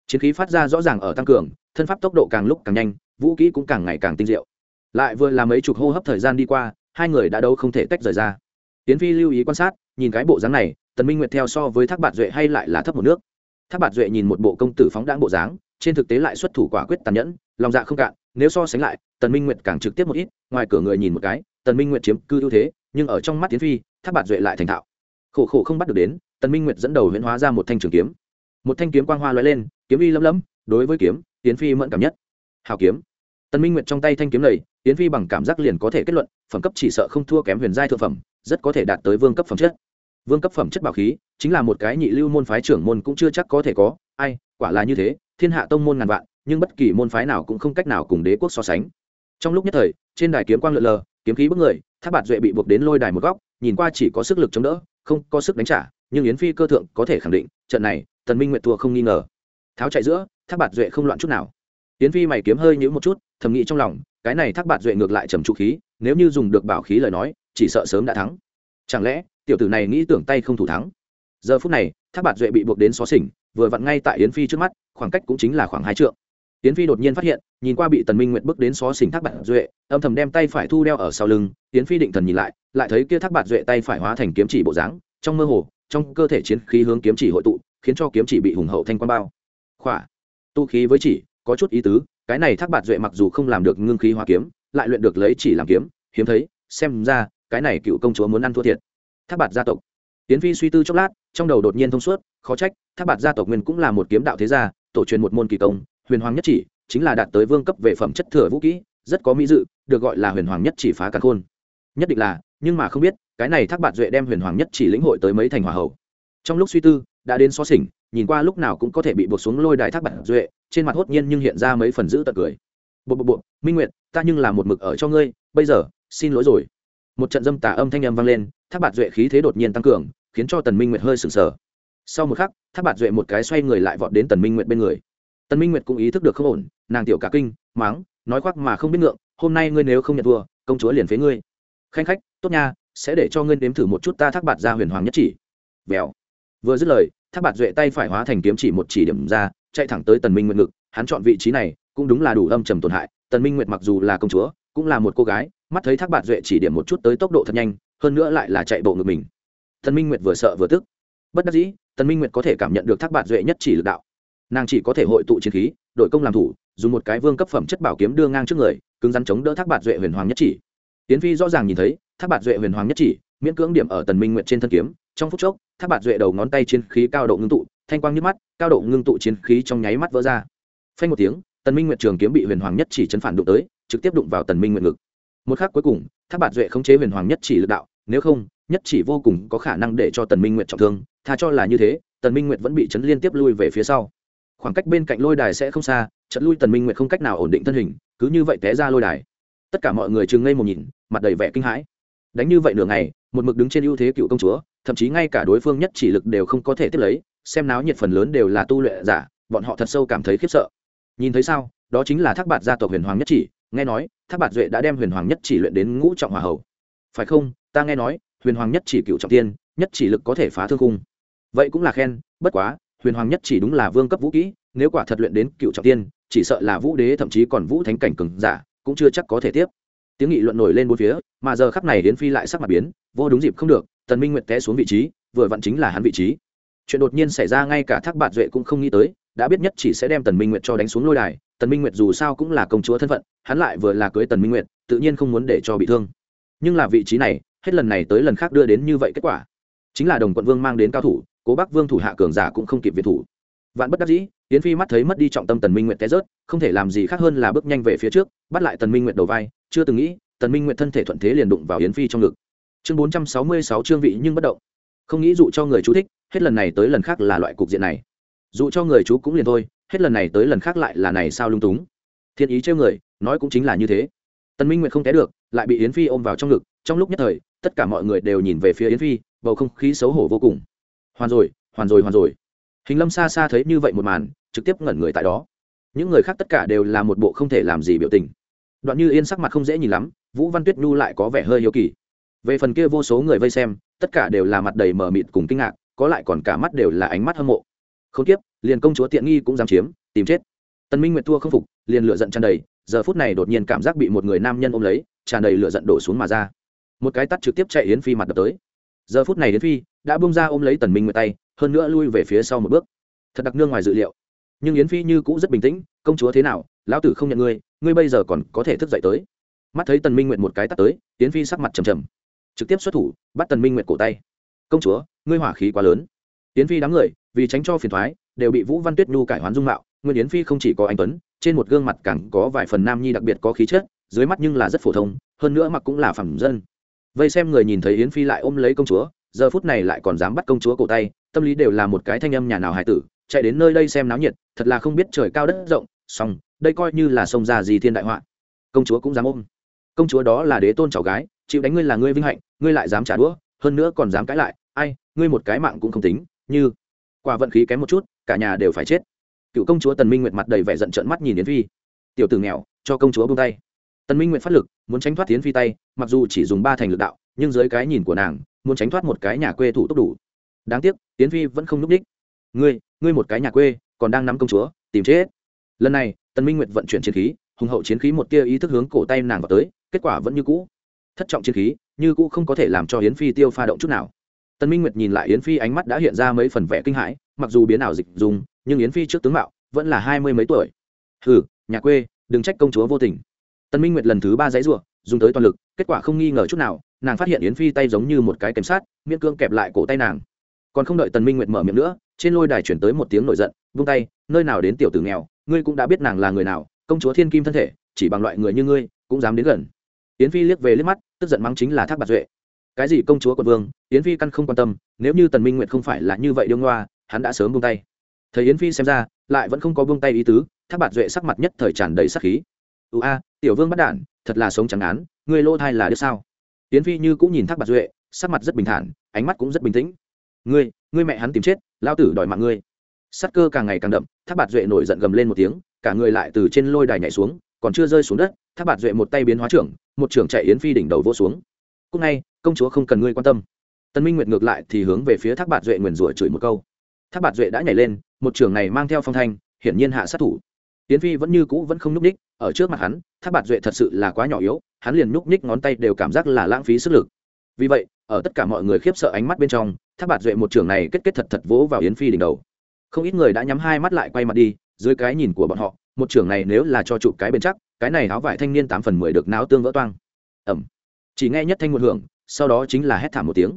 Chiến khí phát ra rõ ràng ở tăng cường, thân pháp tốc độ càng lúc càng nhanh, vũ kỹ cũng càng ngày càng tinh diệu. Lại vừa là mấy chục hô hấp thời gian đi qua, hai người đã đâu không thể tách rời ra. Tiến phi lưu ý quan sát, nhìn cái bộ dáng này, tần minh nguyệt theo so với thác bạt duệ hay lại là thấp một nước. Thác bạt duệ nhìn một bộ công tử phóng đãng bộ dáng, trên thực tế lại xuất thủ quả quyết tàn nhẫn, lòng dạ không cạn, nếu so sánh lại, tần minh nguyệt càng trực tiếp một ít, ngoài cửa người nhìn một cái tần minh nguyệt chiếm cư ưu thế, nhưng ở trong mắt tiến phi tháp bạt duệ lại thành thạo. Khổ khổ không bắt được đến, tần minh nguyệt dẫn đầu huyễn hóa ra một thanh trường kiếm. Một thanh kiếm quang hoa lóe lên, kiếm uy lấm lấm, đối với kiếm tiến phi mẫn cảm nhất. Hào kiếm. Tần minh nguyệt trong tay thanh kiếm này tiến phi bằng cảm giác liền có thể kết luận, phẩm cấp chỉ sợ không thua kém huyền giai thượng phẩm, rất có thể đạt tới vương cấp phẩm chất. Vương cấp phẩm chất bảo khí, chính là một cái nhị lưu môn phái trưởng môn cũng chưa chắc có thể có. Ai, quả là như thế, thiên hạ tông môn ngàn vạn, nhưng bất kỳ môn phái nào cũng không cách nào cùng đế quốc so sánh. Trong lúc nhất thời, trên đài kiếm quang lượn lờ kiếm khí bức người tháp bạt duệ bị buộc đến lôi đài một góc, nhìn qua chỉ có sức lực chống đỡ, không có sức đánh trả, nhưng yến phi cơ thượng có thể khẳng định, trận này, tần minh nguyện thua không nghi ngờ. Tháo chạy giữa tháp bạt duệ không loạn chút nào. Yến phi mày kiếm hơi nhũ một chút, thầm nghĩ trong lòng, cái này tháp bạt duệ ngược lại trầm trụ khí, nếu như dùng được bảo khí lời nói, chỉ sợ sớm đã thắng. Chẳng lẽ, tiểu tử này nghĩ tưởng tay không thủ thắng? Giờ phút này tháp bạt duệ bị buộc đến xó xỉnh, vừa vặn ngay tại yến phi trước mắt, khoảng cách cũng chính là khoảng hai trượng. Tiến phi đột nhiên phát hiện, nhìn qua bị tần minh nguyện bước đến xó xỉnh thác bạt duệ, âm thầm đem tay phải thu đeo ở sau lưng, Tiến phi định thần nhìn lại lại thấy kia thác bạt duệ tay phải hóa thành kiếm chỉ bộ dáng, trong mơ hồ, trong cơ thể chiến khí hướng kiếm chỉ hội tụ, khiến cho kiếm chỉ bị hùng hậu thanh quan bao. Khỏa. Tu khí với chỉ, có chút ý tứ, cái này thác bạt duệ mặc dù không làm được ngưng khí hóa kiếm, lại luyện được lấy chỉ làm kiếm, hiếm thấy, xem ra, cái này cựu công chúa muốn ăn thua thiệt. Thác bạt gia tộc. Tiến phi suy tư chốc lát, trong đầu đột nhiên thông suốt, khó trách, thác bạt gia tộc nguyên cũng là một kiếm đạo thế gia, tổ truyền một môn kỳ công huyền hoàng nhất chỉ, chính là đạt tới vương cấp về phẩm chất thừa vũ kỹ, rất có mỹ dự, được gọi là huyền hoàng nhất chỉ phá càn khôn. Nhất định là, nhưng mà không biết, cái này thác bạt duệ đem huyền hoàng nhất chỉ lĩnh hội tới mấy thành hòa hậu. Trong lúc suy tư, đã đến xó xỉnh, nhìn qua lúc nào cũng có thể bị buộc xuống lôi đài thác bạt duệ, trên mặt hốt nhiên nhưng hiện ra mấy phần giữ tật cười. Bộ bộ bộ, minh nguyệt, ta nhưng là một mực ở cho ngươi, bây giờ, xin lỗi rồi. Một trận dâm tà âm thanh âm vang lên, thác bạt duệ khí thế đột nhiên tăng cường, khiến cho tần minh nguyệt hơi sừng sờ. Sau một khắc, thác bạt duệ một cái xoay người lại vọt đến tần minh nguyệt bên người tần minh nguyệt cũng ý thức được không ổn, nàng tiểu cả kinh, mắng, nói khoác mà không biết ngượng, hôm nay ngươi nếu không nhận thua, công chúa liền phế ngươi. Khanh khách, tốt nha, sẽ để cho ngươi nếm thử một chút ta thác bạt ra huyền hoàng nhất chỉ. Vèo. Vừa dứt lời, thác bạt duệ tay phải hóa thành kiếm chỉ một chỉ điểm ra, chạy thẳng tới tần minh nguyệt ngực, hắn chọn vị trí này, cũng đúng là đủ âm trầm tổn hại. Tần minh nguyệt mặc dù là công chúa, cũng là một cô gái, mắt thấy thác bạt duệ chỉ điểm một chút tới tốc độ thật nhanh, hơn nữa lại là chạy bộ ngực mình. Tần minh nguyệt vừa sợ vừa tức. Bất đắc dĩ, tần minh nguyệt có thể cảm nhận được thác bạt duệ nhất chỉ lực đạo nàng chỉ có thể hội tụ chiến khí đội công làm thủ, dùng một cái vương cấp phẩm chất bảo kiếm đưa ngang trước người, cứng rắn chống đỡ thác bạt duệ huyền hoàng nhất chỉ. Tiến phi rõ ràng nhìn thấy, thác bạt duệ huyền hoàng nhất chỉ, miễn cưỡng điểm ở tần minh nguyệt trên thân kiếm, trong phút chốc, thác bạt duệ đầu ngón tay chiến khí cao độ ngưng tụ, thanh quang nhức mắt, cao độ ngưng tụ chiến khí trong nháy mắt vỡ ra. Phanh một tiếng, tần minh nguyệt trường kiếm bị huyền hoàng nhất chỉ chấn phản đụng tới, trực tiếp đụng vào tần minh nguyệt ngực. Một khắc cuối cùng, thác bạt duệ khống chế huyền hoàng nhất chỉ lực đạo, nếu không, nhất chỉ vô cùng có khả năng để cho tần minh nguyệt trọng thương, tha cho là như thế, tần minh nguyệt vẫn bị chấn liên tiếp lui về phía sau khoảng cách bên cạnh lôi đài sẽ không xa trận lui tần minh nguyệt không cách nào ổn định thân hình, cứ như vậy té ra lôi đài. Tất cả mọi người chừng ngây một nhìn, mặt đầy vẻ kinh hãi. Đánh như vậy nửa ngày, một mực đứng trên ưu thế cựu công chúa, thậm chí ngay cả đối phương nhất chỉ lực đều không có thể tiếp lấy, xem náo nhiệt phần lớn đều là tu luyện giả, bọn họ thật sâu cảm thấy khiếp sợ. Nhìn thấy sao, đó chính là thác bạt gia tộc huyền hoàng nhất chỉ, nghe nói, thác bạt duệ đã đem huyền hoàng nhất chỉ luyện đến ngũ trọng hòa hầu phải không, ta nghe nói, huyền hoàng nhất chỉ cựu trọng tiên, nhất chỉ lực có thể phá thương cung vậy cũng là khen, bất quá huyền hoàng nhất chỉ đúng là vương cấp vũ kỹ, nếu quả thật luyện đến cựu trọng tiên, chỉ sợ là vũ đế thậm chí còn vũ thánh cảnh cường giả, cũng chưa chắc có thể tiếp. Tiếng nghị luận nổi lên bốn phía, mà giờ khắp này đến phi lại sắc mặt biến, vô đúng dịp không được, tần minh nguyệt té xuống vị trí, vừa vặn chính là hắn vị trí. Chuyện đột nhiên xảy ra ngay cả thác bạt duệ cũng không nghĩ tới, đã biết nhất chỉ sẽ đem tần minh nguyệt cho đánh xuống lôi đài, tần minh nguyệt dù sao cũng là công chúa thân phận, hắn lại vừa là cưới tần minh nguyệt, tự nhiên không muốn để cho bị thương. Nhưng là vị trí này, hết lần này tới lần khác đưa đến như vậy kết quả. Chính là đồng quận vương mang đến cao thủ cố bắc vương thủ hạ cường giả cũng không kịp việt thủ. Vạn bất đắc dĩ, yến phi mắt thấy mất đi trọng tâm tần minh nguyệt té rớt, không thể làm gì khác hơn là bước nhanh về phía trước, bắt lại tần minh nguyệt đầu vai, chưa từng nghĩ, tần minh nguyệt thân thể thuận thế liền đụng vào yến phi trong ngực. Chương bốn trăm sáu mươi sáu chương vị nhưng bất động. Không nghĩ dụ cho người chú thích, hết lần này tới lần khác là loại cục diện này. Dụ cho người chú cũng liền thôi, hết lần này tới lần khác lại là này sao lung túng. Thiên ý trêu người, nói cũng chính là như thế. Tần minh nguyệt không té được, lại bị yến phi ôm vào trong ngực, trong lúc nhất thời, tất cả mọi người đều nhìn về phía yến phi, bầu không khí xấu hổ vô cùng hoàn rồi hoàn rồi hoàn rồi. Hình lâm xa xa thấy như vậy một màn, trực tiếp ngẩn người tại đó. Những người khác tất cả đều là một bộ không thể làm gì biểu tình. Đoạn như yên sắc mặt không dễ nhìn lắm, vũ văn tuyết nhu lại có vẻ hơi hiếu kỳ. Về phần kia vô số người vây xem, tất cả đều là mặt đầy mờ mịt cùng kinh ngạc, có lại còn cả mắt đều là ánh mắt hâm mộ. Không tiếp, liền công chúa tiện nghi cũng dám chiếm, tìm chết. Tân minh nguyệt thua không phục, liền lựa giận tràn đầy, giờ phút này đột nhiên cảm giác bị một người nam nhân ôm lấy, tràn đầy lựa giận đổ xuống mà ra. Một cái tắt trực tiếp chạy yến phi mặt đập tới giờ phút này yến phi đã bung ra ôm lấy tần minh nguyệt tay, hơn nữa lui về phía sau một bước. Thật đặc nương ngoài dự liệu. Nhưng yến phi như cũ rất bình tĩnh, công chúa thế nào? Lão tử không nhận ngươi ngươi bây giờ còn có thể thức dậy tới. Mắt thấy tần minh nguyệt một cái tắt tới, yến phi sắc mặt trầm trầm. Trực tiếp xuất thủ, bắt tần minh nguyệt cổ tay. Công chúa, ngươi hỏa khí quá lớn. Yến phi đám người, vì tránh cho phiền thoái, đều bị vũ văn tuyết nhu cải hoán dung mạo. Nguyên yến phi không chỉ có anh tuấn, trên một gương mặt càng có vài phần nam nhi đặc biệt có khí chất, dưới mắt nhưng là rất phổ thông, hơn nữa mặc cũng là phẩm dân vây xem người nhìn thấy yến phi lại ôm lấy công chúa, giờ phút này lại còn dám bắt công chúa cổ tay, tâm lý đều là một cái thanh âm nhà nào hải tử, chạy đến nơi đây xem náo nhiệt, thật là không biết trời cao đất rộng song đây coi như là sông già gì thiên đại họa. Công chúa cũng dám ôm. Công chúa đó là đế tôn cháu gái, chịu đánh ngươi là ngươi vinh hạnh, ngươi lại dám trả đũa, hơn nữa còn dám cãi lại, ai, ngươi một cái mạng cũng không tính, như quả vận khí kém một chút, cả nhà đều phải chết. Cựu công chúa tần minh nguyệt mặt đầy vẻ giận trợn mắt nhìn yến phi. Tiểu tử nghèo, cho công chúa buông tay tần minh nguyệt phát lực, muốn tránh thoát yến phi tay, mặc dù chỉ dùng ba thành lực đạo, nhưng dưới cái nhìn của nàng, muốn tránh thoát một cái nhà quê thủ tốc đủ. Đáng tiếc yến phi vẫn không núp đích. Ngươi ngươi một cái nhà quê, còn đang nắm công chúa, tìm chết. Lần này, tần minh nguyệt vận chuyển chiến khí, hùng hậu chiến khí một tia ý thức hướng cổ tay nàng vào tới, kết quả vẫn như cũ. Thất trọng chiến khí, như cũ không có thể làm cho yến phi tiêu pha động chút nào. Tần minh nguyệt nhìn lại yến phi ánh mắt đã hiện ra mấy phần vẻ kinh hãi, mặc dù biến ảo dịch dùng, nhưng yến phi trước tướng mạo vẫn là hai mươi mấy tuổi. Hừ, nhà quê, đừng trách công chúa vô tình tân minh nguyệt lần thứ ba giấy ruộng dùng tới toàn lực, kết quả không nghi ngờ chút nào, nàng phát hiện yến phi tay giống như một cái kèm sát, miễn cương kẹp lại cổ tay nàng. Còn không đợi tần minh nguyệt mở miệng nữa, trên lôi đài chuyển tới một tiếng nổi giận, vung tay, nơi nào đến tiểu tử nghèo, ngươi cũng đã biết nàng là người nào, công chúa thiên kim thân thể, chỉ bằng loại người như ngươi, cũng dám đến gần. Yến phi liếc về liếc mắt, tức giận mắng chính là thác bạc duệ. Cái gì công chúa quận vương, yến phi căn không quan tâm, nếu như tần minh nguyệt không phải là như vậy đương ngoa, hắn đã sớm buông tay. Thấy yến phi xem ra, lại vẫn không có buông tay ý tứ, thác bạc duệ sắc mặt nhất thời tràn đầy sắc khí ưu a, tiểu vương bắt đản thật là sống chẳng án, ngươi lô thai là đứa sao? Tiến phi như cũng nhìn thác bạc duệ, sắc mặt rất bình thản, ánh mắt cũng rất bình tĩnh. Ngươi ngươi mẹ hắn tìm chết lao tử đòi mạng ngươi. Sắc cơ càng ngày càng đậm, thác bạc duệ nổi giận gầm lên một tiếng, cả người lại từ trên lôi đài nhảy xuống, còn chưa rơi xuống đất, thác bạc duệ một tay biến hóa trưởng, một trưởng chạy yến phi đỉnh đầu vỗ xuống. Cúc ngay, công chúa không cần ngươi quan tâm. Tân minh nguyệt ngược lại thì hướng về phía thác bạc duệ nguyền rủa chửi một câu. Thác bạc duệ đã nhảy lên, một trưởng này mang theo phong thanh, hiển nhiên hạ sát thủ yến phi vẫn như cũ vẫn không nhúc ních ở trước mặt hắn thác Bạt duệ thật sự là quá nhỏ yếu hắn liền nhúc ních ngón tay đều cảm giác là lãng phí sức lực. Vì vậy ở tất cả mọi người khiếp sợ ánh mắt bên trong thác Bạt duệ một trường này kết kết thật thật vỗ vào yến phi đỉnh đầu. Không ít người đã nhắm hai mắt lại quay mặt đi dưới cái nhìn của bọn họ một trường này nếu là cho trụ cái bên chắc cái này áo vải thanh niên tám phần mười được náo tương vỡ toang. Ẩm. Chỉ nghe nhất thanh một hưởng sau đó chính là hét thảm một tiếng.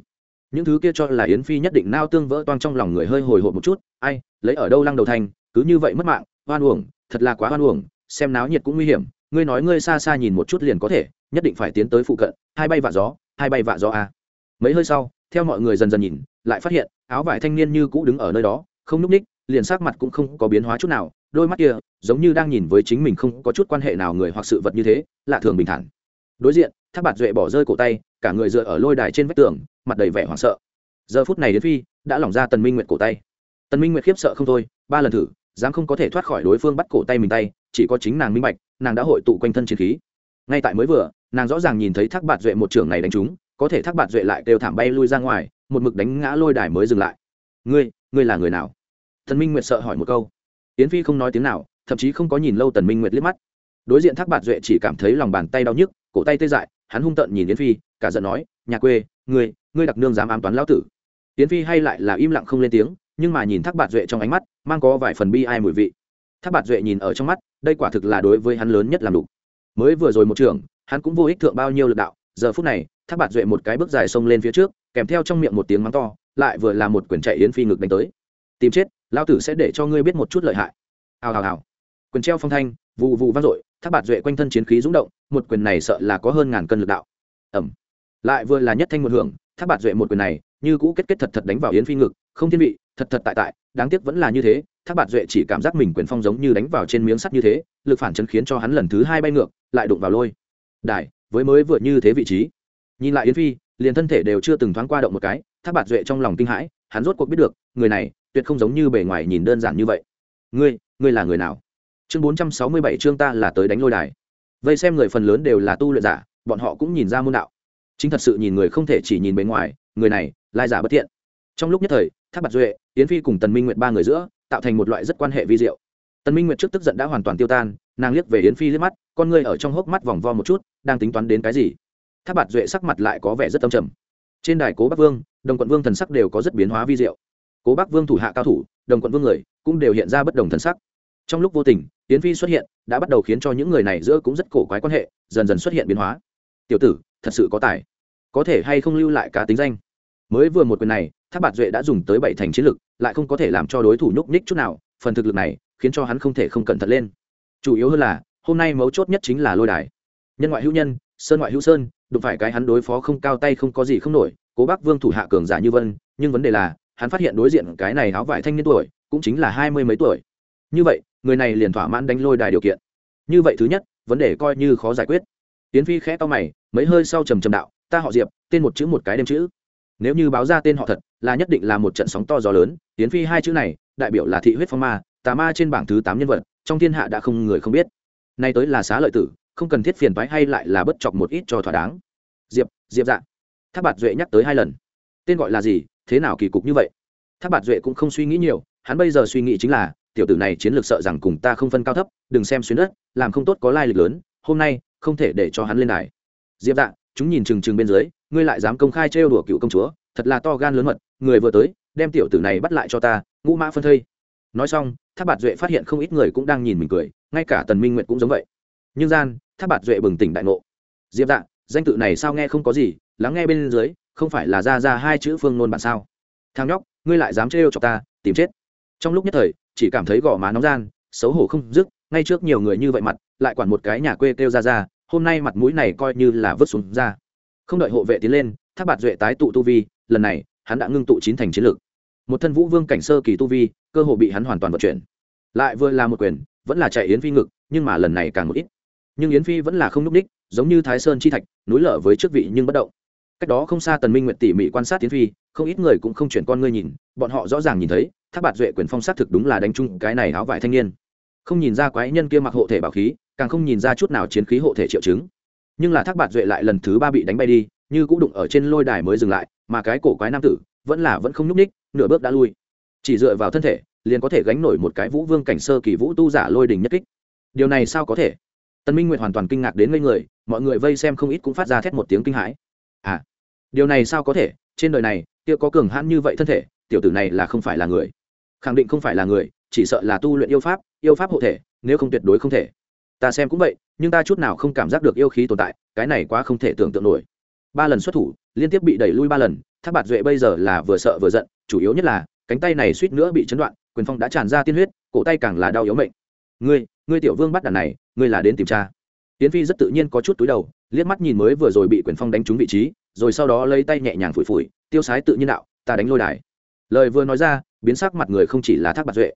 Những thứ kia cho là yến phi nhất định nao tương vỡ toang trong lòng người hơi hồi hộp một chút ai lấy ở đâu lăng đầu thành, cứ như vậy mất mạng oan uổng thật là quá hoan uổng, xem náo nhiệt cũng nguy hiểm, ngươi nói ngươi xa xa nhìn một chút liền có thể, nhất định phải tiến tới phụ cận, hai bay vạ gió, hai bay vạ gió a à. mấy hơi sau, theo mọi người dần dần nhìn, lại phát hiện, áo vải thanh niên như cũ đứng ở nơi đó, không núp ních liền sắc mặt cũng không có biến hóa chút nào, đôi mắt kia, giống như đang nhìn với chính mình không có chút quan hệ nào người hoặc sự vật như thế, lạ thường bình thản. Đối diện, thác bạt duệ bỏ rơi cổ tay, cả người dựa ở lôi đài trên vách tường, mặt đầy vẻ hoảng sợ. Giờ phút này đến phi đã lỏng ra tần minh nguyệt cổ tay. Tần minh nguyệt khiếp sợ không thôi, ba lần thử dám không có thể thoát khỏi đối phương bắt cổ tay mình tay, chỉ có chính nàng minh bạch, nàng đã hội tụ quanh thân chiến khí. Ngay tại mới vừa, nàng rõ ràng nhìn thấy thác bạt duệ một trưởng này đánh trúng, có thể thác bạt duệ lại đều thảm bay lui ra ngoài, một mực đánh ngã lôi đài mới dừng lại. Ngươi ngươi là người nào? Tần minh nguyệt sợ hỏi một câu. Yến phi không nói tiếng nào, thậm chí không có nhìn lâu tần minh nguyệt liếc mắt. Đối diện thác bạt duệ chỉ cảm thấy lòng bàn tay đau nhức, cổ tay tê dại, hắn hung tợn nhìn yến phi, cả giận nói, nhà quê, ngươi ngươi đặc nương dám ám toán lão tử. Yến phi hay lại là im lặng không lên tiếng nhưng mà nhìn thác bạt duệ trong ánh mắt, mang có vài phần bi ai mùi vị. Thác bạt duệ nhìn ở trong mắt, đây quả thực là đối với hắn lớn nhất làm đủ mới vừa rồi một trường hắn cũng vô ích thượng bao nhiêu lực đạo, giờ phút này, thác bạt duệ một cái bước dài xông lên phía trước, kèm theo trong miệng một tiếng mắng to, lại vừa là một quyển chạy yến phi ngực đánh tới. Tìm chết lao tử sẽ để cho ngươi biết một chút lợi hại. Hào hào hào. Quyền treo phong thanh vụ vụ vang dội, thác bạt duệ quanh thân chiến khí rúng động, một quyền này sợ là có hơn ngàn cân lực đạo. Ẩm lại vừa là nhất thanh một hưởng, thác bạt duệ một quyền này, như cũ kết kết thật thật đánh vào yến phi ngực, không thiên vị thật thật tại tại, đáng tiếc vẫn là như thế, thác bạt duệ chỉ cảm giác mình quyền phong giống như đánh vào trên miếng sắt như thế, lực phản chấn khiến cho hắn lần thứ hai bay ngược, lại đụng vào lôi. Đài, với mới vượt như thế vị trí. Nhìn lại yến phi, liền thân thể đều chưa từng thoáng qua động một cái, thác bạt duệ trong lòng kinh hãi, hắn rốt cuộc biết được, người này tuyệt không giống như bề ngoài nhìn đơn giản như vậy. Ngươi ngươi là người nào? Chương bốn trăm sáu mươi bảy chương ta là tới đánh lôi đài. Vây xem người phần lớn đều là tu luyện giả, bọn họ cũng nhìn ra môn đạo. Chính thật sự nhìn người không thể chỉ nhìn bề ngoài, người này, lai giả bất thiện trong lúc nhất thời tháp bạc duệ, yến phi cùng tần minh nguyệt ba người giữa, tạo thành một loại rất quan hệ vi diệu. Tần minh nguyệt trước tức giận đã hoàn toàn tiêu tan, nàng liếc về yến phi liếc mắt, con ngươi ở trong hốc mắt vòng vo một chút, đang tính toán đến cái gì. Tháp bạc duệ sắc mặt lại có vẻ rất tâm trầm. Trên đài cố bắc vương, đồng quận vương thần sắc đều có rất biến hóa vi diệu. Cố bắc vương thủ hạ cao thủ, đồng quận vương người, cũng đều hiện ra bất đồng thần sắc. Trong lúc vô tình, yến phi xuất hiện, đã bắt đầu khiến cho những người này giữa cũng rất cổ quái quan hệ, dần dần xuất hiện biến hóa. Tiểu tử, thật sự có tài. Có thể hay không lưu lại cá tính danh? Mới vừa một quyền này tháp bạt duệ đã dùng tới bảy thành chiến lực, lại không có thể làm cho đối thủ nhúc nhích chút nào, phần thực lực này khiến cho hắn không thể không cẩn thận lên. Chủ yếu hơn là, hôm nay mấu chốt nhất chính là lôi đài. Nhân ngoại hữu nhân, sơn ngoại hữu sơn, đụng phải cái hắn đối phó không cao tay không có gì không nổi, cố bác vương thủ hạ cường giả như vân, nhưng vấn đề là, hắn phát hiện đối diện cái này áo vải thanh niên tuổi, cũng chính là hai mươi mấy tuổi. Như vậy, người này liền thỏa mãn đánh lôi đài điều kiện. Như vậy thứ nhất, vấn đề coi như khó giải quyết. Tiến phi khẽ to mày, mấy hơi sau trầm trầm đạo, ta họ diệp, tên một chữ một cái đêm chữ nếu như báo ra tên họ thật, là nhất định là một trận sóng to gió lớn tiến phi hai chữ này, đại biểu là thị huyết phong ma, tà ma trên bảng thứ tám nhân vật, trong thiên hạ đã không người không biết. Nay tới là xá lợi tử, không cần thiết phiền thoái hay lại là bất chọc một ít cho thỏa đáng. Diệp diệp dạ. Tháp bạt duệ nhắc tới hai lần. Tên gọi là gì, thế nào kỳ cục như vậy? Tháp bạt duệ cũng không suy nghĩ nhiều, hắn bây giờ suy nghĩ chính là, tiểu tử này chiến lược sợ rằng cùng ta không phân cao thấp, đừng xem xuyến đất, làm không tốt có lai lịch lớn, hôm nay không thể để cho hắn lên đài. Diệp dạ chúng nhìn chừng chừng bên dưới, ngươi lại dám công khai trêu đùa cựu công chúa, thật là to gan lớn mật, người vừa tới, đem tiểu tử này bắt lại cho ta, ngũ mã phân thây. Nói xong tháp bạt duệ phát hiện không ít người cũng đang nhìn mình cười, ngay cả tần minh nguyệt cũng giống vậy. Nhưng gian tháp bạt duệ bừng tỉnh đại ngộ. Diệp dạ danh tự này sao nghe không có gì, lắng nghe bên dưới, không phải là ra ra hai chữ phương nôn bạn sao? Thang nhóc, ngươi lại dám trêu chọc ta, tìm chết. Trong lúc nhất thời, chỉ cảm thấy gò má nóng gian, xấu hổ không dứt, ngay trước nhiều người như vậy mặt, lại quản một cái nhà quê kêu ra ra hôm nay mặt mũi này coi như là vứt xuống ra. Không đợi hộ vệ tiến lên, Thác bạt duệ tái tụ tu vi, lần này, hắn đã ngưng tụ chín thành chiến lược một thân vũ vương cảnh sơ kỳ tu vi, cơ hồ bị hắn hoàn toàn vận chuyển. Lại vừa là một quyền, vẫn là chạy yến phi ngực, nhưng mà lần này càng một ít. Nhưng yến phi vẫn là không n ú c đích, giống như thái sơn chi thạch, núi lở với trước vị nhưng bất động. Cách đó không xa tần minh nguyện tỉ mỉ quan sát yến phi, không ít người cũng không chuyển con ngươi nhìn, bọn họ rõ ràng nhìn thấy, thác bạt duệ quyền phong sát thực đúng là đánh chung cái này áo vải thanh niên. Không nhìn ra quái nhân kia mặc hộ thể bảo khí càng không nhìn ra chút nào chiến khí hộ thể triệu chứng. Nhưng là thác bạt duệ lại lần thứ ba bị đánh bay đi, như cũng đụng ở trên lôi đài mới dừng lại, mà cái cổ quái nam tử vẫn là vẫn không nhúc ních nửa bước đã lui. Chỉ dựa vào thân thể, liền có thể gánh nổi một cái vũ vương cảnh sơ kỳ vũ tu giả lôi đình nhất kích. Điều này sao có thể? Tân minh nguyệt hoàn toàn kinh ngạc đến ngây người, mọi người vây xem không ít cũng phát ra thét một tiếng kinh hãi. À điều này sao có thể? Trên đời này, kia có cường hãn như vậy thân thể, tiểu tử này là không phải là người. Khẳng định không phải là người, chỉ sợ là tu luyện yêu pháp yêu pháp hộ thể, nếu không tuyệt đối không thể ta xem cũng vậy, nhưng ta chút nào không cảm giác được yêu khí tồn tại, cái này quá không thể tưởng tượng nổi. Ba lần xuất thủ, liên tiếp bị đẩy lui ba lần tháp bạt duệ bây giờ là vừa sợ vừa giận, chủ yếu nhất là, cánh tay này suýt nữa bị chấn đoạn, quyền phong đã tràn ra tiên huyết, cổ tay càng là đau yếu mệnh. Ngươi ngươi tiểu vương bắt đàn này, ngươi là đến tìm cha. Tiến phi rất tự nhiên có chút túi đầu, liếc mắt nhìn mới vừa rồi bị quyền phong đánh trúng vị trí, rồi sau đó lấy tay nhẹ nhàng phủi phủi, tiêu sái tự nhiên đạo, ta đánh lôi đài. Lời vừa nói ra, biến sắc mặt người không chỉ là thác bạt duệ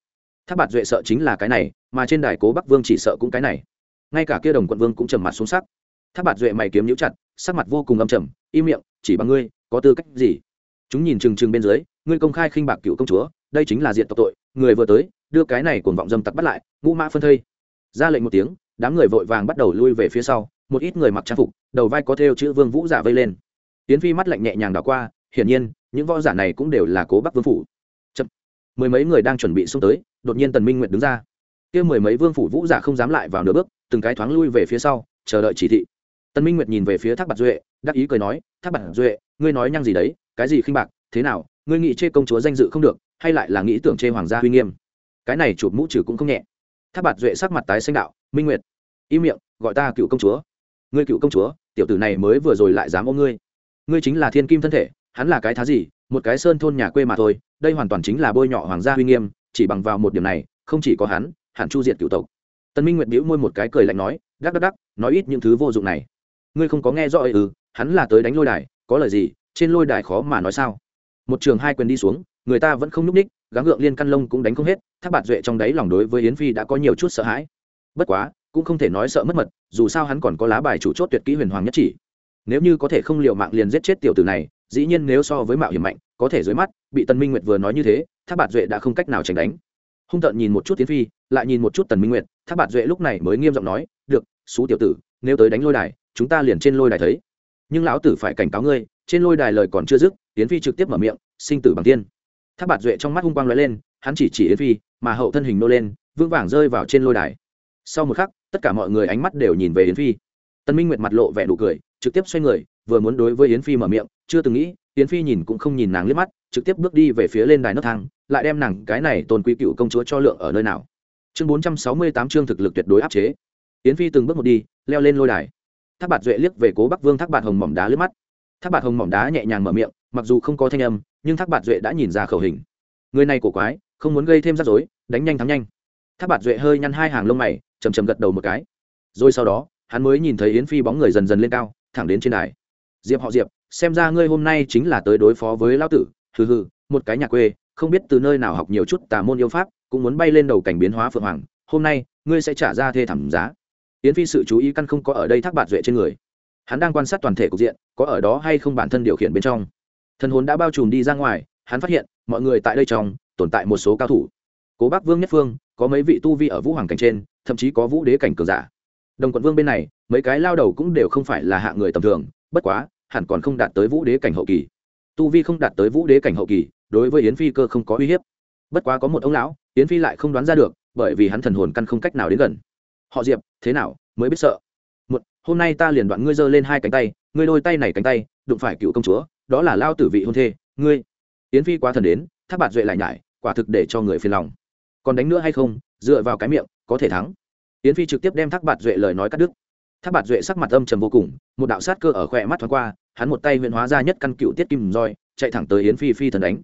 Tháp bạt duệ sợ chính là cái này, mà trên đài cố bắc vương chỉ sợ cũng cái này. Ngay cả kia đồng quận vương cũng trầm mặt xuống sắc. Tháp bạt duệ mày kiếm nhũ chặt, sắc mặt vô cùng âm trầm, im miệng, chỉ bằng ngươi, có tư cách gì? Chúng nhìn trừng trừng bên dưới, ngươi công khai khinh bạc cựu công chúa, đây chính là diện tộc tội, người vừa tới, đưa cái này cuồng vọng dâm tặc bắt lại, ngũ mã phân thây. Ra lệnh một tiếng, đám người vội vàng bắt đầu lui về phía sau, một ít người mặc trang phục, đầu vai có thêu chữ vương vũ giả vây lên. Tiến phi mắt lạnh nhẹ nhàng đảo qua, hiển nhiên, những võ giả này cũng đều là cố bắc vương phủ. Chậm. mười mấy người đang chuẩn bị xuống tới đột nhiên tần minh nguyệt đứng ra. Kia mười mấy vương phủ vũ giả không dám lại vào nửa bước, từng cái thoáng lui về phía sau, chờ đợi chỉ thị. Tần minh nguyệt nhìn về phía thác bạc duệ, đắc ý cười nói, thác bạc duệ, ngươi nói nhăng gì đấy? Cái gì khinh bạc? Thế nào? Ngươi nghĩ chê công chúa danh dự không được, hay lại là nghĩ tưởng chê hoàng gia uy nghiêm? Cái này chụp mũ trừ cũng không nhẹ. Thác bạc duệ sắc mặt tái xanh đạo, minh nguyệt, im miệng, gọi ta cựu công chúa. Ngươi cựu công chúa, tiểu tử này mới vừa rồi lại dám ôm ngươi. Ngươi chính là thiên kim thân thể, hắn là cái thá gì? Một cái sơn thôn nhà quê mà thôi, đây hoàn toàn chính là bôi nhọ hoàng gia uy nghiêm chỉ bằng vào một điểm này, không chỉ có hắn, hẳn chu diệt cựu tộc. Tân minh nguyệt bĩu môi một cái cười lạnh nói, đắc đắc đắc, nói ít những thứ vô dụng này. Ngươi không có nghe rõ ấy ư, hắn là tới đánh lôi đài, có lời gì, trên lôi đài khó mà nói sao? Một trường hai quyền đi xuống, người ta vẫn không nhúc ních gắng gượng liên căn lông cũng đánh không hết, thác bạt duệ trong đáy lòng đối với yến phi đã có nhiều chút sợ hãi. Bất quá, cũng không thể nói sợ mất mật, dù sao hắn còn có lá bài chủ chốt tuyệt kỹ huyền hoàng nhất chỉ. Nếu như có thể không liệu mạng liền giết chết tiểu tử này, dĩ nhiên nếu so với mạo hiểm mạnh, có thể dưới mắt, bị tần minh nguyệt vừa nói như thế thác bạt duệ đã không cách nào tránh đánh. Hung tợn nhìn một chút tiến phi, lại nhìn một chút tần minh nguyệt. Thác bạt duệ lúc này mới nghiêm giọng nói, được, xú tiểu tử, nếu tới đánh lôi đài, chúng ta liền trên lôi đài thấy. Nhưng lão tử phải cảnh cáo ngươi, trên lôi đài lời còn chưa dứt, tiến phi trực tiếp mở miệng, sinh tử bằng tiên. Thác bạt duệ trong mắt hung quang lóe lên, hắn chỉ chỉ yến phi, mà hậu thân hình nô lên, vững vàng rơi vào trên lôi đài. Sau một khắc, tất cả mọi người ánh mắt đều nhìn về yến phi. Tân minh nguyệt mặt lộ vẻ nụ cười, trực tiếp xoay người, vừa muốn đối với yến phi mở miệng, chưa từng nghĩ, yến phi nhìn cũng không nhìn nàng liếc mắt trực tiếp bước đi về phía lên đài nấc thang, lại đem nàng cái này tôn quý cựu công chúa cho lượng ở nơi nào. Chương bốn trăm sáu mươi tám chương thực lực tuyệt đối áp chế. Yến phi từng bước một đi, leo lên lôi đài. Thác bạt duệ liếc về cố bắc vương thác bạt hồng mỏm đá lướt mắt. Thác bạt hồng mỏm đá nhẹ nhàng mở miệng, mặc dù không có thanh âm, nhưng thác bạt duệ đã nhìn ra khẩu hình. Người này cổ quái, không muốn gây thêm rắc rối, đánh nhanh thắng nhanh. Thác bạt duệ hơi nhăn hai hàng lông mày, chầm chầm gật đầu một cái. Rồi sau đó, hắn mới nhìn thấy yến phi bóng người dần dần lên cao, thẳng đến trên đài. Diệp họ diệp, xem ra ngươi hôm nay chính là tới đối phó với lão tử hừ hừ, một cái nhà quê, không biết từ nơi nào học nhiều chút tà môn yêu pháp, cũng muốn bay lên đầu cảnh biến hóa phượng hoàng, hôm nay, ngươi sẽ trả ra thê thảm giá. Yến phi sự chú ý căn không có ở đây thác bạt duệ trên người. Hắn đang quan sát toàn thể cục diện, có ở đó hay không bản thân điều khiển bên trong. Thần hồn đã bao trùm đi ra ngoài, hắn phát hiện, mọi người tại đây trong, tồn tại một số cao thủ. Cố bắc vương nhất phương, có mấy vị tu vi ở vũ hoàng cảnh trên, thậm chí có vũ đế cảnh cường giả. Đồng quận vương bên này, mấy cái lao đầu cũng đều không phải là hạ người tầm thường, bất quá, hẳn còn không đạt tới vũ đế cảnh hậu kỳ tu vi không đạt tới vũ đế cảnh hậu kỳ, đối với yến phi cơ không có uy hiếp. Bất quá có một ông lão, yến phi lại không đoán ra được, bởi vì hắn thần hồn căn không cách nào đến gần. Họ diệp, thế nào, mới biết sợ. Một hôm nay ta liền đoạn ngươi giơ lên hai cánh tay, ngươi đôi tay này cánh tay, đụng phải cựu công chúa, đó là lao tử vị hôn thê, ngươi. Yến phi quá thần đến, thác bạt duệ lại nhải, quả thực để cho người phiền lòng. Còn đánh nữa hay không, dựa vào cái miệng, có thể thắng. Yến phi trực tiếp đem thác bạt duệ lời nói cắt đứt thác bạt duệ sắc mặt âm trầm vô cùng, một đạo sát cơ ở khỏe mắt thoáng qua, hắn một tay huyện hóa ra nhất căn cựu tiết kim roi, chạy thẳng tới yến phi phi thần đánh.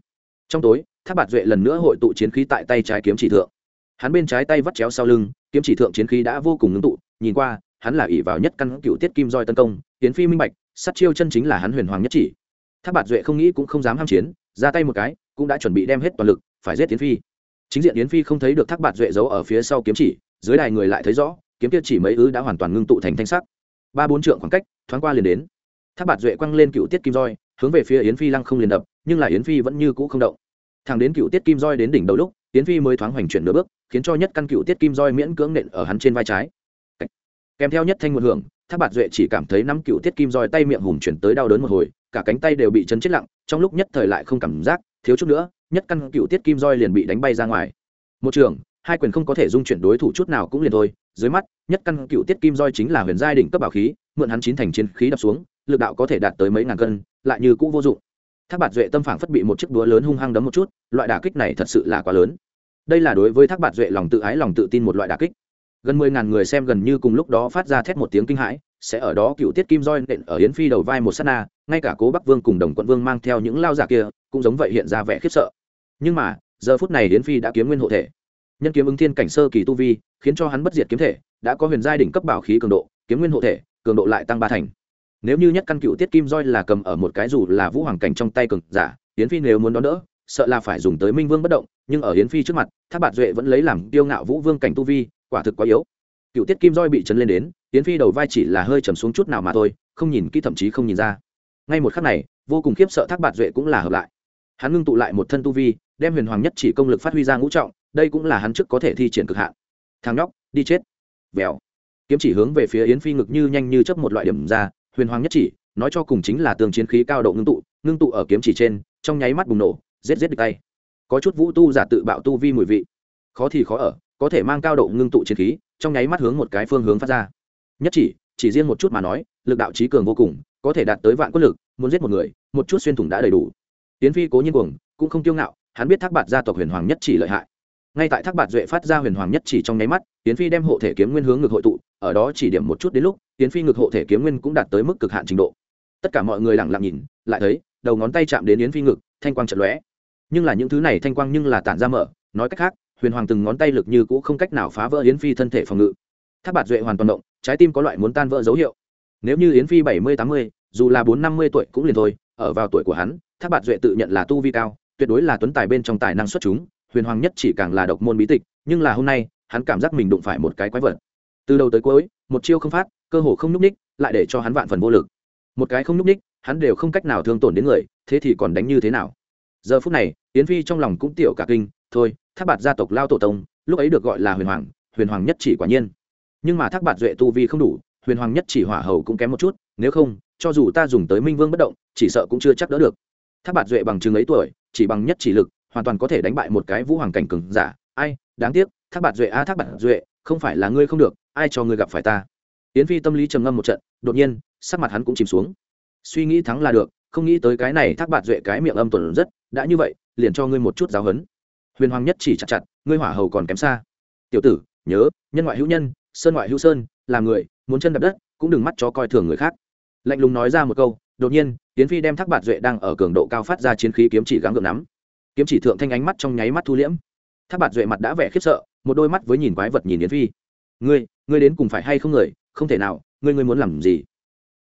Trong tối, thác bạt duệ lần nữa hội tụ chiến khí tại tay trái kiếm chỉ thượng. Hắn bên trái tay vắt chéo sau lưng, kiếm chỉ thượng chiến khí đã vô cùng ngưng tụ, nhìn qua, hắn là ỷ vào nhất căn cựu tiết kim roi tấn công, yến phi minh bạch, sát chiêu chân chính là hắn huyền hoàng nhất chỉ. Thác bạt duệ không nghĩ cũng không dám ham chiến, ra tay một cái, cũng đã chuẩn bị đem hết toàn lực, phải giết yến phi. Chính diện yến phi không thấy được thác bạt duệ giấu ở phía sau kiếm chỉ, dưới đài người lại thấy rõ kiếm kia chỉ mấy ứ đã hoàn toàn ngưng tụ thành thanh sắc. Ba bốn trượng khoảng cách, thoáng qua liền đến. Tháp bạt duệ quăng lên cựu tiết kim roi, hướng về phía yến phi lăng không liền đập, nhưng là yến phi vẫn như cũ không động. Thẳng đến cựu tiết kim roi đến đỉnh đầu lúc, yến phi mới thoáng hoành chuyển nửa bước, khiến cho nhất căn cựu tiết kim roi miễn cưỡng nện ở hắn trên vai trái. Kèm theo nhất thanh một hưởng tháp bạt duệ chỉ cảm thấy năm cựu tiết kim roi tay miệng hùm chuyển tới đau đớn một hồi, cả cánh tay đều bị chấn chết lặng, trong lúc nhất thời lại không cảm giác, thiếu chút nữa, nhất căn cựu tiết kim roi liền bị đánh bay ra ngoài. Một trường, hai quyền không có thể dung chuyển đối thủ chút nào cũng liền thôi dưới mắt, nhất căn cựu tiết kim roi chính là huyền giai đỉnh cấp bảo khí, mượn hắn chín thành chiến khí đập xuống, lực đạo có thể đạt tới mấy ngàn cân, lại như cũ vô dụng. Thác bạt duệ tâm phản phất bị một chiếc đũa lớn hung hăng đấm một chút, loại đả kích này thật sự là quá lớn. Đây là đối với thác bạt duệ lòng tự ái, lòng tự tin một loại đả kích. Gần mười ngàn người xem gần như cùng lúc đó phát ra thét một tiếng kinh hãi, sẽ ở đó cựu tiết kim roi nện ở yến phi đầu vai một s á t na, ngay cả cố bắc vương cùng đồng quận vương mang theo những lao giả kia cũng giống vậy hiện ra vẻ khiếp sợ. Nhưng mà, giờ phút này yến phi đã kiếm nguyên hộ thể nhân kiếm ứng thiên cảnh sơ kỳ tu vi, khiến cho hắn bất diệt kiếm thể, đã có huyền giai đỉnh cấp bảo khí cường độ, kiếm nguyên hộ thể, cường độ lại tăng ba thành. Nếu như nhất căn cựu tiết kim roi là cầm ở một cái dù là vũ hoàng cảnh trong tay cường giả, yến phi nếu muốn đón đỡ, sợ là phải dùng tới minh vương bất động, nhưng ở yến phi trước mặt tháp bạt duệ vẫn lấy làm tiêu ngạo vũ vương cảnh tu vi, quả thực quá yếu. Cựu tiết kim roi bị chấn lên đến, yến phi đầu vai chỉ là hơi chầm xuống chút nào mà thôi, không nhìn kỹ thậm chí không nhìn ra. Ngay một khắc này, vô cùng khiếp sợ tháp bạt duệ cũng là hợp lại. Hắn ngưng tụ lại một thân tu vi, đem huyền hoàng nhất chỉ công lực phát huy ra ngũ trọng đây cũng là hắn trước có thể thi triển cực hạn. Thằng nhóc, đi chết. Vèo. Kiếm chỉ hướng về phía yến phi ngực như nhanh như chấp một loại điểm ra, huyền hoàng nhất chỉ, nói cho cùng chính là tường chiến khí cao độ ngưng tụ ngưng tụ ở kiếm chỉ trên, trong nháy mắt bùng nổ rết rết được tay. Có chút vũ tu giả tự bạo tu vi mùi vị. Khó thì khó ở, có thể mang cao độ ngưng tụ chiến khí, trong nháy mắt hướng một cái phương hướng phát ra. Nhất chỉ chỉ riêng một chút mà nói, lực đạo trí cường vô cùng, có thể đạt tới vạn quân lực, muốn giết một người, một chút xuyên thủng đã đầy đủ. Tiến phi cố nhiên cuồng, cũng không kiêu ngạo, hắn biết thác bạt gia tộc huyền hoàng nhất chỉ lợi hại ngay tại thác bạt duệ phát ra huyền hoàng nhất chỉ trong nháy mắt tiến phi đem hộ thể kiếm nguyên hướng ngực hội tụ, ở đó chỉ điểm một chút đến lúc tiến phi ngực hộ thể kiếm nguyên cũng đạt tới mức cực hạn trình độ. Tất cả mọi người lặng lặng nhìn, lại thấy, đầu ngón tay chạm đến yến phi ngực, thanh quang trận lóe. Nhưng là những thứ này thanh quang nhưng là tản ra mở, nói cách khác, huyền hoàng từng ngón tay lực như cũ không cách nào phá vỡ yến phi thân thể phòng ngự. Tháp bạt duệ hoàn toàn động, trái tim có loại muốn tan vỡ dấu hiệu. Nếu như yến phi bảy mươi tám mươi, dù là bốn năm mươi tuổi cũng liền thôi, ở vào tuổi của hắn tháp bạt duệ tự nhận là tu vi cao, tuyệt đối là tuấn tài bên trong tài năng xuất chúng huyền hoàng nhất chỉ càng là độc môn bí tịch, nhưng là hôm nay, hắn cảm giác mình đụng phải một cái quái vật. Từ đầu tới cuối, một chiêu không phát, cơ hồ không n ú c ních lại để cho hắn vạn phần vô lực. Một cái không n ú c ních hắn đều không cách nào thương tổn đến người, thế thì còn đánh như thế nào? Giờ phút này, yến phi trong lòng cũng tiểu cả kinh, thôi, thác bạt gia tộc lao tổ tông, lúc ấy được gọi là huyền hoàng huyền hoàng nhất chỉ quả nhiên. Nhưng mà thác bạt duệ tu vi không đủ, huyền hoàng nhất chỉ hỏa hầu cũng kém một chút, nếu không, cho dù ta dùng tới minh vương bất động, chỉ sợ cũng chưa chắc đỡ được. Thác bạt duệ bằng chừng ấy tuổi, chỉ bằng nhất chỉ lực hoàn toàn có thể đánh bại một cái vũ hoàng cảnh cường giả. Ai đáng tiếc thác bạt duệ a à, thác bạt duệ không phải là ngươi không được ai cho ngươi gặp phải ta? Yến phi tâm lý trầm ngâm một trận đột nhiên sắc mặt hắn cũng chìm xuống. Suy nghĩ thắng là được không nghĩ tới cái này thác bạt duệ cái miệng âm tuần rất đã như vậy liền cho ngươi một chút giáo hấn huyền hoàng nhất chỉ chặt chặt ngươi hỏa hầu còn kém xa. Tiểu tử nhớ nhân ngoại hữu nhân sơn ngoại hữu sơn làm người muốn chân đập đất cũng đừng mắt cho coi thường người khác. Lạnh lùng nói ra một câu đột nhiên tiến phi đem thác bạt duệ đang ở cường độ cao phát ra chiến khí kiếm chỉ gắng gượng nắm kiếm chỉ thượng thanh ánh mắt trong nháy mắt thu liễm. Tháp bạt duệ mặt đã vẻ khiếp sợ, một đôi mắt với nhìn quái vật nhìn yến phi. Ngươi ngươi đến cùng phải hay không người? Không thể nào, ngươi ngươi muốn làm gì?